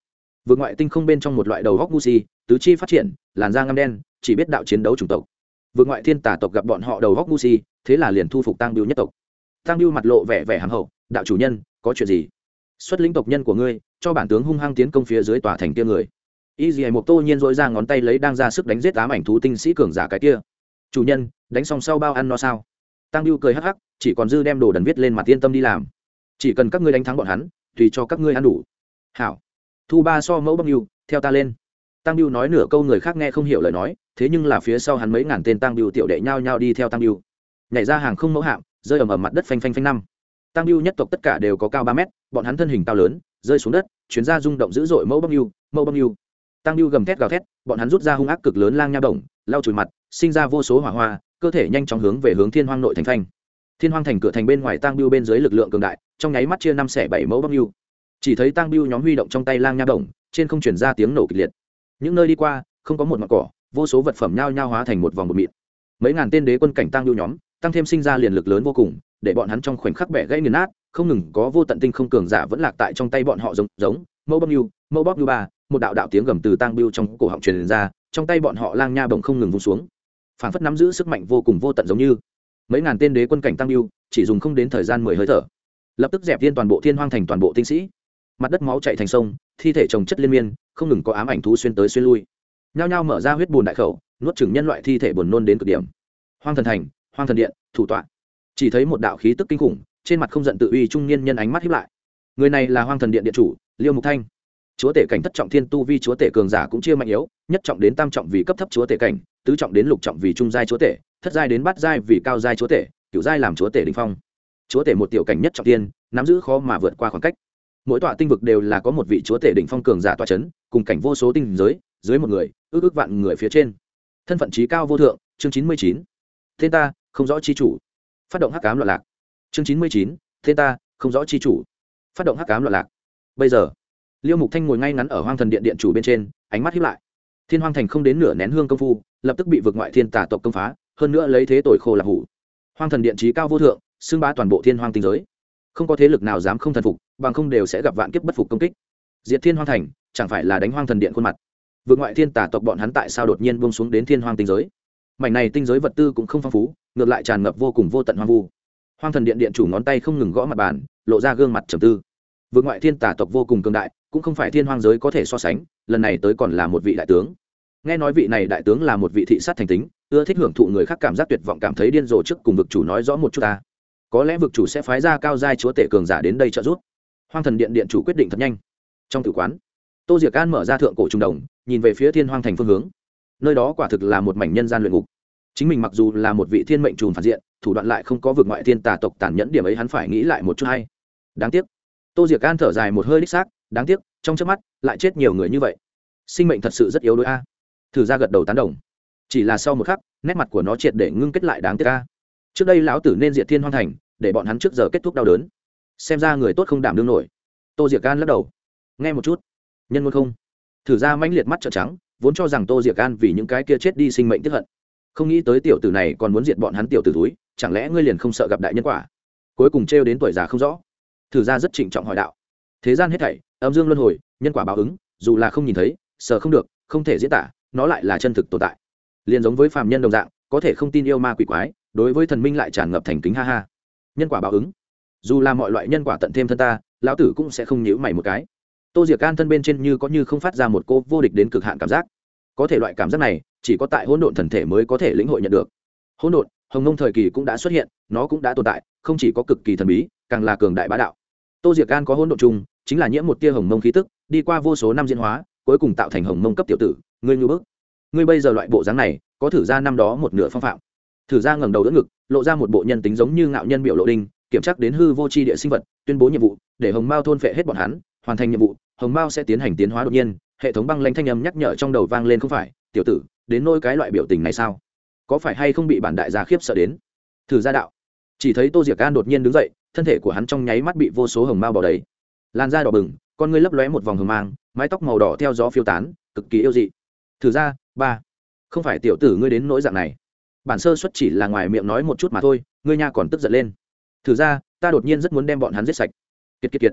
Vượt ngoại tinh không bên trong một loại đầu góc ngu si, tứ chi phát triển, làn da ngăm đen chỉ biết đạo chiến đấu chủng tộc. Vượt ngoại thiên tả tộc gặp bọn họ đầu góc ngu si, thế là liền thu phục tăng biêu nhất tộc. Tăng biêu mặt lộ vẻ vẻ hàng hậu, đạo chủ nhân, có chuyện gì? Xuất lĩnh tộc nhân của ngươi, cho bản tướng hung hăng tiến công phía dưới tòa thành kia người. Y dì một tô nhiên dỗi ra ngón tay lấy đang ra sức đánh giết ám ảnh thú tinh sĩ cường giả cái kia. Chủ nhân, đánh xong sau bao ăn no sao? Tăng biêu cười hắc hắc, chỉ còn dư đem đồ đần viết lên mặt yên tâm đi làm. Chỉ cần các ngươi đánh thắng bọn hắn, tùy cho các ngươi ăn đủ. Hảo. Thu ba so mẫu băng mưu theo ta lên tăng biêu nói nửa câu người khác nghe không hiểu lời nói thế nhưng là phía sau hắn mấy ngàn tên tăng biêu tiểu đệ nhao nhao đi theo tăng biêu nhảy ra hàng không mẫu hạm rơi ầm ầm mặt đất phanh phanh phanh năm. Tăng biêu nhất tộc tất cả đều có cao ba mét bọn hắn thân hình cao lớn rơi xuống đất chuyến ra rung động dữ dội mẫu băng yêu, mẫu băng yêu. tăng biêu gầm thét gào thét bọn hắn rút ra hung ác cực lớn lang nha bổng lau chùi mặt sinh ra vô số hỏa hoa cơ thể nhanh chóng hướng về hướng thiên hoang nội thành phanh. Thiên hoang thành cửa thành bên ngoài tăng biêu bên dưới lực lượng cường đại trong nháy mắt chia năm xẻ bảy mẫu băng yêu, chỉ thấy tăng biêu nhóm huy động trong tay lang nha bổng trên không chuyển ra tiếng nổ kịch liệt những nơi đi qua, không có một mặt cỏ, vô số vật phẩm nhao nhao hóa thành một vòng bột mịn. Mấy ngàn tên đế quân cảnh tăng biêu nhóm, tăng thêm sinh ra liền lực lớn vô cùng, để bọn hắn trong khoảnh khắc bẻ gãy nghiền nát, không ngừng có vô tận tinh không cường giả vẫn lạc tại trong tay bọn họ giống giống, mẫu bóc nhu mẫu bóc nhu ba, một đạo đạo tiếng gầm từ tăng biêu trong cổ họng truyền ra, trong tay bọn họ lang nha bồng không ngừng vung xuống. Phản phất nắm giữ sức mạnh vô cùng vô tận giống như. Mấy ngàn tên đế quân cảnh tăng biêu chỉ dùng không đến thời gian mười hơi thở. Lập tức dẹp viên toàn bộ thiên hoang thành toàn bộ tinh sĩ mặt đất máu chạy thành sông, thi thể trồng chất liên miên, không ngừng có ám ảnh thú xuyên tới xuyên lui. Nhao nhao mở ra huyết bùn đại khẩu, nuốt chừng nhân loại thi thể buồn nôn đến cực điểm. Hoang thần thành, hoang thần điện, thủ tọa. Chỉ thấy một đạo khí tức kinh khủng, trên mặt không giận tự uy trung niên nhân ánh mắt hiếp lại. Người này là hoang thần điện điện chủ, liêu mục thanh. Chúa tể cảnh thất trọng thiên tu vi chúa tể cường giả cũng chia mạnh yếu, nhất trọng đến tam trọng vì cấp thấp chúa tể cảnh, tứ trọng đến lục trọng vì trung giai chúa tể, thất giai đến bát giai vì cao giai chúa tể, cửu giai làm chúa tể đình phong. Chúa tể một tiểu cảnh nhất trọng tiên nắm giữ khó mà vượt qua khoảng cách mỗi tọa tinh vực đều là có một vị chúa tể đỉnh phong cường giả tọa c h ấ n cùng cảnh vô số tinh giới, dưới một người, ước ước vạn người phía trên. Thân phận trí cao vô thượng, chương chín mươi chín. Tên ta, không rõ chi chủ. Phát động hắc cám loạn lạc. Chương chín mươi chín, tên ta, không rõ chi chủ. Phát động hắc cám loạn lạc. Bây giờ, liêu mục thanh ngồi ngay ngắn ở hoang thần điện điện chủ bên trên, ánh mắt hiếp lại. Thiên hoang thành không đến nửa nén hương công phu, lập tức bị vượt ngoại thiên tả tộc công phá, hơn nữa lấy thế tội khô lạc hủ. Hoang thần điện trí cao vô thượng, xưng bá toàn bộ thiên hoang tinh giới không có thế lực nào dám không thần phục, bằng không đều sẽ gặp vạn kiếp bất phục công kích. Diệt thiên hoang thành, chẳng phải là đánh hoang thần điện khuôn mặt. Vượt ngoại thiên tả tộc bọn hắn tại sao đột nhiên bông xuống đến thiên hoang tinh giới? Mảnh này tinh giới vật tư cũng không phong phú, ngược lại tràn ngập vô cùng vô tận hoang vu. Hoang thần điện điện chủ ngón tay không ngừng gõ mặt bàn, lộ ra gương mặt trầm tư. Vượt ngoại thiên tả tộc vô cùng cường đại, cũng không phải thiên hoang giới có thể so sánh, lần này tới còn là một vị đại tướng. Nghe nói vị này đại tướng là một vị thị sát thành tính, ưa thích hưởng thụ người khác cảm giác tuyệt vọng cảm thấy điên rồ trước cùng vực chủ nói rõ một chút ta có lẽ vực chủ sẽ phái ra cao giai chúa tể cường giả đến đây trợ giúp. Hoang thần điện điện chủ quyết định thật nhanh. Trong tử quán, tô diệc an mở ra thượng cổ trung đồng, nhìn về phía thiên hoang thành phương hướng. Nơi đó quả thực là một mảnh nhân gian luyện ngục. Chính mình mặc dù là một vị thiên mệnh trùm phản diện, thủ đoạn lại không có vực ngoại thiên tà tộc tàn nhẫn điểm ấy hắn phải nghĩ lại một chút hay. Đáng tiếc, tô diệc an thở dài một hơi đích xác, đáng tiếc, trong trước mắt, lại chết nhiều người như vậy. Sinh mệnh thật sự rất yếu đuối a. Thử ra gật đầu tán đồng. Chỉ là sau một khắc, nét mặt của nó triệt để ngưng kết lại đáng tiếc a. Trước đây lão tử nên diệt thiên hoang thành để bọn hắn trước giờ kết thúc đau đớn. Xem ra người tốt không đảm đương nổi. Tô diệc gan lắc đầu. Nghe một chút. Nhân ngôn không? Thử ra mãnh liệt mắt trợn trắng, vốn cho rằng tô diệc an vì những cái kia chết đi sinh mệnh tiếp hận. Không nghĩ tới tiểu tử này còn muốn diệt bọn hắn tiểu tử túi, chẳng lẽ ngươi liền không sợ gặp đại nhân quả? Cuối cùng trêu đến tuổi già không rõ. Thử ra rất trịnh trọng hỏi đạo. Thế gian hết thảy, âm dương luân hồi, nhân quả báo ứng, dù là không nhìn thấy, sợ không được, không thể diễn tả, nó lại là chân thực tồn tại. Liền giống với phàm nhân đồng dạng, có thể không tin yêu ma quỷ quái, đối với thần minh lại tràn ngập thành kính ha ha nhân quả báo ứng. Dù là mọi loại nhân quả tận thêm thân ta, lão tử cũng sẽ không nhữ mày một cái. Tô diệc can thân bên trên như có như không phát ra một cô vô địch đến cực hạn cảm giác. Có thể loại cảm giác này, chỉ có tại hỗn độn thần thể mới có thể lĩnh hội nhận được. Hỗn độn, hồng nông thời kỳ cũng đã xuất hiện, nó cũng đã tồn tại, không chỉ có cực kỳ thần bí, càng là cường đại bá đạo. Tô diệc can có hỗn độn chung, chính là nhiễm một tia hồng mông khí tức, đi qua vô số năm diễn hóa, cuối cùng tạo thành hồng mông cấp tiểu tử, ngươi ngư bức. Ngươi bây giờ loại bộ dáng này, có thử ra năm đó một nửa phong phạm thử ra ngẩng đầu đỡ ngực, lộ ra một bộ nhân tính giống như ngạo nhân biểu lộ đinh, kiểm tra đến hư vô tri địa sinh vật, tuyên bố nhiệm vụ, để hồng mao thôn phệ hết bọn hắn, hoàn thành nhiệm vụ, hồng mao sẽ tiến hành tiến hóa đột nhiên, hệ thống băng lanh thanh âm nhắc nhở trong đầu vang lên không phải, tiểu tử, đến nôi cái loại biểu tình này sao? Có phải hay không bị bản đại gia khiếp sợ đến? Thử ra đạo. Chỉ thấy tô diệc an đột nhiên đứng dậy, thân thể của hắn trong nháy mắt bị vô số hồng mao bỏ đầy. Làn da đỏ bừng, con ngươi lấp lóe một vòng hồng mang, mái tóc màu đỏ theo gió phiêu tán, cực kỳ yêu dị. Thử ra, ba. Không phải tiểu tử ngươi đến nỗi dạng này bản sơ xuất chỉ là ngoài miệng nói một chút mà thôi, ngươi nha còn tức giận lên. Thử ra, ta đột nhiên rất muốn đem bọn hắn giết sạch. Kiệt kiệt kiệt.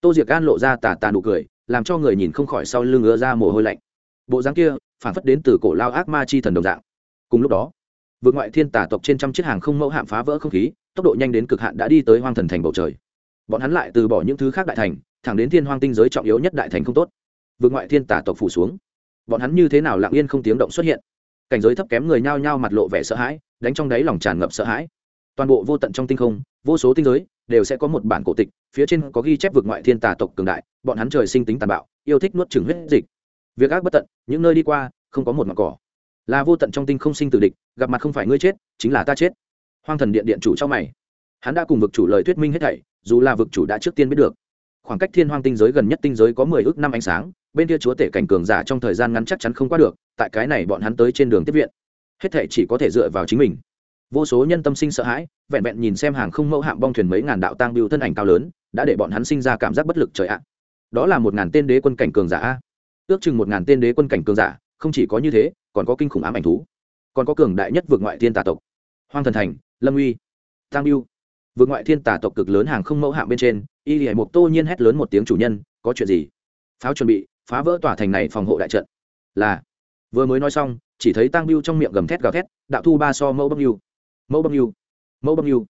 Tô diệc gan lộ ra tà tà nụ cười, làm cho người nhìn không khỏi sau lưng ngứa ra mồ hôi lạnh. Bộ dáng kia, phản phất đến từ cổ lao ác ma chi thần đồng dạng. Cùng lúc đó, vượt ngoại thiên tà tộc trên trăm chiếc hàng không mẫu hạm phá vỡ không khí, tốc độ nhanh đến cực hạn đã đi tới hoang thần thành bầu trời. Bọn hắn lại từ bỏ những thứ khác đại thành, thẳng đến thiên hoang tinh giới trọng yếu nhất đại thành không tốt. Vượt ngoại thiên tà tộc phủ xuống. Bọn hắn như thế nào lặng yên không tiếng động xuất hiện? Cảnh giới thấp kém người nhao nhao mặt lộ vẻ sợ hãi, đánh trong đáy lòng tràn ngập sợ hãi. Toàn bộ vô tận trong tinh không, vô số tinh giới, đều sẽ có một bản cổ tịch, phía trên có ghi chép vượt ngoại thiên tà tộc cường đại, bọn hắn trời sinh tính tàn bạo, yêu thích nuốt trừng huyết dịch. Việc ác bất tận, những nơi đi qua, không có một mặt cỏ. Là vô tận trong tinh không sinh tử địch, gặp mặt không phải ngươi chết, chính là ta chết. Hoang thần điện điện chủ trong mày. Hắn đã cùng vực chủ lời thuyết minh hết thảy, dù là vực chủ đã trước tiên biết được khoảng cách thiên hoang tinh giới gần nhất tinh giới có mười ước năm ánh sáng, bên kia chúa tể cảnh cường giả trong thời gian ngắn chắc chắn không qua được, tại cái này bọn hắn tới trên đường tiếp viện. Hết thệ chỉ có thể dựa vào chính mình. Vô số nhân tâm sinh sợ hãi, vẹn vẹn nhìn xem hàng không mẫu hạm bong thuyền mấy ngàn đạo tang biêu thân ảnh cao lớn, đã để bọn hắn sinh ra cảm giác bất lực trời ạ. Đó là một ngàn tên đế quân cảnh cường giả ước chừng một ngàn tên đế quân cảnh cường giả, không chỉ có như thế, còn có kinh khủng ám ảnh thú. Còn có cường đại nhất vượt ngoại thiên tà tộc. Hoang thần thành, lâm uy, tang biêu vượt ngoại thiên tà tộc cực lớn hàng không mẫu hạm bên trên y hải mục tô nhiên hét lớn một tiếng chủ nhân, có chuyện gì? Pháo chuẩn bị, phá vỡ tòa thành này phòng hộ đại trận. Là. Vừa mới nói xong, chỉ thấy tăng biêu trong miệng gầm thét gào thét, đạo thu ba so mẫu bâm biêu mẫu bâm biêu mẫu bâm biêu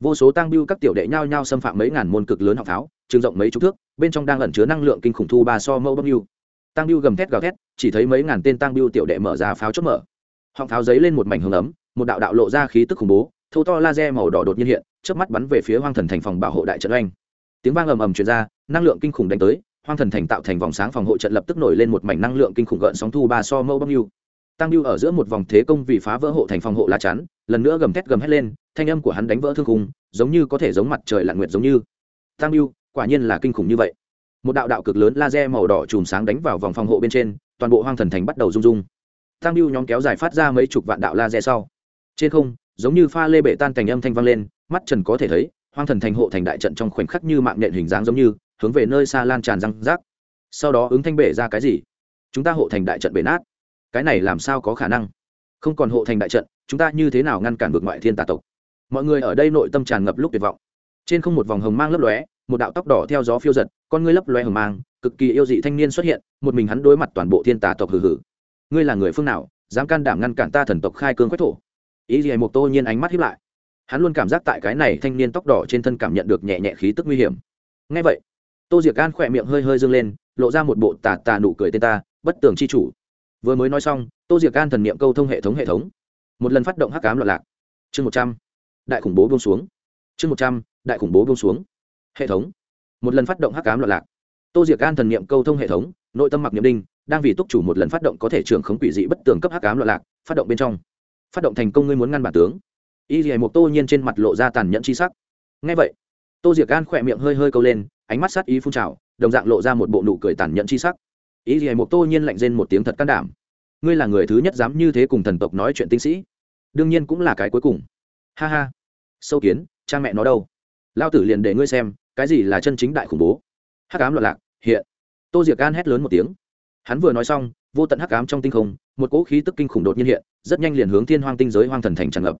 vô số tăng biêu các tiểu đệ nhao nhao xâm phạm mấy ngàn môn cực lớn học pháo trường rộng mấy chục thước, bên trong đang ẩn chứa năng lượng kinh khủng thu ba so mẫu bâm biêu Tăng biêu gầm thét gào thét, chỉ thấy mấy ngàn tên tăng biêu tiểu đệ mở ra pháo chốt mở. Họng pháo giấy lên một mảnh hương ấm, một đạo đạo lộ ra khí tức khủng bố, thâu to laser màu đỏ đột nhiên hiện trước mắt bắn về phía hoang thần thành phòng bảo hộ đại trận oanh tiếng vang ầm ầm truyền ra, năng lượng kinh khủng đánh tới, hoang thần thành tạo thành vòng sáng phòng hộ trận lập tức nổi lên một mảnh năng lượng kinh khủng gợn sóng thu ba so mâu bấm lưu tăng lưu ở giữa một vòng thế công vì phá vỡ hộ thành phòng hộ lá chắn, lần nữa gầm thét gầm hét lên, thanh âm của hắn đánh vỡ thương khung, giống như có thể giống mặt trời lặn nguyệt giống như. Tăng lưu quả nhiên là kinh khủng như vậy. Một đạo đạo cực lớn laser màu đỏ chùm sáng đánh vào vòng phòng hộ bên trên, toàn bộ hoang thần thành bắt đầu rung rung. Tăng lưu nhóm kéo dài phát ra mấy chục vạn đạo laser sau. Trên không, giống như pha lê bệ tan thành âm thanh vang lên, mắt trần có thể thấy hoang thần thành hộ thành đại trận trong khoảnh khắc như mạng nhện hình dáng giống như, hướng về nơi xa lan tràn răng rác. Sau đó ứng thanh bể ra cái gì? Chúng ta hộ thành đại trận bể nát. Cái này làm sao có khả năng? Không còn hộ thành đại trận, chúng ta như thế nào ngăn cản vượt ngoại thiên tà tộc? Mọi người ở đây nội tâm tràn ngập lúc tuyệt vọng. Trên không một vòng hồng mang lấp lóe, một đạo tóc đỏ theo gió phiêu giật, con ngươi lấp lóe hồng mang, cực kỳ yêu dị thanh niên xuất hiện, một mình hắn đối mặt toàn bộ thiên tà tộc hử hử ngươi là người phương nào, dám can đảm ngăn cản ta thần tộc khai cương quách thổ? Ý gì một tô nhiên ánh mắt hiếp lại hắn luôn cảm giác tại cái này thanh niên tóc đỏ trên thân cảm nhận được nhẹ nhẹ khí tức nguy hiểm. Ngay vậy, tô diệc gan khỏe miệng hơi hơi dâng lên, lộ ra một bộ tà tà nụ cười tên ta, bất tường c h i chủ. Vừa mới nói xong, tô diệc gan thần niệm câu thông hệ thống hệ thống. Một lần phát động hắc cám loạn lạc. Chương một trăm, đại khủng bố buông xuống. Chương một trăm, đại khủng bố buông xuống. Hệ thống. Một lần phát động hắc cám loạn lạc. Tô diệc gan thần niệm câu thông hệ thống, nội tâm mặc niệm đinh, đang vì túc chủ một lần phát động có thể trưởng khống quỷ dị bất tường cấp hắc cám loạn lạc, phát động bên trong. Phát động thành công ngươi muốn ngăn bản tướng y dì một tô nhiên trên mặt lộ ra tàn nhẫn c h i sắc. Ngay vậy, tô diệc gan khỏe miệng hơi hơi câu lên, ánh mắt sát ý phun trào, đồng dạng lộ ra một bộ nụ cười tàn nhẫn c h i sắc. Y dì một tô nhiên lạnh rên một tiếng thật can đảm. Ngươi là người thứ nhất dám như thế cùng thần tộc nói chuyện tinh sĩ. Đương nhiên cũng là cái cuối cùng. Ha ha. Sâu kiến, cha mẹ nó đâu? Lao tử liền để ngươi xem, cái gì là chân chính đại khủng bố? Hắc ám loạn lạc, hiện. Tô diệc gan hét lớn một tiếng. Hắn vừa nói xong, vô tận hắc ám trong tinh không, một cỗ khí tức kinh khủng đột nhiên hiện, rất nhanh liền hướng thiên hoang tinh giới hoang thần thành tràn ngập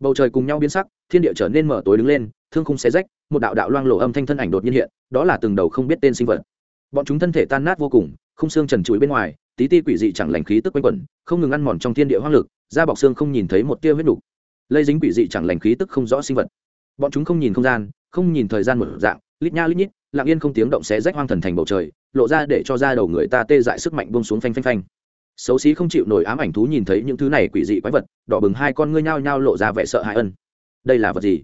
bầu trời cùng nhau biến sắc, thiên địa trở nên mở tối đứng lên, thương khung xé rách, một đạo đạo loang lộ âm thanh thân ảnh đột nhiên hiện, đó là từng đầu không biết tên sinh vật. Bọn chúng thân thể tan nát vô cùng không xương trần trụi bên ngoài, tí ti quỷ dị chẳng lành khí tức quanh quẩn, không ngừng ăn mòn trong thiên địa hoang lực, da bọc xương không nhìn thấy một tia huyết đủ. lây dính quỷ dị chẳng lành khí tức không rõ sinh vật. Bọn chúng không nhìn không gian, không nhìn thời gian một dạng, lít nha lít nhít, lặng yên không tiếng động xé rách hoang thần thành bầu trời, lộ ra để cho da đầu người ta tê dại sức mạnh bông xuống phanh phanh phanh xấu xí không chịu nổi ám ảnh thú nhìn thấy những thứ này quỷ dị quái vật, đỏ bừng hai con ngươi nhao nhao lộ ra vẻ sợ hãi ân. Đây là vật gì?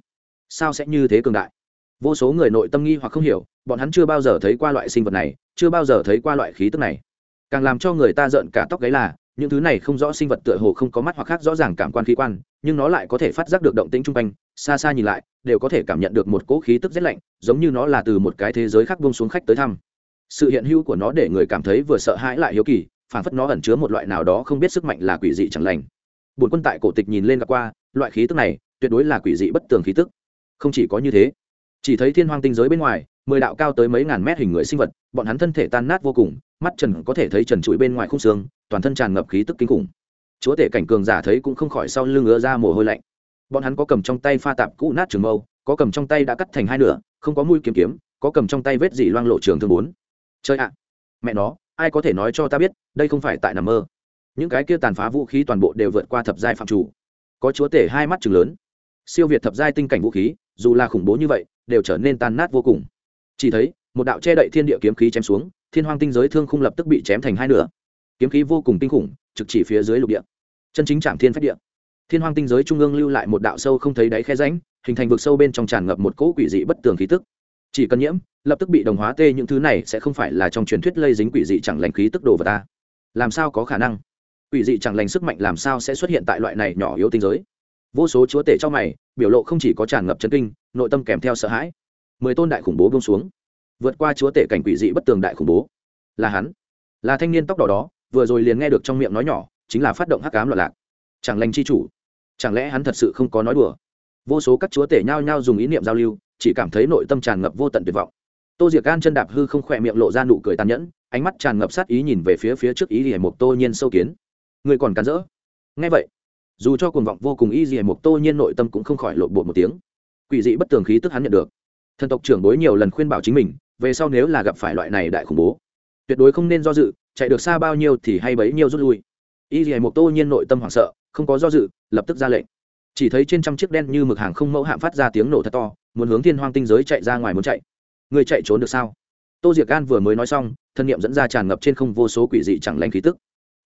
Sao sẽ như thế cường đại? Vô số người nội tâm nghi hoặc không hiểu, bọn hắn chưa bao giờ thấy qua loại sinh vật này, chưa bao giờ thấy qua loại khí tức này. Càng làm cho người ta rợn cả tóc gáy là, những thứ này không rõ sinh vật tựa hồ không có mắt hoặc khác rõ ràng cảm quan khí quan, nhưng nó lại có thể phát giác được động tĩnh chung quanh, xa xa nhìn lại, đều có thể cảm nhận được một cỗ khí tức rét lạnh, giống như nó là từ một cái thế giới khác vông xuống khách tới thăm. Sự hiện hữu của nó để người cảm thấy vừa sợ hãi lại hiếu kỳ phản phất nó ẩn chứa một loại nào đó không biết sức mạnh là quỷ dị chẳng lành. Bổn quân tại cổ tịch nhìn lên gặp qua, loại khí tức này, tuyệt đối là quỷ dị bất tường khí tức. Không chỉ có như thế, chỉ thấy thiên hoang tinh giới bên ngoài, mười đạo cao tới mấy ngàn mét hình người sinh vật, bọn hắn thân thể tan nát vô cùng, mắt trần có thể thấy trần trụi bên ngoài khung xương, toàn thân tràn ngập khí tức kinh khủng. Chúa tể cảnh cường giả thấy cũng không khỏi sau lưng ứa ra mồ hôi lạnh. Bọn hắn có cầm trong tay pha tạp cũ nát trường mâu, có cầm trong tay đã cắt thành hai nửa, không có mũi kiếm kiếm, có cầm trong tay vết dỉ loang lộ trường thương bốn. Chơi ạ! Mẹ nó ai có thể nói cho ta biết, đây không phải tại nằm mơ. Những cái kia tàn phá vũ khí toàn bộ đều vượt qua thập giai phạm chủ. Có chúa tể hai mắt chừng lớn. Siêu việt thập giai tinh cảnh vũ khí, dù là khủng bố như vậy, đều trở nên tan nát vô cùng. Chỉ thấy, một đạo che đậy thiên địa kiếm khí chém xuống, thiên hoang tinh giới thương không lập tức bị chém thành hai nửa. Kiếm khí vô cùng kinh khủng, trực chỉ phía dưới lục địa. Chân chính trạm thiên phách địa. Thiên hoang tinh giới trung ương lưu lại một đạo sâu không thấy đáy khe ránh hình thành vực sâu bên trong tràn ngập một cỗ quỷ dị bất tường khí tức chỉ cần nhiễm, lập tức bị đồng hóa tê, những thứ này sẽ không phải là trong truyền thuyết lây dính quỷ dị chẳng lành khí tức đồ vào ta. Làm sao có khả năng? Quỷ dị chẳng lành sức mạnh làm sao sẽ xuất hiện tại loại này nhỏ yếu tinh giới? Vô số chúa tể trong mày, biểu lộ không chỉ có tràn ngập chân kinh, nội tâm kèm theo sợ hãi. Mười tôn đại khủng bố bông xuống. Vượt qua chúa tể cảnh quỷ dị bất tường đại khủng bố. Là hắn. Là thanh niên tóc đỏ đó, vừa rồi liền nghe được trong miệng nói nhỏ, chính là phát động hắc cám loạn lạc. Chẳng lành chi chủ. Chẳng lẽ hắn thật sự không có nói đùa? Vô số các chúa tể nhao nhao dùng ý niệm giao lưu chỉ cảm thấy nội tâm tràn ngập vô tận tuyệt vọng. Tô diệc gan chân đạp hư không khỏe miệng lộ ra nụ cười tàn nhẫn, ánh mắt tràn ngập sát ý nhìn về phía phía trước ý gì một tô nhiên sâu kiến. Người còn cắn rỡ. Ngay vậy, dù cho cuồng vọng vô cùng y gì một tô nhiên nội tâm cũng không khỏi lộ bột một tiếng. Quỷ dị bất tường khí tức hắn nhận được. Thần tộc trưởng bối nhiều lần khuyên bảo chính mình, về sau nếu là gặp phải loại này đại khủng bố, tuyệt đối không nên do dự, chạy được xa bao nhiêu thì hay bấy nhiêu rút lui. Y gì một tô nhiên nội tâm hoảng sợ, không có do dự, lập tức ra lệnh. Chỉ thấy trên trăm chiếc đen như mực hàng không mẫu hạm phát ra tiếng nổ thật to muốn hướng thiên hoang tinh giới chạy ra ngoài muốn chạy. Người chạy trốn được sao? Tô diệc gan vừa mới nói xong, thân nhiệm dẫn ra tràn ngập trên không vô số quỷ dị chẳng lanh khí tức.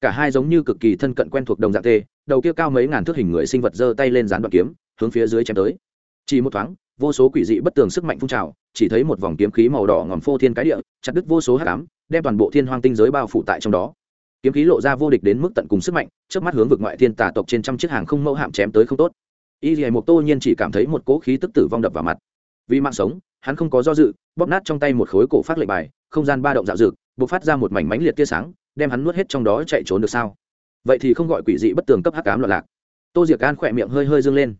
Cả hai giống như cực kỳ thân cận quen thuộc đồng dạng tê, đầu kia cao mấy ngàn thước hình người sinh vật giơ tay lên dán đoạn kiếm, hướng phía dưới chém tới. Chỉ một thoáng, vô số quỷ dị bất tường sức mạnh phun trào, chỉ thấy một vòng kiếm khí màu đỏ ngòm phô thiên cái địa, chặt đứt vô số hát cám đem toàn bộ thiên hoang tinh giới bao phủ tại trong đó. Kiếm khí lộ ra vô địch đến mức tận cùng sức mạnh trước mắt hướng vực ngoại thiên tà tộc trên trăm chiếc hàng không mẫu hạm chém tới không tốt y dì một tô nhiên chỉ cảm thấy một cỗ khí tức tử vong đập vào mặt. Vì mạng sống, hắn không có do dự, bóp nát trong tay một khối cổ phát lệnh bài, không gian ba động dạo dực b ộ c phát ra một mảnh mánh liệt tia sáng, đem hắn nuốt hết trong đó chạy trốn được sao? Vậy thì không gọi quỷ dị bất tường cấp hắc cám loạn lạc. Tô diệc an khỏe miệng hơi hơi dâng lên.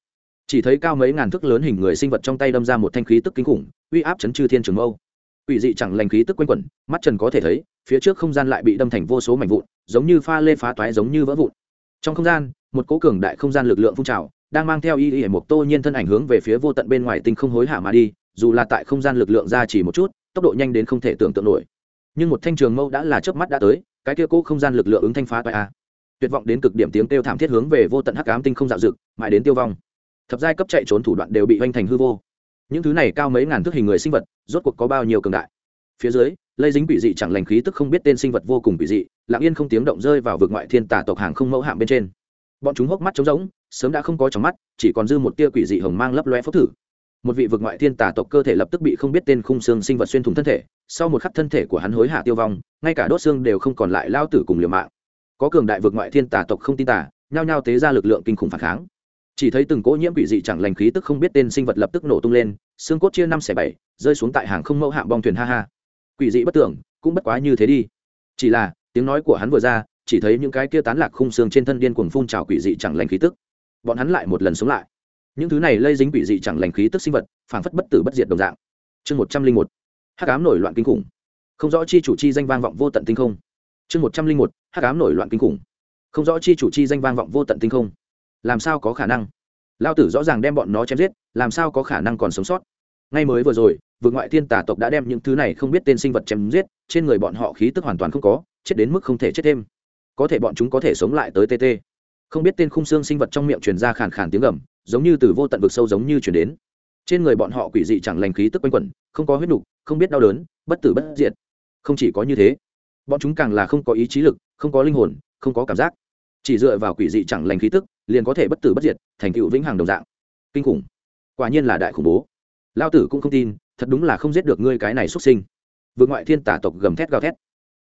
Chỉ thấy cao mấy ngàn thước lớn hình người sinh vật trong tay đâm ra một thanh khí tức kinh khủng, uy áp chấn chư thiên trường âu. quỷ dị chẳng lành khí tức quanh quẩn, mắt trần có thể thấy, phía trước không gian lại bị đâm thành vô số mảnh vụn, giống như pha lê phá toái giống như vỡ vụn. Trong không gian, một cố cường đại không gian lực lượng phun trào đang mang theo y y một tô nhiên thân ảnh hướng về phía vô tận bên ngoài tinh không hối hả mà đi, dù là tại không gian lực lượng ra chỉ một chút, tốc độ nhanh đến không thể tưởng tượng nổi. Nhưng một thanh trường mâu đã là chớp mắt đã tới, cái kia cũ không gian lực lượng ứng thanh phá toái a. Tuyệt vọng đến cực điểm tiếng kêu thảm thiết hướng về vô tận hắc ám tinh không dạo dực mãi đến tiêu vong. Thập giai cấp chạy trốn thủ đoạn đều bị hoành thành hư vô. Những thứ này cao mấy ngàn thước hình người sinh vật, rốt cuộc có bao nhiêu cường đại? Phía dưới, lây dính quỷ dị chẳng lành khí tức không biết tên sinh vật vô cùng quỷ dị, lặng yên không tiếng động rơi vào vực ngoại thiên tà tộc hàng không mẫu hạng bên trên bọn chúng hốc mắt trống rỗng, sớm đã không có trong mắt, chỉ còn dư một tia quỷ dị hồng mang lấp loe phốc thử. Một vị vực ngoại thiên tà tộc cơ thể lập tức bị không biết tên khung xương sinh vật xuyên thủng thân thể, sau một khắc thân thể của hắn hối hạ tiêu vong, ngay cả đốt xương đều không còn lại lao tử cùng liều mạng. Có cường đại vực ngoại thiên tà tộc không tin tà, nhao nhao tế ra lực lượng kinh khủng phản kháng. Chỉ thấy từng cỗ nhiễm quỷ dị chẳng lành khí tức không biết tên sinh vật lập tức nổ tung lên, xương cốt chia năm xẻ bảy, rơi xuống tại hàng không mẫu hạm bong thuyền ha ha. Quỷ dị bất tưởng, cũng bất quá như thế đi. Chỉ là, tiếng nói của hắn vừa ra chỉ thấy những cái kia tán lạc khung xương trên thân điên cuồng phun trào quỷ dị chẳng lành khí tức. Bọn hắn lại một lần sống lại. Những thứ này lây dính quỷ dị chẳng lành khí tức sinh vật phản phất bất tử bất diệt đồng dạng. Chương một trăm linh một. Hắc ám nổi loạn kinh khủng. Không rõ chi chủ chi danh vang vọng vô tận tinh không. Chương một trăm linh một. Hắc ám nổi loạn kinh khủng. Không rõ chi chủ chi danh vang vọng vô tận tinh không. Làm sao có khả năng? Lao tử rõ ràng đem bọn nó chém giết, làm sao có khả năng còn sống sót? Ngay mới vừa rồi vượt ngoại thiên tà tộc đã đem những thứ này không biết tên sinh vật chém giết, trên người bọn họ khí tức hoàn toàn không có, chết đến mức không thể chết thêm có thể bọn chúng có thể sống lại tới tt không biết tên khung xương sinh vật trong miệng truyền ra khàn khàn tiếng gầm, giống như từ vô tận vực sâu giống như chuyển đến. Trên người bọn họ quỷ dị chẳng lành khí tức quanh quẩn, không có huyết nục, không biết đau đớn, bất tử bất diệt. Không chỉ có như thế, bọn chúng càng là không có ý chí lực, không có linh hồn, không có cảm giác. Chỉ dựa vào quỷ dị chẳng lành khí tức, liền có thể bất tử bất diệt, thành tựu vĩnh hằng đồng dạng. Kinh khủng. Quả nhiên là đại khủng bố. Lao tử cũng không tin, thật đúng là không giết được ngươi cái này xuất sinh. Vượt ngoại thiên tả tộc gầm thét gào thét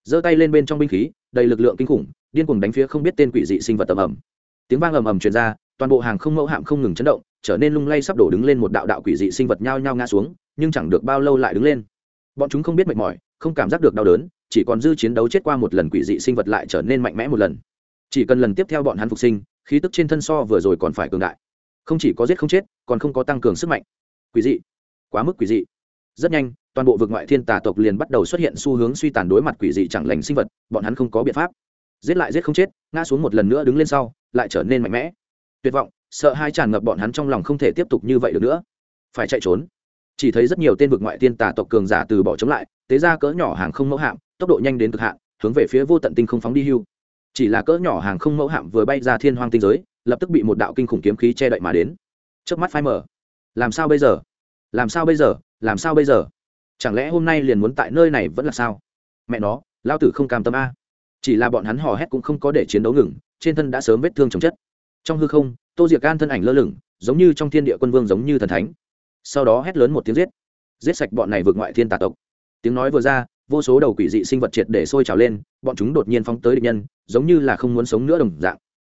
giơ tay lên bên trong binh khí, đầy lực lượng kinh khủng, điên cuồng đánh phía không biết tên quỷ dị sinh vật ầm ầm. Tiếng vang ầm ầm truyền ra, toàn bộ hàng không mẫu hạm không ngừng chấn động, trở nên lung lay sắp đổ đứng lên một đạo đạo quỷ dị sinh vật nhao nhao ngã xuống, nhưng chẳng được bao lâu lại đứng lên. Bọn chúng không biết mệt mỏi, không cảm giác được đau đớn, chỉ còn dư chiến đấu chết qua một lần quỷ dị sinh vật lại trở nên mạnh mẽ một lần. Chỉ cần lần tiếp theo bọn hắn phục sinh, khí tức trên thân so vừa rồi còn phải cường đại. Không chỉ có giết không chết, còn không có tăng cường sức mạnh. Quỷ dị. Quá mức quỷ dị. Rất nhanh toàn bộ vực ngoại thiên tà tộc liền bắt đầu xuất hiện xu hướng suy tàn đối mặt quỷ dị chẳng lành sinh vật, bọn hắn không có biện pháp. Giết lại giết không chết, ngã xuống một lần nữa đứng lên sau, lại trở nên mạnh mẽ. Tuyệt vọng, sợ hai tràn ngập bọn hắn trong lòng không thể tiếp tục như vậy được nữa. Phải chạy trốn. Chỉ thấy rất nhiều tên vực ngoại thiên tà tộc cường giả từ bỏ chống lại, tế ra cỡ nhỏ hàng không mẫu hạm, tốc độ nhanh đến cực hạn, hướng về phía vô tận tinh không phóng đi hưu. Chỉ là cỡ nhỏ hàng không mẫu hạm vừa bay ra thiên hoang tinh giới, lập tức bị một đạo kinh khủng kiếm khí che đậy mà đến. Trước mắt phai mở làm sao bây giờ? Làm sao bây giờ? Làm sao bây giờ? Chẳng lẽ hôm nay liền muốn tại nơi này vẫn là sao? Mẹ nó, lao tử không cam tâm a. Chỉ là bọn hắn hò hét cũng không có để chiến đấu ngừng, trên thân đã sớm vết thương chồng chất. Trong hư không, tô diệc gan thân ảnh lơ lửng, giống như trong thiên địa quân vương giống như thần thánh. Sau đó hét lớn một tiếng giết. Giết sạch bọn này vượt ngoại thiên tà tộc. Tiếng nói vừa ra, vô số đầu quỷ dị sinh vật triệt để sôi trào lên, bọn chúng đột nhiên phóng tới địch nhân, giống như là không muốn sống nữa đồng dạng.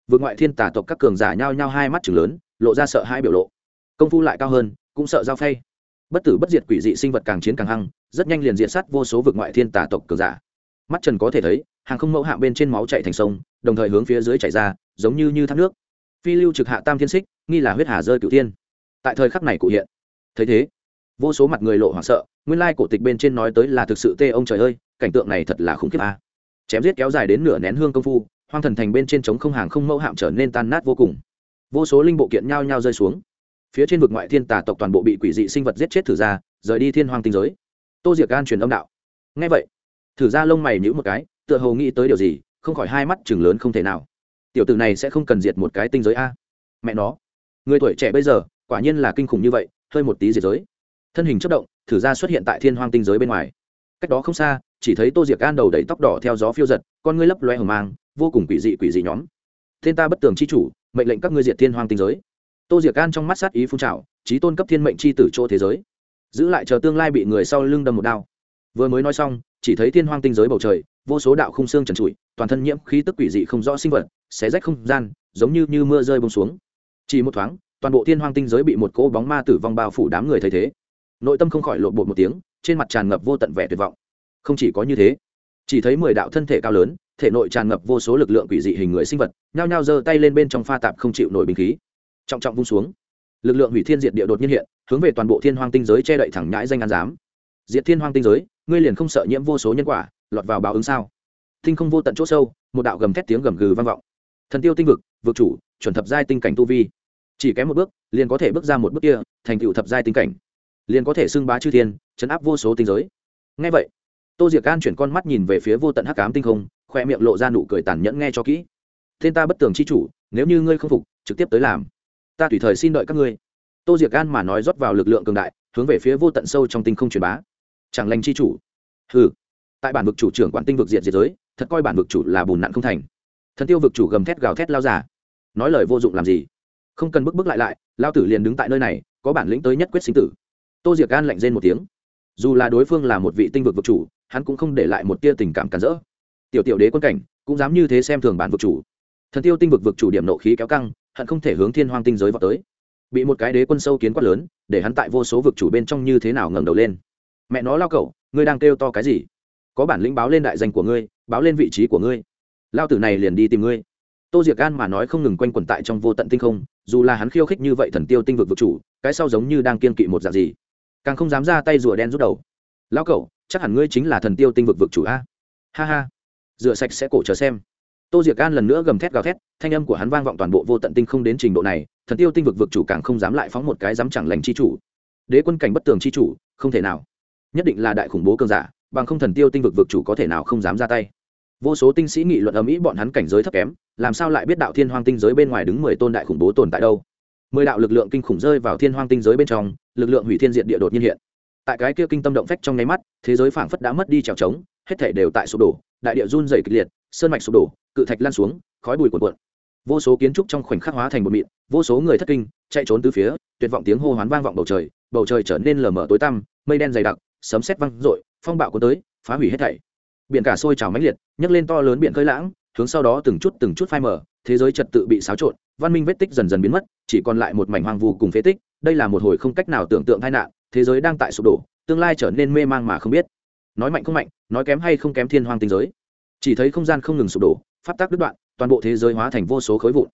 Vượt ngoại thiên tà tộc các cường giả nhao nhao hai mắt chừng lớn, lộ ra sợ hai biểu lộ. Công phu lại cao hơn, cũng sợ giao phay bất tử bất diệt quỷ dị sinh vật càng chiến càng hăng, rất nhanh liền diện sát vô số vực ngoại thiên tà tộc cường giả. Mắt trần có thể thấy, hàng không mẫu hạ bên trên máu chạy thành sông, đồng thời hướng phía dưới chảy ra, giống như như thác nước. Phi lưu trực hạ tam thiên xích nghi là huyết hà rơi cửu tiên tại thời khắc này cụ hiện. Thấy thế, vô số mặt người lộ hoảng sợ, nguyên lai cổ tịch bên trên nói tới là thực sự tê ông trời ơi, cảnh tượng này thật là khủng khiếp a. Chém giết kéo dài đến nửa nén hương công phu, hoang thần thành bên trên trống không hàng không mẫu hạm trở nên tan nát vô cùng. Vô số linh bộ kiện nhao nhao rơi xuống phía trên vực ngoại thiên tà tộc toàn bộ bị quỷ dị sinh vật giết chết thử ra, rời đi thiên hoàng tinh giới. Tô diệc gan truyền âm đạo. Ngay vậy, thử ra lông mày nhữ một cái, tựa hồ nghĩ tới điều gì, không khỏi hai mắt chừng lớn không thể nào. Tiểu tử này sẽ không cần diệt một cái tinh giới a. Mẹ nó, người tuổi trẻ bây giờ, quả nhiên là kinh khủng như vậy, hơi một tí diệt giới. Thân hình chất động, thử ra xuất hiện tại thiên hoang tinh giới bên ngoài. Cách đó không xa, chỉ thấy tô diệc gan đầu đầy tóc đỏ theo gió phiêu giật, con ngươi lấp loe hờ mang, vô cùng quỷ dị quỷ dị nhóm. Thiên ta bất tường c h i chủ, mệnh lệnh các ngươi diệt thiên hoang tinh giới tô diệc gan trong mắt sát ý phun trào trí tôn cấp thiên mệnh c h i tử chỗ thế giới. Giữ lại chờ tương lai bị người sau lưng đâm một đao. Vừa mới nói xong chỉ thấy thiên hoang tinh giới bầu trời vô số đạo khung xương trần trụi toàn thân nhiễm khí tức quỷ dị không rõ sinh vật xé rách không gian giống như, như mưa rơi bông xuống. Chỉ một thoáng toàn bộ thiên hoang tinh giới bị một cỗ bóng ma tử vong bao phủ đám người thấy thế. Nội tâm không khỏi lộn bột một tiếng trên mặt tràn ngập vô tận vẻ tuyệt vọng. Không chỉ có như thế chỉ thấy mười đạo thân thể cao lớn thể nội tràn ngập vô số lực lượng quỷ dị hình người sinh vật nhao nhao giơ tay lên bên trong pha tạp không chịu nổi bình khí trọng trọng vung xuống. Lực lượng hủy thiên diệt địa đột nhiên hiện, hướng về toàn bộ thiên hoang tinh giới che đậy thẳng nhãi danh an giám. Diệt thiên hoang tinh giới, ngươi liền không sợ nhiễm vô số nhân quả, lọt vào báo ứng sao? Tinh không vô tận chỗ sâu, một đạo gầm thét tiếng gầm gừ vang vọng. Thần tiêu tinh vực vực chủ, chuẩn thập giai tinh cảnh tu vi. Chỉ kém một bước, liền có thể bước ra một bước kia, thành tựu thập giai tinh cảnh. Liền có thể xưng bá chư thiên, chấn áp vô số tinh giới. Ngay vậy, tô diệc can chuyển con mắt nhìn về phía vô tận hắc cám tinh không, khoe miệng lộ ra nụ cười tàn nhẫn nghe cho kỹ. Thiên ta bất tường chi chủ, nếu như ngươi không phục, trực tiếp tới làm ta tùy thời xin đợi các ngươi. Tô diệc gan mà nói rót vào lực lượng cường đại hướng về phía vô tận sâu trong tinh không truyền bá. Chẳng lành chi chủ? Hừ, tại bản vực chủ trưởng quản tinh vực diện diệt giới thật coi bản vực chủ là bùn nặn không thành. Thần tiêu vực chủ gầm thét gào thét lao giả nói lời vô dụng làm gì? Không cần bức bức lại lại lao tử liền đứng tại nơi này có bản lĩnh tới nhất quyết sinh tử. Tô diệc gan lạnh rên một tiếng. Dù là đối phương là một vị tinh vực vực chủ hắn cũng không để lại một tia tình cảm cản rỡ. Tiểu tiểu đế quân cảnh cũng dám như thế xem thường bản vực chủ. Thần tiêu tinh vực vực chủ điểm nộ khí kéo căng hận không thể hướng thiên hoang tinh giới vào tới. Bị một cái đế quân sâu kiến quát lớn, để hắn tại vô số vực chủ bên trong như thế nào ngẩng đầu lên. Mẹ nó lao cậu ngươi đang kêu to cái gì? Có bản lĩnh báo lên đại danh của ngươi, báo lên vị trí của ngươi. Lao tử này liền đi tìm ngươi. Tô diệc an mà nói không ngừng quanh quẩn tại trong vô tận tinh không, dù là hắn khiêu khích như vậy thần tiêu tinh vực vực chủ, cái sau giống như đang kiên kỵ một dạng gì. Càng không dám ra tay rùa đen rút đầu. Lao cậu chắc hẳn ngươi chính là thần tiêu tinh vực vực chủ a. Ha ha. Rửa sạch sẽ cổ chờ xem tô diệc an lần nữa gầm thét gào thét, thanh âm của hắn vang vọng toàn bộ vô tận tinh không đến trình độ này, thần tiêu tinh vực vực chủ càng không dám lại phóng một cái dám chẳng lành chi chủ. Đế quân cảnh bất tường chi chủ, không thể nào. Nhất định là đại khủng bố cường giả, bằng không thần tiêu tinh vực vực chủ có thể nào không dám ra tay. Vô số tinh sĩ nghị luận ở mỹ bọn hắn cảnh giới thấp kém, làm sao lại biết đạo thiên hoang tinh giới bên ngoài đứng mười tôn đại khủng bố tồn tại đâu? Mười đạo lực lượng kinh khủng rơi vào thiên hoang tinh giới bên trong, lực lượng hủy thiên diện địa đột nhiên hiện. Tại cái kia kinh tâm động phách trong nháy mắt, thế giới phảng phất đã mất đi trèo trống, hết thể đều tại sụp đổ, đại địa run dày kịch liệt, sơn mạch sụp đổ cự thạch lan xuống khói bùi cuộn cuộn. Vô số kiến trúc trong khoảnh khắc hóa thành một mịn vô số người thất kinh chạy trốn từ phía tuyệt vọng tiếng hô hoán vang vọng bầu trời bầu trời trở nên lờ mờ tối tăm mây đen dày đặc sấm sét văng rội phong bạo cuốn tới phá hủy hết thảy. Biển cả sôi trào mãnh liệt nhấc lên to lớn biển khơi lãng hướng sau đó từng chút từng chút phai mờ, thế giới trật tự bị xáo trộn văn minh vết tích dần dần biến mất chỉ còn lại một mảnh hoang vu cùng phế tích đây là một hồi không cách nào tưởng tượng tai nạn thế giới đang tại sụp đổ tương lai trở nên mê mang mà không biết. Nói mạnh không mạnh nói kém hay không kém thiên hoang tinh giới. Chỉ thấy không gian không ngừng sụp đổ pháp tắc đứt đoạn, toàn bộ thế giới hóa thành vô số khối vụn.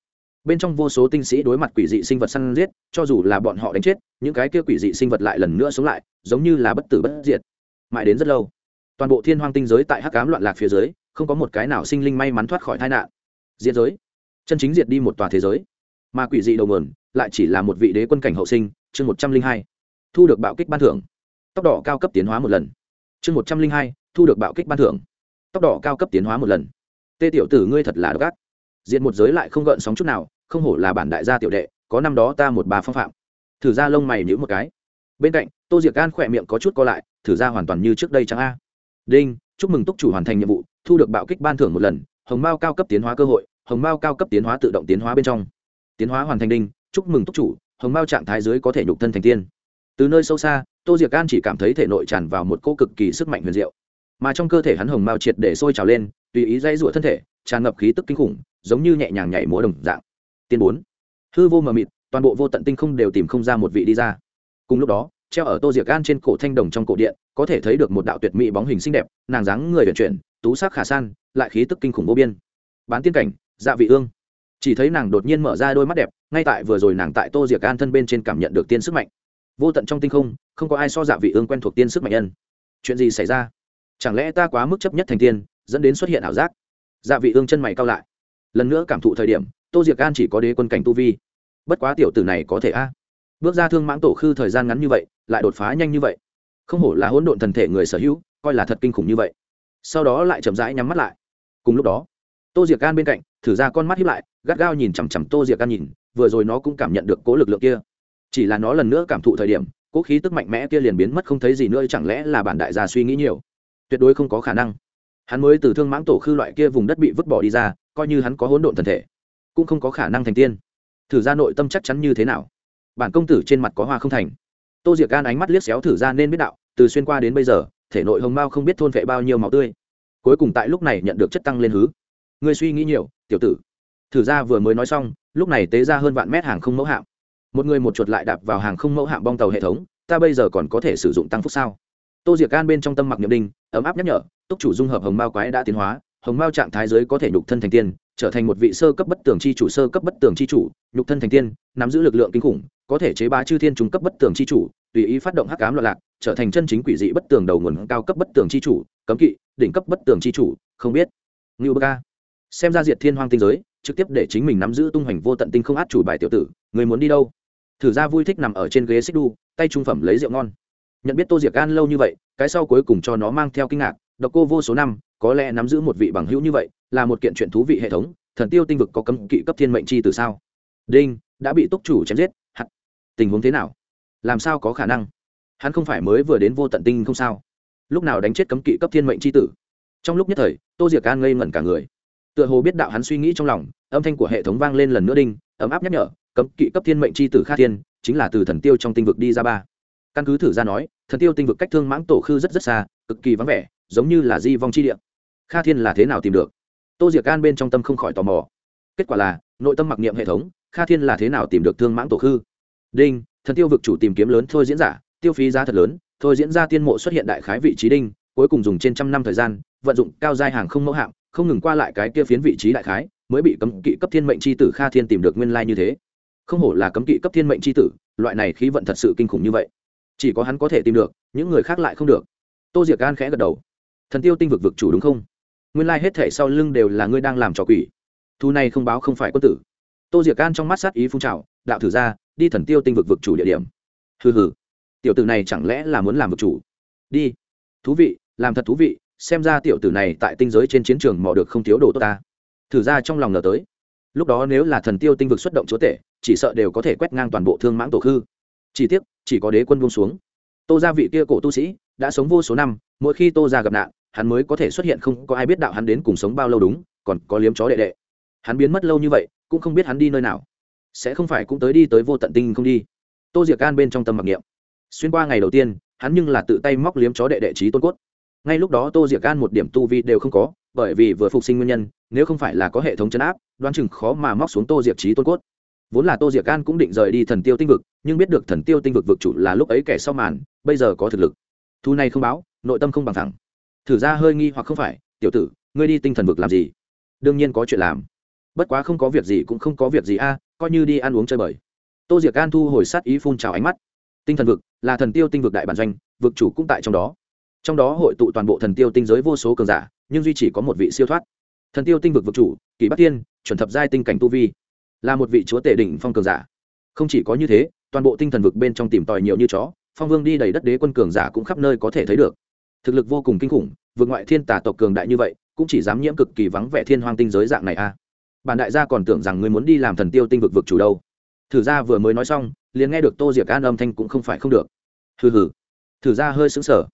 Bên trong vô số tinh sĩ đối mặt quỷ dị sinh vật săn giết, cho dù là bọn họ đánh chết, những cái kia quỷ dị sinh vật lại lần nữa sống lại, giống như là bất tử bất diệt. Mãi đến rất lâu, toàn bộ thiên hoang tinh giới tại hắc cám loạn lạc phía dưới, không có một cái nào sinh linh may mắn thoát khỏi tai nạn. Diệt giới, chân chính diệt đi một tòa thế giới. Mà quỷ dị đầu mườn lại chỉ là một vị đế quân cảnh hậu sinh, chương một trăm linh hai, thu được bạo kích ban thưởng. Tốc độ cao cấp tiến hóa một lần. Chương một trăm linh hai, thu được bạo kích ban thưởng. Tốc độ cao cấp tiến hóa một lần tê tiểu tử ngươi thật là độc ác. Diện một giới lại không gợn sóng chút nào, không hổ là bản đại gia tiểu đệ, có năm đó ta một bà phong phạm. Thử ra lông mày nhữ một cái. Bên cạnh, tô diệc gan khỏe miệng có chút co lại, thử ra hoàn toàn như trước đây chẳng a. Đinh, chúc mừng túc chủ hoàn thành nhiệm vụ, thu được bạo kích ban thưởng một lần, hồng mao cao cấp tiến hóa cơ hội, hồng mao cao cấp tiến hóa tự động tiến hóa bên trong. Tiến hóa hoàn thành đinh, chúc mừng túc chủ, hồng mao trạng thái dưới có thể nhục thân thành tiên. Từ nơi sâu xa, tô diệc gan chỉ cảm thấy thể nội tràn vào một cỗ cực kỳ sức mạnh huyền diệu. Mà trong cơ thể hắn hồng mao triệt để sôi trào lên tùy ý dây rủa thân thể, tràn ngập khí tức kinh khủng, giống như nhẹ nhàng nhảy múa đồng dạng. Tiên bốn. Hư vô mờ mịt, toàn bộ vô tận tinh không đều tìm không ra một vị đi ra. Cùng lúc đó, treo ở tô diệc gan trên cổ thanh đồng trong cổ điện, có thể thấy được một đạo tuyệt mỹ bóng hình xinh đẹp, nàng dáng người vận chuyển, tú sắc khả san, lại khí tức kinh khủng vô biên. Bán tiên cảnh dạ vị ương. Chỉ thấy nàng đột nhiên mở ra đôi mắt đẹp, ngay tại vừa rồi nàng tại tô diệc gan thân bên trên cảm nhận được tiên sức mạnh. Vô tận trong tinh không không có ai so dạ vị ương quen thuộc tiên sức mạnh nhân. Chuyện gì xảy ra? Chẳng lẽ ta quá mức chấp nhất thành tiên dẫn đến xuất hiện ảo giác. Dạ vị ương chân mày cao lại. Lần nữa cảm thụ thời điểm, tô diệc an chỉ có đế quân cảnh tu vi. Bất quá tiểu tử này có thể a. Bước ra thương mãng tổ khư thời gian ngắn như vậy, lại đột phá nhanh như vậy. Không hổ là hỗn độn thần thể người sở hữu, coi là thật kinh khủng như vậy. Sau đó lại chậm rãi nhắm mắt lại. Cùng lúc đó, tô diệc an bên cạnh, thử ra con mắt hiếp lại, gắt gao nhìn chằm chằm tô diệc an nhìn, vừa rồi nó cũng cảm nhận được cố lực lượng kia. Chỉ là nó lần nữa cảm thụ thời điểm, cố khí tức mạnh mẽ kia liền biến mất không thấy gì nữa, chẳng lẽ là bản đại gia suy nghĩ nhiều? Tuyệt đối không có khả năng hắn mới từ thương mãng tổ khư loại kia vùng đất bị vứt bỏ đi ra, coi như hắn có hỗn độn thần thể, cũng không có khả năng thành tiên. Thử ra nội tâm chắc chắn như thế nào? Bản công tử trên mặt có hoa không thành. Tô diệc gan ánh mắt liếc xéo thử ra nên biết đạo, từ xuyên qua đến bây giờ, thể nội hồng mao không biết thôn vệ bao nhiêu máu tươi. Cuối cùng tại lúc này nhận được chất tăng lên hứ. Ngươi suy nghĩ nhiều, tiểu tử. Thử ra vừa mới nói xong, lúc này tế ra hơn vạn mét hàng không mẫu hạm. Một người một chuột lại đạp vào hàng không mẫu hạm bong tàu hệ thống, ta bây giờ còn có thể sử dụng tăng phúc sao? Tô diệc gan bên trong tâm mặc nhậm đinh, ấm áp nhắc nhở túc chủ dung hợp hồng mao quái đã tiến hóa, hồng mao trạng thái giới có thể nhục thân thành tiên, trở thành một vị sơ cấp bất tường chi chủ, sơ cấp bất tường chi chủ, nhục thân thành tiên, nắm giữ lực lượng kinh khủng, có thể chế bá chư thiên trung cấp bất tường chi chủ, tùy ý phát động hắc cám loạn lạc, trở thành chân chính quỷ dị bất tường đầu nguồn cao cấp bất tường chi chủ, cấm kỵ, đỉnh cấp bất tường chi chủ, không biết. Ngưu bơ ca. Xem ra diệt thiên hoang tinh giới, trực tiếp để chính mình nắm giữ tung hoành vô tận tinh không át chủ bài tiểu tử, người muốn đi đâu? Thử ra vui thích nằm ở trên ghế xích đu, tay trung phẩm lấy rượu ngon. Nhận biết tô diệc gan lâu như vậy, cái sau cuối cùng cho nó mang theo kinh ngạc độc cô vô số năm, có lẽ nắm giữ một vị bằng hữu như vậy là một kiện chuyện thú vị hệ thống, thần tiêu tinh vực có cấm kỵ cấp thiên mệnh chi từ sao? Đinh, đã bị túc chủ chém giết hẳn tình huống thế nào? Làm sao có khả năng? Hắn không phải mới vừa đến vô tận tinh không sao? Lúc nào đánh chết cấm kỵ cấp thiên mệnh chi tử? Trong lúc nhất thời, tô diệc an ngây ngẩn cả người. Tựa hồ biết đạo hắn suy nghĩ trong lòng, âm thanh của hệ thống vang lên lần nữa đinh, ấm áp nhắc nhở, cấm kỵ cấp thiên mệnh chi tử kha thiên, chính là từ thần tiêu trong tinh vực đi ra ba. Căn cứ thử ra nói, thần tiêu tinh vực cách thương mãng tổ khư rất rất xa, cực kỳ vắng vẻ giống như là di vong chi địa. Kha thiên là thế nào tìm được? Tô diệc gan bên trong tâm không khỏi tò mò. Kết quả là, nội tâm mặc niệm hệ thống, kha thiên là thế nào tìm được thương mãng tổ khư? Đinh, thần tiêu vực chủ tìm kiếm lớn thôi diễn giả, tiêu phí giá thật lớn, thôi diễn ra tiên mộ xuất hiện đại khái vị trí đinh, cuối cùng dùng trên trăm năm thời gian, vận dụng cao giai hàng không mẫu hạm, không ngừng qua lại cái kia phiến vị trí đại khái, mới bị cấm kỵ cấp thiên mệnh c h i tử kha thiên tìm được nguyên lai như thế. Không hổ là cấm kỵ cấp thiên mệnh c h i tử, loại này khí vận thật sự kinh khủng như vậy. Chỉ có hắn có thể tìm được, những người khác lại không được. Tô diệc gan khẽ gật đầu thần tiêu tinh vực vực chủ đúng không? Nguyên lai hết thể sau lưng đều là ngươi đang làm trò quỷ. Thu này không báo không phải quân tử. Tô diệc can trong mắt sát ý phun trào, đạo thử ra, đi thần tiêu tinh vực vực chủ địa điểm. Hừ hừ. Tiểu tử này chẳng lẽ là muốn làm vực chủ? Đi. Thú vị, làm thật thú vị, xem ra tiểu tử này tại tinh giới trên chiến trường mò được không thiếu đồ tốt ta. Thử ra trong lòng ngờ tới. Lúc đó nếu là thần tiêu tinh vực xuất động chúa tể, chỉ sợ đều có thể quét ngang toàn bộ thương mãng tổ khư. Chỉ tiếc, chỉ có đế quân buông xuống tô gia vị kia cổ tu sĩ, đã sống vô số năm, mỗi khi tô gia gặp nạn, hắn mới có thể xuất hiện không có ai biết đạo hắn đến cùng sống bao lâu đúng, còn có liếm chó đệ đệ. Hắn biến mất lâu như vậy, cũng không biết hắn đi nơi nào. Sẽ không phải cũng tới đi tới vô tận tinh không đi. Tô diệc can bên trong tâm mặc niệm. Xuyên qua ngày đầu tiên, hắn nhưng là tự tay móc liếm chó đệ đệ trí tôn cốt. Ngay lúc đó tô diệc can một điểm tu vi đều không có, bởi vì vừa phục sinh nguyên nhân, nếu không phải là có hệ thống chấn áp, đoán chừng khó mà móc xuống tô diệc trí tôn cốt vốn là tô diệc can cũng định rời đi thần tiêu tinh vực, nhưng biết được thần tiêu tinh vực vực chủ là lúc ấy kẻ sau màn, bây giờ có thực lực. Thu này không báo, nội tâm không bằng thẳng. Thử ra hơi nghi hoặc không phải, tiểu tử, ngươi đi tinh thần vực làm gì? Đương nhiên có chuyện làm. Bất quá không có việc gì cũng không có việc gì a, coi như đi ăn uống chơi bời. Tô diệc an thu hồi sát ý phun trào ánh mắt. Tinh thần vực là thần tiêu tinh vực đại bản doanh, vực chủ cũng tại trong đó. Trong đó hội tụ toàn bộ thần tiêu tinh giới vô số cường giả, nhưng duy chỉ có một vị siêu thoát. Thần tiêu tinh vực vực chủ kỳ bắc tiên, chuẩn thập giai tinh cảnh tu vi là một vị chúa tể đỉnh phong cường giả. Không chỉ có như thế, toàn bộ tinh thần vực bên trong tìm tòi nhiều như chó, phong vương đi đầy đất đế quân cường giả cũng khắp nơi có thể thấy được. Thực lực vô cùng kinh khủng vượt ngoại thiên tả tộc cường đại như vậy, cũng chỉ dám nhiễm cực kỳ vắng vẻ thiên hoang tinh giới dạng này a à. bản đại gia còn tưởng rằng ngươi muốn đi làm thần tiêu tinh vực vực chủ đâu. Thử ra vừa mới nói xong, liền nghe được tô diệc an âm thanh cũng không phải không được. Hừ hừ. Thử ra hơi xứng sở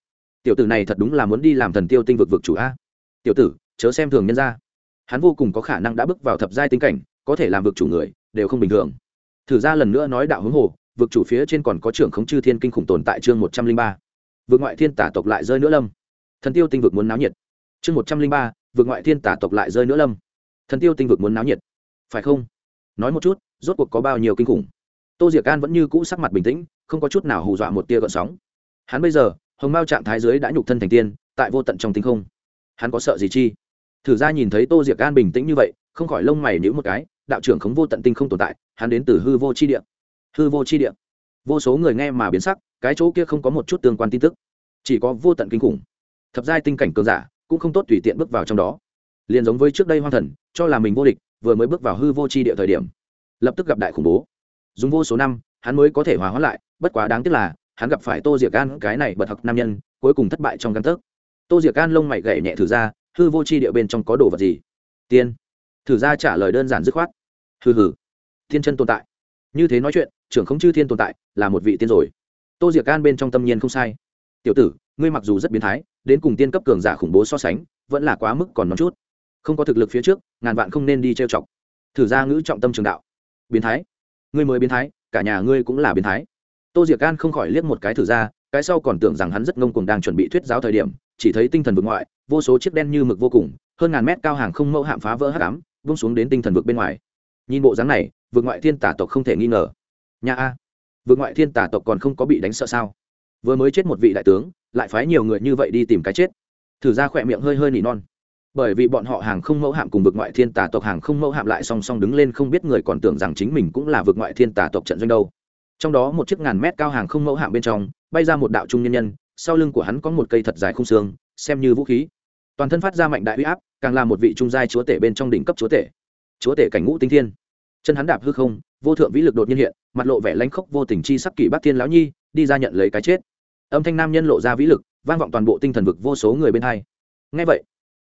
tiểu tử này thật đúng là muốn đi làm thần tiêu tinh vực vực chủ a. Tiểu tử, chớ xem thường nhân ra hắn vô cùng có khả năng đã bước vào thập giai tinh cảnh có thể làm vực chủ người, đều không bình thường. Thử ra lần nữa nói đạo hướng hồ, vực chủ phía trên còn có trưởng khống chư thiên kinh khủng tồn tại chương một trăm linh ba. Vượt ngoại thiên tả tộc lại rơi nữa lâm. Thần tiêu tinh vực muốn náo nhiệt. Chương một trăm linh ba vượt ngoại thiên tả tộc lại rơi nữa lâm. Thần tiêu tinh vực muốn náo nhiệt. Phải không? Nói một chút, rốt cuộc có bao nhiêu kinh khủng? Tô diệc an vẫn như cũ sắc mặt bình tĩnh, không có chút nào hù dọa một tia gợn sóng. Hắn bây giờ, hồng mao trạng thái dưới đã nhục thân thành tiên, tại vô tận trong tinh không. Hắn có sợ gì chi? Thử ra nhìn thấy tô diệc an bình tĩnh như vậy không khỏi lông mày nhữ một cái, đạo trưởng khống vô tận tinh không tồn tại, hắn đến từ hư vô chi địa. Hư vô chi địa. Vô số người nghe mà biến sắc, cái chỗ kia không có một chút tương quan tin tức, chỉ có vô tận kinh khủng. Thập giai tinh cảnh cường giả cũng không tốt tùy tiện bước vào trong đó. Liền giống với trước đây hoang thần, cho là mình vô địch, vừa mới bước vào hư vô chi địa thời điểm, lập tức gặp đại khủng bố. Dùng vô số năm, hắn mới có thể hòa hóa lại, bất quá đáng tiếc là, hắn gặp phải tô diệc gan cái này bật học nam nhân, cuối cùng thất bại trong căn tấc. Tô diệc gan lông mày gậy nhẹ thử ra, hư vô chi địa bên trong có đồ vật gì? Tiên thử ra trả lời đơn giản dứt khoát. Hừ hừ. Thiên chân tồn tại. Như thế nói chuyện, trưởng không chư thiên tồn tại là một vị tiên rồi. Tô diệc gan bên trong tâm nhiên không sai. Tiểu tử, ngươi mặc dù rất biến thái, đến cùng tiên cấp cường giả khủng bố so sánh, vẫn là quá mức còn non chút. Không có thực lực phía trước, ngàn vạn không nên đi trêu chọc. Thử ra ngữ trọng tâm trường đạo. Biến thái. Ngươi mới biến thái, cả nhà ngươi cũng là biến thái. Tô diệc gan không khỏi liếc một cái thử ra, cái sau còn tưởng rằng hắn rất ngông cuồng đang chuẩn bị thuyết giáo thời điểm, chỉ thấy tinh thần vực ngoại, vô số chiếc đen như mực vô cùng, hơn ngàn mét cao hàng không mẫu hạm phá vỡ hắc ám vung xuống đến tinh thần vực bên ngoài. Nhìn bộ dáng này, vực ngoại thiên tả tộc không thể nghi ngờ. Nhà a, vực ngoại thiên tả tộc còn không có bị đánh sợ sao? Vừa mới chết một vị đại tướng, lại phái nhiều người như vậy đi tìm cái chết. Thử ra khỏe miệng hơi hơi nỉ non. Bởi vì bọn họ hàng không mẫu hạm cùng vực ngoại thiên tà tộc hàng không mẫu hạm lại song song đứng lên không biết người còn tưởng rằng chính mình cũng là vực ngoại thiên tà tộc trận doanh đâu. Trong đó một chiếc ngàn mét cao hàng không mẫu hạm bên trong, bay ra một đạo trung nhân nhân, sau lưng của hắn có một cây thật dài không xương, xem như vũ khí toàn thân phát ra mạnh đại huy áp, càng là một vị trung giai chúa tể bên trong đỉnh cấp chúa tể. Chúa tể cảnh ngũ tinh thiên. Chân hắn đạp hư không, vô thượng vĩ lực đột nhiên hiện, mặt lộ vẻ lánh khốc vô tình chi sắc kỷ bắc thiên lão nhi, đi ra nhận lấy cái chết. Âm thanh nam nhân lộ ra vĩ lực, vang vọng toàn bộ tinh thần vực vô số người bên hai. Ngay vậy,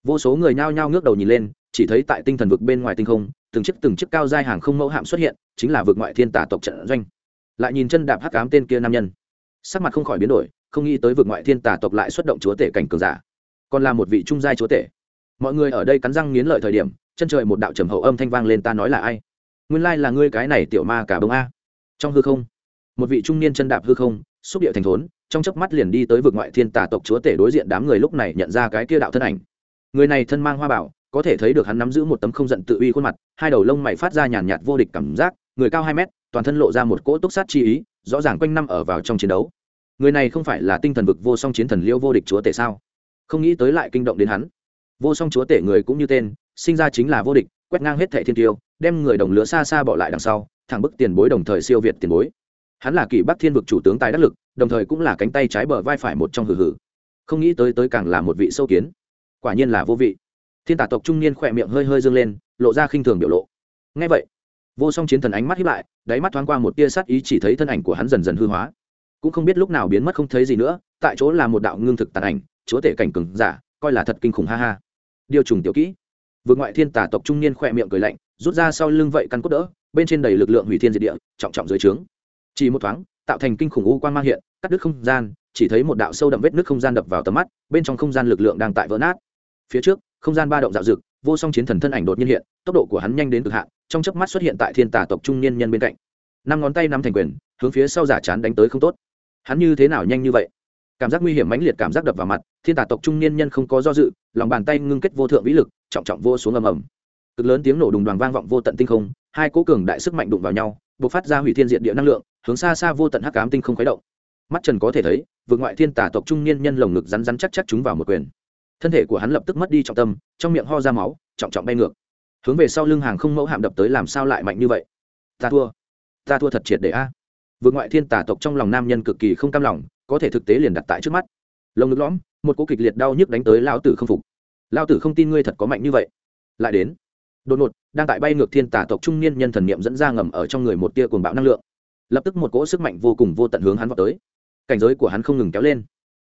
vô số người nhao nhao ngước đầu nhìn lên, chỉ thấy tại tinh thần vực bên ngoài tinh không, từng chiếc từng chiếc cao giai hàng không mẫu hạm xuất hiện, chính là vực ngoại thiên tả tộc trận doanh. Lại nhìn chân đạp hắc cám tên kia nam nhân, sắc mặt không khỏi biến đổi, không nghĩ tới vực ngoại thiên tả tộc lại xuất động chúa tể cảnh cường giả còn là một vị trung giai chúa tể. Mọi người ở đây cắn răng nghiến lợi thời điểm, chân trời một đạo trầm hậu âm thanh vang lên ta nói là ai? Nguyên lai là ngươi cái này tiểu ma cả bông a. Trong hư không, một vị trung niên chân đạp hư không, xúc địa thành thốn, trong chớp mắt liền đi tới vực ngoại thiên tả tộc chúa tể đối diện đám người lúc này nhận ra cái kia đạo thân ảnh. Người này thân mang hoa bảo, có thể thấy được hắn nắm giữ một tấm không giận tự uy khuôn mặt, hai đầu lông mày phát ra nhàn nhạt vô địch cảm giác, người cao hai mét, toàn thân lộ ra một cỗ túc sát chi ý, rõ ràng quanh năm ở vào trong chiến đấu. Người này không phải là tinh thần vực vô song chiến thần liêu vô địch chúa tể sao? Không nghĩ tới lại kinh động đến hắn. Vô song chúa tể người cũng như tên, sinh ra chính là vô địch, quét ngang hết thẻ thiên tiêu, đem người đồng lứa xa xa bỏ lại đằng sau, thẳng bức tiền bối đồng thời siêu việt tiền bối. Hắn là kỳ bắc thiên vực chủ tướng tài đắc lực, đồng thời cũng là cánh tay trái bờ vai phải một trong hử hử không nghĩ tới tới càng là một vị sâu kiến. Quả nhiên là vô vị. Thiên tả tộc trung niên khỏe miệng hơi hơi dâng lên, lộ ra khinh thường biểu lộ. Ngay vậy, vô song chiến thần ánh mắt hiếp lại, đáy mắt thoáng qua một tia sát ý chỉ thấy thân ảnh của hắn dần dần hư hóa. Cũng không biết lúc nào biến mất không thấy gì nữa tại chỗ là một đạo ngưng thực tàn ảnh, chúa tể cảnh cừng giả, coi là thật kinh khủng ha ha. Điều trùng tiểu kỹ. Vượt ngoại thiên tả tộc trung niên khỏe miệng cười lạnh, rút ra sau lưng vậy căn cốt đỡ, bên trên đầy lực lượng hủy thiên diệt địa, trọng trọng dưới trướng. Chỉ một thoáng, tạo thành kinh khủng u quan mang hiện, cắt đứt không gian, chỉ thấy một đạo sâu đậm vết nước không gian đập vào tầm mắt, bên trong không gian lực lượng đang tại vỡ nát. Phía trước, không gian ba động dạo dực, vô song chiến thần thân ảnh đột nhiên hiện, tốc độ của hắn nhanh đến cực hạn, trong chớp mắt xuất hiện tại thiên tả tộc trung niên nhân bên cạnh. Năm ngón tay nắm thành quyền, hướng phía sau giả chán đánh tới không tốt. Hắn như thế nào nhanh như vậy? Cảm giác nguy hiểm mãnh liệt cảm giác đập vào mặt, thiên tả tộc trung niên nhân không có do dự, lòng bàn tay ngưng kết vô thượng vĩ lực, trọng trọng vô xuống ầm ầm. Cực lớn tiếng nổ đùng đoàn vang vọng vô tận tinh không, hai cố cường đại sức mạnh đụng vào nhau buộc phát ra hủy thiên diện địa năng lượng, hướng xa xa vô tận hắc cám tinh không khuấy động. Mắt trần có thể thấy, vượt ngoại thiên tả tộc trung niên nhân lồng ngực rắn rắn chắc chắc chúng vào một quyền. Thân thể của hắn lập tức mất đi trọng tâm, trong miệng ho ra máu, trọng trọng bay ngược. Hướng về sau lưng hàng không mẫu hạm đập tới làm sao lại mạnh như vậy? Ta thua. Ta thua thật triệt để a. À. vượt ngoại thiên tả tộc trong lòng nam nhân cực kỳ không cam lòng có thể thực tế liền đặt tại trước mắt. Lồng ngực lõm, một cỗ kịch liệt đau nhức đánh tới lao tử không phục. Lao tử không tin ngươi thật có mạnh như vậy. Lại đến, đột ngột, đang tại bay ngược thiên tả tộc trung niên nhân thần niệm dẫn ra ngầm ở trong người một tia cuồng bạo năng lượng. Lập tức một cỗ sức mạnh vô cùng vô tận hướng hắn vào tới. Cảnh giới của hắn không ngừng kéo lên.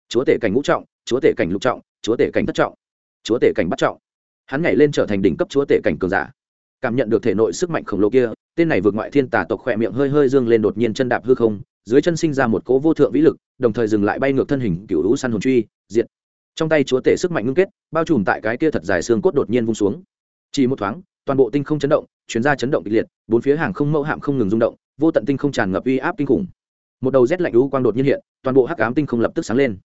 Chúa tể cảnh ngũ trọng, chúa tể cảnh lục trọng, chúa tể cảnh thất trọng, chúa tể cảnh bắt trọng. Hắn nhảy lên trở thành đỉnh cấp chúa tể cảnh cường giả. Cảm nhận được thể nội sức mạnh khổng lồ kia, tên này vượt ngoại thiên tả tộc khỏe miệng hơi hơi dương lên đột nhiên chân đạp hư không dưới chân sinh ra một cỗ vô thượng vĩ lực, đồng thời dừng lại bay ngược thân hình cựu lũ săn hồn truy, diệt. Trong tay chúa tể sức mạnh ngưng kết, bao trùm tại cái kia thật dài xương cốt đột nhiên vung xuống. Chỉ một thoáng, toàn bộ tinh không chấn động, chuyến ra chấn động kịch liệt, bốn phía hàng không mẫu hạm không ngừng rung động, vô tận tinh không tràn ngập uy áp kinh khủng. Một đầu rét lạnh u quang đột nhiên hiện, toàn bộ hắc ám tinh không lập tức sáng lên.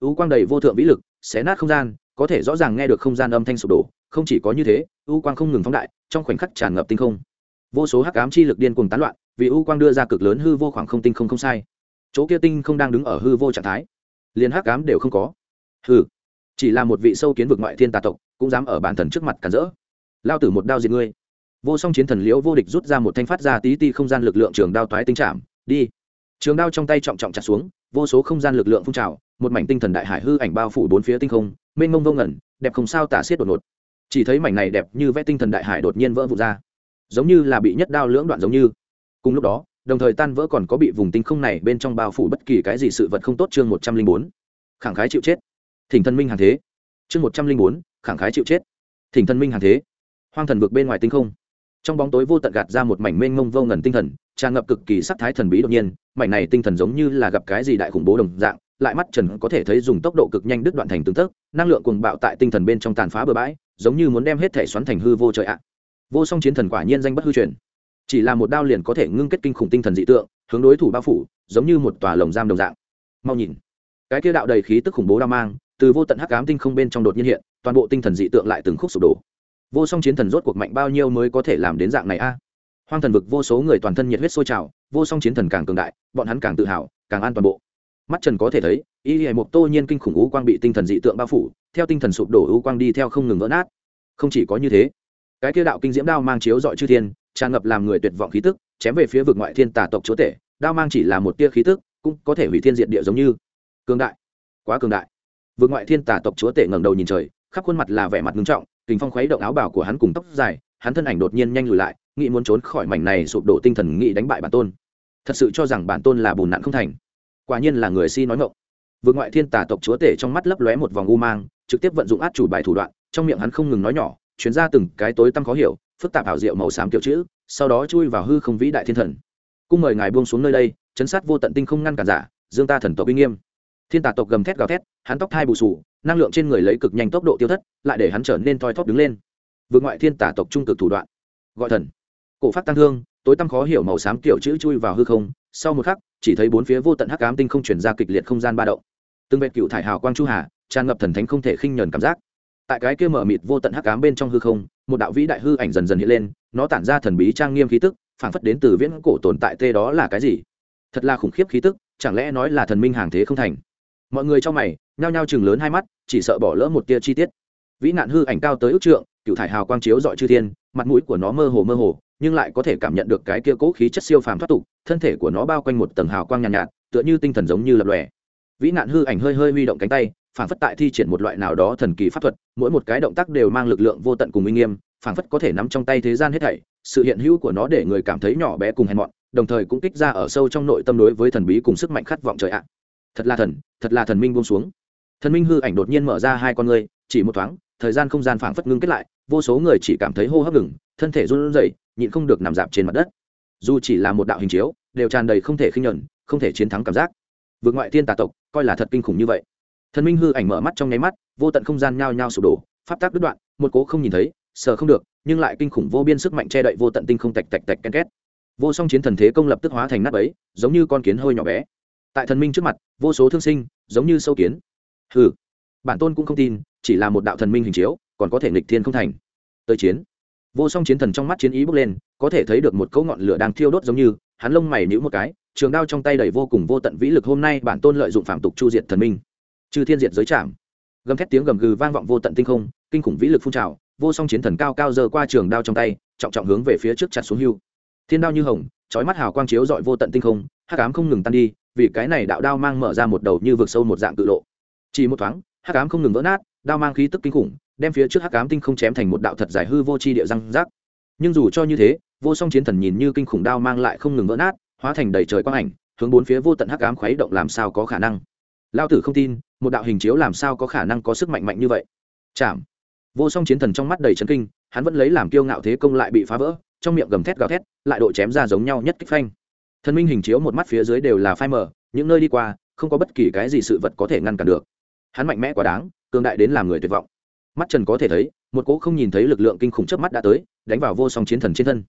U quang đầy vô thượng vĩ lực, xé nát không gian, có thể rõ ràng nghe được không gian âm thanh sụp đổ, không chỉ có như thế, u quang không ngừng phóng đại, trong khoảnh khắc tràn ngập tinh không vô số hắc ám chi lực điên cuồng tán loạn, vì u quang đưa ra cực lớn hư vô khoảng không tinh không không sai. Chỗ kia tinh không đang đứng ở hư vô trạng thái, liền hắc ám đều không có. Hư chỉ là một vị sâu kiến vực ngoại thiên tà tộc, cũng dám ở bản thần trước mặt cản rỡ. Lao tử một đao diệt ngươi. Vô song chiến thần liễu vô địch rút ra một thanh phát ra tí ti không gian lực lượng trường đao toái tinh trảm, đi. Trường đao trong tay trọng trọng chặt xuống, vô số không gian lực lượng phun trào, một mảnh tinh thần đại hải hư ảnh bao phủ bốn phía tinh không, mênh mông vô ngẩn đẹp không sao tả xiết đột ngột. Chỉ thấy mảnh này đẹp như vẽ tinh thần đại hải đột nhiên vỡ vụt ra giống như là bị nhất đao lưỡng đoạn giống như. Cùng lúc đó, đồng thời tan vỡ còn có bị vùng tinh không này bên trong bao phủ bất kỳ cái gì sự vật không tốt chương một trăm linh bốn. Khẳng khái chịu chết. Thỉnh thần minh hàng thế. Chương một trăm linh bốn, khẳng khái chịu chết. Thỉnh thần minh hàng thế. Hoang thần vực bên ngoài tinh không. Trong bóng tối vô tận gạt ra một mảnh mênh mông vô ngần tinh thần, tràn ngập cực kỳ sắc thái thần bí đột nhiên, mảnh này tinh thần giống như là gặp cái gì đại khủng bố đồng dạng, lại mắt trần có thể thấy dùng tốc độ cực nhanh đứt đoạn thành tương tức năng lượng cuồng bạo tại tinh thần bên trong tàn phá bừa bãi, giống như muốn đem hết thể xoắn thành hư vô trời ạ vô song chiến thần quả nhiên danh bất hư truyền. Chỉ là một đao liền có thể ngưng kết kinh khủng tinh thần dị tượng, hướng đối thủ bao phủ, giống như một tòa lồng giam đồng dạng. Mau nhìn. Cái kia đạo đầy khí tức khủng bố đao mang, từ vô tận hắc ám tinh không bên trong đột nhiên hiện, toàn bộ tinh thần dị tượng lại từng khúc sụp đổ. Vô song chiến thần rốt cuộc mạnh bao nhiêu mới có thể làm đến dạng này a? Hoang thần vực vô số người toàn thân nhiệt huyết sôi trào, vô song chiến thần càng cường đại, bọn hắn càng tự hào, càng an toàn bộ. Mắt trần có thể thấy, y hệ mục tô nhiên kinh khủng u quang bị tinh thần dị tượng bao phủ, theo tinh thần sụp đổ u quang đi theo không ngừng vỡ nát. Không chỉ có như thế cái kia đạo kinh diễm đao mang chiếu dọi chư thiên, tràn ngập làm người tuyệt vọng khí tức, chém về phía vực ngoại thiên tà tộc chúa tể, đao mang chỉ là một tia khí tức, cũng có thể hủy thiên diện địa giống như. Cường đại, quá cường đại. Vực ngoại thiên tà tộc chúa tể ngẩng đầu nhìn trời, khắp khuôn mặt là vẻ mặt ngưng trọng, kình phong khuấy động áo bào của hắn cùng tóc dài, hắn thân ảnh đột nhiên nhanh lùi lại, nghĩ muốn trốn khỏi mảnh này sụp đổ tinh thần, nghĩ đánh bại bản tôn. Thật sự cho rằng bản tôn là bùn nặn không thành. Quả nhiên là người si nói ngộng vượt ngoại thiên tà tộc chúa tể trong mắt lấp lóe một vòng u mang, trực tiếp vận dụng át chủ bài thủ đoạn, trong miệng hắn không ngừng nói nhỏ chuyển ra từng cái tối tăm khó hiểu, phức tạp ảo diệu màu xám kiểu chữ, sau đó chui vào hư không vĩ đại thiên thần. Cung mời ngài buông xuống nơi đây, chấn sát vô tận tinh không ngăn cản giả, dương ta thần tộc uy nghiêm. Thiên tà tộc gầm thét gào thét, hắn tóc thai bù sù, năng lượng trên người lấy cực nhanh tốc độ tiêu thất, lại để hắn trở nên thoi thóp đứng lên. Vượt ngoại thiên tà tộc trung cực thủ đoạn. Gọi thần. Cổ phát tăng thương, tối tăm khó hiểu màu xám kiểu chữ chui vào hư không, sau một khắc, chỉ thấy bốn phía vô tận hắc ám tinh không chuyển ra kịch liệt không gian ba động. Từng vệt cựu thải hào quang chu hà, tràn ngập thần thánh không thể khinh nhờn cảm giác tại cái kia mở mịt vô tận hắc ám bên trong hư không một đạo vĩ đại hư ảnh dần dần hiện lên nó tản ra thần bí trang nghiêm khí tức phảng phất đến từ viễn cổ tồn tại tê đó là cái gì? Thật là khủng khiếp khí tức chẳng lẽ nói là thần minh hàng thế không thành? Mọi người trong mày nhao nhao chừng lớn hai mắt chỉ sợ bỏ lỡ một tia chi tiết. Vĩ nạn hư ảnh cao tới ước trượng cựu thải hào quang chiếu dọi chư thiên mặt mũi của nó mơ hồ mơ hồ nhưng lại có thể cảm nhận được cái kia cố khí chất siêu phàm thoát tục thân thể của nó bao quanh một tầng hào quang nhàn nhạt, nhạt tựa như tinh thần giống như lập lòe. Vĩ nạn hư ảnh hơi hơi huy động cánh tay phảng phất tại thi triển một loại nào đó thần kỳ pháp thuật, mỗi một cái động tác đều mang lực lượng vô tận cùng uy nghiêm, phảng phất có thể nắm trong tay thế gian hết thảy, sự hiện hữu của nó để người cảm thấy nhỏ bé cùng hèn mọn, đồng thời cũng kích ra ở sâu trong nội tâm đối với thần bí cùng sức mạnh khát vọng trời ạ. Thật là thần, thật là thần minh buông xuống. Thần minh hư ảnh đột nhiên mở ra hai con người chỉ một thoáng, thời gian không gian phảng phất ngưng kết lại, vô số người chỉ cảm thấy hô hấp ngừng, thân thể run rẩy, nhịn không được nằm dạp trên mặt đất. Dù chỉ là một đạo hình chiếu, đều tràn đầy không thể khinh nhẫn không thể chiến thắng cảm giác. Vượt ngoại thiên tà tộc, coi là thật kinh khủng như vậy thần minh hư ảnh mở mắt trong nháy mắt, vô tận không gian nhao nhao sụp đổ, pháp tác đứt đoạn, một cố không nhìn thấy, sờ không được, nhưng lại kinh khủng vô biên sức mạnh che đậy vô tận tinh không tạch tạch tạch ken két. Vô song chiến thần thế công lập tức hóa thành nát ấy giống như con kiến hơi nhỏ bé. Tại thần minh trước mặt, vô số thương sinh, giống như sâu kiến. Hừ, bản tôn cũng không tin, chỉ là một đạo thần minh hình chiếu, còn có thể nghịch thiên không thành. Tới chiến. Vô song chiến thần trong mắt chiến ý bước lên, có thể thấy được một cấu ngọn lửa đang thiêu đốt giống như, hắn lông mày nhíu một cái, trường đao trong tay đầy vô cùng vô tận vĩ lực hôm nay bản tôn lợi dụng phạm tục chu diệt thần minh chư thiên diệt giới chạm, gầm thét tiếng gầm gừ vang vọng vô tận tinh không kinh khủng vĩ lực phun trào vô song chiến thần cao cao giơ qua trường đao trong tay trọng trọng hướng về phía trước chặt xuống hưu. Thiên đao như hồng trói mắt hào quang chiếu dọi vô tận tinh không hắc ám không ngừng tan đi vì cái này đạo đao mang mở ra một đầu như vực sâu một dạng tự lộ. Chỉ một thoáng hắc ám không ngừng vỡ nát đao mang khí tức kinh khủng đem phía trước hắc ám tinh không chém thành một đạo thật dài hư vô chi địa răng rác. Nhưng dù cho như thế vô song chiến thần nhìn như kinh khủng đao mang lại không ngừng vỡ nát hóa thành đầy trời quang ảnh hướng bốn phía vô tận hắc ám khuấy động làm sao có khả năng. Lao tử không tin một đạo hình chiếu làm sao có khả năng có sức mạnh mạnh như vậy? Chạm vô song chiến thần trong mắt đầy chấn kinh, hắn vẫn lấy làm kiêu ngạo thế công lại bị phá vỡ, trong miệng gầm thét gào thét, lại độ chém ra giống nhau nhất kích phanh. Thần minh hình chiếu một mắt phía dưới đều là phai mờ, những nơi đi qua, không có bất kỳ cái gì sự vật có thể ngăn cản được. Hắn mạnh mẽ quá đáng, cường đại đến làm người tuyệt vọng. Mắt trần có thể thấy, một cỗ không nhìn thấy lực lượng kinh khủng trước mắt đã tới, đánh vào vô song chiến thần trên thân.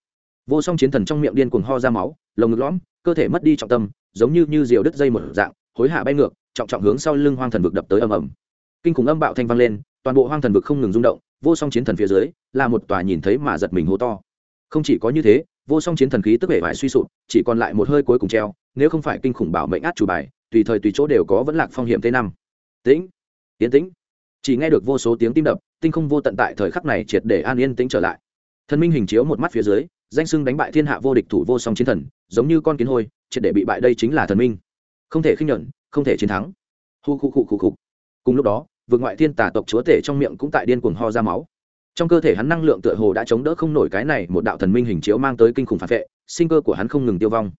Vô song chiến thần trong miệng điên cuồng ho ra máu, lồng ngực lõm, cơ thể mất đi trọng tâm, giống như như diều đứt dây một dạng, hối hạ bay ngược trọng trọng hướng sau lưng hoang thần vực đập tới ầm ầm. Kinh khủng âm bạo thanh vang lên, toàn bộ hoang thần vực không ngừng rung động, vô song chiến thần phía dưới, là một tòa nhìn thấy mà giật mình hô to. Không chỉ có như thế, vô song chiến thần khí tức vẻ vải suy sụp, chỉ còn lại một hơi cuối cùng treo, nếu không phải kinh khủng bảo mệnh át chủ bài, tùy thời tùy chỗ đều có vẫn lạc phong hiểm t năm. Tĩnh tiến tĩnh. Chỉ nghe được vô số tiếng tim đập, tinh không vô tận tại thời khắc này triệt để an yên tĩnh trở lại. Thần minh hình chiếu một mắt phía dưới, danh sưng đánh bại thiên hạ vô địch thủ vô song chiến thần, giống như con kiến hôi, triệt để bị bại đây chính là thần minh. Không thể khinh nhẫn không thể chiến thắng. Hu khu khu khu khu. Cùng lúc đó vượt ngoại thiên tà tộc chúa tể trong miệng cũng tại điên cuồng ho ra máu. Trong cơ thể hắn năng lượng tựa hồ đã chống đỡ không nổi cái này một đạo thần minh hình chiếu mang tới kinh khủng phản vệ, sinh cơ của hắn không ngừng tiêu vong.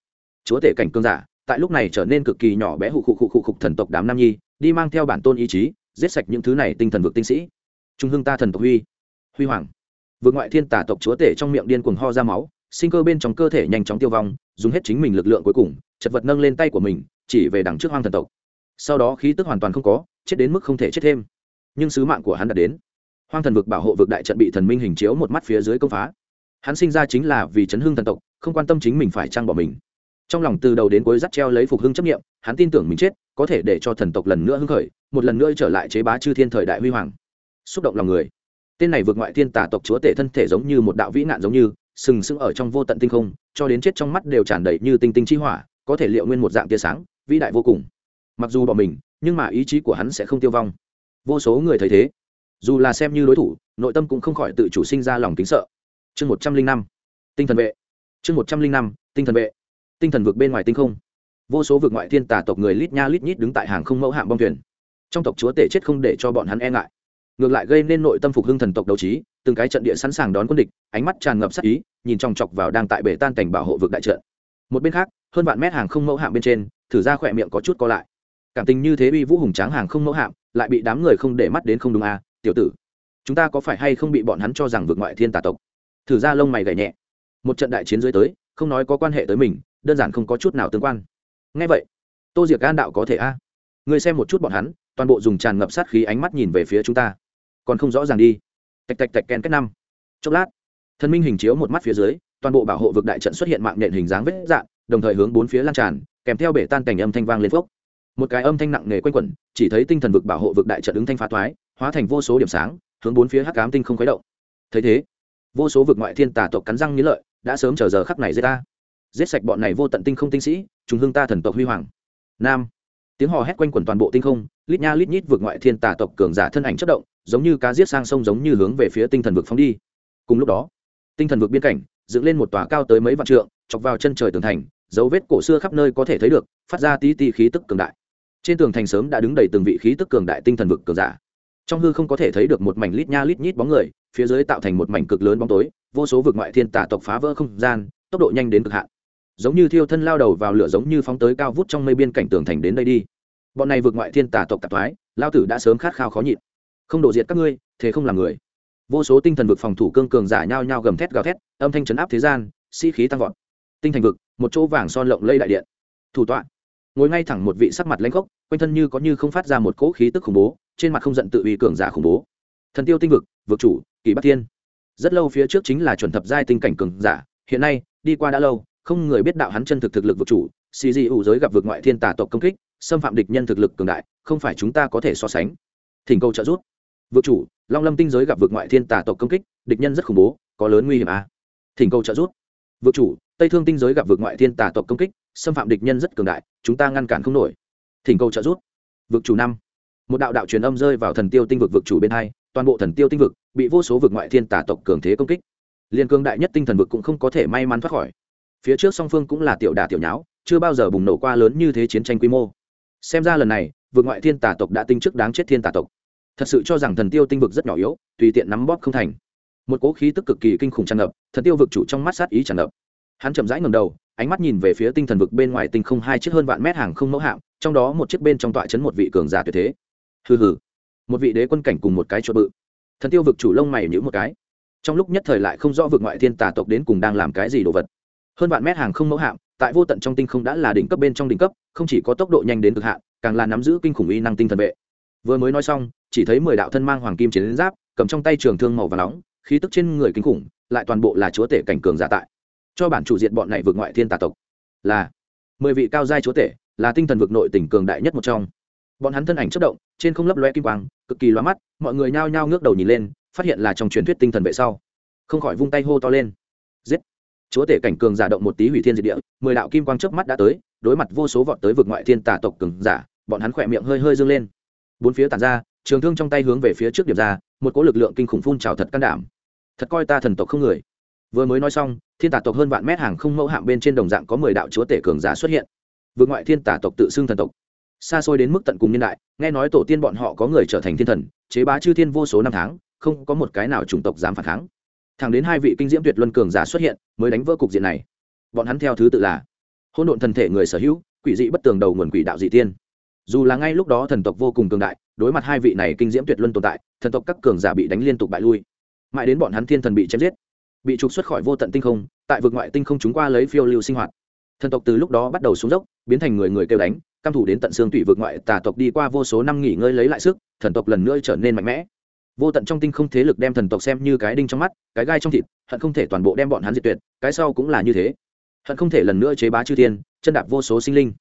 Chúa tể cảnh cương giả, tại lúc này trở nên cực kỳ nhỏ bé hụ khụ khụ khụ khục thần tộc đám nam nhi, đi mang theo bản tôn ý chí, giết sạch những thứ này tinh thần vực tinh sĩ. Trung hưng ta thần tộc huy. Huy hoàng. Vượt ngoại thiên tà tộc chúa tể trong miệng điên cuồng ho ra máu, sinh cơ bên trong cơ thể nhanh chóng tiêu vong, dùng hết chính mình lực lượng cuối cùng, chật vật nâng lên tay của mình chỉ về đằng trước hoang thần tộc. Sau đó khí tức hoàn toàn không có, chết đến mức không thể chết thêm. Nhưng sứ mạng của hắn đã đến. Hoang thần vực bảo hộ vực đại trận bị thần minh hình chiếu một mắt phía dưới công phá. Hắn sinh ra chính là vì chấn hương thần tộc, không quan tâm chính mình phải trang bỏ mình. Trong lòng từ đầu đến cuối dắt treo lấy phục hưng chấp nghiệm hắn tin tưởng mình chết, có thể để cho thần tộc lần nữa hưng khởi, một lần nữa trở lại chế bá chư thiên thời đại huy hoàng. Xúc động lòng người. Tên này vượt ngoại thiên tả tộc chúa tể thân thể giống như một đạo vĩ nạn giống như, sừng sững ở trong vô tận tinh không, cho đến chết trong mắt đều tràn đầy như tinh tinh chi hỏa, có thể liệu nguyên một dạng tia sáng vĩ đại vô cùng. Mặc dù bỏ mình, nhưng mà ý chí của hắn sẽ không tiêu vong. Vô số người thấy thế. Dù là xem như đối thủ, nội tâm cũng không khỏi tự chủ sinh ra lòng kính sợ. Chương một trăm linh năm, tinh thần vệ. Chương một trăm linh năm, tinh thần vệ. Tinh thần vượt bên ngoài tinh không. Vô số vượt ngoại thiên tà tộc người lít nha lít nhít đứng tại hàng không mẫu hạng bong thuyền. Trong tộc chúa tể chết không để cho bọn hắn e ngại. Ngược lại gây nên nội tâm phục hưng thần tộc đấu trí, từng cái trận địa sẵn sàng đón quân địch, ánh mắt tràn ngập sắc ý, nhìn trong chọc vào đang tại bể tan cảnh bảo hộ vực đại trận. Một bên khác, hơn vạn mét hàng không mẫu hạng bên trên thử ra khỏe miệng có chút co lại. Cảm tình như thế uy vũ hùng tráng hàng không mẫu hạng lại bị đám người không để mắt đến không đúng à tiểu tử. Chúng ta có phải hay không bị bọn hắn cho rằng vượt ngoại thiên tà tộc? Thử ra lông mày gảy nhẹ. Một trận đại chiến dưới tới, không nói có quan hệ tới mình, đơn giản không có chút nào tương quan. Ngay vậy, tô diệc gan đạo có thể a à. người xem một chút bọn hắn, toàn bộ dùng tràn ngập sát khí ánh mắt nhìn về phía chúng ta. Còn không rõ ràng đi. Tạch tạch tạch ken kết năm. Chốc lát thân minh hình chiếu một mắt phía dưới, toàn bộ bảo hộ vực đại trận xuất hiện mạng nện hình dáng vết dạng, đồng thời hướng bốn phía lan tràn kèm theo bể tan cảnh âm thanh vang lên phốc. Một cái âm thanh nặng nề quanh quẩn, chỉ thấy tinh thần vực bảo hộ vực đại trận ứng thanh phá thoái, hóa thành vô số điểm sáng, hướng bốn phía hắc ám tinh không khuấy động. Thấy thế, vô số vực ngoại thiên tà tộc cắn răng nghĩ lợi, đã sớm chờ giờ khắc này giết ta. Giết sạch bọn này vô tận tinh không tinh sĩ chúng hương ta thần tộc huy hoàng. Nam. Tiếng hò hét quanh quẩn toàn bộ tinh không, lít nha lít nhít vực ngoại thiên tà tộc cường giả thân ảnh chất động, giống như cá giết sang sông giống như hướng về phía tinh thần vực phóng đi. Cùng lúc đó, tinh thần vực biên cảnh, dựng lên một tòa cao tới mấy vạn trượng, chọc vào chân trời tường thành dấu vết cổ xưa khắp nơi có thể thấy được, phát ra tí tí khí tức cường đại. Trên tường thành sớm đã đứng đầy từng vị khí tức cường đại tinh thần vực cường giả. Trong hư không có thể thấy được một mảnh lít nha lít nhít bóng người, phía dưới tạo thành một mảnh cực lớn bóng tối, vô số vực ngoại thiên tả tộc phá vỡ không gian, tốc độ nhanh đến cực hạn. Giống như thiêu thân lao đầu vào lửa giống như phóng tới cao vút trong mây biên cảnh tường thành đến đây đi. Bọn này vượt ngoại thiên tả tộc tạp thoái, lao tử đã sớm khát khao khó nhịn. Không đổ diệt các ngươi, thế không làm người. Vô số tinh thần vực phòng thủ cương cường giả nhao nhao gầm thét gào thét, âm thanh chấn áp thế gian, sĩ、si、khí tăng vọt tinh thành vực, một chỗ vàng son lộng lây đại điện. Thủ tọa, ngồi ngay thẳng một vị sắc mặt lãnh khốc, quanh thân như có như không phát ra một cỗ khí tức khủng bố, trên mặt không giận tự uy cường giả khủng bố. Thần tiêu tinh vực vực chủ, kỳ bắc thiên. Rất lâu phía trước chính là chuẩn thập giai tinh cảnh cường giả, hiện nay, đi qua đã lâu, không người biết đạo hắn chân thực thực lực vực chủ. Xì dị ủ giới gặp vực ngoại thiên tả tộc công kích, xâm phạm địch nhân thực lực cường đại, không phải chúng ta có thể so sánh. Thỉnh cầu trợ giúp. Vực chủ, long lâm tinh giới gặp vực ngoại thiên tả tộc công kích, địch nhân rất khủng bố, có lớn nguy hiểm à? thỉnh cầu trợ giúp. Vực chủ tây thương tinh giới gặp vực ngoại thiên tả tộc công kích, xâm phạm địch nhân rất cường đại, chúng ta ngăn cản không nổi. Thỉnh cầu trợ giúp. Vực chủ năm. Một đạo đạo truyền âm rơi vào thần tiêu tinh vực vực chủ bên hai, toàn bộ thần tiêu tinh vực bị vô số vực ngoại thiên tả tộc cường thế công kích. Liên cương đại nhất tinh thần vực cũng không có thể may mắn thoát khỏi. Phía trước song phương cũng là tiểu đà tiểu nháo, chưa bao giờ bùng nổ qua lớn như thế chiến tranh quy mô. Xem ra lần này vượt ngoại thiên tà tộc đã tinh chức đáng chết thiên tà tộc. Thật sự cho rằng thần tiêu tinh vực rất nhỏ yếu, tùy tiện nắm bóp không thành. Một cỗ khí tức cực kỳ kinh khủng tràn ngập, thần tiêu vực chủ trong mắt sát ý tràn ngập hắn chậm rãi ngầm đầu, ánh mắt nhìn về phía tinh thần vực bên ngoài tinh không hai chiếc hơn vạn mét hàng không mẫu hạng trong đó một chiếc bên trong tọa chấn một vị cường giả tuyệt thế. Hừ hừ. Một vị đế quân cảnh cùng một cái chuột bự. Thần tiêu vực chủ lông mày nhữ một cái. Trong lúc nhất thời lại không rõ vực ngoại thiên tà tộc đến cùng đang làm cái gì đồ vật. Hơn vạn mét hàng không mẫu hạm, tại vô tận trong tinh không đã là đỉnh cấp bên trong đỉnh cấp, không chỉ có tốc độ nhanh đến cực hạn, càng là nắm giữ kinh khủng uy năng tinh thần vệ. Vừa mới nói xong, chỉ thấy mười đạo thân mang hoàng kim chiến giáp, cầm trong tay trường thương màu và nóng, khí tức trên người kinh khủng, lại toàn bộ là chúa tể cảnh cường giả tại cho bản chủ diện bọn này vượt ngoại thiên tà tộc. Là, mười vị cao giai chúa tể, là tinh thần vực nội tỉnh cường đại nhất một trong. Bọn hắn thân ảnh chất động, trên không lấp loe kim quang, cực kỳ loa mắt, mọi người nhao nhao ngước đầu nhìn lên, phát hiện là trong truyền thuyết tinh thần vệ sau. Không khỏi vung tay hô to lên. Giết! Chúa tể cảnh cường giả động một tí hủy thiên diệt địa, mười đạo kim quang chớp mắt đã tới, đối mặt vô số vọt tới vực ngoại thiên tà tộc cường giả, bọn hắn khỏe miệng hơi hơi dương lên. Bốn phía tàn ra, trường thương trong tay hướng về phía trước điểm ra, một cỗ lực lượng kinh khủng phun trào thật can đảm. Thật coi ta thần tộc không người vừa mới nói xong, thiên tả tộc hơn vạn mét hàng không mẫu hạm bên trên đồng dạng có mười đạo chúa tể cường giả xuất hiện. Vượt ngoại thiên tả tộc tự xưng thần tộc. Xa xôi đến mức tận cùng nhân đại, nghe nói tổ tiên bọn họ có người trở thành thiên thần, chế bá chư thiên vô số năm tháng, không có một cái nào chủng tộc dám phản kháng. Thẳng đến hai vị kinh diễm tuyệt luân cường giả xuất hiện, mới đánh vỡ cục diện này. Bọn hắn theo thứ tự là hôn độn thần thể người sở hữu, quỷ dị bất tường đầu nguồn quỷ đạo dị tiên. Dù là ngay lúc đó thần tộc vô cùng cường đại, đối mặt hai vị này kinh diễm tuyệt luân tồn tại, thần tộc các cường giả bị đánh liên tục bại lui. Mãi đến bọn hắn thiên thần bị chém giết bị trục xuất khỏi vô tận tinh không, tại vực ngoại tinh không chúng qua lấy phiêu lưu sinh hoạt. Thần tộc từ lúc đó bắt đầu xuống dốc, biến thành người người kêu đánh, căm thủ đến tận xương tủy vực ngoại, tà tộc đi qua vô số năm nghỉ ngơi lấy lại sức, thần tộc lần nữa trở nên mạnh mẽ. Vô tận trong tinh không thế lực đem thần tộc xem như cái đinh trong mắt, cái gai trong thịt, hận không thể toàn bộ đem bọn hắn diệt tuyệt, cái sau cũng là như thế. Hận không thể lần nữa chế bá chư thiên, chân đạp vô số sinh linh.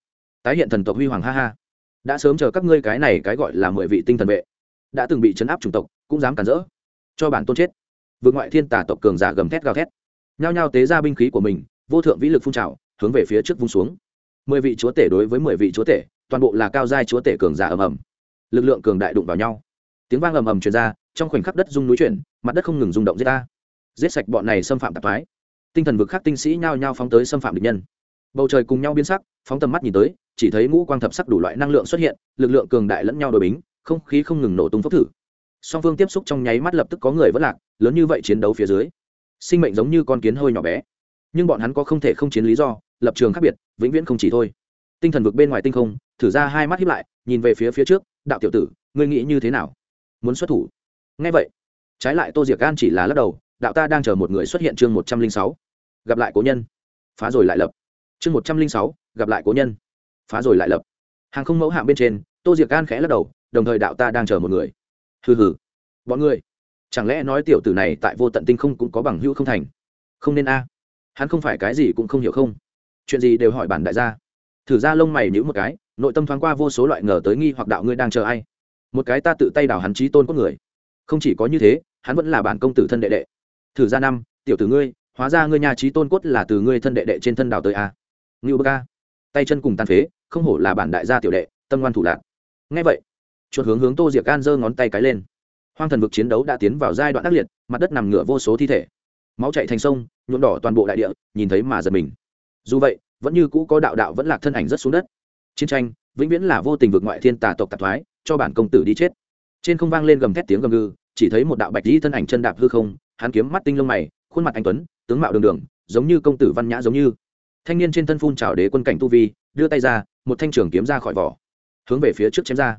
Tái hiện thần tộc huy hoàng ha ha. Đã sớm chờ các ngươi cái này cái gọi là mười vị tinh thần vệ, đã từng bị chấn áp chủng tộc, cũng dám cản rỡ, cho bản tôn chết vượt ngoại thiên tả tộc cường giả gầm thét gào thét. Nhao nhao tế ra binh khí của mình, vô thượng vĩ lực phun trào, hướng về phía trước vung xuống. Mười vị chúa tể đối với mười vị chúa tể, toàn bộ là cao giai chúa tể cường giả ầm ầm. Lực lượng cường đại đụng vào nhau. Tiếng vang ầm ầm truyền ra, trong khoảnh khắc đất rung núi chuyển, mặt đất không ngừng rung động giết ta. Giết sạch bọn này xâm phạm tạp thái tinh thần vực khác tinh sĩ nhao nhao phóng tới xâm phạm địch nhân. Bầu trời cùng nhau biến sắc, phóng tầm mắt nhìn tới, chỉ thấy ngũ quang thập sắc đủ loại năng lượng xuất hiện, lực lượng cường đại lẫn nhau đổi bính, không khí không ngừng nổ tung phốc thử. Song phương tiếp xúc trong nháy mắt lập tức có người vất lạc lớn như vậy chiến đấu phía dưới, sinh mệnh giống như con kiến hơi nhỏ bé, nhưng bọn hắn có không thể không chiến lý do, lập trường khác biệt, vĩnh viễn không chỉ thôi. Tinh thần vực bên ngoài tinh không, thử ra hai mắt hiếp lại, nhìn về phía phía trước, đạo tiểu tử, ngươi nghĩ như thế nào? Muốn xuất thủ? Ngay vậy, trái lại tô diệc gan chỉ là lắc đầu, đạo ta đang chờ một người xuất hiện chương một trăm linh sáu, gặp lại cố nhân. Phá rồi lại lập. Chương một trăm linh sáu, gặp lại cố nhân. Phá rồi lại lập. Hàng không mẫu hạng bên trên, tô diệc gan khẽ lắc đầu, đồng thời đạo ta đang chờ một người. Hừ hừ. Bọn người chẳng lẽ nói tiểu tử này tại vô tận tinh không cũng có bằng hữu không thành? Không nên a. Hắn không phải cái gì cũng không hiểu không? Chuyện gì đều hỏi bản đại gia. Thử ra lông mày nhữ một cái, nội tâm thoáng qua vô số loại ngờ tới nghi hoặc đạo ngươi đang chờ ai. Một cái ta tự tay đào hắn trí tôn có người. Không chỉ có như thế, hắn vẫn là bản công tử thân đệ đệ. Thử ra năm, tiểu tử ngươi, hóa ra ngươi nhà trí tôn cốt là từ ngươi thân đệ đệ trên thân đào tới a. Ngưu bơ ca tay chân cùng tàn phế, không hổ là bản đại gia tiểu đệ, tâm ngoan thủ lạc. Ngay vậy, chuột hướng hướng tô diệc gan giơ ngón tay cái lên hoang thần vực chiến đấu đã tiến vào giai đoạn ác liệt, mặt đất nằm ngửa vô số thi thể. Máu chạy thành sông, nhuộm đỏ toàn bộ đại địa, nhìn thấy mà giật mình. Dù vậy, vẫn như cũ có đạo đạo vẫn lạc thân ảnh rất xuống đất. Chiến tranh, vĩnh viễn là vô tình vượt ngoại thiên tà tộc tạp thoái, cho bản công tử đi chết. Trên không vang lên gầm thét tiếng gầm gừ, chỉ thấy một đạo bạch dĩ thân ảnh chân đạp hư không, hắn kiếm mắt tinh lông mày, khuôn mặt anh tuấn, tướng mạo đường đường, giống như công tử văn nhã giống như. Thanh niên trên thân phun trào đế quân cảnh tu vi, đưa tay ra, một thanh trường kiếm ra khỏi vỏ, hướng về phía trước chém ra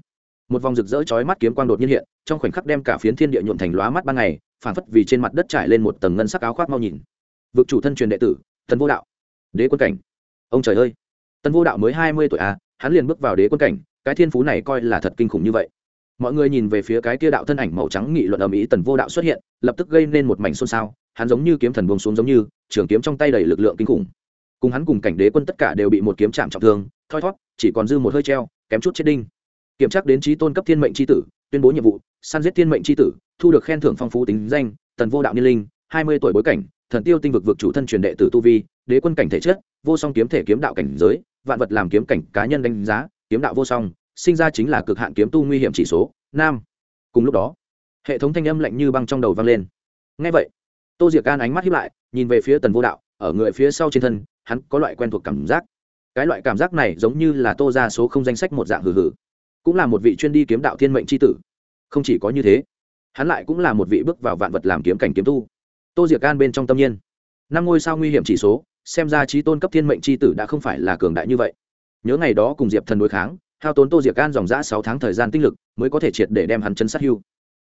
một vòng rực rỡ chói mắt kiếm quang đột nhiên hiện, trong khoảnh khắc đem cả phiến thiên địa nhuộm thành lóa mắt ban ngày phản phất vì trên mặt đất trải lên một tầng ngân sắc áo khoác mau nhìn. Vực chủ thân truyền đệ tử, tần vô đạo. Đế quân cảnh. Ông trời ơi. Tần vô đạo mới hai mươi tuổi à hắn liền bước vào đế quân cảnh, cái thiên phú này coi là thật kinh khủng như vậy. Mọi người nhìn về phía cái kia đạo thân ảnh màu trắng nghị luận ầm ĩ tần vô đạo xuất hiện, lập tức gây nên một mảnh xôn xao, hắn giống như kiếm thần buông xuống giống như, trường kiếm trong tay đầy lực lượng kinh khủng. Cùng hắn cùng cảnh đế quân tất cả đều bị một kiếm chạm trọng thương, thoi thót, chỉ còn dư một hơi treo, kém chút chết đinh kiểm tra đến trí tôn cấp thiên mệnh c tử, tuyên bố nhiệm vụ, săn giết thiên mệnh c tử, thu được khen thưởng phong phú tính danh, tần vô đạo niên linh, hai mươi tuổi bối cảnh, thần tiêu tinh vực vực chủ thân truyền đệ tử tu vi, đế quân cảnh thể chất, vô song kiếm thể kiếm đạo cảnh giới, vạn vật làm kiếm cảnh cá nhân đánh giá, kiếm đạo vô song, sinh ra chính là cực hạn kiếm tu nguy hiểm chỉ số, nam. Cùng lúc đó, hệ thống thanh âm lạnh như băng trong đầu vang lên. Ngay vậy, tô diệc can ánh mắt hiếp lại, nhìn về phía tần vô đạo, ở người phía sau trên thân, hắn có loại quen thuộc cảm giác. Cái loại cảm giác này giống như là tô ra số không danh sách một dạng hừ hừ cũng là một vị chuyên đi kiếm đạo thiên mệnh c h i tử. Không chỉ có như thế, hắn lại cũng là một vị bước vào vạn vật làm kiếm cảnh kiếm tu. Tô diệc can bên trong tâm nhiên. Năm ngôi sao nguy hiểm chỉ số, xem ra trí tôn cấp thiên mệnh c h i tử đã không phải là cường đại như vậy. Nhớ ngày đó cùng diệp thần đối kháng, hao tốn tô diệc can dòng giã sáu tháng thời gian tinh lực mới có thể triệt để đem hắn chân sát hưu.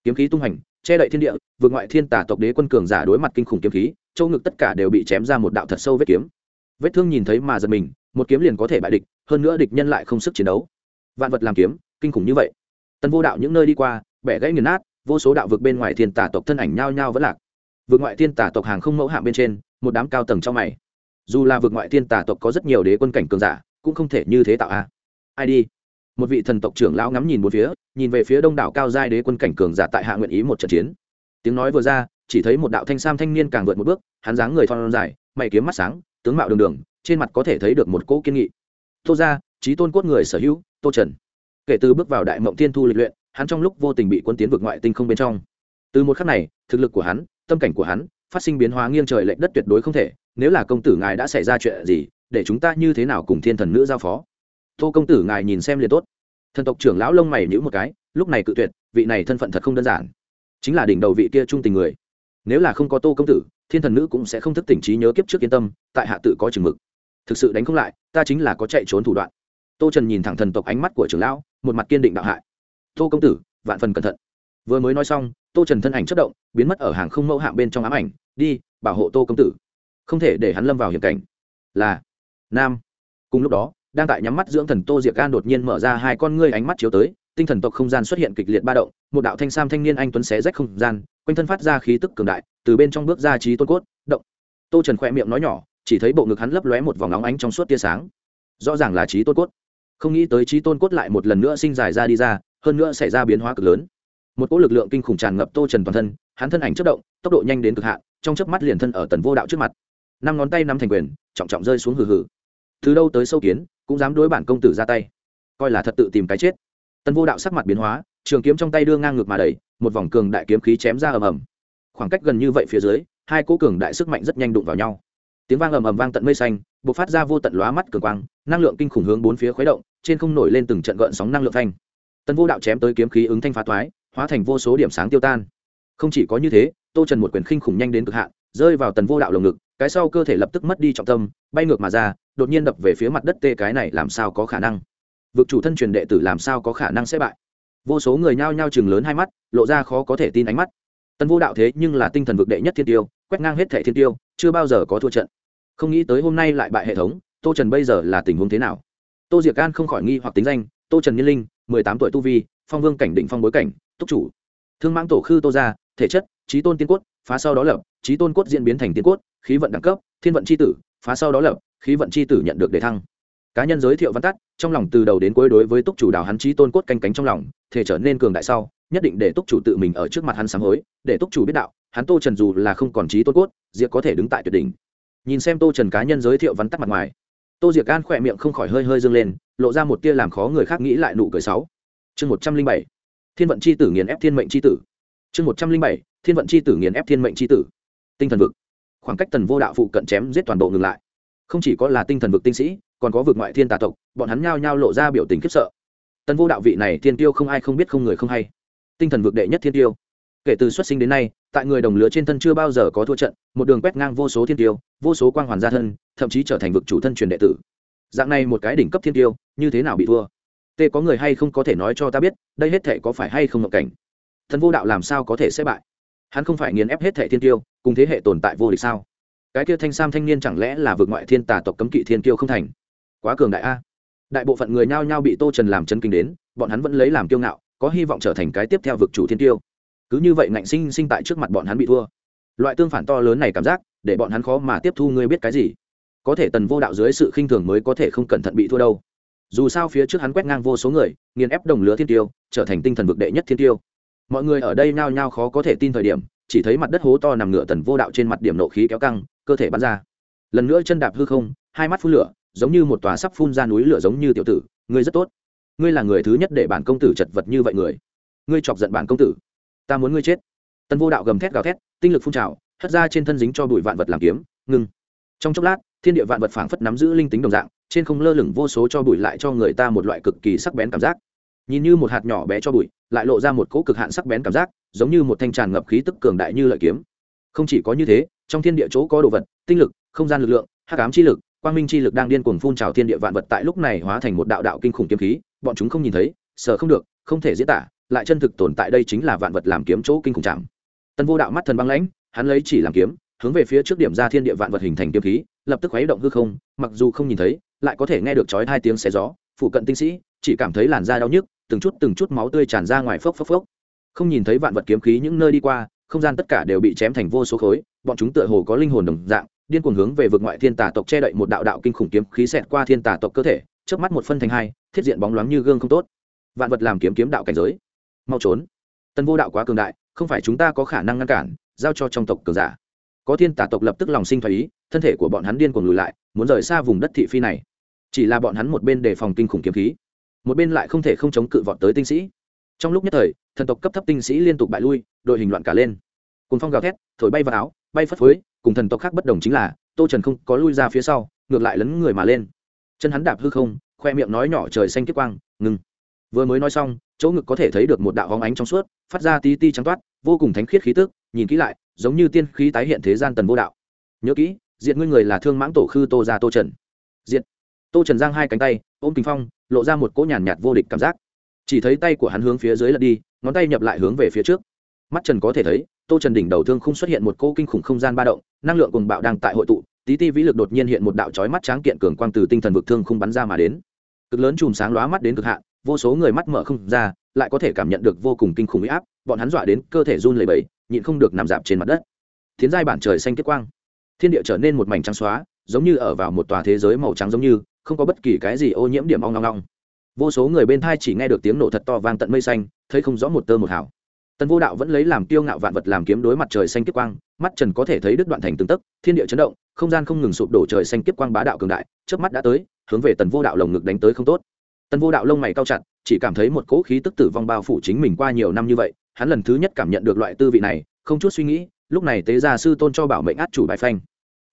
Kiếm khí tung hành, che đậy thiên địa, vượt ngoại thiên tả tộc đế quân cường giả đối mặt kinh khủng kiếm khí, châu ngực tất cả đều bị chém ra một đạo thật sâu vết kiếm. Vết thương nhìn thấy mà giật mình, một kiếm liền có thể bại địch, hơn nữa địch nhân lại không sức chiến đấu vạn vật làm kiếm, kinh khủng như vậy. Tần vô đạo những nơi đi qua, bẻ gãy nghiền nát, vô số đạo vực bên ngoài thiên tả tộc thân ảnh nhao nhao vẫn lạc. Vượt ngoại thiên tả tộc hàng không mẫu hạng bên trên, một đám cao tầng trong mày. Dù là vượt ngoại thiên tả tộc có rất nhiều đế quân cảnh cường giả, cũng không thể như thế tạo a. Ai đi? Một vị thần tộc trưởng lão ngắm nhìn một phía, nhìn về phía đông đảo cao giai đế quân cảnh cường giả tại hạ nguyện ý một trận chiến. Tiếng nói vừa ra, chỉ thấy một đạo thanh sam thanh niên càng vượt một bước, hắn dáng người thon dài, mày kiếm mắt sáng, tướng mạo đường đường, trên mặt có thể thấy được một cỗ kiên nghị. Tô ra trí tôn cốt người sở hữu tô trần. Kể từ bước vào đại mộng thiên thu lịch luyện, hắn trong lúc vô tình bị quân tiến vượt ngoại tinh không bên trong. Từ một khắc này, thực lực của hắn, tâm cảnh của hắn, phát sinh biến hóa nghiêng trời lệch đất tuyệt đối không thể. Nếu là công tử ngài đã xảy ra chuyện gì, để chúng ta như thế nào cùng thiên thần nữ giao phó? Tô công tử ngài nhìn xem liền tốt. Thần tộc trưởng lão lông mày nhữ một cái, lúc này cự tuyệt, vị này thân phận thật không đơn giản. Chính là đỉnh đầu vị kia trung tình người. Nếu là không có tô công tử, thiên thần nữ cũng sẽ không thức tỉnh trí nhớ kiếp trước yên tâm, tại hạ tự có chừng mực. Thực sự đánh không lại, ta chính là có chạy trốn thủ đoạn tô trần nhìn thẳng thần tộc ánh mắt của trưởng lão, một mặt kiên định đạo hại. Tô công tử, vạn phần cẩn thận. Vừa mới nói xong, tô trần thân ảnh chất động, biến mất ở hàng không mẫu hạng bên trong ám ảnh, đi, bảo hộ tô công tử. Không thể để hắn lâm vào hiểm cảnh. Là nam. Cùng lúc đó, đang tại nhắm mắt dưỡng thần tô diệc gan đột nhiên mở ra hai con ngươi ánh mắt chiếu tới, tinh thần tộc không gian xuất hiện kịch liệt ba động, một đạo thanh sam thanh niên anh tuấn xé rách không gian, quanh thân phát ra khí tức cường đại, từ bên trong bước ra trí tôn cốt, động. Tô trần khỏe miệng nói nhỏ, chỉ thấy bộ ngực hắn lấp lóe một vòng nóng ánh trong suốt tia sáng. Rõ ràng là trí tôn cốt không nghĩ tới trí tôn cốt lại một lần nữa sinh dài ra đi ra, hơn nữa xảy ra biến hóa cực lớn. Một cỗ lực lượng kinh khủng tràn ngập tô trần toàn thân, hắn thân ảnh chất động, tốc độ nhanh đến cực hạn, trong chớp mắt liền thân ở tần vô đạo trước mặt. Năm ngón tay năm thành quyền, trọng trọng rơi xuống hừ hừ. Từ đâu tới sâu kiến, cũng dám đối bản công tử ra tay. Coi là thật tự tìm cái chết. Tần vô đạo sắc mặt biến hóa, trường kiếm trong tay đưa ngang ngược mà đẩy, một vòng cường đại kiếm khí chém ra ầm ầm. Khoảng cách gần như vậy phía dưới, hai cỗ cường đại sức mạnh rất nhanh đụng vào nhau. Tiếng vang ầm ầm vang tận mây xanh b ộ c phát ra vô tận lóa mắt cường quang, năng lượng kinh khủng hướng bốn phía khuấy động trên không nổi lên từng trận gợn sóng năng lượng thanh tân vô đạo chém tới kiếm khí ứng thanh phá thoái hóa thành vô số điểm sáng tiêu tan. Không chỉ có như thế, tô trần một quyền khinh khủng nhanh đến cực hạn, rơi vào tần vô đạo lồng ngực, cái sau cơ thể lập tức mất đi trọng tâm, bay ngược mà ra, đột nhiên đập về phía mặt đất tê cái này làm sao có khả năng? Vực chủ thân truyền đệ tử làm sao có khả năng sẽ bại? Vô số người nhao nhao chừng lớn hai mắt, lộ ra khó có thể tin ánh mắt. Tần vô đạo thế nhưng là tinh thần vực đệ nhất thiên tiêu, quét ngang hết thẻ thiên tiêu, chưa bao giờ có thua trận. Không nghĩ tới hôm nay lại bại hệ thống, tô trần bây giờ là tình huống thế nào? Tô diệc can không khỏi nghi hoặc tính danh tô trần nhiên linh mười tám tuổi tu vi phong vương cảnh định phong bối cảnh túc chủ. Thương mãng tổ khư tô gia, thể chất trí tôn tiên cốt phá sau đó lập trí tôn cốt diễn biến thành tiên cốt khí vận đẳng cấp thiên vận c h i tử phá sau đó lập khí vận c h i tử nhận được đề thăng. Cá nhân giới thiệu văn tắt trong lòng từ đầu đến cuối đối với túc chủ đào hắn trí tôn cốt canh cánh trong lòng thể trở nên cường đại sau nhất định để túc chủ tự mình ở trước mặt hắn sáng hối để túc chủ biết đạo hắn tô trần dù là không còn trí tôn cốt diệp có thể đứng tại tuyệt đỉnh. Nhìn xem tô trần cá nhân giới thiệu văn tắt mặt ngoài tô diệc gan khỏe miệng không khỏi hơi hơi dâng lên, lộ ra một tia làm khó người khác nghĩ lại nụ cười sáu chương một trăm linh bảy, thiên vận c h i tử nghiền ép thiên mệnh c h i tử. Chương một trăm linh bảy, thiên vận c h i tử nghiền ép thiên mệnh c h i tử. Tinh thần vực. Khoảng cách tần vô đạo phụ cận chém giết toàn bộ ngừng lại. Không chỉ có là tinh thần vực tinh sĩ, còn có vực ngoại thiên tà tộc, bọn hắn nhao nhao lộ ra biểu tình khiếp sợ. Tần vô đạo vị này thiên tiêu không ai không biết không người không hay. Tinh thần vực đệ nhất thiên tiêu kể từ xuất sinh đến nay, tại người đồng lứa trên thân chưa bao giờ có thua trận, một đường quét ngang vô số thiên tiêu, vô số quang hoàn gia thân, thậm chí trở thành vực chủ thân truyền đệ tử. Dạng này một cái đỉnh cấp thiên tiêu, như thế nào bị thua? Tê có người hay không có thể nói cho ta biết, đây hết thể có phải hay không ngộng cảnh? Thần vô đạo làm sao có thể sẽ bại? Hắn không phải nghiền ép hết thể thiên tiêu, cùng thế hệ tồn tại vô địch sao? Cái kia thanh sam thanh niên chẳng lẽ là vượt ngoại thiên tà tộc cấm kỵ thiên tiêu không thành? Quá cường đại a. Đại bộ phận người nhao nhao bị tô trần làm chân kinh đến, bọn hắn vẫn lấy làm kiêu ngạo, có hy vọng trở thành cái tiếp theo vực chủ thiên tiêu cứ như vậy ngạnh sinh sinh tại trước mặt bọn hắn bị thua. Loại tương phản to lớn này cảm giác, để bọn hắn khó mà tiếp thu ngươi biết cái gì. Có thể tần vô đạo dưới sự khinh thường mới có thể không cẩn thận bị thua đâu. Dù sao phía trước hắn quét ngang vô số người, nghiền ép đồng lứa thiên tiêu, trở thành tinh thần vực đệ nhất thiên tiêu. Mọi người ở đây nhao nhao khó có thể tin thời điểm, chỉ thấy mặt đất hố to nằm ngựa tần vô đạo trên mặt điểm nộ khí kéo căng, cơ thể bắn ra. Lần nữa chân đạp hư không, hai mắt phun lửa, giống như một tòa sắp phun ra núi lửa giống như tiểu tử, ngươi rất tốt. Ngươi là người thứ nhất để bản công tử chật vật như vậy người. Ngươi chọc giận bản công tử ta muốn ngươi chết. Tần vô đạo gầm thét gào thét, tinh lực phun trào, hất ra trên thân dính cho bụi vạn vật làm kiếm, ngưng. Trong chốc lát, thiên địa vạn vật phảng phất nắm giữ linh tính đồng dạng, trên không lơ lửng vô số cho bụi lại cho người ta một loại cực kỳ sắc bén cảm giác. Nhìn như một hạt nhỏ bé cho bụi, lại lộ ra một cỗ cực hạn sắc bén cảm giác, giống như một thanh tràn ngập khí tức cường đại như lợi kiếm. Không chỉ có như thế, trong thiên địa chỗ có đồ vật, tinh lực, không gian lực lượng, hắc ám chi lực, quang minh chi lực đang điên cuồng phun trào thiên địa vạn vật tại lúc này hóa thành một đạo đạo kinh khủng kiếm khí, bọn chúng không nhìn thấy, sợ không được, không thể diễn tả lại chân thực tồn tại đây chính là vạn vật làm kiếm chỗ kinh khủng chạm. Tân vô đạo mắt thần băng lãnh, hắn lấy chỉ làm kiếm, hướng về phía trước điểm ra thiên địa vạn vật hình thành kiếm khí, lập tức khuấy động hư không, mặc dù không nhìn thấy, lại có thể nghe được chói hai tiếng xé gió, phụ cận tinh sĩ chỉ cảm thấy làn da đau nhức, từng chút từng chút máu tươi tràn ra ngoài phốc phốc phốc. Không nhìn thấy vạn vật kiếm khí những nơi đi qua, không gian tất cả đều bị chém thành vô số khối, bọn chúng tựa hồ có linh hồn đồng dạng, điên cuồng hướng về vực ngoại thiên tà tộc che đậy một đạo đạo kinh khủng kiếm khí xẹt qua thiên tà tộc cơ thể trước mắt một phân thành hai, thiết diện bóng loáng như gương không tốt. Vạn vật làm kiếm kiếm đạo cảnh giới mau trốn. Tân vô đạo quá cường đại, không phải chúng ta có khả năng ngăn cản, giao cho trong tộc cường giả. Có thiên tả tộc lập tức lòng sinh thoái ý, thân thể của bọn hắn điên cuồng lùi lại, muốn rời xa vùng đất thị phi này. Chỉ là bọn hắn một bên đề phòng kinh khủng kiếm khí, một bên lại không thể không chống cự vọt tới tinh sĩ. Trong lúc nhất thời, thần tộc cấp thấp tinh sĩ liên tục bại lui, đội hình loạn cả lên. Cùng phong gào thét, thổi bay vào áo, bay phất phới, cùng thần tộc khác bất đồng chính là, tô trần không có lui ra phía sau, ngược lại lấn người mà lên. Chân hắn đạp hư không, khoe miệng nói nhỏ trời xanh kiếp quang, ngừng vừa mới nói xong, chỗ ngực có thể thấy được một đạo hóng ánh trong suốt, phát ra tí ti trắng toát, vô cùng thánh khiết khí tức, nhìn kỹ lại, giống như tiên khí tái hiện thế gian tần vô đạo. Nhớ kỹ, diệt ngươi người là thương mãng tổ khư tô ra tô trần. Diệt. Tô trần giang hai cánh tay, ôm kinh phong, lộ ra một cỗ nhàn nhạt vô địch cảm giác. Chỉ thấy tay của hắn hướng phía dưới lật đi, ngón tay nhập lại hướng về phía trước. Mắt trần có thể thấy, tô trần đỉnh đầu thương không xuất hiện một cỗ kinh khủng không gian ba động, năng lượng cùng bạo đang tại hội tụ, tí ti vĩ lực đột nhiên hiện một đạo trói mắt tráng kiện cường quang từ tinh thần vực thương không bắn ra mà đến. Cực lớn chùm sáng lóa mắt đến cực hạn vô số người mắt mở không ra, lại có thể cảm nhận được vô cùng kinh khủng huy áp, bọn hắn dọa đến cơ thể run lẩy bẩy, nhịn không được nằm dạp trên mặt đất. Tiến giai bản trời xanh kết quang. Thiên địa trở nên một mảnh trắng xóa, giống như ở vào một tòa thế giới màu trắng giống như, không có bất kỳ cái gì ô nhiễm điểm ong ngong ngong vô số người bên thai chỉ nghe được tiếng nổ thật to vang tận mây xanh, thấy không rõ một tơ một hào. Tần vô đạo vẫn lấy làm kiêu ngạo vạn vật làm kiếm đối mặt trời xanh kiếp quang, mắt trần có thể thấy đứt đoạn thành từng tấc, thiên địa chấn động, không gian không ngừng sụp đổ trời xanh kiếp quang bá đạo cường đại trước mắt đã tới, hướng về tần vô đạo lồng ngực đánh tới không tốt tần vô đạo lông mày cao chặt, chỉ cảm thấy một cỗ khí tức tử vong bao phủ chính mình qua nhiều năm như vậy, hắn lần thứ nhất cảm nhận được loại tư vị này, không chút suy nghĩ, lúc này tế gia sư tôn cho bảo mệnh át chủ bài phanh.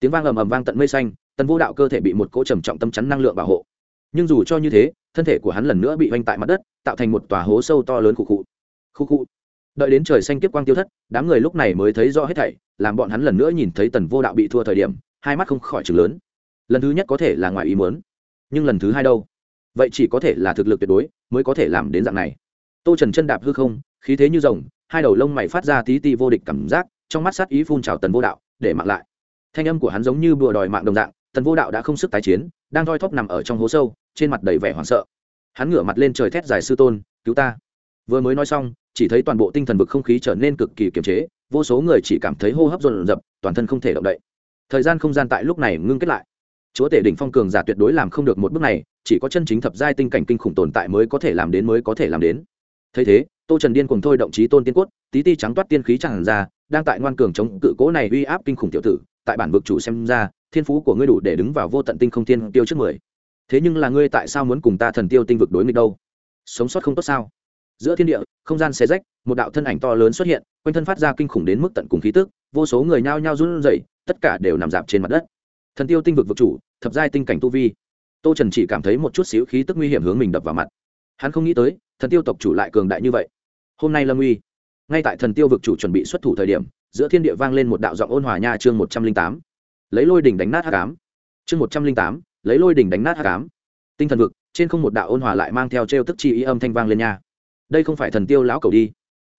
Tiếng vang ầm ầm vang tận mây xanh, tần vô đạo cơ thể bị một cỗ trầm trọng tâm chắn năng lượng bảo hộ. Nhưng dù cho như thế, thân thể của hắn lần nữa bị vanh tại mặt đất, tạo thành một tòa hố sâu to lớn khu khu. Khu khu. Đợi đến trời xanh kiếp quang tiêu thất, đám người lúc này mới thấy rõ hết thảy, làm bọn hắn lần nữa nhìn thấy tần vô đạo bị thua thời điểm, hai mắt không khỏi chừng lớn. Lần thứ nhất có thể là ngoài ý muốn, nhưng lần thứ hai đâu? Vậy chỉ có thể là thực lực tuyệt đối mới có thể làm đến dạng này. Tô trần chân đạp hư không, khí thế như rồng, hai đầu lông mày phát ra tí ti vô địch cảm giác, trong mắt sát ý phun trào tần vô đạo, để mạng lại. Thanh âm của hắn giống như bùa đòi mạng đồng dạng, tần vô đạo đã không sức tái chiến, đang thoi thóp nằm ở trong hố sâu, trên mặt đầy vẻ hoảng sợ. Hắn ngửa mặt lên trời thét dài sư tôn, cứu ta. Vừa mới nói xong, chỉ thấy toàn bộ tinh thần vực không khí trở nên cực kỳ kiềm chế, vô số người chỉ cảm thấy hô hấp dồn dập, toàn thân không thể động đậy. Thời gian không gian tại lúc này ngưng kết lại chúa tể đỉnh phong cường giả tuyệt đối làm không được một bước này, chỉ có chân chính thập giai tinh cảnh kinh khủng tồn tại mới có thể làm đến, mới có thể làm đến. Thấy thế, tô trần điên cùng thôi động chí tôn tiên cốt, tí ti trắng toát tiên khí chẳng ra, đang tại ngoan cường chống cự cố này uy áp kinh khủng tiểu tử, tại bản vực chủ xem ra, thiên phú của ngươi đủ để đứng vào vô tận tinh không tiên tiêu trước mười. Thế nhưng là ngươi tại sao muốn cùng ta thần tiêu tinh vực đối nghịch đâu? Sống sót không tốt sao? Giữa thiên địa, không gian xé rách, một đạo thân ảnh to lớn xuất hiện, quanh thân phát ra kinh khủng đến mức tận cùng khí tức, vô số người nhao nhao run rẩy, tất cả đều nằm dạp trên mặt đất thần tiêu tinh vực vực chủ, thập giai tinh cảnh tu vi. Tô trần chỉ cảm thấy một chút xíu khí tức nguy hiểm hướng mình đập vào mặt. Hắn không nghĩ tới, thần tiêu tộc chủ lại cường đại như vậy. Hôm nay lâm uy, ngay tại thần tiêu vực chủ chuẩn bị xuất thủ thời điểm, giữa thiên địa vang lên một đạo giọng ôn hòa nha chương một trăm linh tám. Lấy lôi đỉnh đánh nát hát cám chương một trăm linh tám, lấy lôi đỉnh đánh nát hát cám tinh thần vực, trên không một đạo ôn hòa lại mang theo t r e o tức chi ý âm thanh vang lên nha. Đây không phải thần tiêu lão cầu đi.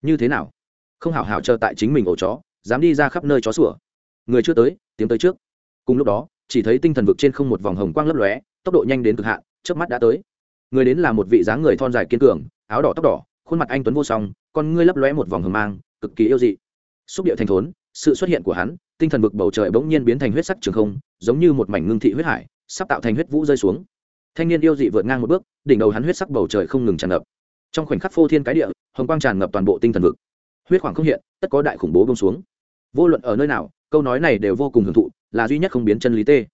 Như thế nào? Không hảo hảo chờ tại chính mình ổ chó, dám đi ra khắp nơi chó sủa. Người chưa tới tiếng tới trước cùng lúc đó, chỉ thấy tinh thần vực trên không một vòng hồng quang lấp lóe, tốc độ nhanh đến cực hạn trước mắt đã tới. Người đến là một vị dáng người thon dài kiên cường, áo đỏ tóc đỏ, khuôn mặt anh tuấn vô song, con ngươi lấp lóe một vòng hờ mang, cực kỳ yêu dị. Xúc điệu thành thốn, sự xuất hiện của hắn, tinh thần vực bầu trời bỗng nhiên biến thành huyết sắc trường không, giống như một mảnh ngưng thị huyết hải, sắp tạo thành huyết vũ rơi xuống. Thanh niên yêu dị vượt ngang một bước, đỉnh đầu hắn huyết sắc bầu trời không ngừng tràn ngập. Trong khoảnh khắc phô thiên cái địa, hồng quang tràn ngập toàn bộ tinh thần vực. Huyết khoảng không hiện, tất có đại khủng bố bông xuống. Vô luận ở nơi nào câu nói này đều vô cùng hưởng thụ, là duy nhất không biến chân lý tê.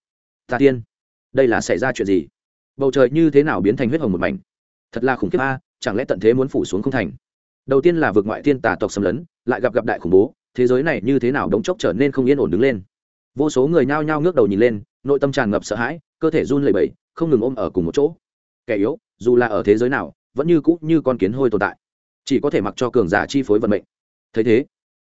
Tà tiên, đây là xảy ra chuyện gì? Bầu trời như thế nào biến thành huyết hồng một mảnh? Thật là khủng khiếp a, chẳng lẽ tận thế muốn phủ xuống không thành? Đầu tiên là vượt ngoại thiên tà tộc xâm lấn, lại gặp gặp đại khủng bố, thế giới này như thế nào đống chốc trở nên không yên ổn đứng lên. Vô số người nhao nhao ngước đầu nhìn lên, nội tâm tràn ngập sợ hãi, cơ thể run lẩy bẩy, không ngừng ôm ở cùng một chỗ. Kẻ yếu, dù là ở thế giới nào, vẫn như cũ như con kiến hôi tồn tại, chỉ có thể mặc cho cường giả chi phối vận mệnh. Thấy thế,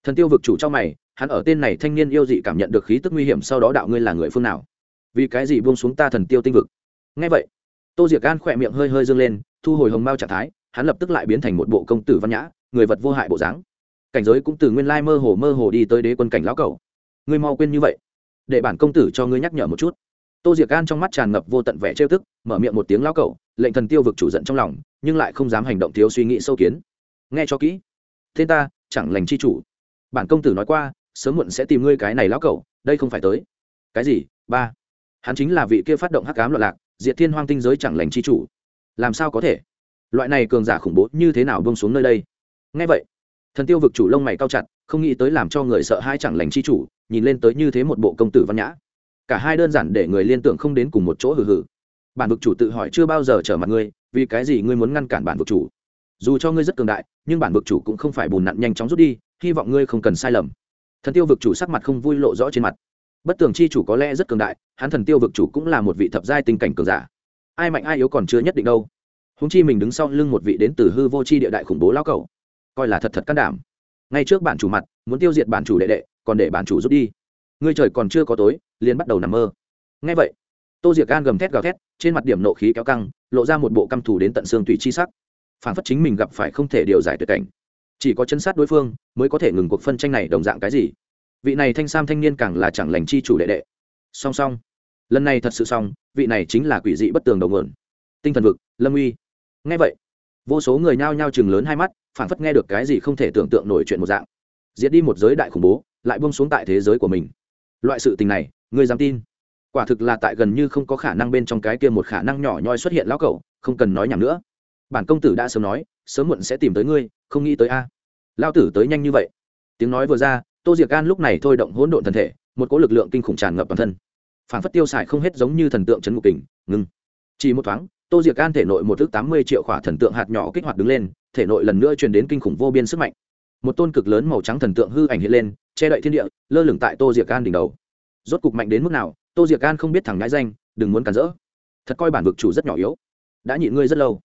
thần tiêu vực chủ trong mày hắn ở tên này thanh niên yêu dị cảm nhận được khí tức nguy hiểm sau đó đạo ngươi là người phương nào? Vì cái gì buông xuống ta thần tiêu tinh vực? Ngay vậy, tô diệc gan khỏe miệng hơi hơi dâng lên, thu hồi hồng mao trạng thái, hắn lập tức lại biến thành một bộ công tử văn nhã, người vật vô hại bộ dáng. Cảnh giới cũng từ nguyên lai mơ hồ mơ hồ đi tới đế quân cảnh lão cầu ngươi mau quên như vậy, để bản công tử cho ngươi nhắc nhở một chút. Tô diệc gan trong mắt tràn ngập vô tận vẻ trêu tức, mở miệng một tiếng lão cầu lệnh thần tiêu vực chủ giận trong lòng, nhưng lại không dám hành động thiếu suy nghĩ sâu kiến. Nghe cho kỹ. Tên ta, chẳng lành chi chủ. Bản công tử nói qua sớm muộn sẽ tìm ngươi cái này lão cẩu, đây không phải tới. Cái gì? Ba. Hắn chính là vị kia phát động hắc cám loạn lạc diệt thiên hoang tinh giới chẳng lành chi chủ. Làm sao có thể? Loại này cường giả khủng bố như thế nào bông xuống nơi đây? Ngay vậy thần tiêu vực chủ lông mày cao chặt không nghĩ tới làm cho người sợ hai chẳng lành chi chủ nhìn lên tới như thế một bộ công tử văn nhã. Cả hai đơn giản để người liên tưởng không đến cùng một chỗ hừ hừ. Bản vực chủ tự hỏi chưa bao giờ trở mặt ngươi vì cái gì ngươi muốn ngăn cản bản vực chủ? Dù cho ngươi rất cường đại nhưng bản vực chủ cũng không phải bùn nặn nhanh chóng rút đi hy vọng ngươi không cần sai lầm thần tiêu vực chủ sắc mặt không vui lộ rõ trên mặt. Bất tường chi chủ có lẽ rất cường đại, hắn thần tiêu vực chủ cũng là một vị thập giai tình cảnh cường giả. Ai mạnh ai yếu còn chưa nhất định đâu. Húng chi mình đứng sau lưng một vị đến từ hư vô chi địa đại khủng bố lao cầu coi là thật thật can đảm. Ngay trước bản chủ mặt, muốn tiêu diệt bản chủ đệ đệ, còn để bản chủ rút đi. Ngươi trời còn chưa có tối, liền bắt đầu nằm mơ. Ngay vậy, tô diệc gan gầm thét gào thét, trên mặt điểm nộ khí kéo căng, lộ ra một bộ căm thù đến tận xương tùy chi sắc. Phản phất chính mình gặp phải không thể điều giải tuyệt cảnh chỉ có chân sát đối phương mới có thể ngừng cuộc phân tranh này đồng dạng cái gì. Vị này thanh sam thanh niên càng là chẳng lành chi chủ đệ đệ. Song song, lần này thật sự xong, vị này chính là quỷ dị bất tường đầu nguồn. Tinh thần vực, lâm uy. Ngay vậy, vô số người nhao nhao chừng lớn hai mắt phản phất nghe được cái gì không thể tưởng tượng nổi chuyện một dạng. Diễn đi một giới đại khủng bố, lại bông xuống tại thế giới của mình. Loại sự tình này, ngươi dám tin? Quả thực là tại gần như không có khả năng bên trong cái kia một khả năng nhỏ nhoi xuất hiện lão cẩu, không cần nói nhảm nữa. Bản công tử đã sớm nói, sớm muộn sẽ tìm tới ngươi, không nghĩ tới a lao tử tới nhanh như vậy. Tiếng nói vừa ra, tô diệc gan lúc này thôi động hỗn độn thân thể, một cỗ lực lượng kinh khủng tràn ngập toàn thân. Phản phất tiêu xài không hết giống như thần tượng trấn ngục kình ngưng chỉ một thoáng, tô diệc gan thể nội một thước tám mươi triệu khỏa thần tượng hạt nhỏ kích hoạt đứng lên, thể nội lần nữa truyền đến kinh khủng vô biên sức mạnh. Một tôn cực lớn màu trắng thần tượng hư ảnh hiện lên, che đậy thiên địa, lơ lửng tại tô diệc gan đỉnh đầu. Rốt cục mạnh đến mức nào, tô diệc gan không biết thẳng ngãi danh, đừng muốn cản rỡ. Thật coi bản vực chủ rất nhỏ yếu. Đã nhịn ngươi rất lâu.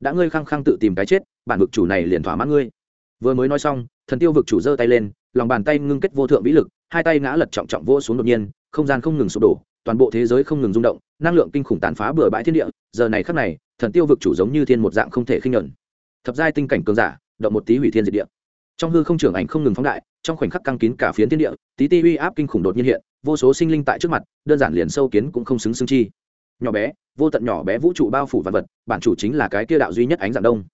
Đã ngươi khăng khăng tự tìm cái chết, bản vực chủ này liền thỏa mãn ngươi vừa mới nói xong, thần tiêu vực chủ giơ tay lên, lòng bàn tay ngưng kết vô thượng vĩ lực, hai tay ngã lật trọng trọng vô xuống đột nhiên, không gian không ngừng sụp đổ, toàn bộ thế giới không ngừng rung động, năng lượng kinh khủng tàn phá bừa bãi thiên địa, giờ này khắc này, thần tiêu vực chủ giống như thiên một dạng không thể khinh nhẫn thập giai tinh cảnh cường giả, động một tí hủy thiên diệt địa. Trong hư không trưởng ảnh không ngừng phóng đại, trong khoảnh khắc căng kín cả phiến thiên địa, tí ti uy áp kinh khủng đột nhiên hiện, vô số sinh linh tại trước mặt, đơn giản liền sâu kiến cũng không xứng xứng chi. Nhỏ bé, vô tận nhỏ bé vũ trụ bao phủ vật vật, bản chủ chính là cái kia đạo duy nhất ánh dạng đông.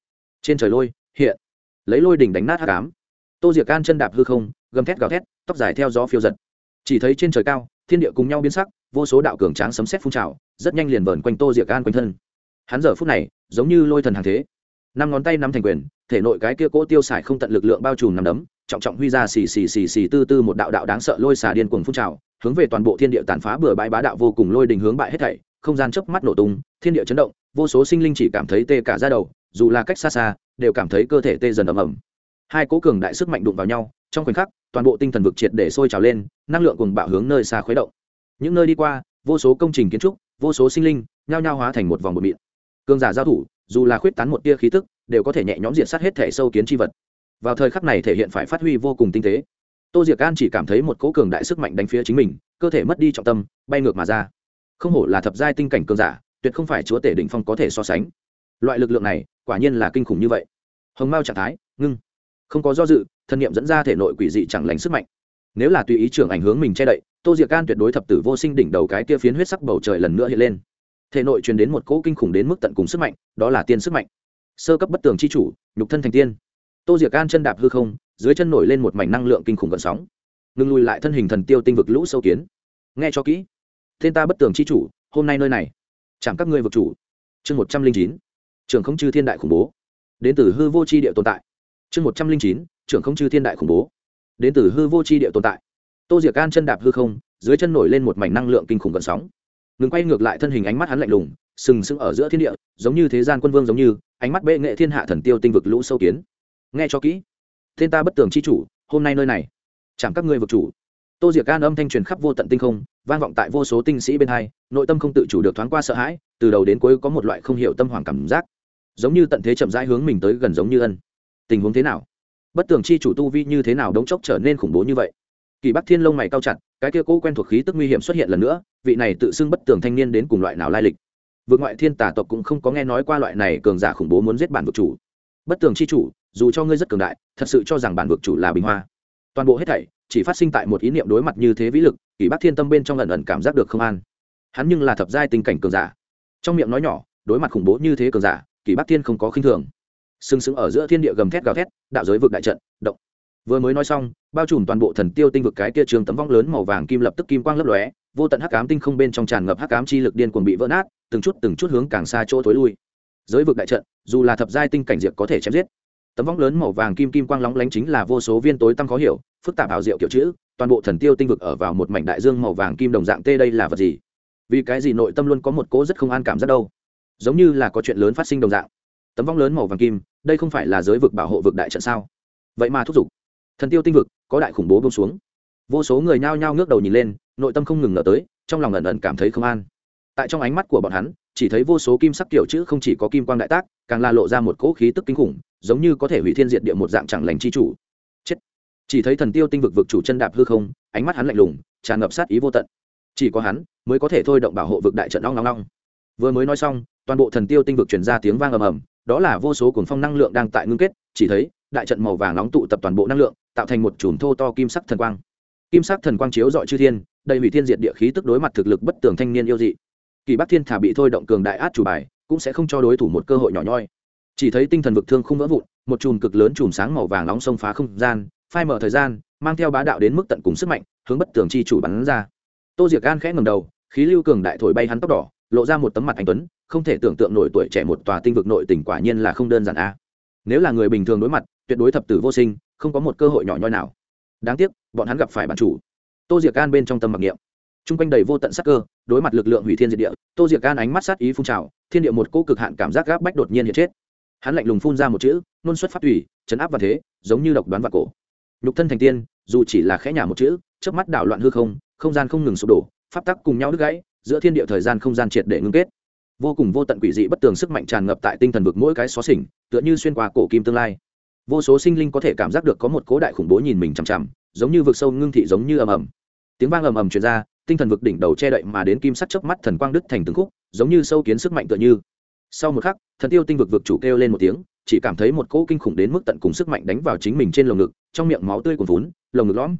Trên trời lôi, hiện lấy lôi đỉnh đánh nát hắc ám tô diệc can chân đạp hư không, gầm thét gào thét, tóc dài theo gió phiêu giật. Chỉ thấy trên trời cao, thiên địa cùng nhau biến sắc, vô số đạo cường tráng sấm xét phun trào, rất nhanh liền vờn quanh tô diệc can quanh thân. Hắn giờ phút này, giống như lôi thần hàng thế. Năm ngón tay nắm thành quyền, thể nội cái kia cỗ tiêu xài không tận lực lượng bao trùm nằm đấm, trọng trọng huy ra xì xì xì xì tư tư một đạo đạo đáng sợ lôi xà điên cuồng phun trào, hướng về toàn bộ thiên địa tàn phá bừa bãi bá đạo vô cùng lôi đình hướng bại hết thảy, không gian chớp mắt nổ tung, thiên địa chấn động, vô số sinh linh chỉ cảm thấy tê cả ra đầu dù là cách xa xa, đều cảm thấy cơ thể tê dần ầm ầm. Hai cố cường đại sức mạnh đụng vào nhau, trong khoảnh khắc, toàn bộ tinh thần vực triệt để sôi trào lên, năng lượng cùng bạo hướng nơi xa khuấy động. Những nơi đi qua, vô số công trình kiến trúc, vô số sinh linh, nhao nhao hóa thành một vòng bột mịn. Cường giả giao thủ, dù là khuyết tán một tia khí tức, đều có thể nhẹ nhõm diện sát hết thể sâu kiến tri vật. Vào thời khắc này thể hiện phải phát huy vô cùng tinh tế. Tô diệc an chỉ cảm thấy một cố cường đại sức mạnh đánh phía chính mình, cơ thể mất đi trọng tâm, bay ngược mà ra. Không hổ là thập giai tinh cảnh cường giả, tuyệt không phải chúa tể định phong có thể so sánh. Loại lực lượng này quả nhiên là kinh khủng như vậy. Hồng mao trạng thái, ngưng. Không có do dự, thân nhiệm dẫn ra thể nội quỷ dị chẳng lành sức mạnh. Nếu là tùy ý trưởng ảnh hướng mình che đậy, tô diệc can tuyệt đối thập tử vô sinh đỉnh đầu cái tia phiến huyết sắc bầu trời lần nữa hiện lên. Thể nội truyền đến một cỗ kinh khủng đến mức tận cùng sức mạnh, đó là tiên sức mạnh. Sơ cấp bất tường c h i chủ, nhục thân thành tiên. Tô diệc can chân đạp hư không, dưới chân nổi lên một mảnh năng lượng kinh khủng gần sóng. Ngừng lùi lại thân hình thần tiêu tinh vực lũ sâu kiến. Nghe cho kỹ. Tên ta bất tường c h i chủ, hôm nay nơi này. Chẳng các ngươi vực chủ. Chương một trăm linh chín trưởng không chư thiên đại khủng bố. Đến từ hư vô c h i địa tồn tại. Chương một trăm linh chín trưởng không chư thiên đại khủng bố. Đến từ hư vô c h i địa tồn tại. Tô diệc can chân đạp hư không, dưới chân nổi lên một mảnh năng lượng kinh khủng gần sóng. Ngừng quay ngược lại thân hình ánh mắt hắn lạnh lùng, sừng sững ở giữa thiên địa, giống như thế gian quân vương giống như, ánh mắt bệ nghệ thiên hạ thần tiêu tinh vực lũ sâu kiến. Nghe cho kỹ. Tên ta bất tường c h i chủ, hôm nay nơi này. Chẳng các ngươi vực chủ. Tô diệc can âm thanh truyền khắp vô tận tinh không, vang vọng tại vô số tinh sĩ bên hai, nội tâm không tự chủ được thoáng qua sợ hãi, từ đầu đến cuối có một loại không hiểu tâm hoàng cảm giác giống như tận thế chậm rãi hướng mình tới gần giống như ân. Tình huống thế nào? Bất tường chi chủ tu vi như thế nào đống chốc trở nên khủng bố như vậy? Kỳ bắc thiên lông mày cao chặt, cái kia cố quen thuộc khí tức nguy hiểm xuất hiện lần nữa, vị này tự xưng bất tường thanh niên đến cùng loại nào lai lịch? Vượt ngoại thiên tà tộc cũng không có nghe nói qua loại này cường giả khủng bố muốn giết bản vực chủ. Bất tường chi chủ, dù cho ngươi rất cường đại, thật sự cho rằng bản vực chủ là bình hoa. Toàn bộ hết thảy chỉ phát sinh tại một ý niệm đối mặt như thế vĩ lực, kỳ bắc thiên tâm bên trong lần ẩn cảm giác được không an. Hắn nhưng là thập giai tình cảnh cường giả. Trong miệng nói nhỏ, đối mặt khủng bố như thế cường giả kỳ bắc thiên không có khinh thường. Sừng sững ở giữa thiên địa gầm thét gào thét, đạo giới vực đại trận, động. Vừa mới nói xong, bao trùm toàn bộ thần tiêu tinh vực cái kia trường tấm vong lớn màu vàng kim lập tức kim quang lấp lóe, vô tận hắc ám tinh không bên trong tràn ngập hắc ám chi lực điên cuồng bị vỡ nát, từng chút từng chút hướng càng xa chỗ thối lui. Giới vực đại trận, dù là thập giai tinh cảnh diệt có thể chém giết. Tấm vong lớn màu vàng kim kim quang lóng lánh chính là vô số viên tối tăng khó hiểu, phức tạp ảo diệu kiểu chữ, toàn bộ thần tiêu tinh vực ở vào một mảnh đại dương màu vàng kim đồng dạng tê đây là vật gì? Vì cái gì nội tâm luôn có một cố rất không an cảm rất đâu? Giống như là có chuyện lớn phát sinh đồng dạng. Tấm vong lớn màu vàng kim, đây không phải là giới vực bảo hộ vực đại trận sao? Vậy mà thúc giục. Thần tiêu tinh vực, có đại khủng bố bông xuống. Vô số người nhao nhao ngước đầu nhìn lên, nội tâm không ngừng ngờ tới, trong lòng ẩn ẩn cảm thấy không an. Tại trong ánh mắt của bọn hắn, chỉ thấy vô số kim sắc kiểu chữ không chỉ có kim quang đại tác, càng là lộ ra một cỗ khí tức kinh khủng, giống như có thể hủy thiên diệt địa một dạng chẳng lành chi chủ. Chết. Chỉ thấy thần tiêu tinh vực vực chủ chân đạp hư không, ánh mắt hắn lạnh lùng, tràn ngập sát ý vô tận. Chỉ có hắn mới có thể thôi động bảo hộ vực đại trận long long long vừa mới nói xong toàn bộ thần tiêu tinh vực truyền ra tiếng vang ầm ầm, đó là vô số cuồng phong năng lượng đang tại ngưng kết, chỉ thấy, đại trận màu vàng nóng tụ tập toàn bộ năng lượng, tạo thành một chùm thô to kim sắc thần quang. Kim sắc thần quang chiếu dọi chư thiên, đầy hủy thiên diệt địa khí tức đối mặt thực lực bất tường thanh niên yêu dị. Kỳ bắc thiên thả bị thôi động cường đại át chủ bài, cũng sẽ không cho đối thủ một cơ hội nhỏ nhoi. Chỉ thấy tinh thần vực thương không vỡ vụn, một chùm cực lớn chùm sáng màu vàng nóng xông phá không gian, phai mở thời gian, mang theo bá đạo đến mức tận cùng sức mạnh, hướng bất tường chi chủ bắn ra. Tô diệc gan khẽ ngầm đầu, khí lưu cường đại thổi bay hắn tóc đỏ lộ ra một tấm mặt anh tuấn, không thể tưởng tượng nổi tuổi trẻ một tòa tinh vực nội tỉnh quả nhiên là không đơn giản a. Nếu là người bình thường đối mặt, tuyệt đối thập tử vô sinh, không có một cơ hội nhỏ nhoi nào. Đáng tiếc, bọn hắn gặp phải bản chủ. Tô diệc can bên trong tâm mặc niệm. T r u n g quanh đầy vô tận sắc cơ, đối mặt lực lượng hủy thiên diệt địa, tô diệc can ánh mắt sát ý phun trào, thiên địa một cô cực hạn cảm giác gáp bách đột nhiên hiện chết. Hắn lạnh lùng phun ra một chữ, nôn xuất phát thủy chấn áp và thế, giống như độc đoán và cổ. Nhục thân thành tiên, dù chỉ là khẽ nhả một chữ trước mắt đảo loạn hư không không gian không ngừng sụp đổ, pháp tắc cùng nhau đứt gãy giữa thiên địa thời gian không gian triệt để ngưng kết. Vô cùng vô tận quỷ dị bất tường sức mạnh tràn ngập tại tinh thần vực mỗi cái xó xỉnh, tựa như xuyên qua cổ kim tương lai. Vô số sinh linh có thể cảm giác được có một cố đại khủng bố nhìn mình chằm chằm, giống như vực sâu ngưng thị giống như ầm ầm. Tiếng vang ầm ầm truyền ra, tinh thần vực đỉnh đầu che đậy mà đến kim sắc chớp mắt thần quang đứt thành từng khúc, giống như sâu kiến sức mạnh tựa như. Sau một khắc, thần tiêu tinh vực vực chủ kêu lên một tiếng, chỉ cảm thấy một cỗ kinh khủng đến mức tận cùng sức mạnh đánh vào chính mình trên lồng ngực, trong miệng máu tươi cuồn vốn lồng ngực lõm.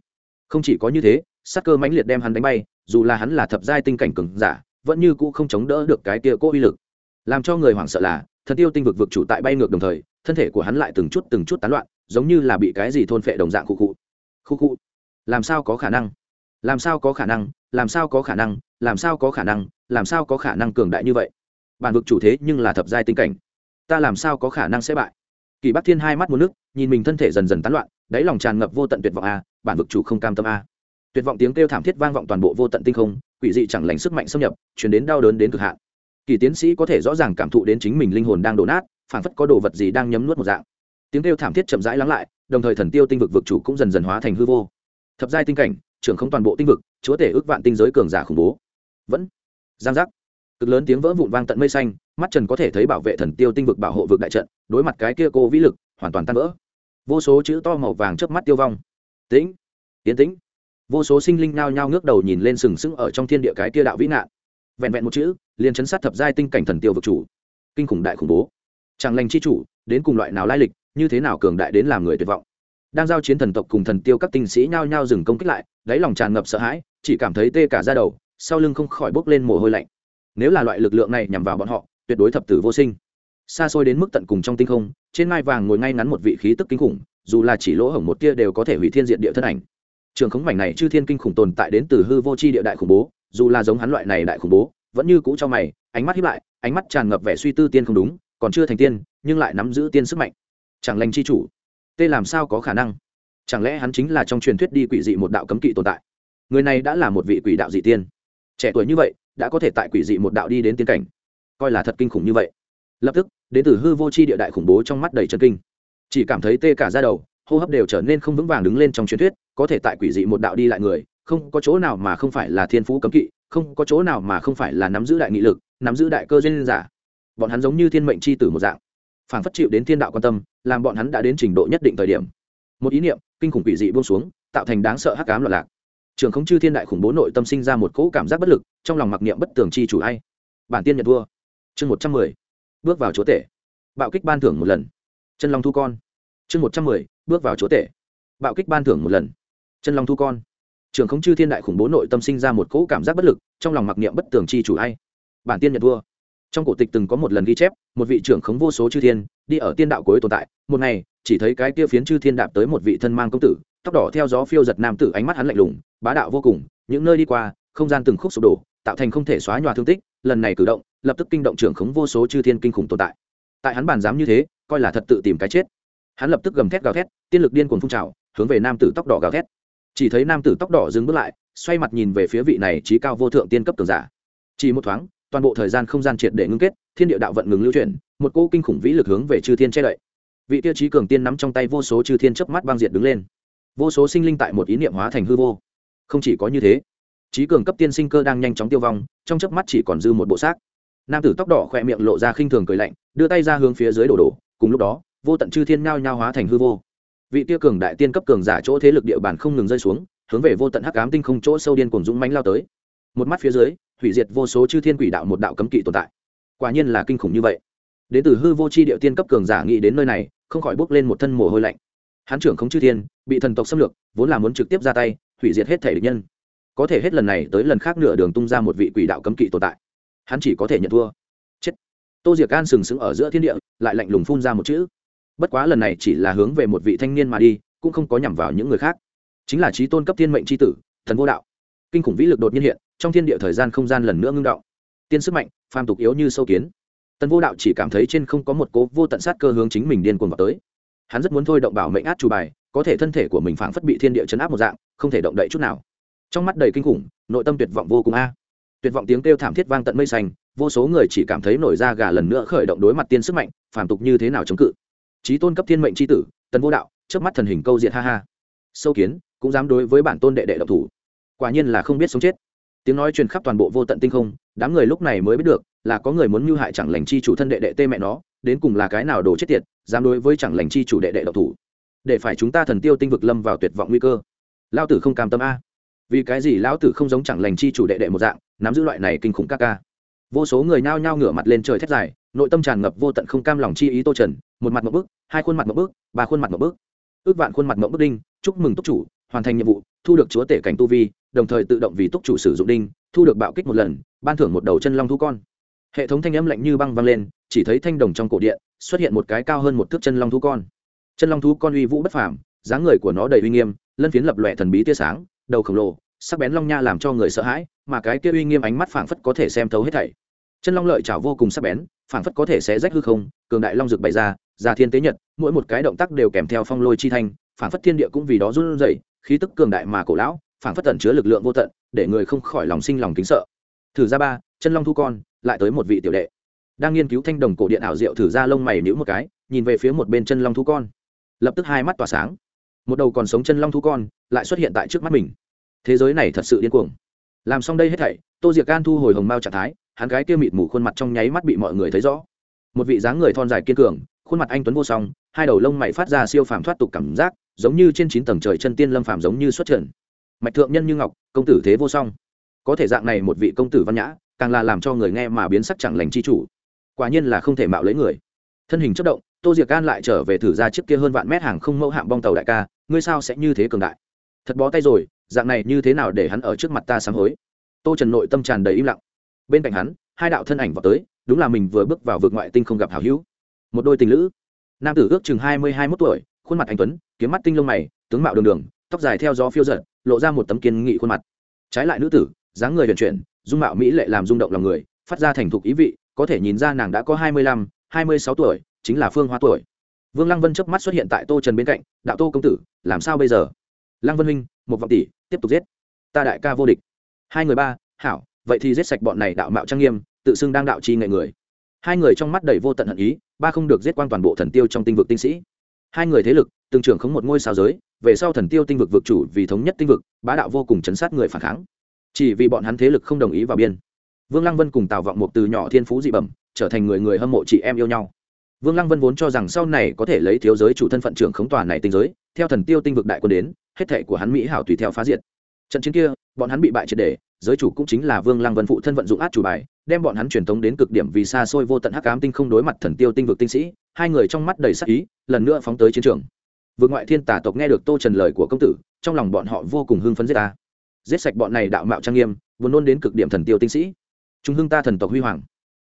Không chỉ có như thế sắc cơ mãnh liệt đem hắn đánh bay, dù là hắn là thập giai tinh cảnh cường giả, vẫn như cũ không chống đỡ được cái tia cỗ uy lực. Làm cho người hoảng sợ là, thần tiêu tinh vực vực chủ tại bay ngược đồng thời, thân thể của hắn lại từng chút từng chút tán loạn, giống như là bị cái gì thôn phệ đồng dạng khu khu khu khu làm sao có khả năng? Làm sao có khả năng? Làm sao có khả năng? Làm sao có khả năng? Làm sao có khả năng cường đại như vậy? Bản vực chủ thế nhưng là thập giai tinh cảnh. Ta làm sao có khả năng sẽ bại? Kỳ bắc thiên hai mắt một nước, nhìn mình thân thể dần dần tán loạn, đáy lòng tràn ngập vô tận tuyệt vọng a, bản vực chủ không cam tâm a tuyệt vọng tiếng kêu thảm thiết vang vọng toàn bộ vô tận tinh không, quỷ dị chẳng lành sức mạnh xâm nhập chuyển đến đau đớn đến cực hạn. Kỳ tiến sĩ có thể rõ ràng cảm thụ đến chính mình linh hồn đang đổ nát phản phất có đồ vật gì đang nhấm nuốt một dạng. Tiếng kêu thảm thiết chậm rãi lắng lại, đồng thời thần tiêu tinh vực vực chủ cũng dần dần hóa thành hư vô. Thập giai tinh cảnh, trưởng không toàn bộ tinh vực, chúa tể ước vạn tinh giới cường giả khủng bố. Vẫn. Giang giác. Cực lớn tiếng vỡ vụn vang tận mây xanh, mắt trần có thể thấy bảo vệ thần tiêu tinh vực bảo hộ vực đại trận, đối mặt cái kia cô vĩ lực, hoàn toàn tan vỡ. Vô số chữ to màu vàng trước mắt tiêu vong. Tĩnh. Tiến tĩnh vô số sinh linh nao nhao ngước đầu nhìn lên sừng sững ở trong thiên địa cái kia đạo vĩ nạn. Vẹn vẹn một chữ, liền chấn sát thập giai tinh cảnh thần tiêu vực chủ. Kinh khủng đại khủng bố. Chẳng lành chi chủ, đến cùng loại nào lai lịch, như thế nào cường đại đến làm người tuyệt vọng. Đang giao chiến thần tộc cùng thần tiêu các tinh sĩ nhao nhao dừng công kích lại, đáy lòng tràn ngập sợ hãi, chỉ cảm thấy tê cả ra đầu, sau lưng không khỏi bốc lên mồ hôi lạnh. Nếu là loại lực lượng này nhằm vào bọn họ, tuyệt đối thập tử vô sinh. Xa xôi đến mức tận cùng trong tinh không, trên ngai vàng ngồi ngay ngắn một vị khí tức kinh khủng, dù là chỉ lỗ hổng một tia đều có thể hủy thiên diện địa thân ảnh trường khống mảnh này chư thiên kinh khủng tồn tại đến từ hư vô c h i địa đại khủng bố, dù là giống hắn loại này đại khủng bố, vẫn như cũ cho mày, ánh mắt hiếp lại, ánh mắt tràn ngập vẻ suy tư tiên không đúng, còn chưa thành tiên, nhưng lại nắm giữ tiên sức mạnh. Chẳng lành chi chủ, tê làm sao có khả năng? Chẳng lẽ hắn chính là trong truyền thuyết đi quỷ dị một đạo cấm kỵ tồn tại? Người này đã là một vị quỷ đạo dị tiên. Trẻ tuổi như vậy, đã có thể tại quỷ dị một đạo đi đến tiên cảnh. Coi là thật kinh khủng như vậy. Lập tức, đến từ hư vô c h i địa đại khủng bố trong mắt đầy chân kinh. Chỉ cảm thấy tê cả ra đầu hô hấp đều trở nên không vững vàng đứng lên trong truyền thuyết, có thể tại quỷ dị một đạo đi lại người, không có chỗ nào mà không phải là thiên phú cấm kỵ, không có chỗ nào mà không phải là nắm giữ đại nghị lực, nắm giữ đại cơ duyên giả. Bọn hắn giống như thiên mệnh c h i tử một dạng phản phất chịu đến thiên đạo quan tâm, làm bọn hắn đã đến trình độ nhất định thời điểm. Một ý niệm, kinh khủng quỷ dị buông xuống, tạo thành đáng sợ hắc cám loạn lạc. Trường không chư thiên đại khủng bố nội tâm sinh ra một cỗ cảm giác bất lực, trong lòng mặc niệm bất tường chi chủ ai. Bản tiên nhận vua. Chương một trăm mười. Bước vào chúa tể. Bạo kích ban thưởng một lần. Chân long thu con. Chương một trăm mười bước vào chúa tể. Bạo kích ban thưởng một lần. Chân long thu con. Trường không chư thiên đại khủng bố nội tâm sinh ra một cỗ cảm giác bất lực, trong lòng mặc niệm bất tường chi chủ ai. Bản tiên nhận vua trong cổ tịch từng có một lần ghi chép, một vị trưởng khống vô số chư thiên, đi ở tiên đạo cuối tồn tại. Một ngày, chỉ thấy cái kia phiến chư thiên đạp tới một vị thân mang công tử, tóc đỏ theo gió phiêu giật nam tử ánh mắt hắn lạnh lùng, bá đạo vô cùng, những nơi đi qua, không gian từng khúc sụp đổ, tạo thành không thể xóa nhòa thương tích, lần này cử động, lập tức kinh động trưởng khống vô số chư thiên kinh khủng tồn tại. Tại hắn bàn dám như thế, coi là thật tự tìm cái chết hắn lập tức gầm thét gào thét, tiên lực điên cuồng phun trào, hướng về nam tử tóc đỏ gào thét. Chỉ thấy nam tử tóc đỏ dừng bước lại, xoay mặt nhìn về phía vị này trí cao vô thượng tiên cấp cường giả. Chỉ một thoáng, toàn bộ thời gian không gian triệt để ngưng kết, thiên địa đạo vận ngừng lưu chuyển, một cô kinh khủng vĩ lực hướng về chư thiên che đậy. Vị tiêu chí cường tiên nắm trong tay vô số chư thiên chớp mắt băng diệt đứng lên. Vô số sinh linh tại một ý niệm hóa thành hư vô. Không chỉ có như thế, trí cường cấp tiên sinh cơ đang nhanh chóng tiêu vong, trong chớp mắt chỉ còn dư một bộ xác. Nam tử tóc đỏ khỏe miệng lộ ra khinh thường cười lạnh, đưa tay ra hướng phía dưới đổ đổ, cùng lúc đó vô tận chư thiên nhao nhao hóa thành hư vô. Vị tiêu cường đại tiên cấp cường giả chỗ thế lực địa bàn không ngừng rơi xuống, hướng về vô tận hắc ám tinh không chỗ sâu điên cuồng dũng mãnh lao tới. Một mắt phía dưới, hủy diệt vô số chư thiên quỷ đạo một đạo cấm kỵ tồn tại. Quả nhiên là kinh khủng như vậy. Đến từ hư vô c h i địa tiên cấp cường giả nghĩ đến nơi này, không khỏi bốc lên một thân mồ hôi lạnh. Hán trưởng không chư thiên, bị thần tộc xâm lược, vốn là muốn trực tiếp ra tay, hủy diệt hết thể địch nhân. Có thể hết lần này tới lần khác nửa đường tung ra một vị quỷ đạo cấm kỵ tồn tại. Hắn chỉ có thể nhận thua. Chết. Tô diệc an sừng sững ở giữa thiên địa, lại lạnh lùng phun ra một chữ bất quá lần này chỉ là hướng về một vị thanh niên mà đi, cũng không có nhằm vào những người khác. Chính là trí tôn cấp thiên mệnh tri tử, thần vô đạo. Kinh khủng vĩ lực đột nhiên hiện, trong thiên địa thời gian không gian lần nữa ngưng động. Tiên sức mạnh, phàm tục yếu như sâu kiến. Tần vô đạo chỉ cảm thấy trên không có một cố vô tận sát cơ hướng chính mình điên cuồng vào tới. Hắn rất muốn thôi động bảo mệnh át chủ bài, có thể thân thể của mình phảng phất bị thiên địa chấn áp một dạng, không thể động đậy chút nào. Trong mắt đầy kinh khủng, nội tâm tuyệt vọng vô cùng a. Tuyệt vọng tiếng kêu thảm thiết vang tận mây xanh, vô số người chỉ cảm thấy nổi da gà lần nữa khởi động đối mặt tiên sức mạnh, phàm tục như thế nào chống cự trí tôn cấp thiên mệnh tri tử, tần vô đạo trước mắt thần hình câu diệt ha ha. Sâu kiến, cũng dám đối với bản tôn đệ đệ độc thủ. Quả nhiên là không biết sống chết. Tiếng nói truyền khắp toàn bộ vô tận tinh không, đám người lúc này mới biết được, là có người muốn mưu hại chẳng lành chi chủ thân đệ đệ tê mẹ nó, đến cùng là cái nào đồ chết tiệt, dám đối với chẳng lành chi chủ đệ đệ độc thủ. Để phải chúng ta thần tiêu tinh vực lâm vào tuyệt vọng nguy cơ. Lao tử không cam tâm a. Vì cái gì lão tử không giống chẳng lành chi chủ đệ đệ một dạng, nắm giữ loại này kinh khủng ca ca. Vô số người nao nhao ngửa mặt lên trời thét dài nội tâm tràn ngập vô tận không cam lòng chi ý tô trần, một mặt một bước, hai khuôn mặt một bước, ba khuôn mặt một bước. Ước vạn khuôn mặt một bức đinh, chúc mừng túc chủ, hoàn thành nhiệm vụ, thu được chúa tể cảnh tu vi, đồng thời tự động vì túc chủ sử dụng đinh, thu được bạo kích một lần, ban thưởng một đầu chân long thu con. Hệ thống thanh âm lạnh như băng vang lên, chỉ thấy thanh đồng trong cổ điện xuất hiện một cái cao hơn một thước chân long thu con. Chân long thu con uy vũ bất phàm, dáng người của nó đầy uy nghiêm, lân phiến lập lòe thần bí tia sáng, đầu khổng lồ, sắc bén long nha làm cho người sợ hãi, mà cái kia uy nghiêm ánh mắt phảng phất có thể xem thấu hết thảy chân long lợi chảo vô cùng sắc bén, phảng phất có thể xé rách hư không, cường đại long rực bày ra ra thiên tế nhật, mỗi một cái động tác đều kèm theo phong lôi chi thanh, phảng phất thiên địa cũng vì đó run rẩy, khí tức cường đại mà cổ lão, phảng phất tẩn chứa lực lượng vô tận, để người không khỏi lòng sinh lòng kính sợ. Thử ra ba, chân long thu con, lại tới một vị tiểu đệ. Đang nghiên cứu thanh đồng cổ điện ảo diệu thử ra lông mày nhíu một cái, nhìn về phía một bên chân long thu con. Lập tức hai mắt tỏa sáng. Một đầu còn sống chân long thu con, lại xuất hiện tại trước mắt mình. Thế giới này thật sự điên cuồng. Làm xong đây hết thảy, tô diệc gan thu hồi hồng mao trạng thái hắn gái kia mịt mù khuôn mặt trong nháy mắt bị mọi người thấy rõ. Một vị dáng người thon dài kiên cường, khuôn mặt anh tuấn vô song, hai đầu lông mày phát ra siêu phàm thoát tục cảm giác, giống như trên chín tầng trời chân tiên lâm phàm giống như xuất trần. Mạch thượng nhân như ngọc, công tử thế vô song. Có thể dạng này một vị công tử văn nhã, càng là làm cho người nghe mà biến sắc chẳng lành chi chủ. Quả nhiên là không thể mạo lấy người. Thân hình chất động, tô diệc can lại trở về thử ra chiếc kia hơn vạn mét hàng không mẫu hạm bong tàu đại ca, ngươi sao sẽ như thế cường đại? Thật bó tay rồi, dạng này như thế nào để hắn ở trước mặt ta sáng hối? Tô trần nội tâm tràn đầy im lặng bên cạnh hắn, hai đạo thân ảnh vào tới, đúng là mình vừa bước vào vực ngoại tinh không gặp hảo hữu. Một đôi tình lữ. Nam tử ước chừng hai mươi hai mốt tuổi, khuôn mặt anh tuấn, kiếm mắt tinh lông mày, tướng mạo đường đường, tóc dài theo gió phiêu giật lộ ra một tấm kiên nghị khuôn mặt. Trái lại nữ tử, dáng người vận chuyển, dung mạo mỹ lệ làm rung động lòng người, phát ra thành thục ý vị, có thể nhìn ra nàng đã có hai mươi lăm, hai mươi sáu tuổi, chính là phương hoa tuổi. Vương lăng vân chớp mắt xuất hiện tại tô trần bên cạnh, đạo tô công tử, làm sao bây giờ? Lăng vân huynh, một vọng tỷ, tiếp tục giết. Ta đại ca vô địch. Hai người ba, hảo vậy thì giết sạch bọn này đạo mạo trang nghiêm, tự xưng đang đạo chi nghệ người. Hai người trong mắt đầy vô tận hận ý, ba không được giết quan toàn bộ thần tiêu trong tinh vực tinh sĩ. Hai người thế lực, từng trưởng khống một ngôi sao giới, về sau thần tiêu tinh vực vực chủ vì thống nhất tinh vực, bá đạo vô cùng chấn sát người phản kháng. Chỉ vì bọn hắn thế lực không đồng ý vào biên. Vương lăng vân cùng tào vọng một từ nhỏ thiên phú dị bẩm, trở thành người người hâm mộ chị em yêu nhau. Vương lăng vân vốn cho rằng sau này có thể lấy thiếu giới chủ thân phận trưởng khống tòa này tinh giới, theo thần tiêu tinh vực đại quân đến, hết thệ của hắn mỹ hảo tùy theo phá diệt. Trận chiến kia, bọn hắn bị bại triệt đề giới chủ cũng chính là vương lăng vân phụ thân vận dụng át chủ bài, đem bọn hắn truyền tống đến cực điểm vì xa xôi vô tận hắc ám tinh không đối mặt thần tiêu tinh vực tinh sĩ, hai người trong mắt đầy sắc ý, lần nữa phóng tới chiến trường. Vượt ngoại thiên tả tộc nghe được tô trần lời của công tử, trong lòng bọn họ vô cùng hưng phấn giết ta. Giết sạch bọn này đạo mạo trang nghiêm vốn nôn đến cực điểm thần tiêu tinh sĩ. Trung hưng ta thần tộc huy hoàng.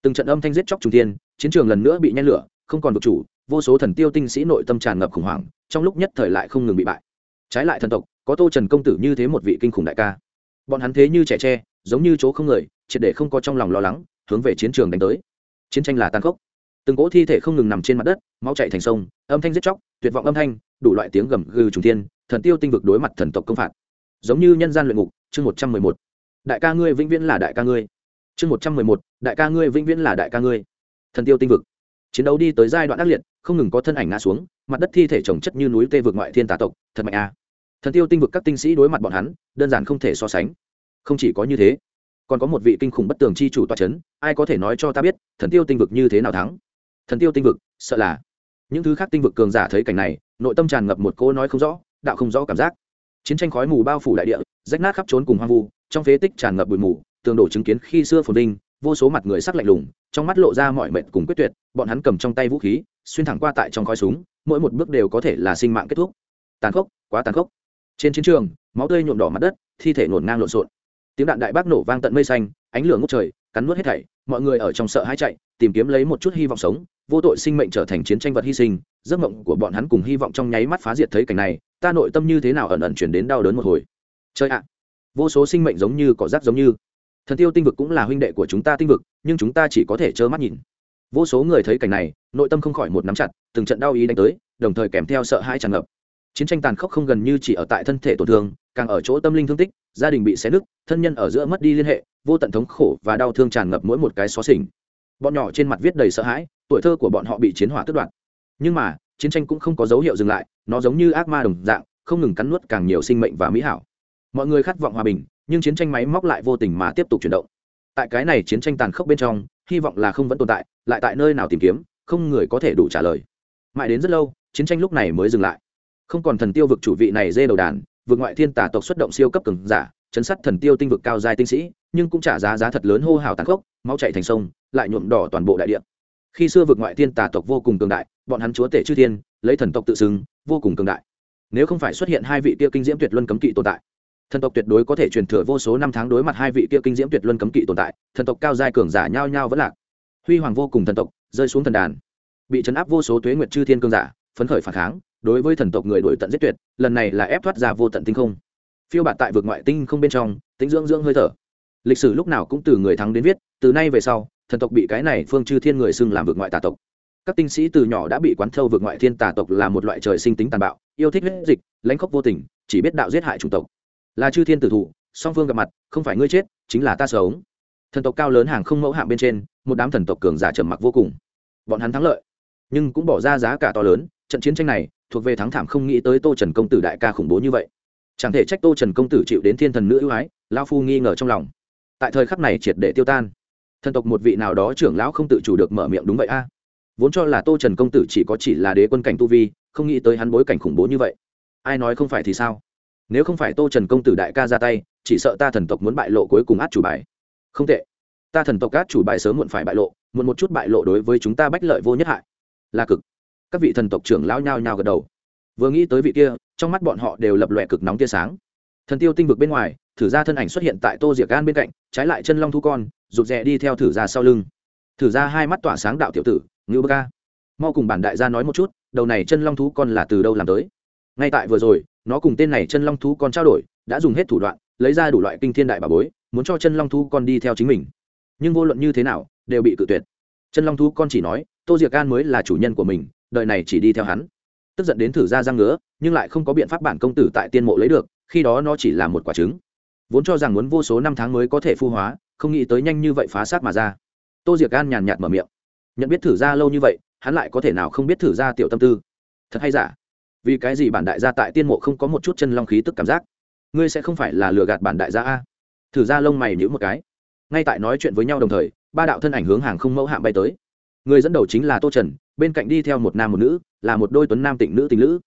Từng trận âm thanh giết chóc trung tiên chiến trường lần nữa bị nhen lửa, không còn được chủ, vô số thần tiêu tinh sĩ nội tâm tràn ngập khủng hoảng, trong lúc nhất thời lại không ngừng bị bại. Trái lại thần tộc, có tô trần công tử như thế một vị kinh khủng đại ca bọn hắn thế như trẻ tre, giống như chỗ không người, triệt để không có trong lòng lo lắng, hướng về chiến trường đánh tới. Chiến tranh là tàn khốc. Từng cỗ thi thể không ngừng nằm trên mặt đất, máu chạy thành sông, âm thanh giết chóc, tuyệt vọng âm thanh, đủ loại tiếng gầm gừ trùng thiên, thần tiêu tinh vực đối mặt thần tộc công phạt. Giống như nhân gian luyện ngục, chương một trăm mười một. Đại ca ngươi vĩnh viễn là đại ca ngươi. Chương một trăm mười một, đại ca ngươi vĩnh viễn là đại ca ngươi. Thần tiêu tinh vực. Chiến đấu đi tới giai đoạn ác liệt, không ngừng có thân ảnh ngã xuống, mặt đất thi thể trồng chất như núi tê vực ngoại thiên tà tộc, thật mạnh a. à thần tiêu tinh vực các tinh sĩ đối mặt bọn hắn, đơn giản không thể so sánh. Không chỉ có như thế, còn có một vị kinh khủng bất tường chi chủ toa c h ấ n ai có thể nói cho ta biết, thần tiêu tinh vực như thế nào thắng? Thần tiêu tinh vực, sợ là. Những thứ khác tinh vực cường giả thấy cảnh này, nội tâm tràn ngập một cỗ nói không rõ, đạo không rõ cảm giác. Chiến tranh khói mù bao phủ đại địa, rách nát khắp trốn cùng hoang vu, trong phế tích tràn ngập bụi mù, tường đổ chứng kiến khi xưa phồn vinh, vô số mặt người sắc lạnh lùng, trong mắt lộ ra mọi mệnh cùng quyết tuyệt, bọn hắn cầm trong tay vũ khí, xuyên thẳng qua tại trong khói súng, mỗi một bước đều có thể là sinh mạng kết thúc. Tàn khốc, quá tàn khốc trên chiến trường, máu tươi nhuộm đỏ mặt đất, thi thể ngổn ngang lộn xộn. Tiếng đạn đại bác nổ vang tận mây xanh, ánh lửa ngút trời, cắn nuốt hết thảy, mọi người ở trong sợ hãi chạy, tìm kiếm lấy một chút hy vọng sống, vô tội sinh mệnh trở thành chiến tranh vật hy sinh, giấc mộng của bọn hắn cùng hy vọng trong nháy mắt phá diệt thấy cảnh này, ta nội tâm như thế nào ẩn ẩn chuyển đến đau đớn một hồi. Chơi ạ, vô số sinh mệnh giống như cỏ rác giống như. Thần tiêu tinh vực cũng là huynh đệ của chúng ta tinh vực, nhưng chúng ta chỉ có thể trơ mắt nhìn. Vô số người thấy cảnh này, nội tâm không khỏi một nắm chặt, từng trận đau ý đánh tới, đồng thời kèm theo sợ hãi tràn ngập chiến tranh tàn khốc không gần như chỉ ở tại thân thể tổn thương, càng ở chỗ tâm linh thương tích, gia đình bị xé nứt, thân nhân ở giữa mất đi liên hệ, vô tận thống khổ và đau thương tràn ngập mỗi một cái xó xỉnh. Bọn nhỏ trên mặt viết đầy sợ hãi, tuổi thơ của bọn họ bị chiến hỏa tước đoạt. Nhưng mà, chiến tranh cũng không có dấu hiệu dừng lại, nó giống như ác ma đồng dạng, không ngừng cắn nuốt càng nhiều sinh mệnh và mỹ hảo. Mọi người khát vọng hòa bình, nhưng chiến tranh máy móc lại vô tình mà tiếp tục chuyển động. Tại cái này chiến tranh tàn khốc bên trong, hy vọng là không vẫn tồn tại, lại tại nơi nào tìm kiếm, không người có thể đủ trả lời. Mãi đến rất lâu, chiến tranh lúc này mới dừng lại không còn thần tiêu vực chủ vị này dê đầu đàn vượt ngoại thiên tả tộc xuất động siêu cấp cường giả, chấn sát thần tiêu tinh vực cao dài tinh sĩ, nhưng cũng trả giá giá thật lớn hô hào tàn khốc, máu chạy thành sông, lại nhuộm đỏ toàn bộ đại địa. Khi xưa vượt ngoại thiên tà tộc vô cùng cường đại, bọn hắn chúa tể chư thiên, lấy thần tộc tự xưng, vô cùng cường đại. Nếu không phải xuất hiện hai vị kia kinh diễm tuyệt luân cấm kỵ tồn tại, thần tộc tuyệt đối có thể truyền thừa vô số năm tháng đối mặt hai vị kia kinh diễm tuyệt luân cấm kỵ tồn tại, thần tộc cao giai cường giả nhao nhao vẫn lạc. Huy hoàng vô cùng thần tộc, rơi xuống thần đàn, bị chấn áp vô số tuế nguyệt chư thiên cường giả, phấn khởi phản kháng đối với thần tộc người đổi tận giết tuyệt, lần này là ép thoát ra vô tận tinh không. Phiêu bạt tại vực ngoại tinh không bên trong tính dưỡng dưỡng hơi thở. Lịch sử lúc nào cũng từ người thắng đến viết, từ nay về sau, thần tộc bị cái này phương chư thiên người xưng làm vực ngoại tà tộc. Các tinh sĩ từ nhỏ đã bị quán thâu vực ngoại thiên tà tộc là một loại trời sinh tính tàn bạo, yêu thích huyết dịch, lãnh khốc vô tình, chỉ biết đạo giết hại chủng tộc. Là chư thiên tử thủ, song phương gặp mặt, không phải ngươi chết, chính là ta sống. Thần tộc cao lớn hàng không mẫu hạng bên trên, một đám thần tộc cường giả trầm mặc vô cùng. Bọn hắn thắng lợi, nhưng cũng bỏ ra giá cả to lớn, trận chiến tranh này thuộc về thắng thảm không nghĩ tới tô trần công tử đại ca khủng bố như vậy. Chẳng thể trách tô trần công tử chịu đến thiên thần nữ ưu ái lao phu nghi ngờ trong lòng. Tại thời khắc này triệt để tiêu tan. Thần tộc một vị nào đó trưởng lão không tự chủ được mở miệng đúng vậy a. À. Vốn cho là tô trần công tử chỉ có chỉ là đế quân cảnh tu vi, không nghĩ tới hắn bối cảnh khủng bố như vậy. Ai nói không phải thì sao? Nếu không phải tô trần công tử đại ca ra tay, chỉ sợ ta thần tộc muốn bại lộ cuối cùng át chủ bài. Không tệ. Ta thần tộc át chủ bài sớm muộn phải bại lộ, muộn một chút bại lộ đối với chúng ta bách lợi vô nhất hại. Là cực các vị thần tộc trưởng lão nhao nhao gật đầu. Vừa nghĩ tới vị kia, trong mắt bọn họ đều lập lòe cực nóng tia sáng. Thần tiêu tinh vực bên ngoài, thử ra thân ảnh xuất hiện tại tô diệc gan bên cạnh, trái lại chân long thu con, rụt rè đi theo thử ra sau lưng. Thử ra hai mắt tỏa sáng đạo tiểu tử, ngưu bơ ca. Mau cùng bản đại gia nói một chút, đầu này chân long thú con là từ đâu làm tới? Ngay tại vừa rồi, nó cùng tên này chân long thú con trao đổi, đã dùng hết thủ đoạn, lấy ra đủ loại kinh thiên đại bà bối, muốn cho chân long thú con đi theo chính mình. Nhưng vô luận như thế nào, đều bị cự tuyệt. Chân long thú con chỉ nói, tô diệc gan mới là chủ nhân của mình đời này chỉ đi theo hắn. Tức giận đến thử ra răng ngứa, nhưng lại không có biện pháp bản công tử tại tiên mộ lấy được, khi đó nó chỉ là một quả trứng. Vốn cho rằng muốn vô số năm tháng mới có thể phu hóa, không nghĩ tới nhanh như vậy phá sát mà ra. Tô diệc gan nhàn nhạt mở miệng. Nhận biết thử ra lâu như vậy, hắn lại có thể nào không biết thử ra tiểu tâm tư? Thật hay giả? Vì cái gì bản đại gia tại tiên mộ không có một chút chân long khí tức cảm giác? Ngươi sẽ không phải là lừa gạt bản đại gia a? Thử ra lông mày nhữ một cái. Ngay tại nói chuyện với nhau đồng thời, ba đạo thân ảnh hướng hàng không mẫu hạm bay tới người dẫn đầu chính là tô trần, bên cạnh đi theo một nam một nữ, là một đôi tuấn nam tịnh nữ tình nữ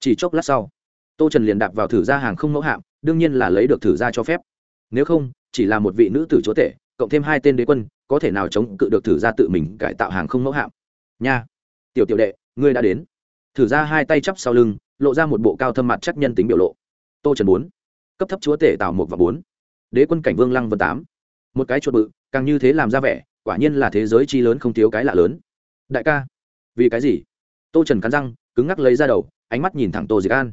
chỉ chốc lát sau, tô trần liền đạp vào thử ra hàng không mẫu hạm, đương nhiên là lấy được thử ra cho phép. Nếu không, chỉ là một vị nữ tử chúa tể, cộng thêm hai tên đế quân, có thể nào chống cự được thử ra tự mình cải tạo hàng không mẫu hạm? Nha! Tiểu tiểu đệ, ngươi đã đến. Thử ra hai tay chắp sau lưng, lộ ra một bộ cao thâm mặt chắc nhân tính biểu lộ. Tô trần bốn, cấp thấp chúa tể tạo một và bốn. Đế quân cảnh vương lăng vân tám. Một cái chuột bự, càng như thế làm ra vẻ quả nhiên là thế giới chi lớn không thiếu cái lạ lớn. Đại ca, vì cái gì? Tô trần cắn răng, cứng ngắc lấy ra đầu, ánh mắt nhìn thẳng tô diệc an.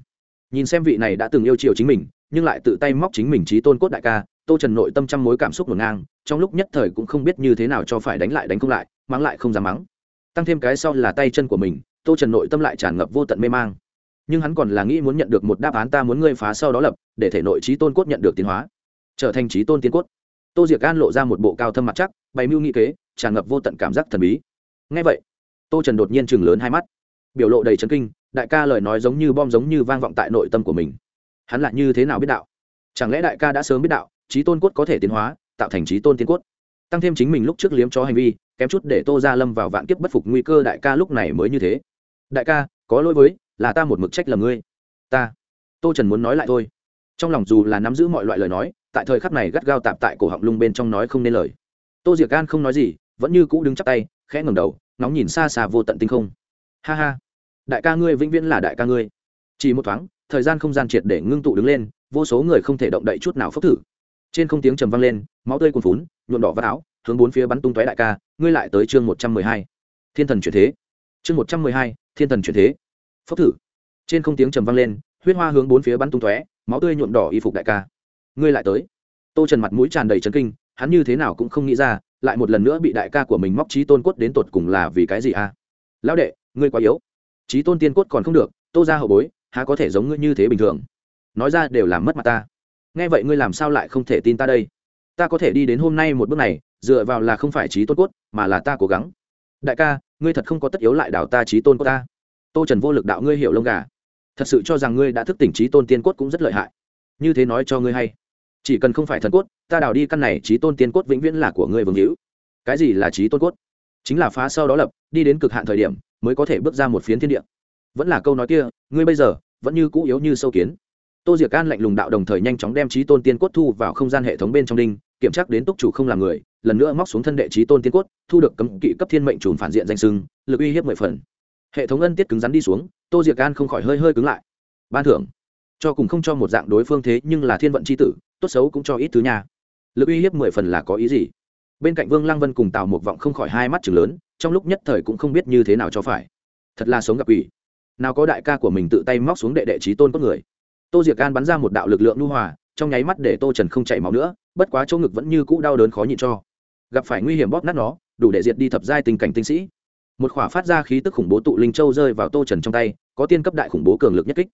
Nhìn xem vị này đã từng yêu chiều chính mình, nhưng lại tự tay móc chính mình trí tôn cốt đại ca, tô trần nội tâm trăm mối cảm xúc ngổn ngang, trong lúc nhất thời cũng không biết như thế nào cho phải đánh lại đánh không lại, mắng lại không dám mắng. Tăng thêm cái sau là tay chân của mình, tô trần nội tâm lại tràn ngập vô tận mê mang. Nhưng hắn còn là nghĩ muốn nhận được một đáp án ta muốn ngươi phá sau đó lập, để thể nội trí tôn cốt nhận được tiến hóa, trở thành trí tôn tiến cốt. Tô diệc gan lộ ra một bộ cao thâm mặt chắc bày mưu nghị kế, tràn ngập vô tận cảm giác thần bí. Ngay vậy, tô trần đột nhiên chừng lớn hai mắt, biểu lộ đầy trấn kinh, đại ca lời nói giống như bom giống như vang vọng tại nội tâm của mình. Hắn lại như thế nào biết đạo? Chẳng lẽ đại ca đã sớm biết đạo, trí tôn cốt có thể tiến hóa, tạo thành trí tôn tiến cốt? Tăng thêm chính mình lúc trước liếm cho hành vi, kém chút để tô ra lâm vào vạn kiếp bất phục nguy cơ đại ca lúc này mới như thế. Đại ca, có lỗi với, là ta một mực trách lầm ngươi. Ta. Tô trần muốn nói lại thôi. Trong lòng dù là nắm giữ mọi loại lời nói, tại thời khắc này gắt gao tạp tại cổ họng lung bên trong nói không nên lời tô diệc gan không nói gì, vẫn như cũ đứng chắp tay, khẽ ngầm đầu, nóng nhìn xa xa vô tận tinh không. Ha ha, đại ca ngươi vĩnh viễn là đại ca ngươi. Chỉ một thoáng, thời gian không gian triệt để ngưng tụ đứng lên, vô số người không thể động đậy chút nào phốc thử. Trên không tiếng trầm vang lên, máu tươi cuồn phún nhuộm đỏ vắt áo, hướng bốn phía bắn tung tóe đại ca, ngươi lại tới chương một trăm mười hai. Thiên thần chuyển thế. Chương một trăm mười hai, thiên thần chuyển thế. Phốc thử. Trên không tiếng trầm vang lên, huyết hoa hướng bốn phía bắn tung tóe, máu tươi nhuộm đỏ y phục đại ca. Ngươi lại tới. Tô trần mặt mũi tràn đầy trấn kinh hắn như thế nào cũng không nghĩ ra, lại một lần nữa bị đại ca của mình móc trí tôn cốt đến tột cùng là vì cái gì a lão đệ, ngươi quá yếu. Trí tôn tiên cốt còn không được, tô ra hậu bối, há có thể giống ngươi như thế bình thường? Nói ra đều làm mất mặt ta. Nghe vậy ngươi làm sao lại không thể tin ta đây? Ta có thể đi đến hôm nay một bước này, dựa vào là không phải trí tôn cốt, mà là ta cố gắng. Đại ca, ngươi thật không có tất yếu lại đảo ta trí tôn cốt ta. Tô trần vô lực đạo ngươi hiểu lông gà. Thật sự cho rằng ngươi đã thức tỉnh trí tôn tiên cốt cũng rất lợi hại. Như thế nói cho ngươi hay chỉ cần không phải thần cốt, ta đào đi căn này trí tôn tiên cốt vĩnh viễn là của ngươi vương hữu. Cái gì là trí tôn cốt? Chính là phá sau đó lập, đi đến cực hạn thời điểm, mới có thể bước ra một phiến thiên địa. Vẫn là câu nói kia, ngươi bây giờ, vẫn như cũ yếu như sâu kiến. Tô diệc can lạnh lùng đạo đồng thời nhanh chóng đem trí tôn tiên cốt thu vào không gian hệ thống bên trong đinh, kiểm tra đến túc chủ không là người, lần nữa móc xuống thân đệ trí tôn tiên cốt, thu được cấm kỵ cấp thiên mệnh trùn phản diện danh sưng lực uy hiếp mười phần. Hệ thống ân tiết cứng rắn đi xuống, tô diệc can không khỏi hơi hơi cứng lại. Ban thưởng. Cho cùng không cho một dạng đối phương thế nhưng là thiên vận c h i tử tốt xấu cũng cho ít thứ nhà lực uy hiếp mười phần là có ý gì? Bên cạnh vương lăng vân cùng tào một vọng không khỏi hai mắt chừng lớn, trong lúc nhất thời cũng không biết như thế nào cho phải. Thật là sống gặp ủy nào có đại ca của mình tự tay móc xuống đệ đệ trí tôn cốt người. Tô diệc can bắn ra một đạo lực lượng lưu hòa, trong nháy mắt để tô trần không chảy máu nữa, bất quá chỗ ngực vẫn như cũ đau đớn khó nhịn cho. Gặp phải nguy hiểm bóp nát nó, đủ để diệt đi thập giai tình cảnh tinh sĩ. Một khỏa phát ra khí tức khủng bố tụ linh châu rơi vào tô trần trong tay, có tiên cấp đại khủng bố cường lực nhất kích.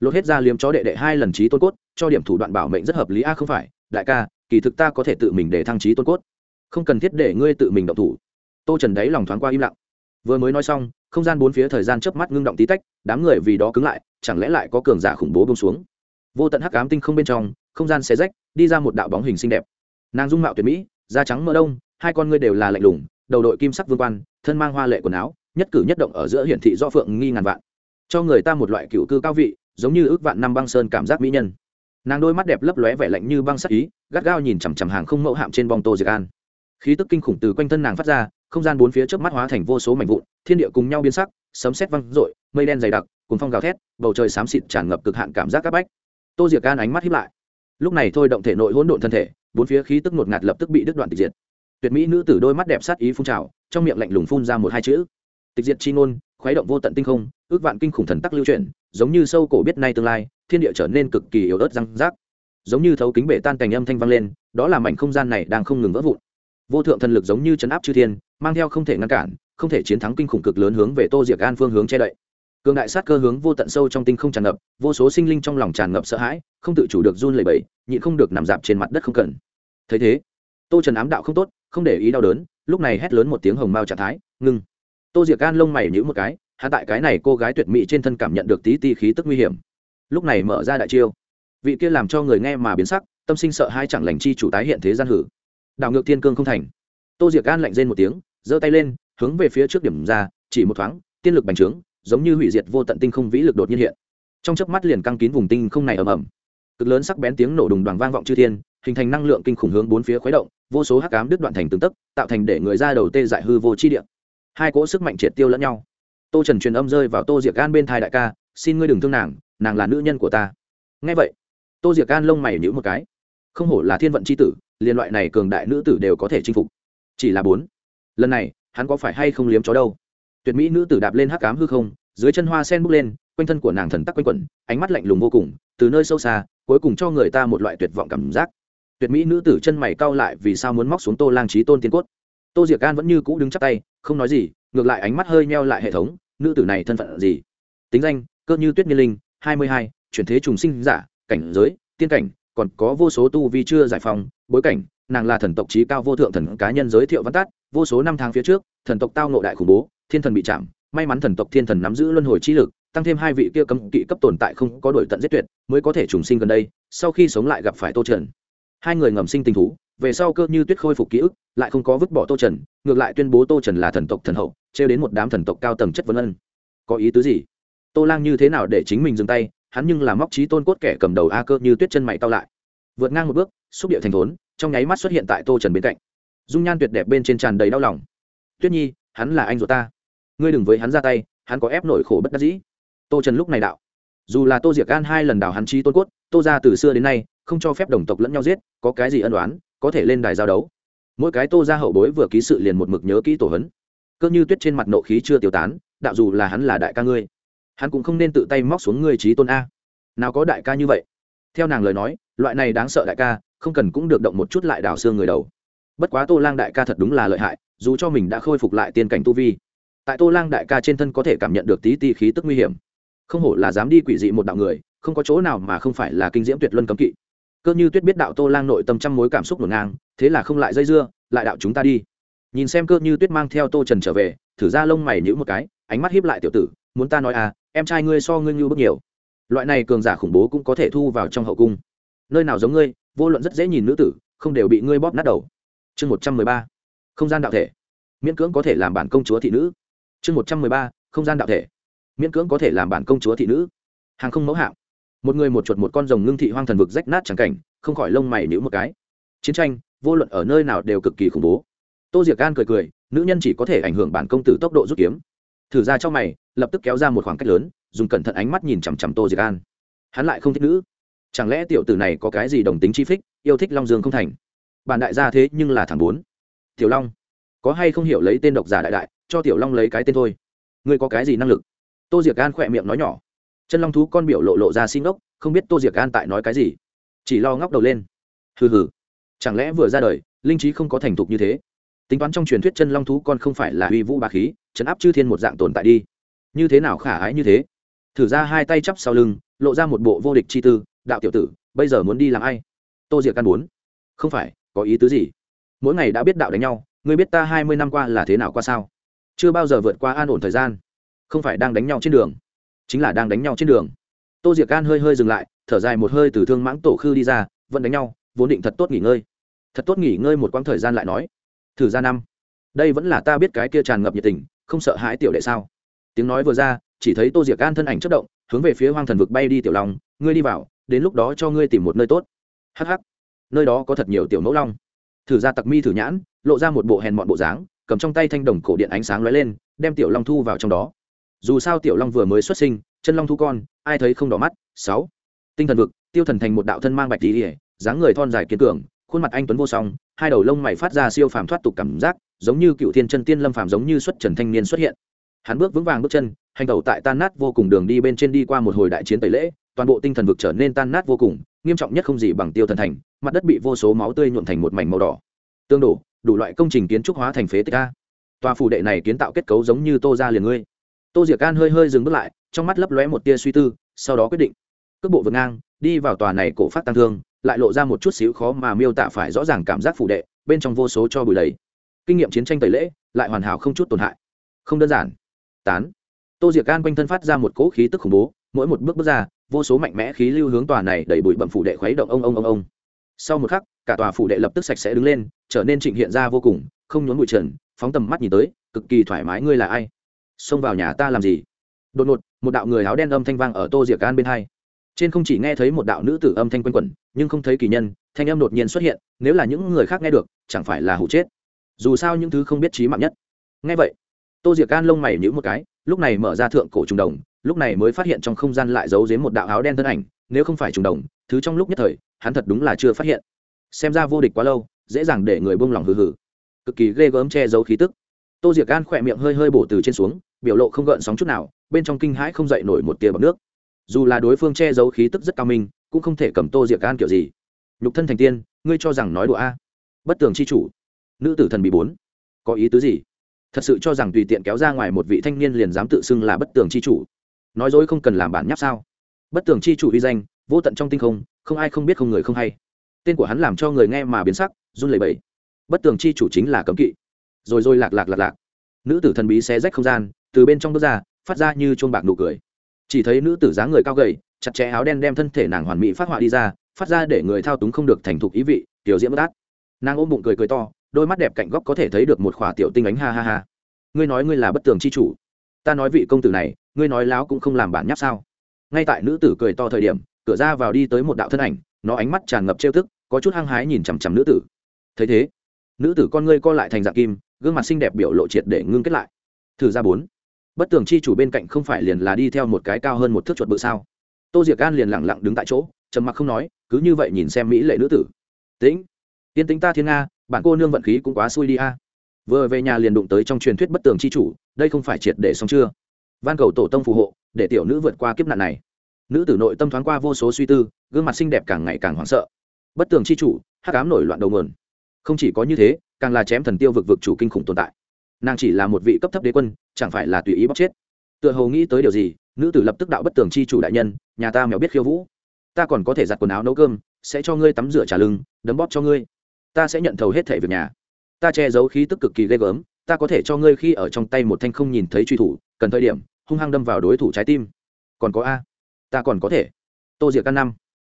Lột hết ra liếm chó đệ đệ hai lần trí tôn cốt cho điểm thủ đoạn bảo mệnh rất hợp lý. A không phải, đại ca, kỳ thực ta có thể tự mình để thăng trí tôn cốt. Không cần thiết để ngươi tự mình động thủ. Tô trần đáy lòng thoáng qua im lặng. Vừa mới nói xong, không gian bốn phía thời gian chớp mắt ngưng động tí tách, đám người vì đó cứng lại, chẳng lẽ lại có cường giả khủng bố bông xuống? Vô tận hắc ám tinh không bên trong, không gian xé rách, đi ra một đạo bóng hình xinh đẹp. Nàng dung mạo tuyệt mỹ, da trắng mỡ đông, hai con ngươi đều là lạnh lùng, đầu đội kim sắc vương quan, thân mang hoa lệ quần áo, nhất cử nhất động ở giữa hiển thị do phượng nghi ngàn vạn. Cho người ta một loại cựu cư cao vị, giống như ước vạn năm băng sơn cảm giác mỹ nhân nàng đôi mắt đẹp lấp lóe vẻ lạnh như băng sắc ý, gắt gao nhìn chằm chằm hàng không mẫu hạm trên bong tô diệc an. Khí tức kinh khủng từ quanh thân nàng phát ra, không gian bốn phía trước mắt hóa thành vô số mảnh vụn, thiên địa cùng nhau biến sắc, sấm sét văng rội mây đen dày đặc cùng phong gào thét, bầu trời xám xịt tràn ngập cực hạn cảm giác các bách. Tô diệc an ánh mắt hiếp lại. Lúc này thôi động thể nội hỗn độn thân thể, bốn phía khí tức ngột ngạt lập tức bị đứt đoạn tịch diệt. Tuyệt mỹ nữ tử đôi mắt đẹp sát ý phun trào, trong miệng lạnh lùng phun ra một hai chữ. Tịch diệt chi ngôn, khuấy động vô tận tinh không, ước vạn kinh khủng thần tắc lưu chuyển giống như sâu cổ biết nay tương lai, thiên địa trở nên cực kỳ yếu ớt răng rác. Giống như thấu kính bể tan cành âm thanh vang lên, đó là mảnh không gian này đang không ngừng vỡ vụn. Vô thượng thần lực giống như chấn áp chư thiên, mang theo không thể ngăn cản, không thể chiến thắng kinh khủng cực lớn hướng về tô diệc an phương hướng che đậy. Cường đại sát cơ hướng vô tận sâu trong tinh không tràn ngập, vô số sinh linh trong lòng tràn ngập sợ hãi, không tự chủ được run lẩy bẩy, nhịn không được nằm dạp trên mặt đất không cần. Thấy thế, tô trần ám đạo không tốt, không để ý đau đớn, lúc này hét lớn một tiếng hồng mao trạng thái, ngưng. Tô diệc gan lông mày nhữ một cái hạ tại cái này cô gái tuyệt mỹ trên thân cảm nhận được tí ti khí tức nguy hiểm. Lúc này mở ra đại chiêu. Vị kia làm cho người nghe mà biến sắc, tâm sinh sợ hai chẳng lành chi chủ tái hiện thế gian hử. Đảo ngược thiên cương không thành. Tô diệc an lạnh rên một tiếng, giơ tay lên, hướng về phía trước điểm ra, chỉ một thoáng, tiên lực bành trướng, giống như hủy diệt vô tận tinh không vĩ lực đột nhiên hiện. Trong chớp mắt liền căng kín vùng tinh không này ầm ầm. Cực lớn sắc bén tiếng nổ đùng đoàn vang vọng chư thiên, hình thành năng lượng kinh khủng hướng bốn phía khuấy động, vô số hắc ám đứt đoạn thành từng tấc, tạo thành để người ra đầu tê dại hư vô chi địa. Hai cỗ sức mạnh triệt tiêu lẫn nhau tô trần truyền âm rơi vào tô diệc gan bên thai đại ca, xin ngươi đừng thương nàng nàng là nữ nhân của ta. Nghe vậy, tô diệc gan lông mày nhữ một cái. Không hổ là thiên vận c h i tử, liên loại này cường đại nữ tử đều có thể chinh phục. Chỉ là bốn. Lần này, hắn có phải hay không liếm chó đâu? Tuyệt mỹ nữ tử đạp lên hắc cám hư không, dưới chân hoa sen bước lên, quanh thân của nàng thần tắc quanh quẩn, ánh mắt lạnh lùng vô cùng, từ nơi sâu xa, cuối cùng cho người ta một loại tuyệt vọng cảm giác. Tuyệt mỹ nữ tử chân mày cau lại vì sao muốn móc xuống tô lang trí tôn tiên cốt. Tô diệc gan vẫn như cũ đứng chắp tay, không nói gì ngược lại ánh mắt hơi meo lại hệ thống, nữ tử này thân phận gì? Tính danh, cơ như tuyết niên linh, hai mươi hai, chuyển thế trùng sinh giả, cảnh giới, tiên cảnh, còn có vô số tu vi chưa giải phóng, bối cảnh, nàng là thần tộc trí cao vô thượng thần cá nhân giới thiệu văn tát vô số năm tháng phía trước, thần tộc tao nộ đại khủng bố, thiên thần bị chạm, may mắn thần tộc thiên thần nắm giữ luân hồi trí lực, tăng thêm hai vị kia cấm kỵ cấp tồn tại không có đổi tận giết tuyệt, mới có thể trùng sinh gần đây, sau khi sống lại gặp phải tô trần. Hai người ngầm sinh tình thú, về sau cơ như tuyết khôi phục ký ức, lại không có vứt bỏ tô trần, ngược lại tuyên bố tô trần là thần tộc thần hậu trêu đến một đám thần tộc cao tầng chất vấn ân. Có ý tứ gì? Tô lang như thế nào để chính mình dừng tay, hắn nhưng là móc trí tôn cốt kẻ cầm đầu a cơ như tuyết chân mày cao lại. Vượt ngang một bước, xúc địa thành thốn, trong nháy mắt xuất hiện tại tô trần bên cạnh. Dung nhan tuyệt đẹp bên trên tràn đầy đau lòng. Tuyết nhi, hắn là anh ruột ta. Ngươi đừng với hắn ra tay, hắn có ép nổi khổ bất đắc dĩ. Tô trần lúc này đạo. Dù là tô diệc gan hai lần đào hắn trí tôn cốt, tô ra từ xưa đến nay, không cho phép đồng tộc lẫn nhau giết, có cái gì ân đoán có thể lên đài giao đấu. Mỗi cái tô ra hậu bối vừa ký sự liền một mực nhớ kỹ tổ hấn cơ như tuyết trên mặt nộ khí chưa tiêu tán, đạo dù là hắn là đại ca ngươi, hắn cũng không nên tự tay móc xuống ngươi trí tôn a. Nào có đại ca như vậy? Theo nàng lời nói, loại này đáng sợ đại ca, không cần cũng được động một chút lại đào xương người đầu. Bất quá tô lang đại ca thật đúng là lợi hại, dù cho mình đã khôi phục lại tiên cảnh tu vi, tại tô lang đại ca trên thân có thể cảm nhận được tí ti khí tức nguy hiểm. Không hổ là dám đi quỷ dị một đạo người, không có chỗ nào mà không phải là kinh diễm tuyệt luân cấm kỵ. Cơ như tuyết biết đạo tô lang nội tâm trăm mối cảm xúc ngổn ngang, thế là không lại dây dưa, lại đạo chúng ta đi nhìn xem cơ như tuyết mang theo tô trần trở về, thử ra lông mày nhữ một cái, ánh mắt hiếp lại tiểu tử, muốn ta nói à em trai ngươi so ngươi như bước nhiều. Loại này cường giả khủng bố cũng có thể thu vào trong hậu cung. Nơi nào giống ngươi, vô luận rất dễ nhìn nữ tử, không đều bị ngươi bóp nát đầu. Chương một trăm mười ba, không gian đạo thể. Miễn cưỡng có thể làm bản công chúa thị nữ. Chương một trăm mười ba, không gian đạo thể. Miễn cưỡng có thể làm bản công chúa thị nữ. Hàng không mẫu hạng một người một chuột một con rồng ngưng thị hoang thần vực rách nát chẳng cảnh, không khỏi lông mày nhữ một cái. Chiến tranh, vô luận ở nơi nào đều cực kỳ khủng bố tô diệc gan cười cười, nữ nhân chỉ có thể ảnh hưởng bản công tử tốc độ rút kiếm. Thử ra cho mày, lập tức kéo ra một khoảng cách lớn, dùng cẩn thận ánh mắt nhìn chằm chằm tô diệc gan hắn lại không thích nữ. Chẳng lẽ tiểu tử này có cái gì đồng tính chi phích, yêu thích long dương không thành? Bản đại gia thế nhưng là thằng bốn. Tiểu long, có hay không hiểu lấy tên độc giả đại đại, cho tiểu long lấy cái tên thôi. Ngươi có cái gì năng lực? Tô diệc gan khỏe miệng nói nhỏ. Chân long thú con biểu lộ lộ ra xin ốc không biết tô diệc gan tại nói cái gì. Chỉ lo ngóc đầu lên. Hừ hừ. Chẳng lẽ vừa ra đời, linh trí không có thành thục như thế? Tính toán trong truyền thuyết chân long thú con không phải là uy vũ bá khí chấn áp chư thiên một dạng tồn tại đi. Như thế nào khả ái như thế? Thử ra hai tay chắp sau lưng, lộ ra một bộ vô địch chi tư, đạo tiểu tử, bây giờ muốn đi làm ai? Tô diệc căn bốn không phải, có ý tứ gì? Mỗi ngày đã biết đạo đánh nhau, ngươi biết ta hai mươi năm qua là thế nào qua sao? Chưa bao giờ vượt qua an ổn thời gian. Không phải đang đánh nhau trên đường, chính là đang đánh nhau trên đường. Tô diệc can hơi hơi dừng lại, thở dài một hơi từ thương mãng tổ khư đi ra, vẫn đánh nhau, vốn định thật tốt nghỉ ngơi. Thật tốt nghỉ ngơi một quãng thời gian lại nói thử ra năm. Đây vẫn là ta biết cái kia tràn ngập nhiệt tình, không sợ hãi tiểu đệ sao? Tiếng nói vừa ra, chỉ thấy tô diệc an thân ảnh chất động, hướng về phía hoang thần vực bay đi tiểu long, ngươi đi vào, đến lúc đó cho ngươi tìm một nơi tốt. Hh nơi đó có thật nhiều tiểu mẫu long. Thử ra tặc mi thử nhãn, lộ ra một bộ hèn mọn bộ dáng, cầm trong tay thanh đồng cổ điện ánh sáng lóe lên, đem tiểu long thu vào trong đó. Dù sao tiểu long vừa mới xuất sinh, chân long thu con, ai thấy không đỏ mắt? Sáu. Tinh thần vực, tiêu thần thành một đạo thân mang bạch tỉ ỉa dáng người thon dài kiên cường khuôn mặt anh tuấn vô song, hai đầu lông mày phát ra siêu phàm thoát tục cảm giác, giống như cựu thiên chân tiên lâm phàm giống như xuất trần thanh niên xuất hiện. Hắn bước vững vàng bước chân, hành tẩu tại tan nát vô cùng đường đi bên trên đi qua một hồi đại chiến tẩy lễ, toàn bộ tinh thần vực trở nên tan nát vô cùng, nghiêm trọng nhất không gì bằng tiêu thần thành, mặt đất bị vô số máu tươi nhuộn thành một mảnh màu đỏ. Tương đổ, đủ loại công trình kiến trúc hóa thành phế tích a. Tòa phủ đệ này kiến tạo kết cấu giống như tô ra liền ngươi. Tô diệc can hơi hơi dừng bước lại, trong mắt lấp lóe một tia suy tư, sau đó quyết định. Cước bộ vượt ngang, đi vào tòa này cổ phát tăng thương lại lộ ra một chút xíu khó mà miêu tả phải rõ ràng cảm giác phủ đệ, bên trong vô số cho bùi đầy. Kinh nghiệm chiến tranh tẩy lễ, lại hoàn hảo không chút tổn hại. Không đơn giản. Tán. Tô diệc gan quanh thân phát ra một cỗ khí tức khủng bố, mỗi một bước bước ra, vô số mạnh mẽ khí lưu hướng tòa này đẩy bụi bẩm phủ đệ khuấy động ông ông ông ông. Sau một khắc, cả tòa phủ đệ lập tức sạch sẽ đứng lên, trở nên trịnh hiện ra vô cùng, không nhốn bụi trần, phóng tầm mắt nhìn tới, cực kỳ thoải mái ngươi là ai? Xông vào nhà ta làm gì? Đột ngột, một đạo người áo đen âm thanh vang ở tô diệc gan bên hai trên không chỉ nghe thấy một đạo nữ tử âm thanh quanh quẩn, nhưng không thấy kỳ nhân, thanh âm đột nhiên xuất hiện, nếu là những người khác nghe được, chẳng phải là hụ chết. Dù sao những thứ không biết trí mạng nhất. Nghe vậy, tô diệc can lông mày nhữ một cái, lúc này mở ra thượng cổ trùng đồng, lúc này mới phát hiện trong không gian lại giấu dếm một đạo áo đen thân ảnh, nếu không phải trùng đồng, thứ trong lúc nhất thời, hắn thật đúng là chưa phát hiện. Xem ra vô địch quá lâu, dễ dàng để người buông lỏng hừ hừ. Cực kỳ ghê gớm che giấu khí tức. Tô diệc gan khỏe miệng hơi hơi bổ từ trên xuống, biểu lộ không gợn sóng chút nào, bên trong kinh hãi không dậy nổi một tia bọc nước dù là đối phương che giấu khí tức rất cao minh, cũng không thể cầm tô diệc gan kiểu gì. Nhục thân thành tiên, ngươi cho rằng nói đùa a? Bất tường c h i chủ. Nữ tử thần bị bốn. Có ý tứ gì? Thật sự cho rằng tùy tiện kéo ra ngoài một vị thanh niên liền dám tự xưng là bất tường c h i chủ. Nói dối không cần làm bản nháp sao? Bất tường c h i chủ uy danh, vô tận trong tinh không không ai không biết không người không hay. Tên của hắn làm cho người nghe mà biến sắc, run lẩy bẩy. Bất tường c h i chủ chính là cấm kỵ. Rồi rồi lạc lạc lạc lạc. Nữ tử thần bí xé rách không gian, từ bên trong bước ra, phát ra như chuông bạc nụ cười chỉ thấy nữ tử dáng người cao gầy, chặt chẽ áo đen đem thân thể nàng hoàn mỹ phát họa đi ra, phát ra để người thao túng không được thành thục ý vị, tiểu diễm bất át. Nàng ôm bụng cười cười to, đôi mắt đẹp cạnh góc có thể thấy được một khỏa tiểu tinh ánh ha ha ha. Ngươi nói ngươi là bất tường c h i chủ. Ta nói vị công tử này, ngươi nói láo cũng không làm bản nháp sao? Ngay tại nữ tử cười to thời điểm, cửa ra vào đi tới một đạo thân ảnh, nó ánh mắt tràn ngập trêu thức có chút hăng hái nhìn chằm chằm nữ tử. Thấy thế, nữ tử con ngươi co lại thành dạng kim, gương mặt xinh đẹp biểu lộ triệt để ngưng kết lại. Thử ra bốn bất tường chi chủ bên cạnh không phải liền là đi theo một cái cao hơn một thước chuột bự sao? Tô diệc an liền lẳng lặng đứng tại chỗ, trầm mặc không nói, cứ như vậy nhìn xem mỹ lệ nữ tử. Tĩnh, tiên tính ta thiên nga bạn cô nương vận khí cũng quá xui đi a. Vừa về nhà liền đụng tới trong truyền thuyết bất tường chi chủ, đây không phải triệt để xong chưa? Van cầu tổ tông phù hộ, để tiểu nữ vượt qua kiếp nạn này. Nữ tử nội tâm thoáng qua vô số suy tư, gương mặt xinh đẹp càng ngày càng hoảng sợ. Bất tường chi chủ, hắc ám nổi loạn đầu nguồn. Không chỉ có như thế, càng là chém thần tiêu vực vực chủ kinh khủng tồn tại nàng chỉ là một vị cấp thấp đế quân, chẳng phải là tùy ý bóc chết. Tựa hồ nghĩ tới điều gì, nữ tử lập tức đạo bất tường chi chủ đại nhân, nhà ta mèo biết khiêu vũ. Ta còn có thể giặt quần áo nấu cơm, sẽ cho ngươi tắm rửa trả lưng, đấm bóp cho ngươi. Ta sẽ nhận thầu hết thẻ việc nhà. Ta che giấu khí tức cực kỳ ghê gớm, ta có thể cho ngươi khi ở trong tay một thanh không nhìn thấy truy thủ, cần thời điểm, hung hăng đâm vào đối thủ trái tim. Còn có a. Ta còn có thể. Tô diệc căn năm.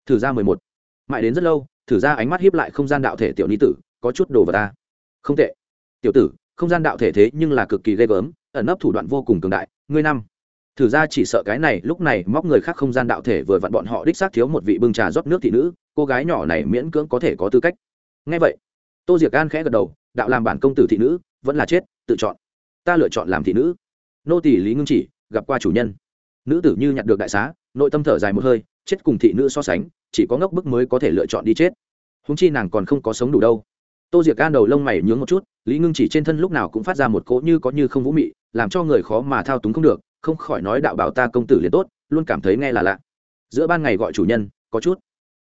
Thử ra mười một. Mãi đến rất lâu, thử ra ánh mắt hiếp lại không gian đạo thể tiểu ni tử, có chút đồ vào ta không tệ. Tiểu tử không gian đạo thể thế nhưng là cực kỳ ghê gớm, ẩn nấp thủ đoạn vô cùng cường đại, ngươi năm. Thử ra chỉ sợ cái này, lúc này móc người khác không gian đạo thể vừa vặn bọn họ đích xác thiếu một vị bưng trà rót nước thị nữ, cô gái nhỏ này miễn cưỡng có thể có tư cách. Ngay vậy, tô diệc gan khẽ gật đầu, đạo làm bản công tử thị nữ, vẫn là chết, tự chọn. Ta lựa chọn làm thị nữ. Nô tỷ lý ngưng chỉ, gặp qua chủ nhân. Nữ tử như nhặt được đại xá, nội tâm thở dài một hơi, chết cùng thị nữ so sánh, chỉ có ngốc bức mới có thể lựa chọn đi chết. Húng chi nàng còn không có sống đủ đâu. Tô diệc gan đầu lông mày nhướng một chút lý ngưng chỉ trên thân lúc nào cũng phát ra một cỗ như có như không vũ mị, làm cho người khó mà thao túng không được, không khỏi nói đạo bảo ta công tử liền tốt, luôn cảm thấy nghe là lạ. Giữa ban ngày gọi chủ nhân, có chút.